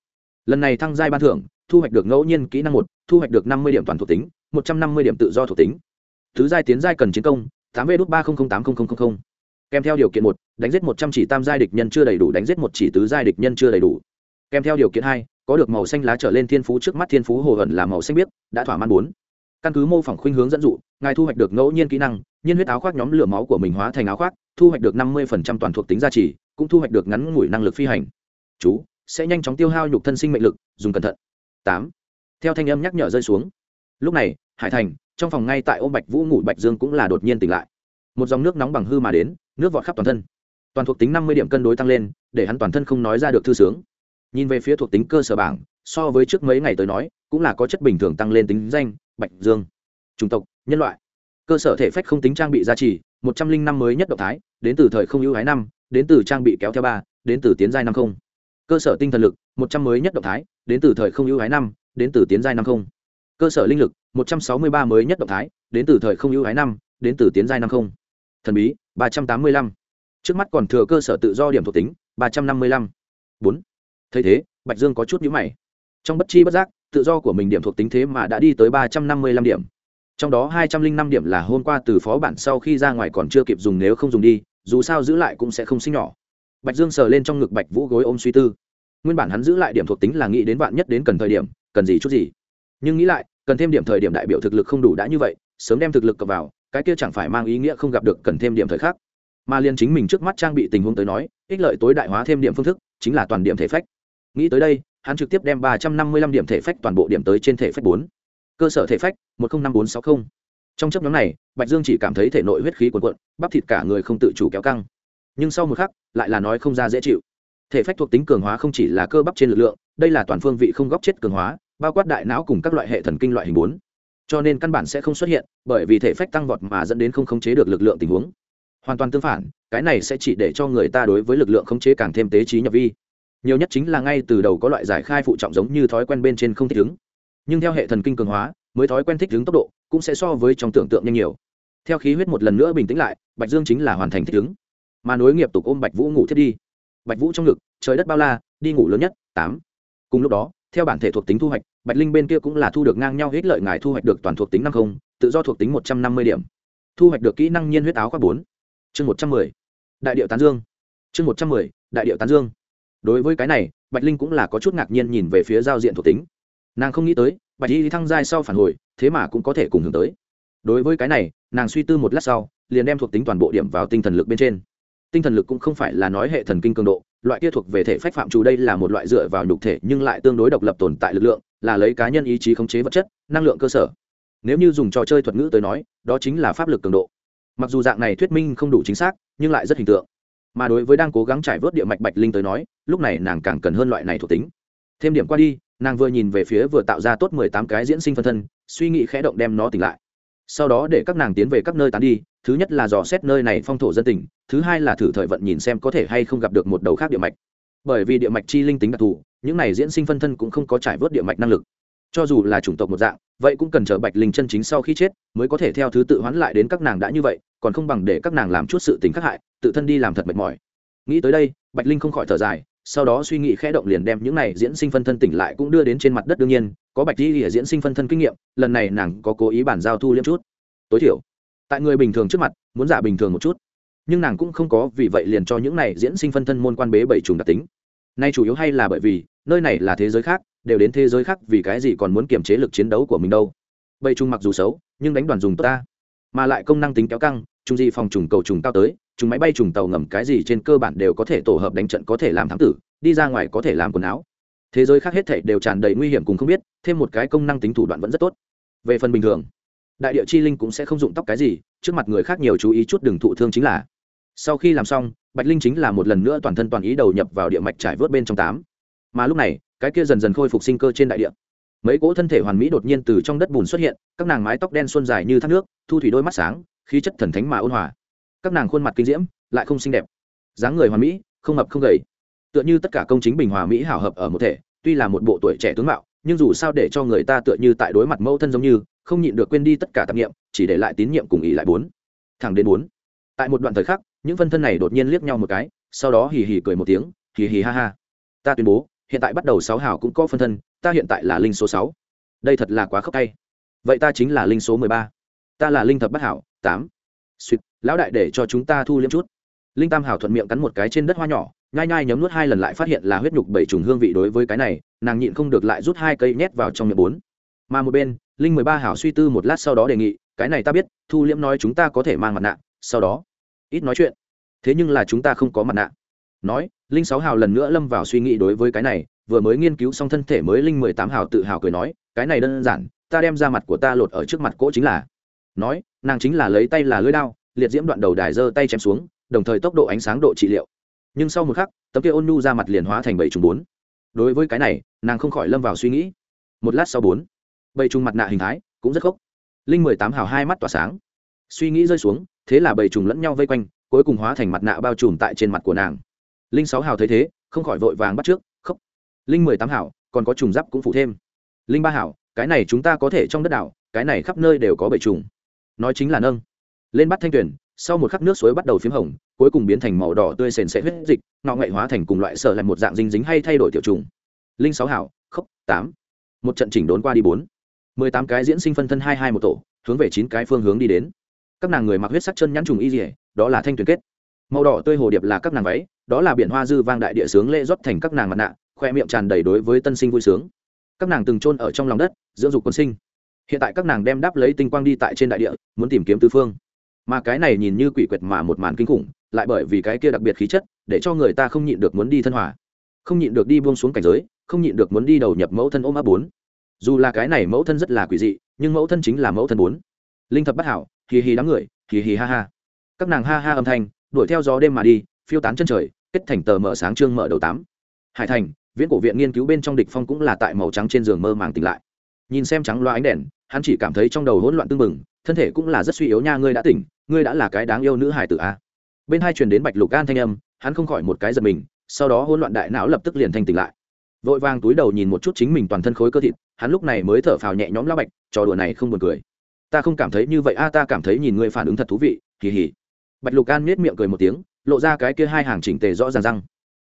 Lần này thăng giai ban thưởng, thu hoạch được ngẫu nhiên kỹ năng một, thu hoạch được năm mươi điểm toàn thuộc tính, một trăm năm mươi điểm tự do thuộc tính. Thứ giai tiến giai cần chiến công, tám v đốt ba không không tám nghìn kèm theo điều kiện một, đánh giết một trăm chỉ tam giai địch nhân chưa đầy đủ, đánh giết một chỉ tứ giai địch nhân chưa đầy đủ. Kèm theo điều kiện hai, có được màu xanh lá trở lên thiên phú trước mắt thiên phú hồ hận là màu xanh biếc, đã thỏa mãn bốn. Căn cứ mô phỏng khuynh hướng dẫn dụ, ngài thu hoạch được ngẫu nhiên kỹ năng, nhiên huyết áo khoác nhóm lửa máu của mình hóa thành áo khoác, thu hoạch được năm mươi toàn thuộc tính gia trì, cũng thu hoạch được ngắn ngủi năng lực phi hành. Chú, sẽ nhanh chóng tiêu hao nhục thân sinh mệnh lực, dùng cẩn thận. Tám, theo thanh âm nhắc nhở rơi xuống. Lúc này, hải thành, trong phòng ngay tại ôm bạch vũ ngủ, bạch dương cũng là đột nhiên tỉnh lại. Một dòng nước nóng bằng hư mà đến nước vọt khắp toàn thân. Toàn thuộc tính năm mươi điểm cân đối tăng lên, để hắn toàn thân không nói ra được thư sướng. Nhìn về phía thuộc tính cơ sở bảng, so với trước mấy ngày tới nói, cũng là có chất bình thường tăng lên tính danh, bạch dương. Chủng tộc, nhân loại. Cơ sở thể phách không tính trang bị gia trì, một trăm linh năm mới nhất động thái, đến từ thời không ưu ái năm, đến từ trang bị kéo theo ba, đến từ tiến giai năm không. Cơ sở tinh thần lực, một trăm mới nhất động thái, đến từ thời không ưu ái năm, đến từ tiến giai năm không. Cơ sở linh lực, một trăm sáu mươi ba mới nhất động thái, đến từ thời không ưu ái năm, đến từ tiến giai năm không. Thần bí ba trăm tám mươi lăm. Trước mắt còn thừa cơ sở tự do điểm thuộc tính, ba trăm năm mươi lăm. Bốn. Thấy thế, bạch dương có chút nhữ mày. Trong bất chi bất giác, tự do của mình điểm thuộc tính thế mà đã đi tới ba trăm năm mươi lăm điểm. Trong đó hai trăm linh năm điểm là hôm qua từ phó bản sau khi ra ngoài còn chưa kịp dùng nếu không dùng đi, dù sao giữ lại cũng sẽ không sinh nhỏ. Bạch dương sờ lên trong ngực bạch vũ gối ôm suy tư. Nguyên bản hắn giữ lại điểm thuộc tính là nghĩ đến bạn nhất đến cần thời điểm, cần gì chút gì. Nhưng nghĩ lại, cần thêm điểm thời điểm đại biểu thực lực không đủ đã như vậy, sớm đem thực lực cập vào cái kia chẳng phải mang ý nghĩa không gặp được cần thêm điểm thời khắc. Mà liền chính mình trước mắt trang bị tình huống tới nói, ích lợi tối đại hóa thêm điểm phương thức, chính là toàn điểm thể phách. Nghĩ tới đây, hắn trực tiếp đem ba trăm năm mươi lăm điểm thể phách toàn bộ điểm tới trên thể phách bốn. Cơ sở thể phách, một nghìn năm bốn sáu mươi trong chấp nhóm này, bạch dương chỉ cảm thấy thể nội huyết khí quần cuộn, bắp thịt cả người không tự chủ kéo căng. Nhưng sau một khắc, lại là nói không ra dễ chịu. Thể phách thuộc tính cường hóa không chỉ là cơ bắp trên lực lượng, đây là toàn phương vị không góc chết cường hóa, bao quát đại não cùng các loại hệ thần kinh loại hình bốn cho nên căn bản sẽ không xuất hiện, bởi vì thể phách tăng vọt mà dẫn đến không khống chế được lực lượng tình huống. Hoàn toàn tương phản, cái này sẽ chỉ để cho người ta đối với lực lượng khống chế càng thêm tế trí nhập vi. Nhiều nhất chính là ngay từ đầu có loại giải khai phụ trọng giống như thói quen bên trên không thích ứng. Nhưng theo hệ thần kinh cường hóa, mới thói quen thích ứng tốc độ, cũng sẽ so với trong tưởng tượng nhanh nhiều. Theo khí huyết một lần nữa bình tĩnh lại, bạch dương chính là hoàn thành thích ứng. Mà nối nghiệp tục ôm bạch vũ ngủ thiết đi. Bạch vũ trong ngực, trời đất bao la, đi ngủ lớn nhất, tám. Cùng lúc đó theo bản thể thuộc tính thu hoạch, bạch linh bên kia cũng là thu được ngang nhau hết lợi ngài thu hoạch được toàn thuộc tính năm không, tự do thuộc tính một trăm năm mươi điểm. Thu hoạch được kỹ năng nhiên huyết áo khoác bốn. Chương một trăm mười. Đại điệu tán dương. Chương một trăm mười, đại điệu tán dương. Đối với cái này, bạch linh cũng là có chút ngạc nhiên nhìn về phía giao diện thuộc tính. Nàng không nghĩ tới, bạch y thăng giai sau phản hồi, thế mà cũng có thể cùng hướng tới. Đối với cái này, nàng suy tư một lát sau, liền đem thuộc tính toàn bộ điểm vào tinh thần lực bên trên tinh thần lực cũng không phải là nói hệ thần kinh cường độ, loại kia thuộc về thể phách phạm chủ đây là một loại dựa vào nhục thể nhưng lại tương đối độc lập tồn tại lực lượng, là lấy cá nhân ý chí khống chế vật chất, năng lượng cơ sở. Nếu như dùng trò chơi thuật ngữ tới nói, đó chính là pháp lực cường độ. Mặc dù dạng này thuyết minh không đủ chính xác, nhưng lại rất hình tượng. Mà đối với đang cố gắng trải vớt địa mạch bạch linh tới nói, lúc này nàng càng cần hơn loại này thuộc tính. Thêm điểm qua đi, nàng vừa nhìn về phía vừa tạo ra tốt mười tám cái diễn sinh phân thân, suy nghĩ khẽ động đem nó tỉnh lại sau đó để các nàng tiến về các nơi tán đi thứ nhất là dò xét nơi này phong thổ dân tình, thứ hai là thử thời vận nhìn xem có thể hay không gặp được một đầu khác địa mạch. Bởi vì địa mạch chi linh tính đặc thù những này diễn sinh phân thân cũng không có trải vớt địa mạch năng lực. Cho dù là chủng tộc một dạng vậy cũng cần chờ bạch linh chân chính sau khi chết mới có thể theo thứ tự hoán lại đến các nàng đã như vậy còn không bằng để các nàng làm chút sự tính khắc hại tự thân đi làm thật mệt mỏi. Nghĩ tới đây bạch linh không khỏi thở dài sau đó suy nghĩ khẽ động liền đem những này diễn sinh phân thân tỉnh lại cũng đưa đến trên mặt đất đương nhiên, có bạch di diễn sinh phân thân kinh nghiệm, lần này nàng có cố ý bản giao thu liêm chút. Tối thiểu, tại người bình thường trước mặt, muốn giả bình thường một chút. Nhưng nàng cũng không có, vì vậy liền cho những này diễn sinh phân thân môn quan bế bảy trùng đặc tính. Nay chủ yếu hay là bởi vì, nơi này là thế giới khác, đều đến thế giới khác vì cái gì còn muốn kiềm chế lực chiến đấu của mình đâu. Bảy trùng mặc dù xấu, nhưng đánh đoàn dùng tốt ta. Mà lại công năng tính kéo căng trung gì phòng trùng cầu trùng cao tới chúng máy bay trùng tàu ngầm cái gì trên cơ bản đều có thể tổ hợp đánh trận có thể làm thám tử, đi ra ngoài có thể làm quần áo. Thế giới khác hết thể đều tràn đầy nguy hiểm cùng không biết, thêm một cái công năng tính thủ đoạn vẫn rất tốt. Về phần bình thường, đại địa chi linh cũng sẽ không dụng tóc cái gì, trước mặt người khác nhiều chú ý chút đừng thụ thương chính là. Sau khi làm xong, bạch linh chính là một lần nữa toàn thân toàn ý đầu nhập vào địa mạch trải vớt bên trong tám. Mà lúc này, cái kia dần dần khôi phục sinh cơ trên đại địa. Mấy cỗ thân thể hoàn mỹ đột nhiên từ trong đất bùn xuất hiện, các nàng mái tóc đen xuân dài như thác nước, thu thủy đôi mắt sáng, khí chất thần thánh mà ôn hòa các nàng khuôn mặt kinh diễm, lại không xinh đẹp. Dáng người hoàn mỹ, không mập không gầy. Tựa như tất cả công chính bình hòa mỹ hảo hợp ở một thể, tuy là một bộ tuổi trẻ tướng mạo, nhưng dù sao để cho người ta tựa như tại đối mặt mẫu thân giống như, không nhịn được quên đi tất cả tạp nghiệm chỉ để lại tín nhiệm cùng ý lại bốn. Thẳng đến bốn. Tại một đoạn thời khắc, những phân thân này đột nhiên liếc nhau một cái, sau đó hì hì cười một tiếng, hì hì ha ha. Ta tuyên bố, hiện tại bắt đầu sáu hào cũng có phân thân, ta hiện tại là linh số sáu. Đây thật là quá khóc tay. Vậy ta chính là linh số mười ba. Ta là linh thập bất hảo, tám suýt lão đại để cho chúng ta thu liếm chút. Linh tam hảo thuận miệng cắn một cái trên đất hoa nhỏ, nhai nhai nhấm nuốt hai lần lại phát hiện là huyết nhục bảy trùng hương vị đối với cái này, nàng nhịn không được lại rút hai cây nhét vào trong miệng bốn. Mà một bên, linh mười ba hảo suy tư một lát sau đó đề nghị, cái này ta biết, thu liễm nói chúng ta có thể mang mặt nạ, sau đó, ít nói chuyện. Thế nhưng là chúng ta không có mặt nạ. Nói, linh sáu hào lần nữa lâm vào suy nghĩ đối với cái này, vừa mới nghiên cứu xong thân thể mới linh mười tám hào tự hào cười nói, cái này đơn giản, ta đem ra mặt của ta lột ở trước mặt cỗ chính là nói, nàng chính là lấy tay là lưỡi đao, liệt diễm đoạn đầu đài giơ tay chém xuống, đồng thời tốc độ ánh sáng độ trị liệu. Nhưng sau một khắc, tấm kia ôn nhu ra mặt liền hóa thành bảy trùng bốn. Đối với cái này, nàng không khỏi lâm vào suy nghĩ. Một lát sau bốn bảy trùng mặt nạ hình thái cũng rất khốc. Linh mười tám hào hai mắt tỏa sáng. Suy nghĩ rơi xuống, thế là bảy trùng lẫn nhau vây quanh, cuối cùng hóa thành mặt nạ bao trùm tại trên mặt của nàng. Linh sáu hào thấy thế, không khỏi vội vàng bắt trước khóc linh mười tám hào, còn có trùng giáp cũng phụ thêm. Linh ba hảo cái này chúng ta có thể trong đất đảo, cái này khắp nơi đều có bảy trùng nói chính là nâng. Lên bắt thanh tuyển, sau một khắc nước suối bắt đầu p h í m hồng, cuối cùng biến thành màu đỏ tươi sền sẽ huyết dịch, ngọ ngậy hóa thành cùng loại sợ lại một dạng dinh dính hay thay đổi tiểu trùng. Linh sáu hảo khốc tám. Một trận chỉnh đốn qua đi bốn. Mười tám cái diễn sinh phân thân hai hai một tổ, hướng về chín cái phương hướng đi đến. Các nàng người mặc huyết sắc chân nhắn trùng y dỉa đó là thanh tuyển kết. Màu đỏ tươi hồ điệp là các nàng váy, đó là biển hoa dư vang đại địa sướng lễ rót thành các nàng mặt nạ, khoe miệng tràn đầy đối với tân sinh vui sướng. Các nàng từng chôn ở trong lòng đất, dưỡng dục quân sinh hiện tại các nàng đem đáp lấy tinh quang đi tại trên đại địa, muốn tìm kiếm tư phương. Mà cái này nhìn như quỷ quyệt mà một màn kinh khủng, lại bởi vì cái kia đặc biệt khí chất, để cho người ta không nhịn được muốn đi thân hòa. Không nhịn được đi buông xuống cảnh giới, không nhịn được muốn đi đầu nhập mẫu thân ôm áp bốn. Dù là cái này mẫu thân rất là quỷ dị, nhưng mẫu thân chính là mẫu thân bốn. Linh thập bất hảo, hì hì đám người, hì hì ha ha. Các nàng ha ha âm thanh, đuổi theo gió đêm mà đi, phiêu tán chân trời, kết thành tờ mở sáng trương mở đầu tám. Hải thành, viễn cổ viện nghiên cứu bên trong địch phong cũng là tại màu trắng trên giường mơ màng tỉnh lại nhìn xem trắng loa ánh đèn, hắn chỉ cảm thấy trong đầu hỗn loạn tương mừng thân thể cũng là rất suy yếu nha, ngươi đã tỉnh, ngươi đã là cái đáng yêu nữ hải tử a bên hai truyền đến bạch lục gan thanh âm, hắn không khỏi một cái giật mình, sau đó hỗn loạn đại não lập tức liền thanh tỉnh lại. Vội vàng túi đầu nhìn một chút chính mình toàn thân khối cơ thịt, hắn lúc này mới thở phào nhẹ nhõm lá bạch, trò đùa này không buồn cười. Ta không cảm thấy như vậy a, ta cảm thấy nhìn ngươi phản ứng thật thú vị kỳ hỉ bạch lục an nết miệng cười một tiếng, lộ ra cái kia hai hàng chỉnh tề rõ ràng răng.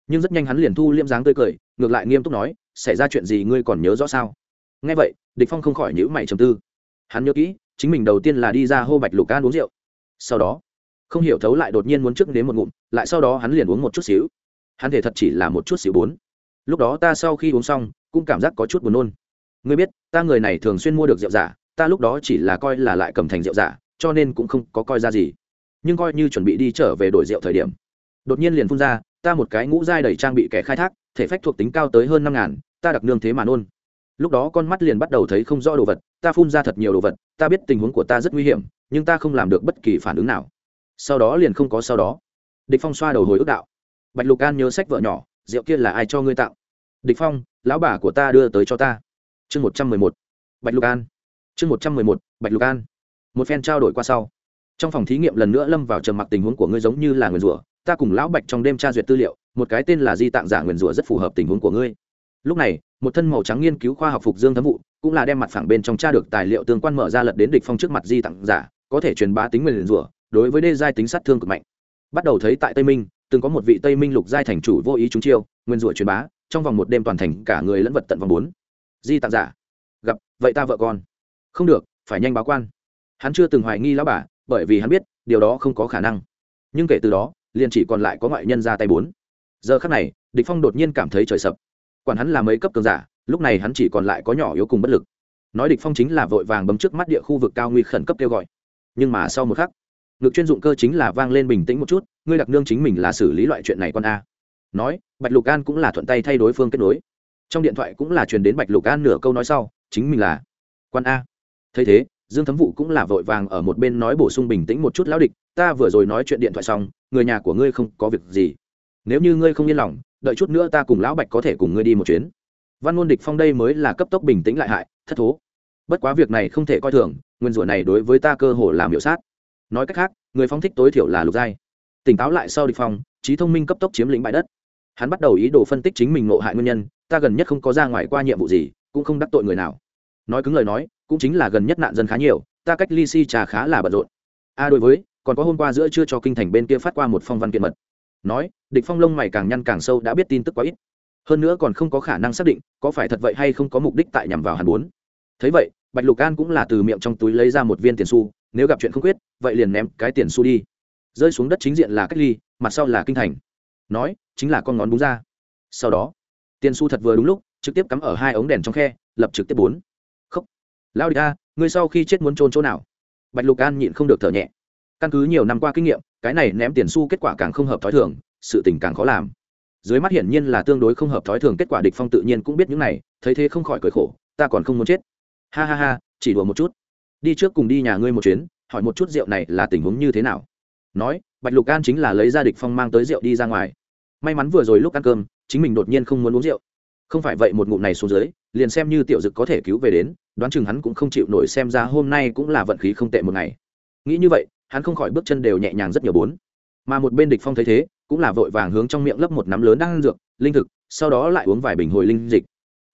Nhưng rất nhanh hắn liền thu liêm dáng tươi cười, ngược lại nghiêm túc nói, xảy ra chuyện gì ngươi còn nhớ rõ sao? Nghe vậy, địch phong không khỏi nhíu mày trầm tư. Hắn nhớ kỹ, chính mình đầu tiên là đi ra hô bạch lục can uống rượu. Sau đó, không hiểu thấu lại đột nhiên muốn trước đến một ngụm, lại sau đó hắn liền uống một chút xíu. Hắn thể thật chỉ là một chút xíu bốn. Lúc đó ta sau khi uống xong, cũng cảm giác có chút buồn nôn. Ngươi biết, ta người này thường xuyên mua được rượu giả, ta lúc đó chỉ là coi là lại cầm thành rượu giả, cho nên cũng không có coi ra gì. Nhưng coi như chuẩn bị đi trở về đổi rượu thời điểm, đột nhiên liền phun ra, ta một cái ngũ giai đầy trang bị kẻ khai thác, thể phách thuộc tính cao tới hơn năm ngàn, ta đặc nương thế mà nôn lúc đó con mắt liền bắt đầu thấy không rõ đồ vật, ta phun ra thật nhiều đồ vật, ta biết tình huống của ta rất nguy hiểm, nhưng ta không làm được bất kỳ phản ứng nào. Sau đó liền không có sau đó. Địch phong xoa đầu hồi ức đạo. Bạch lục an nhớ sách vợ nhỏ, rượu kia là ai cho ngươi tạo địch phong, lão bà của ta đưa tới cho ta. Chương một trăm mười một. Bạch lục an. Chương một trăm mười một, bạch lục an. Một phen trao đổi qua sau, trong phòng thí nghiệm lần nữa lâm vào trầm mặc tình huống của ngươi giống như là nguyền rủa. Ta cùng lão bạch trong đêm tra duyệt tư liệu, một cái tên là di tạng giả nguyền rủa rất phù hợp tình huống của ngươi. Lúc này một thân màu trắng nghiên cứu khoa học phục dương thấm vụ, cũng là đem mặt phẳng bên trong tra được tài liệu tương quan mở ra lật đến địch phong trước mặt di Tặng giả, có thể truyền bá tính nguyền rủa, đối với đê giai tính sát thương cực mạnh. Bắt đầu thấy tại tây minh, từng có một vị tây minh lục giai thành chủ vô ý chúng chiêu, nguyên rủa truyền bá, trong vòng một đêm toàn thành cả người lẫn vật tận vòng bốn. Di Tặng giả. Gặp, vậy ta vợ con. Không được, phải nhanh báo quan. Hắn chưa từng hoài nghi lão bà, bởi vì hắn biết, điều đó không có khả năng. Nhưng kể từ đó, liền chỉ còn lại có ngoại nhân ra tay bốn. Giờ khắc này, địch phong đột nhiên cảm thấy trời sập quản hắn là mấy cấp cường giả, lúc này hắn chỉ còn lại có nhỏ yếu cùng bất lực. Nói địch phong chính là vội vàng bấm trước mắt địa khu vực cao nguy khẩn cấp kêu gọi. Nhưng mà sau một khắc, ngực chuyên dụng cơ chính là vang lên bình tĩnh một chút, ngươi đặc nương chính mình là xử lý loại chuyện này con a. Nói, bạch lục an cũng là thuận tay thay đối phương kết nối. Trong điện thoại cũng là truyền đến bạch lục an nửa câu nói sau, chính mình là quan a. Thấy thế, dương thấm vụ cũng là vội vàng ở một bên nói bổ sung bình tĩnh một chút lão địch, ta vừa rồi nói chuyện điện thoại xong, người nhà của ngươi không có việc gì. Nếu như ngươi không yên lòng đợi chút nữa ta cùng lão bạch có thể cùng ngươi đi một chuyến. Văn ngôn địch phong đây mới là cấp tốc bình tĩnh lại hại, thất thố. Bất quá việc này không thể coi thường, nguyên rủa này đối với ta cơ hồ làm hiệu sát. Nói cách khác, người phong thích tối thiểu là lục giai. Tỉnh táo lại sau địch phong, trí thông minh cấp tốc chiếm lĩnh bãi đất. Hắn bắt đầu ý đồ phân tích chính mình ngộ hại nguyên nhân, ta gần nhất không có ra ngoài qua nhiệm vụ gì, cũng không đắc tội người nào. Nói cứng lời nói, cũng chính là gần nhất nạn dân khá nhiều, ta cách ly si trà khá là bận rộn. A đối với, còn có hôm qua giữa trưa cho kinh thành bên kia phát qua một phong văn kiện mật nói, địch phong lông mày càng nhăn càng sâu đã biết tin tức quá ít. Hơn nữa còn không có khả năng xác định có phải thật vậy hay không có mục đích tại nhằm vào hàn bốn. Thấy vậy, bạch lục an cũng là từ miệng trong túi lấy ra một viên tiền xu, nếu gặp chuyện không quyết, vậy liền ném cái tiền xu đi. Rơi xuống đất chính diện là cách ly, mặt sau là kinh thành. Nói, chính là con ngón búng ra. Sau đó, tiền xu thật vừa đúng lúc, trực tiếp cắm ở hai ống đèn trong khe, lập trực tiếp bốn. Khóc lao đi a, ngươi sau khi chết muốn trôn chỗ nào? Bạch lục an nhịn không được thở nhẹ. Căn cứ nhiều năm qua kinh nghiệm cái này ném tiền xu kết quả càng không hợp thói thường, sự tình càng khó làm. Dưới mắt hiển nhiên là tương đối không hợp thói thường, kết quả địch phong tự nhiên cũng biết những này, thấy thế không khỏi cười khổ, ta còn không muốn chết. Ha ha ha, chỉ đùa một chút. Đi trước cùng đi nhà ngươi một chuyến, hỏi một chút rượu này là tình huống như thế nào. Nói, bạch lục an chính là lấy ra địch phong mang tới rượu đi ra ngoài. May mắn vừa rồi lúc ăn cơm, chính mình đột nhiên không muốn uống rượu. Không phải vậy một ngụm này xuống dưới, liền xem như tiểu dực có thể cứu về đến, đoán chừng hắn cũng không chịu nổi xem ra hôm nay cũng là vận khí không tệ một ngày. Nghĩ như vậy hắn không khỏi bước chân đều nhẹ nhàng rất nhiều bốn. Mà một bên địch phong thấy thế, cũng là vội vàng hướng trong miệng lấp một nắm lớn đang ăn dược, linh thực, sau đó lại uống vài bình hồi linh dịch.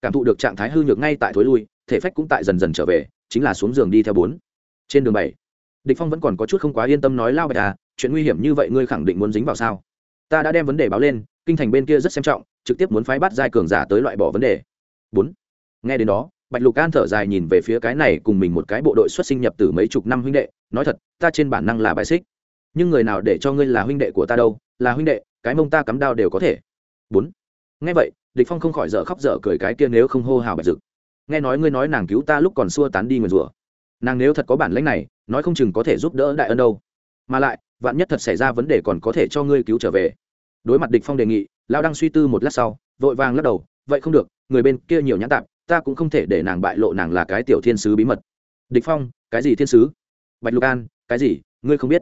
Cảm thụ được trạng thái hư nhược ngay tại thối lui, thể phách cũng tại dần dần trở về, chính là xuống giường đi theo bốn. Trên đường bảy, địch phong vẫn còn có chút không quá yên tâm nói lao bạch à chuyện nguy hiểm như vậy ngươi khẳng định muốn dính vào sao? Ta đã đem vấn đề báo lên, kinh thành bên kia rất xem trọng, trực tiếp muốn phái bắt giai cường giả tới loại bỏ vấn đề. Bốn. Nghe đến đó bạch lục an thở dài nhìn về phía cái này cùng mình một cái bộ đội xuất sinh nhập từ mấy chục năm huynh đệ, nói thật, ta trên bản năng là bài xích. Nhưng người nào để cho ngươi là huynh đệ của ta đâu, là huynh đệ, cái mông ta cắm đao đều có thể. Bốn. Nghe vậy, địch phong không khỏi dở khóc dở cười cái kia nếu không hô hào bạch dực. Nghe nói ngươi nói nàng cứu ta lúc còn xua tán đi nguyền rủa. Nàng nếu thật có bản lĩnh này, nói không chừng có thể giúp đỡ đại ân đâu. Mà lại, vạn nhất thật xảy ra vấn đề còn có thể cho ngươi cứu trở về. Đối mặt địch phong đề nghị lão đang suy tư một lát sau, vội vàng lắc đầu, vậy không được, người bên kia nhiều nhãn tạm ta cũng không thể để nàng bại lộ nàng là cái tiểu thiên sứ bí mật. Địch phong, cái gì thiên sứ? Bạch lục an, cái gì? Ngươi không biết.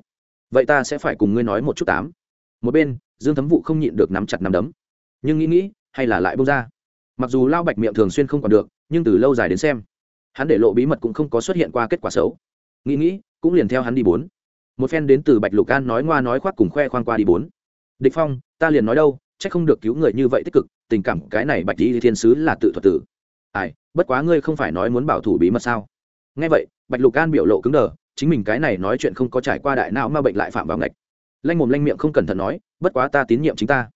Vậy ta sẽ phải cùng ngươi nói một chút tám. Một bên, dương thấm vụ không nhịn được nắm chặt nắm đấm. Nhưng nghĩ nghĩ, hay là lại bông ra. Mặc dù lao bạch miệng thường xuyên không còn được, nhưng từ lâu dài đến xem, hắn để lộ bí mật cũng không có xuất hiện qua kết quả xấu. Nghĩ nghĩ, cũng liền theo hắn đi bốn. Một phen đến từ bạch lục an nói ngoa nói khoác cùng khoe khoang qua đi bốn. Địch phong, ta liền nói đâu, chắc không được cứu người như vậy tích cực, tình cảm cái này bạch lý thiên sứ là tự thuật tử ai, bất quá ngươi không phải nói muốn bảo thủ bí mật sao? Nghe vậy, bạch lục an biểu lộ cứng đờ, chính mình cái này nói chuyện không có trải qua đại não mà bệnh lại phạm vào ngạch. Lanh mồm lanh miệng không cẩn thận nói, bất quá ta tín nhiệm chính ta.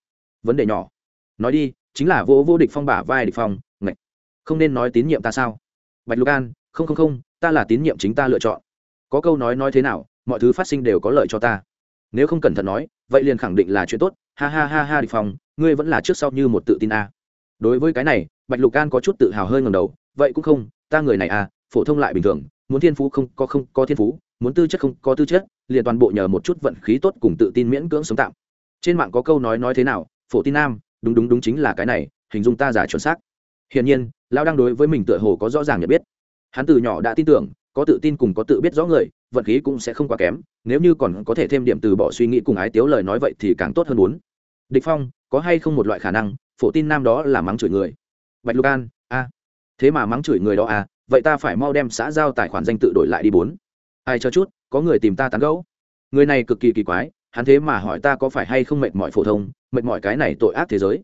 Vấn đề nhỏ. Nói đi, chính là vô vô địch phong bả vai địch phong, ngạch. Không nên nói tín nhiệm ta sao? Bạch lục an, không không không, ta là tín nhiệm chính ta lựa chọn. Có câu nói nói thế nào, mọi thứ phát sinh đều có lợi cho ta. Nếu không cẩn thận nói, vậy liền khẳng định là chuyện tốt. Ha ha ha ha, địch phong, ngươi vẫn là trước sau như một tự tin a đối với cái này, bạch lục an có chút tự hào hơi ngầm đầu, vậy cũng không, ta người này à phổ thông lại bình thường, muốn thiên phú không, có không, có thiên phú, muốn tư chất không, có tư chất, liền toàn bộ nhờ một chút vận khí tốt cùng tự tin miễn cưỡng sống tạm. Trên mạng có câu nói nói thế nào, phổ tin nam, đúng đúng đúng chính là cái này, hình dung ta giả chuẩn xác. Hiển nhiên lao đang đối với mình tựa hồ có rõ ràng nhận biết. Hắn từ nhỏ đã tin tưởng, có tự tin cùng có tự biết rõ người, vận khí cũng sẽ không quá kém, nếu như còn có thể thêm điểm từ bỏ suy nghĩ cùng ái tiếu lời nói vậy thì càng tốt hơn muốn. Địch phong, có hay không một loại khả năng phổ tin nam đó là mắng chửi người. Bạch lục an, a. Thế mà mắng chửi người đó à vậy ta phải mau đem xã giao tài khoản danh tự đổi lại đi bốn. Ai cho chút, có người tìm ta tán gẫu. Người này cực kỳ kỳ quái, hắn thế mà hỏi ta có phải hay không mệt mỏi phổ thông, mệt mỏi cái này tội ác thế giới.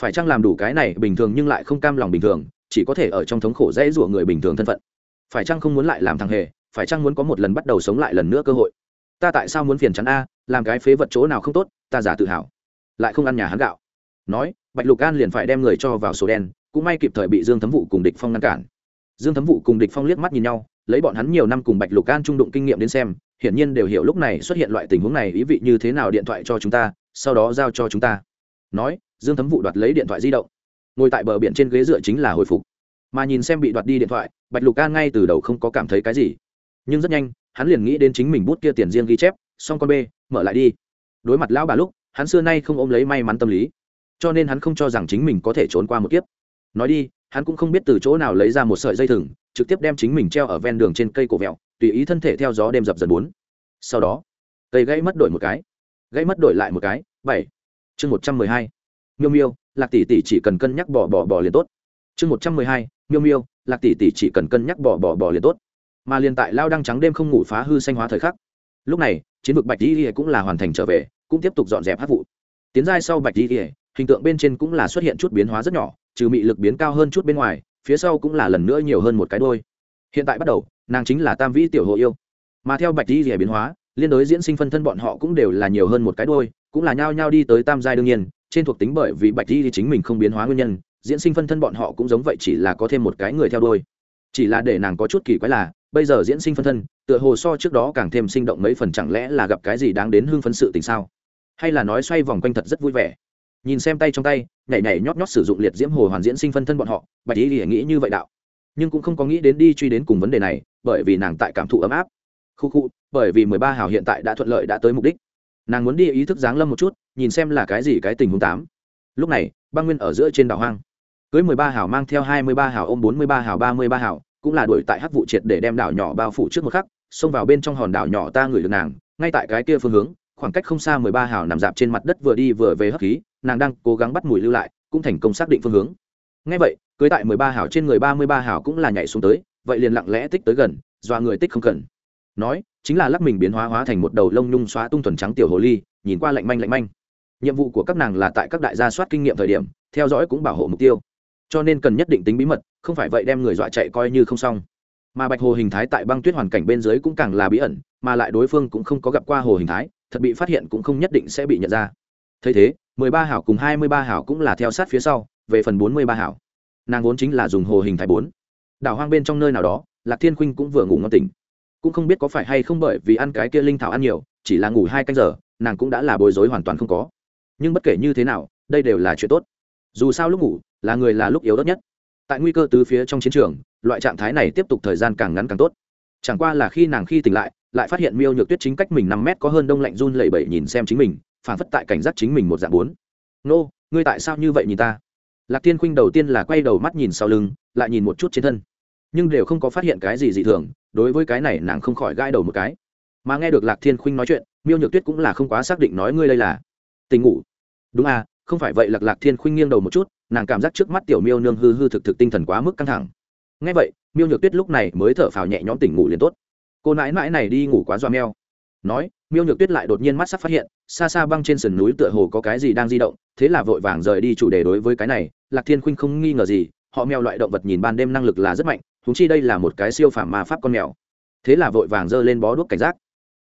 Phải chăng làm đủ cái này bình thường nhưng lại không cam lòng bình thường, chỉ có thể ở trong thống khổ dễ rủa người bình thường thân phận. Phải chăng không muốn lại làm thằng hề, phải chăng muốn có một lần bắt đầu sống lại lần nữa cơ hội. Ta tại sao muốn phiền chắn a, làm cái phế vật chỗ nào không tốt, ta giả tự hào. Lại không ăn nhà hắn gạo nói, bạch lục an liền phải đem người cho vào số đen, cũng may kịp thời bị dương thấm vụ cùng địch phong ngăn cản. Dương thấm vụ cùng địch phong liếc mắt nhìn nhau, lấy bọn hắn nhiều năm cùng bạch lục an trung đụng kinh nghiệm đến xem, hiển nhiên đều hiểu lúc này xuất hiện loại tình huống này ý vị như thế nào điện thoại cho chúng ta, sau đó giao cho chúng ta. Nói, dương thấm vụ đoạt lấy điện thoại di động. Ngồi tại bờ biển trên ghế dựa chính là hồi phục. Mà nhìn xem bị đoạt đi điện thoại, bạch lục an ngay từ đầu không có cảm thấy cái gì. Nhưng rất nhanh, hắn liền nghĩ đến chính mình bút kia tiền riêng ghi chép, xong con b mở lại đi. Đối mặt lão bà lúc, hắn xưa nay không ôm lấy may mắn tâm lý cho nên hắn không cho rằng chính mình có thể trốn qua một kiếp. Nói đi, hắn cũng không biết từ chỗ nào lấy ra một sợi dây thừng, trực tiếp đem chính mình treo ở ven đường trên cây cổ vẹo, tùy ý thân thể theo gió đêm dập dần bốn. Sau đó, cây gãy mất đổi một cái. Gãy mất đổi lại một cái, bảy. Chương một trăm mười hai. Miêu miêu, lạc tỷ tỷ chỉ cần cân nhắc bỏ bỏ bỏ liền tốt. Chương một trăm mười hai. Miêu miêu, lạc tỷ tỷ chỉ cần cân nhắc bỏ bỏ bỏ liền tốt. Mà liền tại lao đăng trắng đêm không ngủ phá hư xanh hóa thời khắc, lúc này, chiến vực bạch di cũng là hoàn thành trở về, cũng tiếp tục dọn dẹp hát vụ. Tiến giai sau bạch di hình tượng bên trên cũng là xuất hiện chút biến hóa rất nhỏ, trừ mị lực biến cao hơn chút bên ngoài, phía sau cũng là lần nữa nhiều hơn một cái đôi. Hiện tại bắt đầu, nàng chính là tam vĩ tiểu hộ yêu. Mà theo bạch di rỉa biến hóa, liên đối diễn sinh phân thân bọn họ cũng đều là nhiều hơn một cái đôi, cũng là nhao nhao đi tới tam giai đương nhiên, trên thuộc tính bởi vì bạch di thì chính mình không biến hóa nguyên nhân, diễn sinh phân thân bọn họ cũng giống vậy chỉ là có thêm một cái người theo đôi. Chỉ là để nàng có chút kỳ quái là, bây giờ diễn sinh phân thân, tựa hồ so trước đó càng thêm sinh động mấy phần chẳng lẽ là gặp cái gì đáng đến hưng phấn sự tình sao? Hay là nói xoay vòng quanh thật rất vui vẻ? Nhìn xem tay trong tay, nhảy nhảy nhót nhót sử dụng liệt diễm hồ hoàn diễn sinh phân thân bọn họ, bạch lý thì nghĩ như vậy đạo. Nhưng cũng không có nghĩ đến đi truy đến cùng vấn đề này, bởi vì nàng tại cảm thụ ấm áp. Khu khu, bởi vì mười ba hào hiện tại đã thuận lợi đã tới mục đích. Nàng muốn đi ý thức giáng lâm một chút, nhìn xem là cái gì cái tình huống tám. Lúc này, băng nguyên ở giữa trên đảo hoang. Cưới mười ba hào mang theo hai mươi ba hào ôm bốn mươi ba hào ba mươi ba hào, cũng là đuổi tại hắc vụ triệt để đem đảo nhỏ bao phủ trước một khắc, xông vào bên trong hòn đảo nhỏ ta ngửi được nàng, ngay tại cái kia phương hướng, khoảng cách không xa mười ba hào nằm dạp trên mặt đất vừa đi vừa về hấp khí nàng đang cố gắng bắt mùi lưu lại, cũng thành công xác định phương hướng. Ngay vậy, cưới tại mười ba hảo trên người ba mươi ba hảo cũng là nhảy xuống tới, vậy liền lặng lẽ tích tới gần, dọa người tích không cần. Nói, chính là lắc mình biến hóa hóa thành một đầu lông nhung xóa tung thuần trắng tiểu hồ ly, nhìn qua lạnh manh lạnh manh. Nhiệm vụ của các nàng là tại các đại gia soát kinh nghiệm thời điểm, theo dõi cũng bảo hộ mục tiêu. Cho nên cần nhất định tính bí mật, không phải vậy đem người dọa chạy coi như không xong. Mà bạch hồ hình thái tại băng tuyết hoàn cảnh bên dưới cũng càng là bí ẩn, mà lại đối phương cũng không có gặp qua hồ hình thái, thật bị phát hiện cũng không nhất định sẽ bị nhận ra. Thấy thế mười ba hảo cùng hai mươi ba hảo cũng là theo sát phía sau, về phần bốn mươi ba hảo. Nàng vốn chính là dùng hồ hình thái bốn. Đảo hoang bên trong nơi nào đó, lạc thiên khuynh cũng vừa ngủ ngon tỉnh. Cũng không biết có phải hay không bởi vì ăn cái kia linh thảo ăn nhiều, chỉ là ngủ hai canh giờ, nàng cũng đã là bối rối hoàn toàn không có. Nhưng bất kể như thế nào, đây đều là chuyện tốt. Dù sao lúc ngủ, là người là lúc yếu đất nhất. Tại nguy cơ từ phía trong chiến trường, loại trạng thái này tiếp tục thời gian càng ngắn càng tốt. Chẳng qua là khi nàng khi tỉnh lại lại phát hiện miêu nhược tuyết chính cách mình năm mét có hơn đông lạnh run lẩy bẩy nhìn xem chính mình phản phất tại cảnh giác chính mình một dạng bốn. Nô, ngươi tại sao như vậy nhìn ta? Lạc tiên khuynh đầu tiên là quay đầu mắt nhìn sau lưng, lại nhìn một chút trên thân. Nhưng đều không có phát hiện cái gì dị thường, đối với cái này nàng không khỏi gai đầu một cái. Mà nghe được lạc thiên khuynh nói chuyện, miêu nhược tuyết cũng là không quá xác định nói ngươi đây là tình ngủ. Đúng à không phải vậy, lạc lạc thiên khuynh nghiêng đầu một chút, nàng cảm giác trước mắt tiểu miêu nương hư hư thực thực tinh thần quá mức căng thẳng. Nghe vậy, miêu nhược tuyết lúc này mới thở phào nhẹ nhõm tỉnh ngủ liền tốt. Cô nãi nãi này đi ngủ quá doa meo. Nói miêu nhược tuyết lại đột nhiên mắt sắc phát hiện, xa xa băng trên sườn núi tựa hồ có cái gì đang di động, thế là vội vàng rời đi chủ đề đối với cái này, lạc thiên khuynh không nghi ngờ gì, họ mèo loại động vật nhìn ban đêm năng lực là rất mạnh húng chi đây là một cái siêu phàm ma pháp con mèo. Thế là vội vàng giơ lên bó đuốc cảnh giác.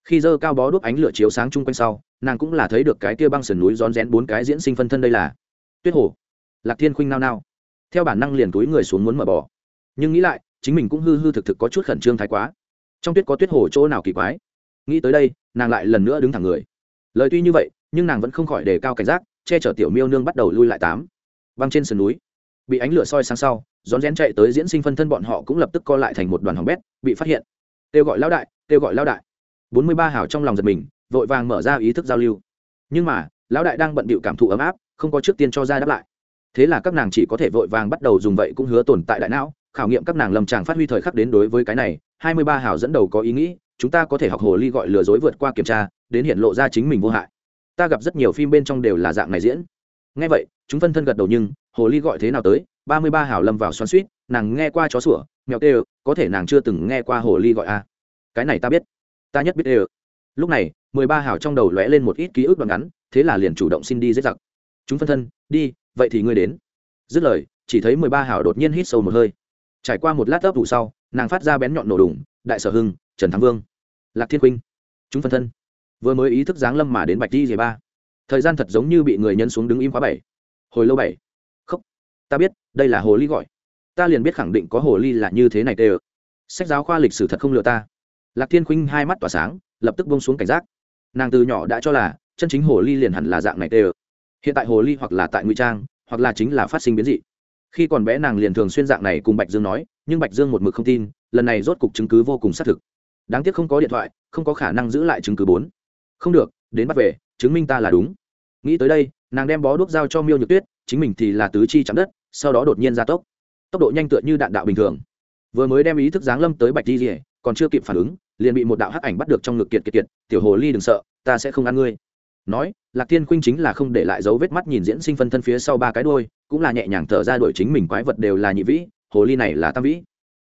Khi giơ cao bó đuốc ánh lửa chiếu sáng chung quanh sau, nàng cũng là thấy được cái kia băng sườn núi rón rén bốn cái diễn sinh phân thân đây là. Tuyết hồ. Lạc thiên khuynh nao nao. Theo bản năng liền túi người xuống muốn mở bỏ nhưng nghĩ lại, chính mình cũng hư hư thực thực có chút khẩn trương thái quá. Trong tuyết có tuyết hồ chỗ nào kỳ quái? Nghĩ tới đây nàng lại lần nữa đứng thẳng người. Lời tuy như vậy, nhưng nàng vẫn không khỏi đề cao cảnh giác, che chở tiểu miêu nương bắt đầu lui lại tám. Băng trên sườn núi, bị ánh lửa soi sáng sau, rón rén chạy tới diễn sinh phân thân bọn họ cũng lập tức co lại thành một đoàn hỏng bét, bị phát hiện. Kêu gọi lao đại, kêu gọi lao đại. Bốn mươi ba hảo trong lòng giật mình, vội vàng mở ra ý thức giao lưu. Nhưng mà, lão đại đang bận bịu cảm thụ ấm áp, không có trước tiên cho ra đáp lại. Thế là các nàng chỉ có thể vội vàng bắt đầu dùng vậy cũng hứa tồn tại đại não, khảo nghiệm các nàng lầm tràng phát huy thời khắc đến đối với cái này, hai mươi ba hảo dẫn đầu có ý nghĩ chúng ta có thể học hồ ly gọi lừa dối vượt qua kiểm tra, đến hiện lộ ra chính mình vô hại. Ta gặp rất nhiều phim bên trong đều là dạng này diễn. Ngay vậy, chúng phân thân gật đầu nhưng, hồ ly gọi thế nào tới, ba mươi ba hảo lâm vào xoắn suýt, nàng nghe qua chó sủa, mèo tê có thể nàng chưa từng nghe qua hồ ly gọi a. Cái này ta biết. Ta nhất biết tê lúc này, mười ba hảo trong đầu lóe lên một ít ký ức đoạn ngắn, thế là liền chủ động xin đi giết giặc. Chúng phân thân, đi, vậy thì ngươi đến. Dứt lời, chỉ thấy mười ba hảo đột nhiên hít sâu một hơi. Trải qua một lát ấp đủ sau, nàng phát ra bén nhọn nổ đùng, đại sở hưng trần thắng vương. Lạc thiên huynh chúng phân thân. Vừa mới ý thức giáng lâm mà đến bạch di dề ba. Thời gian thật giống như bị người nhân xuống đứng im khóa bảy. Hồi lâu bảy. Khóc ta biết, đây là hồ ly gọi. Ta liền biết khẳng định có hồ ly là như thế này tê ơ. Sách giáo khoa lịch sử thật không lừa ta. Lạc thiên khuynh hai mắt tỏa sáng, lập tức bông xuống cảnh giác. Nàng từ nhỏ đã cho là, chân chính hồ ly liền hẳn là dạng này tê ơ. Hiện tại hồ ly hoặc là tại ngụy trang, hoặc là chính là phát sinh biến dị. Khi còn bé nàng liền thường xuyên dạng này cùng bạch dương nói, nhưng bạch dương một mực không tin, lần này rốt cục chứng cứ vô cùng xác thực đáng tiếc không có điện thoại, không có khả năng giữ lại chứng cứ bốn. Không được, đến bắt về, chứng minh ta là đúng. Nghĩ tới đây, nàng đem bó đuốc dao cho miêu nhược tuyết, chính mình thì là tứ chi chạm đất, sau đó đột nhiên ra tốc. Tốc độ nhanh tựa như đạn đạo bình thường. Vừa mới đem ý thức giáng lâm tới bạch di rỉa còn chưa kịp phản ứng, liền bị một đạo hắc ảnh bắt được trong ngực kiệt kiệt kiệt, tiểu hồ ly đừng sợ, ta sẽ không ăn ngươi. Nói, lạc thiên khuynh chính là không để lại dấu vết mắt nhìn diễn sinh phân thân phía sau ba cái đôi cũng là nhẹ nhàng thở ra đuổi chính mình quái vật đều là nhị vĩ, hồ ly này là tam vĩ.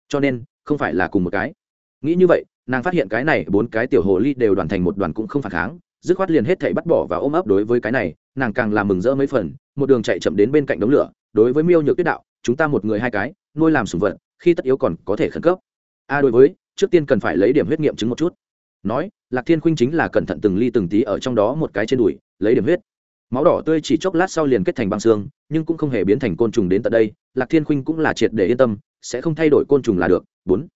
Cho nên, không phải là cùng một cái. Nghĩ như vậy nàng phát hiện cái này bốn cái tiểu hồ ly đều đoàn thành một đoàn cũng không phản kháng, dứt khoát liền hết thảy bắt bỏ và ôm ấp đối với cái này, nàng càng làm mừng rỡ mấy phần, một đường chạy chậm đến bên cạnh đống lửa, đối với miêu nhược tuyết đạo, chúng ta một người hai cái, nuôi làm sủng vật, khi tất yếu còn có thể khẩn cấp. A đối với, trước tiên cần phải lấy điểm huyết nghiệm chứng một chút. Nói, lạc thiên khuynh chính là cẩn thận từng ly từng tí ở trong đó một cái trên đùi, lấy điểm huyết. Máu đỏ tươi chỉ chốc lát sau liền kết thành băng xương, nhưng cũng không hề biến thành côn trùng đến tận đây, lạc thiên khuynh cũng là triệt để yên tâm, sẽ không thay đổi côn trùng là được. Bốn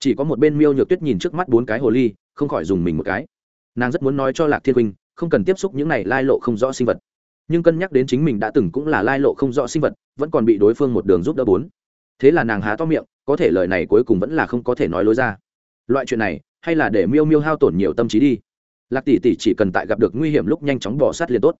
chỉ có một bên miêu nhược tuyết nhìn trước mắt bốn cái hồ ly không khỏi dùng mình một cái. Nàng rất muốn nói cho lạc thiên huynh, không cần tiếp xúc những này lai lộ không rõ sinh vật. Nhưng cân nhắc đến chính mình đã từng cũng là lai lộ không rõ sinh vật vẫn còn bị đối phương một đường giúp đỡ bốn. Thế là nàng há to miệng có thể lời này cuối cùng vẫn là không có thể nói lối ra. Loại chuyện này hay là để miêu miêu hao tổn nhiều tâm trí đi. Lạc tỷ tỷ chỉ cần tại gặp được nguy hiểm lúc nhanh chóng bỏ sát liền tốt.